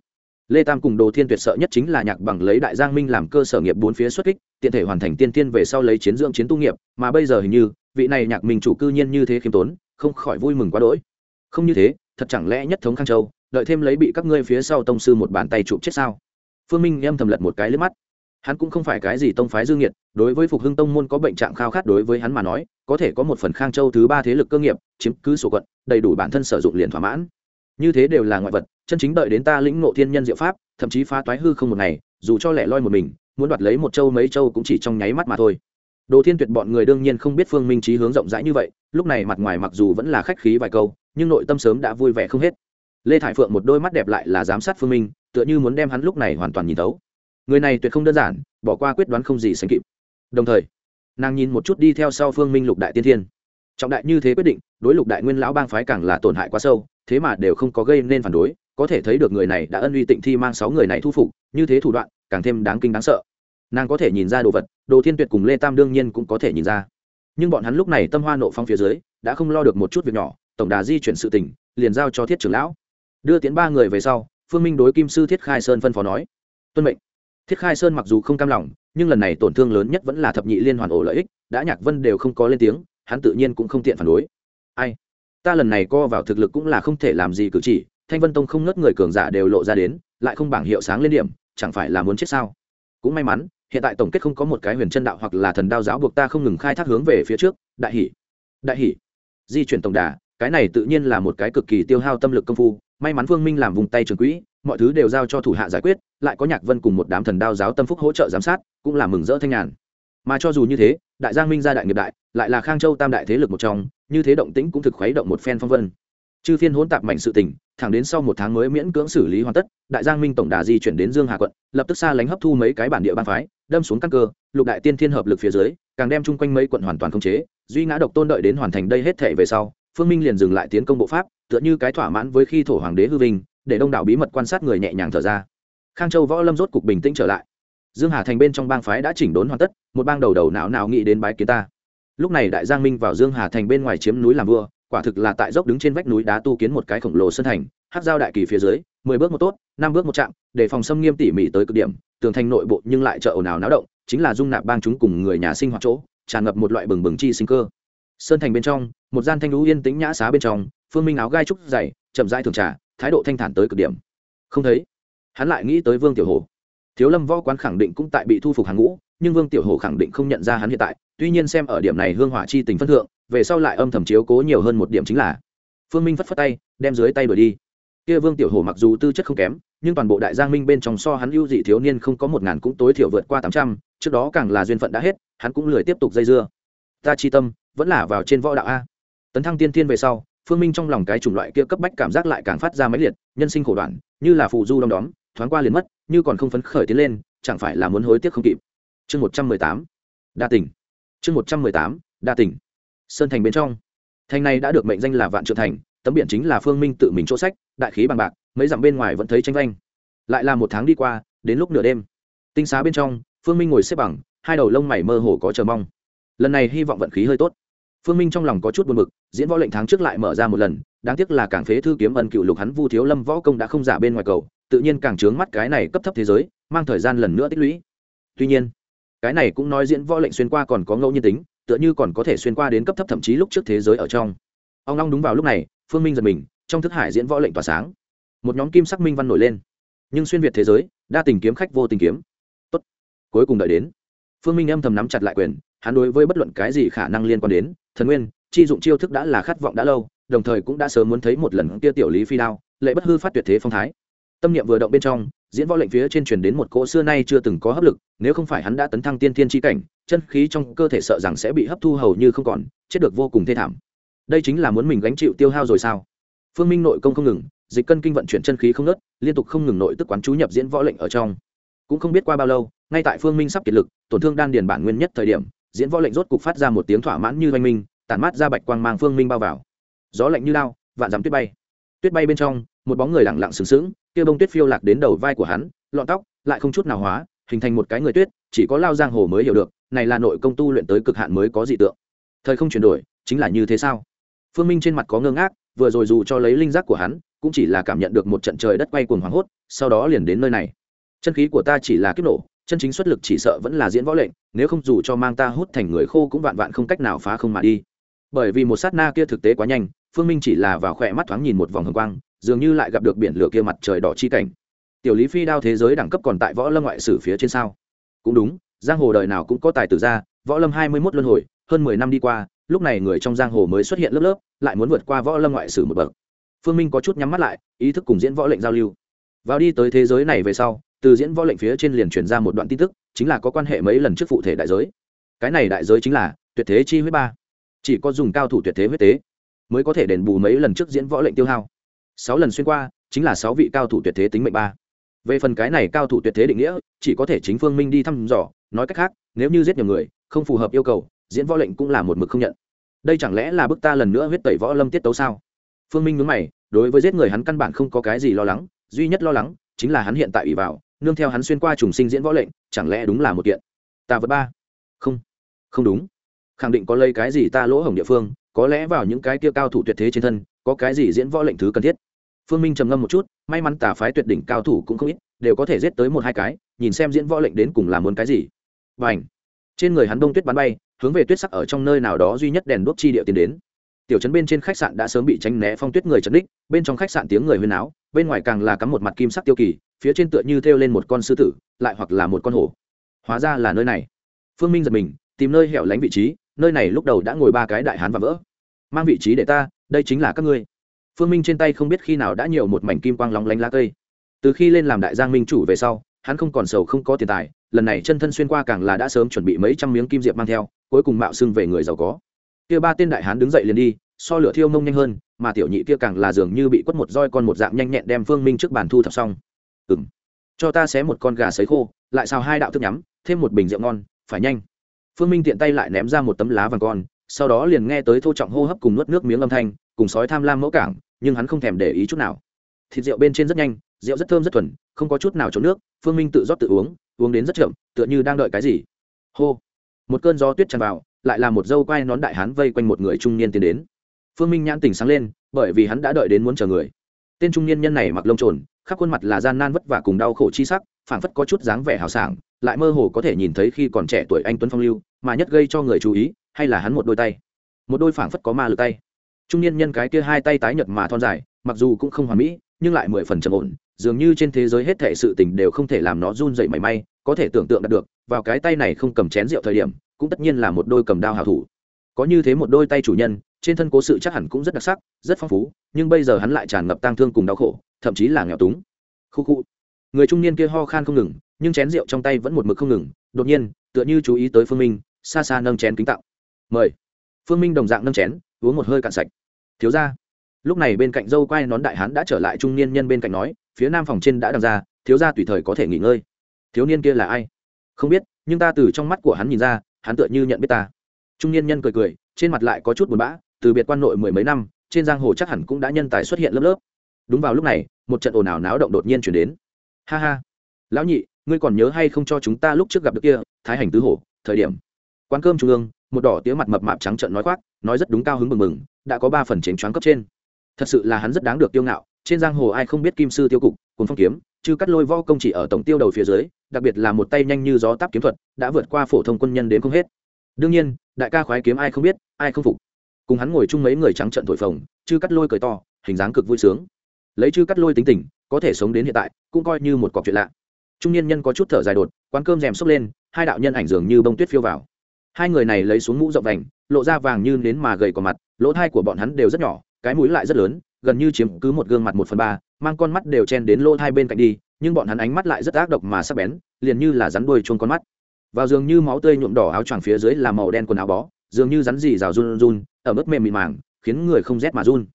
lê tam cùng đồ thiên tuyệt sợ nhất chính là nhạc bằng lấy đại giang minh làm cơ sở nghiệp bốn phía xuất kích, tiện thể hoàn thành tiên tiên về sau lấy chiến dưỡng chiến tu nghiệp, mà bây giờ hình như, vị này nhạc minh chủ cư nhiên như thế khiêm tốn, không khỏi vui mừng quá đỗi. Không như thế, thật chẳng lẽ nhất thống khang châu, đợi thêm lấy bị các ngươi phía sau tông sư một bàn tay chụp chết sao? Phương minh âm thầm lật một cái lướt mắt. Hắn cũng không phải cái gì tông phái dương nhiệt đối với phục hưng tông môn có bệnh trạng khao khát đối với hắn mà nói, có thể có một phần khang châu thứ ba thế lực cơ nghiệp, chiếm cứ sổ quận, đầy đủ bản thân sử dụng liền thỏa mãn như thế đều là ngoại vật, chân chính đợi đến ta lĩnh ngộ thiên nhân diệu pháp, thậm chí phá toái hư không một ngày, dù cho lẻ loi một mình, muốn đoạt lấy một châu mấy châu cũng chỉ trong nháy mắt mà thôi. Đồ thiên tuyệt bọn người đương nhiên không biết phương minh trí hướng rộng rãi như vậy, lúc này mặt ngoài mặc dù vẫn là khách khí vài câu, nhưng nội tâm sớm đã vui vẻ không hết. Lê thải phượng một đôi mắt đẹp lại là giám sát phương minh, tựa như muốn đem hắn lúc này hoàn toàn nhìn tấu người này tuyệt không đơn giản, bỏ qua quyết đoán không gì sánh kịp. Đồng thời, nàng nhìn một chút đi theo sau phương minh lục đại tiên thiên trọng đại như thế quyết định, đối lục đại nguyên lão bang phái càng là tổn hại quá sâu, thế mà đều không có gây nên phản đối, có thể thấy được người này đã ân uy tịnh thi mang sáu người này thu phục, như thế thủ đoạn, càng thêm đáng kinh đáng sợ. Nàng có thể nhìn ra đồ vật, đồ thiên tuyệt cùng lê tam đương nhiên cũng có thể nhìn ra. Nhưng bọn hắn lúc này tâm hoa nộ phong phía dưới, đã không lo được một chút việc nhỏ, tổng đà di chuyển sự tình, liền giao cho thiết trưởng lão. Đưa tiến ba người về sau, phương minh đối kim sư thiết khai sơn phân phó nói, tuân mệnh. Thiết khai sơn mặc dù không cam lòng, nhưng lần này tổn thương lớn nhất vẫn là thập nhị liên hoàn ổ lợi ích, đã nhạc vân đều không có lên tiếng hắn tự nhiên cũng không tiện phản đối. Ai? Ta lần này co vào thực lực cũng là không thể làm gì cử chỉ, thanh vân tông không ngất người cường giả đều lộ ra đến, lại không bảng hiệu sáng lên điểm, chẳng phải là muốn chết sao? Cũng may mắn, hiện tại tổng kết không có một cái huyền chân đạo hoặc là thần đao giáo buộc ta không ngừng khai thác hướng về phía trước, đại hỷ. Đại hỷ. Di chuyển tổng đà, cái này tự nhiên là một cái cực kỳ tiêu hao tâm lực công phu, may mắn vương minh làm vùng tay trường quỹ, mọi thứ đều giao cho thủ hạ giải quyết, lại có nhạc vân cùng một đám thần đao giáo tâm phúc hỗ trợ giám sát, cũng là mừng rỡ thanh nhàn. Mà cho dù như thế đại giang minh gia đại nghiệp đại, lại là khang châu tam đại thế lực một trong, như thế động tĩnh cũng thực khuấy động một phen phong vân. Chư phiên hỗn tạp mạnh sự tình, thẳng đến sau một tháng mới miễn cưỡng xử lý hoàn tất, đại giang minh tổng đà di chuyển đến dương hà quận, lập tức xa lánh hấp thu mấy cái bản địa ban phái, đâm xuống căn cơ, lục đại tiên thiên hợp lực phía dưới, càng đem chung quanh mấy quận hoàn toàn khống chế, duy ngã độc tôn đợi đến hoàn thành đây hết thể về sau, phương minh liền dừng lại tiến công bộ pháp, tựa như cái thỏa mãn với khi thổ hoàng đế hư vinh, để đông đảo bí mật quan sát người nhẹ nhàng thở ra. Khang châu võ lâm rốt cục bình tĩnh trở lại dương hà thành bên trong bang phái đã chỉnh đốn hoàn tất, một bang đầu đầu não nào nghĩ đến bái kiến ta. Lúc này đại giang minh vào dương hà thành bên ngoài chiếm núi làm vua, quả thực là tại dốc đứng trên vách núi đá tu kiến một cái khổng lồ sân thành, hát giao đại kỳ phía dưới, mười bước một tốt, năm bước một chạm, để phòng xâm nghiêm tỉ mỉ tới cực điểm, tường thành nội bộ nhưng lại chợ ồn ào náo động, chính là dung nạp bang chúng cùng người nhà sinh hoạt chỗ, tràn ngập một loại bừng bừng chi sinh cơ. Sơn thành bên trong, một gian thanh lũ yên tĩnh nhã xá bên trong, phương minh áo gai trúc dày, chậm rãi thường trà, thái độ thanh thản tới cực điểm. Không thấy. Hắn lại nghĩ tới vương tiểu hồ thiếu lâm võ quán khẳng định cũng tại bị thu phục hàng ngũ, nhưng vương tiểu hồ khẳng định không nhận ra hắn hiện tại, tuy nhiên xem ở điểm này hương hỏa chi tình phân thượng, về sau lại âm thầm chiếu cố nhiều hơn một điểm chính là phương minh phất phất tay, đem dưới tay đuổi đi. Kia vương tiểu hồ mặc dù tư chất không kém, nhưng toàn bộ đại giang minh bên trong so hắn ưu dị thiếu niên không có một ngàn cũng tối thiểu vượt qua tám trăm, trước đó càng là duyên phận đã hết, hắn cũng lười tiếp tục dây dưa. Ta chi tâm, vẫn là vào trên võ đạo a. Tấn thăng tiên tiên về sau, phương minh trong lòng cái chủng loại kia cấp bách cảm giác lại càng phát ra máy liệt, nhân sinh khổ đoạn, như là phù du đom đóm, thoáng qua liền mất như còn không phấn khởi tiến lên, chẳng phải là muốn hối tiếc không kịp. Chương một trăm mười tám, đa tỉnh chương một trăm mười tám, đa tỉnh sơn thành bên trong. Thành này đã được mệnh danh là vạn trượng thành, tấm biển chính là phương minh tự mình chỗ sách, đại khí bằng bạc, mấy dặm bên ngoài vẫn thấy tranh vanh. Lại là một tháng đi qua, đến lúc nửa đêm. Tinh xá bên trong, phương minh ngồi xếp bằng, hai đầu lông mày mơ hồ có chờ mong. Lần này hy vọng vận khí hơi tốt. Phương minh trong lòng có chút buồn b ự c diễn võ lệnh tháng trước lại mở ra một lần, đáng tiếc là cảng phế thư kiếm ẩn cựu lục hắn vu thiếu lâm võ công đã không giả bên ngoài cầu tự nhiên càng trướng mắt cái này cấp thấp thế giới, mang thời gian lần nữa tích lũy. Tuy nhiên, cái này cũng nói diễn võ lệnh xuyên qua còn có ngẫu nhiên tính, tựa như còn có thể xuyên qua đến cấp thấp thậm chí lúc trước thế giới ở trong. Ông long đúng vào lúc này, phương minh giật mình, trong thức hải diễn võ lệnh tỏa sáng. Một nhóm kim sắc minh văn nổi lên. Nhưng xuyên việt thế giới, đa tình kiếm khách vô tình kiếm. Tốt, cuối cùng đợi đến. Phương minh âm thầm nắm chặt lại quyền, hắn đối với bất luận cái gì khả năng liên quan đến, thần nguyên, chi dụng chiêu thức đã là khát vọng đã lâu, đồng thời cũng đã sớm muốn thấy một lần kia tiểu lý phi đao, lệ bất hư phát tuyệt thế phong thái tâm niệm vừa động bên trong, diễn võ lệnh phía trên truyền đến một cỗ xưa nay chưa từng có hấp lực, nếu không phải hắn đã tấn thăng tiên thiên tri cảnh, chân khí trong cơ thể sợ rằng sẽ bị hấp thu hầu như không còn, chết được vô cùng thê thảm. Đây chính là muốn mình gánh chịu tiêu hao rồi sao? Phương minh nội công không ngừng, dịch cân kinh vận chuyển chân khí không nớt liên tục không ngừng nội tức quán chú nhập diễn võ lệnh ở trong. Cũng không biết qua bao lâu, ngay tại phương minh sắp kiệt lực, tổn thương đan điền bản nguyên nhất thời điểm, diễn võ lệnh rốt cục phát ra một tiếng thỏa mãn như oanh minh, tản mát ra bạch quang mang phương minh bao vào. Gió lạnh như lao, vạn dắm tuyết bay. Tuyết bay bên trong, một bóng người lẳng lặng sừng sững kia bông tuyết phiêu lạc đến đầu vai của hắn, lọn tóc, lại không chút nào hóa, hình thành một cái người tuyết, chỉ có lao giang hồ mới hiểu được, này là nội công tu luyện tới cực hạn mới có dị tượng. Thời không chuyển đổi, chính là như thế sao? Phương minh trên mặt có ngơ ngác, vừa rồi dù cho lấy linh giác của hắn, cũng chỉ là cảm nhận được một trận trời đất quay cuồng hoảng hốt, sau đó liền đến nơi này. Chân khí của ta chỉ là kiếp nổ, chân chính xuất lực chỉ sợ vẫn là diễn võ lệnh, nếu không dù cho mang ta hút thành người khô cũng vạn vạn không cách nào phá không mà đi. Bởi vì một sát na kia thực tế quá nhanh, phương minh chỉ là vào khỏe mắt thoáng nhìn một vòng hồng quang dường như lại gặp được biển lửa kia mặt trời đỏ chi cảnh. Tiểu lý phi đao thế giới đẳng cấp còn tại võ lâm ngoại sử phía trên sao? Cũng đúng, giang hồ đời nào cũng có tài tử ra, võ lâm hai mươi mốt luân hồi, hơn mười năm đi qua, lúc này người trong giang hồ mới xuất hiện lớp lớp, lại muốn vượt qua võ lâm ngoại sử một bậc. Phương minh có chút nhắm mắt lại, ý thức cùng diễn võ lệnh giao lưu. Vào đi tới thế giới này về sau, từ diễn võ lệnh phía trên liền truyền ra một đoạn tin tức, chính là có quan hệ mấy lần trước phụ thể đại giới. Cái này đại giới chính là tuyệt thế chi huyết ba. Chỉ có dùng cao thủ tuyệt thế huyết tế, mới có thể đền bù mấy lần trước diễn võ lệnh tiêu hao sáu lần xuyên qua, chính là sáu vị cao thủ tuyệt thế tính mệnh ba. Về phần cái này cao thủ tuyệt thế định nghĩa, chỉ có thể chính phương minh đi thăm dò, nói cách khác, nếu như giết nhiều người, không phù hợp yêu cầu, diễn võ lệnh cũng là một mực không nhận. Đây chẳng lẽ là bức ta lần nữa huyết tẩy võ lâm tiết tấu sao? Phương minh nhớ mày, đối với giết người hắn căn bản không có cái gì lo lắng, duy nhất lo lắng chính là hắn hiện tại ủy vào, nương theo hắn xuyên qua trùng sinh diễn võ lệnh, chẳng lẽ đúng là một kiện? Ta vật ba. Không. Không đúng. Khẳng định có lấy cái gì ta lỗ hổng địa phương, có lẽ vào những cái kia cao thủ tuyệt thế trên thân, có cái gì diễn võ lệnh thứ cần thiết phương minh trầm ngâm một chút, may mắn tà phái tuyệt đỉnh cao thủ cũng không ít, đều có thể giết tới một hai cái, nhìn xem diễn võ lệnh đến cùng làm muốn cái gì. Và trên người hắn đông tuyết bắn bay, hướng về tuyết sắc ở trong nơi nào đó duy nhất đèn đuốc chi địa tiến đến. Tiểu trấn bên trên khách sạn đã sớm bị tránh né phong tuyết người trấn đích, bên trong khách sạn tiếng người huyên áo bên ngoài càng là cắm một mặt kim sắc tiêu kỳ, phía trên tựa như thêu lên một con sư tử, lại hoặc là một con hổ. Hóa ra là nơi này. Phương minh giật mình, tìm nơi hẻo lánh vị trí, nơi này lúc đầu đã ngồi ba cái đại hán và vỡ. Mang vị trí để ta, đây chính là các ngươi phương minh trên tay không biết khi nào đã nhiều một mảnh kim quang lóng lánh lá cây. Từ khi lên làm đại giang minh chủ về sau, hắn không còn sầu không có tiền tài, lần này chân thân xuyên qua càng là đã sớm chuẩn bị mấy trăm miếng kim diệp mang theo, cuối cùng mạo xưng về người giàu có. Kia ba tên đại hán đứng dậy liền đi, so lửa thiêu mông nhanh hơn, mà tiểu nhị kia càng là dường như bị quất một roi con một dạng nhanh nhẹn đem phương minh trước bàn thu thập xong. Ừng cho ta xé một con gà sấy khô, lại xào hai đạo thức nhắm, thêm một bình rượu ngon, phải nhanh. Phương minh tiện tay lại ném ra một tấm lá vàng con, sau đó liền nghe tới thô trọng hô hấp cùng nuốt nước miếng âm thanh, cùng sói tham lam mẫu cảng nhưng hắn không thèm để ý chút nào. Thịt rượu bên trên rất nhanh, rượu rất thơm rất thuần, không có chút nào trốn nước, phương minh tự rót tự uống uống đến rất chậm, tựa như đang đợi cái gì. Hô! Một cơn gió tuyết tràn vào, lại là một dâu quai nón đại hán vây quanh một người trung niên tiến đến. Phương minh nhãn tỉnh sáng lên, bởi vì hắn đã đợi đến muốn chờ người. Tên trung niên nhân này mặc lông trồn, khắp khuôn mặt là gian nan vất vả cùng đau khổ chi sắc, phảng phất có chút dáng vẻ hào sảng, lại mơ hồ có thể nhìn thấy khi còn trẻ tuổi anh tuấn phong lưu, mà nhất gây cho người chú ý, hay là hắn một đôi tay. Một đôi phảng phất có ma lực tay trung niên nhân cái kia hai tay tái nhợt mà thon dài, mặc dù cũng không hoàn mỹ, nhưng lại mười phần trầm ổn, dường như trên thế giới hết thệ sự tình đều không thể làm nó run dậy mảy may, có thể tưởng tượng được, vào cái tay này không cầm chén rượu thời điểm, cũng tất nhiên là một đôi cầm đao hào thủ. Có như thế một đôi tay chủ nhân, trên thân cố sự chắc hẳn cũng rất đặc sắc, rất phong phú, nhưng bây giờ hắn lại tràn ngập tang thương cùng đau khổ, thậm chí là nghèo túng. Khu khu. Người trung niên kia ho khan không ngừng, nhưng chén rượu trong tay vẫn một mực không ngừng, đột nhiên, tựa như chú ý tới phương minh, xa xa nâng chén kính tạo mời. Phương minh đồng dạng nâng chén, uống một hơi cạn sạch thiếu ra. Lúc này bên cạnh dâu quai nón đại hán đã trở lại trung niên nhân bên cạnh nói, phía nam phòng trên đã đằng ra, thiếu ra tùy thời có thể nghỉ ngơi. Thiếu niên kia là ai? Không biết, nhưng ta từ trong mắt của hắn nhìn ra, hắn tựa như nhận biết ta. Trung niên nhân cười cười, trên mặt lại có chút buồn bã, từ biệt quan nội mười mấy năm, trên giang hồ chắc hẳn cũng đã nhân tài xuất hiện lớp lớp. Đúng vào lúc này, một trận ồn ào náo động đột nhiên chuyển đến. Ha ha. Lão nhị, ngươi còn nhớ hay không cho chúng ta lúc trước gặp được kia, thái hành tứ hổ, thời điểm. Quán cơm trung ương, một đỏ tía mặt mập mạp trắng trận nói khoác, nói rất đúng cao hứng mừng mừng đã có ba phần chánh choáng cấp trên. Thật sự là hắn rất đáng được tiêu ngạo, trên giang hồ ai không biết kim sư tiêu cục cùng phong kiếm, chứ cắt lôi vo công chỉ ở tổng tiêu đầu phía dưới, đặc biệt là một tay nhanh như gió táp kiếm thuật, đã vượt qua phổ thông quân nhân đến không hết. Đương nhiên, đại ca khoái kiếm ai không biết, ai không phục. Cùng hắn ngồi chung mấy người trắng trận thổi phồng, chư cắt lôi cười to, hình dáng cực vui sướng. Lấy chư cắt lôi tính tình, có thể sống đến hiện tại, cũng coi như một cọc chuyện lạ. Trung niên nhân có chút thở dài đột, quán cơm rèm xốc lên, hai đạo nhân ảnh dường như bông tuyết phiêu vào hai người này lấy xuống mũ rộng vành, lộ ra vàng như nến mà gầy có mặt, lỗ thai của bọn hắn đều rất nhỏ, cái mũi lại rất lớn, gần như chiếm cứ một gương mặt một phần ba, mang con mắt đều chen đến lỗ thai bên cạnh đi, nhưng bọn hắn ánh mắt lại rất ác độc mà sắc bén, liền như là rắn đuôi chuông con mắt. Vào dường như máu tươi nhuộm đỏ áo choàng phía dưới là màu đen quần áo bó, dường như rắn gì rào run run, ở mức mềm mịn màng, khiến người không rét mà run.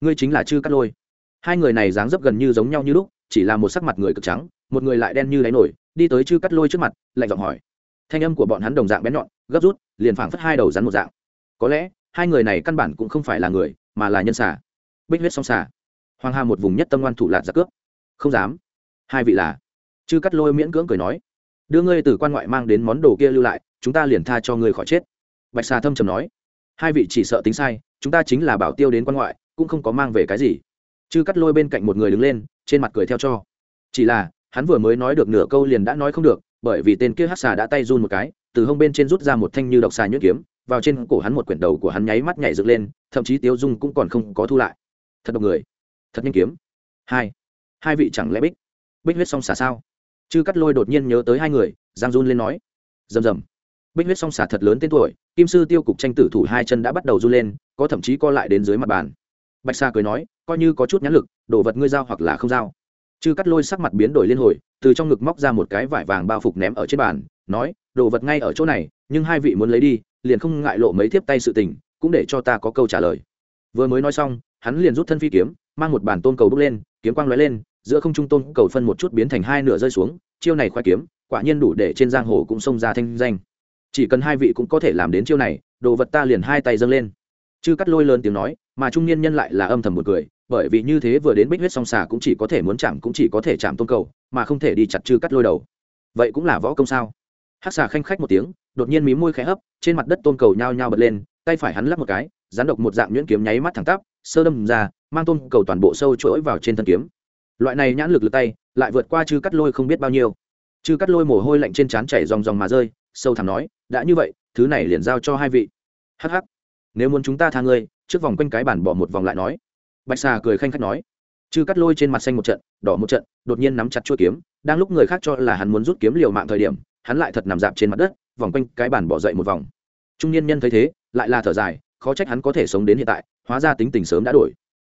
Ngươi chính là chư cắt lôi. Hai người này dáng dấp gần như giống nhau như lúc, chỉ là một sắc mặt người cực trắng, một người lại đen như đáy nổi, đi tới chư cắt lôi trước mặt, lạnh giọng hỏi thanh âm của bọn hắn đồng dạng bén nhọn, gấp rút, liền phảng phất hai đầu rắn một dạng. Có lẽ, hai người này căn bản cũng không phải là người, mà là nhân xà. Bích huyết song xà. Hoàng hà một vùng nhất tâm ngoan thủ lạc giặc cướp. Không dám. Hai vị là. Chư cắt lôi miễn cưỡng cười nói. Đưa ngươi từ quan ngoại mang đến món đồ kia lưu lại, chúng ta liền tha cho ngươi khỏi chết. Bạch xà thâm trầm nói. Hai vị chỉ sợ tính sai, chúng ta chính là bảo tiêu đến quan ngoại, cũng không có mang về cái gì. Chư cắt lôi bên cạnh một người đứng lên, trên mặt cười theo cho. Chỉ là, hắn vừa mới nói được nửa câu liền đã nói không được bởi vì tên kia hát xà đã tay run một cái, từ hông bên trên rút ra một thanh như độc xà nhuyễn kiếm, vào trên cổ hắn một quyển đầu của hắn nháy mắt nhảy dựng lên, thậm chí tiêu dung cũng còn không có thu lại. Thật độc người. Thật nhanh kiếm. Hai. Hai vị chẳng lẽ bích? Bích huyết song xà sao? Chư cắt lôi đột nhiên nhớ tới hai người, giang run lên nói. Rầm rầm. Bích huyết song xà thật lớn tên tuổi, kim sư tiêu cục tranh tử thủ hai chân đã bắt đầu run lên, có thậm chí co lại đến dưới mặt bàn. Bạch sa cười nói, coi như có chút nhãn lực, đồ vật ngươi giao hoặc là không giao chư cắt lôi sắc mặt biến đổi liên hồi, từ trong ngực móc ra một cái vải vàng bao phục ném ở trên bàn, nói, đồ vật ngay ở chỗ này, nhưng hai vị muốn lấy đi, liền không ngại lộ mấy thiếp tay sự tình, cũng để cho ta có câu trả lời. Vừa mới nói xong, hắn liền rút thân phi kiếm, mang một bản tôn cầu bước lên, kiếm quang lóe lên, giữa không trung tôn cầu phân một chút biến thành hai nửa rơi xuống, chiêu này khoai kiếm, quả nhiên đủ để trên giang hồ cũng xông ra thanh danh. Chỉ cần hai vị cũng có thể làm đến chiêu này, đồ vật ta liền hai tay dâng lên. Chư cắt lôi lớn tiếng nói, mà trung niên nhân lại là âm thầm một cười bởi vì như thế vừa đến bích huyết song xà cũng chỉ có thể muốn chạm cũng chỉ có thể chạm tôn cầu, mà không thể đi chặt chư cắt lôi đầu. Vậy cũng là võ công sao? Hát xà khanh khách một tiếng, đột nhiên mí môi khẽ hấp, trên mặt đất tôn cầu nhao nhao bật lên, tay phải hắn lắp một cái rán độc một dạng nhuyễn kiếm nháy mắt thẳng tắp, sơ đâm ra, mang tôn cầu toàn bộ sâu chuỗi vào trên thân kiếm. Loại này nhãn lực lực tay, lại vượt qua chư cắt lôi không biết bao nhiêu. Chư cắt lôi mồ hôi lạnh trên trán chảy ròng ròng mà rơi, sâu thẳm nói, đã như vậy, thứ này liền giao cho hai vị. Hh nếu muốn chúng ta tha ngươi, trước vòng quanh cái bản bỏ một vòng lại nói bạch xà cười khanh khách nói, chư cắt lôi trên mặt xanh một trận, đỏ một trận, đột nhiên nắm chặt chuôi kiếm, đang lúc người khác cho là hắn muốn rút kiếm liều mạng thời điểm, hắn lại thật nằm dạp trên mặt đất, vòng quanh cái bàn bỏ dậy một vòng. Trung niên nhân thấy thế, lại là thở dài, khó trách hắn có thể sống đến hiện tại, hóa ra tính tình sớm đã đổi.